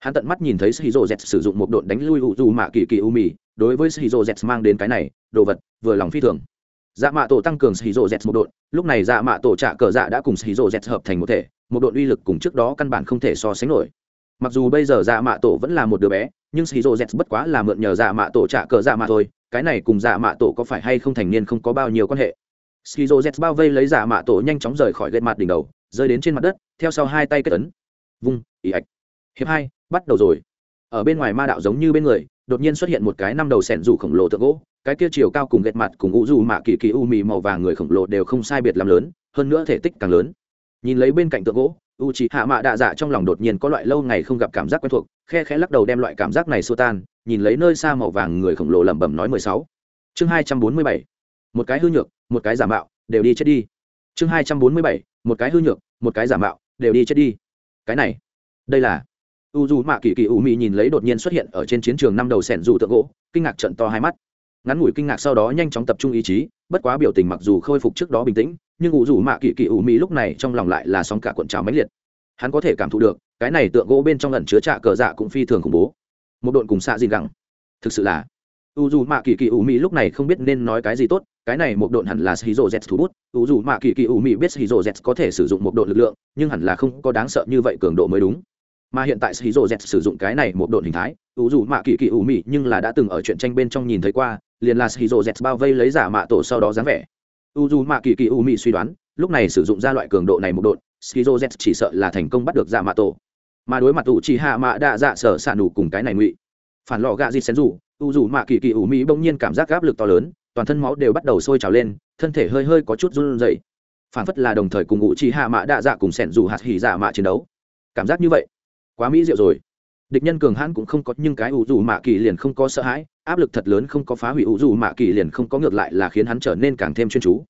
Hắn tận mắt nhìn thấy shizu z sử dụng một độn đánh lui ủ dù mạ kỳ kỳ u mì, đối với shizu z mang đến cái này, đồ vật, vừa lòng phi thường. Dạ mạ tổ tăng cường shizu z một độn, lúc này dạ mạ tổ trả cờ dạ đã cùng shizu z hợp thành một thể, một độn uy lực cùng trước đó căn bản không thể so sánh nổi. Mặc dù bây giờ dạ mạ tổ vẫn là một đứa bé, nhưng shizu z bất quá là mượn nhờ dạ mạ tổ trả cờ dạ mạ thôi, cái này cùng dạ mạ tổ có phải hay không thành niên không có bao nhiêu quan hệ skizo z bao vây lấy giả mạ tổ nhanh chóng rời khỏi gậy mặt đỉnh đầu, rơi đến trên mặt đất, theo sau hai tay kết ấn. Vung ỉ ạch hiệp hai, bắt đầu rồi. Ở bên ngoài ma đạo giống như bên người, đột nhiên xuất hiện một cái năm đầu sẻn rủ khổng lồ tượng gỗ, cái kia chiều cao cùng gậy mặt cùng u dù mạ kỳ kỳ u mì màu vàng người khổng lồ đều không sai biệt làm lớn, hơn nữa thể tích càng lớn. Nhìn lấy bên cạnh tượng gỗ u c hạ mạ đạ dạ trong lòng đột nhiên có loại lâu ngày không gặp cảm giác quen thuộc, khe khẽ lắc đầu đem loại cảm giác này xua tan, nhìn lấy nơi xa màu vàng người khổng lồ lẩm bẩm nói mười sáu. Chương hai trăm bốn mươi bảy. Một cái hư nhược một cái giả mạo, đều đi chết đi. Chương hai trăm bốn mươi bảy, một cái hư nhược, một cái giả mạo, đều đi chết đi. Cái này, đây là u dù mạ kỳ kỳ u mị nhìn lấy đột nhiên xuất hiện ở trên chiến trường năm đầu sẻn dù tượng gỗ, kinh ngạc trận to hai mắt. Ngắn ngủi kinh ngạc sau đó nhanh chóng tập trung ý chí, bất quá biểu tình mặc dù khôi phục trước đó bình tĩnh, nhưng U dù mạ kỳ kỳ U mỹ lúc này trong lòng lại là sóng cả cuộn trào mãnh liệt. Hắn có thể cảm thụ được, cái này tượng gỗ bên trong lần chứa trạ cờ dạ cũng phi thường khủng bố. Một đội cùng xạ gì gẳng. Thực sự là u dù mạ kỳ kỳ U mỹ lúc này không biết nên nói cái gì tốt cái này một độn hẳn là shizu z thủ bút. Dù dù mà kỳ kỳ ủ mị biết shizu z có thể sử dụng một độn lực lượng, nhưng hẳn là không có đáng sợ như vậy cường độ mới đúng. Mà hiện tại shizu z sử dụng cái này một độn hình thái dù dù mà kỳ kỳ ủ mị nhưng là đã từng ở chuyện tranh bên trong nhìn thấy qua, liền là shizu z bao vây lấy giả mạ tổ sau đó dáng vẻ. Dù dù mà kỳ kỳ u mị suy đoán, lúc này sử dụng ra loại cường độ này một độn skizo z chỉ sợ là thành công bắt được giả mạ tổ. Mà đối mặt u chỉ hạ mạ đã dạ sở sản đủ cùng cái này ngụy. Phản lọ gạ gì xén rủ u dù mạ kỳ kỳ u mỹ bỗng nhiên cảm giác áp lực to lớn toàn thân máu đều bắt đầu sôi trào lên thân thể hơi hơi có chút run rẩy. Phản phất là đồng thời cùng ngụ chi hạ mạ đạ dạ cùng sẻn rủ hạt hỉ dạ mạ chiến đấu. Cảm giác như vậy quá mỹ diệu rồi. Địch nhân cường hãn cũng không có nhưng cái ủ dù mạ kỳ liền không có sợ hãi áp lực thật lớn không có phá hủy ủ dù mạ kỳ liền không có ngược lại là khiến hắn trở nên càng thêm chuyên chú.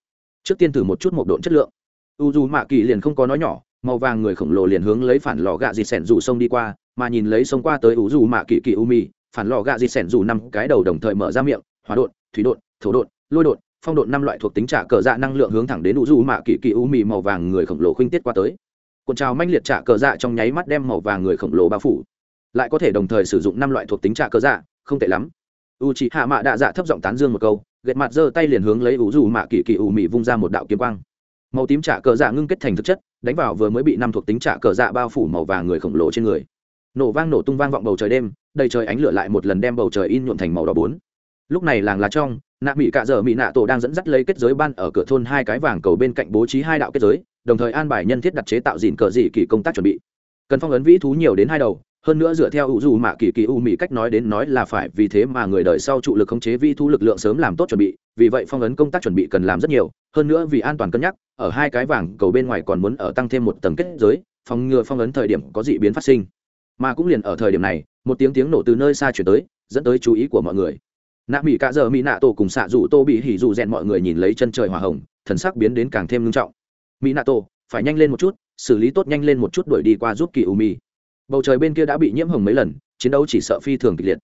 Trước tiên thử một chút một độn chất lượng. U dù mạ kỳ liền không có nói nhỏ màu vàng người khổng lồ liền hướng lấy phản lò gạ dịt sẻn rủ sông đi qua mà nhìn lấy sông qua tới u dù mạ kỳ kỳ u mì phản lò gạ dịt sẻn rủ năm cái đầu đồng thời mở ra miệng hóa đột, thủy đột thổ độn, lôi độn, phong độn năm loại thuộc tính trả cờ dạ năng lượng hướng thẳng đến u du mạ kỳ kỳ u mì màu vàng người khổng lồ khuynh tiết qua tới. Cuộn trào manh liệt trả cờ dạ trong nháy mắt đem màu vàng người khổng lồ bao phủ. Lại có thể đồng thời sử dụng năm loại thuộc tính trả cờ dạ không tệ lắm. U c hạ mạ đạ dạ thấp giọng tán dương một câu gệt mặt giơ tay liền hướng lấy u du mạ kỳ kỳ u mì vung ra một đạo kiếm quang. Màu tím trả cờ dạ ngưng kết thành thực chất, đánh vào vừa mới bị năm thuộc tính trả cờ dạ bao phủ màu vàng người khổng lồ trên người. Nổ vang nổ tung vang vọng bầu trời đêm, đầy trời ánh lửa lại một lần đem bầu trời in nhuộn thành màu đỏ bốn lúc này làng lá trong, nạ mỹ cạ dở mỹ nạ tổ đang dẫn dắt lấy kết giới ban ở cửa thôn hai cái vàng cầu bên cạnh bố trí hai đạo kết giới, đồng thời an bài nhân thiết đặt chế tạo dìn cờ dị kỳ công tác chuẩn bị. Cần phong ấn vĩ thú nhiều đến hai đầu, hơn nữa dựa theo ủ dù mạ kỳ kỳ u mỹ cách nói đến nói là phải vì thế mà người đời sau trụ lực khống chế vi thu lực lượng sớm làm tốt chuẩn bị, vì vậy phong ấn công tác chuẩn bị cần làm rất nhiều, hơn nữa vì an toàn cân nhắc, ở hai cái vàng cầu bên ngoài còn muốn ở tăng thêm một tầng kết giới, phòng ngừa phong ấn thời điểm có dị biến phát sinh. Mà cũng liền ở thời điểm này, một tiếng tiếng nổ từ nơi xa chuyển tới, dẫn tới chú ý của mọi người nạ mỹ cạ giờ mỹ nạ tổ cùng xạ rủ tô bị hỉ dù rèn mọi người nhìn lấy chân trời hòa hồng, thần sắc biến đến càng thêm ngưng trọng. Mỹ nạ tổ, phải nhanh lên một chút, xử lý tốt nhanh lên một chút đuổi đi qua giúp kỳ u mi. Bầu trời bên kia đã bị nhiễm hồng mấy lần, chiến đấu chỉ sợ phi thường kịch liệt.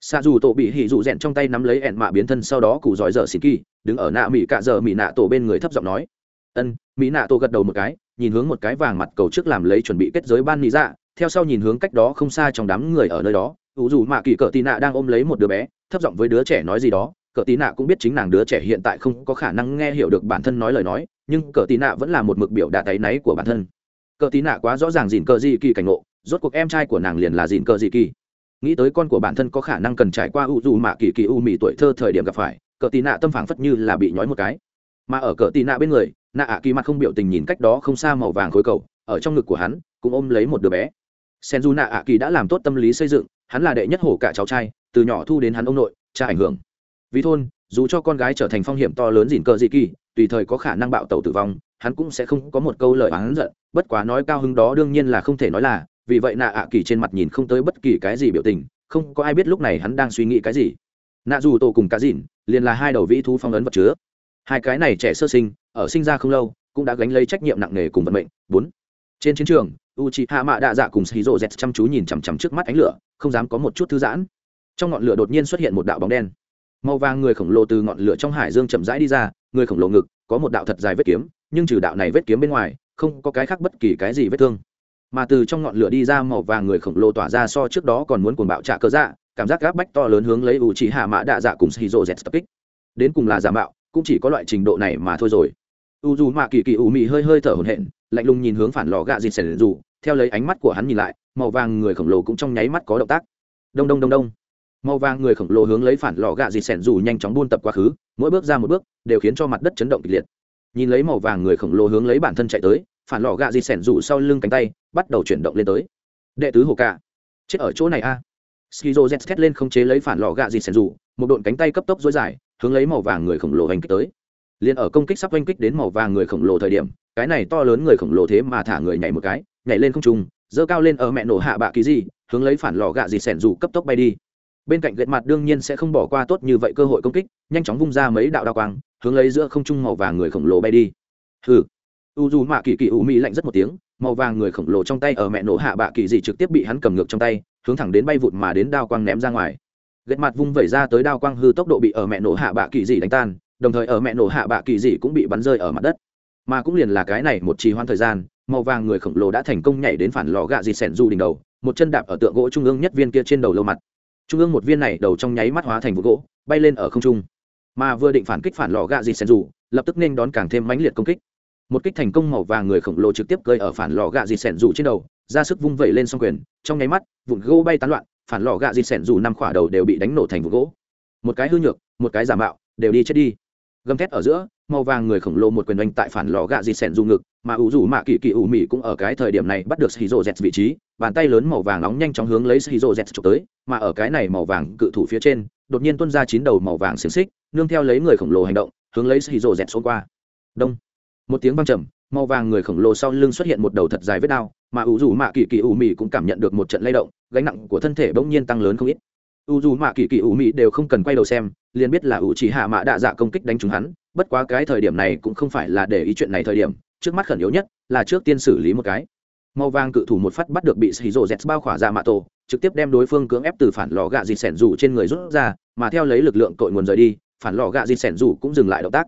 Xạ dù tổ bị hỉ dù rèn trong tay nắm lấy ẹn mạ biến thân sau đó cụ giỏi dở xịt kỳ đứng ở nạ mỹ cạ dợ mỹ nạ tổ bên người thấp giọng nói. Ân. Mỹ nạ tổ gật đầu một cái, nhìn hướng một cái vàng mặt cầu trước làm lấy chuẩn bị kết giới ban mỹ dạ theo sau nhìn hướng cách đó không xa trong đám người ở nơi đó, ủ dù mạ kỳ cỡ tì nạ đang ôm lấy một đứa bé thấp giọng với đứa trẻ nói gì đó cờ tí nạ cũng biết chính nàng đứa trẻ hiện tại không có khả năng nghe hiểu được bản thân nói lời nói, nhưng cờ tí nạ vẫn là một mực biểu đạt tay náy của bản thân. Cờ tí nạ quá rõ ràng dìn cờ gì kỳ cảnh ngộ, rốt cuộc em trai của nàng liền là dìn cờ gì kỳ. Nghĩ tới con của bản thân có khả năng cần trải qua u dù mạ kỳ kỳ u mị tuổi thơ thời điểm gặp phải cờ tí nạ tâm phảng phất như là bị nhói một cái. Mà ở cờ tí nạ bên người, nạ ạ kỳ mặt không biểu tình nhìn cách đó không xa màu vàng khối cầu, ở trong ngực của hắn, cũng ôm lấy một đứa bé. Sen du nạ ạ kỳ đã làm tốt tâm lý xây dựng, hắn là đệ nhất hổ cả cháu trai từ nhỏ thu đến hắn ông nội, cha ảnh hưởng. Vì thôn, dù cho con gái trở thành phong hiểm to lớn dìn cờ dị kỳ, tùy thời có khả năng bạo tàu tử vong, hắn cũng sẽ không có một câu lời oán giận, bất quá nói cao hứng đó đương nhiên là không thể nói là, vì vậy nạ ạ kỳ trên mặt nhìn không tới bất kỳ cái gì biểu tình, không có ai biết lúc này hắn đang suy nghĩ cái gì. Nạ dù tổ cùng cá dìn, liền là hai đầu vĩ thú phong ấn vật chứa. Hai cái này trẻ sơ sinh, ở sinh ra không lâu, cũng đã gánh lấy trách nhiệm nặng nề cùng vận mệnh. Bốn. Trên chiến trường u c h i hạ mạ đạ dạ cùng xì rộ z chăm chú nhìn chằm chằm trước mắt ánh lửa, không dám có một chút thư giãn trong ngọn lửa đột nhiên xuất hiện một đạo bóng đen. Màu vàng người khổng lồ từ ngọn lửa trong hải dương chậm rãi đi ra, người khổng lồ ngực, có một đạo thật dài vết kiếm, nhưng trừ đạo này vết kiếm bên ngoài, không có cái khác bất kỳ cái gì vết thương. Mà từ trong ngọn lửa đi ra màu vàng người khổng lồ tỏa ra so trước đó còn muốn cuồng bạo trả cơ dạ cảm giác gáp bách to lớn hướng lấy u chỉ hạ mã đạ dạ cùng shizu z tập kích. Đến cùng là giả mạo, cũng chỉ có loại trình độ này mà thôi rồi. U dù mạ kỳ kỳ u mị hơi hơi thở hổn hển, lạnh lùng nhìn hướng phản lò gạ dịt sẻn dù theo lấy ánh mắt của hắn nhìn lại, màu vàng người khổng lồ cũng trong nháy mắt có động tác. Đông đông đông đông màu vàng người khổng lồ hướng lấy phản lò gạ dịt sẻn dù nhanh chóng buôn tập quá khứ, mỗi bước ra một bước, đều khiến cho mặt đất chấn động kịch liệt. Nhìn lấy màu vàng người khổng lồ hướng lấy bản thân chạy tới, phản lò gạ dịt sẻn dù sau lưng cánh tay, bắt đầu chuyển động lên tới. Đệ tứ hồ cạ chết ở chỗ này a. À. skizo z thét lên không chế lấy phản lò gạ dịt sẻn dù, một độn cánh tay cấp tốc dối dài, hướng lấy màu vàng người khổng lồ hành kích tới. Liền ở công kích sắp oanh kích đến màu vàng người khổng lồ thời điểm, cái này to lớn người khổng lồ thế mà thả người nhảy một cái, nhảy lên không trung dơ cao lên ở mẹ nổ hạ bạ kỳ gì, hướng lấy phản lò gạ dịt sẻn dù cấp tốc bay đi bên cạnh gậy mặt đương nhiên sẽ không bỏ qua tốt như vậy cơ hội công kích, nhanh chóng vung ra mấy đạo đao quang, hướng lấy giữa không trung màu vàng người khổng lồ bay đi. Hừ. U dù mạ kỳ kỳ u mỹ lạnh rất một tiếng, màu vàng người khổng lồ trong tay ở mẹ nổ hạ bạ kỳ dị trực tiếp bị hắn cầm ngược trong tay, hướng thẳng đến bay vụt mà đến đao quang ném ra ngoài. Gậy mặt vung vẩy ra tới đao quang hư tốc độ bị ở mẹ nổ hạ bạ kỳ dị đánh tan, đồng thời ở mẹ nổ hạ bạ kỳ dị cũng bị bắn rơi ở mặt đất. Mà cũng liền là cái này một trì hoãn thời gian, màu vàng người khổng lồ đã thành công nhảy đến phản lò gạ dịt sẻn du đỉnh đầu, một chân đạp ở tượng gỗ trung ương nhất viên kia trên đầu lâu mặt trung ương một viên này đầu trong nháy mắt hóa thành vụ gỗ, bay lên ở không trung. Mà vừa định phản kích phản lò gạ dịt sen dù lập tức nên đón càng thêm mãnh liệt công kích. Một kích thành công màu vàng người khổng lồ trực tiếp cơi ở phản lò gạ dịt sen dù trên đầu, ra sức vung vẩy lên s quyền, trong nháy mắt, vụn gỗ bay tán loạn, phản lò gạ dịt sen dù năm khỏa đầu đều bị đánh nổ thành vụ gỗ. Một cái hư nhược, một cái giả mạo, đều đi chết đi gầm thét ở giữa, màu vàng người khổng lồ một quyền oanh tại phản lò gạ dịt sẻn du ngực, mà ủ rủ mạ kỳ kỳ ủ mị cũng ở cái thời điểm này bắt được shizu z vị trí, bàn tay lớn màu vàng nóng nhanh chóng hướng lấy shizu z trục tới, mà ở cái này màu vàng cự thủ phía trên, đột nhiên tuôn ra chín đầu màu vàng xiềng xích, nương theo lấy người khổng lồ hành động, hướng lấy shizu z xông qua. Đông. Một tiếng vang trầm, màu vàng người khổng lồ sau lưng xuất hiện một đầu thật dài vết đao, mà ủ rủ mạ kỳ kỳ ủ mị cũng cảm nhận được một trận lay động, gánh nặng của thân thể bỗng nhiên tăng lớn không ít. U dù mạ kỳ kỳ ủ mị đều không cần quay đầu xem liền biết là ủ chỉ hạ mạ đạ dạ công kích đánh trúng hắn, bất quá cái thời điểm này cũng không phải là để ý chuyện này thời điểm, trước mắt khẩn yếu nhất là trước tiên xử lý một cái. Màu vàng cự thủ một phát bắt được bị xì rổ z bao khỏa ra mạ tổ, trực tiếp đem đối phương cưỡng ép từ phản lò gạ dịt sẻn rủ trên người rút ra, mà theo lấy lực lượng cội nguồn rời đi, phản lò gạ dịt sẻn rủ cũng dừng lại động tác.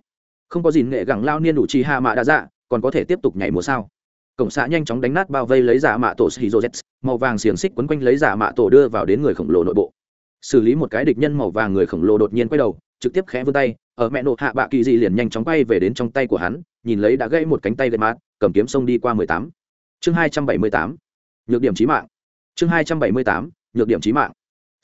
Không có gì nghệ gẳng lao niên đủ chi hạ mạ đã dạ còn có thể tiếp tục nhảy múa sao? Cổng xã nhanh chóng đánh nát bao vây lấy giả mạ tổ xì z màu vàng xiềng xích quấn quanh lấy giả mạ tổ đưa vào đến người khổng lồ nội bộ xử lý một cái địch nhân màu vàng người khổng lồ đột nhiên quay đầu, trực tiếp khẽ vươn tay, ở mẹ nộ hạ bạ kỳ dị liền nhanh chóng quay về đến trong tay của hắn, nhìn lấy đã gãy một cánh tay gậy mát, cầm kiếm xông đi qua mười tám. Chương hai trăm bảy mươi tám. Nhược điểm trí mạng. Chương hai trăm bảy mươi tám. Nhược điểm trí mạng.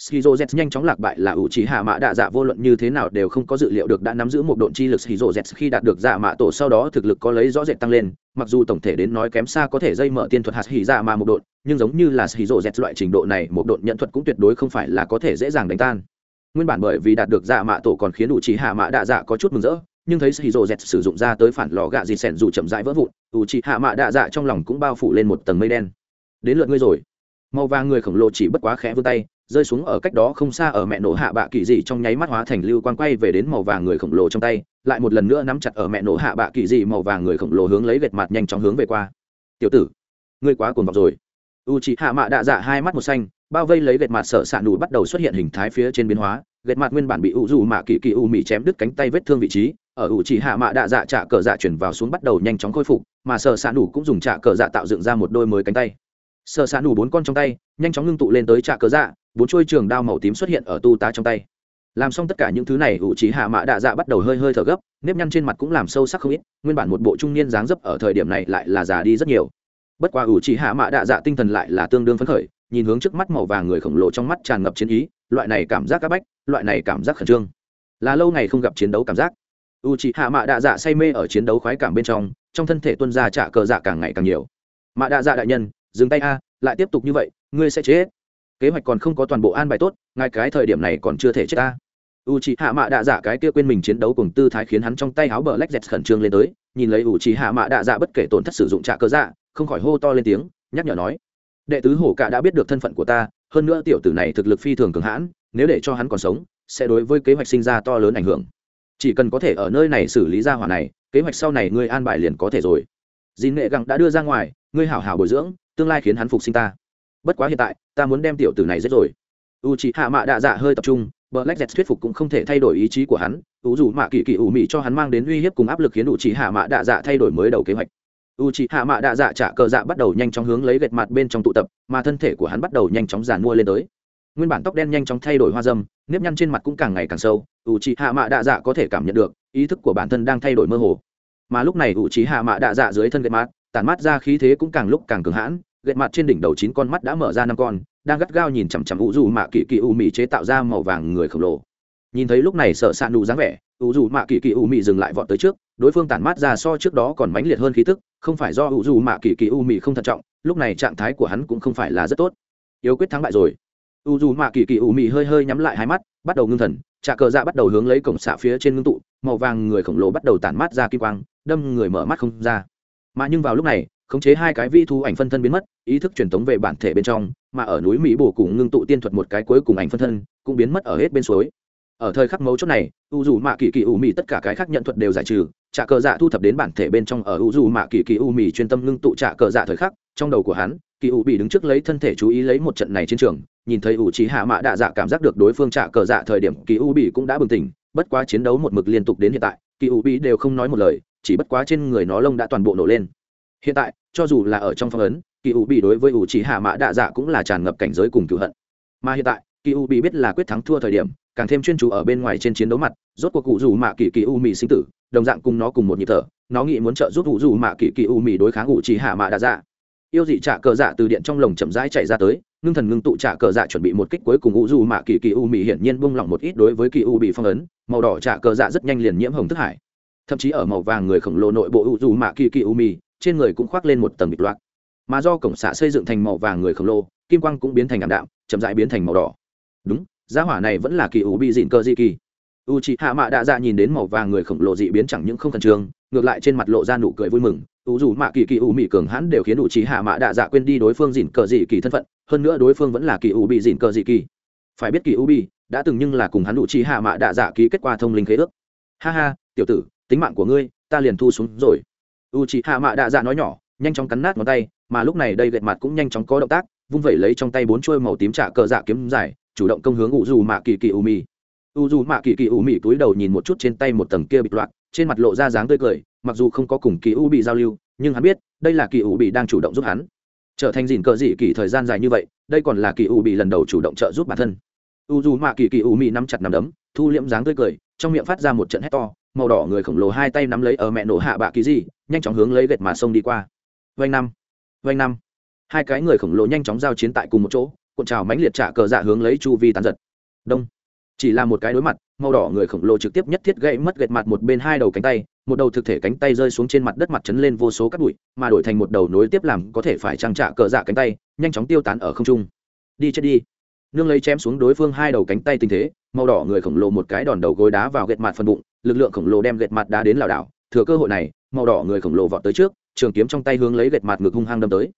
Skizo Z nhanh chóng lạc bại là ủ trí hạ mã đạ dạ vô luận như thế nào đều không có dự liệu được đã nắm giữ một độn chi lực Skizo Z khi đạt được dạ mã tổ sau đó thực lực có lấy rõ rệt tăng lên, mặc dù tổng thể đến nói kém xa có thể dây mở tiên thuật hạt hỉ dạ mà một độn, nhưng giống như là Skizo Z loại trình độ này một độn nhận thuật cũng tuyệt đối không phải là có thể dễ dàng đánh tan. Nguyên bản bởi vì đạt được dạ mã tổ còn khiến ủ trí hạ mã đạ dạ có chút mừng rỡ, nhưng thấy Skizo Z sử dụng ra tới phản lò gạ gì sèn dù chậm rãi vỡ vụn, ủ trí hạ mã đạ dạ trong lòng cũng bao phủ lên một tầng mây đen. Đến lượt ngươi rồi. Màu vàng người khổng lồ chỉ bất quá khẽ vươn tay, rơi xuống ở cách đó không xa ở mẹ nổ hạ bạ kỳ dị trong nháy mắt hóa thành lưu quang quay về đến màu vàng người khổng lồ trong tay, lại một lần nữa nắm chặt ở mẹ nổ hạ bạ kỳ dị màu vàng người khổng lồ hướng lấy gạch mặt nhanh chóng hướng về qua. Tiểu tử, ngươi quá cuồng vọng rồi. U chị hạ mạ đạ dạ hai mắt một xanh, bao vây lấy gạch mặt sợ sạn đủ bắt đầu xuất hiện hình thái phía trên biến hóa. Gạch mặt nguyên bản bị u dù mạ kỳ kỳ u mị chém đứt cánh tay vết thương vị trí, ở u chị hạ mạ đạ dạ trả cờ dạ chuyển vào xuống bắt đầu nhanh chóng khôi phục, mà sợ sạn đủ cũng dùng trả cờ dạ tạo dựng ra một đôi mới cánh tay. Sợ sạn đủ bốn con trong tay, nhanh chóng ngưng tụ lên tới trả cờ dạ bốn chuôi trường đao màu tím xuất hiện ở tu tá trong tay. Làm xong tất cả những thứ này, ủ trí hạ mạ đạ dạ bắt đầu hơi hơi thở gấp, nếp nhăn trên mặt cũng làm sâu sắc không ít, nguyên bản một bộ trung niên dáng dấp ở thời điểm này lại là già đi rất nhiều. Bất quá ủ trí hạ mạ đạ dạ tinh thần lại là tương đương phấn khởi, nhìn hướng trước mắt màu vàng người khổng lồ trong mắt tràn ngập chiến ý, loại này cảm giác áp bách, loại này cảm giác khẩn trương. Là lâu ngày không gặp chiến đấu cảm giác. U c hạ mạ đạ dạ say mê ở chiến đấu khoái cảm bên trong trong thân thể tuân ra trả cờ dạ càng ngày càng nhiều. Mạ đạ dạ đại nhân, dừng tay a, lại tiếp tục như vậy, ngươi sẽ chết kế hoạch còn không có toàn bộ an bài tốt, ngay cái thời điểm này còn chưa thể chết ta. U c h ị hạ mạ đạ dạ cái kia quên mình chiến đấu cùng tư thái khiến hắn trong tay áo bờ lách dẹt khẩn trương lên tới, nhìn lấy u c h ị hạ mạ đạ dạ bất kể tổn thất sử dụng trạ cơ dạ không khỏi hô to lên tiếng, nhắc nhở nói, đệ tứ hổ cả đã biết được thân phận của ta, hơn nữa tiểu tử này thực lực phi thường cường hãn, nếu để cho hắn còn sống, sẽ đối với kế hoạch sinh ra to lớn ảnh hưởng. Chỉ cần có thể ở nơi này xử lý ra hỏa này, kế hoạch sau này ngươi an bài liền có thể rồi. Dì nghệ gặng đã đưa ra ngoài, ngươi hảo hảo bồi dưỡng, tương lai khiến hắn phục sinh ta bất quá hiện tại ta muốn đem tiểu tử này giết rồi u c h ị hạ mạ đạ dạ hơi tập trung bờ lách dẹt thuyết phục cũng không thể thay đổi ý chí của hắn, u dù mạ kỳ kỳ ủ mị cho hắn mang đến uy hiếp cùng áp lực khiến u chỉ hạ mạ đạ dạ thay đổi mới đầu kế hoạch. U chỉ hạ mạ đạ dạ trả cờ dạ bắt đầu nhanh chóng hướng lấy gạch mặt bên trong tụ tập, mà thân thể của hắn bắt đầu nhanh chóng giàn mua lên tới. Nguyên bản tóc đen nhanh chóng thay đổi hoa dâm, nếp nhăn trên mặt cũng càng ngày càng sâu, u chỉ hạ mạ đạ dạ có thể cảm nhận được, ý thức của bản thân đang thay đổi mơ hồ. Mà lúc này u chỉ hạ mạ đạ dạ dưới thân gạch mặt, tản mát ra khí thế cũng càng lúc càng cường hãn, gậy mặt trên đỉnh đầu chín con mắt đã mở ra năm con, đang gắt gao nhìn chằm chằm u dù mạ kỳ kỳ u mị chế tạo ra màu vàng người khổng lồ. Nhìn thấy lúc này sợ xạ đủ dáng vẻ u dù mạ kỳ kỳ u mị dừng lại vọt tới trước, đối phương tản mát ra so trước đó còn mãnh liệt hơn khí tức, không phải do u dù mạ kỳ kỳ u mị không thận trọng, lúc này trạng thái của hắn cũng không phải là rất tốt. Yếu quyết thắng bại rồi. U dù mạ kỳ kỳ u mị hơi hơi nhắm lại hai mắt, bắt đầu ngưng thần trà cờ dạ bắt đầu hướng lấy cổng xạ phía trên ngưng tụ, màu vàng người khổng lồ bắt đầu tản mát ra kim quang, đâm người mở mắt không ra. Mà nhưng vào lúc này khống chế hai cái vi thu ảnh phân thân biến mất, ý thức truyền thống về bản thể bên trong, mà ở núi mỹ bổ cùng ngưng tụ tiên thuật một cái cuối cùng ảnh phân thân cũng biến mất ở hết bên suối. Ở thời khắc mấu chốt này, u dù mạ kỳ kỳ u mì tất cả cái khác nhận thuật đều giải trừ trả cờ dạ thu thập đến bản thể bên trong ở u dù mạ kỳ kỳ u mì chuyên tâm ngưng tụ trả cờ dạ thời khắc, trong đầu của hắn, kỳ u bị đứng trước lấy thân thể chú ý lấy một trận này chiến trường, nhìn thấy u trí hạ mạ đạ dạ cảm giác được đối phương trả cờ dạ thời điểm kỳ u bị cũng đã bừng tỉnh, bất quá chiến đấu một mực liên tục đến hiện tại, kỳ u bị đều không nói một lời, chỉ bất quá trên người nó lông đã toàn bộ nổ lên hiện tại, cho dù là ở trong phong ấn, kỳ u bị đối với u trí hạ mã đạ dạ cũng là tràn ngập cảnh giới cùng cựu hận. Mà hiện tại, kỳ u bị biết là quyết thắng thua thời điểm, càng thêm chuyên chú ở bên ngoài trên chiến đấu mặt, rốt cuộc cụ dù mạ kỳ kỳ u mỹ sinh tử, đồng dạng cùng nó cùng một nhịp thở, nó nghĩ muốn trợ giúp cụ dù mạ kỳ kỳ u mỹ đối kháng ủ chỉ hạ mã đạ dạ. Yêu dị trả cờ dạ từ điện trong lồng chậm rãi chạy ra tới, ngưng thần ngưng tụ trả cờ dạ chuẩn bị một kích cuối cùng u dù mạ kỳ kỳ u mỹ hiển nhiên buông lỏng một ít đối với kỳ u bị phong ấn, màu đỏ trả cờ dạ rất nhanh liền nhiễm hồng thức hải. Thậm chí ở màu vàng người khổng lồ nội bộ u dù mạ kỳ kỳ u mỹ trên người cũng khoác lên một tầng bịt loạt mà do cổng xạ xây dựng thành màu vàng người khổng lồ, kim quang cũng biến thành ảm đạm, chậm rãi biến thành màu đỏ. Đúng, giá hỏa này vẫn là kỳ u bị dịn cơ di kỳ. U chị hạ mạ đạ dạ nhìn đến màu vàng người khổng lồ dị biến chẳng những không khẩn trương, ngược lại trên mặt lộ ra nụ cười vui mừng. U dù mạ kỳ kỳ u mỹ cường hãn đều khiến u chị hạ mạ đạ dạ quên đi đối phương dịn cờ dị kỳ thân phận, hơn nữa đối phương vẫn là kỳ u bị dịn cờ dị kỳ. Phải biết kỳ u bị đã từng nhưng là cùng hắn u chị hạ mạ đạ dạ ký kết quả thông linh khế ước. Ha ha, tiểu tử, tính mạng của ngươi, ta liền thu xuống rồi u chị hạ mạ đạ dạ nói nhỏ, nhanh chóng cắn nát ngón tay, mà lúc này đây gậy mặt cũng nhanh chóng có động tác, vung vẩy lấy trong tay bốn chuôi màu tím trả cờ dạ kiếm dài, chủ động công hướng u dù mạ kỳ kỳ u mì u dù mạ kỳ kỳ u mì túi đầu nhìn một chút trên tay một tầng kia bịt loạn, trên mặt lộ ra dáng tươi cười, mặc dù không có cùng kỳ u bị giao lưu, nhưng hắn biết, đây là kỳ u bị đang chủ động giúp hắn. Trở thành dìn cờ dị kỳ thời gian dài như vậy, đây còn là kỳ u bị lần đầu chủ động trợ giúp bản thân. U dù mạ kỳ kỳ u mì nắm chặt nắm đấm, thu liễm dáng tươi cười, trong miệng phát ra một trận hét to màu đỏ người khổng lồ hai tay nắm lấy ở mẹ nổ hạ bạ kỳ gì, nhanh chóng hướng lấy gệt mà sông đi qua. Vanh năm vanh năm. Hai cái người khổng lồ nhanh chóng giao chiến tại cùng một chỗ, cuộn trào mãnh liệt trả cờ dạ hướng lấy chu vi tàn giật. Đông. Chỉ là một cái đối mặt, màu đỏ người khổng lồ trực tiếp nhất thiết gãy mất gệt mặt một bên hai đầu cánh tay, một đầu thực thể cánh tay rơi xuống trên mặt đất mặt chấn lên vô số cát bụi, mà đổi thành một đầu nối tiếp làm có thể phải trang trả cờ dạ cánh tay, nhanh chóng tiêu tán ở không trung. Đi chết đi. Nương lấy chém xuống đối phương hai đầu cánh tay tình thế, màu đỏ người khổng lồ một cái đòn đầu gối đá vào gệt mặt phần bụng lực lượng khổng lồ đem gệt mặt đá đến lảo đảo, thừa cơ hội này, màu đỏ người khổng lồ vọt tới trước, trường kiếm trong tay hướng lấy gệt mặt ngực hung hăng đâm tới.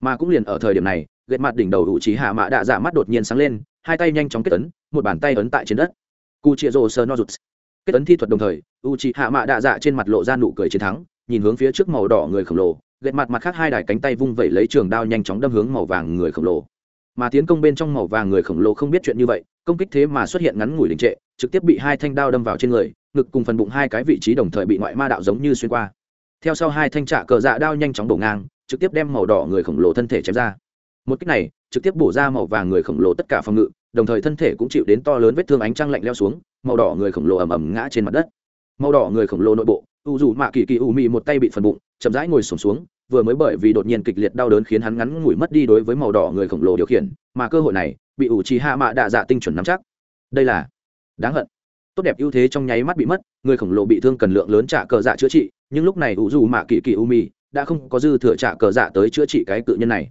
Mà cũng liền ở thời điểm này, gệt mặt đỉnh đầu hữu trí hạ mã đạ dạ mắt đột nhiên sáng lên, hai tay nhanh chóng kết ấn, một bàn tay ấn tại trên đất. Cu chia rô sơ no rụt kết ấn thi thuật đồng thời u trí hạ mã đạ dạ trên mặt lộ ra nụ cười chiến thắng, nhìn hướng phía trước màu đỏ người khổng lồ, gệt mặt mặt khác hai đài cánh tay vung vẩy lấy trường đao nhanh chóng đâm hướng màu vàng người khổng lồ. Mà tiến công bên trong màu vàng người khổng lồ không biết chuyện như vậy, công kích thế mà xuất hiện ngắn ngủi đình trệ, trực tiếp bị hai thanh đao đâm vào trên người ngực cùng phần bụng hai cái vị trí đồng thời bị ngoại ma đạo giống như xuyên qua. Theo sau hai thanh trạ cờ dạ đao nhanh chóng đổ ngang, trực tiếp đem màu đỏ người khổng lồ thân thể chém ra. Một cách này, trực tiếp bổ ra màu vàng người khổng lồ tất cả phòng ngự, đồng thời thân thể cũng chịu đến to lớn vết thương ánh trăng lạnh leo xuống, màu đỏ người khổng lồ ầm ầm ngã trên mặt đất. Màu đỏ người khổng lồ nội bộ, u dù mạ kỳ kỳ u mị một tay bị phần bụng, chậm rãi ngồi sổm xuống, vừa mới bởi vì đột nhiên kịch liệt đau đớn khiến hắn ngắn ngủi mất đi đối với màu đỏ người khổng lồ điều khiển, mà cơ hội này, bị ủ trì hạ mạ đạ dạ tinh chuẩn nắm chắc. Đây là đáng hận tốt đẹp ưu thế trong nháy mắt bị mất, người khổng lồ bị thương cần lượng lớn trả cờ dạ chữa trị, nhưng lúc này u dù mạ kỳ kỳ u mi đã không có dư thừa trả cờ dạ tới chữa trị cái cự nhân này.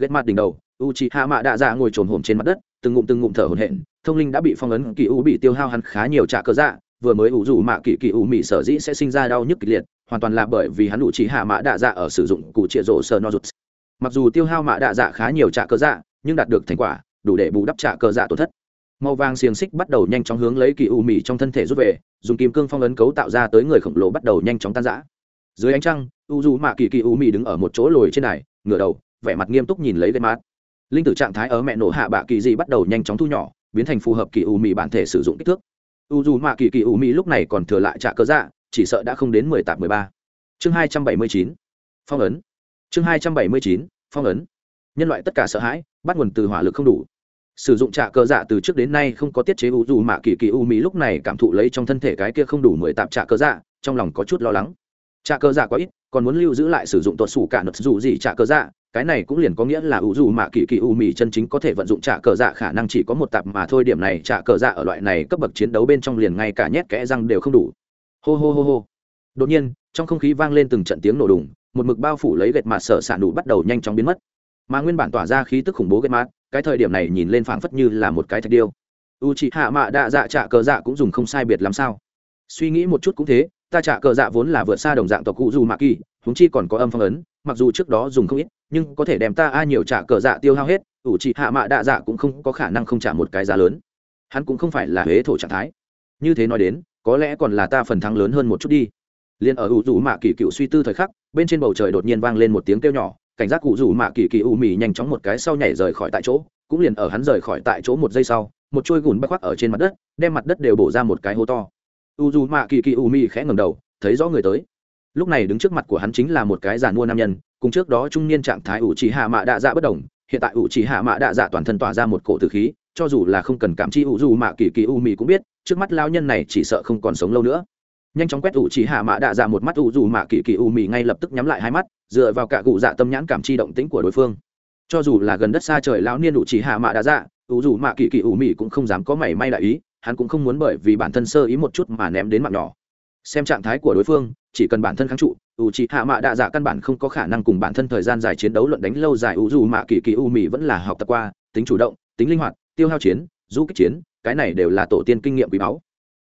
Ghét mặt đỉnh đầu u chị hạ mạ đạ dạ ngồi trồn hổm trên mặt đất, từng ngụm từng ngụm thở hổn hển, thông linh đã bị phong ấn kỳ u bị tiêu hao hắn khá nhiều trả cờ dạ vừa mới ủ rủ mạ kỳ kỳ u mị sở dĩ sẽ sinh ra đau nhức kịch liệt, hoàn toàn là bởi vì hắn u chị hạ mạ đạ dạ ở sử dụng cụ trịa rổ sờ no rụt. Mặc dù tiêu hao mạ đạ dạ khá nhiều trả cờ dạ nhưng đạt được thành quả, đủ để bù đắp trả cờ dạ tổn thất màu vàng xiềng xích bắt đầu nhanh chóng hướng lấy kỳ u mì trong thân thể rút về, dùng kim cương phong ấn cấu tạo ra tới người khổng lồ bắt đầu nhanh chóng tan rã. Dưới ánh trăng, u dù mạ kỳ kỳ u Mì đứng ở một chỗ lồi trên này ngửa đầu, vẻ mặt nghiêm túc nhìn lấy lên mát linh tử trạng thái ở mẹ nổ hạ bạ kỳ dị bắt đầu nhanh chóng thu nhỏ, biến thành phù hợp kỳ u mì bản thể sử dụng kích thước. U dù mạ kỳ kỳ u Mì lúc này còn thừa lại trả cơ dạ chỉ sợ đã không đến mười tạp mười ba. Chương hai trăm bảy mươi chín, phong ấn. Chương hai trăm bảy mươi chín, phong ấn. Nhân loại tất cả sợ hãi, bắt nguồn từ hỏa lực không đủ sử dụng trạ cơ dạ từ trước đến nay không có tiết chế u dù mạ kỳ kỳ u mỹ lúc này cảm thụ lấy trong thân thể cái kia không đủ mười tạp trạ cơ dạ trong lòng có chút lo lắng. Trạ cơ dạ quá ít, còn muốn lưu giữ lại sử dụng tuột sủ cả nật dù gì trạ cơ dạ cái này cũng liền có nghĩa là u dù mạ kỳ kỳ u mỹ chân chính có thể vận dụng trả cờ dạ khả năng chỉ có một tạp mà thôi, điểm này trả cờ dạ ở loại này cấp bậc chiến đấu bên trong liền ngay cả nhét kẽ răng đều không đủ. Hô hô hô hô. Đột nhiên, trong không khí vang lên từng trận tiếng nổ đùng, một mực bao phủ lấy gạch mạt sợ xạ nụ bắt đầu nhanh chóng biến mất. Mà nguyên bản tỏa ra khí tức khủng bố gạch mạt cái thời điểm này nhìn lên phảng phất như là một cái thạch điêu. U chị hạ mạ đạ dạ trả cờ dạ cũng dùng không sai biệt làm sao? Suy nghĩ một chút cũng thế, ta trả cờ dạ vốn là vượt xa đồng dạng tộc cụ dù mạ kỳ húng chi còn có âm phong ấn, mặc dù trước đó dùng không ít, nhưng có thể đem ta a nhiều trả cờ dạ tiêu hao hết u trị hạ mạ đạ dạ cũng không có khả năng không trả một cái giá lớn. Hắn cũng không phải là huế thổ trạng thái. Như thế nói đến, có lẽ còn là ta phần thắng lớn hơn một chút đi. Liền ở ủ rủ mạ kỳ cựu suy tư thời khắc, bên trên bầu trời đột nhiên vang lên một tiếng kêu nhỏ cảnh giác cụ rủ mạ kỳ kỳ u mì nhanh chóng một cái sau nhảy rời khỏi tại chỗ, cũng liền ở hắn rời khỏi tại chỗ một giây sau, một chuôi gùn bắc khoác ở trên mặt đất, đem mặt đất đều bổ ra một cái hố to. U dù mạ kỳ kỳ u mì khẽ ngầm đầu, thấy rõ người tới. Lúc này đứng trước mặt của hắn chính là một cái giàn mua nam nhân, cùng trước đó trung niên trạng thái ủ trì hạ mạ đạ dạ bất đồng, hiện tại ủ trì hạ mạ đạ dạ toàn thân tỏa ra một cổ tử khí, cho dù là không cần cảm chi ủ dù mạ kỳ kỳ u mì cũng biết, trước mắt lao nhân này chỉ sợ không còn sống lâu nữa nhanh chóng quét ủ chỉ hạ mạ đạ dạ một mắt ủ dù mạ kỳ kỳ u mì ngay lập tức nhắm lại hai mắt, dựa vào cả cụ dạ tâm nhãn cảm chi động tĩnh của đối phương. Cho dù là gần đất xa trời lão niên ủ chỉ hạ mạ đạ dạ ủ dù mạ kỳ kỳ u mì cũng không dám có mảy may đại ý, hắn cũng không muốn bởi vì bản thân sơ ý một chút mà ném đến mạng nhỏ. Xem trạng thái của đối phương, chỉ cần bản thân kháng trụ, ủ chỉ hạ mạ đạ dạ căn bản không có khả năng cùng bản thân thời gian dài chiến đấu luận đánh lâu dài, ủ dù mạ kỳ kỳ u mì vẫn là học tập qua, tính chủ động, tính linh hoạt, tiêu hao chiến, du kích chiến, cái này đều là tổ tiên kinh nghiệm quý báu.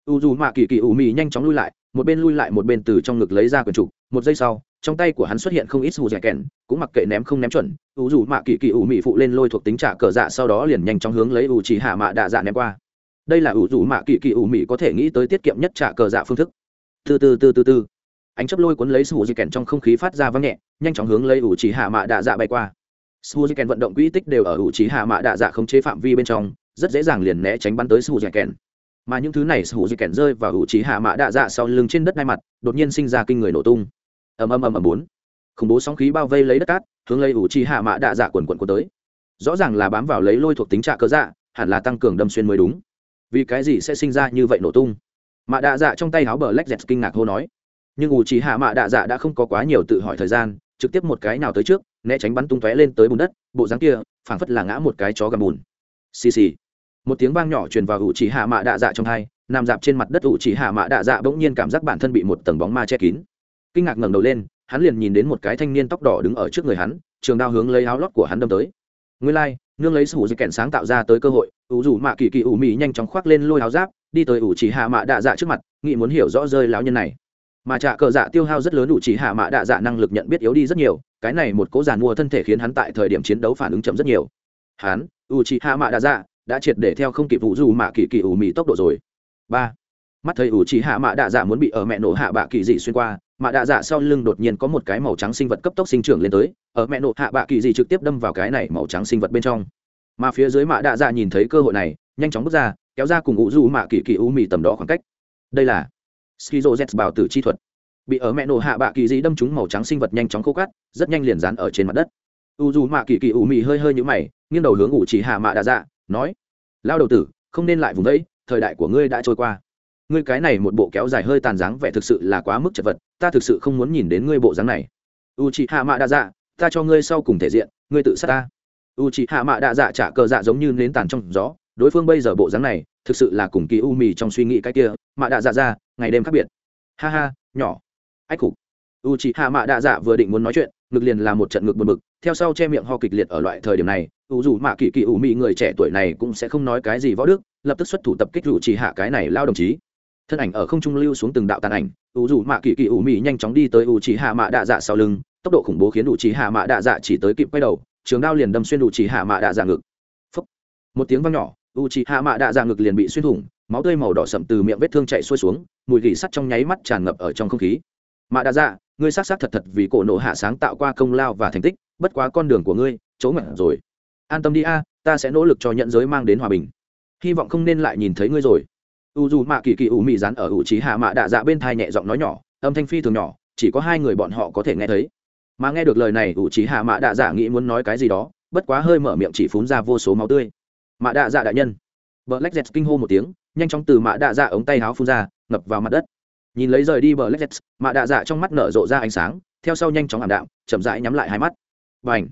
U dù mạ kỳ kỳ u mị nhanh chóng lui lại một bên lui lại một bên từ trong ngực lấy ra quyển trục, một giây sau, trong tay của hắn xuất hiện không ít hù dẻ kèn, cũng mặc kệ ném không ném chuẩn u dù mạ kỳ kỳ ủ mị phụ lên lôi thuộc tính trả cờ dạ sau đó liền nhanh chóng hướng lấy u chỉ hạ mạ đạ dạ ném qua. Đây là u dù mạ kỳ kỳ ủ mị có thể nghĩ tới tiết kiệm nhất trả cờ dạ phương thức. Từ từ từ từ từ. Ánh chấp lôi cuốn lấy sù dẻ kèn trong không khí phát ra vang nhẹ, nhanh chóng hướng lấy ủ chỉ hạ mạ đạ dạ bay qua. Sù dẻ kèn vận động quỹ tích đều ở ủ chỉ hạ mạ đạ dạ không chế phạm vi bên trong, rất dễ dàng liền né tránh bắn tới sù dẻ kèn mà những thứ này sù di kèn rơi vào hữu trí hạ mã đạ dạ sau lưng trên đất hai mặt, đột nhiên sinh ra kinh người nổ tung. Ầm ầm ầm ầm, bốn. Khủng bố sóng khí bao vây lấy đất cát, hướng lấy hữu trí hạ mã đạ dạ quần quần của tới. Rõ ràng là bám vào lấy lôi thuộc tính trạ cơ dạ hẳn là tăng cường đâm xuyên mới đúng. Vì cái gì sẽ sinh ra như vậy nổ tung? Mạ đạ dạ trong tay háo bờ lách dẹt kinh ngạc hô nói. Nhưng ủ trí hạ mạ đạ dạ đã không có quá nhiều tự hỏi thời gian, trực tiếp một cái nào tới trước, né tránh bắn tung tóe lên tới bùn đất, bộ dáng kia, phảng phất là ngã một cái chó gầm bùn. Xì xì một tiếng vang nhỏ truyền vào ủ chỉ hạ mạ đạ dạ trong hai nằm dạp trên mặt đất ủ chỉ hạ mạ đạ dạ bỗng nhiên cảm giác bản thân bị một tầng bóng ma che kín. Kinh ngạc ngẩng đầu lên hắn liền nhìn đến một cái thanh niên tóc đỏ đứng ở trước người hắn trường đao hướng lấy áo lót của hắn đâm tới. Nguyên lai、like, nương lấy sủ dây kèn sáng tạo ra tới cơ hội ủ rủ mạ kỳ kỳ ủ mì nhanh chóng khoác lên lôi áo giáp đi tới ủ chỉ hạ mạ đạ dạ trước mặt nghị muốn hiểu rõ rơi lão nhân này. Mà trạ cờ dạ tiêu hao rất lớn ủ chỉ hạ mạ đạ dạ năng lực nhận biết yếu đi rất nhiều cái này một cố giàn mua thân thể khiến hắn tại thời điểm chiến đấu phản ứng chậm rất nhiều. Hắn ủ chỉ hạ mạ đạ dạ đã triệt để theo không kịp vụ dù mạ kỳ kỳ ủ mì tốc độ rồi. Ba. Mắt thấy ủ chỉ hạ mạ đạ dạ muốn bị ở mẹ nổ hạ bạ kỳ dị xuyên qua, mạ đạ dạ sau lưng đột nhiên có một cái màu trắng sinh vật cấp tốc sinh trưởng lên tới, ở mẹ nổ hạ bạ kỳ dị trực tiếp đâm vào cái này màu trắng sinh vật bên trong. Mà phía dưới mạ đạ dạ nhìn thấy cơ hội này, nhanh chóng bước ra, kéo ra cùng ủ dù mạ kỳ kỳ ủ mì tầm đó khoảng cách. Đây là skizo z bảo tử chi thuật. Bị ở mẹ nổ hạ bạ kỳ dị đâm trúng màu trắng sinh vật nhanh chóng khô cắt rất nhanh liền dán ở trên mặt đất. U dù mạ kỳ kỳ ủ mì hơi hơi nhũ mày, nghiêng đầu hướng ủ chỉ hạ mạ đạ dạ nói, lao đầu tử, không nên lại vùng đấy thời đại của ngươi đã trôi qua. Ngươi cái này một bộ kéo dài hơi tàn dáng vẻ thực sự là quá mức chật vật, ta thực sự không muốn nhìn đến ngươi bộ dáng này. U chị hạ mạ đa dạ ta cho ngươi sau cùng thể diện, ngươi tự sát ta. U chị hạ mạ đa dạ trả cờ dạ giống như nến tàn trong gió, đối phương bây giờ bộ dáng này, thực sự là cùng kỳ u mì trong suy nghĩ cái kia mạ đa dạ ra, ngày đêm khác biệt. Ha ha, nhỏ. Ách khục. U chị hạ mạ đa dạ vừa định muốn nói chuyện, ngực liền là một trận ngực buồn bực, theo sau che miệng ho kịch liệt ở loại thời điểm này ủ dù mạ kỳ kỳ ủ mị người trẻ tuổi này cũng sẽ không nói cái gì võ đức, lập tức xuất thủ tập kích rủ chỉ hạ cái này lao đồng chí. Thân ảnh ở không trung lưu xuống từng đạo tàn ảnh, ủ dù mạ kỳ kỳ ủ mị nhanh chóng đi tới ủ chỉ hạ mạ đạ dạ sau lưng, tốc độ khủng bố khiến ủ chỉ hạ mạ đạ dạ chỉ tới kịp quay đầu, trường đao liền đâm xuyên ủ chỉ hạ mạ đạ dạ ngực. Phúc. một tiếng vang nhỏ, ủ chỉ hạ mạ đạ dạ ngực liền bị xuyên thủng, máu tươi màu đỏ sậm từ miệng vết thương chảy xuôi xuống, mùi gỉ sắt trong nháy mắt tràn ngập ở trong không khí. Mạ đạ dạ ngươi xác xác thật thật vì cổ nộ hạ sáng tạo qua công lao và thành tích, bất quá con đường của ngươi, chỗ ngẩn rồi an tâm đi a, ta sẽ nỗ lực cho nhận giới mang đến hòa bình. Hy vọng không nên lại nhìn thấy ngươi rồi. U dù mạ kỳ kỳ ủ mị rán ở ủ trí hạ mạ đạ dạ bên thai nhẹ giọng nói nhỏ, âm thanh phi thường nhỏ, chỉ có hai người bọn họ có thể nghe thấy. Mà nghe được lời này, ủ trí hạ mạ đạ dạ nghĩ muốn nói cái gì đó, bất quá hơi mở miệng chỉ phun ra vô số máu tươi. Mạ đạ dạ đại nhân. Vợ lách dẹt kinh hô một tiếng, nhanh chóng từ mạ đạ dạ ống tay háo phun ra, ngập vào mặt đất. Nhìn lấy rời đi bờ lách dẹt mạ đạ dạ trong mắt nở rộ ra ánh sáng, theo sau nhanh chóng ảm đạm, chậm rãi nhắm lại hai mắt. Và ảnh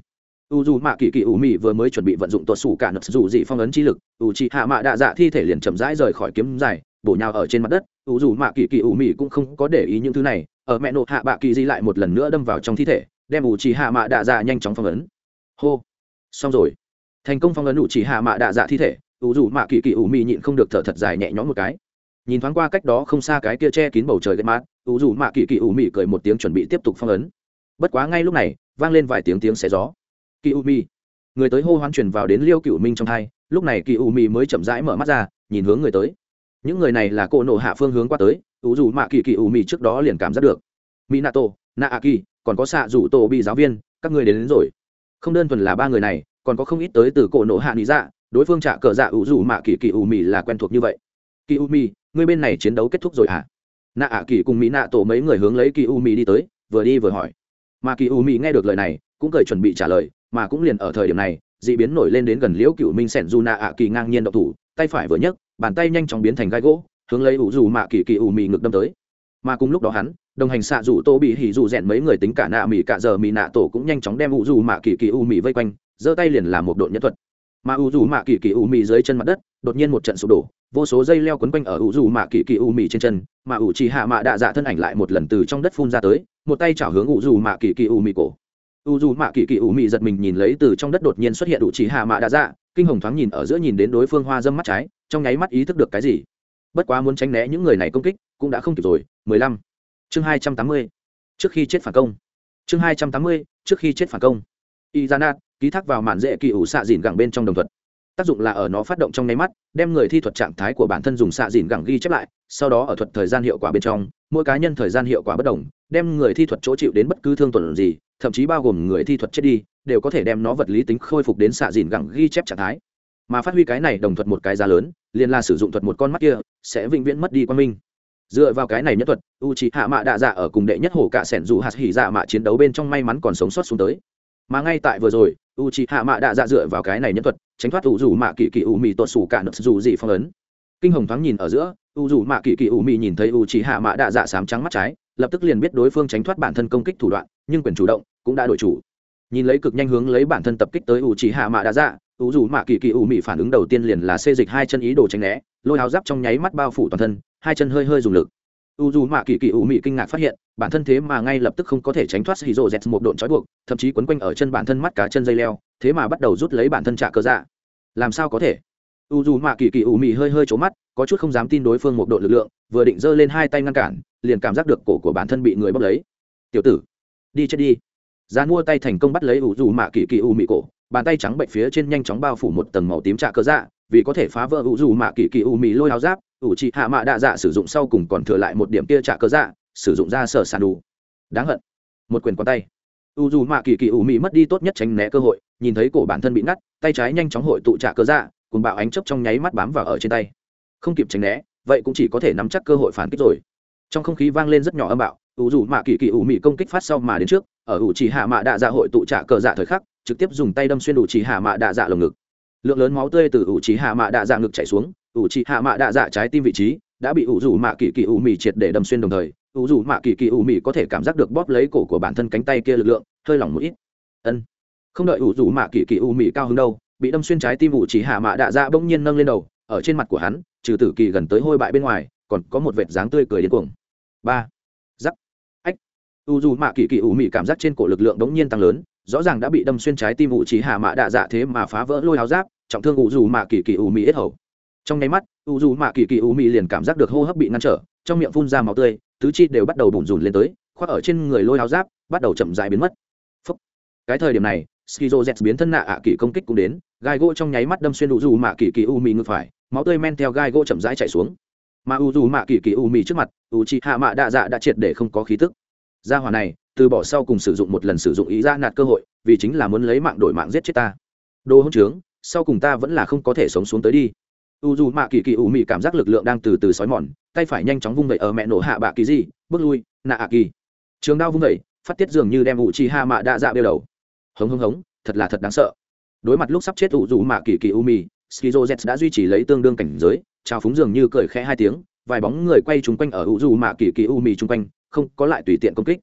u dù mạ kỳ kỳ ủ mị vừa mới chuẩn bị vận dụng tuột sủ cả nập dù dị phong ấn chi lực, u chị hạ mạ đạ dạ thi thể liền chậm rãi rời khỏi kiếm dài, bổ nhào ở trên mặt đất. U dù mạ kỳ kỳ ủ mị cũng không có để ý những thứ này, ở mẹ nộ hạ bạ kỳ di lại một lần nữa đâm vào trong thi thể, đem u chị hạ mạ đạ dạ nhanh chóng phong ấn. Hô, xong rồi. Thành công phong ấn u chị hạ mạ đạ dạ thi thể, u dù mạ kỳ kỳ ủ mị nhịn không được thở thật dài nhẹ nhõm một cái. Nhìn thoáng qua cách đó không xa cái kia che kín bầu trời gây mát, u dù mạ kỳ kỳ ủ mị cười một tiếng chuẩn bị tiếp tục phong ấn. Bất quá ngay lúc này, vang lên vài tiếng tiếng xé gió kỳ u mi người tới hô hoán truyền vào đến liêu cựu minh trong thai lúc này kỳ u mi mới chậm rãi mở mắt ra nhìn hướng người tới. Những người này là cô nộ hạ phương hướng qua tới ủ dù mạ kỳ kỳ u mi trước đó liền cảm giác được. Mỹ nato na a kỳ còn có xạ rủ tổ bị giáo viên các người đến, đến rồi. Không đơn thuần là ba người này còn có không ít tới từ cổ nộ hạ lý dạ đối phương trả cờ dạ ủ dù mạ kỳ kỳ u mi là quen thuộc như vậy. Kỳ u mi người bên này chiến đấu kết thúc rồi hả? À? nạ ạ kỳ cùng mỹ nạ tổ mấy người hướng lấy kỳ u mi đi tới vừa đi vừa hỏi. Mà kỳ u mi nghe được lời này cũng cười chuẩn bị trả lời mà cũng liền ở thời điểm này d ị biến nổi lên đến gần liễu cựu minh sẻn du nạ ạ kỳ ngang nhiên độc thủ, tay phải vừa nhấc, bàn tay nhanh chóng biến thành gai gỗ, hướng lấy ủ dù mạ kỳ kỳ ủ mì ngực đâm tới. Mà cùng lúc đó hắn, đồng hành xạ dù tô bị hỉ dù rèn mấy người tính cả nạ mì cả giờ mì nạ tổ cũng nhanh chóng đem ủ dù mạ kỳ kỳ ủ mì vây quanh, giơ tay liền làm một đội nhân thuật. Mà ủ dù mạ kỳ kỳ ủ mì dưới chân mặt đất, đột nhiên một trận sụp đổ, vô số dây leo quấn quanh ở ủ dù mạ kỳ kỳ ủ mì trên chân, mà ủ chỉ hạ mạ đạ dạ thân ảnh lại một lần từ trong đất phun ra tới, một tay chảo hướng ủ dù mạ kỳ kỳ ủ mì cổ u dù mạ kỳ kỳ ủ mị giật mình nhìn lấy từ trong đất đột nhiên xuất hiện đủ chỉ hạ mạ đa dạ kinh hồng thoáng nhìn ở giữa nhìn đến đối phương hoa dâm mắt trái, trong nháy mắt ý thức được cái gì. Bất quá muốn tránh né những người này công kích, cũng đã không kịp rồi. Mười lăm. Chương hai trăm tám mươi. Trước khi chết phản công. Chương hai trăm tám mươi, trước khi chết phản công. Y ra nạt ký thác vào màn dễ kỳ ủ xạ dìn gẳng bên trong đồng thuật. Tác dụng là ở nó phát động trong nháy mắt, đem người thi thuật trạng thái của bản thân dùng xạ dìn gẳng ghi chép lại, sau đó ở thuật thời gian hiệu quả bên trong, mỗi cá nhân thời gian hiệu quả bất đồng đem người thi thuật chỗ chịu đến bất cứ thương tổn gì, thậm chí bao gồm người thi thuật chết đi, đều có thể đem nó vật lý tính khôi phục đến xạ dìn gẳng ghi chép trạng thái. Mà phát huy cái này đồng thuật một cái giá lớn, liền là sử dụng thuật một con mắt kia, sẽ vĩnh viễn mất đi quan minh. Dựa vào cái này nhất thuật u c hạ mạ đạ dạ ở cùng đệ nhất hổ cả sẻn dù hạt hỉ dạ mạ chiến đấu bên trong may mắn còn sống sót xuống tới. Mà ngay tại vừa rồi u c hạ mạ đạ dạ dựa vào cái này nhất thuật, tránh thoát u dù mạ kỳ kỳ u mì tuột xù cả nợ dù gì phong ấn. Kinh hồng thoáng nhìn ở giữa u dù mạ kỳ kỳ u mị nhìn thấy u chỉ hạ mạ đạ dạ sám trắng mắt trái, lập tức liền biết đối phương tránh thoát bản thân công kích thủ đoạn, nhưng quyền chủ động cũng đã đổi chủ. Nhìn lấy cực nhanh hướng lấy bản thân tập kích tới u chỉ hạ mạ đã dạ u dù mạ kỳ kỳ u mị phản ứng đầu tiên liền là xê dịch hai chân ý đồ tránh né, lôi áo giáp trong nháy mắt bao phủ toàn thân, hai chân hơi hơi dùng lực. U dù mạ kỳ kỳ u mị kinh ngạc phát hiện, bản thân thế mà ngay lập tức không có thể tránh thoát hì rộ z một độn trói buộc, thậm chí quấn quanh ở chân bản thân mắt cả chân dây leo, thế mà bắt đầu rút lấy bản thân trả cơ dạ. Làm sao có thể? U dù mạ kỳ kỳ u mị hơi hơi trố mắt, có chút không dám tin đối phương một độ lực lượng, vừa định giơ lên hai tay ngăn cản, liền cảm giác được cổ của bản thân bị người bóc lấy. Tiểu tử, đi chết đi. Gian mua tay thành công bắt lấy u dù mạ kỳ kỳ u mị cổ, bàn tay trắng bệnh phía trên nhanh chóng bao phủ một tầng màu tím trạ cơ dạ vì có thể phá vỡ u dù mạ kỳ kỳ u mị lôi áo giáp, ủ trị hạ mạ đạ dạ sử dụng sau cùng còn thừa lại một điểm kia trạ cơ dạ sử dụng ra sở sàn đủ. Đáng hận. Một quyền quán tay. U dù mạ kỳ kỳ u mị mất đi tốt nhất tránh né cơ hội, nhìn thấy cổ bản thân bị ngắt, tay trái nhanh chóng hội tụ trạ cơ dạ cùng bạo ánh chớp trong nháy mắt bám vào ở trên tay. Không kịp tránh né, vậy cũng chỉ có thể nắm chắc cơ hội phản kích rồi. Trong không khí vang lên rất nhỏ âm bạo ủ dù mạ kỳ kỳ ủ mị công kích phát sau mà đến trước, ở ủ chỉ hạ mạ đạ dạ hội tụ trả cờ dạ thời khắc, trực tiếp dùng tay đâm xuyên ủ chỉ hạ mạ đạ dạ lồng ngực. Lượng lớn máu tươi từ ủ chỉ hạ mạ đạ dạ ngực chảy xuống ủ chỉ hạ mạ đạ dạ trái tim vị trí đã bị ủ dù mạ kỳ kỳ ủ mị triệt để đâm xuyên đồng thời ủ dù mạ kỳ kỳ ủ mị có thể cảm giác được bóp lấy cổ của bản thân cánh tay kia lực lượng, hơi lỏng một ít. Ân. Không đợi ủ dù mạ kỳ kỳ ủ mị cao hứng đâu bị đâm xuyên trái tim ủ chỉ hạ mạ đạ dạ bỗng nhiên nâng lên đầu, ở trên mặt của hắn, trừ tử kỳ gần tới hôi bại bên ngoài, còn có một vệt dáng tươi cười điên cuồng. Ba. U dù mạ kỳ kỳ ủ mị cảm giác trên cổ lực lượng đống nhiên tăng lớn, rõ ràng đã bị đâm xuyên trái tim ủ chỉ hạ mạ đạ dạ thế mà phá vỡ lôi áo giáp, trọng thương u dù mạ kỳ kỳ ủ mị ít hầu. Trong nháy mắt, u dù mạ kỳ kỳ ủ mị liền cảm giác được hô hấp bị ngăn trở, trong miệng phun ra máu tươi, tứ chi đều bắt đầu bùn rùn lên tới, khoác ở trên người lôi áo giáp, bắt đầu chậm dại biến mất. Phúc. cái thời điểm này skizo z biến thân nạ ạ kỳ công kích cũng đến, gai gỗ trong nháy mắt đâm xuyên u dù mạ kỳ kỳ u mị ngược phải, máu tươi men theo gai gỗ chậm rãi chạy xuống. Mà u dù mạ kỳ kỳ u mị trước mặt u chi hạ mạ đạ dạ đã triệt để không có khí tức. Gia hỏa này, từ bỏ sau cùng sử dụng một lần sử dụng ý ra nạt cơ hội, vì chính là muốn lấy mạng đổi mạng giết chết ta. Đồ hỗn trướng, sau cùng ta vẫn là không có thể sống xuống tới đi. U dù mạ kỳ kỳ U mị cảm giác lực lượng đang từ từ xói mòn, tay phải nhanh chóng vung vẩy ở mẹ nổ hạ bạ kỳ gì, bước lui, nạ ạ kỳ. Trường đao vung vẩy, phát tiết dường như đem u chi hạ mạ đạ dạ bêu đầu hống hống hống, thật là thật đáng sợ. Đối mặt lúc sắp chết ủ dù mạ kỳ kỳ u mì skizo z đã duy trì lấy tương đương cảnh giới trao phúng dường như cười khẽ hai tiếng, vài bóng người quay chung quanh ở ủ dù mạ kỳ kỳ u mì chung quanh, không có lại tùy tiện công kích.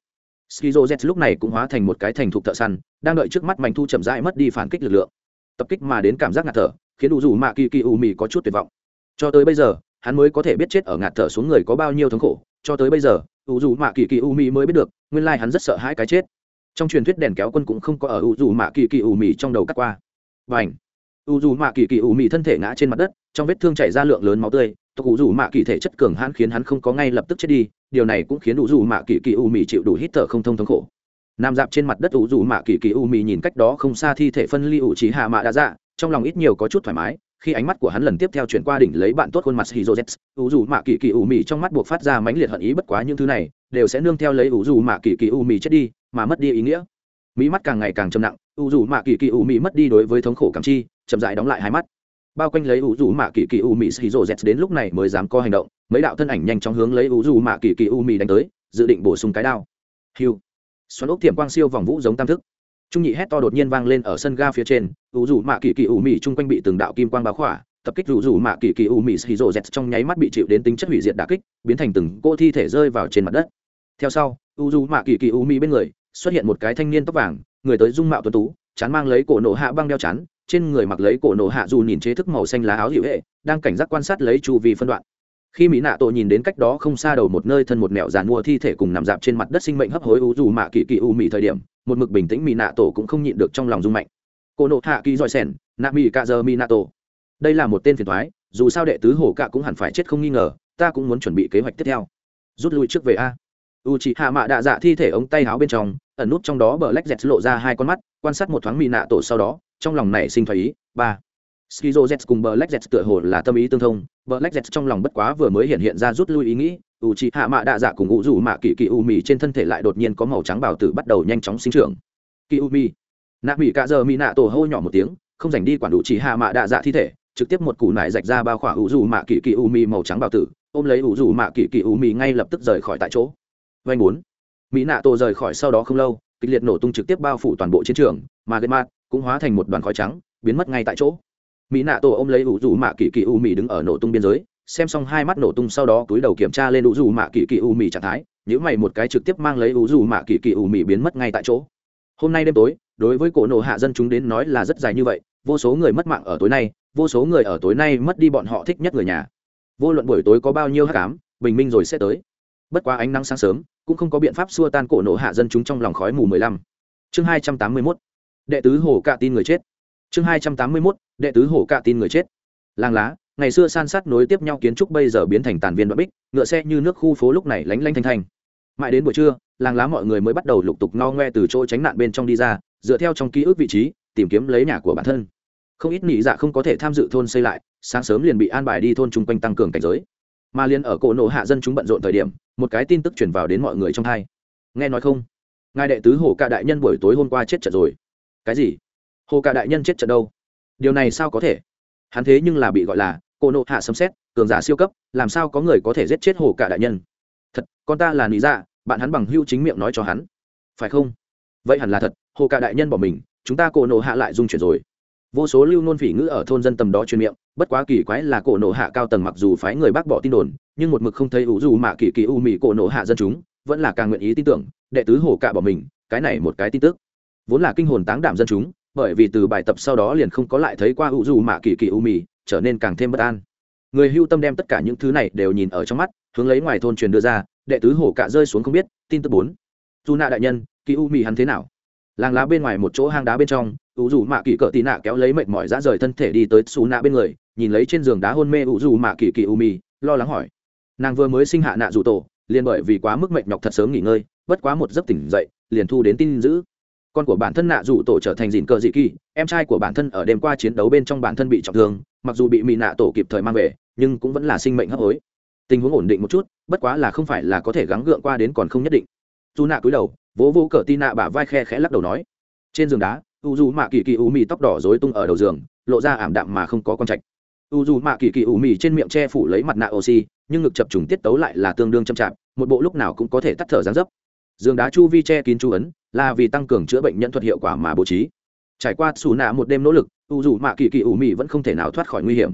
Skizo z lúc này cũng hóa thành một cái thành thục thợ săn, đang đợi trước mắt mảnh thu chậm rãi mất đi phản kích lực lượng. Tập kích mà đến cảm giác ngạt thở, khiến ủ dù mạ kỳ kỳ u mì có chút tuyệt vọng. Cho tới bây giờ, hắn mới có thể biết chết ở ngạt thở xuống người có bao nhiêu thống khổ, cho tới bây giờ u dù mạ kỳ kỳ u mì mới biết được, nguyên lai hắn rất sợ hãi cái chết trong truyền thuyết đèn kéo quân cũng không có ở u dù mạ kỳ kỳ u mì trong đầu cắt qua. Và ảnh u dù mạ kỳ kỳ u mì thân thể ngã trên mặt đất, trong vết thương chảy ra lượng lớn máu tươi. Tộc u dù mạ kỳ thể chất cường hãn khiến hắn không có ngay lập tức chết đi, điều này cũng khiến u dù mạ kỳ kỳ u mì chịu đủ hít thở không thông thống khổ. Nằm dạp trên mặt đất u dù mạ kỳ kỳ u mì nhìn cách đó không xa thi thể phân ly ủ trí hạ mạ đã dạ trong lòng ít nhiều có chút thoải mái, khi ánh mắt của hắn lần tiếp theo chuyển qua đỉnh lấy bạn tốt khuôn mặt hì z u dù mạ kỳ kỳ u mì trong mắt buộc phát ra mãnh liệt hận ý bất quá những thứ này đều sẽ nương theo lấy u dù mạ kỳ kỳ u mì chết đi mà mất đi ý nghĩa. Mỹ mắt càng ngày càng trầm nặng, u dù mạ kỳ kỳ u mỹ mất đi đối với thống khổ cảm chi, chậm dại đóng lại hai mắt. Bao quanh lấy u dù mạ kỳ kỳ u xì rô z đến lúc này mới dám có hành động, mấy đạo thân ảnh nhanh chóng hướng lấy u dù mạ kỳ kỳ u mỹ đánh tới, dự định bổ sung cái đao. Hiu. Xoắn ốc thiểm quang siêu vòng vũ giống tam thức. Trung nhị hét to đột nhiên vang lên ở sân ga phía trên, u rủ mạ kỳ kỳ u mỹ chung quanh bị từng đạo kim quang báo khỏa, tập kích rủ rủ mạ kỳ kỳ u mỹ xì rô z trong nháy mắt bị chịu đến tính chất hủy diệt đà kích, biến thành từng cô thi thể rơi vào trên mặt đất. Theo sau, u rủ mạ kỳ kỳ u mỹ bên người xuất hiện một cái thanh niên tóc vàng, người tới dung mạo tuấn tú, chán mang lấy cổ nổ hạ băng đeo chán trên người mặc lấy cổ nổ hạ dù nhìn chế thức màu xanh lá áo hiệu hệ, đang cảnh giác quan sát lấy chu vi phân đoạn. Khi mỹ nạ tổ nhìn đến cách đó không xa đầu một nơi thân một mẹo giàn mua thi thể cùng nằm dạp trên mặt đất sinh mệnh hấp hối u dù mạ kỳ kỳ u mỹ thời điểm, một mực bình tĩnh mỹ nạ tổ cũng không nhịn được trong lòng rung mạnh. Cô nộ hạ kỳ giỏi sẻn, nạ mỹ cạ giờ mỹ nạ tổ. Đây là một tên phiền thoái dù sao đệ tứ hổ cạ cũng hẳn phải chết không nghi ngờ, ta cũng muốn chuẩn bị kế hoạch tiếp theo. Rút lui trước về a u chị hạ mạ đạ dạ thi thể ống tay áo bên trong, ẩn nút trong đó bờ lách dẹt lộ ra hai con mắt, quan sát một thoáng mỹ nạ tổ sau đó, trong lòng này sinh thái ý. Ba. Skizo z cùng bờ lách dẹt tựa hồ là tâm ý tương thông, bờ lách dẹt trong lòng bất quá vừa mới hiện hiện ra rút lui ý nghĩ u chị hạ mạ đạ dạ cùng ngụ rủ mạ kỳ kỳ u mì trên thân thể lại đột nhiên có màu trắng bảo tử bắt đầu nhanh chóng sinh trưởng. Kỳ u mì. Nạ mỹ cạ giờ mỹ nạ tổ hô nhỏ một tiếng, không dành đi quản đủ chỉ hạ mạ đạ dạ thi thể, trực tiếp một củ nải rạch ra bao khỏa u rủ mạ kỳ kỳ u mì màu trắng bảo tử, ôm lấy u rủ mạ kỳ kỳ u mì ngay lập tức rời khỏi tại chỗ vanh bốn. Mỹ nạ tổ rời khỏi sau đó không lâu, kịch liệt nổ tung trực tiếp bao phủ toàn bộ chiến trường, mà gây mát cũng hóa thành một đoàn khói trắng, biến mất ngay tại chỗ. Mỹ nạ tổ ôm lấy u rủ mạ kỳ kỳ u mì đứng ở nổ tung biên giới, xem xong hai mắt nổ tung sau đó túi đầu kiểm tra lên u dù mạ kỳ kỳ u mì trạng thái nhữ mày một cái trực tiếp mang lấy u dù mạ kỳ kỳ u mì biến mất ngay tại chỗ. Hôm nay đêm tối, đối với cổ nổ hạ dân chúng đến nói là rất dài như vậy, vô số người mất mạng ở tối nay, vô số người ở tối nay mất đi bọn họ thích nhất người nhà. Vô luận buổi tối có bao nhiêu hát cám bình minh rồi sẽ tới. Bất quá ánh nắng sáng sớm cũng không có biện pháp xua tan cổ nổ hạ dân chúng trong lòng khói mù mười lăm. Chương hai trăm tám mươi mốt. Đệ tứ hổ cạ tin người chết. Chương hai trăm tám mươi mốt. Đệ tứ hổ cạ tin người chết. Làng lá, ngày xưa san sát nối tiếp nhau kiến trúc bây giờ biến thành tàn viên đoạn bích, ngựa xe như nước khu phố lúc này lánh lanh thanh thanh. Mãi đến buổi trưa, làng lá mọi người mới bắt đầu lục tục no ngoe từ chỗ tránh nạn bên trong đi ra, dựa theo trong ký ức vị trí, tìm kiếm lấy nhà của bản thân. Không ít nị dạ không có thể tham dự thôn xây lại, sáng sớm liền bị an bài đi thôn chung quanh tăng cường cảnh giới mà liền ở cổ nộ hạ dân chúng bận rộn thời điểm, một cái tin tức chuyển vào đến mọi người trong hai. Nghe nói không? Ngài đệ tứ hồ ca đại nhân buổi tối hôm qua chết trận rồi. Cái gì? Hồ ca đại nhân chết trận đâu? Điều này sao có thể? Hắn thế nhưng là bị gọi là cổ nộ hạ sấm xét cường giả siêu cấp, làm sao có người có thể giết chết hồ cả đại nhân? Thật, con ta là lý dạ bạn hắn bằng hưu chính miệng nói cho hắn. Phải không? Vậy hẳn là thật, hồ cả đại nhân bỏ mình, chúng ta cổ nộ hạ lại dung chuyển rồi vô số lưu nôn phỉ ngữ ở thôn dân tầm đó truyền miệng, bất quá kỳ quái là cổ nộ hạ cao tầng mặc dù phái người bác bỏ tin đồn, nhưng một mực không thấy ủ dù mà kỳ kỳ u mị cổ nộ hạ dân chúng, vẫn là càng nguyện ý tin tưởng, đệ tứ hổ cả bỏ mình, cái này một cái tin tức. Vốn là kinh hồn táng đảm dân chúng, bởi vì từ bài tập sau đó liền không có lại thấy qua ủ dù mà kỳ kỳ u mị, trở nên càng thêm bất an. Người hưu tâm đem tất cả những thứ này đều nhìn ở trong mắt, hướng lấy ngoài thôn truyền đưa ra, đệ tứ hổ cạ rơi xuống không biết, tin tức bốn. Dù nạ đại nhân, kỳ u mị hắn thế nào? Làng lá bên ngoài một chỗ hang đá bên trong, ủ dù mạ kỳ cỡ tị nạ kéo lấy mệt mỏi ra rời thân thể đi tới xù nạ bên người, nhìn lấy trên giường đá hôn mê ủ dù mạ kỳ kỳ u mì lo lắng hỏi. Nàng vừa mới sinh hạ nạ dù tổ, liền bởi vì quá mức mệt nhọc thật sớm nghỉ ngơi, bất quá một giấc tỉnh dậy, liền thu đến tin giữ con của bản thân nạ dù tổ trở thành dìn cờ dị kỳ, em trai của bản thân ở đêm qua chiến đấu bên trong bản thân bị trọng thương, mặc dù bị mị nạ tổ kịp thời mang về, nhưng cũng vẫn là sinh mệnh hấp hối. Tình huống ổn định một chút, bất quá là không phải là có thể gắng gượng qua đến còn không nhất định. Dù nạ cúi đầu vỗ vỗ cờ tin nạ bả vai khe khẽ lắc đầu nói. Trên giường đá u dù mạ kỳ kỳ u mì tóc đỏ dối tung ở đầu giường, lộ ra ảm đạm mà không có con trạch. U dù mạ kỳ kỳ u mì trên miệng che phủ lấy mặt nạ oxy, nhưng ngực chập trùng tiết tấu lại là tương đương chậm chạp, một bộ lúc nào cũng có thể tắt thở gián dấp. Giường đá chu vi che kín chu ấn, là vì tăng cường chữa bệnh nhân thuật hiệu quả mà bố trí. Trải qua xù nạ một đêm nỗ lực u dù mạ kỳ kỳ u mì vẫn không thể nào thoát khỏi nguy hiểm.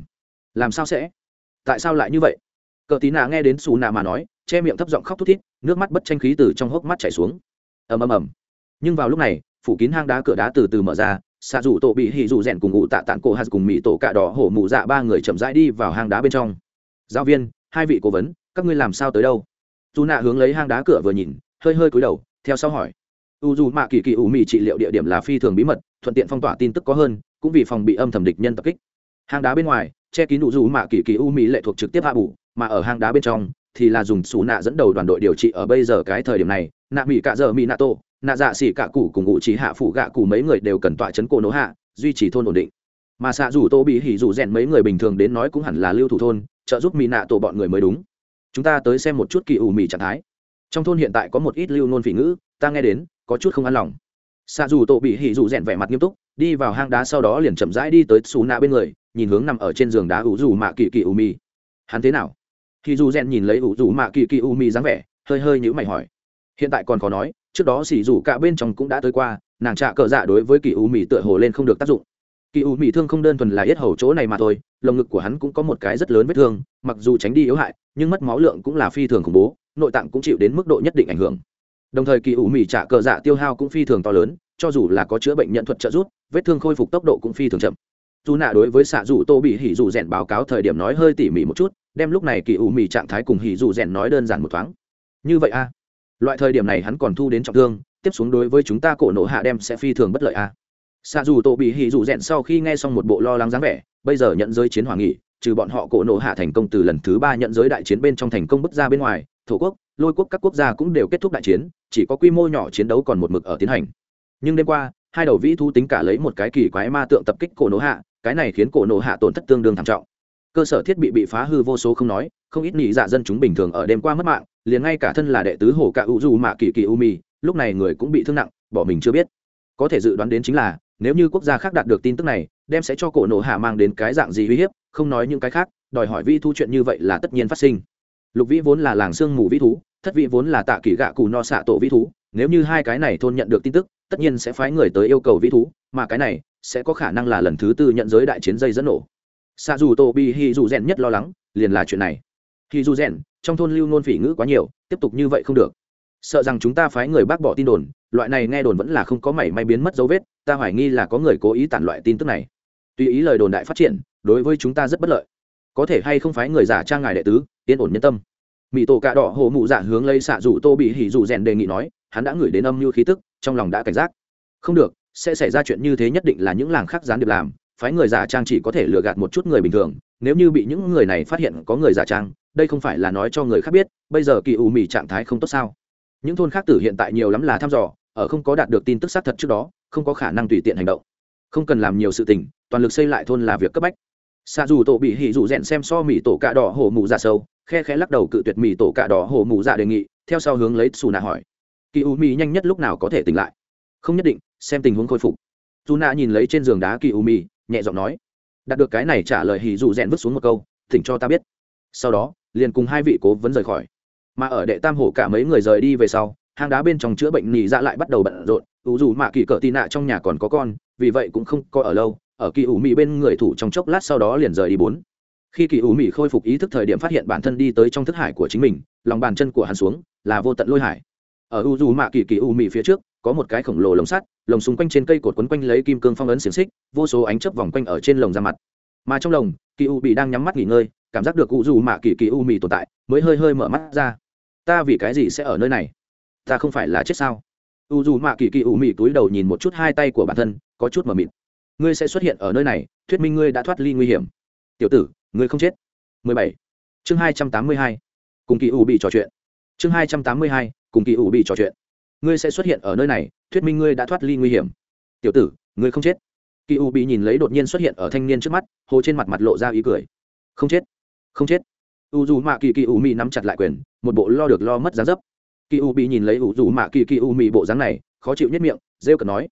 Làm sao sẽ? Tại sao lại như vậy? Cờ tí nạ nghe đến xù nạ mà nói, che miệng thấp giọng khóc thút thít, nước mắt bất tranh khí từ trong hốc mắt chảy xuống ầm ầm ầm. Nhưng vào lúc này, phủ kín hang đá cửa đá từ từ mở ra xạ dù tổ bị hỉ dù rèn cùng ngụ tạ tạng cổ hạt cùng mỹ tổ cạ đỏ hổ mụ dạ ba người chậm rãi đi vào hang đá bên trong. Giáo viên, hai vị cố vấn, các ngươi làm sao tới đâu? Dù nạ hướng lấy hang đá cửa vừa nhìn, hơi hơi cúi đầu, theo sau hỏi. U dù mạ kỳ kỳ ủ mị trị liệu địa điểm là phi thường bí mật, thuận tiện phong tỏa tin tức có hơn, cũng vì phòng bị âm thầm địch nhân tập kích. Hang đá bên ngoài, che kín đủ dù mạ kỳ kỳ u mị lệ thuộc trực tiếp hạ bù, mà ở hang đá bên trong thì là dùng xù nạ dẫn đầu đoàn đội điều trị ở bây giờ cái thời điểm này nạ mỹ cạ giờ mỹ nạ tô nạ dạ xỉ cạ cụ cùng ngụ trí hạ phụ gạ cụ mấy người đều cần tọa chấn cổ nỗ hạ, duy trì thôn ổn định. Mà xạ dù tô bị hỉ dù rèn mấy người bình thường đến nói cũng hẳn là lưu thủ thôn, trợ giúp mỹ nạ tổ bọn người mới đúng. Chúng ta tới xem một chút kỳ ủ mỹ trạng thái. Trong thôn hiện tại có một ít lưu nôn phỉ ngữ, ta nghe đến, có chút không an lòng. Xạ dù tổ bị hỉ dù rèn vẻ mặt nghiêm túc, đi vào hang đá sau đó liền chậm rãi đi tới xù nạ bên người, nhìn hướng nằm ở trên giường đá ủ dù mạ kỳ kỳ ủ mì. Hắn thế nào? Khi dù rèn nhìn lấy ủ dù mạ kỳ kỳ ủ mì dáng vẻ, hơi hơi nhữ mày hỏi hiện tại còn khó nói, trước đó xỉ dù cả bên trong cũng đã tới qua, nàng trạ cờ dạ đối với kỳ u mì tựa hồ lên không được tác dụng. Kỳ u mì thương không đơn thuần là yết hầu chỗ này mà thôi, lồng ngực của hắn cũng có một cái rất lớn vết thương, mặc dù tránh đi yếu hại, nhưng mất máu lượng cũng là phi thường khủng bố, nội tạng cũng chịu đến mức độ nhất định ảnh hưởng. Đồng thời kỳ u mì trạ cờ dạ tiêu hao cũng phi thường to lớn, cho dù là có chữa bệnh nhận thuật trợ giúp, vết thương khôi phục tốc độ cũng phi thường chậm. Dù nạ đối với xạ dù tô bị hỉ dù rèn báo cáo thời điểm nói hơi tỉ mỉ một chút, đem lúc này kỳ u mì trạng thái cùng hỉ dù rèn nói đơn giản một thoáng. Như vậy a loại thời điểm này hắn còn thu đến trọng thương tiếp xuống đối với chúng ta cổ nộ hạ đem sẽ phi thường bất lợi a. Xạ dù tổ bị hỉ dù rẽn sau khi nghe xong một bộ lo lắng dáng vẻ bây giờ nhận giới chiến hoàng nghị, trừ bọn họ cổ nộ hạ thành công từ lần thứ ba nhận giới đại chiến bên trong thành công bước ra bên ngoài thổ quốc lôi quốc các quốc gia cũng đều kết thúc đại chiến chỉ có quy mô nhỏ chiến đấu còn một mực ở tiến hành. Nhưng đêm qua hai đầu vĩ thu tính cả lấy một cái kỳ quái ma tượng tập kích cổ nộ hạ cái này khiến cổ nộ hạ tổn thất tương đương thảm trọng. Cơ sở thiết bị bị phá hư vô số không nói không ít nhị dạ dân chúng bình thường ở đêm qua mất mạng liền ngay cả thân là đệ tứ hổ cạ u du mạ kỳ kỳ u mi, lúc này người cũng bị thương nặng, bỏ mình chưa biết. Có thể dự đoán đến chính là, nếu như quốc gia khác đạt được tin tức này, đem sẽ cho cổ nổ hạ mang đến cái dạng gì uy hiếp, không nói những cái khác, đòi hỏi vi thu chuyện như vậy là tất nhiên phát sinh. Lục vĩ vốn là làng sương mù vĩ thú, thất vĩ vốn là tạ kỷ gạ cù no xạ tổ vĩ thú, nếu như hai cái này thôn nhận được tin tức, tất nhiên sẽ phái người tới yêu cầu vĩ thú, mà cái này sẽ có khả năng là lần thứ tư nhận giới đại chiến dây dẫn nổ. Xạ dù tổ bi hi dù rèn nhất lo lắng, liền là chuyện này thì dù rèn, trong thôn lưu nôn phỉ ngữ quá nhiều, tiếp tục như vậy không được. Sợ rằng chúng ta phái người bác bỏ tin đồn, loại này nghe đồn vẫn là không có mảy may biến mất dấu vết, ta hoài nghi là có người cố ý tản loại tin tức này. Tùy ý lời đồn đại phát triển, đối với chúng ta rất bất lợi. Có thể hay không phái người giả trang ngài đệ tứ, yên ổn nhân tâm. Mỹ tổ cạ đỏ hồ mụ dạ hướng lấy xạ rủ tô bị hỉ rủ rèn đề nghị nói, hắn đã gửi đến âm mưu khí tức, trong lòng đã cảnh giác. Không được, sẽ xảy ra chuyện như thế nhất định là những làng khác gián điệp làm, phái người giả trang chỉ có thể lừa gạt một chút người bình thường, nếu như bị những người này phát hiện có người giả trang đây không phải là nói cho người khác biết, bây giờ kỳ u mì trạng thái không tốt sao? Những thôn khác tử hiện tại nhiều lắm là thăm dò, ở không có đạt được tin tức xác thật trước đó, không có khả năng tùy tiện hành động. Không cần làm nhiều sự tình, toàn lực xây lại thôn là việc cấp bách. Xa dù tổ bị hỉ dù rèn xem so mì tổ cạ đỏ hổ mù dạ sâu, khe khẽ lắc đầu cự tuyệt mì tổ cạ đỏ hổ mù dạ đề nghị, theo sau hướng lấy xù nạ hỏi. Kỳ u mì nhanh nhất lúc nào có thể tỉnh lại? Không nhất định, xem tình huống khôi phục. Dù nạ nhìn lấy trên giường đá kỳ u mì nhẹ giọng nói. Đạt được cái này trả lời hỉ dù rèn vứt xuống một câu, thỉnh cho ta biết. Sau đó liền cùng hai vị cố vấn rời khỏi. Mà ở đệ tam hổ cả mấy người rời đi về sau, hang đá bên trong chữa bệnh nhị dạ lại bắt đầu bận rộn. Ủ dù mạ kỳ cỡ tị nạ trong nhà còn có con, vì vậy cũng không có ở lâu. Ở kỳ ủ mị bên người thủ trong chốc lát sau đó liền rời đi bốn. Khi kỳ ủ mị khôi phục ý thức thời điểm phát hiện bản thân đi tới trong thức hải của chính mình, lòng bàn chân của hắn xuống, là vô tận lôi hải. Ở u dù mạ kỳ kỳ ủ mị phía trước, có một cái khổng lồ lồng sắt, lồng xung quanh trên cây cột quấn quanh lấy kim cương phong ấn xiềng xích, vô số ánh chớp vòng quanh ở trên lồng ra mặt mà trong lồng kỳ u bị đang nhắm mắt nghỉ ngơi, cảm giác được u dù mạ kỳ kỳ u mì tồn tại, mới hơi hơi mở mắt ra. Ta vì cái gì sẽ ở nơi này? Ta không phải là chết sao? U dù mạ kỳ kỳ u mì túi đầu nhìn một chút hai tay của bản thân, có chút mờ mịt. Ngươi sẽ xuất hiện ở nơi này, thuyết minh ngươi đã thoát ly nguy hiểm. Tiểu tử, ngươi không chết. 17. chương 282. cùng kỳ u bị trò chuyện. Chương 282. cùng kỳ u bị trò chuyện. Ngươi sẽ xuất hiện ở nơi này, thuyết minh ngươi đã thoát ly nguy hiểm. Tiểu tử, ngươi không chết kỳ u bị nhìn lấy đột nhiên xuất hiện ở thanh niên trước mắt, hồ trên mặt mặt lộ ra ý cười. Không chết không chết. U dù mạ kỳ kỳ u mỹ nắm chặt lại quyền, một bộ lo được lo mất giá dấp. Kỳ u bị nhìn lấy u dù mạ kỳ kỳ u mỹ bộ dáng này, khó chịu nhất miệng, rêu cần nói,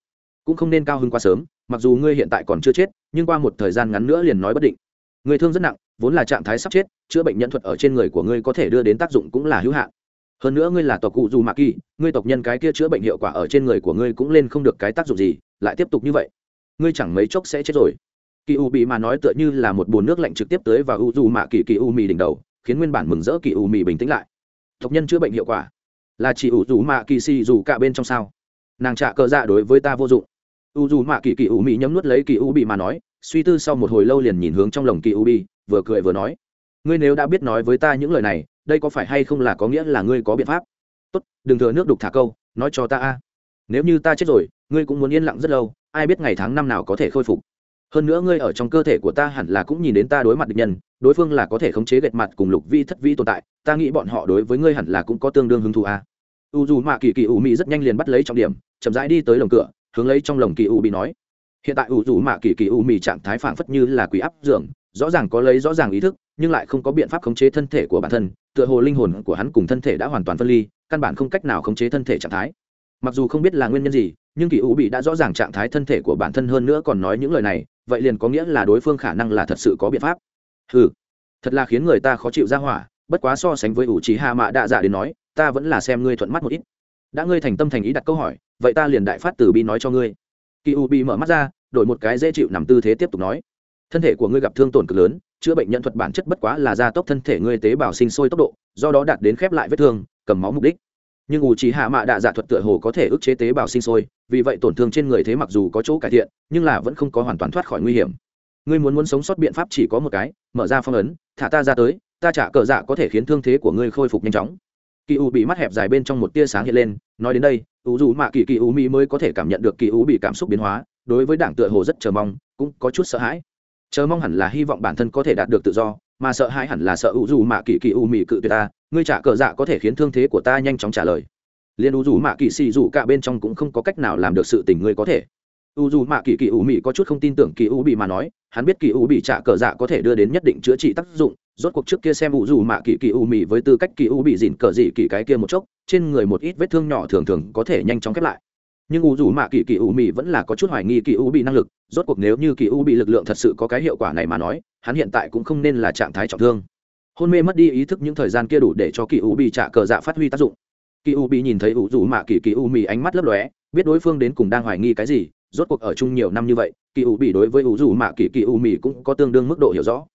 cũng không nên cao hơn quá sớm, mặc dù ngươi hiện tại còn chưa chết, nhưng qua một thời gian ngắn nữa liền nói bất định. Người thương rất nặng, vốn là trạng thái sắp chết, chữa bệnh nhân thuật ở trên người của ngươi có thể đưa đến tác dụng cũng là hữu hạn. Hơn nữa ngươi là tộc cụ dù mạ kỳ, ngươi tộc nhân cái kia chữa bệnh hiệu quả ở trên người của ngươi cũng lên không được cái tác dụng gì, lại tiếp tục như vậy ngươi chẳng mấy chốc sẽ chết rồi. Kỳ u bị mà nói tựa như là một bồn nước lạnh trực tiếp tới và u dù mạ kỳ kỳ u mì đỉnh đầu, khiến nguyên bản mừng rỡ kỳ u mì bình tĩnh lại. Tộc nhân chữa bệnh hiệu quả. Là chỉ U dù mạ kỳ xì dù cả bên trong sao? Nàng trả cờ dạ đối với ta vô dụng. U dù mạ kỳ kỳ u mì nhấm nuốt lấy kỳ u bị mà nói, suy tư sau một hồi lâu liền nhìn hướng trong lồng kỳ u bị vừa cười vừa nói. Ngươi nếu đã biết nói với ta những lời này, đây có phải hay không là có nghĩa là ngươi có biện pháp? Tốt, đừng thừa nước đục thả câu, nói cho ta a. Nếu như ta chết rồi, ngươi cũng muốn yên lặng rất lâu ai biết ngày tháng năm nào có thể khôi phục. Hơn nữa ngươi ở trong cơ thể của ta hẳn là cũng nhìn đến ta đối mặt địch nhân, đối phương là có thể khống chế gạch mặt cùng lục vi thất vi tồn tại, ta nghĩ bọn họ đối với ngươi hẳn là cũng có tương đương hứng thú a u dù mạ kỳ kỳ ủ mị rất nhanh liền bắt lấy trọng điểm, chậm rãi đi tới lồng cửa, hướng lấy trong lồng kỳ u bị nói. Hiện tại u dù mạ kỳ kỳ u mị trạng thái phảng phất như là quỷ áp dưỡng rõ ràng có lấy rõ ràng ý thức, nhưng lại không có biện pháp khống chế thân thể của bản thân, tựa hồ linh hồn của hắn cùng thân thể đã hoàn toàn phân ly, căn bản không cách nào khống chế thân thể trạng thái. Mặc dù không biết là nguyên nhân gì nhưng kỳ u bị đã rõ ràng trạng thái thân thể của bản thân hơn nữa còn nói những lời này, vậy liền có nghĩa là đối phương khả năng là thật sự có biện pháp. Ừ thật là khiến người ta khó chịu ra hỏa, bất quá so sánh với ủ trí hạ mạ đạ dạ đến nói, ta vẫn là xem ngươi thuận mắt một ít. Đã ngươi thành tâm thành ý đặt câu hỏi, vậy ta liền đại phát từ bi nói cho ngươi. Kỳ u bị mở mắt ra, đổi một cái dễ chịu nằm tư thế tiếp tục nói, thân thể của ngươi gặp thương tổn cực lớn, chữa bệnh nhân thuật bản chất bất quá là gia tốc thân thể ngươi tế bào sinh sôi tốc độ, do đó đạt đến khép lại vết thương, cầm máu mục đích nhưng ủ trí hạ mạ đạ dạ thuật tựa hồ có thể ức chế tế bào sinh sôi, vì vậy tổn thương trên người thế mặc dù có chỗ cải thiện, nhưng là vẫn không có hoàn toàn thoát khỏi nguy hiểm. Ngươi muốn muốn sống sót biện pháp chỉ có một cái, mở ra phong ấn, thả ta ra tới, ta trả cờ dạ có thể khiến thương thế của ngươi khôi phục nhanh chóng. Kỳ u bị mắt hẹp dài bên trong một tia sáng hiện lên, nói đến đây, u dù mạ kỳ kỳ u mỹ mới có thể cảm nhận được kỳ u bị cảm xúc biến hóa, đối với đảng tựa hồ rất chờ mong, cũng có chút sợ hãi. Chờ mong hẳn là hy vọng bản thân có thể đạt được tự do, mà sợ hãi hẳn là sợ u dù mạ kỳ kỳ u mỹ cự tuyệt ta ngươi trả cờ dạ có thể khiến thương thế của ta nhanh chóng trả lời. Liên u dù mạ kỳ xì dù cả bên trong cũng không có cách nào làm được sự tình ngươi có thể. U dù mạ kỳ kỳ u mỹ có chút không tin tưởng kỳ u bị mà nói, hắn biết kỳ u bị trả cờ dạ có thể đưa đến nhất định chữa trị tác dụng, rốt cuộc trước kia xem u dù mạ kỳ kỳ u mỹ với tư cách kỳ u bị dìn cờ dị kỳ cái kia một chốc, trên người một ít vết thương nhỏ thường thường có thể nhanh chóng khép lại. Nhưng u dù mạ kỳ kỳ u mỹ vẫn là có chút hoài nghi kỳ u bị năng lực, rốt cuộc nếu như kỳ u bị lực lượng thật sự có cái hiệu quả này mà nói, hắn hiện tại cũng không nên là trạng thái trọng thương hôn mê mất đi ý thức những thời gian kia đủ để cho kỳ u bị trả cờ dạ phát huy tác dụng. Kỳ u bị nhìn thấy u rủ mạ kỳ kỳ u mì ánh mắt lấp lóe, biết đối phương đến cùng đang hoài nghi cái gì, rốt cuộc ở chung nhiều năm như vậy, kỳ u bị đối với u rủ mạ kỳ kỳ u mì cũng có tương đương mức độ hiểu rõ.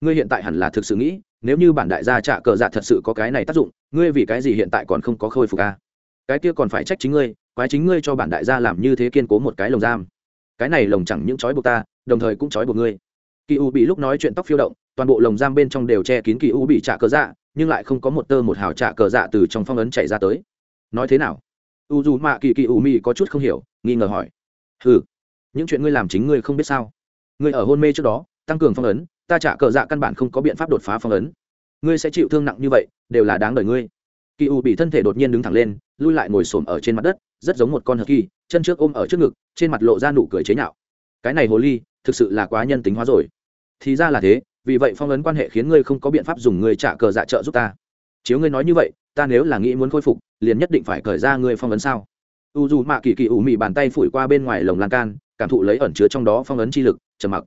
Ngươi hiện tại hẳn là thực sự nghĩ, nếu như bản đại gia trả cờ dạ thật sự có cái này tác dụng, ngươi vì cái gì hiện tại còn không có khôi phục a à? cái kia còn phải trách chính ngươi, quái chính ngươi cho bản đại gia làm như thế kiên cố một cái lồng giam. Cái này lồng chẳng những trói buộc ta, đồng thời cũng trói buộc ngươi. Kỳ u bị lúc nói chuyện tóc phiêu động toàn bộ lồng giam bên trong đều che kín kỳ u bị trả cờ dạ nhưng lại không có một tơ một hào trả cờ dạ từ trong phong ấn chạy ra tới. Nói thế nào? U dù mạ kỳ kỳ u mi có chút không hiểu, nghi ngờ hỏi. Ừ những chuyện ngươi làm chính ngươi không biết sao? Ngươi ở hôn mê trước đó, tăng cường phong ấn, ta trả cờ dạ căn bản không có biện pháp đột phá phong ấn. Ngươi sẽ chịu thương nặng như vậy, đều là đáng đời ngươi. Kỳ u bị thân thể đột nhiên đứng thẳng lên, lui lại ngồi xổm ở trên mặt đất, rất giống một con hờ kỳ, chân trước ôm ở trước ngực, trên mặt lộ ra nụ cười chế nhạo. Cái này hồ ly, thực sự là quá nhân tính hóa rồi. Thì ra là thế vì vậy phong ấn quan hệ khiến ngươi không có biện pháp dùng ngươi trả cờ dạ trợ giúp ta. Chiếu ngươi nói như vậy, ta nếu là nghĩ muốn khôi phục, liền nhất định phải cởi ra ngươi phong ấn sao? U dù mạ kỳ kỳ ủ mị bàn tay phủi qua bên ngoài lồng lan can, cảm thụ lấy ẩn chứa trong đó phong ấn chi lực, trầm mặc.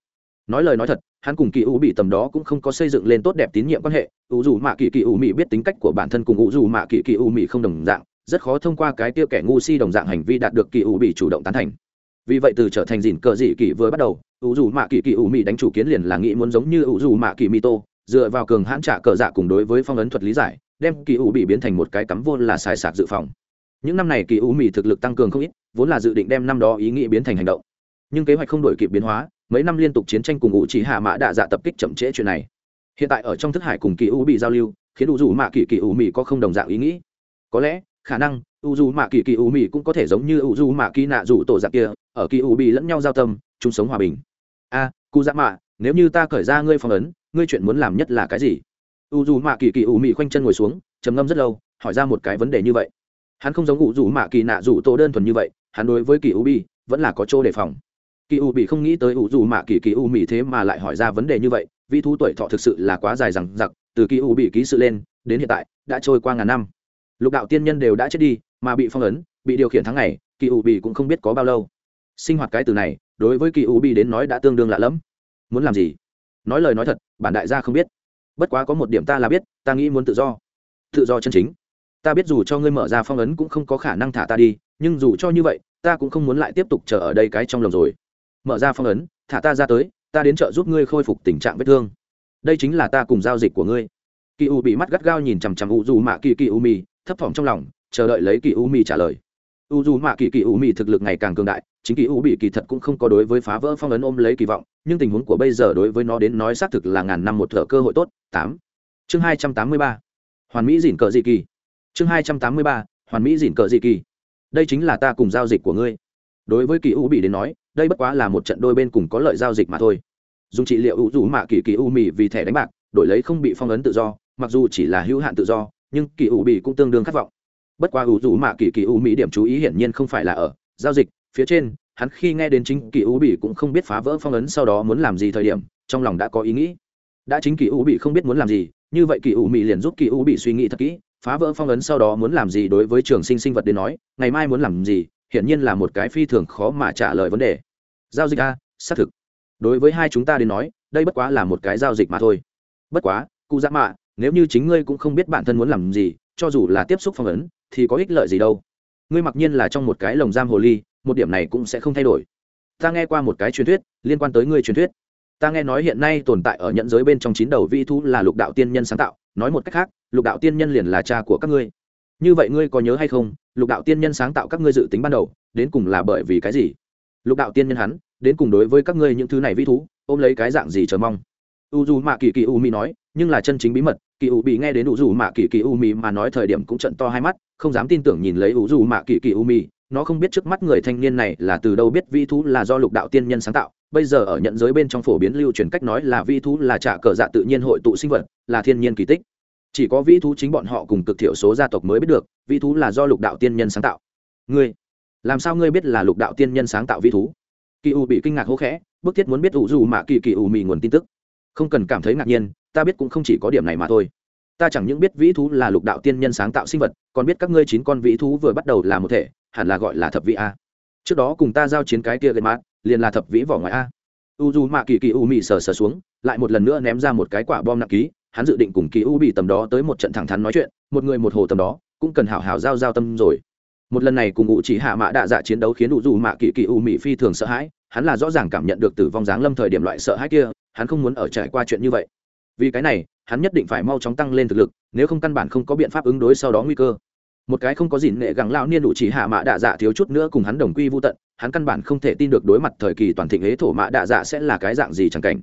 Nói lời nói thật, hắn cùng kỳ u bị tầm đó cũng không có xây dựng lên tốt đẹp tín nhiệm quan hệ. U dù mạ kỳ kỳ u mị biết tính cách của bản thân cùng u dù mạ kỳ kỳ u mị không đồng dạng, rất khó thông qua cái tiêu kẻ ngu si đồng dạng hành vi đạt được kỳ u bị chủ động tán thành vì vậy từ trở thành dìn cờ dị kỳ vừa bắt đầu u dù mạ kỳ kỳ u mị đánh chủ kiến liền là nghĩ muốn giống như u dù mạ kỳ mi tô, dựa vào cường hãn trả cờ dạ cùng đối với phong ấn thuật lý giải, đem kỳ u bị biến thành một cái cắm vô là xài sạc dự phòng. Những năm này kỳ u mị thực lực tăng cường không ít, vốn là dự định đem năm đó ý nghĩ biến thành hành động. Nhưng kế hoạch không đổi kịp biến hóa, mấy năm liên tục chiến tranh cùng ủ chỉ hạ mã đạ dạ tập kích chậm trễ chuyện này. Hiện tại ở trong thức hải cùng kỳ u bị giao lưu, khiến u dù mạ kỳ kỳ u mị có không đồng dạng ý nghĩ. Có lẽ, khả năng u dù mạ kỳ kỳ u mì cũng có thể giống như u dù mạ kỳ nạ dù tổ dạng kia ở kỳ u bị lẫn nhau giao tâm chung sống hòa bình. A à, cụ dạ mạ nếu như ta khởi ra ngươi phong ấn ngươi chuyện muốn làm nhất là cái gì? U dù mạ kỳ kỳ u mì khoanh chân ngồi xuống trầm ngâm rất lâu hỏi ra một cái vấn đề như vậy. Hắn không giống u dù mạ kỳ nạ dù tổ đơn thuần như vậy hắn đối với kỳ u bi vẫn là có chỗ đề phòng. Kỳ u bị không nghĩ tới u dù mạ kỳ kỳ u mì thế mà lại hỏi ra vấn đề như vậy vì thú tuổi thọ thực sự là quá dài rằng giặc từ kỳ u bị ký sự lên đến hiện tại đã trôi qua ngàn năm. Lục đạo tiên nhân đều đã chết đi mà bị phong ấn, bị điều khiển tháng ngày, kỳ u bị cũng không biết có bao lâu. Sinh hoạt cái từ này, đối với kỳ u bị đến nói đã tương đương lạ lẫm. Muốn làm gì? Nói lời nói thật, bản đại gia không biết. Bất quá có một điểm ta là biết, ta nghĩ muốn tự do. Tự do chân chính. Ta biết dù cho ngươi mở ra phong ấn cũng không có khả năng thả ta đi, nhưng dù cho như vậy, ta cũng không muốn lại tiếp tục chờ ở đây cái trong lòng rồi. Mở ra phong ấn, thả ta ra tới, ta đến chợ giúp ngươi khôi phục tình trạng vết thương. Đây chính là ta cùng giao dịch của ngươi. Kỳ u bị mắt gắt gao nhìn chằm chằm u dù mạ kỳ kỳ u mì thấp thỏm trong lòng chờ đợi lấy kỳ u Mi trả lời. U dù mạ kỳ kỳ u Mi thực lực ngày càng cường đại, chính kỳ u bị kỳ thật cũng không có đối với phá vỡ phong ấn ôm lấy kỳ vọng, nhưng tình huống của bây giờ đối với nó đến nói xác thực là ngàn năm một thợ cơ hội tốt. Tám. Chương hai trăm tám mươi ba. Hoàn mỹ dỉn cờ dị kỳ. Chương hai trăm tám mươi ba. Hoàn mỹ dỉn cờ dị kỳ. Đây chính là ta cùng giao dịch của ngươi. Đối với kỳ u bị đến nói, đây bất quá là một trận đôi bên cùng có lợi giao dịch mà thôi. Dùng trị liệu u dù mạ kỳ kỳ u mì vì thẻ đánh bạc, đổi lấy không bị phong ấn tự do, mặc dù chỉ là hữu hạn tự do, nhưng kỳ u bị cũng tương đương khát vọng bất qua u dù mạ kỳ kỳ u mỹ điểm chú ý hiển nhiên không phải là ở giao dịch, phía trên, hắn khi nghe đến chính kỳ u bị cũng không biết phá vỡ phong ấn sau đó muốn làm gì thời điểm, trong lòng đã có ý nghĩ. Đã chính kỳ u bị không biết muốn làm gì, như vậy kỳ u mỹ liền giúp kỳ u bị suy nghĩ thật kỹ, phá vỡ phong ấn sau đó muốn làm gì đối với trường sinh sinh vật đến nói, ngày mai muốn làm gì, hiển nhiên là một cái phi thường khó mà trả lời vấn đề. Giao dịch a, xác thực. Đối với hai chúng ta đến nói, đây bất quá là một cái giao dịch mà thôi. Bất quá, cụ dạ mạ, nếu như chính ngươi cũng không biết bản thân muốn làm gì cho dù là tiếp xúc phong ấn, thì có ích lợi gì đâu. Ngươi mặc nhiên là trong một cái lồng giam hồ ly, một điểm này cũng sẽ không thay đổi. Ta nghe qua một cái truyền thuyết, liên quan tới ngươi truyền thuyết. Ta nghe nói hiện nay tồn tại ở nhận giới bên trong chín đầu vĩ thú là lục đạo tiên nhân sáng tạo. Nói một cách khác, lục đạo tiên nhân liền là cha của các ngươi. Như vậy ngươi có nhớ hay không, lục đạo tiên nhân sáng tạo các ngươi dự tính ban đầu, đến cùng là bởi vì cái gì? Lục đạo tiên nhân hắn, đến cùng đối với các ngươi những thứ này vĩ thú, ôm lấy cái dạng gì chờ mong? U dù mạ kỳ kỳ u mi nói, nhưng là chân chính bí mật, kỳ u bị nghe đến u dù mạ kỳ kỳ u mi mà nói thời điểm cũng trận to hai mắt, không dám tin tưởng nhìn lấy u dù mạ kỳ kỳ u mi nó không biết trước mắt người thanh niên này là từ đâu biết vi thú là do lục đạo tiên nhân sáng tạo, bây giờ ở nhận giới bên trong phổ biến lưu truyền cách nói là vi thú là trả cờ dạ tự nhiên hội tụ sinh vật, là thiên nhiên kỳ tích. Chỉ có vi thú chính bọn họ cùng cực thiểu số gia tộc mới biết được, vi thú là do lục đạo tiên nhân sáng tạo. Ngươi, làm sao ngươi biết là lục đạo tiên nhân sáng tạo vi thú? Kỳ u bị kinh ngạc hô khẽ, bức thiết muốn biết ủ dù mạ kỳ kỳ u mì nguồn tin tức không cần cảm thấy ngạc nhiên, ta biết cũng không chỉ có điểm này mà thôi. Ta chẳng những biết vĩ thú là lục đạo tiên nhân sáng tạo sinh vật, còn biết các ngươi chín con vĩ thú vừa bắt đầu là một thể, hẳn là gọi là thập vĩ a. Trước đó cùng ta giao chiến cái kia gây mát, liền là thập vĩ vỏ ngoài a. U dù mạ kỳ kỳ u mị sờ sờ xuống, lại một lần nữa ném ra một cái quả bom nặng ký, hắn dự định cùng kỳ u bị tầm đó tới một trận thẳng thắn nói chuyện, một người một hồ tầm đó, cũng cần hảo hảo giao giao tâm rồi. Một lần này cùng ngụ chỉ hạ mã đạ dạ chiến đấu khiến u dù mạ kỳ kỳ u mị phi thường sợ hãi, hắn là rõ ràng cảm nhận được tử vong dáng lâm thời điểm loại sợ hãi kia hắn không muốn ở trải qua chuyện như vậy. Vì cái này, hắn nhất định phải mau chóng tăng lên thực lực, nếu không căn bản không có biện pháp ứng đối sau đó nguy cơ. Một cái không có gì nệ gắng lao niên đủ chỉ hạ mã đạ dạ thiếu chút nữa cùng hắn đồng quy vô tận, hắn căn bản không thể tin được đối mặt thời kỳ toàn thịnh hế thổ mã đạ dạ sẽ là cái dạng gì chẳng cảnh.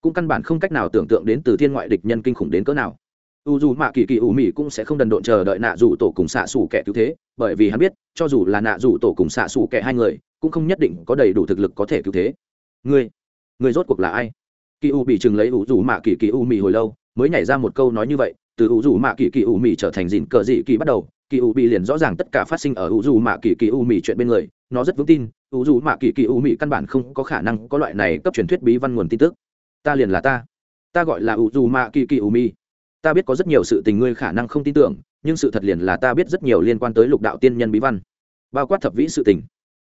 Cũng căn bản không cách nào tưởng tượng đến từ thiên ngoại địch nhân kinh khủng đến cỡ nào. U dù mạ kỳ kỳ ủ mị cũng sẽ không đần độn chờ đợi nạ dù tổ cùng xạ xù kẻ cứu thế, bởi vì hắn biết, cho dù là nạ dù tổ cùng xạ xù kẻ hai người, cũng không nhất định có đầy đủ thực lực có thể cứu thế. Ngươi ngươi rốt cuộc là ai? Kỳ u bị chừng lấy u rủ mạ kỳ kỳ u mị hồi lâu, mới nhảy ra một câu nói như vậy, từ u rủ mạ kỳ kỳ u mị trở thành dịn cờ dị kỳ bắt đầu, kỳ u bị liền rõ ràng tất cả phát sinh ở u rủ mạ kỳ kỳ u mị chuyện bên người, nó rất vững tin, u rủ mạ kỳ kỳ u mị căn bản không có khả năng có loại này cấp truyền thuyết bí văn nguồn tin tức. Ta liền là ta. Ta gọi là u rủ mạ kỳ kỳ u mị. Ta biết có rất nhiều sự tình ngươi khả năng không tin tưởng, nhưng sự thật liền là ta biết rất nhiều liên quan tới lục đạo tiên nhân bí văn, bao quát thập vĩ sự tình.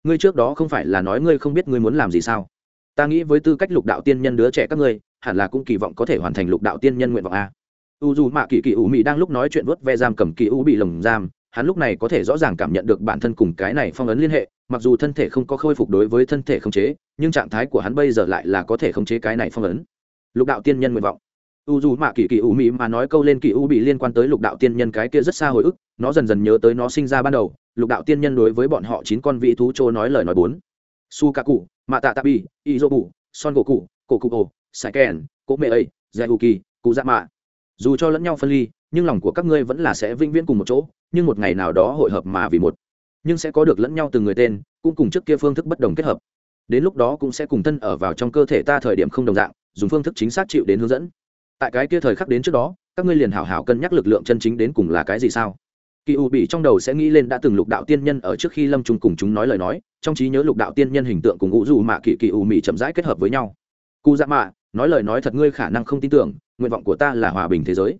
Ngươi trước đó không phải là nói ngươi không biết ngươi muốn làm gì sao? Ta nghĩ với tư cách lục đạo tiên nhân đứa trẻ các ngươi, hẳn là cũng kỳ vọng có thể hoàn thành lục đạo tiên nhân nguyện vọng a. U dù mạ kỳ kỳ u mỹ đang lúc nói chuyện vớt ve giam cầm kỳ u bị lồng giam, hắn lúc này có thể rõ ràng cảm nhận được bản thân cùng cái này phong ấn liên hệ, mặc dù thân thể không có khôi phục đối với thân thể khống chế, nhưng trạng thái của hắn bây giờ lại là có thể khống chế cái này phong ấn. Lục đạo tiên nhân nguyện vọng. U dù mạ kỳ kỳ u mỹ mà nói câu lên kỳ u bị liên quan tới lục đạo tiên nhân cái kia rất xa hồi ức, nó dần dần nhớ tới nó sinh ra ban đầu, lục đạo tiên nhân đối với bọn họ chín con vị thú trô nói lời nói bốn su ca cụ mạ tạ tạ bi, y dô cụ, son gỗ cụ cổ cụ ồ sai kèn cỗ mẹ ấy dạy hù kỳ cụ dạ mạ dù cho lẫn nhau phân ly nhưng lòng của các ngươi vẫn là sẽ vĩnh viễn cùng một chỗ nhưng một ngày nào đó hội hợp mà vì một. Nhưng sẽ có được lẫn nhau từng người tên cũng cùng trước kia phương thức bất đồng kết hợp. Đến lúc đó cũng sẽ cùng thân ở vào trong cơ thể ta thời điểm không đồng dạng dùng phương thức chính xác chịu đến hướng dẫn. Tại cái kia thời khắc đến trước đó các ngươi liền hảo hảo cân nhắc lực lượng chân chính đến cùng là cái gì sao? Kỳ u bị trong đầu sẽ nghĩ lên đã từng lục đạo tiên nhân ở trước khi lâm trung cùng chúng nói lời nói, trong trí nhớ lục đạo tiên nhân hình tượng cùng ngũ dù mạ kỳ kỳ u mỹ chậm rãi kết hợp với nhau. Cụ dạ mạ, nói lời nói thật ngươi khả năng không tin tưởng, nguyện vọng của ta là hòa bình thế giới.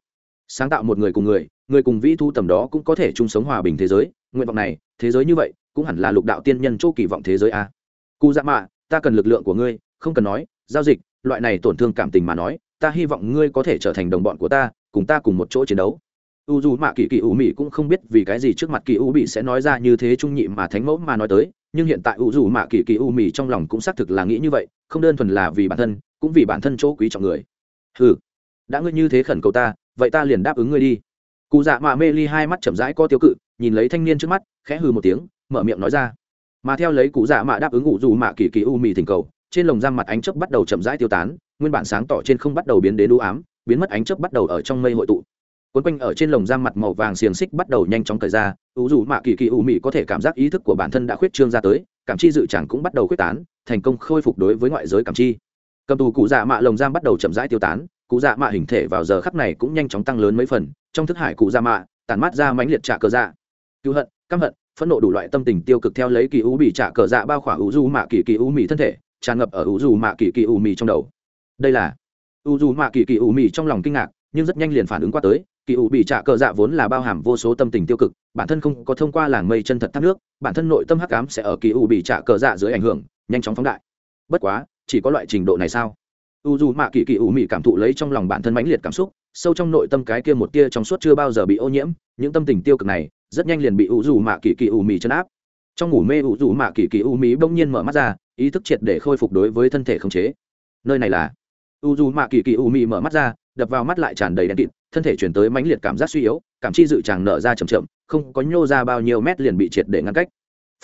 Sáng tạo một người cùng người người cùng vĩ thu tầm đó cũng có thể chung sống hòa bình thế giới, nguyện vọng này, thế giới như vậy, cũng hẳn là lục đạo tiên nhân chỗ kỳ vọng thế giới a. Cụ dạ mạ, ta cần lực lượng của ngươi, không cần nói, giao dịch, loại này tổn thương cảm tình mà nói, ta hy vọng ngươi có thể trở thành đồng bọn của ta, cùng ta cùng một chỗ chiến đấu u dù mạ kỳ kỳ u mỹ cũng không biết vì cái gì trước mặt kỳ u bị sẽ nói ra như thế trung nhị mà thánh mẫu mà nói tới, nhưng hiện tại u dù mạ kỳ kỳ u mỹ trong lòng cũng xác thực là nghĩ như vậy, không đơn thuần là vì bản thân, cũng vì bản thân chỗ quý trọng người. Ừ đã ngươi như thế khẩn cầu ta, vậy ta liền đáp ứng ngươi đi. Cụ dạ mạ mê ly hai mắt chậm rãi có tiêu cự, nhìn lấy thanh niên trước mắt, khẽ hừ một tiếng, mở miệng nói ra. Mà theo lấy cụ dạ mạ đáp ứng u dù mạ kỳ kỳ u mì thỉnh cầu, trên lồng răng mặt ánh chớp bắt đầu chậm rãi tiêu tán, nguyên bản sáng tỏ trên không bắt đầu biến đến u ám, biến mất ánh chớp bắt đầu ở trong mây hội tụ quấn quanh ở trên lồng giam mặt màu vàng xiềng xích bắt đầu nhanh chóng thời ra, ủ dù mạ kỳ kỳ u mị có thể cảm giác ý thức của bản thân đã khuyết trương ra tới, cảm chi dự chẳng cũng bắt đầu khuyết tán, thành công khôi phục đối với ngoại giới cảm chi. Cầm tù cụ dạ mạ lồng giam bắt đầu chậm rãi tiêu tán, cụ dạ mạ hình thể vào giờ khắc này cũng nhanh chóng tăng lớn mấy phần, trong thức hải cụ dạ mạ tàn mát ra mãnh liệt trả cờ dạ. Cứu hận, căm hận, phẫn nộ đủ loại tâm tình tiêu cực theo lấy kỳ u bị trả cờ dạ bao khỏa u du mạ kỳ kỳ u mì thân thể, tràn ngập ở u du mạ kỳ kỳ u mì trong đầu. Đây là u du mạ kỳ kỳ u mì trong lòng kinh ngạc, nhưng rất nhanh liền phản ứng qua tới kỳ u bị trả cờ dạ vốn là bao hàm vô số tâm tình tiêu cực, bản thân không có thông qua làng mây chân thật thác nước, bản thân nội tâm hắc ám sẽ ở kỳ u bị trả cờ dạ dưới ảnh hưởng, nhanh chóng phóng đại. Bất quá, chỉ có loại trình độ này sao? U dù mạ kỳ kỳ u mị cảm thụ lấy trong lòng bản thân mãnh liệt cảm xúc, sâu trong nội tâm cái kia một tia trong suốt chưa bao giờ bị ô nhiễm, những tâm tình tiêu cực này rất nhanh liền bị u dù mạ kỳ kỳ u mị chấn áp. Trong ngủ mê u dù mạ kỳ kỳ u mị bỗng nhiên mở mắt ra, ý thức triệt để khôi phục đối với thân thể khống chế. Nơi này là u dù mạ kỳ kỳ u mị mở mắt ra, đập vào mắt lại tràn đầy đen kịt thân thể chuyển tới mãnh liệt cảm giác suy yếu cảm chi dự tràng nở ra chậm chậm không có nhô ra bao nhiêu mét liền bị triệt để ngăn cách.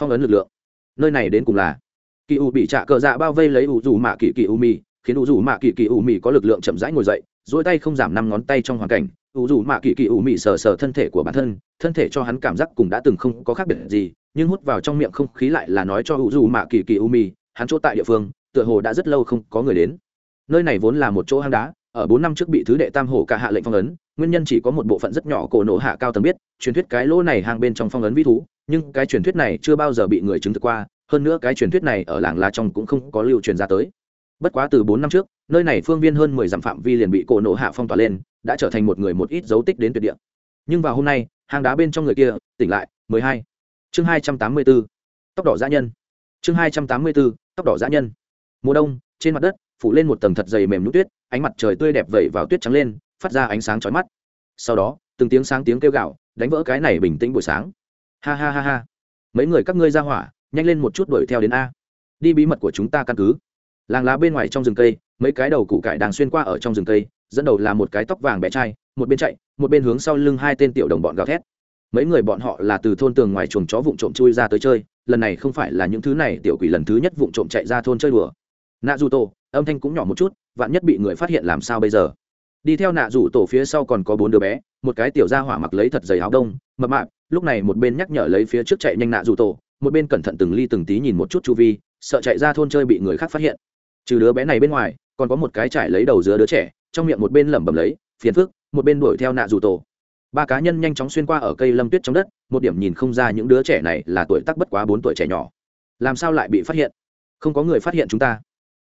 Phong ấn lực lượng. Nơi này đến cùng là kỳ u bị trạ cờ dạ bao vây lấy u dù mạ kỳ kỳ u mi, khiến u dù mạ kỳ kỳ u mi có lực lượng chậm rãi ngồi dậy dỗi tay không giảm năm ngón tay trong hoàn cảnh. U dù mạ kỳ kỳ u mi sờ sờ thân thể của bản thân thân thể cho hắn cảm giác cùng đã từng không có khác biệt gì nhưng hút vào trong miệng không khí lại là nói cho u dù mạ kỳ kỳ u mi, hắn chỗ tại địa phương tựa hồ đã rất lâu không có người đến. Nơi này vốn là một chỗ hang đá ở bốn năm trước bị thứ đệ tam hổ cả hạ lệnh phong ấn, nguyên nhân chỉ có một bộ phận rất nhỏ cổ nổ hạ cao tầng biết, truyền thuyết cái lỗ này hang bên trong phong ấn vĩ thú, nhưng cái truyền thuyết này chưa bao giờ bị người chứng thực qua, hơn nữa cái truyền thuyết này ở làng la trong cũng không có lưu truyền ra tới. Bất quá từ bốn năm trước, nơi này phương viên hơn mười dặm phạm vi liền bị cổ nổ hạ phong tỏa lên, đã trở thành một người một ít dấu tích đến tuyệt địa. Nhưng vào hôm nay, hang đá bên trong người kia, tỉnh lại, mười hai. Chương hai trăm tám mươi bốn tóc đỏ dã nhân. Chương hai trăm tám mươi bốn tóc đỏ dã nhân. Mùa đông trên mặt đất, phủ lên một tầng thật dày mềm nhũ tuyết, ánh mặt trời tươi đẹp vẩy vào tuyết trắng lên, phát ra ánh sáng chói mắt. Sau đó, từng tiếng sáng tiếng kêu gạo đánh vỡ cái này bình tĩnh buổi sáng. Ha ha ha ha. Mấy người các ngươi ra hỏa, nhanh lên một chút đuổi theo đến a. Đi bí mật của chúng ta căn cứ. Làng lá bên ngoài trong rừng cây, mấy cái đầu củ cải đang xuyên qua ở trong rừng cây, dẫn đầu là một cái tóc vàng bé trai, một bên chạy, một bên hướng sau lưng hai tên tiểu đồng bọn gào thét. Mấy người bọn họ là từ thôn tường ngoài chuồng chó vụng trộm chui ra tới chơi, lần này không phải là những thứ này tiểu quỷ lần thứ nhất vụng trộm chạy ra thôn chơi đùa nạ dù tổ âm thanh cũng nhỏ một chút, vạn nhất bị người phát hiện làm sao bây giờ? Đi theo nạ rủ tổ phía sau còn có bốn đứa bé, một cái tiểu gia hỏa mặc lấy thật giày áo đông, mập mạp, lúc này một bên nhắc nhở lấy phía trước chạy nhanh nạ rủ tổ một bên cẩn thận từng ly từng tí nhìn một chút chu vi, sợ chạy ra thôn chơi bị người khác phát hiện. Trừ đứa bé này bên ngoài, còn có một cái trải lấy đầu giữa đứa trẻ, trong miệng một bên lẩm bẩm lấy, phiền phức, một bên đuổi theo nạ rủ tổ ba cá nhân nhanh chóng xuyên qua ở cây lâm tuyết trong đất, một điểm nhìn không ra những đứa trẻ này là tuổi tác bất quá bốn tuổi trẻ nhỏ. Làm sao lại bị phát hiện? Không có người phát hiện chúng ta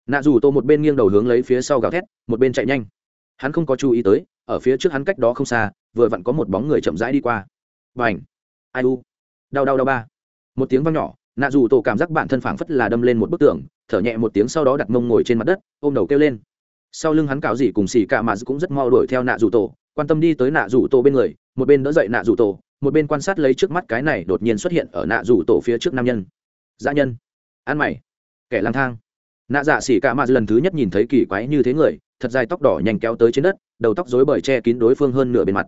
nạ dù tô một bên nghiêng đầu hướng lấy phía sau gào thét, một bên chạy nhanh. Hắn không có chú ý tới, ở phía trước hắn cách đó không xa, vừa vặn có một bóng người chậm rãi đi qua. Và ảnh ai u? Đau đau đau ba. Một tiếng vang nhỏ, nạ dù tổ cảm giác bản thân phảng phất là đâm lên một bức tường, thở nhẹ một tiếng sau đó đặt mông ngồi trên mặt đất, ôm đầu kêu lên. Sau lưng hắn cào dỉ cùng xì cả mà cũng rất mau đuổi theo nạ dù tổ quan tâm đi tới nạ dù tổ bên người, một bên đỡ dậy nạ dù tổ một bên quan sát lấy trước mắt cái này đột nhiên xuất hiện ở nạ dù tổ phía trước nam nhân. Dã nhân. Ăn mày. Kẻ lang thang nạ dạ xỉ cả mà lần thứ nhất nhìn thấy kỳ quái như thế người, thật dài tóc đỏ nhanh kéo tới trên đất, đầu tóc rối bời che kín đối phương hơn nửa bên mặt.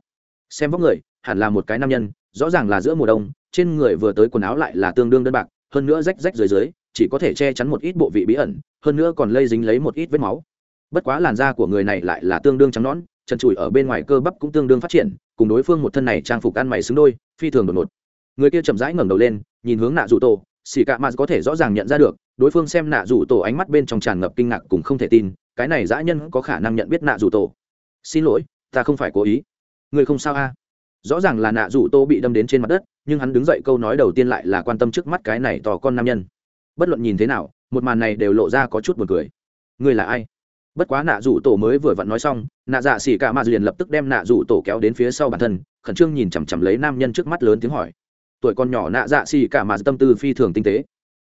Xem vóc người, hẳn là một cái nam nhân, rõ ràng là giữa mùa đông, trên người vừa tới quần áo lại là tương đương đơn bạc, hơn nữa rách rách dưới dưới, chỉ có thể che chắn một ít bộ vị bí ẩn, hơn nữa còn lây dính lấy một ít vết máu. Bất quá làn da của người này lại là tương đương trắng nõn, chân trụi ở bên ngoài cơ bắp cũng tương đương phát triển, cùng đối phương một thân này trang phục ăn mày xứng đôi, phi thường đột ngột. Người kia chậm rãi ngẩng đầu lên, nhìn hướng nạ rủ tổ xì cạ mạt có thể rõ ràng nhận ra được, đối phương xem nạ rủ tổ ánh mắt bên trong tràn ngập kinh ngạc cùng không thể tin, cái này dã nhân có khả năng nhận biết nạ rủ tổ. Xin lỗi, ta không phải cố ý. Người không sao a? Rõ ràng là nạ rủ tô bị đâm đến trên mặt đất, nhưng hắn đứng dậy câu nói đầu tiên lại là quan tâm trước mắt cái này tò con nam nhân. Bất luận nhìn thế nào, một màn này đều lộ ra có chút buồn cười. Người là ai? Bất quá nạ rủ tổ mới vừa vặn nói xong, nạ dạ xỉ cả mà liền lập tức đem nạ rủ tổ kéo đến phía sau bản thân, khẩn trương nhìn chằm chằm lấy nam nhân trước mắt lớn tiếng hỏi tuổi con nhỏ nạ dạ xì cả mà tâm tư phi thường tinh tế.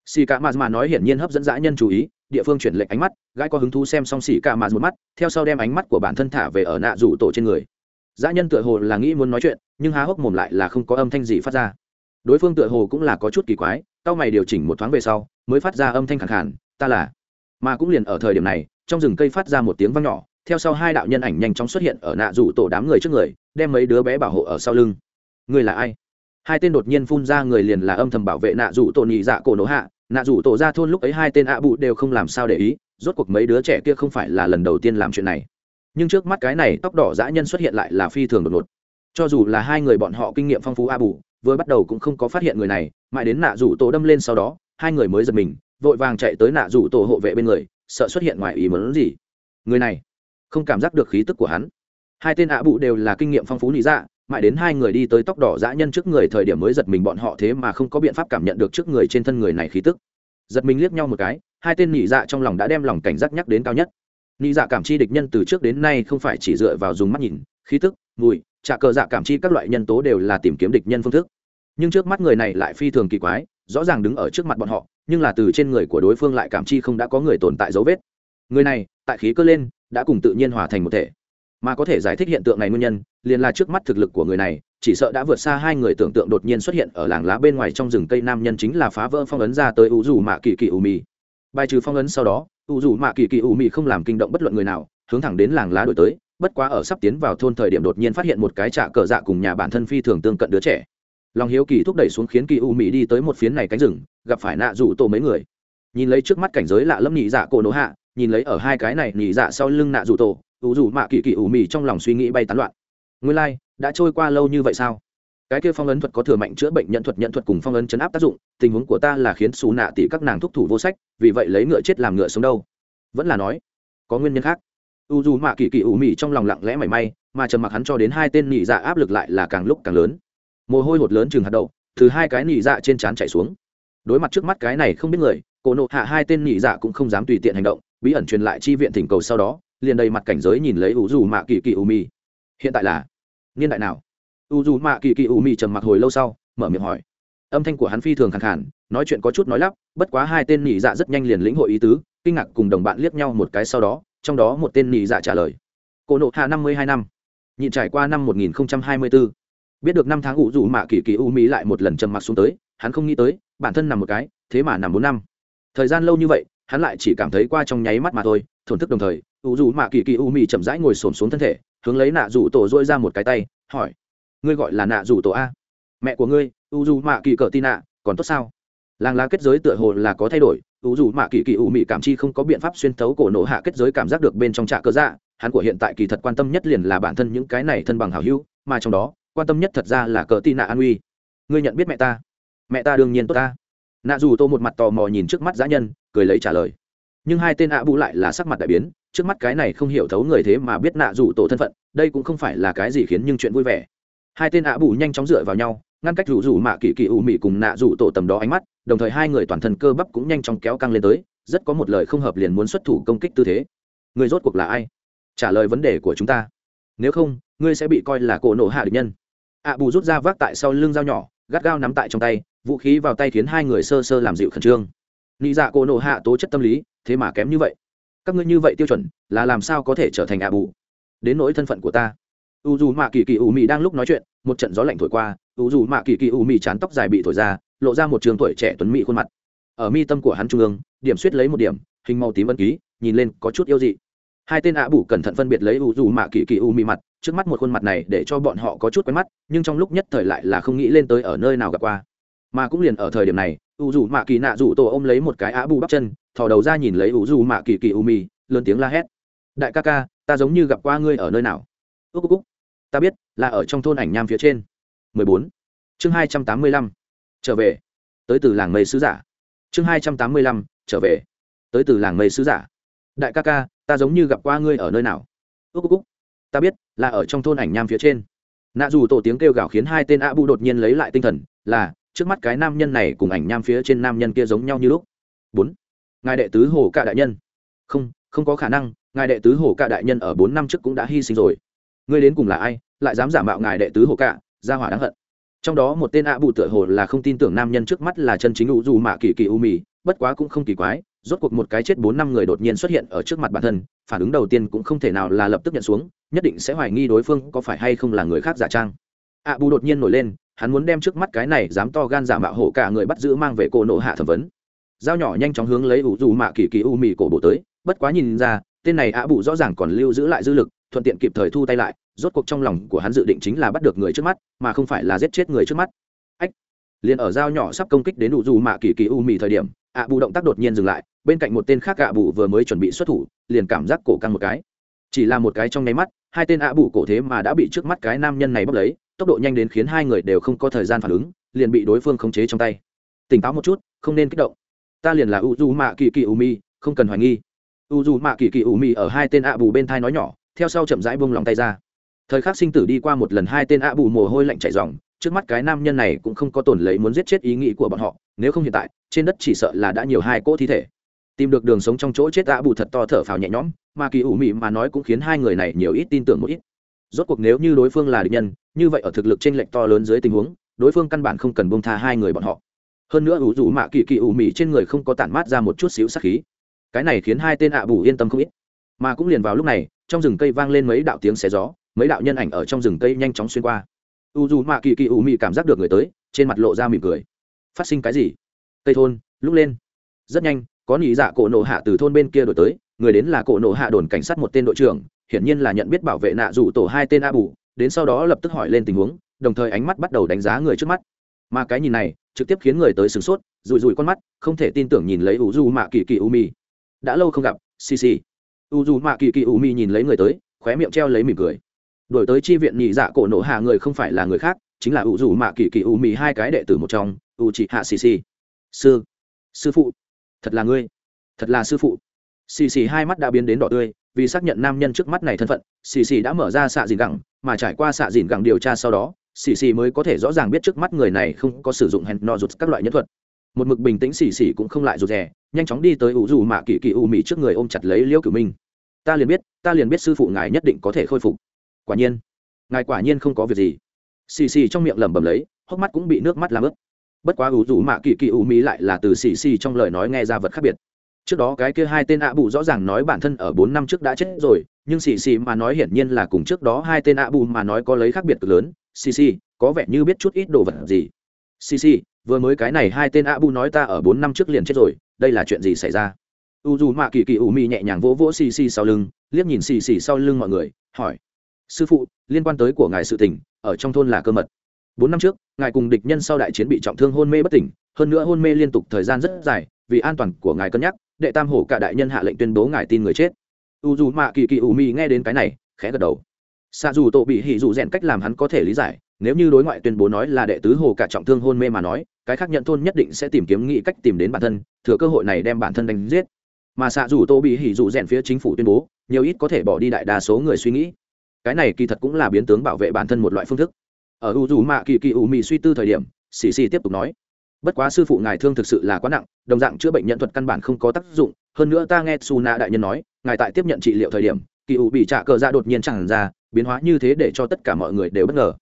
Xì cả mà mà nói hiển nhiên hấp dẫn dã nhân chú ý, địa phương chuyển lệnh ánh mắt, gái có hứng thú xem xong xì cả mà một mắt, theo sau đem ánh mắt của bản thân thả về ở nạ rủ tổ trên người. Dã nhân tựa hồ là nghĩ muốn nói chuyện, nhưng há hốc mồm lại là không có âm thanh gì phát ra. Đối phương tựa hồ cũng là có chút kỳ quái tao mày điều chỉnh một thoáng về sau, mới phát ra âm thanh khẳng khản ta là. Mà cũng liền ở thời điểm này, trong rừng cây phát ra một tiếng vang nhỏ, theo sau hai đạo nhân ảnh nhanh chóng xuất hiện ở nạ rủ tổ đám người trước người, đem mấy đứa bé bảo hộ ở sau lưng. Người là ai? Hai tên đột nhiên phun ra người liền là âm thầm bảo vệ nạ rủ tổ nhị dạ cổ nổ hạ. Nạ rủ tổ ra thôn lúc ấy hai tên ạ bụ đều không làm sao để ý, rốt cuộc mấy đứa trẻ kia không phải là lần đầu tiên làm chuyện này. Nhưng trước mắt cái này tóc đỏ dã nhân xuất hiện lại là phi thường đột ngột. Cho dù là hai người bọn họ kinh nghiệm phong phú a bù vừa bắt đầu cũng không có phát hiện người này, mãi đến nạ rủ tổ đâm lên sau đó, hai người mới giật mình, vội vàng chạy tới nạ rủ tổ hộ vệ bên người, sợ xuất hiện ngoài ý muốn gì. Người này không cảm giác được khí tức của hắn. Hai tên ạ bụ đều là kinh nghiệm phong phú lý dạ mãi đến hai người đi tới tóc đỏ dã nhân trước người thời điểm mới giật mình bọn họ thế mà không có biện pháp cảm nhận được trước người trên thân người này khí tức. Giật mình liếc nhau một cái, hai tên nhị dạ trong lòng đã đem lòng cảnh giác nhắc đến cao nhất. Nhị dạ cảm chi địch nhân từ trước đến nay không phải chỉ dựa vào dùng mắt nhìn, khí tức, mùi, trả cờ dạ cảm chi các loại nhân tố đều là tìm kiếm địch nhân phương thức. Nhưng trước mắt người này lại phi thường kỳ quái, rõ ràng đứng ở trước mặt bọn họ, nhưng là từ trên người của đối phương lại cảm chi không đã có người tồn tại dấu vết. Người này, tại khí cơ lên, đã cùng tự nhiên hòa thành một thể mà có thể giải thích hiện tượng này nguyên nhân, liền là trước mắt thực lực của người này, chỉ sợ đã vượt xa hai người tưởng tượng đột nhiên xuất hiện ở làng lá bên ngoài trong rừng cây nam nhân chính là phá vỡ phong ấn ra tới u dù mạ kỳ kỳ u mì bài trừ phong ấn sau đó u dù mạ kỳ kỳ u mì không làm kinh động bất luận người nào, hướng thẳng đến làng lá đổi tới, bất quá ở sắp tiến vào thôn thời điểm đột nhiên phát hiện một cái trạ cờ dạ cùng nhà bản thân phi thường tương cận đứa trẻ. Lòng hiếu kỳ thúc đẩy xuống khiến kỳ u mì đi tới một phiến này cánh rừng, gặp phải nạ rủ tổ mấy người. Nhìn lấy trước mắt cảnh giới lạ lâm nhị dạ cổ nỗ hạ, nhìn lấy ở hai cái này nhị dạ sau lưng nạ rủ tổ ủ rủ mạ kỳ kỳ ủ mì trong lòng suy nghĩ bay tán loạn. Nguyên lai、like, đã trôi qua lâu như vậy sao? Cái kia phong ấn thuật có thừa mạnh chữa bệnh nhận thuật nhận thuật cùng phong ấn chấn áp tác dụng tình huống của ta là khiến xù nạ tỷ các nàng thúc thủ vô sách vì vậy lấy ngựa chết làm ngựa sống đâu. Vẫn là nói có nguyên nhân khác. U dù mạ kỳ kỳ ủ mì trong lòng lặng lẽ mảy may mà trầm mặc hắn cho đến hai tên nị dạ áp lực lại là càng lúc càng lớn. Mồ hôi hột lớn chừng hạt đậu từ hai cái nị dạ trên trán chạy xuống. Đối mặt trước mắt cái này không biết người cổ nộ hạ hai tên nị dạ cũng không dám tùy tiện hành động bí ẩn truyền lại chi viện thỉnh cầu sau đó liền đầy mặt cảnh giới nhìn lấy u dù mạ kỳ kỳ u mi hiện tại là niên đại nào? U dù mạ kỳ kỳ u mi trầm mặc hồi lâu sau, mở miệng hỏi. Âm thanh của hắn phi thường khẳng khản nói chuyện có chút nói lắp, bất quá hai tên nỉ dạ rất nhanh liền lĩnh hội ý tứ, kinh ngạc cùng đồng bạn liếc nhau một cái sau đó, trong đó một tên nỉ dạ trả lời. Cổ nộ hạ năm mươi hai năm. Nhịn trải qua năm một nghìn hai mươi bốn biết được năm tháng ủ dù mạ kỳ kỳ u mỹ lại một lần trầm mặc xuống tới, hắn không nghĩ tới, bản thân nằm một cái, thế mà nằm bốn năm. Thời gian lâu như vậy, hắn lại chỉ cảm thấy qua trong nháy mắt mà thôi, thổn thức đồng thời u dù mạ kỳ kỳ u mì chậm rãi ngồi xổm xuống thân thể, hướng lấy nạ dù tổ dôi ra một cái tay, hỏi, ngươi gọi là nạ dù tổ a? Mẹ của ngươi, u dù mạ kỳ cờ tin nạ, còn tốt sao? Làng lá kết giới tựa hồ là có thay đổi, u dù mạ kỳ kỳ u mì cảm chi không có biện pháp xuyên thấu cổ nổ hạ kết giới cảm giác được bên trong trạ cơ dạ hắn của hiện tại kỳ thật quan tâm nhất liền là bản thân những cái này thân bằng hảo hữu, mà trong đó, quan tâm nhất thật ra là cờ tin nạ an uy. Ngươi nhận biết mẹ ta? Mẹ ta đương nhiên tốt ta. Nạ dù tô một mặt tò mò nhìn trước mắt giã nhân, cười lấy trả lời. Nhưng hai tên ạ bù lại là sắc mặt đại biến trước mắt cái này không hiểu thấu người thế mà biết nạ rủ tổ thân phận, đây cũng không phải là cái gì khiến nhưng chuyện vui vẻ. Hai tên ạ bù nhanh chóng dựa vào nhau, ngăn cách rủ rủ mạ kỳ kỳ ủ mị cùng nạ rủ tổ tầm đó ánh mắt, đồng thời hai người toàn thân cơ bắp cũng nhanh chóng kéo căng lên tới, rất có một lời không hợp liền muốn xuất thủ công kích tư thế. Người rốt cuộc là ai? Trả lời vấn đề của chúng ta. Nếu không, ngươi sẽ bị coi là cổ nổ hạ địch nhân. Ạ bù rút ra vác tại sau lưng dao nhỏ, gắt gao nắm tại trong tay, vũ khí vào tay khiến hai người sơ sơ làm dịu khẩn trương. Nghĩ dạ cổ nổ hạ tố chất tâm lý, thế mà kém như vậy các ngươi như vậy tiêu chuẩn, là làm sao có thể trở thành ạ bù? Đến nỗi thân phận của ta. U dù mạ kỳ kỳ ủ mị đang lúc nói chuyện, một trận gió lạnh thổi qua u dù mạ kỳ kỳ ủ mị chán tóc dài bị thổi ra, lộ ra một trường tuổi trẻ tuấn mỹ khuôn mặt. Ở mi tâm của hắn trung ương, điểm suýt lấy một điểm, hình màu tím ân ký, nhìn lên có chút yêu dị. Hai tên ạ bù cẩn thận phân biệt lấy u dù mạ kỳ kỳ u mị mặt, trước mắt một khuôn mặt này để cho bọn họ có chút quen mắt, nhưng trong lúc nhất thời lại là không nghĩ lên tới ở nơi nào gặp qua. Mà cũng liền ở thời điểm này u dù mạ kỳ nạ dù tổ ôm lấy một cái á bù bắp chân thò đầu ra nhìn lấy u du mạ kỳ kỳ u mi lớn tiếng la hét. Đại ca ca, ta giống như gặp qua ngươi ở nơi nào? Ước cúc ta biết, là ở trong thôn ảnh nham phía trên. 14. chương 285. trở về. Tới từ làng mây sứ giả. Chương 285. trở về. Tới từ làng mây sứ giả. Đại ca ca, ta giống như gặp qua ngươi ở nơi nào? Ước cúc ta biết, là ở trong thôn ảnh nham phía trên. Nạ dù tổ tiếng kêu gào khiến hai tên a bu đột nhiên lấy lại tinh thần, là, trước mắt cái nam nhân này cùng ảnh nham phía trên nam nhân kia giống nhau như lúc. Bốn ngài đệ tứ hồ cạ đại nhân. Không không có khả năng, ngài đệ tứ hồ cạ đại nhân ở bốn năm trước cũng đã hy sinh rồi. Ngươi đến cùng là ai, lại dám giả mạo ngài đệ tứ hồ cạ, ra hỏa đáng hận. Trong đó một tên ạ bù tựa hồ là không tin tưởng nam nhân trước mắt là chân chính u dù mạ kỳ kỳ u mì, bất quá cũng không kỳ quái, rốt cuộc một cái chết bốn năm người đột nhiên xuất hiện ở trước mặt bản thân, phản ứng đầu tiên cũng không thể nào là lập tức nhận xuống, nhất định sẽ hoài nghi đối phương có phải hay không là người khác giả trang. Ạ bù đột nhiên nổi lên, hắn muốn đem trước mắt cái này dám to gan giả mạo hổ cả người bắt giữ mang về cổ nộ hạ thẩm vấn dao nhỏ nhanh chóng hướng lấy ủ dù mạ kỳ kỳ u mì cổ bổ tới. Bất quá nhìn ra, tên này ạ bù rõ ràng còn lưu giữ lại dư lực, thuận tiện kịp thời thu tay lại. Rốt cuộc trong lòng của hắn dự định chính là bắt được người trước mắt, mà không phải là giết chết người trước mắt. Ách! liền ở dao nhỏ sắp công kích đến ủ dù mạ kỳ kỳ u mì thời điểm, ạ bù động tác đột nhiên dừng lại. Bên cạnh một tên khác ạ bù vừa mới chuẩn bị xuất thủ, liền cảm giác cổ căng một cái. Chỉ là một cái trong nháy mắt, hai tên ạ bù cổ thế mà đã bị trước mắt cái nam nhân này bốc lấy, tốc độ nhanh đến khiến hai người đều không có thời gian phản ứng, liền bị đối phương khống chế trong tay. Tỉnh táo một chút, không nên kích động ta liền là u du mạ kỳ kỳ u mi không cần hoài nghi. U du mạ kỳ kỳ u mi ở hai tên ạ bù bên thai nói nhỏ, theo sau chậm rãi buông lòng tay ra. Thời khắc sinh tử đi qua một lần, hai tên ạ bù mồ hôi lạnh chảy dòng trước mắt cái nam nhân này cũng không có tổn lấy muốn giết chết ý nghĩ của bọn họ, nếu không hiện tại, trên đất chỉ sợ là đã nhiều hai cỗ thi thể. Tìm được đường sống trong chỗ chết ạ bù thật to thở phào nhẹ nhõm mà kỳ ủ mị mà nói cũng khiến hai người này nhiều ít tin tưởng một ít. Rốt cuộc nếu như đối phương là địch nhân, như vậy ở thực lực trên lệch to lớn dưới tình huống, đối phương căn bản không cần bông tha hai người bọn họ hơn nữa ủ rủ mạ kỳ kỳ ủ mị trên người không có tản mát ra một chút xíu sắc khí. Cái này khiến hai tên ạ bù yên tâm không ít. Mà cũng liền vào lúc này, trong rừng cây vang lên mấy đạo tiếng xé gió, mấy đạo nhân ảnh ở trong rừng cây nhanh chóng xuyên qua. U dù mạ kỳ kỳ ủ mị cảm giác được người tới, trên mặt lộ ra mỉm cười. Phát sinh cái gì? Cây thôn, lúc lên. Rất nhanh, có nhị dạ cổ nổ hạ từ thôn bên kia đổi tới, người đến là cổ nổ hạ đồn cảnh sát một tên đội trưởng, hiển nhiên là nhận biết bảo vệ nạ rủ tổ hai tên a bù, đến sau đó lập tức hỏi lên tình huống, đồng thời ánh mắt bắt đầu đánh giá người trước mắt. Mà cái nhìn này trực tiếp khiến người tới sửng sốt rùi rùi con mắt, không thể tin tưởng nhìn lấy u du mạ kỳ kỳ u mi đã lâu không gặp, xì xì. U du mạ kỳ kỳ u mi nhìn lấy người tới, khóe miệng treo lấy mỉm cười. Đổi tới chi viện nhị dạ cổ nổ hạ người không phải là người khác, chính là u du mạ kỳ kỳ u mi hai cái đệ tử một trong u chị hạ xì xì. Sư sư phụ. Thật là ngươi. Thật là sư phụ. Xì xì hai mắt đã biến đến đỏ tươi, vì xác nhận nam nhân trước mắt này thân phận, xì xì đã mở ra xạ dìn gẳng, mà trải qua xạ dìn gẳng điều tra sau đó xì xì mới có thể rõ ràng biết trước mắt người này không có sử dụng hèn no rụt các loại nhân thuật. Một mực bình tĩnh xì xì cũng không lại rụt rè, nhanh chóng đi tới ủ dù mạ kỳ kỳ ủ mỹ trước người ôm chặt lấy liễu cửu minh. Ta liền biết, ta liền biết sư phụ ngài nhất định có thể khôi phục. Quả nhiên, ngài quả nhiên không có việc gì. Xì xì trong miệng lẩm bẩm lấy, hốc mắt cũng bị nước mắt làm ướt. Bất quá ủ dù mạ kỳ kỳ ủ mỹ lại là từ xì xì trong lời nói nghe ra vật khác biệt trước đó cái kia hai tên ạ bù rõ ràng nói bản thân ở bốn năm trước đã chết rồi, nhưng xì xì mà nói hiển nhiên là cùng trước đó hai tên ạ bù mà nói có lấy khác biệt cực lớn. Xì xì, có vẻ như biết chút ít đồ vật gì. Xì xì, vừa mới cái này hai tên ạ bù nói ta ở bốn năm trước liền chết rồi, đây là chuyện gì xảy ra? U dù mạ kỳ kỳ ủ mi nhẹ nhàng vỗ vỗ xì xì sau lưng, liếc nhìn xì xì sau lưng mọi người, hỏi. Sư phụ, liên quan tới của ngài sự tình, ở trong thôn là cơ mật. Bốn năm trước, ngài cùng địch nhân sau đại chiến bị trọng thương hôn mê bất tỉnh, hơn nữa hôn mê liên tục thời gian rất dài, vì an toàn của ngài cân nhắc đệ tam hổ cả đại nhân hạ lệnh tuyên bố ngài tin người chết. U dù mạ kỳ kỳ u mi nghe đến cái này, khẽ gật đầu. Xa dù tổ bị hỉ dù rèn cách làm hắn có thể lý giải, nếu như đối ngoại tuyên bố nói là đệ tứ hồ cả trọng thương hôn mê mà nói, cái khác nhận thôn nhất định sẽ tìm kiếm nghĩ cách tìm đến bản thân, thừa cơ hội này đem bản thân đánh giết. Mà xạ dù tô bị hỉ dù rèn phía chính phủ tuyên bố, nhiều ít có thể bỏ đi đại đa số người suy nghĩ. Cái này kỳ thật cũng là biến tướng bảo vệ bản thân một loại phương thức. Ở u dù mạ kỳ kỳ u mì suy tư thời điểm, xì xì tiếp tục nói bất quá sư phụ ngài thương thực sự là quá nặng, đồng dạng chữa bệnh nhận thuật căn bản không có tác dụng. Hơn nữa ta nghe su na đại nhân nói, ngài tại tiếp nhận trị liệu thời điểm, kỳ ủ bị trả cờ ra đột nhiên chẳng ra, biến hóa như thế để cho tất cả mọi người đều bất ngờ.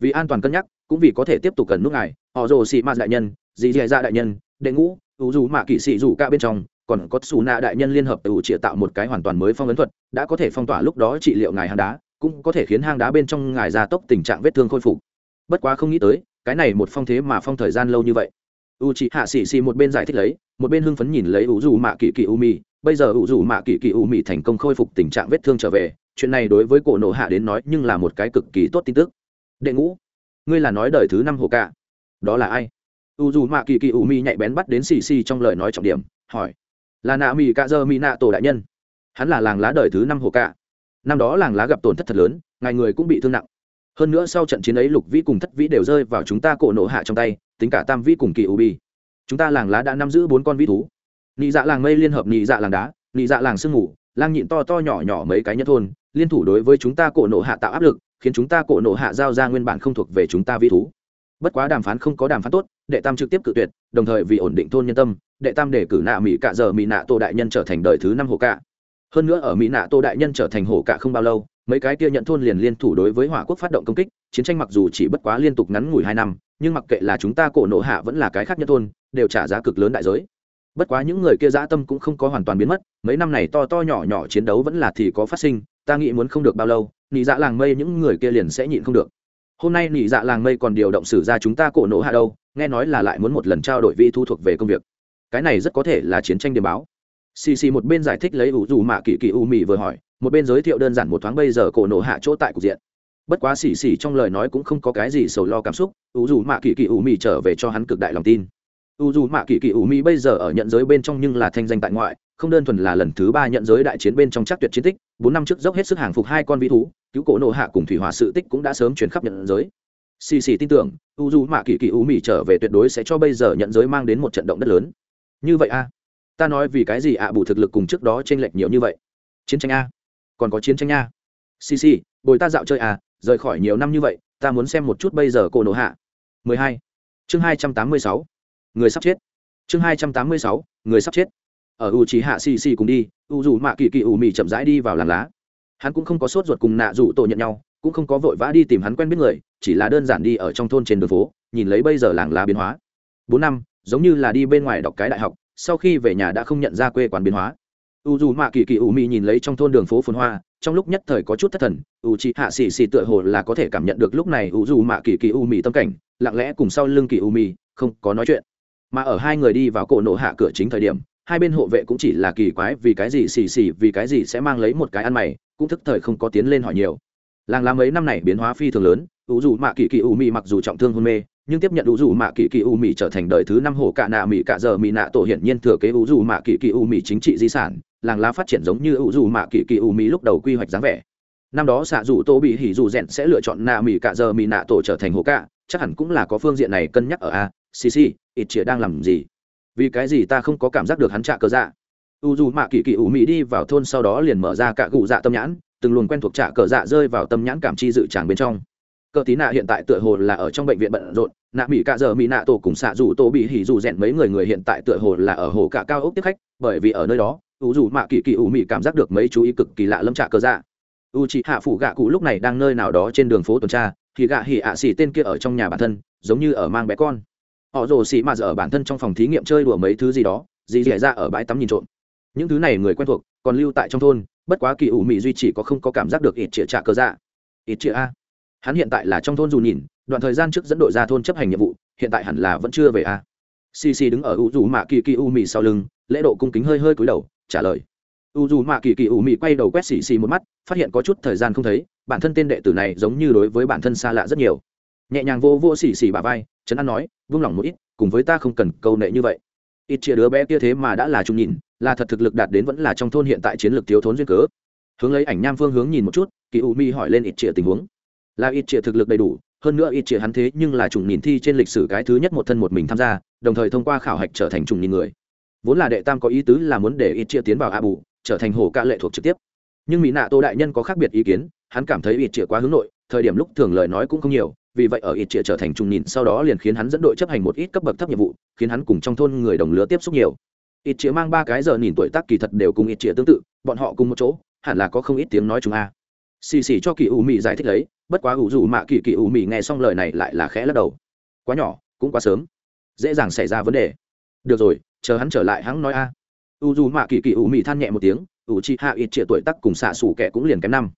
Vì an toàn cân nhắc, cũng vì có thể tiếp tục cần nước ngài, họ rồ xị Ma đại nhân, dì dì dạ đại nhân, đệ ngũ ủ dù mạ kỵ sĩ dù ca bên trong, còn có xù nạ đại nhân liên hợp ủ triệu tạo một cái hoàn toàn mới phong ấn thuật, đã có thể phong tỏa lúc đó trị liệu ngài hang đá, cũng có thể khiến hang đá bên trong ngài gia tốc tình trạng vết thương khôi phục. Bất quá không nghĩ tới, cái này một phong thế mà phong thời gian lâu như vậy u chị hạ xì xì một bên giải thích lấy, một bên hưng phấn nhìn lấy u dù mạ kỳ kỳ u mi bây giờ u dù mạ kỳ kỳ u mi thành công khôi phục tình trạng vết thương trở về. Chuyện này đối với cổ nộ hạ đến nói nhưng là một cái cực kỳ tốt tin tức. Đệ ngũ, ngươi là nói đời thứ năm hồ cả đó là ai? U dù mạ kỳ kỳ u mi nhạy bén bắt đến xì xì trong lời nói trọng điểm, hỏi. Là nạ mỹ cạ dơ mỹ nạ tổ đại nhân. Hắn là làng lá đời thứ năm hồ cả năm đó làng lá gặp tổn thất thật lớn, ngài người cũng bị thương nặng hơn nữa sau trận chiến ấy lục vĩ cùng thất vĩ đều rơi vào chúng ta cổ nộ hạ trong tay, tính cả tam vĩ cùng kỳ u bi. Chúng ta làng lá đã nắm giữ bốn con vĩ thú. Nị dạ làng mây liên hợp nị dạ làng đá, nị dạ làng sương ngủ lang nhịn to to nhỏ nhỏ mấy cái nhất thôn, liên thủ đối với chúng ta cổ nộ hạ tạo áp lực, khiến chúng ta cổ nộ hạ giao ra nguyên bản không thuộc về chúng ta vĩ thú. Bất quá đàm phán không có đàm phán tốt, đệ tam trực tiếp cự tuyệt, đồng thời vì ổn định thôn nhân tâm, đệ tam để cử nạ mỹ cạ giờ mỹ nạ tô đại nhân trở thành đời thứ năm hồ cạ. Hơn nữa ở mỹ nạ tô đại nhân trở thành hồ cạ không bao lâu mấy cái kia nhận thôn liền liên thủ đối với hỏa quốc phát động công kích, chiến tranh mặc dù chỉ bất quá liên tục ngắn ngủi hai năm, nhưng mặc kệ là chúng ta cổ nộ hạ vẫn là cái khác nhận thôn, đều trả giá cực lớn đại giới. Bất quá những người kia dã tâm cũng không có hoàn toàn biến mất, mấy năm này to to nhỏ nhỏ chiến đấu vẫn là thì có phát sinh, ta nghĩ muốn không được bao lâu, nị dạ làng mây những người kia liền sẽ nhịn không được. Hôm nay nị dạ làng mây còn điều động xử ra chúng ta cổ nộ hạ đâu, nghe nói là lại muốn một lần trao đổi vị thu thuộc về công việc. Cái này rất có thể là chiến tranh điềm báo xì xì một bên giải thích lấy ủ dù mạ kỳ kỳ u mì vừa hỏi, một bên giới thiệu đơn giản một thoáng bây giờ cổ nổ hạ chỗ tại cục diện. Bất quá xì xì trong lời nói cũng không có cái gì sầu lo cảm xúc u dù mạ kỳ kỳ U mị trở về cho hắn cực đại lòng tin. U dù mạ kỳ kỳ U mị bây giờ ở nhận giới bên trong nhưng là thanh danh tại ngoại, không đơn thuần là lần thứ ba nhận giới đại chiến bên trong chắc tuyệt chiến tích, bốn năm trước dốc hết sức hàng phục hai con vĩ thú, cứu cổ nổ hạ cùng thủy hỏa sự tích cũng đã sớm chuyển khắp nhận giới. Xì xì tin tưởng u dù mạ kỳ kỳ U mị trở về tuyệt đối sẽ cho bây giờ nhận giới mang đến một trận động đất lớn. Như vậy a ta nói vì cái gì ạ? Bù thực lực cùng trước đó t r ê n lệch nhiều như vậy. Chiến tranh a. Còn có chiến tranh nha xì xì, bồi ta dạo chơi à? Rời khỏi nhiều năm như vậy, ta muốn xem một chút bây giờ cổ nổ hạ. 12. chương 286. người sắp chết. Chương 286. người sắp chết. Ở u trí hạ xì xì cùng đi u dù mạ kỳ kỳ ủ mị chậm rãi đi vào làng lá. Hắn cũng không có sốt ruột cùng nạ rủ tổ nhận nhau, cũng không có vội vã đi tìm hắn quen biết người, chỉ là đơn giản đi ở trong thôn trên đường phố, nhìn lấy bây giờ làng lá biến hóa. Bốn năm, giống như là đi bên ngoài đọc cái đại học sau khi về nhà đã không nhận ra quê quán biến hóa. U dù mạ kỳ kỳ U Mi nhìn lấy trong thôn đường phố phồn hoa, trong lúc nhất thời có chút thất thần, u chị hạ xì xì tựa hồ là có thể cảm nhận được lúc này u dù mạ kỳ kỳ u Mi tâm cảnh, lặng lẽ cùng sau lưng kỳ u Mi không có nói chuyện. Mà ở hai người đi vào cổ nổ hạ cửa chính thời điểm, hai bên hộ vệ cũng chỉ là kỳ quái vì cái gì xì xì, vì cái gì sẽ mang lấy một cái ăn mày, cũng thức thời không có tiến lên hỏi nhiều. Làng lá mấy năm này biến hóa phi thường lớn, u dù mạ kỳ kỳ u Mi mặc dù trọng thương hôn mê nhưng tiếp nhận u dù mạ kỳ kỳ u mì trở thành đời thứ năm hồ cạ nạ mỹ cạ giờ mỹ nạ tổ hiển nhiên thừa kế u dù mạ kỳ kỳ u mì chính trị di sản, làng lá phát triển giống như u dù mạ kỳ kỳ U mỹ lúc đầu quy hoạch dáng vẻ. Năm đó xạ dù tô bị hỉ dù rèn sẽ lựa chọn nạ mỹ cạ giờ mỹ nạ tổ trở thành hồ cạ, chắc hẳn cũng là có phương diện này cân nhắc ở a. Cc ít chĩa đang làm gì? Vì cái gì ta không có cảm giác được hắn trạ cờ dạ? U dù mạ kỳ kỳ U mỹ đi vào thôn sau đó liền mở ra cả cụ dạ tâm nhãn, từng luồng quen thuộc trạ cờ dạ rơi vào tâm nhãn cảm chi dự tràng bên trong cờ tí nạ hiện tại tựa hồ là ở trong bệnh viện bận rộn, nạ mỹ cạ giờ mỹ nạ tổ cùng xạ dù tổ bị hỉ dù rèn mấy người người hiện tại tựa hồ là ở hồ cả cao ốc tiếp khách, bởi vì ở nơi đó u dù mạ kỳ kỳ ủ mị cảm giác được mấy chú ý cực kỳ lạ lâm trạ cờ dạ. U chị hạ phủ gạ cụ lúc này đang nơi nào đó trên đường phố tuần tra, thì gạ hỉ ạ xỉ tên kia ở trong nhà bản thân, giống như ở mang bé con. Họ rồ xỉ mà ở bản thân trong phòng thí nghiệm chơi đùa mấy thứ gì đó gì dẻ ra ở bãi tắm nhìn trộm. Những thứ này người quen thuộc, còn lưu tại trong thôn, bất quá kỳ ủ mị duy chỉ có không có cảm giác được ít chĩa trạ cờ dạ. Ít chĩa a hắn hiện tại là trong thôn dù nhìn, đoạn thời gian trước dẫn đội ra thôn chấp hành nhiệm vụ, hiện tại hẳn là vẫn chưa về a xì xì đứng ở u dù mạ kỳ kỳ u mị sau lưng, lễ độ cung kính hơi hơi cúi đầu, trả lời. U dù mạ kỳ kỳ U mị quay đầu quét xì xì một mắt, phát hiện có chút thời gian không thấy, bản thân tên đệ tử này giống như đối với bản thân xa lạ rất nhiều. Nhẹ nhàng vô vô xì xì bà vai, trấn an nói, vung lòng một ít, cùng với ta không cần câu nệ như vậy. Ít chia đứa bé kia thế mà đã là trung nhìn, là thật thực lực đạt đến vẫn là trong thôn hiện tại chiến lược thiếu thốn duyên cớ. Hướng lấy ảnh nham phương hướng nhìn một chút, kỳ u mi hỏi lên ít chia tình huống là ít triệt thực lực đầy đủ, hơn nữa ít triệt hắn thế nhưng là trùng nhìn thi trên lịch sử cái thứ nhất một thân một mình tham gia, đồng thời thông qua khảo hạch trở thành trùng nhìn người. Vốn là đệ tam có ý tứ là muốn để ít triệt tiến vào a bù trở thành hồ ca lệ thuộc trực tiếp. Nhưng mỹ nạ tô đại nhân có khác biệt ý kiến, hắn cảm thấy ít triệt quá hướng nội, thời điểm lúc thường lời nói cũng không nhiều, vì vậy ở ít triệt trở thành chủng nhìn sau đó liền khiến hắn dẫn đội chấp hành một ít cấp bậc thấp nhiệm vụ, khiến hắn cùng trong thôn người đồng lứa tiếp xúc nhiều. Ít triệt mang ba cái giờ nhìn tuổi tác kỳ thật đều cùng ít triệt tương tự, bọn họ cùng một chỗ, hẳn là có không ít tiếng nói chúng a xì xì cho kỳ u mị giải thích lấy, bất quá ủ dù mạ kỳ kỳ u mị nghe xong lời này lại là khẽ lắc đầu. Quá nhỏ, cũng quá sớm. Dễ dàng xảy ra vấn đề. Được rồi, chờ hắn trở lại hắn nói a. U dù mạ kỳ kỳ u mị than nhẹ một tiếng, u chi hạ ít chia tuổi tắc cùng xạ xù kẻ cũng liền kém năm.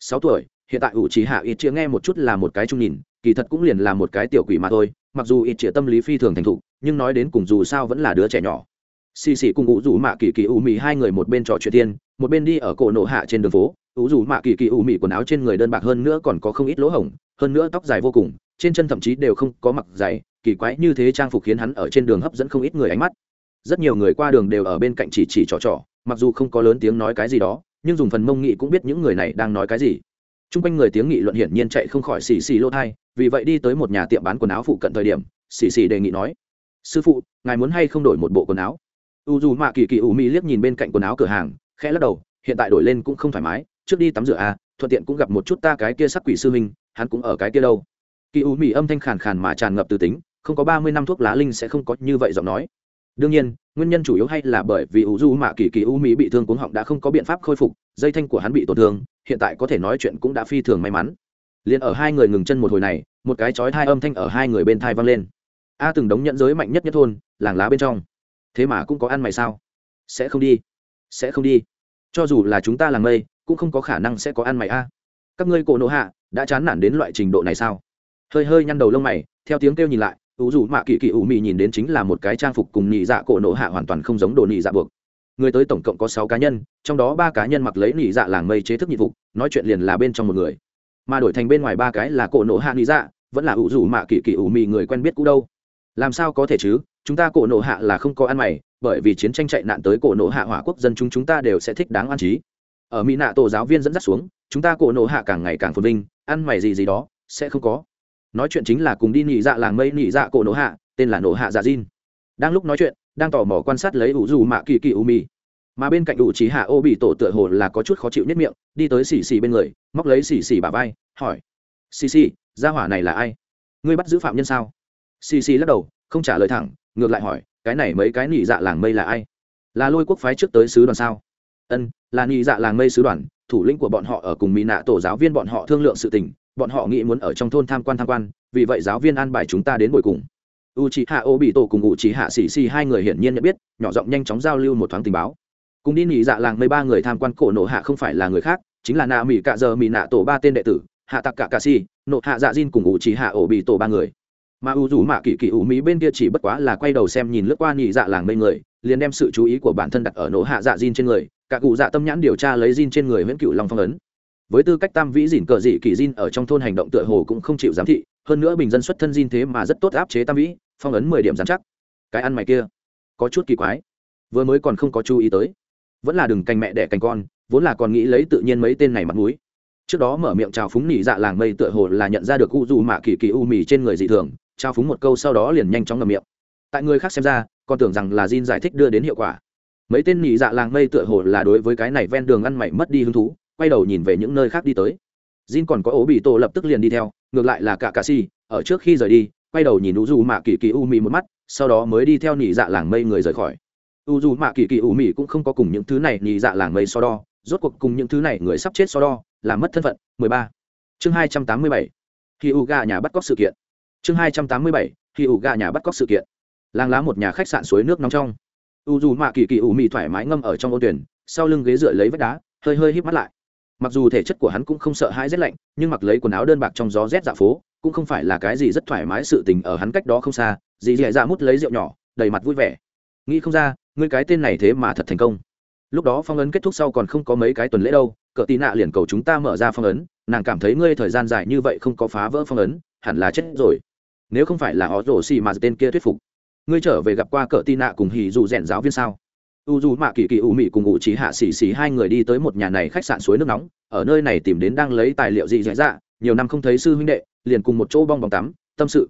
Sáu tuổi, hiện tại u chi hạ ít chia nghe một chút là một cái trung nhìn, kỳ thật cũng liền là một cái tiểu quỷ mà thôi, mặc dù ít chia tâm lý phi thường thành thục, nhưng nói đến cùng dù sao vẫn là đứa trẻ nhỏ xì xì cùng ủ rủ mạ kỳ kỳ ủ mị hai người một bên trò chuyện tiên một bên đi ở cổ nổ hạ trên đường phố. U rủ mạ kỳ kỳ ủ mị quần áo trên người đơn bạc hơn nữa còn có không ít lỗ hổng, hơn nữa tóc dài vô cùng, trên chân thậm chí đều không có mặc giày, kỳ quái như thế trang phục khiến hắn ở trên đường hấp dẫn không ít người ánh mắt. Rất nhiều người qua đường đều ở bên cạnh chỉ chỉ trò trò, mặc dù không có lớn tiếng nói cái gì đó, nhưng dùng phần mông nghị cũng biết những người này đang nói cái gì. T r u n g quanh người tiếng nghị luận hiển nhiên chạy không khỏi xì xì lô thai, vì vậy đi tới một nhà tiệm bán quần áo phụ cận thời điểm, xì xì đề nghị nói, sư phụ, ngài muốn hay không đổi một bộ quần áo? U dù mạ kỳ kỳ ủ mi liếc nhìn bên cạnh quần áo cửa hàng, khẽ lắc đầu, hiện tại đổi lên cũng không thoải mái, trước đi tắm rửa à thuận tiện cũng gặp một chút ta cái kia sắc quỷ sư minh hắn cũng ở cái kia đâu. Kỳ ủ mi âm thanh khàn khàn mà tràn ngập từ tính, không có ba mươi năm thuốc lá linh sẽ không có như vậy giọng nói. Đương nhiên, nguyên nhân chủ yếu hay là bởi vì u du mạ kỳ kỳ u mỹ bị thương cuống họng đã không có biện pháp khôi phục, dây thanh của hắn bị tổn thương, hiện tại có thể nói chuyện cũng đã phi thường may mắn. Liền ở hai người ngừng chân một hồi này, một cái chói thai âm thanh ở hai người bên thai vang lên. A từng đống nhận giới mạnh nhất nhất thôn, làng lá bên trong thế mà cũng có ăn mày sao? Sẽ không đi, sẽ không đi. Cho dù là chúng ta làng mây, cũng không có khả năng sẽ có ăn mày a. Các ngươi cổ nộ hạ, đã chán nản đến loại trình độ này sao? Hơi hơi nhăn đầu lông mày, theo tiếng kêu nhìn lại ủ dù mạ kỳ kỳ ủ mị nhìn đến chính là một cái trang phục cùng nhị dạ cổ nộ hạ hoàn toàn không giống đồ nhị dạ buộc. Người tới tổng cộng có sáu cá nhân, trong đó ba cá nhân mặc lấy nhị dạ làng mây chế thức nhiệm vụ, nói chuyện liền là bên trong một người. Mà đổi thành bên ngoài ba cái là cổ nộ hạ nị dạ vẫn là ủ dù mạ kỳ kỳ ủ mì người quen biết cũ đâu làm sao có thể chứ? Chúng ta cổ nộ hạ là không có ăn mày bởi vì chiến tranh chạy nạn tới cổ nộ hạ hỏa quốc dân chúng chúng ta đều sẽ thích đáng ăn trí ở mỹ nạ tổ giáo viên dẫn dắt xuống chúng ta cổ nộ hạ càng ngày càng phồn vinh ăn mày gì gì đó sẽ không có. Nói chuyện chính là cùng đi nhị dạ làng mây nhị dạ cổ nộ hạ tên là nộ hạ dạ diên đang lúc nói chuyện đang tò mò quan sát lấy ủ dù mạ kỳ kỳ u mi, mà bên cạnh ủ trí hạ ô bị tổ tựa hồ là có chút khó chịu nhất miệng đi tới xì xì bên người móc lấy xì xì bà vai hỏi. Xì xì gia hỏa này là ai? Ngươi bắt giữ phạm nhân sao? Xì xì lắc đầu, không trả lời thẳng, ngược lại hỏi, cái này mấy cái nị dạ làng mây là ai? Là lôi quốc phái trước tới sứ đoàn sao? Ân, là nị dạ làng mây sứ đoàn, thủ lĩnh của bọn họ ở cùng mỹ nạ tổ giáo viên bọn họ thương lượng sự tình, bọn họ nghĩ muốn ở trong thôn tham quan tham quan, vì vậy giáo viên an bài chúng ta đến buổi cùng. U c h hạ ô bị tổ cùng u c h hạ xì xì hai người hiển nhiên nhận biết, nhỏ giọng nhanh chóng giao lưu một thoáng tình báo. Cùng đi nị dạ làng mây ba người tham quan cổ nộ hạ không phải là người khác, chính là nạ mỹ cạ giờ mỹ nạ tổ ba tên đệ tử, hạ tặc cả cà si, nộ hạ dạ diên cùng u c h hạ Ô bị tổ ba người mà u dù mạ kỳ kỳ ủ mỹ bên kia chỉ bất quá là quay đầu xem nhìn lướt qua nhị dạ làng mây người, liền đem sự chú ý của bản thân đặt ở nổ hạ dạ diên trên người, cả cụ dạ tâm nhãn điều tra lấy diên trên người nguyễn cựu long phong ấn. Với tư cách tam vĩ dìn cờ dị kỳ diên ở trong thôn hành động tựa hồ cũng không chịu giám thị, hơn nữa bình dân xuất thân diên thế mà rất tốt áp chế tam vĩ, phong ấn mười điểm giám chắc. Cái ăn mày kia, có chút kỳ quái. Vừa mới còn không có chú ý tới. Vẫn là đừng canh mẹ đẻ canh con, vốn là còn nghĩ lấy tự nhiên mấy tên này mặt mũi. Trước đó mở miệng chào phúng nỉ dạ làng mây tựa hồ là nhận ra được u dù mạ kỳ kỳ u mì trên người dị thường trao phúng một câu sau đó liền nhanh chóng ngậm miệng. Tại người khác xem ra, còn tưởng rằng là Jin giải thích đưa đến hiệu quả. Mấy tên nhị dạ làng mây tựa hồ là đối với cái này ven đường ăn mày mất đi hứng thú, quay đầu nhìn về những nơi khác đi tới. Jin còn có ố bị tổ lập tức liền đi theo, ngược lại là cả cà si ở trước khi rời đi, quay đầu nhìn u du mạ kỳ kỳ u mị một mắt, sau đó mới đi theo nhị dạ làng mây người rời khỏi. U du mạ kỳ kỳ u mị cũng không có cùng những thứ này nhị dạ làng mây so đo, rốt cuộc cùng những thứ này người sắp chết so đo làm mất thân phận. 13. chương 287. khi u ga nhà bắt cóc sự kiện chương hai trăm tám mươi bảy, khi ủ gà nhà bắt cóc sự kiện. Làng lá một nhà khách sạn suối nước nóng trong. U dù mạ kỳ kỳ ủ mị thoải mái ngâm ở trong ô tuyển, sau lưng ghế dựa lấy vách đá, hơi hơi híp mắt lại. Mặc dù thể chất của hắn cũng không sợ hãi rét lạnh, nhưng mặc lấy quần áo đơn bạc trong gió rét dạ phố, cũng không phải là cái gì rất thoải mái sự tình ở hắn cách đó không xa, dì dì dạ mút lấy rượu nhỏ, đầy mặt vui vẻ. Nghĩ không ra, ngươi cái tên này thế mà thật thành công. Lúc đó phong ấn kết thúc sau còn không có mấy cái tuần lễ đâu cỡ tì nạ liền cầu chúng ta mở ra phong ấn, nàng cảm thấy ngươi thời gian dài như vậy không có phá vỡ phong ấn, hẳn là chết rồi nếu không phải là họ rổ xì mà tên kia thuyết phục. Ngươi trở về gặp qua cỡ tin nạ cùng hì dù rèn giáo viên sao? U dù mạ kỳ kỳ u mị cùng ngụ trí hạ xì xì hai người đi tới một nhà này khách sạn suối nước nóng, ở nơi này tìm đến đang lấy tài liệu gì dễ dạ nhiều năm không thấy sư huynh đệ, liền cùng một chỗ bong bóng tắm, tâm sự.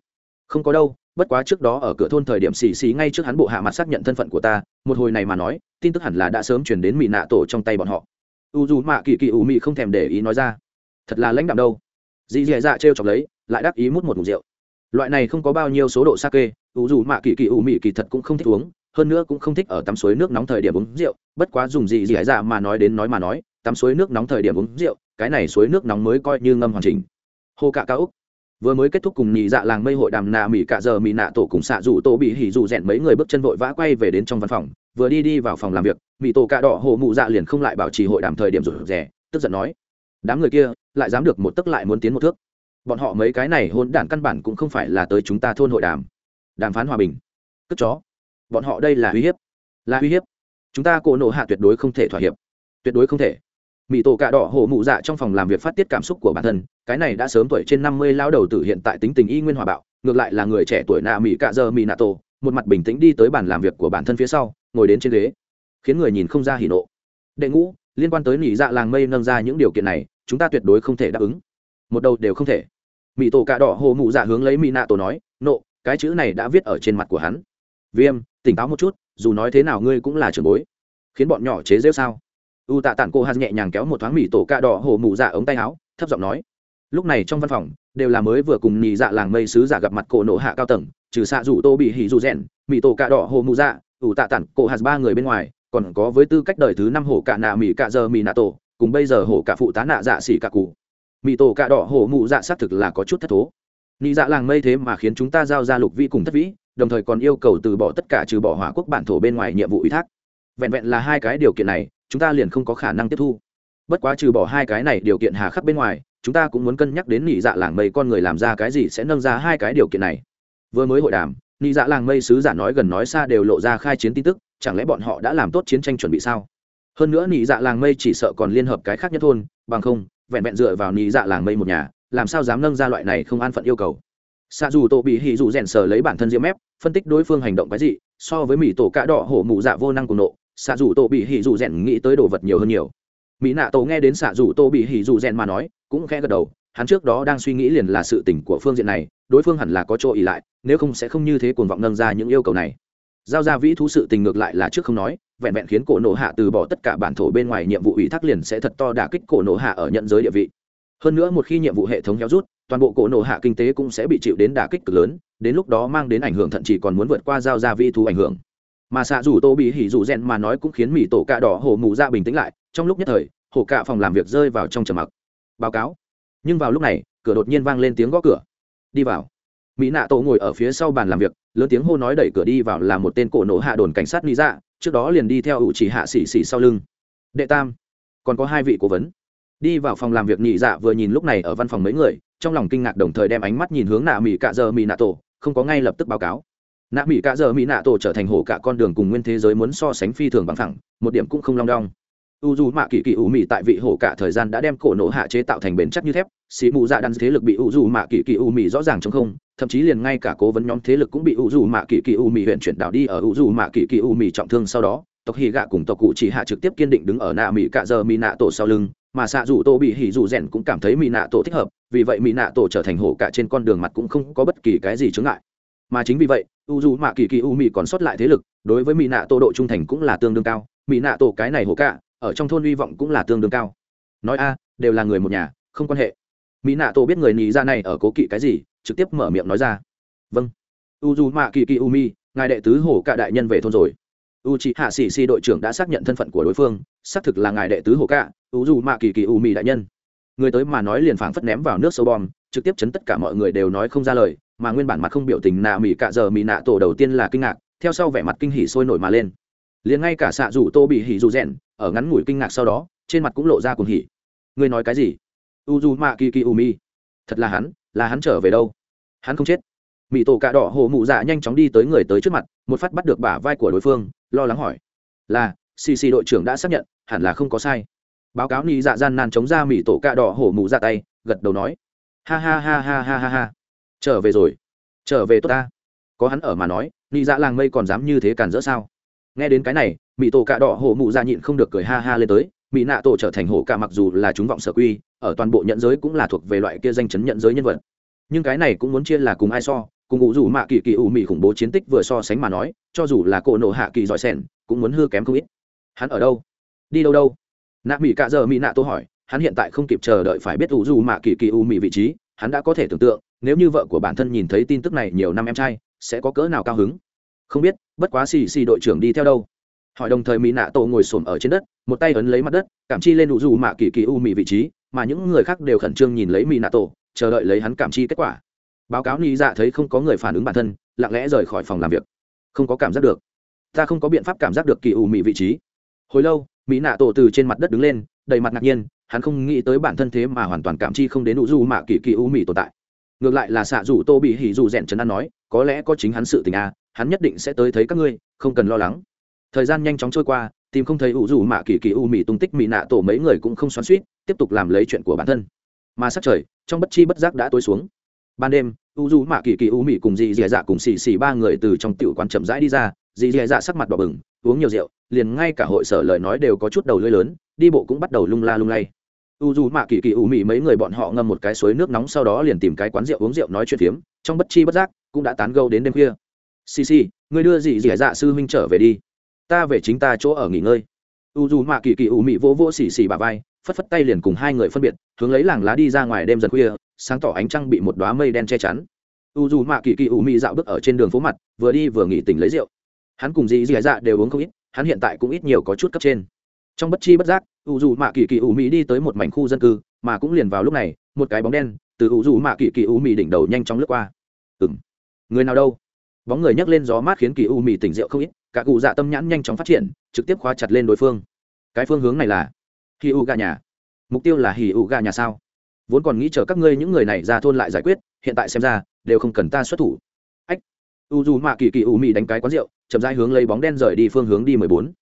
Không có đâu, bất quá trước đó ở cửa thôn thời điểm xì xì ngay trước hắn bộ hạ mặt xác nhận thân phận của ta, một hồi này mà nói, tin tức hẳn là đã sớm chuyển đến mỹ nạ tổ trong tay bọn họ. U dù mạ kỳ kỳ u mị không thèm để ý nói ra. Thật là lãnh đạm đâu. Dì dì dạ trêu chọc lấy, lại đáp ý mút một mục rượu loại này không có bao nhiêu số độ sake, ủ dù mạ kỳ kỳ ủ mị kỳ thật cũng không thích uống, hơn nữa cũng không thích ở tắm suối nước nóng thời điểm uống rượu, bất quá dùng gì gì hải ra mà nói đến nói mà nói, tắm suối nước nóng thời điểm uống rượu, cái này suối nước nóng mới coi như ngâm hoàn chỉnh. Hồ cạ cao úc, vừa mới kết thúc cùng nhị dạ làng mây hội đàm nạ mỹ cạ giờ mỹ nạ tổ cùng xạ dù tổ bị hỉ dù rèn mấy người bước chân vội vã quay về đến trong văn phòng, vừa đi đi vào phòng làm việc mỹ tổ cạ đỏ hồ mụ dạ liền không lại bảo trì hội đàm thời điểm rủ rẻ, tức giận nói, đám người kia lại dám được một tức lại muốn tiến một thước bọn họ mấy cái này hôn đản căn bản cũng không phải là tới chúng ta thôn hội đàm đàm phán hòa bình. Cất chó. Bọn họ đây là uy hiếp. Là uy hiếp. Chúng ta cổ nộ hạ tuyệt đối không thể thỏa hiệp. Tuyệt đối không thể. Mỹ tổ cạ đỏ hổ mụ dạ trong phòng làm việc phát tiết cảm xúc của bản thân, cái này đã sớm tuổi trên năm mươi lao đầu tử hiện tại tính tình y nguyên hòa bạo, ngược lại là người trẻ tuổi nạ mỹ cạ dơ mỹ nạ tổ, một mặt bình tĩnh đi tới bàn làm việc của bản thân phía sau, ngồi đến trên ghế. Khiến người nhìn không ra hỉ nộ. Đệ ngũ, liên quan tới nỉ dạ làng mây nâng ra những điều kiện này, chúng ta tuyệt đối không thể đáp ứng. Một đầu đều không thể mỹ tổ cạ đỏ hồ mụ dạ hướng lấy mỹ nạ tổ nói, nộ, cái chữ này đã viết ở trên mặt của hắn. Viêm, tỉnh táo một chút, dù nói thế nào ngươi cũng là trưởng bối. Khiến bọn nhỏ chế rêu sao? U tạ tản cô hạt nhẹ nhàng kéo một thoáng mỹ tổ cạ đỏ hồ mụ dạ ống tay áo, thấp giọng nói, lúc này trong văn phòng, đều là mới vừa cùng nhì dạ làng mây sứ giả gặp mặt cổ nộ hạ cao tầng, trừ xạ rủ tô bị hỉ dù rèn mỹ tổ cạ đỏ hồ mụ dạ u tạ tản cô hạt ba người bên ngoài, còn có với tư cách đời thứ năm hổ cạ nạ mỹ cạ giờ mỹ nạ tổ, cùng bây giờ hổ cạ phụ tá nạ dạ xỉ cạ cụ mỹ tổ cạ đỏ hổ mụ dạ xác thực là có chút thất thố. Nị dạ làng mây thế mà khiến chúng ta giao ra lục vi cùng thất vĩ, đồng thời còn yêu cầu từ bỏ tất cả trừ bỏ hỏa quốc bản thổ bên ngoài nhiệm vụ ủy thác. Vẹn vẹn là hai cái điều kiện này, chúng ta liền không có khả năng tiếp thu. Bất quá trừ bỏ hai cái này điều kiện hà khắc bên ngoài, chúng ta cũng muốn cân nhắc đến nị dạ làng mây con người làm ra cái gì sẽ nâng ra hai cái điều kiện này. Vừa mới hội đàm, nị dạ làng mây sứ giả nói gần nói xa đều lộ ra khai chiến tin tức, chẳng lẽ bọn họ đã làm tốt chiến tranh chuẩn bị sao? Hơn nữa nị dạ làng mây chỉ sợ còn liên hợp cái khác nhất thôn, bằng không vẹn vẹn dựa vào nị dạ làng mây một nhà làm sao dám nâng ra loại này không an phận yêu cầu? Xạ dù tổ bị hỉ dù rèn sờ lấy bản thân diễm mép, phân tích đối phương hành động cái gì so với mỹ tổ cạ đỏ hổ mụ dạ vô năng cùng nộ xạ dù tổ bị hỉ dù rèn nghĩ tới đồ vật nhiều hơn nhiều. Mỹ nạ tổ nghe đến xạ dù tổ bị hỉ dù rèn mà nói cũng khẽ gật đầu hắn trước đó đang suy nghĩ liền là sự tỉnh của phương diện này đối phương hẳn là có chỗ ỉ lại nếu không sẽ không như thế cuồng vọng nâng ra những yêu cầu này giao ra vĩ thú sự tình ngược lại là trước không nói, vẹn vẹn khiến cổ nổ hạ từ bỏ tất cả bản thổ bên ngoài nhiệm vụ ủy thác liền sẽ thật to đả kích cổ nổ hạ ở nhận giới địa vị. Hơn nữa một khi nhiệm vụ hệ thống héo rút, toàn bộ cổ nổ hạ kinh tế cũng sẽ bị chịu đến đả kích cực lớn, đến lúc đó mang đến ảnh hưởng thậm chí còn muốn vượt qua giao ra vĩ thú ảnh hưởng. Mà xạ rủ tô bị hỉ rủ rèn mà nói cũng khiến mỹ tổ cạ đỏ hổ mù ra bình tĩnh lại, trong lúc nhất thời hổ cạ phòng làm việc rơi vào trong trầm mặc. Báo cáo. Nhưng vào lúc này, cửa đột nhiên vang lên tiếng gõ cửa. Đi vào. Mỹ nạ tổ ngồi ở phía sau bàn làm việc lớn tiếng hô nói đẩy cửa đi vào là một tên cổ nổ hạ đồn cảnh sát lý dạ trước đó liền đi theo ủ chỉ hạ xỉ xỉ sau lưng. Đệ tam, còn có hai vị cố vấn. Đi vào phòng làm việc nhị dạ vừa nhìn lúc này ở văn phòng mấy người, trong lòng kinh ngạc đồng thời đem ánh mắt nhìn hướng nạ mỹ cạ giờ mỹ nạ tổ, không có ngay lập tức báo cáo. Nạ mỹ cạ giờ mỹ nạ tổ trở thành hổ cả con đường cùng nguyên thế giới muốn so sánh phi thường bằng thẳng một điểm cũng không long đong. U dù mạ kỳ kỳ u mỹ tại vị hổ cả thời gian đã đem cổ nổ hạ chế tạo thành bền chắc như thép, xì mù dạ đan thế lực bị u dù mạ kỳ kỳ u mỹ rõ ràng trong không thậm chí liền ngay cả cố vấn nhóm thế lực cũng bị u dù mạ kỳ kỳ u mì huyện chuyển đảo đi ở u dù mạ kỳ kỳ u mì trọng thương sau đó, tộc hì gạ cùng tộc cụ chỉ hạ trực tiếp kiên định đứng ở nạ mỹ cạ giờ mỹ nạ tổ sau lưng, mà xạ dù tô bị hỉ dù rèn cũng cảm thấy mỹ nạ tổ thích hợp, vì vậy mỹ nạ tổ trở thành hổ cả trên con đường mặt cũng không có bất kỳ cái gì chướng ngại. Mà chính vì vậy u dù mạ kỳ kỳ u mì còn sót lại thế lực, đối với mỹ nạ tổ độ trung thành cũng là tương đương cao mỹ nạ tổ cái này hổ cả, ở trong thôn hy vọng cũng là tương đương cao. Nói a, đều là người một nhà, không quan hệ mỹ nạ tổ biết người nhị ra dạ này ở cố kỵ cái gì, trực tiếp mở miệng nói ra. Vâng. U dù mạ kỳ kỳ u mi ngài đệ tứ hổ cả đại nhân về thôn rồi. U c hạ sĩ si đội trưởng đã xác nhận thân phận của đối phương, xác thực là ngài đệ tứ hổ cả u dù mạ kỳ kỳ u mi đại nhân. Người tới mà nói liền phảng phất ném vào nước sâu bom, trực tiếp chấn tất cả mọi người đều nói không ra lời, mà nguyên bản mặt không biểu tình nạ mỹ cạ giờ mỹ nạ tổ đầu tiên là kinh ngạc, theo sau vẻ mặt kinh hỉ sôi nổi mà lên. Liền ngay cả xạ rủ tô bị hỉ dù rèn, ở ngắn ngủi kinh ngạc sau đó, trên mặt cũng lộ ra cuồng hỉ. Ngươi nói cái gì? U dù mạ kỳ kỳ u mi. Thật là hắn là hắn trở về đâu? Hắn không chết. Mỹ tổ cạ đỏ hồ mụ dạ nhanh chóng đi tới người tới trước mặt, một phát bắt được bả vai của đối phương, lo lắng hỏi. Là, xì xì đội trưởng đã xác nhận, hẳn là không có sai. Báo cáo ni dạ gian nan chống ra mỹ tổ cạ đỏ hổ mụ ra tay, gật đầu nói. Ha ha ha ha ha ha ha. Trở về rồi. Trở về tốt ta. Có hắn ở mà nói ni dạ làng mây còn dám như thế cản rỡ sao? Nghe đến cái này mỹ tổ cạ đỏ hổ mụ dạ nhịn không được cười ha ha lên tới. Mỹ nạ tổ trở thành hổ cả mặc dù là chúng vọng sở quy ở toàn bộ nhận giới cũng là thuộc về loại kia danh chấn nhận giới nhân vật. Nhưng cái này cũng muốn chia là cùng ai so, cùng ngụ dù mạ kỳ kỳ ủ mỹ khủng bố chiến tích vừa so sánh mà nói, cho dù là cổ nổ hạ kỳ giỏi sẻn, cũng muốn hư kém không ít. Hắn ở đâu? Đi đâu đâu? Nạ mỹ cạ giờ mỹ nạ tô hỏi, hắn hiện tại không kịp chờ đợi phải biết ủ dù mạ kỳ kỳ ủ mỹ vị trí, hắn đã có thể tưởng tượng, nếu như vợ của bản thân nhìn thấy tin tức này nhiều năm em trai, sẽ có cỡ nào cao hứng? Không biết, bất quá xì xì đội trưởng đi theo đâu? Hỏi đồng thời mỹ nạ tổ ngồi xổm ở trên đất, một tay ấn lấy mặt đất, cảm chi lên đủ dù mạ kỳ kỳ u mỹ vị trí mà những người khác đều khẩn trương nhìn lấy mỹ nạ tổ chờ đợi lấy hắn cảm chi kết quả. Báo cáo ni dạ thấy không có người phản ứng bản thân lặng lẽ rời khỏi phòng làm việc. Không có cảm giác được. Ta không có biện pháp cảm giác được kỳ u mỹ vị trí. Hồi lâu mỹ nạ tổ từ trên mặt đất đứng lên đầy mặt ngạc nhiên hắn không nghĩ tới bản thân thế mà hoàn toàn cảm chi không đến đủ dù mạ kỳ kỳ u mỹ tồn tại. Ngược lại là xạ dù tô bị hỉ dù rèn trấn an nói có lẽ có chính hắn sự tình a à, hắn nhất định sẽ tới thấy các ngươi không cần lo lắng. Thời gian nhanh chóng trôi qua tìm không thấy ủ dù mạ kỳ kỳ u mị tung tích mị nạ tổ mấy người cũng không xoắn suýt, tiếp tục làm lấy chuyện của bản thân. Mà sắc trời, trong bất chi bất giác đã tối xuống. Ban đêm u dù mạ kỳ kỳ u mị cùng dì dì dạ cùng xì xì ba người từ trong tiểu quán chậm rãi đi ra, dì dì dạ sắc mặt đỏ bừng, uống nhiều rượu, liền ngay cả hội sở lời nói đều có chút đầu lưỡi lớn, đi bộ cũng bắt đầu lung la lung lay. U dù mạ kỳ kỳ u mị mấy người bọn họ ngâm một cái suối nước nóng sau đó liền tìm cái quán rượu uống rượu nói chuyện phiếm, trong bất chi bất giác cũng đã tán gâu đến đêm khuya. Xì xì người đưa dì dì dạ sư huynh trở về đi ta về chính ta chỗ ở nghỉ ngơi. U dù mạ kỳ kỳ ủ mị vỗ vỗ xì xì bà vai, phất phất tay liền cùng hai người phân biệt, hướng lấy làng lá đi ra ngoài đêm dần khuya, sáng tỏ ánh trăng bị một đoá mây đen che chắn. U dù mạ kỳ kỳ ủ mị dạo bước ở trên đường phố mặt, vừa đi vừa nghỉ tỉnh lấy rượu. Hắn cùng dì dì dạ đều uống không ít, hắn hiện tại cũng ít nhiều có chút cấp trên. Trong bất chi bất giác, u dù mạ kỳ kỳ ủ mị đi tới một mảnh khu dân cư, mà cũng liền vào lúc này, một cái bóng đen từ u dù mạ kỳ kỳ ủ mị đỉnh đầu nhanh chóng lướt qua. Ừ người nào đâu? Bóng người nhấc lên gió mát khiến kỳ u mị tỉnh rượu không ít cả cụ dạ tâm nhãn nhanh chóng phát triển, trực tiếp khóa chặt lên đối phương. Cái phương hướng này là hì u gà nhà. Mục tiêu là hì u gà nhà sao? Vốn còn nghĩ chờ các ngươi những người này ra thôn lại giải quyết, hiện tại xem ra đều không cần ta xuất thủ. Ách. U dù mạ kỳ kỳ u mị đánh cái quán rượu, chậm rãi hướng lấy bóng đen rời đi phương hướng đi mười bốn.